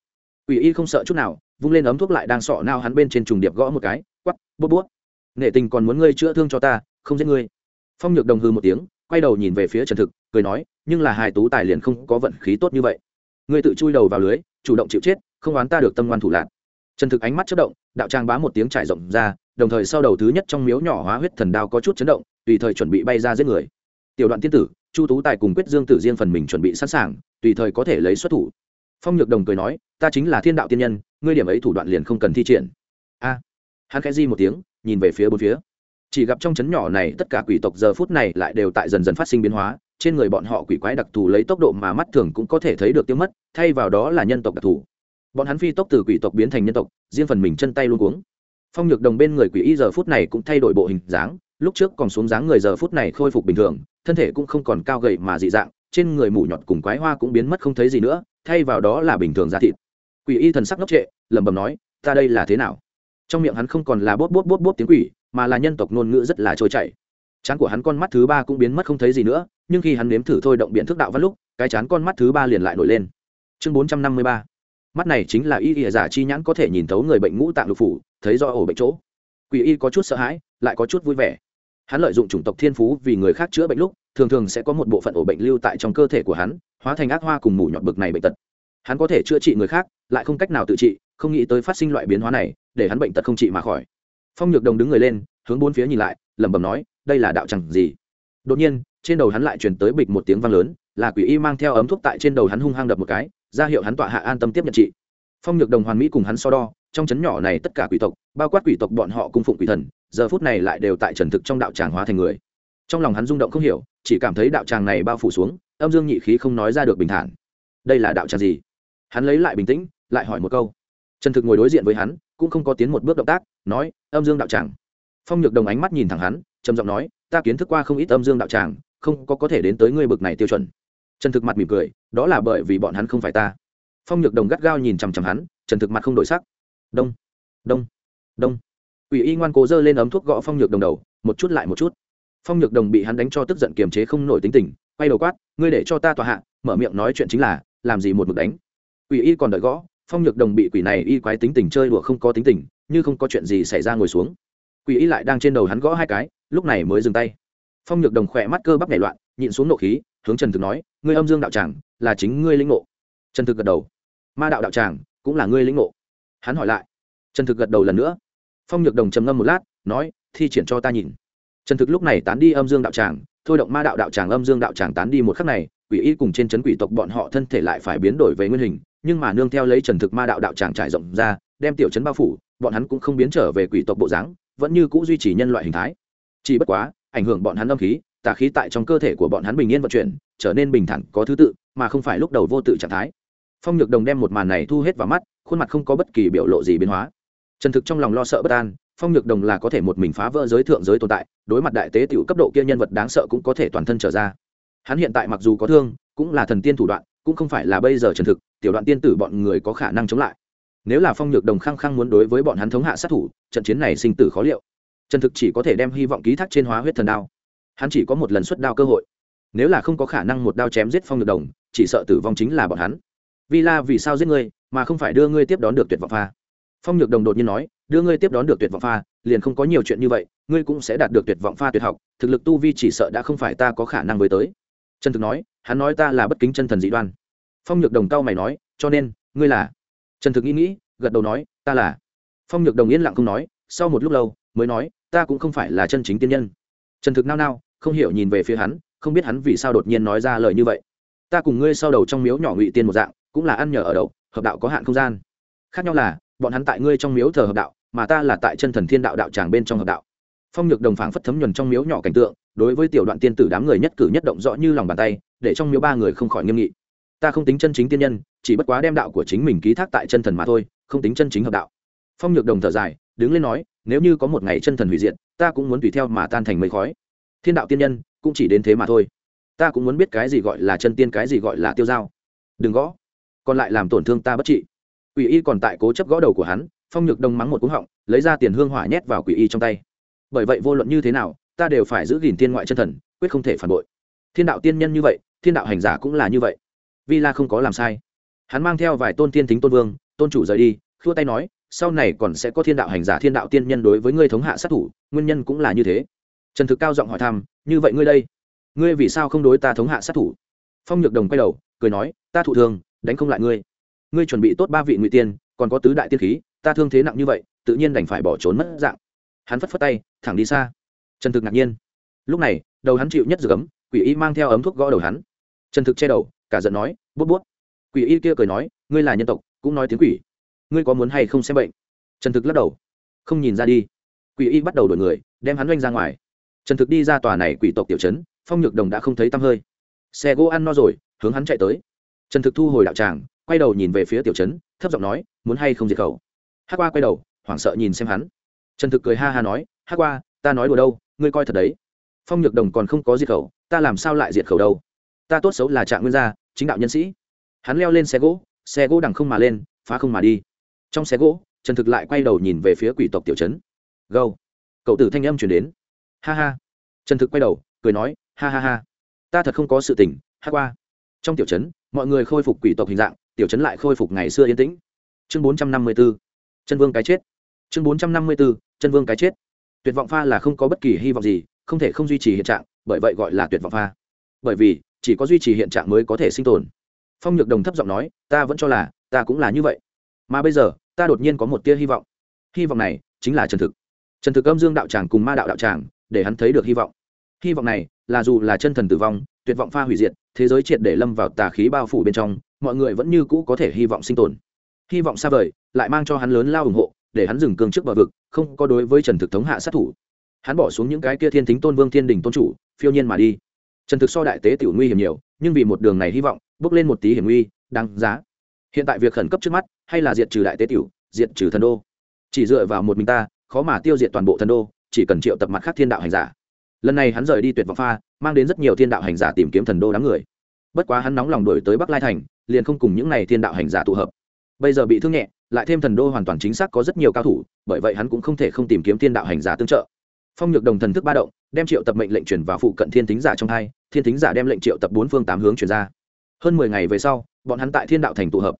Quỷ y không sợ chút nào, vung lên ấm thuốc lại đang sọ nao hắn bên trên trùng điệp gõ một cái quắp bút bút. Nghệ tình còn muốn ngươi chữa thương cho ta, không giết ngươi phong nhược đồng hư một tiếng, quay đầu nhìn về phía trần thực, cười nói, nhưng là hài tú tài liền không có vận khí tốt như vậy. Ngươi tự chui đầu vào lưới, chủ động chịu chết, không oán ta được tâm ngoan thủ lạc. Trần thực ánh mắt chất động, đạo trang bá một tiếng trải rộng ra, đồng thời sau đầu thứ nhất trong miếu nhỏ hóa huyết thần đao có chút chấn động, tùy thời chuẩn bị bay ra giết người. Tiểu đoạn tiên tử, chu tú tài cùng quyết dương tử riêng phần mình chuẩn bị sẵn sàng, tùy thời có thể lấy xuất thủ. Phong nhược đồng cười nói, ta chính là thiên đạo tiên nhân, ngươi điểm ấy thủ đoạn liền không cần thi triển. A. Hắn khẽ di một tiếng, nhìn về phía bốn phía chỉ gặp trong chấn nhỏ này tất cả quỷ tộc giờ phút này lại đều tại dần dần phát sinh biến hóa, trên người bọn họ quỷ quái đặc thù lấy tốc độ mà mắt thường cũng có thể thấy được tiêu mất, thay vào đó là nhân tộc đặc thù. Bọn hắn phi tốc từ quỷ tộc biến thành nhân tộc, riêng phần mình chân tay luôn cuống. Phong nhược đồng bên người quỷ y giờ phút này cũng thay đổi bộ hình dáng, lúc trước còn xuống dáng người giờ phút này khôi phục bình thường, thân thể cũng không còn cao gầy mà dị dạng, trên người mủ nhọt cùng quái hoa cũng biến mất không thấy gì nữa, thay vào đó là bình thường da thịt. Quỷ y thần sắc ngốc trệ, lẩm bẩm nói, ta đây là thế nào? Trong miệng hắn không còn là bốt bốt bốt bốt tiếng quỷ mà là nhân tộc ngôn ngữ rất là trôi chảy. Chán của hắn con mắt thứ ba cũng biến mất không thấy gì nữa, nhưng khi hắn nếm thử thôi động biện thức đạo văn lúc, cái chán con mắt thứ ba liền lại nổi lên. Chương bốn trăm năm mươi ba. Mắt này chính là y ỉa giả chi nhãn có thể nhìn thấu người bệnh ngũ tạng lục phủ, thấy do ổ bệnh chỗ. Quỷ y có chút sợ hãi, lại có chút vui vẻ. Hắn lợi dụng chủng tộc thiên phú vì người khác chữa bệnh lúc, thường thường sẽ có một bộ phận ổ bệnh lưu tại trong cơ thể của hắn, hóa thành ác hoa cùng mủ nhọt bực này bệnh tật. Hắn có thể chữa trị người khác, lại không cách nào tự trị, không nghĩ tới phát sinh loại biến hóa này, để hắn bệnh tật không trị mà khỏi phong nhược đồng đứng người lên, hướng bốn phía nhìn lại, lẩm bẩm nói, đây là đạo chẳng gì. Đột nhiên, trên đầu hắn lại truyền tới bịch một tiếng vang lớn, là quỷ y mang theo ấm thuốc tại trên đầu hắn hung hăng đập một cái, ra hiệu hắn tọa hạ an tâm tiếp nhận trị. Phong nhược đồng hoàn mỹ cùng hắn so đo, trong chấn nhỏ này tất cả quỷ tộc, bao quát quỷ tộc bọn họ cung phụng quỷ thần, giờ phút này lại đều tại trần thực trong đạo tràng hóa thành người. Trong lòng hắn rung động không hiểu, chỉ cảm thấy đạo tràng này bao phủ xuống, âm dương nhị khí không nói ra được bình thản. Đây là đạo tràng gì? Hắn lấy lại bình tĩnh, lại hỏi một câu trần thực ngồi đối diện với hắn, cũng không có tiến một bước động tác, nói, âm dương đạo tràng. Phong nhược đồng ánh mắt nhìn thẳng hắn, trầm giọng nói, ta kiến thức qua không ít âm dương đạo tràng, không có có thể đến tới ngươi bực này tiêu chuẩn. Trần thực mặt mỉm cười, đó là bởi vì bọn hắn không phải ta. Phong nhược đồng gắt gao nhìn chằm chằm hắn, trần thực mặt không đổi sắc. Đông đông đông. Ủy y ngoan cố dơ lên ấm thuốc gõ phong nhược đồng đầu, một chút lại một chút. Phong nhược đồng bị hắn đánh cho tức giận kiềm chế không nổi tính tình, quay đầu quát, ngươi để cho ta tòa hạ, mở miệng nói chuyện chính là, làm gì một mực đánh? Ủy y còn đợi gõ phong nhược đồng bị quỷ này y quái tính tình chơi đùa không có tính tình, như không có chuyện gì xảy ra ngồi xuống. Quỷ y lại đang trên đầu hắn gõ hai cái, lúc này mới dừng tay. Phong nhược đồng khỏe mắt cơ bắp nhảy loạn, nhịn xuống nộ khí, hướng trần thực nói, ngươi âm dương đạo tràng, là chính ngươi lĩnh ngộ. Trần thực gật đầu. Ma đạo đạo tràng, cũng là ngươi lĩnh ngộ. Hắn hỏi lại. Trần thực gật đầu lần nữa. Phong nhược đồng trầm ngâm một lát, nói, thi triển cho ta nhìn. Trần thực lúc này tán đi âm dương đạo tràng, thôi động ma đạo đạo tràng âm dương đạo tràng tán đi một khắc này, quỷ y cùng trên c quỷ tộc bọn họ thân thể lại phải biến đổi về nguyên hình nhưng mà nương theo lấy trần thực ma đạo đạo tràng trải rộng ra, đem tiểu chấn bao phủ, bọn hắn cũng không biến trở về quỷ tộc bộ dáng, vẫn như c ũ duy trì nhân loại hình thái. Chỉ bất quá, ảnh hưởng bọn hắn âm khí, tà khí tại trong cơ thể của bọn hắn bình yên vận chuyển, trở nên bình thản, có thứ tự, mà không phải lúc đầu vô tự trạng thái. Phong nhược đồng đem một màn này thu hết vào mắt, khuôn mặt không có bất kỳ biểu lộ gì biến hóa. Trần thực trong lòng lo sợ bất an, phong nhược đồng là có thể một mình phá vỡ giới thượng giới tồn tại, đối mặt đại tế tiểu cấp độ kia nhân vật đáng sợ cũng có thể toàn thân trở ra. Hắn hiện tại mặc dù có thương, cũng là thần tiên thủ đoạn cũng không phải là bây giờ trần thực, tiểu đoạn tiên tử bọn người có khả năng chống lại. Nếu là phong nhược đồng khăng khăng muốn đối với bọn hắn thống hạ sát thủ, trận chiến này sinh tử khó liệu. Trần thực chỉ có thể đem hy vọng ký thác trên hóa huyết thần đao. Hắn chỉ có một lần xuất đao cơ hội. Nếu là không có khả năng một đao chém giết phong nhược đồng, chỉ sợ tử vong chính là bọn hắn. Vì la vì sao giết ngươi, mà không phải đưa ngươi tiếp đón được tuyệt vọng pha? Phong nhược đồng đột nhiên nói, đưa ngươi tiếp đón được tuyệt vọng pha, liền không có nhiều chuyện như vậy, ngươi cũng sẽ đạt được tuyệt vọng pha tuyệt học, thực lực tu vi chỉ sợ đã không phải ta có khả năng với tới. Trần thực nói hắn nói ta là bất kính chân thần dị đoan. Phong nhược đồng cao mày nói, cho nên, ngươi là? Trần thực nghĩ nghĩ, gật đầu nói, ta là. Phong nhược đồng yên lặng không nói, sau một lúc lâu, mới nói, ta cũng không phải là chân chính tiên nhân. Trần thực nao nao, không hiểu nhìn về phía hắn, không biết hắn vì sao đột nhiên nói ra lời như vậy. Ta cùng ngươi sau đầu trong miếu nhỏ ngụy tiên một dạng, cũng là ăn nhờ ở đậu, hợp đạo có hạn không gian. Khác nhau là, bọn hắn tại ngươi trong miếu thờ hợp đạo, mà ta là tại chân thần thiên đạo đạo tràng bên trong hợp đạo. Phong nhược đồng phảng phất thấm nhuần trong miếu nhỏ cảnh tượng, đối với tiểu đoạn tiên tử đám người nhất cử nhất động rõ như lòng bàn tay để trong miếu ba người không khỏi nghiêm nghị. Ta không tính chân chính tiên nhân, chỉ bất quá đem đạo của chính mình ký thác tại chân thần mà thôi, không tính chân chính hợp đạo. Phong nhược đồng thở dài, đứng lên nói, nếu như có một ngày chân thần hủy diệt, ta cũng muốn tùy theo mà tan thành mây khói. Thiên đạo tiên nhân, cũng chỉ đến thế mà thôi. Ta cũng muốn biết cái gì gọi là chân tiên, cái gì gọi là tiêu dao đừng gõ. Còn lại làm tổn thương ta bất trị. Quỷ y còn tại cố chấp gõ đầu của hắn, phong nhược đông mắng một cú họng, lấy ra tiền hương hỏa nhét vào quỷ y trong tay. Bởi vậy vô luận như thế nào, ta đều phải giữ gìn thiên ngoại chân thần, quyết không thể phản bội. Thiên đạo tiên nhân như vậy thiên đạo hành giả cũng là như vậy. Vi la không có làm sai. Hắn mang theo vài tôn tiên thính tôn vương, tôn chủ rời đi, khua tay nói, sau này còn sẽ có thiên đạo hành giả, thiên đạo tiên nhân đối với ngươi thống hạ sát thủ, nguyên nhân cũng là như thế. Trần thực cao giọng hỏi thăm, như vậy ngươi đây, ngươi vì sao không đối ta thống hạ sát thủ? Phong nhược đồng quay đầu, cười nói, ta thụ thường, đánh không lại ngươi. Ngươi chuẩn bị tốt ba vị ngụy tiên, còn có tứ đại tiên khí, ta thương thế nặng như vậy, tự nhiên đành phải bỏ trốn mất dạng. Hắn phất phất tay, thẳng đi xa. Trần thực ngạc nhiên. Lúc này, đầu hắn chịu nhất dược ấm quỷ y mang theo ấm thuốc gõ đầu hắn trần thực che đầu, cả giận nói, bút bút. Quỷ y kia cười nói, ngươi là nhân tộc, cũng nói tiếng quỷ. Ngươi có muốn hay không xem bệnh? Trần thực lắc đầu, không nhìn ra đi. Quỷ y bắt đầu đổi người, đem hắn oanh ra ngoài. Trần thực đi ra tòa này quỷ tộc tiểu trấn, phong nhược đồng đã không thấy tăm hơi. Xe gỗ ăn no rồi, hướng hắn chạy tới. Trần thực thu hồi đạo tràng, quay đầu nhìn về phía tiểu trấn, thấp giọng nói, muốn hay không diệt khẩu? Hát qua quay đầu, hoảng sợ nhìn xem hắn. Trần thực cười ha ha nói hát qua, ta nói đùa đâu, ngươi coi thật đấy. Phong nhược đồng còn không có diệt khẩu, ta làm sao lại diệt khẩu đâu? Ta tốt xấu là trạng nguyên gia, chính đạo nhân sĩ. Hắn leo lên xe gỗ xe gỗ đằng không mà lên, phá không mà đi. Trong xe gỗ, trần thực lại quay đầu nhìn về phía quỷ tộc tiểu trấn. Gâu. Cậu tử thanh âm chuyển đến. Ha ha. Trần thực quay đầu, cười nói, ha ha ha. Ta thật không có sự tình ha qua. Trong tiểu trấn, mọi người khôi phục quỷ tộc hình dạng, tiểu trấn lại khôi phục ngày xưa yên tĩnh. Chương bốn trăm năm mươi b ố chân vương cái chết. Chương bốn trăm năm mươi b ố chân vương cái chết. Tuyệt vọng pha là không có bất kỳ hy vọng gì, không thể không duy trì hiện trạng, bởi vậy gọi là tuyệt vọng pha. Bởi vì chỉ có duy trì hiện trạng mới có thể sinh tồn. Phong nhược đồng thấp giọng nói, ta vẫn cho là, ta cũng là như vậy. Mà bây giờ, ta đột nhiên có một tia hy vọng. Hy vọng này chính là trần thực. Trần thực âm dương đạo tràng cùng ma đạo đạo tràng, để hắn thấy được hy vọng. Hy vọng này, là dù là chân thần tử vong, tuyệt vọng pha hủy diệt, thế giới triệt để lâm vào tà khí bao phủ bên trong, mọi người vẫn như cũ có thể hy vọng sinh tồn. Hy vọng xa vời, lại mang cho hắn lớn lao ủng hộ, để hắn dừng cương trước bờ vực, không có đối với trần thực thống hạ sát thủ. Hắn bỏ xuống những cái kia thiên thính tôn vương thiên đình tôn chủ, phiêu nhiên mà đi trần thực so đại tế tiểu nguy hiểm nhiều, nhưng vì một đường này hy vọng, bước lên một tí hiểm nguy, đáng giá. Hiện tại việc khẩn cấp trước mắt, hay là diệt trừ đại tế tiểu, diệt trừ thần đô. Chỉ dựa vào một mình ta, khó mà tiêu diệt toàn bộ thần đô, chỉ cần triệu tập mặt khác thiên đạo hành giả. Lần này hắn rời đi tuyệt vọng pha, mang đến rất nhiều thiên đạo hành giả tìm kiếm thần đô đám người. Bất quá hắn nóng lòng đổi tới bắc lai thành, liền không cùng những n à y thiên đạo hành giả tụ hợp. Bây giờ bị thương nhẹ, lại thêm thần đô hoàn toàn chính xác có rất nhiều cao thủ, bởi vậy hắn cũng không thể không tìm kiếm thiên đạo hành giả tương trợ. Phong nhược đồng thần thức ba động đem triệu tập mệnh lệnh chuyển vào phụ cận thiên thính giả trong hai, thiên thính giả đem lệnh triệu tập bốn phương tám hướng chuyển ra. Hơn mười ngày về sau, bọn hắn tại thiên đạo thành tụ hợp.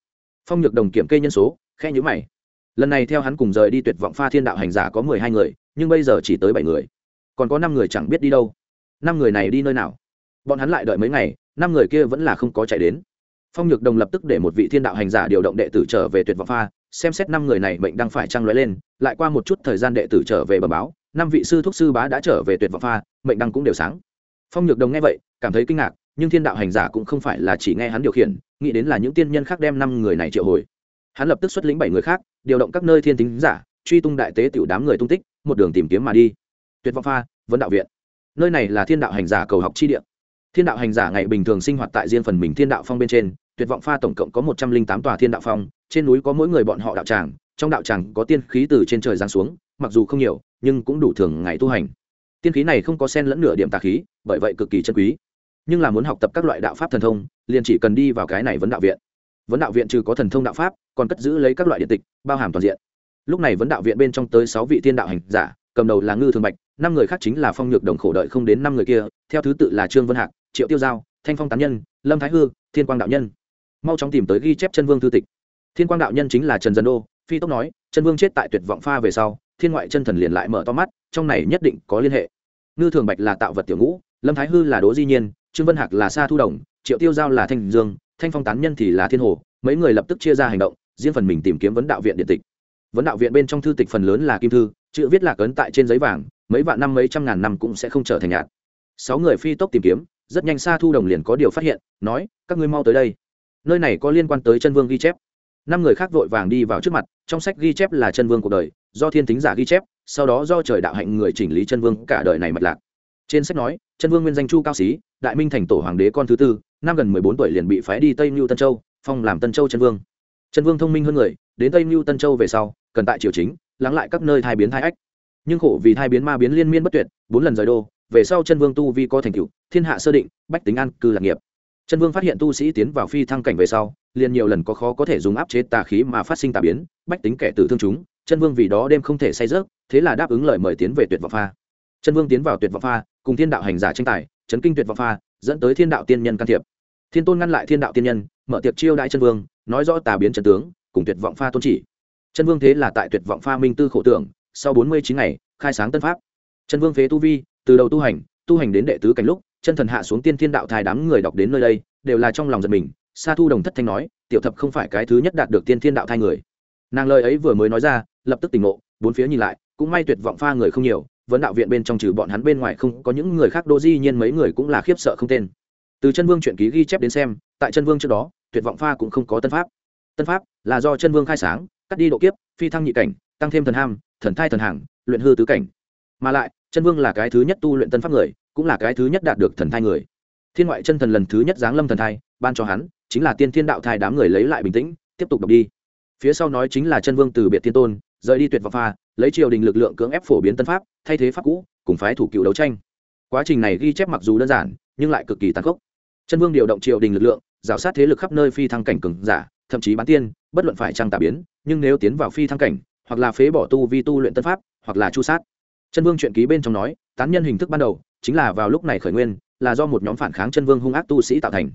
Phong nhược đồng kiểm kê nhân số khe nhữ mày. Lần này theo hắn cùng rời đi tuyệt vọng pha thiên đạo hành giả có mười hai người, nhưng bây giờ chỉ tới bảy người. Còn có năm người chẳng biết đi đâu. Năm người này đi nơi nào? Bọn hắn lại đợi mấy ngày, năm người kia vẫn là không có chạy đến. Phong nhược đồng lập tức để một vị thiên đạo hành giả điều động đệ tử trở về tuyệt vọng pha, xem xét năm người này bệnh đang phải trăng lóe lên, lại qua một chút thời gian đệ tử trở về bờ báo năm vị sư thúc sư bá đã trở về tuyệt vọng pha, mệnh đăng cũng đều sáng. Phong nhược đồng nghe vậy, cảm thấy kinh ngạc, nhưng thiên đạo hành giả cũng không phải là chỉ nghe hắn điều khiển, nghĩ đến là những tiên nhân khác đem năm người này triệu hồi. Hắn lập tức xuất lĩnh bảy người khác, điều động các nơi thiên tính giả, truy tung đại tế tiểu đám người tung tích, một đường tìm kiếm mà đi. Tuyệt vọng pha vấn đạo viện. Nơi này là thiên đạo hành giả cầu học chi địa. Thiên đạo hành giả ngày bình thường sinh hoạt tại riêng phần mình thiên đạo phong bên trên, tuyệt vọng pha tổng cộng có một trăm linh tám tòa thiên đạo phong, trên núi có mỗi người bọn họ đạo tràng trong đạo tràng có tiên khí từ trên trời giáng xuống, mặc dù không nhiều, nhưng cũng đủ thường ngày tu hành. Tiên khí này không có sen lẫn nửa điểm tà khí, bởi vậy cực kỳ chân quý. Nhưng là muốn học tập các loại đạo pháp thần thông, liền chỉ cần đi vào cái này vấn đạo viện. Vấn đạo viện trừ có thần thông đạo pháp, còn cất giữ lấy các loại điện tịch, bao hàm toàn diện. Lúc này vấn đạo viện bên trong tới sáu vị tiên đạo hành giả, cầm đầu là ngư thường bạch, năm người khác chính là phong nhược đồng khổ đợi không đến năm người kia, theo thứ tự là trương vân hạc, triệu tiêu giao, thanh phong tán nhân, lâm thái hư, thiên quang đạo nhân. Mau chóng tìm tới ghi chép chân vương thư tịch. Thiên quang đạo nhân chính là trần dân đô phi tốc nói, chân vương chết tại tuyệt vọng pha về sau, thiên ngoại chân thần liền lại mở to mắt, trong này nhất định có liên hệ. Ngư thường bạch là tạo vật tiểu ngũ, lâm thái hư là đố di nhiên, trương vân hạc là sa thu đồng, triệu tiêu giao là thanh dương, thanh phong tán nhân thì là thiên hồ, mấy người lập tức chia ra hành động, riêng phần mình tìm kiếm vấn đạo viện điện tịch. Vấn đạo viện bên trong thư tịch phần lớn là kim thư, chữ viết lạc ấn tại trên giấy vàng, mấy vạn năm mấy trăm ngàn năm cũng sẽ không trở thành nhạt. Sáu người phi tốc tìm kiếm, rất nhanh xa thu đồng liền có điều phát hiện, nói, các ngươi mau tới đây. Nơi này có liên quan tới chân vương ghi chép năm người khác vội vàng đi vào trước mặt trong sách ghi chép là chân vương cuộc đời do thiên tính giả ghi chép sau đó do trời đạo hạnh người chỉnh lý chân vương cả đời này mạch lạc. Trên sách nói chân vương nguyên danh chu cao Xí, đại minh thành tổ hoàng đế con thứ tư năm gần mười bốn tuổi liền bị phái đi tây mưu tân châu phong làm tân châu chân vương. Chân vương thông minh hơn người đến tây mưu tân châu về sau cần tại triều chính lắng lại các nơi thai biến thai ách. Nhưng khổ vì thai biến ma biến liên miên bất tuyệt bốn lần rời đô về sau chân vương tu vi có thành tựu thiên hạ sơ định bách tính an cư lạc nghiệp chân vương phát hiện tu sĩ tiến vào phi thăng cảnh về sau, liền nhiều lần có khó có thể dùng áp chế tà khí mà phát sinh tà biến, bách tính kẻ tử thương chúng, chân vương vì đó đêm không thể say rớt thế là đáp ứng lời mời tiến về tuyệt vọng pha. Chân vương tiến vào tuyệt vọng pha, cùng thiên đạo hành giả tranh tài, chấn kinh tuyệt vọng pha, dẫn tới thiên đạo tiên nhân can thiệp. Thiên tôn ngăn lại thiên đạo tiên nhân, mở tiệc chiêu đại chân vương, nói rõ tà biến chân tướng, cùng tuyệt vọng pha tôn chỉ. Chân vương thế là tại tuyệt vọng pha minh tư khổ tưởng, sau bốn mươi chín ngày, khai sáng tân pháp. Chân vương phế tu vi, từ đầu tu hành tu hành đến đệ tứ cảnh lúc chân thần hạ xuống tiên thiên đạo thai đám người đọc đến nơi đây, đều là trong lòng giật mình. Sa thu đồng thất thanh nói, tiểu thập không phải cái thứ nhất đạt được tiên thiên đạo thai người. Nàng lời ấy vừa mới nói ra, lập tức tỉnh ngộ, bốn phía nhìn lại, cũng may tuyệt vọng pha người không nhiều, vấn đạo viện bên trong trừ bọn hắn bên ngoài không có những người khác, đô di nhiên mấy người cũng là khiếp sợ không tên. Từ chân vương truyện ký ghi chép đến xem, tại chân vương trước đó, tuyệt vọng pha cũng không có tân pháp. Tân pháp là do chân vương khai sáng, cắt đi độ kiếp, phi thăng nhị cảnh, tăng thêm thần ham, thần thai thần hàng luyện hư tứ cảnh. Mà lại, chân vương là cái thứ nhất tu luyện tân pháp người cũng là cái thứ nhất đạt được thần thai người. Thiên ngoại chân thần lần thứ nhất giáng lâm thần thai, ban cho hắn, chính là tiên thiên đạo thai đám người lấy lại bình tĩnh, tiếp tục đọc đi. Phía sau nói chính là chân vương từ biệt thiên tôn, rời đi tuyệt vọng pha, lấy triều đình lực lượng cưỡng ép phổ biến tân pháp, thay thế pháp cũ, cùng phái thủ cựu đấu tranh. Quá trình này ghi chép mặc dù đơn giản, nhưng lại cực kỳ tàn khốc. Chân vương điều động triều đình lực lượng, rào sát thế lực khắp nơi phi thăng cảnh cường giả, thậm chí bán tiên, bất luận phải trăng tà biến, nhưng nếu tiến vào phi thăng cảnh, hoặc là phế bỏ tu vi tu luyện tân pháp, hoặc là chu sát. Chân vương chuyện ký bên trong nói, tán nhân hình thức ban đầu chính là vào lúc này khởi nguyên, là do một nhóm phản kháng chân vương hung ác tu sĩ tạo thành.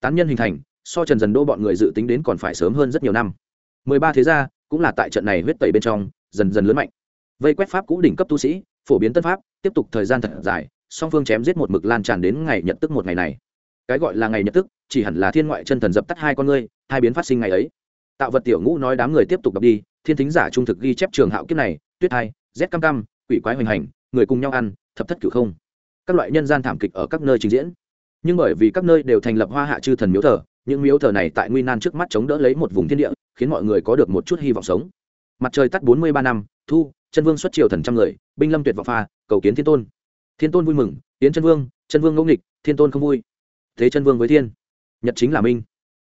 Tán nhân hình thành, so trần dần đô bọn người dự tính đến còn phải sớm hơn rất nhiều năm. Mười ba thế gia, cũng là tại trận này huyết tẩy bên trong, dần dần lớn mạnh. Vây quét pháp cũ đỉnh cấp tu sĩ, phổ biến tân pháp, tiếp tục thời gian thật dài, song phương chém giết một mực lan tràn đến ngày nhận tức một ngày này. Cái gọi là ngày nhận tức, chỉ hẳn là thiên ngoại chân thần dập tắt hai con ngươi, hai biến phát sinh ngày ấy. Tạo vật tiểu ngũ nói đám người tiếp tục đọc đi, thiên thính giả trung thực ghi chép trường hạo kiếp này, tuyết hai rét cam cam, quỷ quái hoành hành, người cùng nhau ăn, thập thất cửu không các loại nhân gian thảm kịch ở các nơi trình diễn. Nhưng bởi vì các nơi đều thành lập hoa hạ chư thần miếu thờ, những miếu thờ này tại nguy nan trước mắt chống đỡ lấy một vùng thiên địa, khiến mọi người có được một chút hy vọng sống. Mặt trời tắt bốn mươi ba năm, thu, chân vương xuất triều thần trăm người, binh lâm tuyệt vọng pha, cầu kiến thiên tôn. Thiên tôn vui mừng, tiến chân vương chân vương ngẫu nghịch, thiên tôn không vui. Thế chân vương với thiên, nhật chính là minh.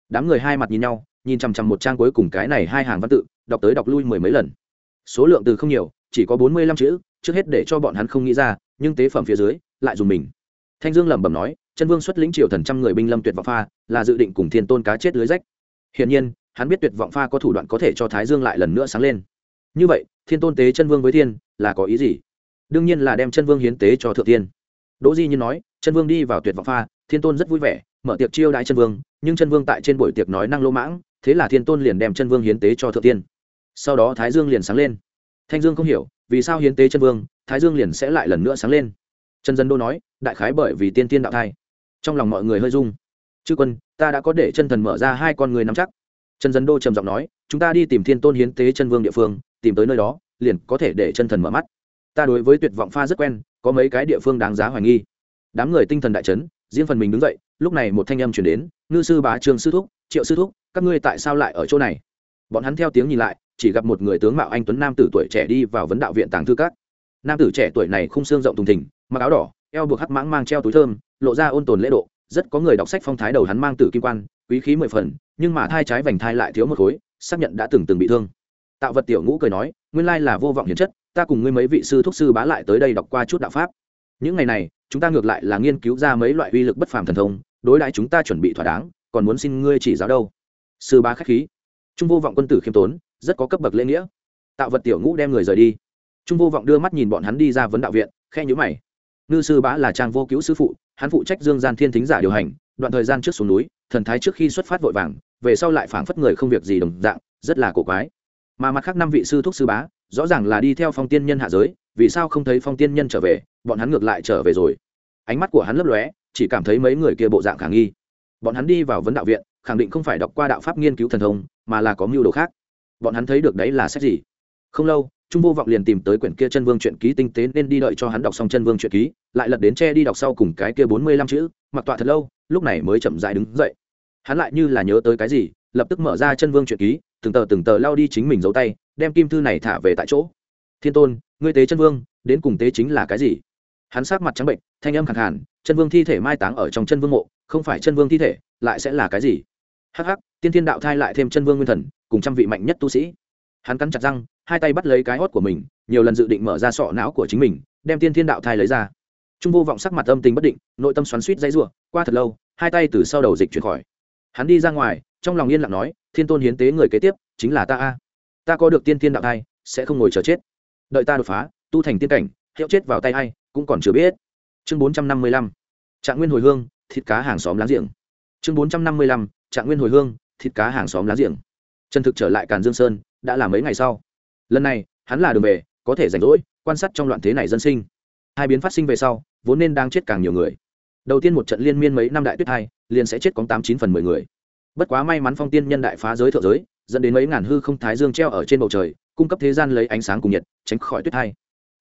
Đám người hai mặt nhìn nhau, nhìn chằm chằm một trang cuối cùng cái này hai hàng văn tự, đọc tới đọc lui mười mấy lần. Số lượng từ không nhiều, chỉ có bốn mươi lăm chữ, trước hết để cho bọn hắn không nghĩ ra, nhưng tế phẩm phía dưới lại dùng mình. Thanh dương lẩm bẩm nói, chân vương xuất lĩnh triều thần trăm người binh lâm tuyệt vọng pha, là dự định cùng thiên tôn cá chết lưới rách. Hiển nhiên, hắn biết tuyệt vọng pha có thủ đoạn có thể cho thái dương lại lần nữa sáng lên. Như vậy, thiên tôn tế chân vương với thiên, là có ý gì? Đương nhiên là đem chân vương hiến tế cho thượng tiên. Đỗ di như nói, chân vương đi vào tuyệt vọng pha, thiên tôn rất vui vẻ, mở tiệc chiêu đãi chân vương, nhưng chân vương tại trên buổi tiệc nói năng lô mãng, thế là thiên tôn liền đem chân vương hiến tế cho thượng tiên. Sau đó thái dương liền sáng lên. Thanh dương không hiểu, vì sao hiến tế chân vương, thái dương liền sẽ lại lần nữa sáng lên trần dân đô nói, đại khái bởi vì tiên tiên đạo thai. Trong lòng mọi người hơi rung. Chư quân, ta đã có để chân thần mở ra hai con người nắm chắc. Trần dân đô trầm giọng nói, chúng ta đi tìm thiên tôn hiến tế chân vương địa phương, tìm tới nơi đó, liền có thể để chân thần mở mắt. Ta đối với tuyệt vọng pha rất quen, có mấy cái địa phương đáng giá hoài nghi. Đám người tinh thần đại chấn, riêng phần mình đứng dậy, lúc này một thanh âm chuyển đến, ngư sư bá trường sư thúc, triệu sư thúc, các ngươi tại sao lại ở chỗ này? Bọn hắn theo tiếng nhìn lại, chỉ gặp một người tướng mạo anh tuấn nam tử tuổi trẻ đi vào vấn đạo viện tàng thư các. Nam tử trẻ tuổi này khung xương rộng thùng thình mặc áo đỏ, eo buộc hắc mãng mang treo túi thơm, lộ ra ôn tồn lễ độ, rất có người đọc sách phong thái đầu hắn mang tử kim quan, quý khí mười phần, nhưng mà thai trái vành thai lại thiếu một khối, xác nhận đã từng từng bị thương. Tạo vật tiểu ngũ cười nói, nguyên lai là vô vọng hiền chất, ta cùng ngươi mấy vị sư thúc sư bá lại tới đây đọc qua chút đạo pháp. Những ngày này, chúng ta ngược lại là nghiên cứu ra mấy loại uy lực bất phàm thần thông, đối đãi chúng ta chuẩn bị thỏa đáng, còn muốn xin ngươi chỉ giáo đâu. Sư bá khách khí. Trung vô vọng quân tử khiêm tốn, rất có cấp bậc lễ nghĩa. Tạo vật tiểu ngũ đem người rời đi. Trung vô vọng đưa mắt nhìn bọn hắn đi ra vấn đạo viện khe nhữ mày ngư sư bá là trang vô cứu sư phụ, hắn phụ trách dương gian thiên thính giả điều hành, đoạn thời gian trước xuống núi, thần thái trước khi xuất phát vội vàng, về sau lại phảng phất người không việc gì đồng dạng, rất là cổ quái. Mà mặt khác năm vị sư thúc sư bá, rõ ràng là đi theo phong tiên nhân hạ giới, vì sao không thấy phong tiên nhân trở về, bọn hắn ngược lại trở về rồi. Ánh mắt của hắn lấp lóe, chỉ cảm thấy mấy người kia bộ dạng khả nghi. Bọn hắn đi vào vấn đạo viện, khẳng định không phải đọc qua đạo pháp nghiên cứu thần thông, mà là có mưu đồ khác. Bọn hắn thấy được đấy là sách gì? Không lâu trung vô vọng liền tìm tới quyển kia chân vương truyện ký tinh tế nên đi đợi cho hắn đọc xong chân vương truyện ký, lại lật đến che đi đọc sau cùng cái kia bốn mươi lăm chữ, mặc tọa thật lâu, lúc này mới chậm dại đứng dậy. Hắn lại như là nhớ tới cái gì, lập tức mở ra chân vương truyện ký, từng tờ từng tờ lao đi chính mình giấu tay, đem kim thư này thả về tại chỗ. Thiên tôn, ngươi tế chân vương, đến cùng tế chính là cái gì? Hắn sát mặt trắng bệnh, thanh âm khẳng hẳn chân vương thi thể mai táng ở trong chân vương mộ, không phải chân vương thi thể, lại sẽ là cái gì? Hắc hắc, tiên thiên đạo thai lại thêm chân vương nguyên thần, cùng trăm vị mạnh nhất tu sĩ hắn cắn chặt răng, hai tay bắt lấy cái hót của mình, nhiều lần dự định mở ra sọ não của chính mình, đem tiên thiên đạo thai lấy ra. Trung vô vọng sắc mặt âm tình bất định, nội tâm xoắn suýt dãy rủa, qua thật lâu, hai tay từ sau đầu dịch chuyển khỏi. Hắn đi ra ngoài, trong lòng yên lặng nói, thiên tôn hiến tế người kế tiếp, chính là ta a. Ta có được tiên thiên đạo thai, sẽ không ngồi chờ chết. Đợi ta đột phá, tu thành tiên cảnh, hiệu chết vào tay a i cũng còn chưa biết. Chương bốn trăm năm mươi lăm, trạng nguyên hồi hương, thịt cá hàng xóm láng giềng. Chương bốn trăm năm mươi lăm, trạng nguyên hồi hương, thịt cá hàng xóm láng giềng. Trần thực trở lại càn dương sơn đã là mấy ngày sau. Lần này, hắn là đường về, có thể rảnh rỗi, quan sát trong loạn thế này dân sinh. Hai biến phát sinh về sau, vốn nên đang chết càng nhiều người. Đầu tiên một trận liên miên mấy năm đại tuyết hai, liền sẽ chết có tám chín phần mười người. Bất quá may mắn phong tiên nhân đại phá giới thượng giới, dẫn đến mấy ngàn hư không thái dương treo ở trên bầu trời, cung cấp thế gian lấy ánh sáng cùng nhiệt, tránh khỏi tuyết thai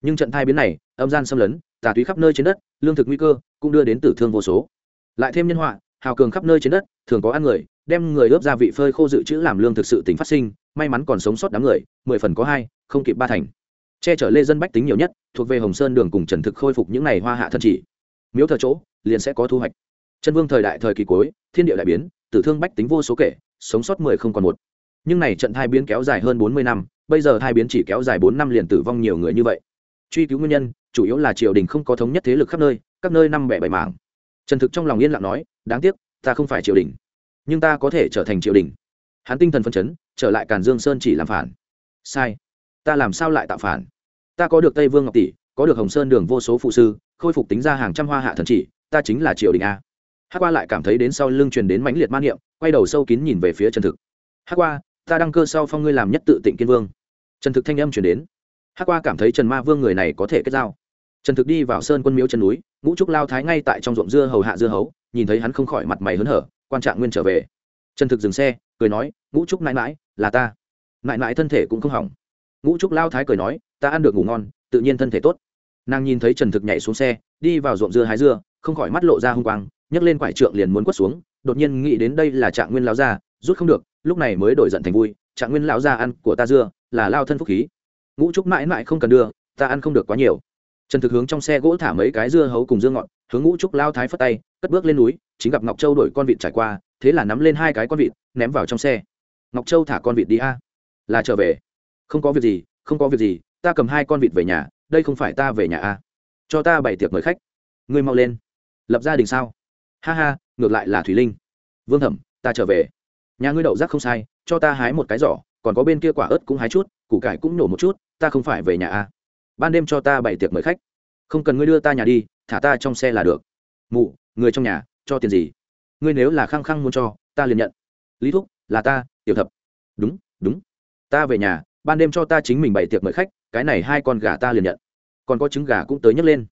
nhưng trận thai biến này, âm gian xâm lấn, tà túy khắp nơi trên đất, lương thực nguy cơ, cũng đưa đến tử thương vô số. Lại thêm nhân họa, hào cường khắp nơi trên đất, thường có ăn người, đem người ướp gia vị phơi khô dự trữ làm lương thực sự tính phát sinh may mắn còn sống sót đám người, mười phần có hai, không kịp ba thành. Che chở lê dân bách tính nhiều nhất, thuộc về hồng sơn đường cùng trần thực khôi phục những ngày hoa hạ thân chỉ. Miếu thờ chỗ, liền sẽ có thu hoạch. Chân vương thời đại thời kỳ cuối, thiên địa đại biến, tử thương bách tính vô số kể, sống sót mười không còn một. Nhưng này trận thai biến kéo dài hơn bốn mươi năm, bây giờ thai biến chỉ kéo dài bốn năm liền tử vong nhiều người như vậy. Truy cứu nguyên nhân, chủ yếu là triều đình không có thống nhất thế lực khắp nơi, các nơi năm bẻ bảy mảng. Trần thực trong lòng yên lặng nói, đáng tiếc, ta không phải triều đình, nhưng ta có thể trở thành triều đình hắn tinh thần phân chấn, trở lại càn dương sơn chỉ làm phản. Sai. Ta làm sao lại tạo phản? Ta có được tây vương ngọc tỷ, có được hồng sơn đường vô số phụ sư, khôi phục tính ra hàng trăm hoa hạ thần chỉ, ta chính là triều đình a. Hát qua lại cảm thấy đến sau lưng truyền đến mãnh liệt man niệm, quay đầu sâu kín nhìn về phía trần thực. Hát qua, ta đăng cơ sau phong ngươi làm nhất tự tịnh kiên vương. Trần thực thanh âm truyền đến. Hát qua cảm thấy trần ma vương người này có thể kết giao. Trần thực đi vào sơn quân miếu chân núi, ngũ trúc lao thái ngay tại trong ruộng dưa hầu hạ dưa hấu, nhìn thấy hắn không khỏi mặt mày hớn hở, quan trạng nguyên trở về. Trần thực dừng xe cười nói, ngũ trúc mãi mãi, là ta. Mãi mãi thân thể cũng không hỏng. Ngũ trúc lao thái cười nói, ta ăn được ngủ ngon, tự nhiên thân thể tốt. Nàng nhìn thấy trần thực nhảy xuống xe, đi vào ruộng dưa hái dưa, không khỏi mắt lộ ra hung quang, nhấc lên quải trượng liền muốn quất xuống, đột nhiên nghĩ đến đây là trạng nguyên lao gia, rút không được, lúc này mới đổi giận thành vui, trạng nguyên lão gia ăn của ta dưa, là lao thân phúc khí. Ngũ trúc mãi mãi không cần đưa, ta ăn không được quá nhiều. Trần thực hướng trong xe gỗ thả mấy cái dưa hấu cùng dưa ngọn hướng ngũ trúc lao thái phất tay, cất bước lên núi, chính gặp ngọc châu đổi con vịt trải qua thế là nắm lên hai cái con vịt, ném vào trong xe. Ngọc châu thả con vịt đi a. Là trở về. Không có việc gì, không có việc gì, ta cầm hai con vịt về nhà, đây không phải ta về nhà a. Cho ta bảy tiệc mời khách. Ngươi mau lên. Lập gia đình sao? Ha ha, ngược lại là thủy linh. Vương thẩm, ta trở về. Nhà ngươi đậu rác không sai, cho ta hái một cái giỏ, còn có bên kia quả ớt cũng hái chút, củ cải cũng nổ một chút, ta không phải về nhà a. Ban đêm cho ta bảy tiệc mời khách. Không cần ngươi đưa ta nhà đi, thả ta trong xe là được. Mụ, người trong nhà, cho tiền gì? Ngươi nếu là khăng khăng muốn cho, ta liền nhận. Lý thúc, là ta, tiểu thập. Đúng đúng. Ta về nhà, ban đêm cho ta chính mình bày tiệc mời khách, cái này hai con gà ta liền nhận. Còn có trứng gà cũng tới nhấc lên.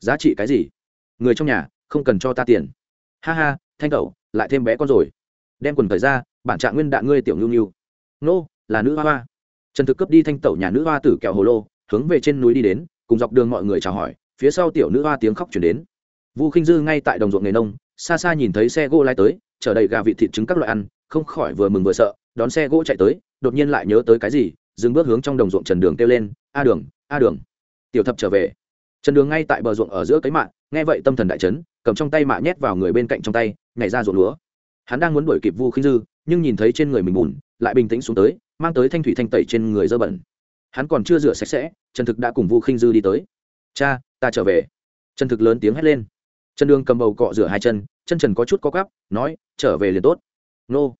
Giá trị cái gì? Người trong nhà, không cần cho ta tiền. Ha ha, thanh cậu lại thêm bé con rồi. Đem quần thời ra, bản trạng nguyên đạn ngươi tiểu ngưu ngưu nô, là nữ hoa hoa. Trần thực cấp đi thanh tẩu nhà nữ hoa tử kẹo hồ lô, hướng về trên núi đi đến, cùng dọc đường mọi người chào hỏi, phía sau tiểu nữ hoa tiếng khóc chuyển đến. Vu khinh dư ngay tại đồng ruộng nghề nông xa xa nhìn thấy xe gỗ lai tới, chở đầy gà vịt thịt trứng các loại ăn, không khỏi vừa mừng vừa sợ, đón xe gỗ chạy tới, đột nhiên lại nhớ tới cái gì, dừng bước hướng trong đồng ruộng trần đường kêu lên, a đường a đường. Tiểu thập trở về. Trần đường ngay tại bờ ruộng ở giữa cái mạ nghe vậy tâm thần đại chấn, cầm trong tay mạ nhét vào người bên cạnh trong tay, nhảy ra ruộng lúa. Hắn đang muốn đuổi kịp vu khinh dư, nhưng nhìn thấy trên người mình bùn, lại bình tĩnh xuống tới, mang tới thanh thủy thanh tẩy trên người dơ bẩn. Hắn còn chưa rửa sạch sẽ, trần thực đã cùng vu khinh dư đi tới. Cha, ta trở về. Trần thực lớn tiếng hét lên trần đường cầm bầu cọ rửa hai chân chân trần có chút có gắp, nói trở về liền tốt. Nô.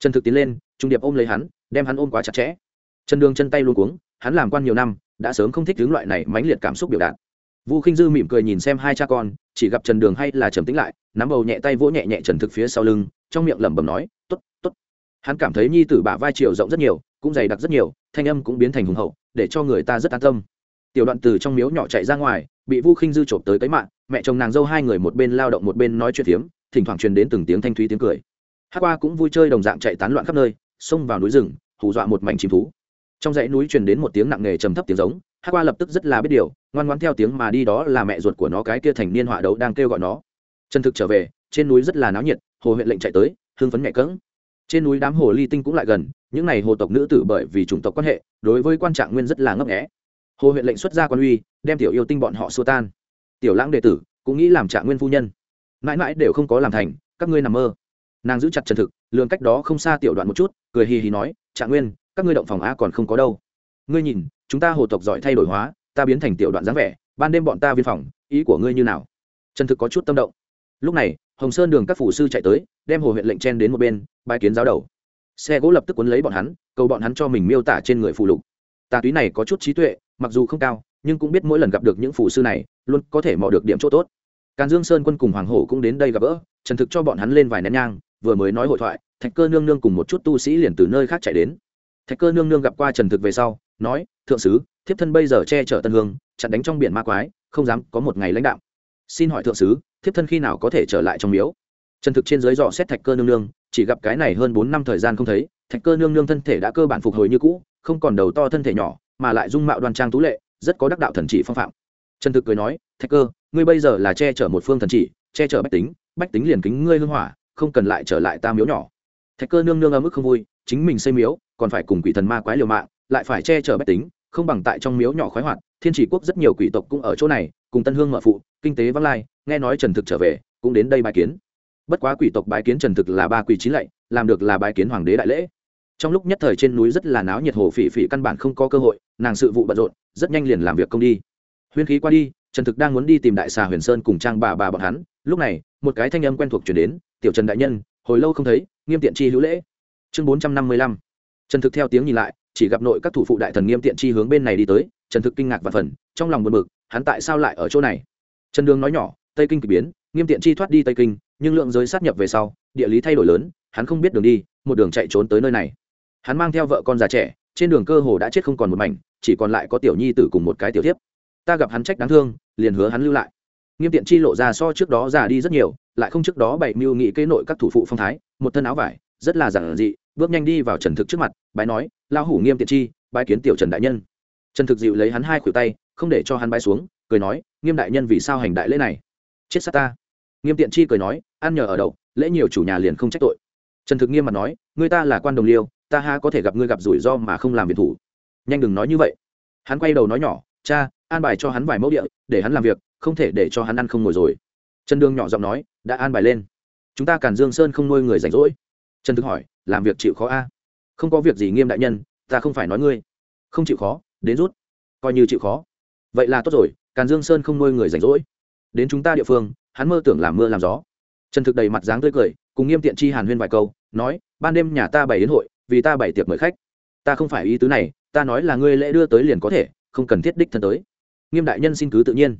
Trần thực tiến lên trung điệp ôm lấy hắn đem hắn ôm quá chặt chẽ. Trần đường chân tay luôn cuống hắn làm quan nhiều năm đã sớm không thích hướng loại này mãnh liệt cảm xúc biểu đạt. Vu khinh dư mỉm cười nhìn xem hai cha con chỉ gặp trần đường hay là trầm tĩnh lại nắm bầu nhẹ tay vỗ nhẹ nhẹ trần thực phía sau lưng trong miệng lẩm bẩm nói t ố t t ố t hắn cảm thấy nhi tử bả vai chiều rộng rất nhiều cũng dày đặc rất nhiều thanh âm cũng biến thành hùng hậu để cho người ta rất an tâm. Tiểu đoạn từ trong miếu nhỏ chạy ra ngoài bị vu khinh dư chộp tới cái mạng mẹ chồng nàng dâu hai người một bên lao động một bên nói chuyện phiếm, thỉnh thoảng truyền đến từng tiếng thanh thúy tiếng cười. Hát qua cũng vui chơi đồng dạng chạy tán loạn khắp nơi, xông vào núi rừng, hù dọa một mảnh chim thú. Trong dãy núi truyền đến một tiếng nặng nề trầm thấp tiếng giống, hát qua lập tức rất là biết điều, ngoan ngoan theo tiếng mà đi đó là mẹ ruột của nó cái kia thành niên họa đấu đang kêu gọi nó. Chân thực trở về, trên núi rất là náo nhiệt, hồ huyện lệnh chạy tới hương phấn mẹ cỡng trên núi đám hồ ly tinh cũng lại gần, những n à y hồ tộc nữ tử bởi vì chủng tộc quan hệ, đối với quan trạng nguyên rất là ngấp nghẽ hồ huyện lệnh xuất ra quan uy, đem tiểu yêu tinh bọn họ xua tan tiểu lãng đệ tử, cũng nghĩ làm trạng nguyên phu nhân. Mãi mãi đều không có làm thành, các ngươi nằm mơ. Nàng giữ chặt trần thực lường cách đó không xa tiểu đoạn một chút, cười hì hì nói, trạng nguyên, các ngươi động phòng a còn không có đâu. Ngươi nhìn, chúng ta hồ tộc giỏi thay đổi hóa, ta biến thành tiểu đoạn dáng vẻ, ban đêm bọn ta viên phòng, ý của ngươi như nào? Trần thực có chút tâm động. Lúc này, hồng sơn đường các phủ sư chạy tới, đem hồ huyện lệnh chen đến một bên bài kiến giáo đầu. Xe gỗ lập tức cuốn lấy bọn hắn, cầu bọn hắn cho mình miêu tả trên người phụ lục. Tà túy này có chút trí tuệ, mặc dù không cao nhưng cũng biết mỗi lần gặp được những phù sư này, luôn có thể mò được điểm chỗ tốt. Càn dương sơn quân cùng hoàng hổ cũng đến đây gặp gỡ, trần thực cho bọn hắn lên vài nén nhang, vừa mới nói hội thoại, thạch cơ nương nương cùng một chút tu sĩ liền từ nơi khác chạy đến. Thạch cơ nương nương gặp qua trần thực về sau, nói, thượng sứ, thiếp thân bây giờ che chở tân hương, chặn đánh trong biển ma quái, không dám có một ngày lãnh đạo xin hỏi thượng sứ, thiếp thân khi nào có thể trở lại trong miếu? Trần thực trên dưới dò xét thạch cơ nương nương, chỉ gặp cái này hơn bốn năm thời gian không thấy, thạch cơ nương nương thân thể đã cơ bản phục hồi như cũ, không còn đầu to thân thể nhỏ, mà lại dung mạo đoan trang tú lệ rất có đắc đạo thần chỉ phong phạm. Trần thực cười nói, thạch cơ, ngươi bây giờ là che chở một phương thần chỉ, che chở bách tính bách tính liền kính ngươi hưng hỏa, không cần lại trở lại ta miếu nhỏ. Thạch cơ nương nương ở mức không vui, chính mình xây miếu, còn phải cùng quỷ thần ma quái liều mạng, lại phải che chở bách tính, không bằng tại trong miếu nhỏ khoái hoạt, thiên chỉ quốc rất nhiều quỷ tộc cũng ở chỗ này, cùng tân hương mợ phụ, kinh tế vắng lai, nghe nói trần thực trở về, cũng đến đây bài kiến. Bất quá quỷ tộc bái kiến trần thực là ba quỷ chín lạy, làm được là bái kiến hoàng đế đại lễ trong lúc nhất thời trên núi rất là náo nhiệt hồ phỉ phỉ căn bản không có cơ hội, nàng sự vụ bận rộn, rất nhanh liền làm việc công đi. Huyên khí qua đi, trần thực đang muốn đi tìm đại xà huyền sơn cùng trang bà bà bọn hắn, lúc này, một cái thanh âm quen thuộc chuyển đến, tiểu trần đại nhân, hồi lâu không thấy, nghiêm tiện chi hữu lễ. Chương bốn trăm năm mươi lăm. Trần thực theo tiếng nhìn lại, chỉ gặp nội các thủ phụ đại thần nghiêm tiện chi hướng bên này đi tới, trần thực kinh ngạc và phần, trong lòng buồn bực, hắn tại sao lại ở chỗ này? Trần đường nói nhỏ, tây kinh k ỳ biến, nghiêm tiện chi thoát đi tây kinh, nhưng lượng giới sát nhập về sau, địa lý thay đổi lớn, hắn không biết đường đi, một đường chạy trốn tới nơi này hắn mang theo vợ con già trẻ, trên đường cơ hồ đã chết không còn một mảnh, chỉ còn lại có tiểu nhi tử cùng một cái tiểu tiếp ta gặp hắn trách đáng thương, liền hứa hắn lưu lại. Nghiêm tiện chi lộ ra so trước đó già đi rất nhiều, lại không trước đó bảy mưu nghị kế nội các thủ phụ phong thái, một thân áo vải, rất là giản dị, bước nhanh đi vào trần thực trước mặt, bái nói lao hủ nghiêm tiện chi, bái kiến tiểu trần đại nhân. Trần thực dịu lấy hắn hai khuỷu tay, không để cho hắn bái xuống, cười nói, nghiêm đại nhân vì sao hành đại lễ này? Chết sát ta. Nghiêm tiện chi cười nói, ăn nhờ ở đậu, lễ nhiều chủ nhà liền không trách tội. Trần thực nghiêm mặt nói, người ta là quan đồng liêu ta ha có thể gặp ngươi gặp rủi ro mà không làm việc thủ. Nhanh đừng nói như vậy. Hắn quay đầu nói nhỏ, cha, an bài cho hắn vài mẫu địa, để hắn làm việc, không thể để cho hắn ăn không ngồi rồi. Trần Dương nhỏ giọng nói, đã an bài lên. Chúng ta cản dương sơn không nuôi người rảnh rỗi. Trần thực hỏi, làm việc chịu khó a? Không có việc gì nghiêm đại nhân, ta không phải nói ngươi. Không chịu khó, đến rút. Coi như chịu khó. Vậy là tốt rồi, càn dương sơn không nuôi người rảnh rỗi. Đến chúng ta địa phương, hắn mơ tưởng làm mưa làm gió. Trần thực đầy mặt dáng tươi cười, cùng nghiêm tiện chi hàn huyên vài câu, nói, ban đêm nhà ta bày đến hội vì ta bày tiệc mời khách. Ta không phải ý tứ này, ta nói là ngươi lễ đưa tới liền có thể, không cần thiết đích thân tới. Nghiêm đại nhân xin cứ tự nhiên.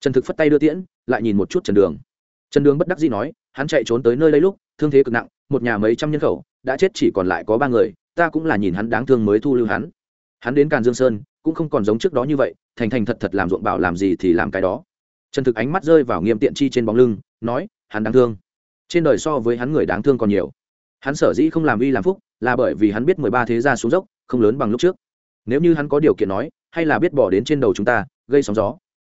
Trần thực phất tay đưa tiễn, lại nhìn một chút trần đường. Trần đường bất đắc dĩ nói, hắn chạy trốn tới nơi đây lúc, thương thế cực nặng, một nhà mấy trăm nhân khẩu, đã chết chỉ còn lại có ba người, ta cũng là nhìn hắn đáng thương mới thu lưu hắn. Hắn đến càn dương sơn, cũng không còn giống trước đó như vậy, thành thành thật thật làm ruộng bảo làm gì thì làm cái đó. Trần thực ánh mắt rơi vào nghiêm tiện chi trên bóng lưng, nói, hắn đáng thương. Trên đời so với hắn người đáng thương còn nhiều hắn sở dĩ không làm uy làm phúc là bởi vì hắn biết mười ba thế gia xuống dốc không lớn bằng lúc trước. Nếu như hắn có điều kiện nói, hay là biết bỏ đến trên đầu chúng ta, gây sóng gió.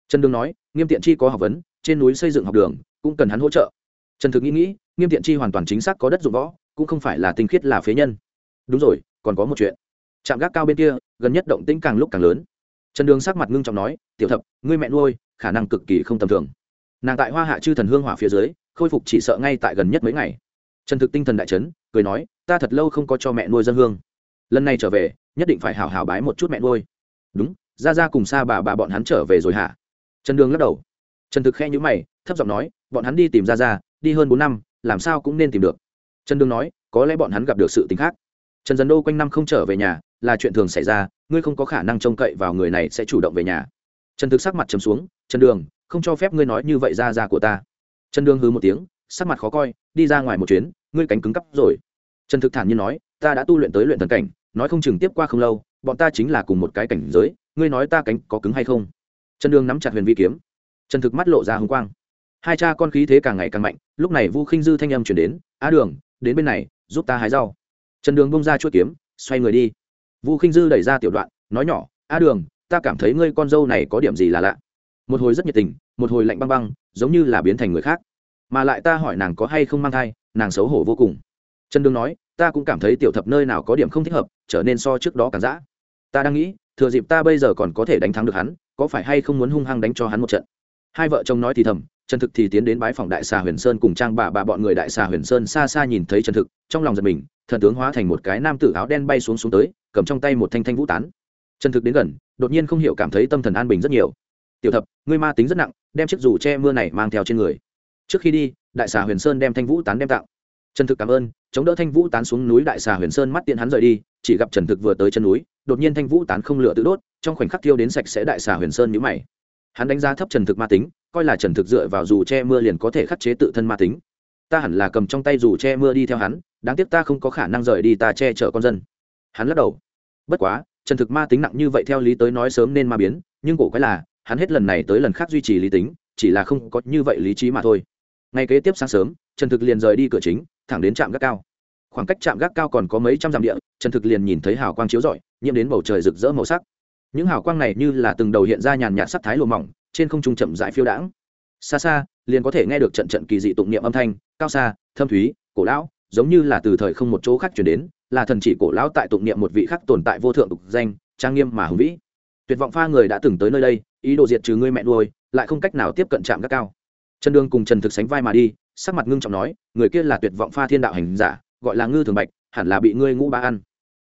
Trần đương nói, nghiêm tiện chi có học vấn, trên núi xây dựng học đường, cũng cần hắn hỗ trợ. Trần thực nghĩ nghĩ, nghiêm tiện chi hoàn toàn chính xác có đất dụng võ, cũng không phải là tinh khiết là phế nhân. Đúng rồi, còn có một chuyện. Trạm gác cao bên kia, gần nhất động tĩnh càng lúc càng lớn. Trần đường sắc mặt ngưng trọng nói, tiểu thập, ngươi mẹ nuôi, khả năng cực kỳ không tầm thường. Nàng tại hoa hạ chư thần hương hỏa phía dưới, khôi phục chỉ sợ ngay tại gần nhất mấy ngày trần thực tinh thần đại trấn cười nói, ta thật lâu không có cho mẹ nuôi dân hương. Lần này trở về, nhất định phải hào hào bái một chút mẹ nuôi. Đúng, ra ra cùng xa bà bà bọn hắn trở về rồi hả? Trần đường lắc đầu. Trần thực khe nhữ mày, thấp giọng nói, bọn hắn đi tìm ra ra, đi hơn bốn năm, làm sao cũng nên tìm được. Trần đường nói, có lẽ bọn hắn gặp được sự t ì n h khác. Trần dần đô quanh năm không trở về nhà, là chuyện thường xảy ra, ngươi không có khả năng trông cậy vào người này sẽ chủ động về nhà. Trần thực sắc mặt chấm xuống, trần đường, không cho phép ngươi nói như vậy ra ra của ta. Trần đường hứ một tiếng sắc mặt khó coi, đi ra ngoài một chuyến, ngươi cánh cứng cắp rồi. Trần thực thản nhiên nói, ta đã tu luyện tới luyện thần cảnh, nói không chừng tiếp qua không lâu, bọn ta chính là cùng một cái cảnh giới, ngươi nói ta cánh có cứng hay không? Trần đường nắm chặt huyền vi kiếm. Trần thực mắt lộ ra hồng quang. Hai cha con khí thế càng ngày càng mạnh, lúc này vu khinh dư thanh âm chuyển đến, á đường, đến bên này, giúp ta hái rau. Trần đường bông ra chuỗi kiếm, xoay người đi. Vu khinh dư đẩy ra tiểu đoạn, nói nhỏ, á đường, ta cảm thấy ngươi con dâu này có điểm gì là lạ. Một hồi rất nhiệt tình, một hồi lạnh băng băng, giống như là biến thành người khác mà lại ta hỏi nàng có hay không mang thai, nàng xấu hổ vô cùng. Trần đường nói, ta cũng cảm thấy tiểu thập nơi nào có điểm không thích hợp, trở nên so trước đó càng dã. Ta đang nghĩ, thừa dịp ta bây giờ còn có thể đánh thắng được hắn, có phải hay không muốn hung hăng đánh cho hắn một trận? Hai vợ chồng nói thì thầm, trần thực thì tiến đến bái phòng đại xà huyền sơn cùng trang bà bà bọn người đại xà huyền sơn xa xa nhìn thấy trần thực, trong lòng giật mình, thần tướng hóa thành một cái nam tử áo đen bay xuống xuống tới, cầm trong tay một thanh thanh vũ tán. Trần thực đến gần, đột nhiên không hiểu cảm thấy tâm thần an bình rất nhiều. Tiểu thập, ngươi ma tính rất nặng, đem chiếc dù che mưa này mang theo trên người trước khi đi, đại xà huyền sơn đem thanh vũ tán đem tạo. Trần thực cảm ơn, chống đỡ thanh vũ tán xuống núi đại xà huyền sơn mắt tiện hắn rời đi, chỉ gặp trần thực vừa tới chân núi, đột nhiên thanh vũ tán không lửa tự đốt, trong khoảnh khắc thiêu đến sạch sẽ đại xà huyền sơn nhữ mày. Hắn đánh giá thấp trần thực ma tính, coi là trần thực dựa vào dù che mưa liền có thể khắc chế tự thân ma tính. Ta hẳn là cầm trong tay dù che mưa đi theo hắn, đáng tiếc ta không có khả năng rời đi, ta che chở con dân. Hắn lắc đầu. Bất quá, trần thực ma tính nặng như vậy theo lý tới nói sớm nên ma biến, nhưng cổ quái là, hắn hết lần này tới lần khác duy trì lý tính, chỉ là không có như vậy lý trí mà thôi ngay kế tiếp sáng sớm, trần thực liền rời đi cửa chính, thẳng đến trạm gác cao. Khoảng cách trạm gác cao còn có mấy trăm dặm địa, trần thực liền nhìn thấy hào quang chiếu rọi, nhiễm đến bầu trời rực rỡ màu sắc. Những hào quang này như là từng đầu hiện ra nhàn nhạt sắc thái lùa mỏng, trên không trung chậm dại phiêu đãng. Xa xa, liền có thể nghe được trận trận kỳ dị tụng niệm âm thanh, cao xa, thâm thúy, cổ lão, giống như là từ thời không một chỗ khác chuyển đến, là thần chỉ cổ lão tại tụng niệm một vị khác tồn tại vô thượng tục danh, trang nghiêm mà hùng vĩ. Tuyệt vọng pha người đã từng tới nơi đây, ý đồ diệt trừ ngươi mẹ nuôi, lại không cách nào tiếp cận trạm gác cao trần đường cùng trần thực sánh vai mà đi, sắc mặt ngưng trọng nói, người kia là tuyệt vọng pha thiên đạo hành giả, gọi là ngư thường bạch, hẳn là bị ngươi ngũ ba ăn.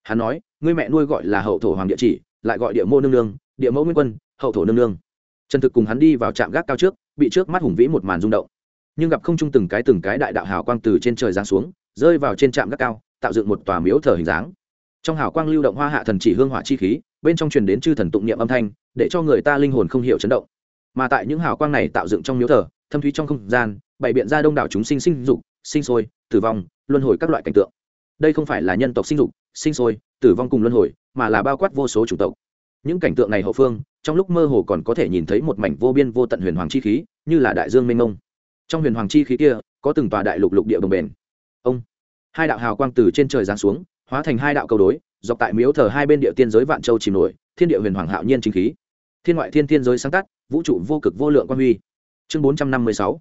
Hắn nói, ngươi mẹ nuôi gọi là hậu thổ hoàng địa chỉ, lại gọi địa mô nương nương, địa mẫu nguyên quân, hậu thổ nương nương. Trần thực cùng hắn đi vào trạm gác cao trước, bị trước mắt hùng vĩ một màn rung động. Nhưng gặp không trung từng cái từng cái đại đạo hào quang từ trên trời giáng xuống, rơi vào trên trạm gác cao, tạo dựng một tòa miếu thờ hình dáng. Trong hào quang lưu động hoa hạ thần chỉ hương hỏa chi khí, bên trong truyền đến chư thần tụng niệm âm thanh, để cho người ta linh hồn không hiểu chấn động mà tại những hào quang này tạo dựng trong miếu thờ, thâm thúy trong không gian, bày biện ra đông đảo chúng sinh sinh dục, sinh sôi, tử vong, luân hồi các loại cảnh tượng. Đây không phải là nhân tộc sinh dục, sinh sôi, tử vong cùng luân hồi, mà là bao quát vô số chủng tộc. Những cảnh tượng này hậu phương, trong lúc mơ hồ còn có thể nhìn thấy một mảnh vô biên vô tận huyền hoàng chi khí, như là đại dương mênh mông. Trong huyền hoàng chi khí kia, có từng tòa đại lục lục địa đồng bền ông, hai đạo hào quang từ trên trời giáng xuống, hóa thành hai đạo cầu đối, dọc tại miếu thờ hai bên địa tiên giới vạn châu chìm nổi, thiên địa huyền hoàng hạo nhiên chính khí thiên ngoại thiên thiên giới sáng tác, vũ trụ vô cực vô lượng quan huy. Chương bốn trăm năm mươi sáu,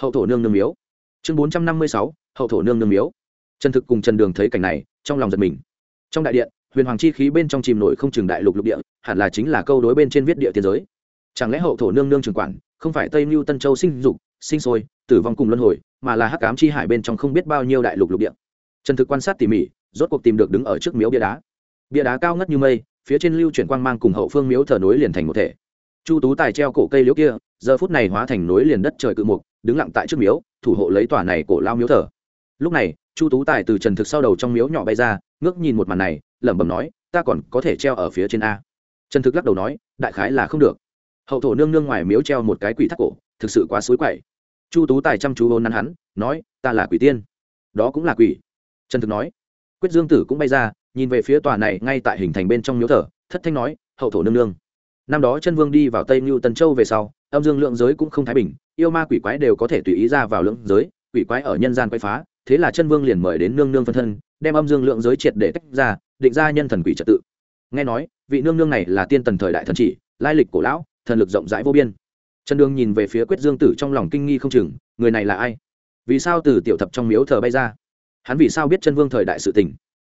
hậu thổ nương nương miếu. Chương bốn trăm năm mươi sáu, hậu thổ nương nương miếu. Trần thực cùng trần đường thấy cảnh này, trong lòng giật mình. Trong đại điện, huyền hoàng chi khí bên trong chìm nổi không chừng đại lục lục địa, hẳn là chính là câu đối bên trên viết địa tiên giới. Chẳng lẽ hậu thổ nương nương trường quản, không phải tây mưu tân châu sinh dục, sinh sôi, tử vong cùng luân hồi, mà là hắc cám chi hải bên trong không biết bao nhiêu đại lục lục địa? Trần thực quan sát tỉ mỉ, rốt cuộc tìm được đứng ở trước miếu bia đá. Bia đá cao ngất như mây phía trên lưu chuyển quang mang cùng hậu phương miếu thờ nối liền thành một thể. Chu tú tài treo cổ cây liễu kia, giờ phút này hóa thành núi liền đất trời cự mục, đứng lặng tại trước miếu, thủ hộ lấy tòa này cổ lao miếu thờ. Lúc này, chu tú tài từ trần thực sau đầu trong miếu nhỏ bay ra, ngước nhìn một màn này, lẩm bẩm nói, ta còn có thể treo ở phía trên a. Trần thực lắc đầu nói, đại khái là không được. Hậu thổ nương nương ngoài miếu treo một cái quỷ thác cổ, thực sự quá suối quậy. Chu tú tài chăm chú hôn nắn hắn, nói, ta là quỷ tiên. Đó cũng là quỷ. Trần thực nói. Quyết dương tử cũng bay ra nhìn về phía tòa này ngay tại hình thành bên trong miếu thờ, thất thanh nói, hậu thổ nương nương. Năm đó chân vương đi vào tây mưu tân châu về sau, âm dương lượng giới cũng không thái bình, yêu ma quỷ quái đều có thể tùy ý ra vào lượng giới, quỷ quái ở nhân gian quay phá, thế là chân vương liền mời đến nương nương phân thân, đem âm dương lượng giới triệt để tách ra, định ra nhân thần quỷ trật tự. Nghe nói, vị nương nương này là tiên tần thời đại thần chỉ, lai lịch cổ lão, thần lực rộng rãi vô biên. Trần đường nhìn về phía quyết dương tử trong lòng kinh nghi không chừng, người này là ai? Vì sao từ tiểu thập trong miếu thờ bay ra? Hắn vì sao biết chân vương thời đại sự tình?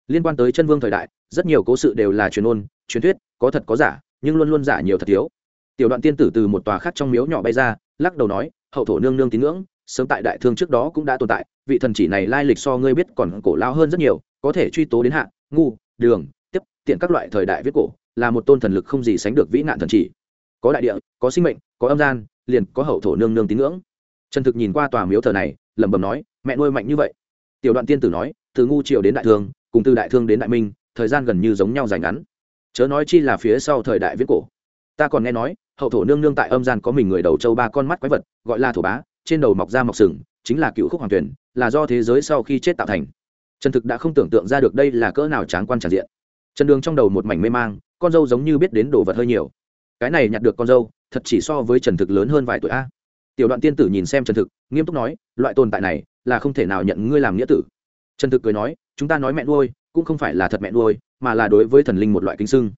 Liên quan tới chân vương thời đại, rất nhiều cố sự đều là truyền ôn truyền thuyết, có thật có giả, nhưng luôn luôn giả nhiều thật thiếu. Tiểu đoạn tiên tử từ một tòa khác trong miếu nhỏ bay ra, lắc đầu nói, hậu thổ nương nương tín ngưỡng, sớm tại đại thương trước đó cũng đã tồn tại, vị thần chỉ này lai lịch so ngươi biết còn cổ lao hơn rất nhiều, có thể truy tố đến hạ, ngu, đường, tiếp, tiện các loại thời đại viết cổ, là một tôn thần lực không gì sánh được vĩ nạn thần chỉ. Có đại địa, có sinh mệnh, có âm gian, liền có hậu thổ nương nương tín ngưỡng. Trần thực nhìn qua tòa miếu thờ này, lẩm bẩm nói, mẹ nuôi mạnh như vậy. Tiểu đoạn tiên tử nói, từ ngu triều đến đại thương cùng từ đại thương đến đại minh, thời gian gần như giống nhau dài ngắn. Chớ nói chi là phía sau thời đại viết cổ. Ta còn nghe nói, hậu thổ nương nương tại âm gian có mình người đầu châu ba con mắt quái vật, gọi là thổ bá, trên đầu mọc ra mọc sừng, chính là cựu khúc hoàng tuyển, là do thế giới sau khi chết tạo thành. Trần thực đã không tưởng tượng ra được đây là cỡ nào tráng quan tràn diện. Trần đường trong đầu một mảnh mê mang, con dâu giống như biết đến đồ vật hơi nhiều. Cái này nhặt được con dâu, thật chỉ so với trần thực lớn hơn vài tuổi a. Tiểu đoạn tiên tử nhìn xem trần thực, nghiêm túc nói, loại tồn tại này là không thể nào nhận ngươi làm nghĩa tử trần thực cười nói, chúng ta nói mẹ nuôi, cũng không phải là thật mẹ nuôi, mà là đối với thần linh một loại kính sưng.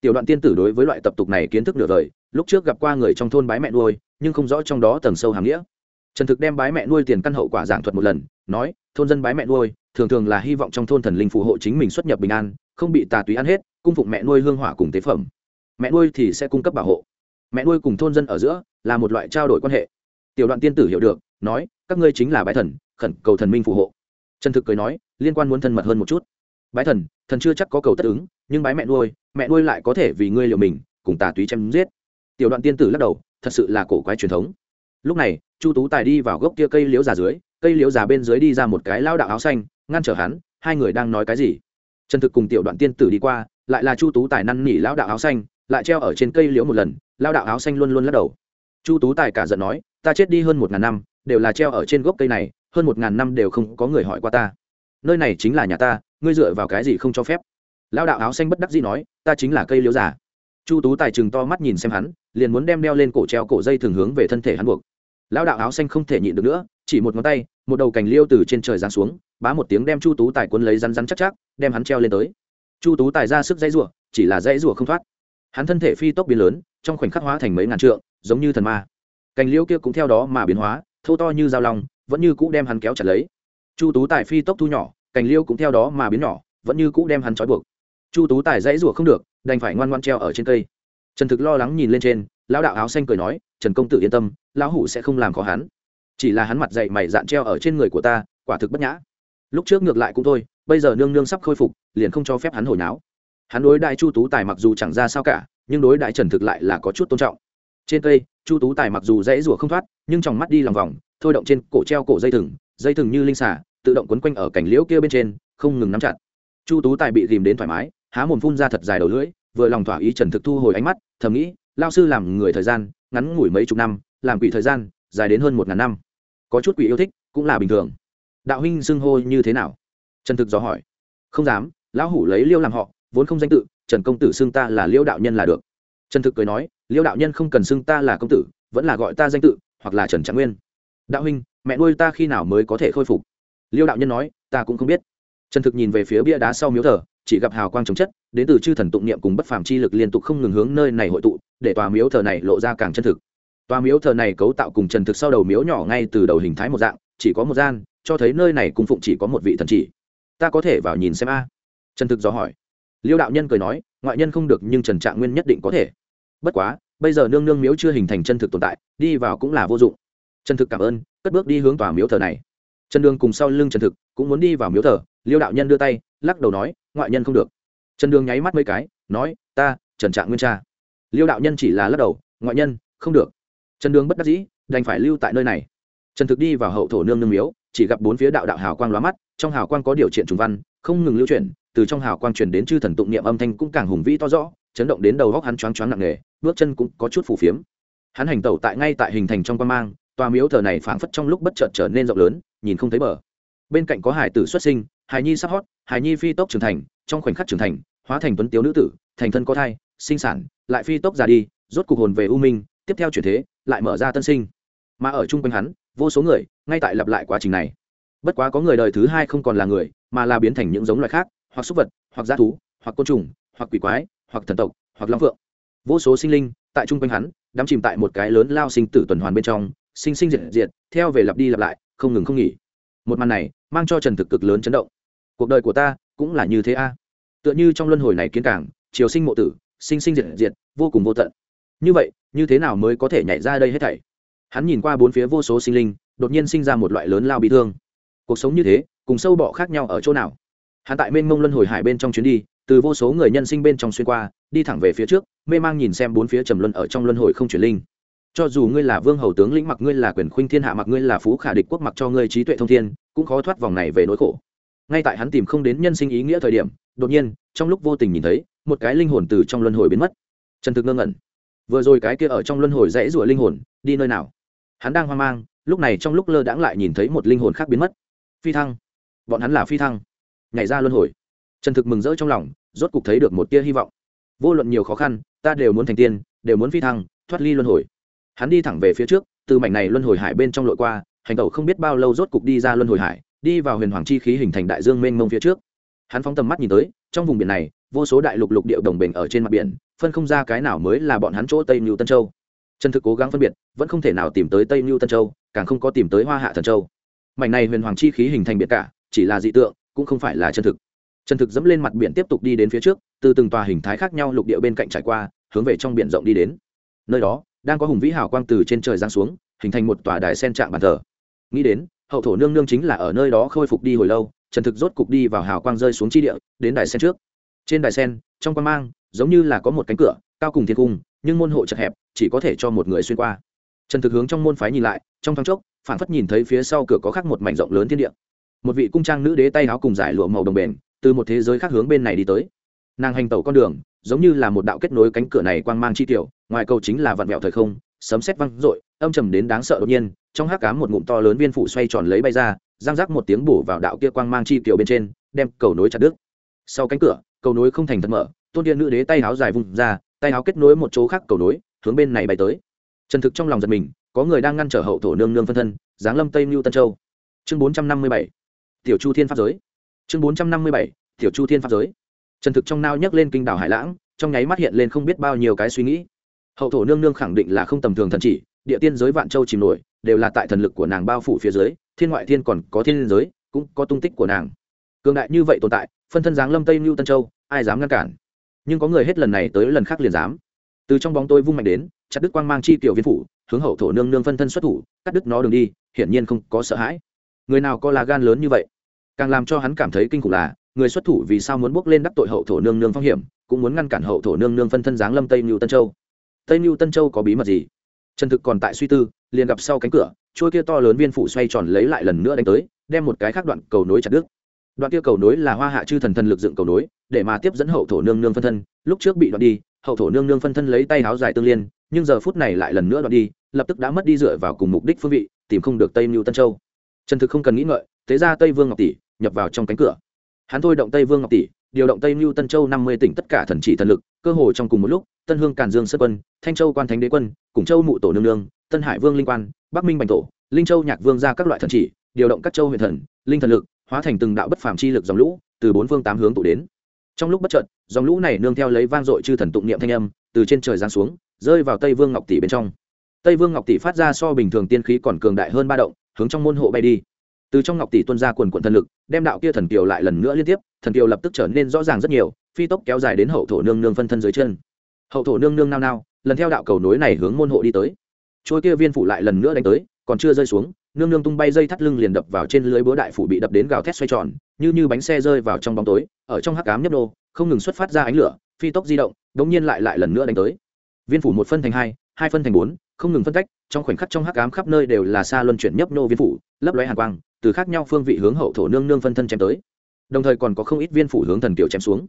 Tiểu đoạn tiên tử đối với loại tập tục này kiến thức nửa đời, lúc trước gặp qua người trong thôn bái mẹ nuôi, nhưng không rõ trong đó tầng sâu hàm nghĩa. Trần thực đem bái mẹ nuôi tiền căn hậu quả giảng thuật một lần, nói, thôn dân bái mẹ nuôi, thường thường là hy vọng trong thôn thần linh phù hộ chính mình xuất nhập bình an, không bị tà túy ăn hết, cung phụng mẹ nuôi hương hỏa cùng tế phẩm. Mẹ nuôi thì sẽ cung cấp bảo hộ. Mẹ nuôi cùng thôn dân ở giữa là một loại trao đổi quan hệ. Tiểu đoạn tiên tử hiểu được, nói, các ngươi chính là bái thần, khẩn cầu thần minh phù hộ trần thực cười nói, liên quan muốn thân mật hơn một chút. Bái thần thần chưa chắc có cầu tất ứng, nhưng bái mẹ nuôi mẹ nuôi lại có thể vì ngươi liều mình, cùng tà túy chém giết. Tiểu đoạn tiên tử lắc đầu, thật sự là cổ quái truyền thống. Lúc này, chu tú tài đi vào gốc kia cây liễu già dưới, cây liễu già bên dưới đi ra một cái lao đạo áo xanh, ngăn trở hắn, hai người đang nói cái gì? Trần thực cùng tiểu đoạn tiên tử đi qua, lại là chu tú tài năn nỉ lao đạo áo xanh, lại treo ở trên cây liễu một lần, lao đạo áo xanh luôn luôn lắc đầu. Chu tú tài cả giận nói, ta chết đi hơn một ngàn năm, đều là treo ở trên gốc cây này hơn một ngàn năm đều không có người hỏi qua ta. Nơi này chính là nhà ta, ngươi dựa vào cái gì không cho phép? Lao đạo áo xanh bất đắc dĩ nói, ta chính là cây liễu giả. chu tú tài chừng to mắt nhìn xem hắn, liền muốn đem đeo lên cổ treo cổ dây thường hướng về thân thể hắn buộc. Lão đạo áo xanh không thể nhịn được nữa, chỉ một ngón tay, một đầu cành liêu từ trên trời giáng xuống, bá một tiếng đem chu tú tài quân lấy rắn rắn chắc chắc, đem hắn treo lên tới. Chu tú tài ra sức dãy rủa, chỉ là dãy rủa không thoát. Hắn thân thể phi tốc biến lớn, trong khoảnh khắc hóa thành mấy ngàn trượng, giống như thần ma. Cành liêu kia cũng theo đó mà biến hóa, thô to như dao long vẫn như cũ đem hắn kéo chặt lấy. Chu tú tài phi tốc thu nhỏ, cành liêu cũng theo đó mà biến nhỏ, vẫn như cũ đem hắn trói buộc. Chu tú tài dãy rủa không được, đành phải ngoan ngoan treo ở trên cây. Trần thực lo lắng nhìn lên trên, lão đạo áo xanh cười nói, trần công tử yên tâm, lão hủ sẽ không làm khó hắn. Chỉ là hắn mặt dậy mày dạn treo ở trên người của ta, quả thực bất nhã. Lúc trước ngược lại cũng thôi, bây giờ nương nương sắp khôi phục, liền không cho phép hắn hồi náo. Hắn đối đại chu tú tài mặc dù chẳng ra sao cả, nhưng đối đại trần thực lại là có chút tôn trọng. Trên cây, chu tú tài mặc dù dãy rủa không thoát nhưng trong mắt đi lòng vòng, thôi động trên cổ treo cổ dây thừng dây thừng như linh xả tự động quấn quanh ở cảnh liễu kia bên trên, không ngừng nắm chặt. Chu tú tài bị ghìm đến thoải mái, há mồm phun ra thật dài đầu lưỡi, vừa lòng thỏa ý trần thực thu hồi ánh mắt, thầm nghĩ lao sư làm người thời gian, ngắn ngủi mấy chục năm, làm quỷ thời gian, dài đến hơn một ngàn năm. Có chút quỷ yêu thích, cũng là bình thường. Đạo huynh xưng hô như thế nào? Trần thực dò hỏi. Không dám, lão hủ lấy liêu làm họ, vốn không danh tự, trần công tử xưng ta là liêu đạo nhân là được. Trần thực cười nói, liêu đạo nhân không cần xưng ta là công tử, vẫn là gọi ta danh tự hoặc là trần trạng nguyên. Đạo huynh, mẹ nuôi ta khi nào mới có thể khôi phục? Liêu đạo nhân nói, ta cũng không biết. Trần thực nhìn về phía bia đá sau miếu thờ, chỉ gặp hào quang chống chất, đến từ chư thần tụng niệm cùng bất phàm chi lực liên tục không ngừng hướng nơi này hội tụ, để tòa miếu thờ này lộ ra càng chân thực. Tòa miếu thờ này cấu tạo cùng trần thực sau đầu miếu nhỏ ngay từ đầu hình thái một dạng, chỉ có một gian, cho thấy nơi này cung phụng chỉ có một vị thần chỉ. Ta có thể vào nhìn xem a? Trần thực dò hỏi. Liêu đạo nhân cười nói, ngoại nhân không được nhưng trần trạng nguyên nhất định có thể. Bất quá bây giờ nương nương miếu chưa hình thành chân thực tồn tại, đi vào cũng là vô dụng. Chân thực cảm ơn, cất bước đi hướng tòa miếu thờ này. Trần đường cùng sau lưng trần thực, cũng muốn đi vào miếu thờ, liêu đạo nhân đưa tay, lắc đầu nói, ngoại nhân không được. Trần đường nháy mắt mấy cái, nói, ta, trần trạng nguyên cha. Liêu đạo nhân chỉ là lắc đầu, ngoại nhân, không được. Trần đường bất đắc dĩ, đành phải lưu tại nơi này. Trần thực đi vào hậu thổ nương nương miếu, chỉ gặp bốn phía đạo đạo hào quang lóa mắt, trong hào quang có điều kiện trùng văn, không ngừng lưu chuyển, từ trong hào quang truyền đến chư thần tụng niệm âm thanh cũng càng hùng vĩ to rõ chấn động đến đầu góc hắn choáng choáng nặng nề, bước chân cũng có chút phủ phiếm. Hắn hành tẩu tại ngay tại hình thành trong quan mang, tòa miếu thờ này phảng phất trong lúc bất chợt trở nên rộng lớn, nhìn không thấy bờ. Bên cạnh có hải tử xuất sinh, hải nhi sắp hót, hải nhi phi tốc trưởng thành, trong khoảnh khắc trưởng thành, hóa thành tuấn tiếu nữ tử, thành thân có thai, sinh sản, lại phi tốc già đi, rốt cục hồn về u minh, tiếp theo chuyển thế, lại mở ra tân sinh. Mà ở chung quanh hắn, vô số người, ngay tại lặp lại quá trình này. Bất quá có người đời thứ hai không còn là người, mà là biến thành những giống loài khác, hoặc súc vật, hoặc g thú, hoặc côn trùng, hoặc quỷ quái hoặc thần tộc, hoặc long phượng. Vô số sinh linh, tại chung quanh hắn, đắm chìm tại một cái lớn lao sinh tử tuần hoàn bên trong, sinh sinh diệt diệt, theo về lặp đi lặp lại, không ngừng không nghỉ. Một màn này, mang cho trần thực cực lớn chấn động. Cuộc đời của ta, cũng là như thế a. Tựa như trong luân hồi này kiến cảng triều sinh mộ tử, sinh sinh diệt diệt, vô cùng vô tận. Như vậy, như thế nào mới có thể nhảy ra đây hết thảy? Hắn nhìn qua bốn phía vô số sinh linh, đột nhiên sinh ra một loại lớn lao bị thương. Cuộc sống như thế, cùng sâu bọ khác nhau ở chỗ nào? Hắn tại mênh mông luân hồi hải bên trong chuyến đi từ vô số người nhân sinh bên trong xuyên qua, đi thẳng về phía trước, mê mang nhìn xem bốn phía trầm luân ở trong luân hồi không chuyển linh. Cho dù ngươi là vương hầu tướng lĩnh mặc ngươi là quyền khuynh thiên hạ mặc ngươi là phú khả địch quốc mặc cho ngươi trí tuệ thông thiên, cũng khó thoát vòng này về nỗi khổ. Ngay tại hắn tìm không đến nhân sinh ý nghĩa thời điểm, đột nhiên, trong lúc vô tình nhìn thấy, một cái linh hồn từ trong luân hồi biến mất. Trần thực ngơ ngẩn. Vừa rồi cái kia ở trong luân hồi rẽ rủa linh hồn, đi nơi nào? Hắn đang hoang mang, lúc này trong lúc lơ đãng lại nhìn thấy một linh hồn khác biến mất. Phi thăng. Bọn hắn là phi thăng. Nhảy ra luân hồi trần thực mừng rỡ trong lòng, rốt cục thấy được một tia hy vọng. Vô luận nhiều khó khăn, ta đều muốn thành tiên, đều muốn phi thăng, thoát ly luân hồi. Hắn đi thẳng về phía trước, từ mảnh này luân hồi hải bên trong lội qua, hành tẩu không biết bao lâu rốt cục đi ra luân hồi hải, đi vào huyền hoàng chi khí hình thành đại dương mênh mông phía trước. Hắn phóng tầm mắt nhìn tới, trong vùng biển này, vô số đại lục lục địa đồng bình ở trên mặt biển, phân không ra cái nào mới là bọn hắn chỗ tây mưu tân châu. Trần thực cố gắng phân biệt, vẫn không thể nào tìm tới tây mưu tân châu, càng không có tìm tới hoa hạ thần châu. Mảnh này huyền hoàng chi khí hình thành biệt cả, chỉ là dị tượng, cũng không phải là chân thực trần thực dẫm lên mặt biển tiếp tục đi đến phía trước, từ từng tòa hình thái khác nhau lục địa bên cạnh trải qua, hướng về trong biển rộng đi đến. Nơi đó, đang có hùng vĩ hào quang từ trên trời giáng xuống, hình thành một tòa đài sen trạng bàn thờ. Nghĩ đến, hậu thổ nương nương chính là ở nơi đó khôi phục đi hồi lâu, trần thực rốt cục đi vào hào quang rơi xuống chi địa, đến đài sen trước. Trên đài sen, trong quan mang, giống như là có một cánh cửa, cao cùng thiên cung, nhưng môn hộ chật hẹp, chỉ có thể cho một người xuyên qua. Trần thực hướng trong môn phái nhìn lại, trong thoáng chốc phản phất nhìn thấy phía sau cửa có khắc một mảnh rộng lớn thiên địa. Một vị cung trang nữ đế tay áo cùng giải lụa màu đồng bền từ một thế giới khác hướng bên này đi tới. Nàng hành tẩu con đường, giống như là một đạo kết nối cánh cửa này quang mang chi tiểu, ngoài cầu chính là vặn vẹo thời không, sấm sét văng rội âm trầm đến đáng sợ đột nhiên, trong hắc cám một ngụm to lớn viên phủ xoay tròn lấy bay ra, giang rác một tiếng bổ vào đạo kia quang mang chi tiểu bên trên, đem cầu nối chặt đứt. Sau cánh cửa, cầu nối không thành thật mở, tôn điện nữ đế tay áo dài vùng ra, tay áo kết nối một chỗ khác cầu nối, hướng bên này bay tới. Trần thực trong lòng giật mình, có người đang ngăn trở hậu thổ nương nương phân thân, giáng lâm tây mưu tân châu. Chương bốn trăm năm mươi bảy. Tiểu chu thiên pháp giới chương bốn trăm năm mươi bảy, tiểu chu thiên pháp giới. Trần thực trong nao nhấc lên kinh đảo hải lãng, trong nháy mắt hiện lên không biết bao nhiêu cái suy nghĩ. Hậu thổ nương nương khẳng định là không tầm thường thần chỉ, địa tiên giới vạn châu chìm nổi, đều là tại thần lực của nàng bao phủ phía dưới, thiên ngoại thiên còn có thiên giới, cũng có tung tích của nàng. Cường đại như vậy tồn tại, phân thân giáng lâm tây mưu tân châu, ai dám ngăn cản? Nhưng có người hết lần này tới lần khác liền dám. Từ trong bóng tôi vung mạnh đến, chặt đứt quang mang chi tiểu viên phủ, hướng hậu thổ nương nương phân thân xuất thủ, cắt đứt nó đường đi, hiển nhiên không có sợ hãi. Người nào có là gan lớn như vậy? Càng làm cho hắn cảm thấy kinh khủng là, người xuất thủ vì sao muốn bước lên đắc tội hậu thổ nương nương phong hiểm, cũng muốn ngăn cản hậu thổ nương nương phân thân giáng lâm tây mưu tân châu. Tây mưu tân châu có bí mật gì? Trần thực còn tại suy tư, liền gặp sau cánh cửa trôi kia to lớn viên phủ xoay tròn lấy lại lần nữa đánh tới, đem một cái khác đoạn cầu nối chặt đứt. Đoạn kia cầu nối là hoa hạ chư thần thần lực dựng cầu nối, để mà tiếp dẫn hậu thổ nương nương phân thân. Lúc trước bị đoạn đi, hậu thổ nương nương phân thân lấy tay áo dài tương liên, nhưng giờ phút này lại lần nữa đoạn đi, lập tức đã mất đi dựa vào cùng mục đích phương vị, tìm không được tây mưu tân châu. Trần thực không cần nghĩ ngợi, thế ra tây vương ngọc tỷ nhập vào trong cánh cửa. Hắn thôi động tây vương ngọc tỷ, điều động tây mưu tân châu năm mươi tỉnh tất cả thần chỉ thần lực, cơ hồ trong cùng một lúc, tân hương càn dương sơn quân, thanh châu quan thánh đế quân, cùng châu mụ tổ nương nương, tân hải vương linh quan, bắc minh bành tổ, linh châu nhạc vương ra các loại thần chỉ, điều động các châu huyền thần, linh thần lực, hóa thành từng đạo bất phàm chi lực dòng lũ, từ bốn phương tám hướng tụ đến. Trong lúc bất chợt, dòng lũ này nương theo lấy vang dội chư thần tụng niệm thanh âm, từ trên trời giáng xuống, rơi vào tây vương ngọc tỷ bên trong. Tây vương ngọc tỷ phát ra so bình thường tiên khí còn cường đại hơn ba động, hướng trong môn hộ bay đi từ trong ngọc tỷ tuân ra quần quận thần lực, đem đạo kia thần kiều lại lần nữa liên tiếp, thần kiều lập tức trở nên rõ ràng rất nhiều, phi tốc kéo dài đến hậu thổ nương nương phân thân dưới chân. Hậu thổ nương nương nao nao, lần theo đạo cầu nối này hướng môn hộ đi tới. Trôi kia viên phủ lại lần nữa đánh tới, còn chưa rơi xuống, nương nương tung bay dây thắt lưng liền đập vào trên lưới búa đại phủ bị đập đến gào thét xoay tròn, như như bánh xe rơi vào trong bóng tối, ở trong hắc cám nhấp nô, không ngừng xuất phát ra ánh lửa, phi tốc di động, đống nhiên lại lại lần nữa đánh tới. Viên phủ một phân thành hai hai phân thành bốn, không ngừng phân tách trong khoảnh khắc trong hắc ám khắp nơi đều là xa luân chuyển nhấp nô viên phủ, lấp lóe hàn quang từ khác nhau phương vị hướng hậu thổ nương nương phân thân chém tới. Đồng thời còn có không ít viên phủ hướng thần kiều chém xuống.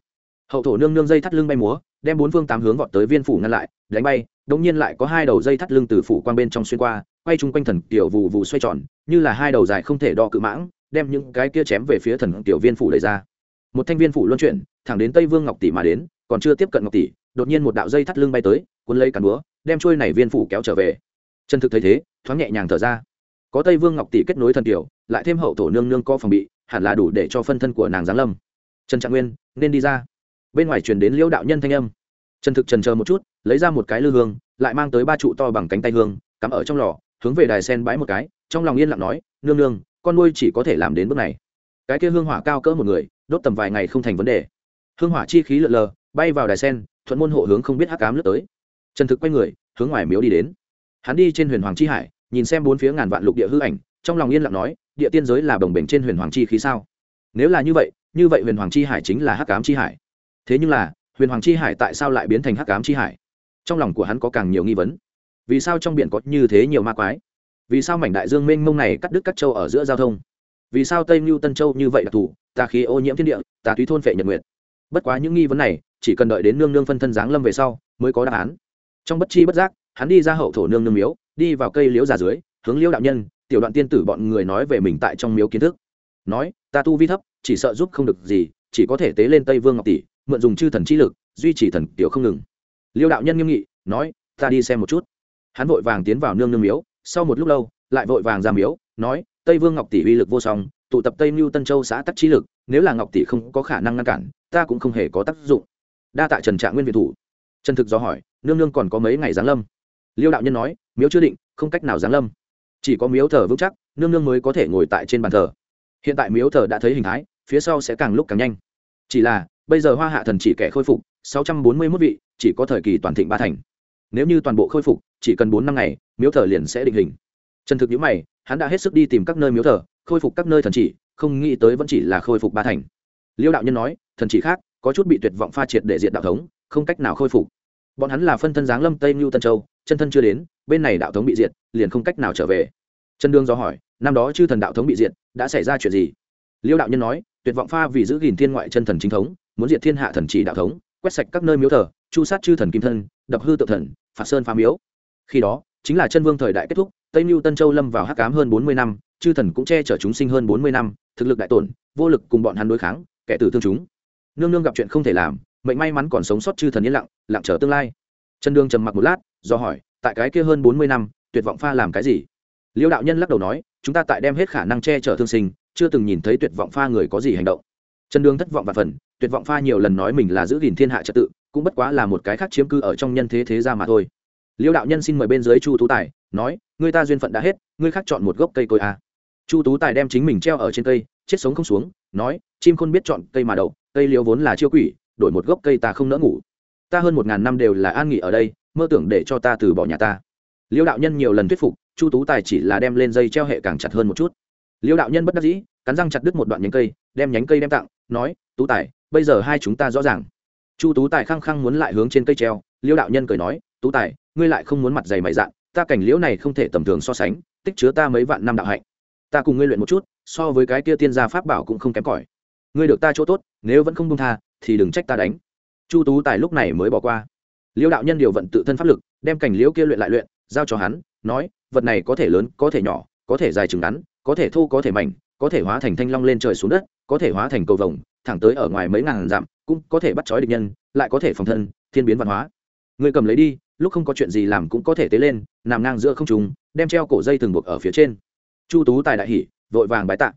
Hậu thổ nương nương dây thắt lưng bay múa, đem bốn phương tám hướng vọt tới viên phủ ngăn lại, đánh bay, đống nhiên lại có hai đầu dây thắt lưng từ phủ quang bên trong xuyên qua, quay chung quanh thần kiều vụ vụ xoay tròn, như là hai đầu dài không thể đo cự mãng, đem những cái kia chém về phía thần kiều viên phủ đẩy ra. Một thanh viên phủ luân chuyển, thẳng đến tây vương ngọc tỷ mà đến, còn chưa tiếp cận ngọc tỷ, đột nhiên một đạo dây thắt lưng bay tới, cuốn lấy cắn búa, đem trôi này viên phủ kéo trở về. Chân thực thấy thế, thoáng nhẹ nhàng thở ra. Có tây vương ngọc tỷ kết nối thần kiều lại thêm hậu thổ nương nương có phòng bị, hẳn là đủ để cho phân thân của nàng giáng lâm. Trần trạng nguyên, nên đi ra. Bên ngoài truyền đến liễu đạo nhân thanh âm. Trần thực trần chờ một chút, lấy ra một cái lư hương, lại mang tới ba trụ to bằng cánh tay hương, cắm ở trong lò, hướng về đài sen bãi một cái, trong lòng yên lặng nói, nương nương, con nuôi chỉ có thể làm đến bước này. Cái kia hương hỏa cao cỡ một người, đốt tầm vài ngày không thành vấn đề. Hương hỏa chi khí lượn lờ, bay vào đài sen, thuận môn hộ hướng không biết hắc cám lướt tới. Trần thực quay người, hướng ngoài miếu đi đến. Hắn đi trên huyền hoàng chi hải, nhìn xem bốn phía ngàn vạn lục địa hư ảnh, trong lòng yên lặng nói địa tiên giới là đồng bền trên huyền hoàng chi khí sao? Nếu là như vậy như vậy huyền hoàng chi hải chính là hắc cám chi hải. Thế nhưng là, huyền hoàng chi hải tại sao lại biến thành hắc cám chi hải? Trong lòng của hắn có càng nhiều nghi vấn. Vì sao trong biển có như thế nhiều ma quái? Vì sao mảnh đại dương mênh mông này cắt đứt các châu ở giữa giao thông? Vì sao tây mưu tân châu như vậy đặc thù, tà khí ô nhiễm thiên địa, tà túy thôn phệ nhật nguyệt? Bất quá những nghi vấn này, chỉ cần đợi đến nương nương phân thân giáng lâm về sau, mới có đáp án. Trong bất chi bất giác, hắn đi ra hậu thổ nương nương miếu, đi vào cây liễu già dưới, hướng liễu đạo nhân tiểu đoạn tiên tử bọn người nói về mình tại trong miếu kiến thức. Nói, ta tu vi thấp, chỉ sợ giúp không được gì, chỉ có thể tế lên tây vương ngọc tỷ, mượn dùng chư thần chi lực, duy trì thần tiểu không ngừng. Liêu đạo nhân nghiêm nghị, nói, ta đi xem một chút. Hắn vội vàng tiến vào nương nương miếu, sau một lúc lâu, lại vội vàng ra miếu, nói, tây vương ngọc tỷ uy lực vô song, tụ tập tây mưu tân châu xã tắc trí lực, nếu là ngọc tỷ không có khả năng ngăn cản, ta cũng không hề có tác dụng. Đa tạ trần trạng nguyên việt thủ. Trần thực do hỏi, nương nương còn có mấy ngày giáng lâm? Liêu đạo nhân nói, miếu chưa định, không cách nào giáng lâm chỉ có miếu thờ vững chắc, nương nương mới có thể ngồi tại trên bàn thờ. Hiện tại miếu thờ đã thấy hình thái, phía sau sẽ càng lúc càng nhanh. Chỉ là, bây giờ hoa hạ thần chỉ kẻ khôi phục, sáu trăm bốn mươi 641 vị, chỉ có thời kỳ toàn thịnh ba thành. Nếu như toàn bộ khôi phục, chỉ cần bốn năm ngày, miếu thờ liền sẽ định hình. Trần thực nhữ mày, hắn đã hết sức đi tìm các nơi miếu thờ, khôi phục các nơi thần chỉ, không nghĩ tới vẫn chỉ là khôi phục ba thành. Liêu đạo nhân nói, thần chỉ khác, có chút bị tuyệt vọng pha triệt để diện đạo thống, không cách nào khôi phục. Bọn hắn là phân thân giáng lâm tây mưu tân châu, chân thân chưa đến, bên này đạo thống bị diệt, liền không cách nào trở về trần đương do hỏi, năm đó chư thần đạo thống bị diệt, đã xảy ra chuyện gì? Liêu đạo nhân nói, tuyệt vọng pha vì giữ gìn thiên ngoại chân thần chính thống, muốn diệt thiên hạ thần chỉ đạo thống, quét sạch các nơi miếu thờ, chu sát chư thần kim thân, đập hư tự thần, phạt sơn phá miếu. Khi đó, chính là chân vương thời đại kết thúc, tây mưu tân châu lâm vào hắc cám hơn bốn mươi năm, chư thần cũng che chở chúng sinh hơn bốn mươi năm, thực lực đại tổn, vô lực cùng bọn hắn đối kháng, kẻ tử thương chúng. Nương nương gặp chuyện không thể làm, mệnh may mắn còn sống sót chư thần yên lặng lặng chờ tương lai. Chân đương trầm mặc một lát, do hỏi, tại cái kia hơn bốn mươi năm, tuyệt vọng pha làm cái gì? Liêu đạo nhân lắc đầu nói, chúng ta tại đem hết khả năng che chở thương sinh, chưa từng nhìn thấy tuyệt vọng pha người có gì hành động. Trần đương thất vọng và phần, tuyệt vọng pha nhiều lần nói mình là giữ gìn thiên hạ trật tự, cũng bất quá là một cái khác chiếm cư ở trong nhân thế thế ra mà thôi. Liêu đạo nhân xin mời bên dưới chu tú tài, nói người ta duyên phận đã hết người khác chọn một gốc cây cối à. chu tú tài đem chính mình treo ở trên cây, chết sống không xuống, nói, chim khôn biết chọn cây mà đậu, cây liêu vốn là chiêu quỷ, đổi một gốc cây ta không nỡ ngủ. Ta hơn một ngàn năm đều là an nghỉ ở đây, mơ tưởng để cho ta từ bỏ nhà ta. Liêu đạo nhân nhiều lần thuyết phục chu tú tài chỉ là đem lên dây treo hệ càng chặt hơn một chút. Liêu đạo nhân bất đắc dĩ, cắn răng chặt đứt một đoạn nhánh cây, đem nhánh cây đem tặng, nói, tú tài, bây giờ hai chúng ta rõ ràng. Chu tú tài khăng khăng muốn lại hướng trên cây treo, liêu đạo nhân cười nói, tú tài, ngươi lại không muốn mặt dày mày dạn, ta cảnh liễu này không thể tầm thường so sánh, tích chứa ta mấy vạn năm đạo hạnh. Ta cùng ngươi luyện một chút, so với cái kia tiên gia pháp bảo cũng không kém cỏi. Ngươi được ta chỗ tốt, nếu vẫn không công tha, thì đừng trách ta đánh. Chu tú tài lúc này mới bỏ qua. Liêu đạo nhân điều vận tự thân pháp lực, đem cảnh liễu kia luyện lại luyện, giao cho hắn nói vật này có thể lớn có thể nhỏ có thể dài chừng ngắn có thể thô có thể mảnh có thể hóa thành thanh long lên trời xuống đất có thể hóa thành cầu vồng thẳng tới ở ngoài mấy ngàn dặm cũng có thể bắt chói địch nhân lại có thể phòng thân thiên biến văn hóa người cầm lấy đi lúc không có chuyện gì làm cũng có thể tế lên nằm ngang giữa không trùng đem treo cổ dây thường buộc ở phía trên chu tú tài đại hỉ vội vàng bái tạ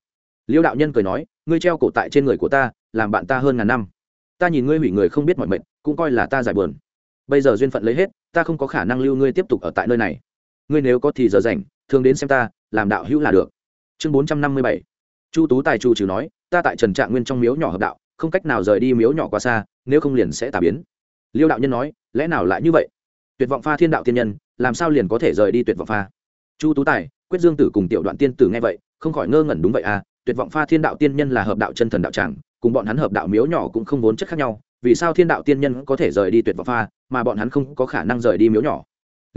liêu đạo nhân cười nói ngươi treo cổ tại trên người của ta làm bạn ta hơn ngàn năm ta nhìn ngươi hủy người không biết mọi mệnh cũng coi là ta giải buồn bây giờ duyên phận lấy hết ta không có khả năng lưu ngươi tiếp tục ở tại nơi này ngươi nếu có thì giờ rảnh, thường đến xem ta, làm đạo hữu là được. Chương bốn trăm năm mươi bảy. Chu tú tài chu trừ nói, ta tại trần trạng nguyên trong miếu nhỏ hợp đạo, không cách nào rời đi miếu nhỏ quá xa, nếu không liền sẽ tà biến. Liêu đạo nhân nói, lẽ nào lại như vậy? Tuyệt vọng pha thiên đạo tiên nhân, làm sao liền có thể rời đi tuyệt vọng pha? Chu tú tài, quyết dương tử cùng tiểu đoạn tiên tử nghe vậy, không khỏi ngơ ngẩn đúng vậy à tuyệt vọng pha thiên đạo tiên nhân là hợp đạo chân thần đạo tràng, cùng bọn hắn hợp đạo miếu nhỏ cũng không vốn chất khác nhau, vì sao thiên đạo tiên nhân có thể rời đi tuyệt vọng pha, mà bọn hắn không có khả năng rời đi miếu nhỏ?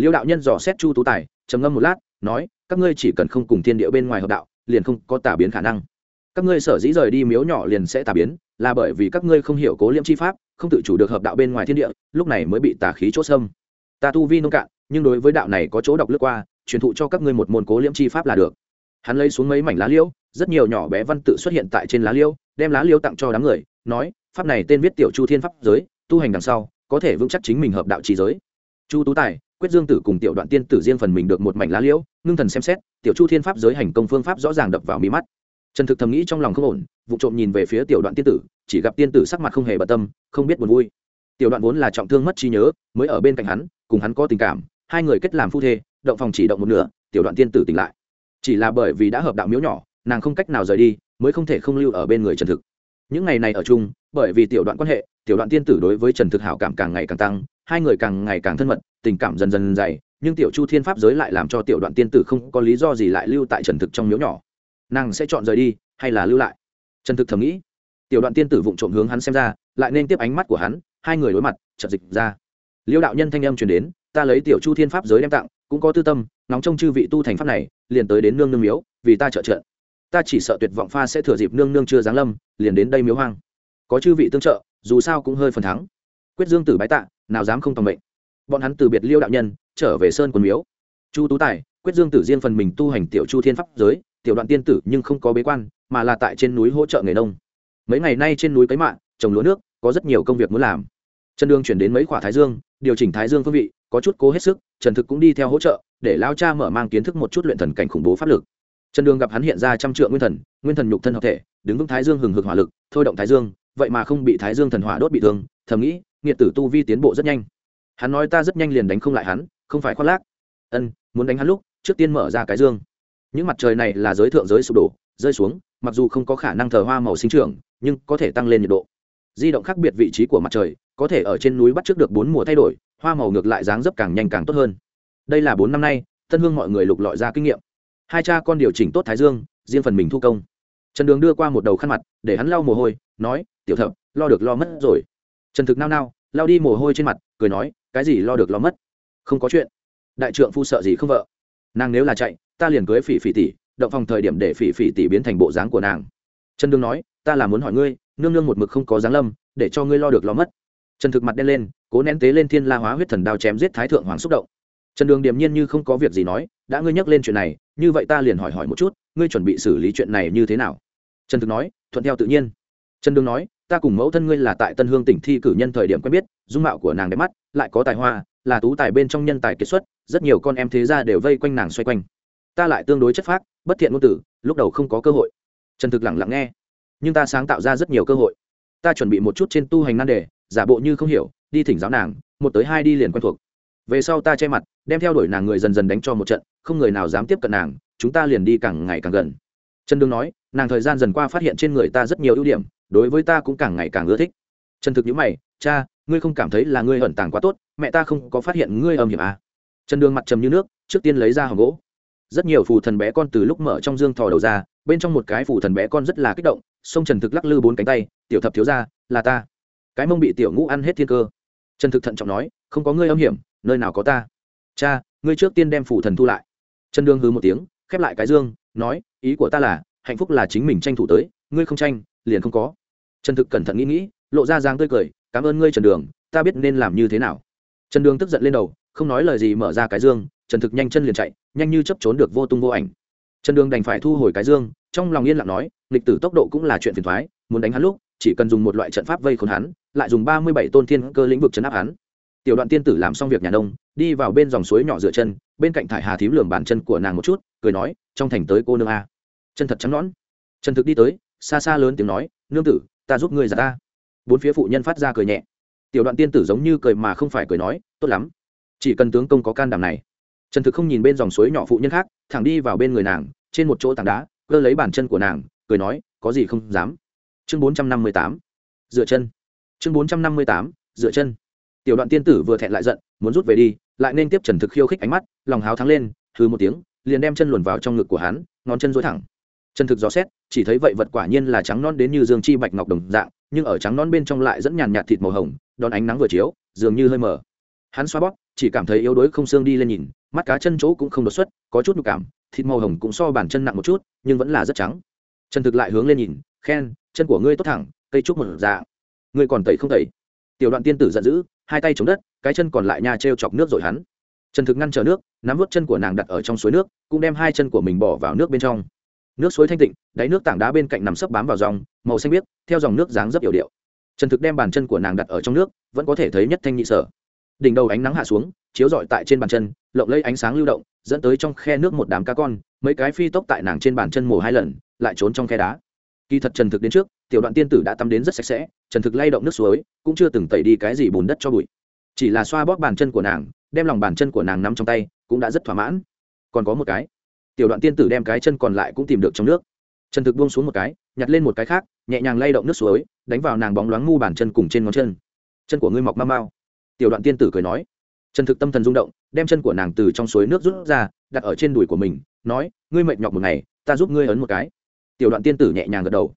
Liêu đạo nhân dò xét chu tú tài, trầm ngâm một lát, nói, các ngươi chỉ cần không cùng thiên địa bên ngoài hợp đạo, liền không có tả biến khả năng. Các ngươi sở dĩ rời đi miếu nhỏ liền sẽ tả biến, là bởi vì các ngươi không hiểu cố liễm chi pháp, không tự chủ được hợp đạo bên ngoài thiên địa, lúc này mới bị tả khí chốt sâm ta tu vi nông cạn, nhưng đối với đạo này có chỗ đọc lướt qua, truyền thụ cho các ngươi một môn cố liễm chi pháp là được. Hắn lấy xuống mấy mảnh lá liễu rất nhiều nhỏ bé văn tự xuất hiện tại trên lá liễu đem lá liễu tặng cho đám người, nói, pháp này tên viết tiểu chu thiên pháp giới, tu hành đằng sau, có thể vững chắc chính mình hợp đạo trí giới. Chu tú tài quyết dương tử cùng tiểu đoạn tiên tử riêng phần mình được một mảnh lá liễu, ngưng thần xem xét, tiểu chu thiên pháp giới hành công phương pháp rõ ràng đập vào mí mắt. Trần thực thầm nghĩ trong lòng không ổn, vụ trộm nhìn về phía tiểu đoạn tiên tử, chỉ gặp tiên tử sắc mặt không hề bận tâm, không biết buồn vui. Tiểu đoạn vốn là trọng thương mất trí nhớ, mới ở bên cạnh hắn, cùng hắn có tình cảm, hai người kết làm phu thê, động phòng chỉ động một nửa, tiểu đoạn tiên tử tỉnh lại. Chỉ là bởi vì đã hợp đạo miếu nhỏ, nàng không cách nào rời đi, mới không thể không lưu ở bên người trần thực. Những ngày này ở chung, bởi vì tiểu đoạn quan hệ, tiểu đoạn tiên tử đối với trần thực hảo cảm càng ngày càng tăng hai người càng ngày càng thân mật, tình cảm dần dần dày, nhưng tiểu chu thiên pháp giới lại làm cho tiểu đoạn tiên tử không có lý do gì lại lưu tại trần thực trong miếu nhỏ. Nàng sẽ chọn rời đi, hay là lưu lại? Trần thực thầm nghĩ. Tiểu đoạn tiên tử vụng trộm hướng hắn xem ra, lại nên tiếp ánh mắt của hắn, hai người đối mặt chật dịch ra. Liêu đạo nhân thanh âm truyền đến, ta lấy tiểu chu thiên pháp giới đem tặng, cũng có tư tâm nóng trong chư vị tu thành pháp này, liền tới đến nương nương miếu, vì ta trợ trợ. Ta chỉ sợ tuyệt vọng pha sẽ thừa dịp nương nương chưa giáng lâm, liền đến đây miếu hoang. Có chư vị tương trợ, dù sao cũng hơi phần thắng. Quyết dương tử bái tạ nào dám không tòng mệnh. Bọn hắn từ biệt liêu đạo nhân, trở về sơn quần miếu. Chu tú tài, quyết dương tử riêng phần mình tu hành tiểu chu thiên pháp giới, tiểu đoạn tiên tử nhưng không có bế quan, mà là tại trên núi hỗ trợ nghề nông. Mấy ngày nay trên núi cấy mạ, trồng lúa nước, có rất nhiều công việc muốn làm. Trần đương chuyển đến mấy quả thái dương, điều chỉnh thái dương phương vị, có chút cố hết sức, trần thực cũng đi theo hỗ trợ, để lao cha mở mang kiến thức một chút luyện thần cảnh khủng bố pháp lực. Trần đường gặp hắn hiện ra trăm trượng nguyên thần nguyên thần nhục thân hợp thể, đứng vững thái dương hừng hực hỏa lực, thôi động thái dương, vậy mà không bị thái dương thần hỏa đốt bị thương, thầm nghĩ nghiệt tử tu vi tiến bộ rất nhanh. Hắn nói ta rất nhanh liền đánh không lại hắn, không phải khoác lác. Ân, muốn đánh hắn lúc, trước tiên mở ra cái dương. Những mặt trời này là giới thượng giới sụp đổ, rơi xuống, mặc dù không có khả năng thờ hoa màu sinh trưởng, nhưng có thể tăng lên nhiệt độ. Di động khác biệt vị trí của mặt trời, có thể ở trên núi bắt trước được bốn mùa thay đổi, hoa màu ngược lại dáng dấp càng nhanh càng tốt hơn. Đây là bốn năm nay, tân hương mọi người lục lọi ra kinh nghiệm. Hai cha con điều chỉnh tốt thái dương, riêng phần mình thu công. Trần đường đưa qua một đầu khăn mặt, để hắn lau mồ hôi, nói, tiểu thập, lo được lo mất rồi trần thực nao nao lao đi mồ hôi trên mặt, cười nói, cái gì lo được lo mất? Không có chuyện. Đại trượng phu sợ gì không vợ? Nàng nếu là chạy, ta liền cưới phỉ phỉ tỷ, động phòng thời điểm để phỉ phỉ tỷ biến thành bộ dáng của nàng. Trần đương nói, ta là muốn hỏi ngươi, nương nương một mực không có dáng lâm, để cho ngươi lo được lo mất. Trần thực mặt đen lên, cố nén tế lên thiên la hóa huyết thần đao chém giết thái thượng hoàng xúc động. Trần đường điềm nhiên như không có việc gì nói, đã ngươi nhắc lên chuyện này, như vậy ta liền hỏi hỏi một chút, ngươi chuẩn bị xử lý chuyện này như thế nào? Trần thực nói, thuận theo tự nhiên. Trần đường nói ta cùng mẫu thân ngươi là tại tân hương tỉnh thi cử nhân thời điểm quen biết, dung mạo của nàng đẹp mắt, lại có tài hoa, là tú tài bên trong nhân tài kiệt xuất, rất nhiều con em thế ra đều vây quanh nàng xoay quanh. Ta lại tương đối chất phác, bất thiện ngôn tử, lúc đầu không có cơ hội. Trần thực lẳng lặng nghe. Nhưng ta sáng tạo ra rất nhiều cơ hội. Ta chuẩn bị một chút trên tu hành nan đề, giả bộ như không hiểu, đi thỉnh giáo nàng, một tới hai đi liền quen thuộc. Về sau ta che mặt, đem theo đuổi nàng người dần dần đánh cho một trận, không người nào dám tiếp cận nàng, chúng ta liền đi càng ngày càng gần. Trần đương nói, nàng thời gian dần qua phát hiện trên người ta rất nhiều ưu điểm đối với ta cũng càng ngày càng ưa thích. Trần thực nhữ mày, cha, ngươi không cảm thấy là ngươi ẩn tàng quá tốt, mẹ ta không có phát hiện ngươi âm hiểm à. trần đường mặt trầm như nước, trước tiên lấy ra hòm gỗ. Rất nhiều phù thần bé con từ lúc mở trong dương thò đầu ra, bên trong một cái phù thần bé con rất là kích động, sông trần thực lắc lư bốn cánh tay, tiểu thập thiếu ra là ta. Cái mông bị tiểu ngũ ăn hết thiên cơ. Trần thực thận trọng nói, không có ngươi âm hiểm, nơi nào có ta. Cha, ngươi trước tiên đem phù thần thu lại. Trần đường hư một tiếng, khép lại cái dương, nói, ý của ta là, hạnh phúc là chính mình tranh thủ tới, ngươi không tranh, liền không có trần thực cẩn thận nghĩ nghĩ, lộ ra dáng tươi cười, cảm ơn ngươi, trần đường, ta biết nên làm như thế nào. Trần đường tức giận lên đầu, không nói lời gì mở ra cái dương, trần thực nhanh chân liền chạy, nhanh như chấp trốn được vô tung vô ảnh. Trần đường đành phải thu hồi cái dương, trong lòng yên lặng nói, lịch tử tốc độ cũng là chuyện phiền thoái, muốn đánh hắn lúc, chỉ cần dùng một loại trận pháp vây khốn hắn, lại dùng ba mươi bảy tôn thiên cơ lĩnh vực chấn áp hắn. Tiểu đoạn tiên tử làm xong việc nhà nông, đi vào bên dòng suối nhỏ dựa chân, bên cạnh thải hà thím lường bàn chân của nàng một chút, cười nói, trong thành tới cô nương a. Chân thật trắng nõn. Trần thực đi tới, xa xa lớn tiếng nói, nương tử ta giúp ngươi giả ta. Bốn phía phụ nhân phát ra cười nhẹ. Tiểu đoạn tiên tử giống như cười mà không phải cười nói, tốt lắm. Chỉ cần tướng công có can đảm này. Trần thực không nhìn bên dòng suối nhỏ phụ nhân khác, thẳng đi vào bên người nàng, trên một chỗ tảng đá, cơ lấy bàn chân của nàng, cười nói, có gì không dám. Chương bốn trăm năm mươi tám. Dựa chân. Chương bốn trăm năm mươi tám. Dựa chân. Tiểu đoạn tiên tử vừa thẹn lại giận, muốn rút về đi, lại nên tiếp trần thực khiêu khích ánh mắt, lòng háo thắng lên thứ một tiếng, liền đem chân luồn vào trong ngực của hắn, ngón chân dối thẳng trần thực gió xét, chỉ thấy vậy vật quả nhiên là trắng non đến như dương chi bạch ngọc đồng dạng, nhưng ở trắng non bên trong lại dẫn nhàn nhạt thịt màu hồng, đón ánh nắng vừa chiếu, dường như hơi mờ. hắn xoa bóp, chỉ cảm thấy yếu đuối không xương đi lên nhìn, mắt cá chân chỗ cũng không đột xuất, có chút nhục cảm, thịt màu hồng cũng so bàn chân nặng một chút, nhưng vẫn là rất trắng. Trần thực lại hướng lên nhìn, khen, chân của ngươi tốt thẳng, cây trúc một dạ. Ngươi còn tẩy không tẩy? Tiểu đoạn tiên tử giận dữ, hai tay chống đất, cái chân còn lại nhà t r e o chọc nước rồi hắn. Trần thực ngăn trở nước, nắm vớt chân của nàng đặt ở trong suối nước, cũng đem hai chân của mình bỏ vào nước bên trong nước suối thanh tịnh, đáy nước tảng đá bên cạnh nằm sấp bám vào dòng, màu xanh biếc, theo dòng nước dáng dấp yểu điệu. Trần thực đem bàn chân của nàng đặt ở trong nước, vẫn có thể thấy nhất thanh nhị sở. Đỉnh đầu ánh nắng hạ xuống, chiếu rọi tại trên bàn chân, lộng lấy ánh sáng lưu động, dẫn tới trong khe nước một đám cá con, mấy cái phi tốc tại nàng trên bàn chân mổ hai lần, lại trốn trong khe đá. Kỳ thật trần thực đến trước, tiểu đoạn tiên tử đã tắm đến rất sạch sẽ, trần thực lay động nước suối, cũng chưa từng tẩy đi cái gì bùn đất cho bụi. Chỉ là xoa bóp bàn chân của nàng, đem lòng bàn chân của nàng nắm trong tay, cũng đã rất thỏa mãn. Còn có một cái tiểu đoạn tiên tử đem cái chân còn lại cũng tìm được trong nước. Trần thực buông xuống một cái, nhặt lên một cái khác, nhẹ nhàng lay động nước suối, đánh vào nàng bóng loáng ngu bàn chân cùng trên ngón chân. Chân của ngươi mọc mau mau. Tiểu đoạn tiên tử cười nói. Trần thực tâm thần rung động, đem chân của nàng từ trong suối nước rút ra, đặt ở trên đùi của mình, nói, ngươi mệt nhọc một ngày, ta giúp ngươi ấn một cái. Tiểu đoạn tiên tử nhẹ nhàng gật đầu.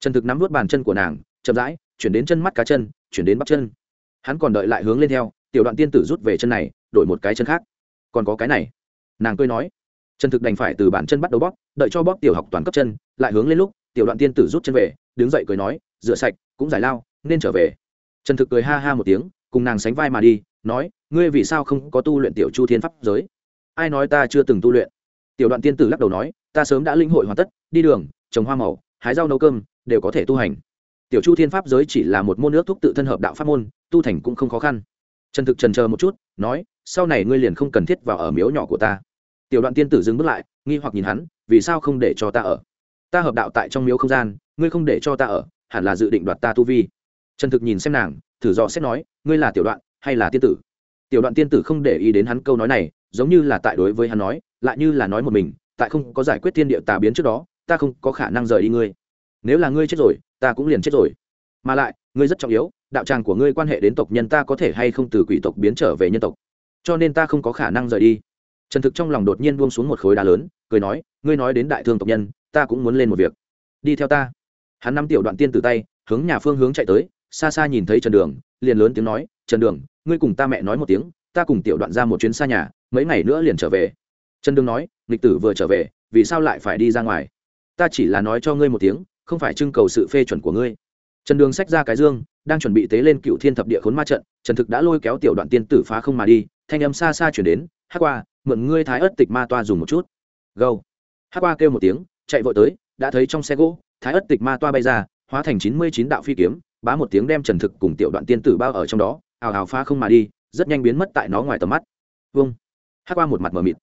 Trần thực nắm vút bàn chân của nàng, chậm rãi, chuyển đến chân mắt cá chân, chuyển đến bắp chân. Hắn còn đợi lại hướng lên theo, tiểu đoạn tiên tử rút về chân này, đổi một cái chân khác. Còn có cái này. Nàng cười nói trần thực đành phải từ bản chân bắt đầu bóp, đợi cho bóp tiểu học toàn cấp chân, lại hướng lên lúc, tiểu đoạn tiên tử rút chân về, đứng dậy cười nói, rửa sạch, cũng giải lao, nên trở về. Trần thực cười ha ha một tiếng, cùng nàng sánh vai mà đi, nói, ngươi vì sao không có tu luyện tiểu chu thiên pháp giới? Ai nói ta chưa từng tu luyện? Tiểu đoạn tiên tử lắc đầu nói, ta sớm đã linh hội hoàn tất, đi đường, trồng hoa màu, hái rau nấu cơm, đều có thể tu hành. Tiểu chu thiên pháp giới chỉ là một môn nước thuốc tự thân hợp đạo pháp môn, tu thành cũng không khó khăn. Trần thực trần chờ một chút, nói, sau này ngươi liền không cần thiết vào ở miếu nhỏ của ta tiểu đoạn tiên tử dừng bước lại, nghi hoặc nhìn hắn, vì sao không để cho ta ở? Ta hợp đạo tại trong miếu không gian, ngươi không để cho ta ở, hẳn là dự định đoạt ta tu vi. Trần thực nhìn xem nàng, thử dò xét nói, ngươi là tiểu đoạn, hay là tiên tử? Tiểu đoạn tiên tử không để ý đến hắn câu nói này, giống như là tại đối với hắn nói, lại như là nói một mình, tại không có giải quyết tiên địa tà biến trước đó, ta không có khả năng rời đi ngươi. Nếu là ngươi chết rồi, ta cũng liền chết rồi. Mà lại, ngươi rất trọng yếu, đạo tràng của ngươi quan hệ đến tộc nhân ta có thể hay không từ quỷ tộc biến trở về nhân tộc. Cho nên ta không có khả năng rời đi trần thực trong lòng đột nhiên buông xuống một khối đá lớn, cười nói, ngươi nói đến đại thương tộc nhân, ta cũng muốn lên một việc. Đi theo ta. Hắn nắm tiểu đoạn tiên từ tay, hướng nhà phương hướng chạy tới, xa xa nhìn thấy trần đường, liền lớn tiếng nói, trần đường, ngươi cùng ta mẹ nói một tiếng, ta cùng tiểu đoạn ra một chuyến xa nhà, mấy ngày nữa liền trở về. Trần đường nói, nghịch tử vừa trở về, vì sao lại phải đi ra ngoài? Ta chỉ là nói cho ngươi một tiếng, không phải trưng cầu sự phê chuẩn của ngươi. Trần đường xách ra cái dương, đang chuẩn bị tế lên cựu thiên thập địa khốn ma trận, trần thực đã lôi kéo tiểu đoạn tiên tử phá không mà đi thanh âm xa xa chuyển đến hát qua, mượn ngươi thái ớt tịch ma toa dùng một chút. Gâu. Hát qua kêu một tiếng, chạy vội tới, đã thấy trong xe gỗ, thái ớt tịch ma toa bay ra, hóa thành chín mươi chín đạo phi kiếm, bá một tiếng đem trần thực cùng tiểu đoạn tiên tử bao ở trong đó, ào ào pha không mà đi, rất nhanh biến mất tại nó ngoài tầm mắt. Vâng. Hát qua một mặt mờ mịt.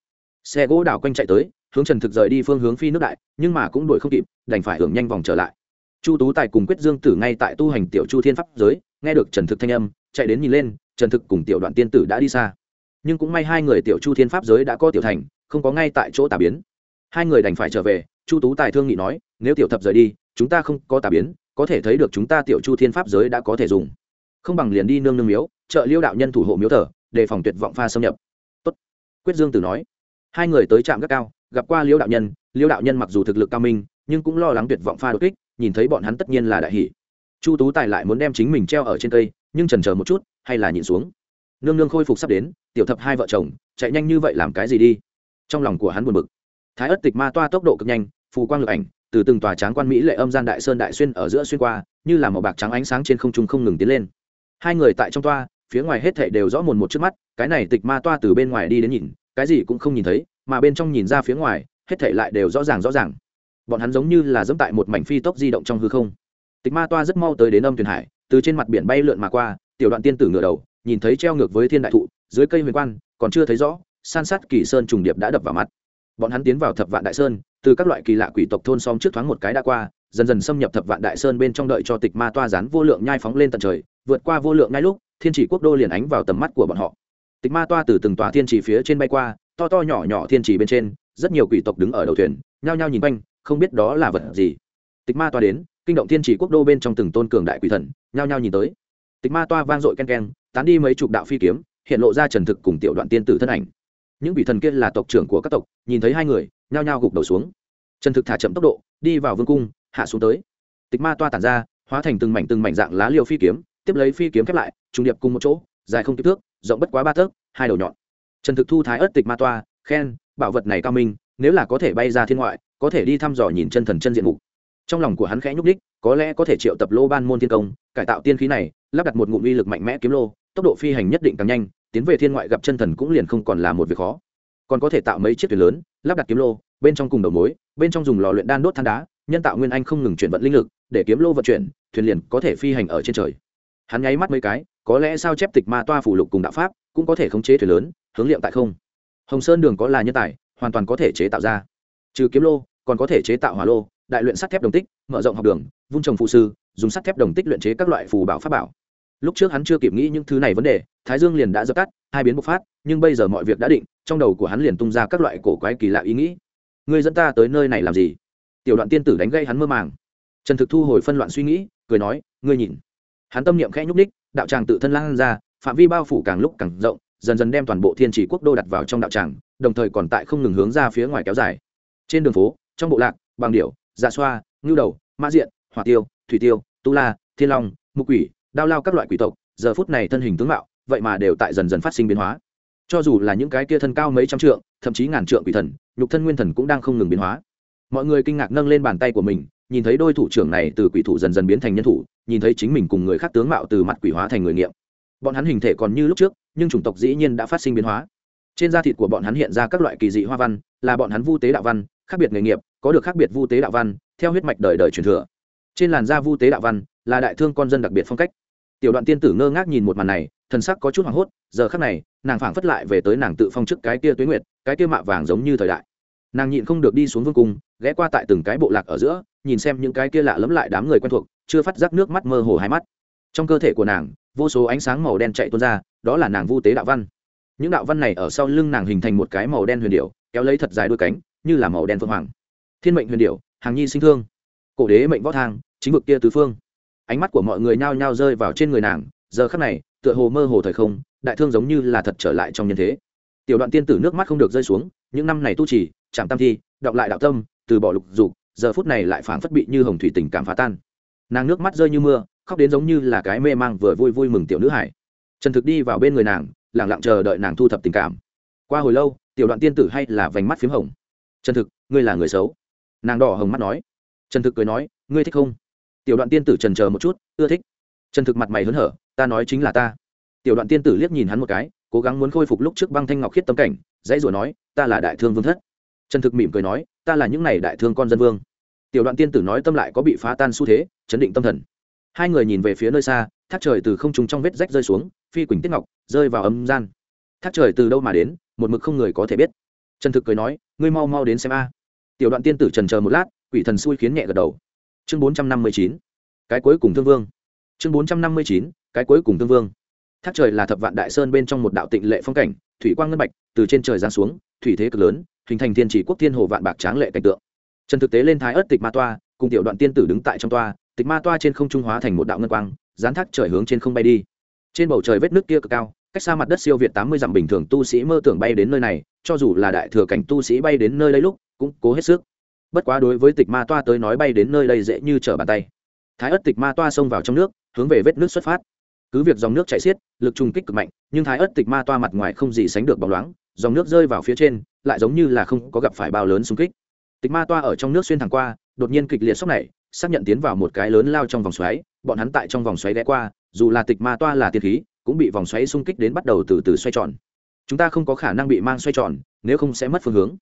Xe gỗ đảo quanh chạy tới, hướng trần thực rời đi phương hướng phi nước đại, nhưng mà cũng đuổi không kịp, đành phải hưởng nhanh vòng trở lại. Chu tú tài cùng quyết dương tử ngay tại tu hành tiểu chu thiên pháp giới, nghe được trần thực thanh âm, chạy đến nhìn lên, trần thực cùng tiểu đoạn tiên tử đã đi xa nhưng cũng may hai người tiểu chu thiên pháp giới đã có tiểu thành, không có ngay tại chỗ tà biến. Hai người đành phải trở về, chu tú tài thương nghị nói, nếu tiểu thập rời đi, chúng ta không có tà biến, có thể thấy được chúng ta tiểu chu thiên pháp giới đã có thể dùng. Không bằng liền đi nương nương miếu, trợ liêu đạo nhân thủ hộ miếu thờ, đề phòng tuyệt vọng pha xâm nhập. Tốt. quyết dương tử nói. Hai người tới trạm gác cao, gặp qua liêu đạo nhân, liêu đạo nhân mặc dù thực lực cao minh, nhưng cũng lo lắng tuyệt vọng pha đột kích, nhìn thấy bọn hắn tất nhiên là đại hỷ. Chu tú tài lại muốn đem chính mình treo ở trên cây, nhưng trần chờ một chút, hay là nhìn xuống nương nương khôi phục sắp đến, tiểu thập hai vợ chồng, chạy nhanh như vậy làm cái gì đi? Trong lòng của hắn buồn bực. Thái ất tịch ma toa tốc độ cực nhanh, phù quang lực ảnh, từ từng tòa tráng quan mỹ lệ âm gian đại sơn đại xuyên ở giữa xuyên qua, như là màu bạc trắng ánh sáng trên không trung không ngừng tiến lên. Hai người tại trong toa, phía ngoài hết thảy đều rõ mồn một trước mắt, cái này tịch ma toa từ bên ngoài đi đến nhìn, cái gì cũng không nhìn thấy, mà bên trong nhìn ra phía ngoài, hết thảy lại đều rõ ràng rõ ràng. Bọn hắn giống như là dẫm tại một mảnh phi tốc di động trong hư không. Tịch ma toa rất mau tới đến âm thuyền hải, từ trên mặt biển bay lượn mà qua, tiểu đoạn tiên tử ngựa đầu nhìn thấy treo ngược với thiên đại thụ, dưới cây huyền quan, còn chưa thấy rõ, san sát kỳ sơn trùng điệp đã đập vào mắt bọn hắn tiến vào thập vạn đại sơn, từ các loại kỳ lạ quỷ tộc thôn xóm trước thoáng một cái đã qua, dần dần xâm nhập thập vạn đại sơn bên trong đợi cho tịch ma toa rán vô lượng nhai phóng lên tận trời, vượt qua vô lượng ngay lúc, thiên chỉ quốc đô liền ánh vào tầm mắt của bọn họ. Tịch ma toa từ từng tòa thiên chỉ phía trên bay qua, to to nhỏ nhỏ thiên chỉ bên trên, rất nhiều quỷ tộc đứng ở đầu thuyền, nhao nhao nhìn quanh, không biết đó là vật gì. Tịch ma toa đến, kinh động thiên chỉ quốc đô bên trong từng tôn cường đại quỷ thần, nhao nhao nhìn tới. Tịch ma toa vang dội ken ken tán đi mấy chục đạo phi kiếm, hiện lộ ra trần thực cùng tiểu đoạn tiên tử thân ảnh. Những vị thần kia là tộc trưởng của các tộc, nhìn thấy hai người, nhao nhao gục đầu xuống. Trần thực thả chậm tốc độ, đi vào vương cung, hạ xuống tới. Tịch ma toa tản ra, hóa thành từng mảnh từng mảnh dạng lá liều phi kiếm, tiếp lấy phi kiếm khép lại, trùng điệp cùng một chỗ, dài không kích thước, rộng bất quá ba tấc, hai đầu nhọn. Trần thực thu thái ớt tịch ma toa, khen, bảo vật này cao minh, nếu là có thể bay ra thiên ngoại, có thể đi thăm dò nhìn chân thần chân diện mục. Trong lòng của hắn khẽ nhúc đích có lẽ có thể triệu tập lô ban môn thiên công, cải tạo tiên khí này, lắp đặt một ngụm uy lực mạnh mẽ kiếm lô tốc độ phi hành nhất định càng nhanh, tiến về thiên ngoại gặp chân thần cũng liền không còn là một việc khó. Còn có thể tạo mấy chiếc thuyền lớn, lắp đặt kiếm lô, bên trong cùng đầu mối, bên trong dùng lò luyện đan đốt than đá, nhân tạo nguyên anh không ngừng chuyển vận linh lực, để kiếm lô vận chuyển, thuyền liền có thể phi hành ở trên trời. Hắn nháy mắt mấy cái, có lẽ sao chép tịch ma toa phủ lục cùng đạo pháp, cũng có thể khống chế thuyền lớn, hướng liệu tại không. Hồng sơn đường có là nhân tài, hoàn toàn có thể chế tạo ra. Trừ kiếm lô, còn có thể chế tạo hỏa lô, đại luyện sắt thép đồng tích, mở rộng học đường, vung trồng phụ sư, dùng sắt thép đồng tích luyện chế các loại phù bảo pháp bảo lúc trước hắn chưa kịp nghĩ những thứ này vấn đề, thái dương liền đã dập tắt, hai biến bộc phát, nhưng bây giờ mọi việc đã định, trong đầu của hắn liền tung ra các loại cổ quái kỳ lạ ý nghĩ. Ngươi dẫn ta tới nơi này làm gì? Tiểu đoạn tiên tử đánh gây hắn mơ màng. Trần thực thu hồi phân loạn suy nghĩ, cười nói, ngươi nhìn. Hắn tâm niệm khẽ nhúc ních đạo tràng tự thân lan ra, phạm vi bao phủ càng lúc càng rộng, dần dần đem toàn bộ thiên chỉ quốc đô đặt vào trong đạo tràng, đồng thời còn tại không ngừng hướng ra phía ngoài kéo dài. Trên đường phố, trong bộ lạc bằng điệu dạ xoa, ngưu đầu, mã diện, hỏa tiêu, thủy tiêu, tu la, thiên long, mục quỷ đao lao các loại quỷ tộc, giờ phút này thân hình tướng mạo, vậy mà đều tại dần dần phát sinh biến hóa. Cho dù là những cái kia thân cao mấy trăm trượng, thậm chí ngàn trượng quỷ thần, nhục thân nguyên thần cũng đang không ngừng biến hóa. Mọi người kinh ngạc nâng lên bàn tay của mình, nhìn thấy đôi thủ trưởng này từ quỷ thủ dần dần biến thành nhân thủ, nhìn thấy chính mình cùng người khác tướng mạo từ mặt quỷ hóa thành người nghiệm. Bọn hắn hình thể còn như lúc trước, nhưng chủng tộc dĩ nhiên đã phát sinh biến hóa. Trên da thịt của bọn hắn hiện ra các loại kỳ dị hoa văn, là bọn hắn vu tế đạo văn, khác biệt nghề nghiệp, có được khác biệt vu tế đạo văn, theo huyết mạch đời đời truyền thừa. Trên làn da vu tế đạo văn, là đại thương con dân đặc biệt phong cách tiểu đoạn tiên tử ngơ ngác nhìn một màn này, thần sắc có chút hoảng hốt, giờ khắc này, nàng phảng phất lại về tới nàng tự phong chức cái kia tuế nguyệt, cái kia mạ vàng giống như thời đại. Nàng nhịn không được đi xuống vương cung, ghé qua tại từng cái bộ lạc ở giữa, nhìn xem những cái kia lạ lẫm lại đám người quen thuộc, chưa phát giác nước mắt mơ hồ hai mắt. Trong cơ thể của nàng, vô số ánh sáng màu đen chạy tuôn ra, đó là nàng vu tế đạo văn. Những đạo văn này ở sau lưng nàng hình thành một cái màu đen huyền điệu kéo lấy thật dài đôi cánh, như là màu đen phương hoàng. Thiên mệnh huyền điệu hàng nhi sinh thương. Cổ đế mệnh võ thang, chính vực kia tứ phương ánh mắt của mọi người nhao nhao rơi vào trên người nàng, giờ khắc này, tựa hồ mơ hồ thời không, đại thương giống như là thật trở lại trong nhân thế. Tiểu đoạn tiên tử nước mắt không được rơi xuống, những năm này tu trì, chạm tam thi, đọc lại đạo tâm, từ bỏ lục dục, giờ phút này lại phảng phất bị như hồng thủy tình cảm phá tan. Nàng nước mắt rơi như mưa, khóc đến giống như là cái mê mang vừa vui vui mừng tiểu nữ hải. Trần thực đi vào bên người nàng lẳng lặng chờ đợi nàng thu thập tình cảm. Qua hồi lâu, tiểu đoạn tiên tử hay là vành mắt p h í m hồng. Trần thực, ngươi là người xấu. Nàng đỏ hồng mắt nói. Trần thực cười nói, ngươi thích không? Tiểu đoạn tiên tử trần chờ một chút, ưa thích. Trần thực mặt mày hớn hở, ta nói chính là ta. Tiểu đoạn tiên tử liếc nhìn hắn một cái, cố gắng muốn khôi phục lúc trước băng thanh ngọc khiết tâm cảnh, dãy rủa nói, ta là đại thương vương thất. Trần thực mỉm cười nói, ta là những n à y đại thương con dân vương. Tiểu đoạn tiên tử nói tâm lại có bị phá tan xu thế, chấn định tâm thần. Hai người nhìn về phía nơi xa, thác trời từ không trùng trong vết rách rơi xuống, phi quỳnh tiết ngọc, rơi vào âm gian. Thác trời từ đâu mà đến, một mực không người có thể biết. Trần thực cười nói, ngươi mau mau đến xem a. Tiểu đoạn tiên tử trần chờ một lát, quỷ thần xui khiến nhẹ gật đầu chương bốn trăm năm mươi chín, cái cuối cùng thương vương. Chương bốn trăm năm mươi chín, cái cuối cùng thương vương. Thác trời là thập vạn đại sơn bên trong một đạo tịnh lệ phong cảnh, thủy quang ngân bạch, từ trên trời giáng xuống, thủy thế cực lớn, hình thành thiên chỉ quốc thiên hồ vạn bạc tráng lệ cảnh tượng. Trần thực tế lên thái ớt tịch ma toa, cùng tiểu đoạn tiên tử đứng tại trong toa, tịch ma toa trên không trung hóa thành một đạo ngân quang, dán thác trời hướng trên không bay đi. Trên bầu trời vết nước kia cực cao, cách xa mặt đất siêu việt tám mươi dặm bình thường tu sĩ mơ tưởng bay đến nơi này, cho dù là đại thừa cảnh tu sĩ bay đến nơi đây lúc, cũng cố hết sức bất quá đối với tịch ma toa tới nói bay đến nơi đây dễ như trở bàn tay. Thái ớt tịch ma toa xông vào trong nước, hướng về vết nước xuất phát. Cứ việc dòng nước chảy xiết, lực trùng kích cực mạnh, nhưng thái ớt tịch ma toa mặt ngoài không gì sánh được bóng loáng, dòng nước rơi vào phía trên, lại giống như là không có gặp phải bao lớn xung kích. Tịch ma toa ở trong nước xuyên thẳng qua, đột nhiên kịch liệt sốc này xác nhận tiến vào một cái lớn lao trong vòng xoáy, bọn hắn tại trong vòng xoáy ghé qua, dù là tịch ma toa là tiên khí, cũng bị vòng xoáy xung kích đến bắt đầu từ từ xoay tròn. Chúng ta không có khả năng bị mang xoay tròn, nếu không sẽ mất phương hướng.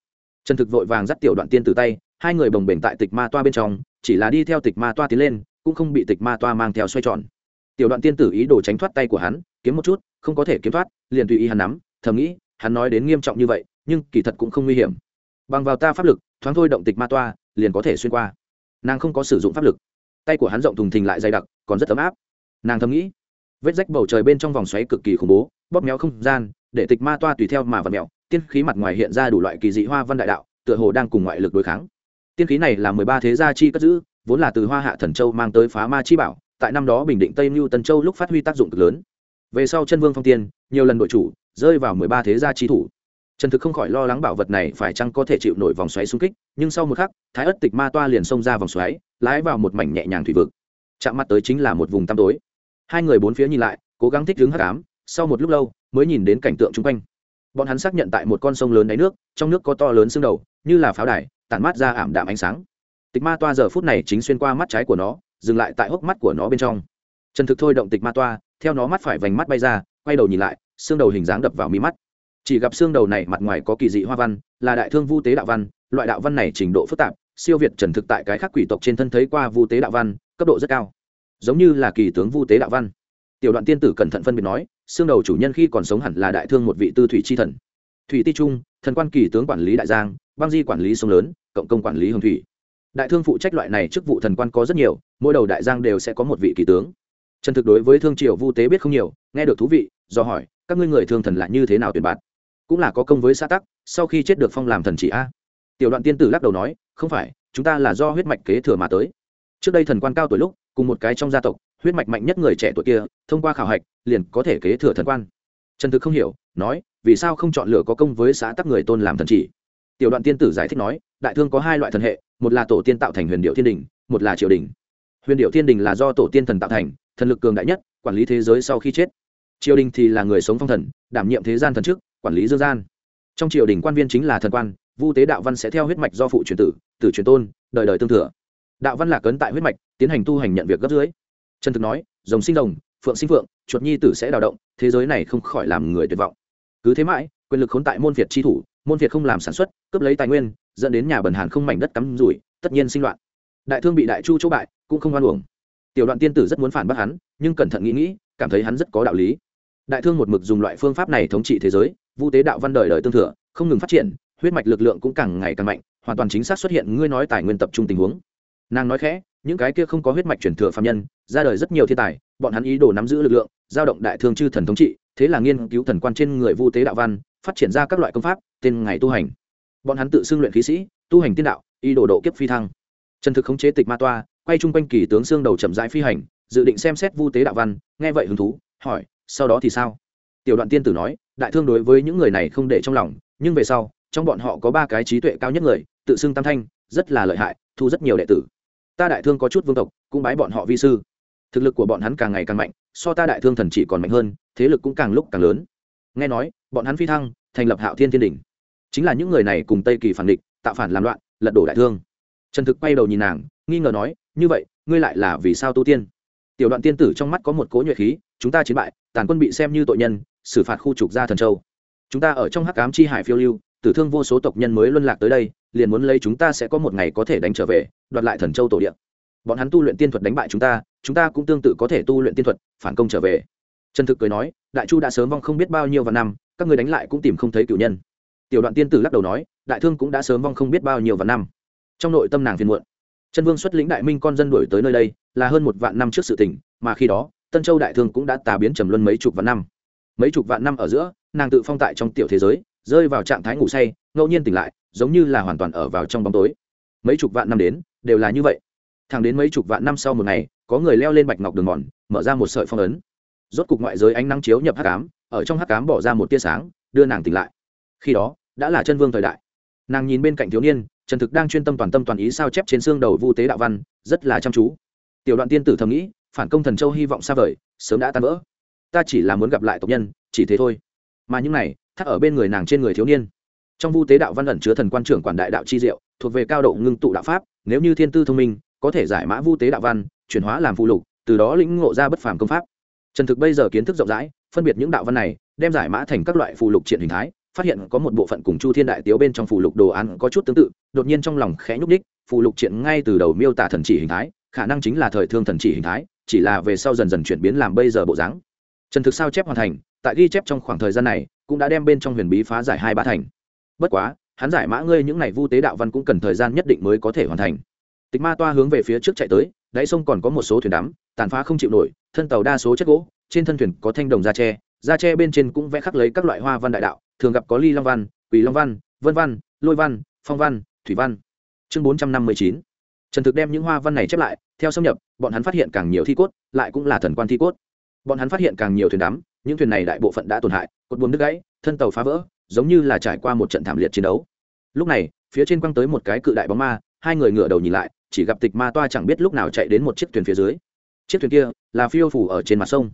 Trần thực vội vàng dắt tiểu đoạn tiên từ tay hai người bồng bềnh tại tịch ma toa bên trong, chỉ là đi theo tịch ma toa tiến lên, cũng không bị tịch ma toa mang theo xoay tròn. Tiểu đoạn tiên tử ý đồ tránh thoát tay của hắn, kiếm một chút, không có thể kiếm thoát, liền tùy ý hắn nắm, thầm nghĩ, hắn nói đến nghiêm trọng như vậy, nhưng kỳ thật cũng không nguy hiểm. Bằng vào ta pháp lực, thoáng thôi động tịch ma toa, liền có thể xuyên qua. Nàng không có sử dụng pháp lực. Tay của hắn rộng thùng thình lại dày đặc, còn rất ấm áp. Nàng thầm nghĩ, vết rách bầu trời bên trong vòng xoáy cực kỳ khủng bố, bóp méo không gian, để tịch ma toa tùy theo mà vật mẹo tiên khí mặt ngoài hiện ra đủ loại kỳ dị hoa văn đại đạo, tựa hồ đang cùng ngoại lực đối kháng tiên khí này là mười ba thế gia chi cất giữ, vốn là từ hoa hạ thần châu mang tới phá ma chi bảo, tại năm đó bình định tây mưu tân châu lúc phát huy tác dụng cực lớn. Về sau chân vương phong tiên, nhiều lần đội chủ, rơi vào mười ba thế gia chi thủ. Trần thực không khỏi lo lắng bảo vật này phải chăng có thể chịu nổi vòng xoáy xung kích, nhưng sau một khắc, thái ất tịch ma toa liền xông ra vòng xoáy, lái vào một mảnh nhẹ nhàng thủy vực. Chạm mặt tới chính là một vùng tăm tối. Hai người bốn phía nhìn lại, cố gắng thích đứng hắc ám, sau một lúc lâu, mới nhìn đến cảnh tượng chung quanh. Bọn hắn xác nhận tại một con sông lớn đáy nước, trong nước có to lớn xương đầu, như là pháo đài tản mát ra ảm đạm ánh sáng. Tịch ma toa giờ phút này chính xuyên qua mắt trái của nó, dừng lại tại hốc mắt của nó bên trong. Trần thực thôi động tịch ma toa, theo nó mắt phải vành mắt bay ra, quay đầu nhìn lại, xương đầu hình dáng đập vào mi mắt. Chỉ gặp xương đầu này mặt ngoài có kỳ dị hoa văn, là đại thương vu tế đạo văn, loại đạo văn này trình độ phức tạp, siêu việt trần thực tại cái khác quỷ tộc trên thân thấy qua vu tế đạo văn, cấp độ rất cao. Giống như là kỳ tướng vu tế đạo văn. Tiểu đoạn tiên tử cẩn thận phân biệt nói, xương đầu chủ nhân khi còn sống hẳn là đại thương một vị tư thủy chi thần. Thủy ti trung thần quan kỳ tướng quản lý đại giang, băng di quản lý sông lớn, cộng công quản lý hồng thủy. Đại thương phụ trách loại này chức vụ thần quan có rất nhiều, mỗi đầu đại giang đều sẽ có một vị kỳ tướng. Trần thực đối với thương triều vu tế biết không nhiều, nghe được thú vị, do hỏi, các ngươi người thương thần lại như thế nào tuyển bạt cũng là có công với xã tắc, sau khi chết được phong làm thần chỉ a. Tiểu đoạn tiên tử lắc đầu nói, không phải, chúng ta là do huyết mạch kế thừa mà tới. Trước đây thần quan cao tuổi lúc, cùng một cái trong gia tộc, huyết mạch mạnh nhất người trẻ tuổi kia, thông qua khảo hạch, liền có thể kế thừa thần quan trần thực không hiểu, nói, vì sao không chọn lựa có công với xã tắc người tôn làm thần chỉ? Tiểu đoạn tiên tử giải thích nói, đại thương có hai loại thần hệ, một là tổ tiên tạo thành huyền điệu thiên đình, một là triều đình. Huyền điệu thiên đình là do tổ tiên thần tạo thành, thần lực cường đại nhất, quản lý thế giới sau khi chết. Triều đình thì là người sống phong thần, đảm nhiệm thế gian thần chức quản lý dương gian. Trong triều đình quan viên chính là thần quan, vu tế đạo văn sẽ theo huyết mạch do phụ truyền tử tử truyền tôn, đời đời tương thừa. Đạo văn lạc cấn tại huyết mạch, tiến hành tu hành nhận việc gấp dưới. Trần thực nói, rồng sinh rồng phượng sinh phượng, chuột nhi tử sẽ đào động, thế giới này không khỏi làm người tuyệt vọng. Cứ thế mãi, quyền lực khốn tại môn việt tri thủ, môn việt không làm sản xuất, cướp lấy tài nguyên, dẫn đến nhà bần hàn không mảnh đất cắm rủi, tất nhiên sinh loạn. Đại thương bị đại chu chỗ bại, cũng không hoan uổng. Tiểu đoạn tiên tử rất muốn phản bác hắn, nhưng cẩn thận nghĩ nghĩ, cảm thấy hắn rất có đạo lý. Đại thương một mực dùng loại phương pháp này thống trị thế giới, vu tế đạo văn đời đời tương thừa, không ngừng phát triển, huyết mạch lực lượng cũng càng ngày càng mạnh, hoàn toàn chính xác xuất hiện, ngươi nói tài nguyên tập trung tình huống. Nàng nói khẽ những cái kia không có huyết mạch truyền thừa phạm nhân, ra đời rất nhiều thiên tài, bọn hắn ý đồ nắm giữ lực lượng, giao động đại thương chư thần thống trị, thế là nghiên cứu thần quan trên người vu tế đạo văn, phát triển ra các loại công pháp, tên ngày tu hành. Bọn hắn tự xưng luyện khí sĩ, tu hành tiên đạo, ý đồ độ kiếp phi thăng. Trần thực khống chế tịch ma toa, quay chung quanh kỳ tướng xương đầu chậm rãi phi hành, dự định xem xét vu tế đạo văn, nghe vậy hứng thú, hỏi, sau đó thì sao? Tiểu đoạn tiên tử nói, đại thương đối với những người này không để trong lòng, nhưng về sau, trong bọn họ có ba cái trí tuệ cao nhất người, tự xưng tam thanh, rất là lợi hại, thu rất nhiều đệ tử ta đại thương có chút vương tộc, cũng bái bọn họ vi sư. Thực lực của bọn hắn càng ngày càng mạnh, so ta đại thương thần chỉ còn mạnh hơn, thế lực cũng càng lúc càng lớn. Nghe nói, bọn hắn phi thăng, thành lập hạo thiên thiên đình chính là những người này cùng tây kỳ phản địch, tạo phản làm loạn, lật đổ đại thương. Trần thực quay đầu nhìn nàng, nghi ngờ nói, như vậy, ngươi lại là vì sao tu tiên? Tiểu đoạn tiên tử trong mắt có một cỗ nhuệ khí, chúng ta chiến bại, tàn quân bị xem như tội nhân, xử phạt khu trục ra thần châu. Chúng ta ở trong hắc cám chi hải phiêu lưu, tử thương vô số tộc nhân mới luân lạc tới đây liền muốn lấy chúng ta sẽ có một ngày có thể đánh trở về, đoạt lại thần châu tổ điện bọn hắn tu luyện tiên thuật đánh bại chúng ta chúng ta cũng tương tự có thể tu luyện tiên thuật, phản công trở về. Trần thực cười nói, đại chu đã sớm vong không biết bao nhiêu vạn năm, các người đánh lại cũng tìm không thấy cựu nhân. Tiểu đoạn tiên tử lắc đầu nói, đại thương cũng đã sớm vong không biết bao nhiêu vạn năm. Trong nội tâm nàng phiền muộn. Chân vương xuất lĩnh đại minh con dân đuổi tới nơi đây, là hơn một vạn năm trước sự tỉnh mà khi đó, tân châu đại thương cũng đã tà biến trầm luân mấy chục vạn năm. Mấy chục vạn năm ở giữa, nàng tự phong tại trong tiểu thế giới, rơi vào trạng thái ngủ say, ngẫu nhiên tỉnh lại giống như là hoàn toàn ở vào trong bóng tối. Mấy chục vạn năm đến, đều là như vậy. Thẳng đến mấy chục vạn năm sau một ngày, có người leo lên bạch ngọc đường mòn, mở ra một sợi phong ấn. Rốt cục ngoại giới ánh nắng chiếu nhập hắc ám, ở trong hắc ám bỏ ra một tia sáng, đưa nàng tỉnh lại. Khi đó, đã là chân vương thời đại. Nàng nhìn bên cạnh thiếu niên trần thực đang chuyên tâm toàn tâm toàn ý sao chép trên xương đầu vu tế đạo văn, rất là chăm chú. Tiểu đoạn tiên tử thầm nghĩ, phản công thần châu hy vọng xa vời, sớm đã tan vỡ. Ta chỉ là muốn gặp lại tộc nhân, chỉ thế thôi. Mà những này, thắt ở bên người nàng trên người thiếu niên trong vu tế đạo văn ẩn chứa thần quan trưởng quản đại đạo chi diệu, thuộc về cao độ ngưng tụ đạo pháp, nếu như thiên tư thông minh, có thể giải mã vu tế đạo văn, chuyển hóa làm phụ lục, từ đó lĩnh ngộ ra bất phàm công pháp. Trần thực bây giờ kiến thức rộng rãi, phân biệt những đạo văn này, đem giải mã thành các loại phụ lục triển hình thái, phát hiện có một bộ phận cùng chu thiên đại tiếu bên trong phụ lục đồ án có chút tương tự, đột nhiên trong lòng khẽ nhúc đích phụ lục triển ngay từ đầu miêu tả thần chỉ hình thái, khả năng chính là thời thương thần chỉ hình thái, chỉ là về sau dần dần chuyển biến làm bây giờ bộ dáng. Trần thực sao chép hoàn thành, tại ghi chép trong khoảng thời gian này, cũng đã đem bên trong huyền bí phá giải hai ba thành bất quá, hắn giải mã ngươi những này vu tế đạo văn cũng cần thời gian nhất định mới có thể hoàn thành. Tịch ma toa hướng về phía trước chạy tới, đáy sông còn có một số thuyền đắm, tàn phá không chịu nổi, thân tàu đa số chất gỗ, trên thân thuyền có thanh đồng da tre da tre bên trên cũng vẽ khắc lấy các loại hoa văn đại đạo, thường gặp có ly long văn, quỳ long văn, vân văn, lôi văn, phong văn, thủy văn. Chương bốn trăm năm mươi chín. Trần thực đem những hoa văn này chép lại, theo xâm nhập, bọn hắn phát hiện càng nhiều thi cốt, lại cũng là thần quan thi cốt. Bọn hắn phát hiện càng nhiều thuyền đắm, những thuyền này đại bộ phận đã tổn hại, cột buồm đứt gãy, thân tàu phá vỡ giống như là trải qua một trận thảm liệt chiến đấu. Lúc này, phía trên quăng tới một cái cự đại bóng ma, hai người ngửa đầu nhìn lại, chỉ gặp tịch ma toa chẳng biết lúc nào chạy đến một chiếc thuyền phía dưới. Chiếc thuyền kia là phiêu phủ ở trên mặt sông.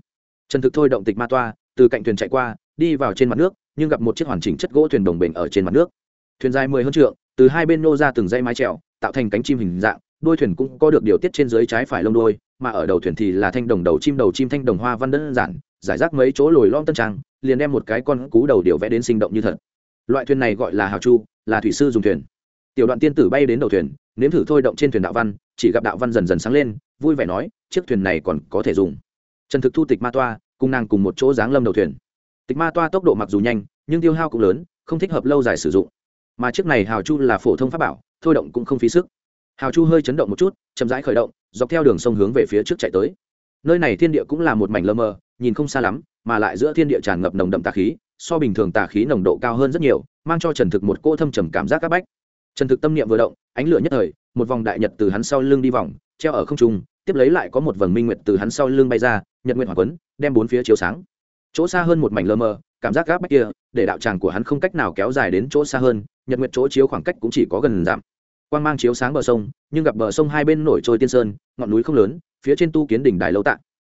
Trần thực thôi động tịch ma toa, từ cạnh thuyền chạy qua, đi vào trên mặt nước, nhưng gặp một chiếc hoàn chỉnh chất gỗ thuyền đồng bền ở trên mặt nước. Thuyền dài mười hơn trượng, từ hai bên nô ra từng dây mái trèo tạo thành cánh chim hình dạng đuôi thuyền cũng có được điều tiết trên dưới trái phải lông đuôi, mà ở đầu thuyền thì là thanh đồng đầu chim đầu chim thanh đồng hoa văn đơn giản giải rác mấy chỗ lồi lom tân trang, liền đem một cái con cú đầu điều vẽ đến sinh động như thật. Loại thuyền này gọi là hào chu, là thủy sư dùng thuyền. Tiểu đoạn tiên tử bay đến đầu thuyền, nếm thử thôi động trên thuyền đạo văn, chỉ gặp đạo văn dần dần sáng lên, vui vẻ nói, chiếc thuyền này còn có thể dùng. Trần thực thu tịch ma toa, cùng nàng cùng một chỗ giáng lâm đầu thuyền. Tịch ma toa tốc độ mặc dù nhanh, nhưng tiêu hao cũng lớn, không thích hợp lâu dài sử dụng. Mà chiếc này hào chu là phổ thông pháp bảo, thôi động cũng không phí sức. Hào chu hơi chấn động một chút, chậm rãi khởi động, dọc theo đường sông hướng về phía trước chạy tới. Nơi này thiên địa cũng là một mảnh lơ mờ nhìn không xa lắm, mà lại giữa thiên địa tràn ngập nồng đậm tà khí, so bình thường tà khí nồng độ cao hơn rất nhiều, mang cho trần thực một cô thâm trầm cảm giác áp bách. Trần thực tâm niệm vừa động, ánh lửa nhất thời, một vòng đại nhật từ hắn sau lưng đi vòng, treo ở không trung, tiếp lấy lại có một vầng minh nguyệt từ hắn sau lưng bay ra, nhật nguyện hỏa quấn, đem bốn phía chiếu sáng. Chỗ xa hơn một mảnh lơ mờ, cảm giác gáp bách kia, để đạo tràng của hắn không cách nào kéo dài đến chỗ xa hơn, nhật nguyệt chỗ chiếu khoảng cách cũng chỉ có gần giảm. Quang mang chiếu sáng bờ sông, nhưng gặp bờ sông hai bên nổi trôi tiên sơn, ngọn núi không lớn, phía trên tu kiến đỉnh đài lâu tạ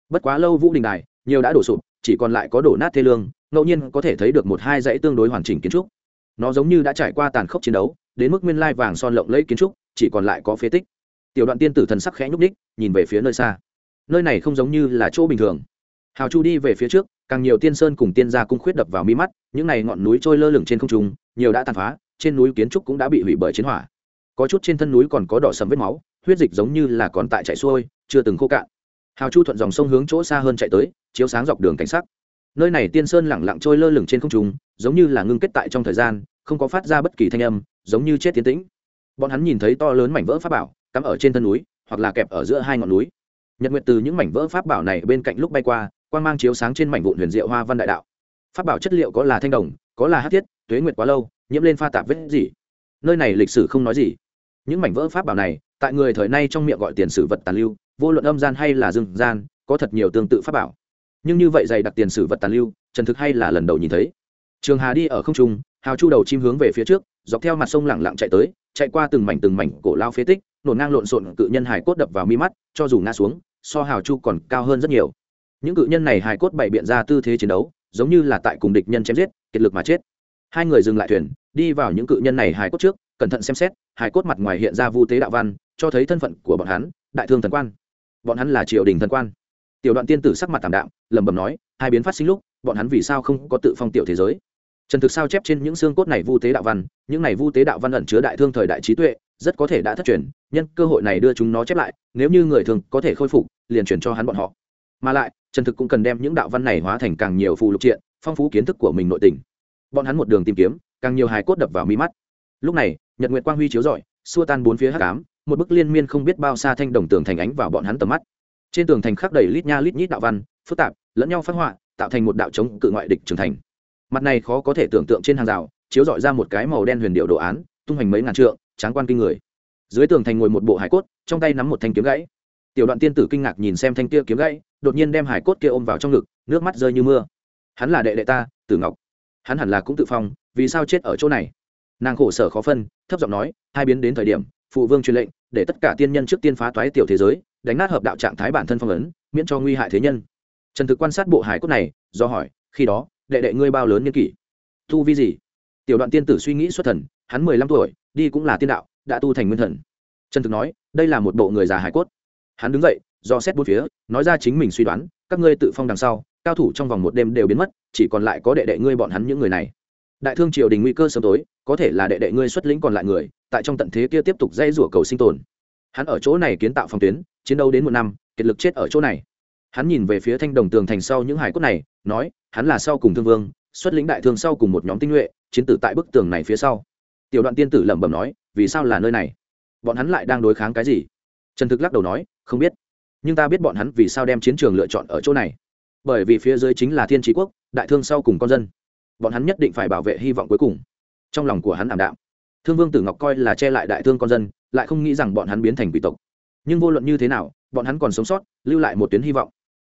bất quá lâu vũ đình đài nhiều đã đổ sụp, chỉ còn lại có đổ nát thê lương, ngẫu nhiên có thể thấy được một hai dãy tương đối hoàn chỉnh kiến trúc. Nó giống như đã trải qua tàn khốc chiến đấu, đến mức nguyên lai vàng son lộng lẫy kiến trúc, chỉ còn lại có phế tích. Tiểu đoạn tiên tử thần sắc khẽ nhúc ních nhìn về phía nơi xa. Nơi này không giống như là chỗ bình thường. Hào chu đi về phía trước, càng nhiều tiên sơn cùng tiên gia cung khuyết đập vào mi mắt, những này ngọn núi trôi lơ lửng trên không trung, nhiều đã tàn phá, trên núi kiến trúc cũng đã bị hủy bởi chiến hỏa. Có chút trên thân núi còn có đỏ sầm vết máu, huyết dịch giống như là còn tại chạy xuôi, chưa từng khô cạn. Hào chu thuận dòng sông hướng chỗ xa hơn chạy tới chiếu sáng dọc đường cảnh sắc. Nơi này tiên sơn lẳng lặng trôi lơ lửng trên không trung, giống như là ngưng kết tại trong thời gian, không có phát ra bất kỳ thanh âm, giống như chết tiến tĩnh. Bọn hắn nhìn thấy to lớn mảnh vỡ pháp bảo, cắm ở trên thân núi, hoặc là kẹp ở giữa hai ngọn núi. Nhật nguyệt từ những mảnh vỡ pháp bảo này bên cạnh lúc bay qua, quang mang chiếu sáng trên mảnh vụn huyền diệu hoa văn đại đạo. Pháp bảo chất liệu có là thanh đồng, có là hát thiết, tuế nguyệt quá lâu, nhiễm lên pha tạp vết gì nơi này lịch sử không nói gì. Những mảnh vỡ pháp bảo này, tại người thời nay trong miệng gọi tiền sử vật tàn lưu, vô luận âm gian hay là dương gian, có thật nhiều tương tự pháp bảo nhưng như vậy dày đặc tiền sử vật tàn lưu, trần thực hay là lần đầu nhìn thấy. Trường hà đi ở không trung, hào chu đầu chim hướng về phía trước, dọc theo mặt sông lẳng lặng chạy tới, chạy qua từng mảnh từng mảnh cổ lao phế tích, nổ ngang lộn xộn cự nhân hải cốt đập vào mi mắt, cho dù ngã xuống, so hào chu còn cao hơn rất nhiều. Những cự nhân này hải cốt bày biện ra tư thế chiến đấu, giống như là tại cùng địch nhân chém giết, kiệt lực mà chết. Hai người dừng lại thuyền, đi vào những cự nhân này hải cốt trước, cẩn thận xem xét hải cốt mặt ngoài hiện ra vu tế đạo văn, cho thấy thân phận của bọn hắn, đại thương thần quan. Bọn hắn là triều đình thần quan tiểu đoạn tiên tử sắc mặt tảm đạm, lẩm bẩm nói, hai biến phát sinh lúc, bọn hắn vì sao không có tự phong tiểu thế giới? Trần thực sao chép trên những xương cốt này vu tế đạo văn, những này vu tế đạo văn ẩn chứa đại thương thời đại trí tuệ, rất có thể đã thất truyền, nhân cơ hội này đưa chúng nó chép lại, nếu như người thường có thể khôi phục, liền chuyển cho hắn bọn họ. Mà lại, trần thực cũng cần đem những đạo văn này hóa thành càng nhiều phù lục triện, phong phú kiến thức của mình nội tình. Bọn hắn một đường tìm kiếm, càng nhiều hài cốt đập vào mi mắt. Lúc này, nhật nguyện quang huy chiếu rọi, xua tan bốn phía hắc ám, một bức liên miên không biết bao xa thanh đồng tường thành ánh vào bọn hắn tầm mắt trên tường thành khắc đầy lít nha lít nhít đạo văn, phức tạp, lẫn nhau phát họa, tạo thành một đạo chống cự ngoại địch trưởng thành. Mặt này khó có thể tưởng tượng trên hàng rào, chiếu dọi ra một cái màu đen huyền điệu đồ án, tung hoành mấy ngàn trượng, tráng quan kinh người. Dưới tường thành ngồi một bộ hải cốt, trong tay nắm một thanh kiếm gãy. Tiểu đoạn tiên tử kinh ngạc nhìn xem thanh kia kiếm gãy, đột nhiên đem hải cốt kia ôm vào trong ngực, nước mắt rơi như mưa. Hắn là đệ đệ ta, tử ngọc. Hắn hẳn là cũng tự phong, vì sao chết ở chỗ này? Nàng khổ sở khó phân, thấp giọng nói, hai biến đến thời điểm, phụ vương truyền lệnh, để tất cả tiên nhân trước tiên phá toái tiểu thế giới đánh nát hợp đạo trạng thái bản thân phong ấn, miễn cho nguy hại thế nhân. Trần thực quan sát bộ hải cốt này, do hỏi, khi đó, đệ đệ ngươi bao lớn niên kỷ? Tu vi gì? Tiểu đoạn tiên tử suy nghĩ xuất thần, hắn mười lăm tuổi, đi cũng là tiên đạo, đã tu thành nguyên thần. Trần thực nói, đây là một bộ người già hải cốt. Hắn đứng dậy, do xét bốn phía, nói ra chính mình suy đoán, các ngươi tự phong đằng sau, cao thủ trong vòng một đêm đều biến mất, chỉ còn lại có đệ đệ ngươi bọn hắn những người này. Đại thương triều đình nguy cơ sớm tối, có thể là đệ đệ ngươi xuất lĩnh còn lại người, tại trong tận thế kia tiếp tục dây rủa cầu sinh tồn. Hắn ở chỗ này kiến tạo phòng tuyến chiến đấu đến một năm, kiệt lực chết ở chỗ này. Hắn nhìn về phía thanh đồng tường thành sau những hải cốt này, nói, hắn là sau cùng thương vương, xuất lĩnh đại thương sau cùng một nhóm tinh nhuệ, chiến tử tại bức tường này phía sau. Tiểu đoạn tiên tử lẩm bẩm nói, vì sao là nơi này? Bọn hắn lại đang đối kháng cái gì? Trần thực lắc đầu nói, không biết. Nhưng ta biết bọn hắn vì sao đem chiến trường lựa chọn ở chỗ này. Bởi vì phía dưới chính là thiên trí quốc, đại thương sau cùng con dân. Bọn hắn nhất định phải bảo vệ hy vọng cuối cùng. Trong lòng của hắn ảm đạm. Thương vương tử ngọc coi là che lại đại thương con dân, lại không nghĩ rằng bọn hắn biến thành quỷ tộc nhưng vô luận như thế nào, bọn hắn còn sống sót, lưu lại một tuyến hy vọng.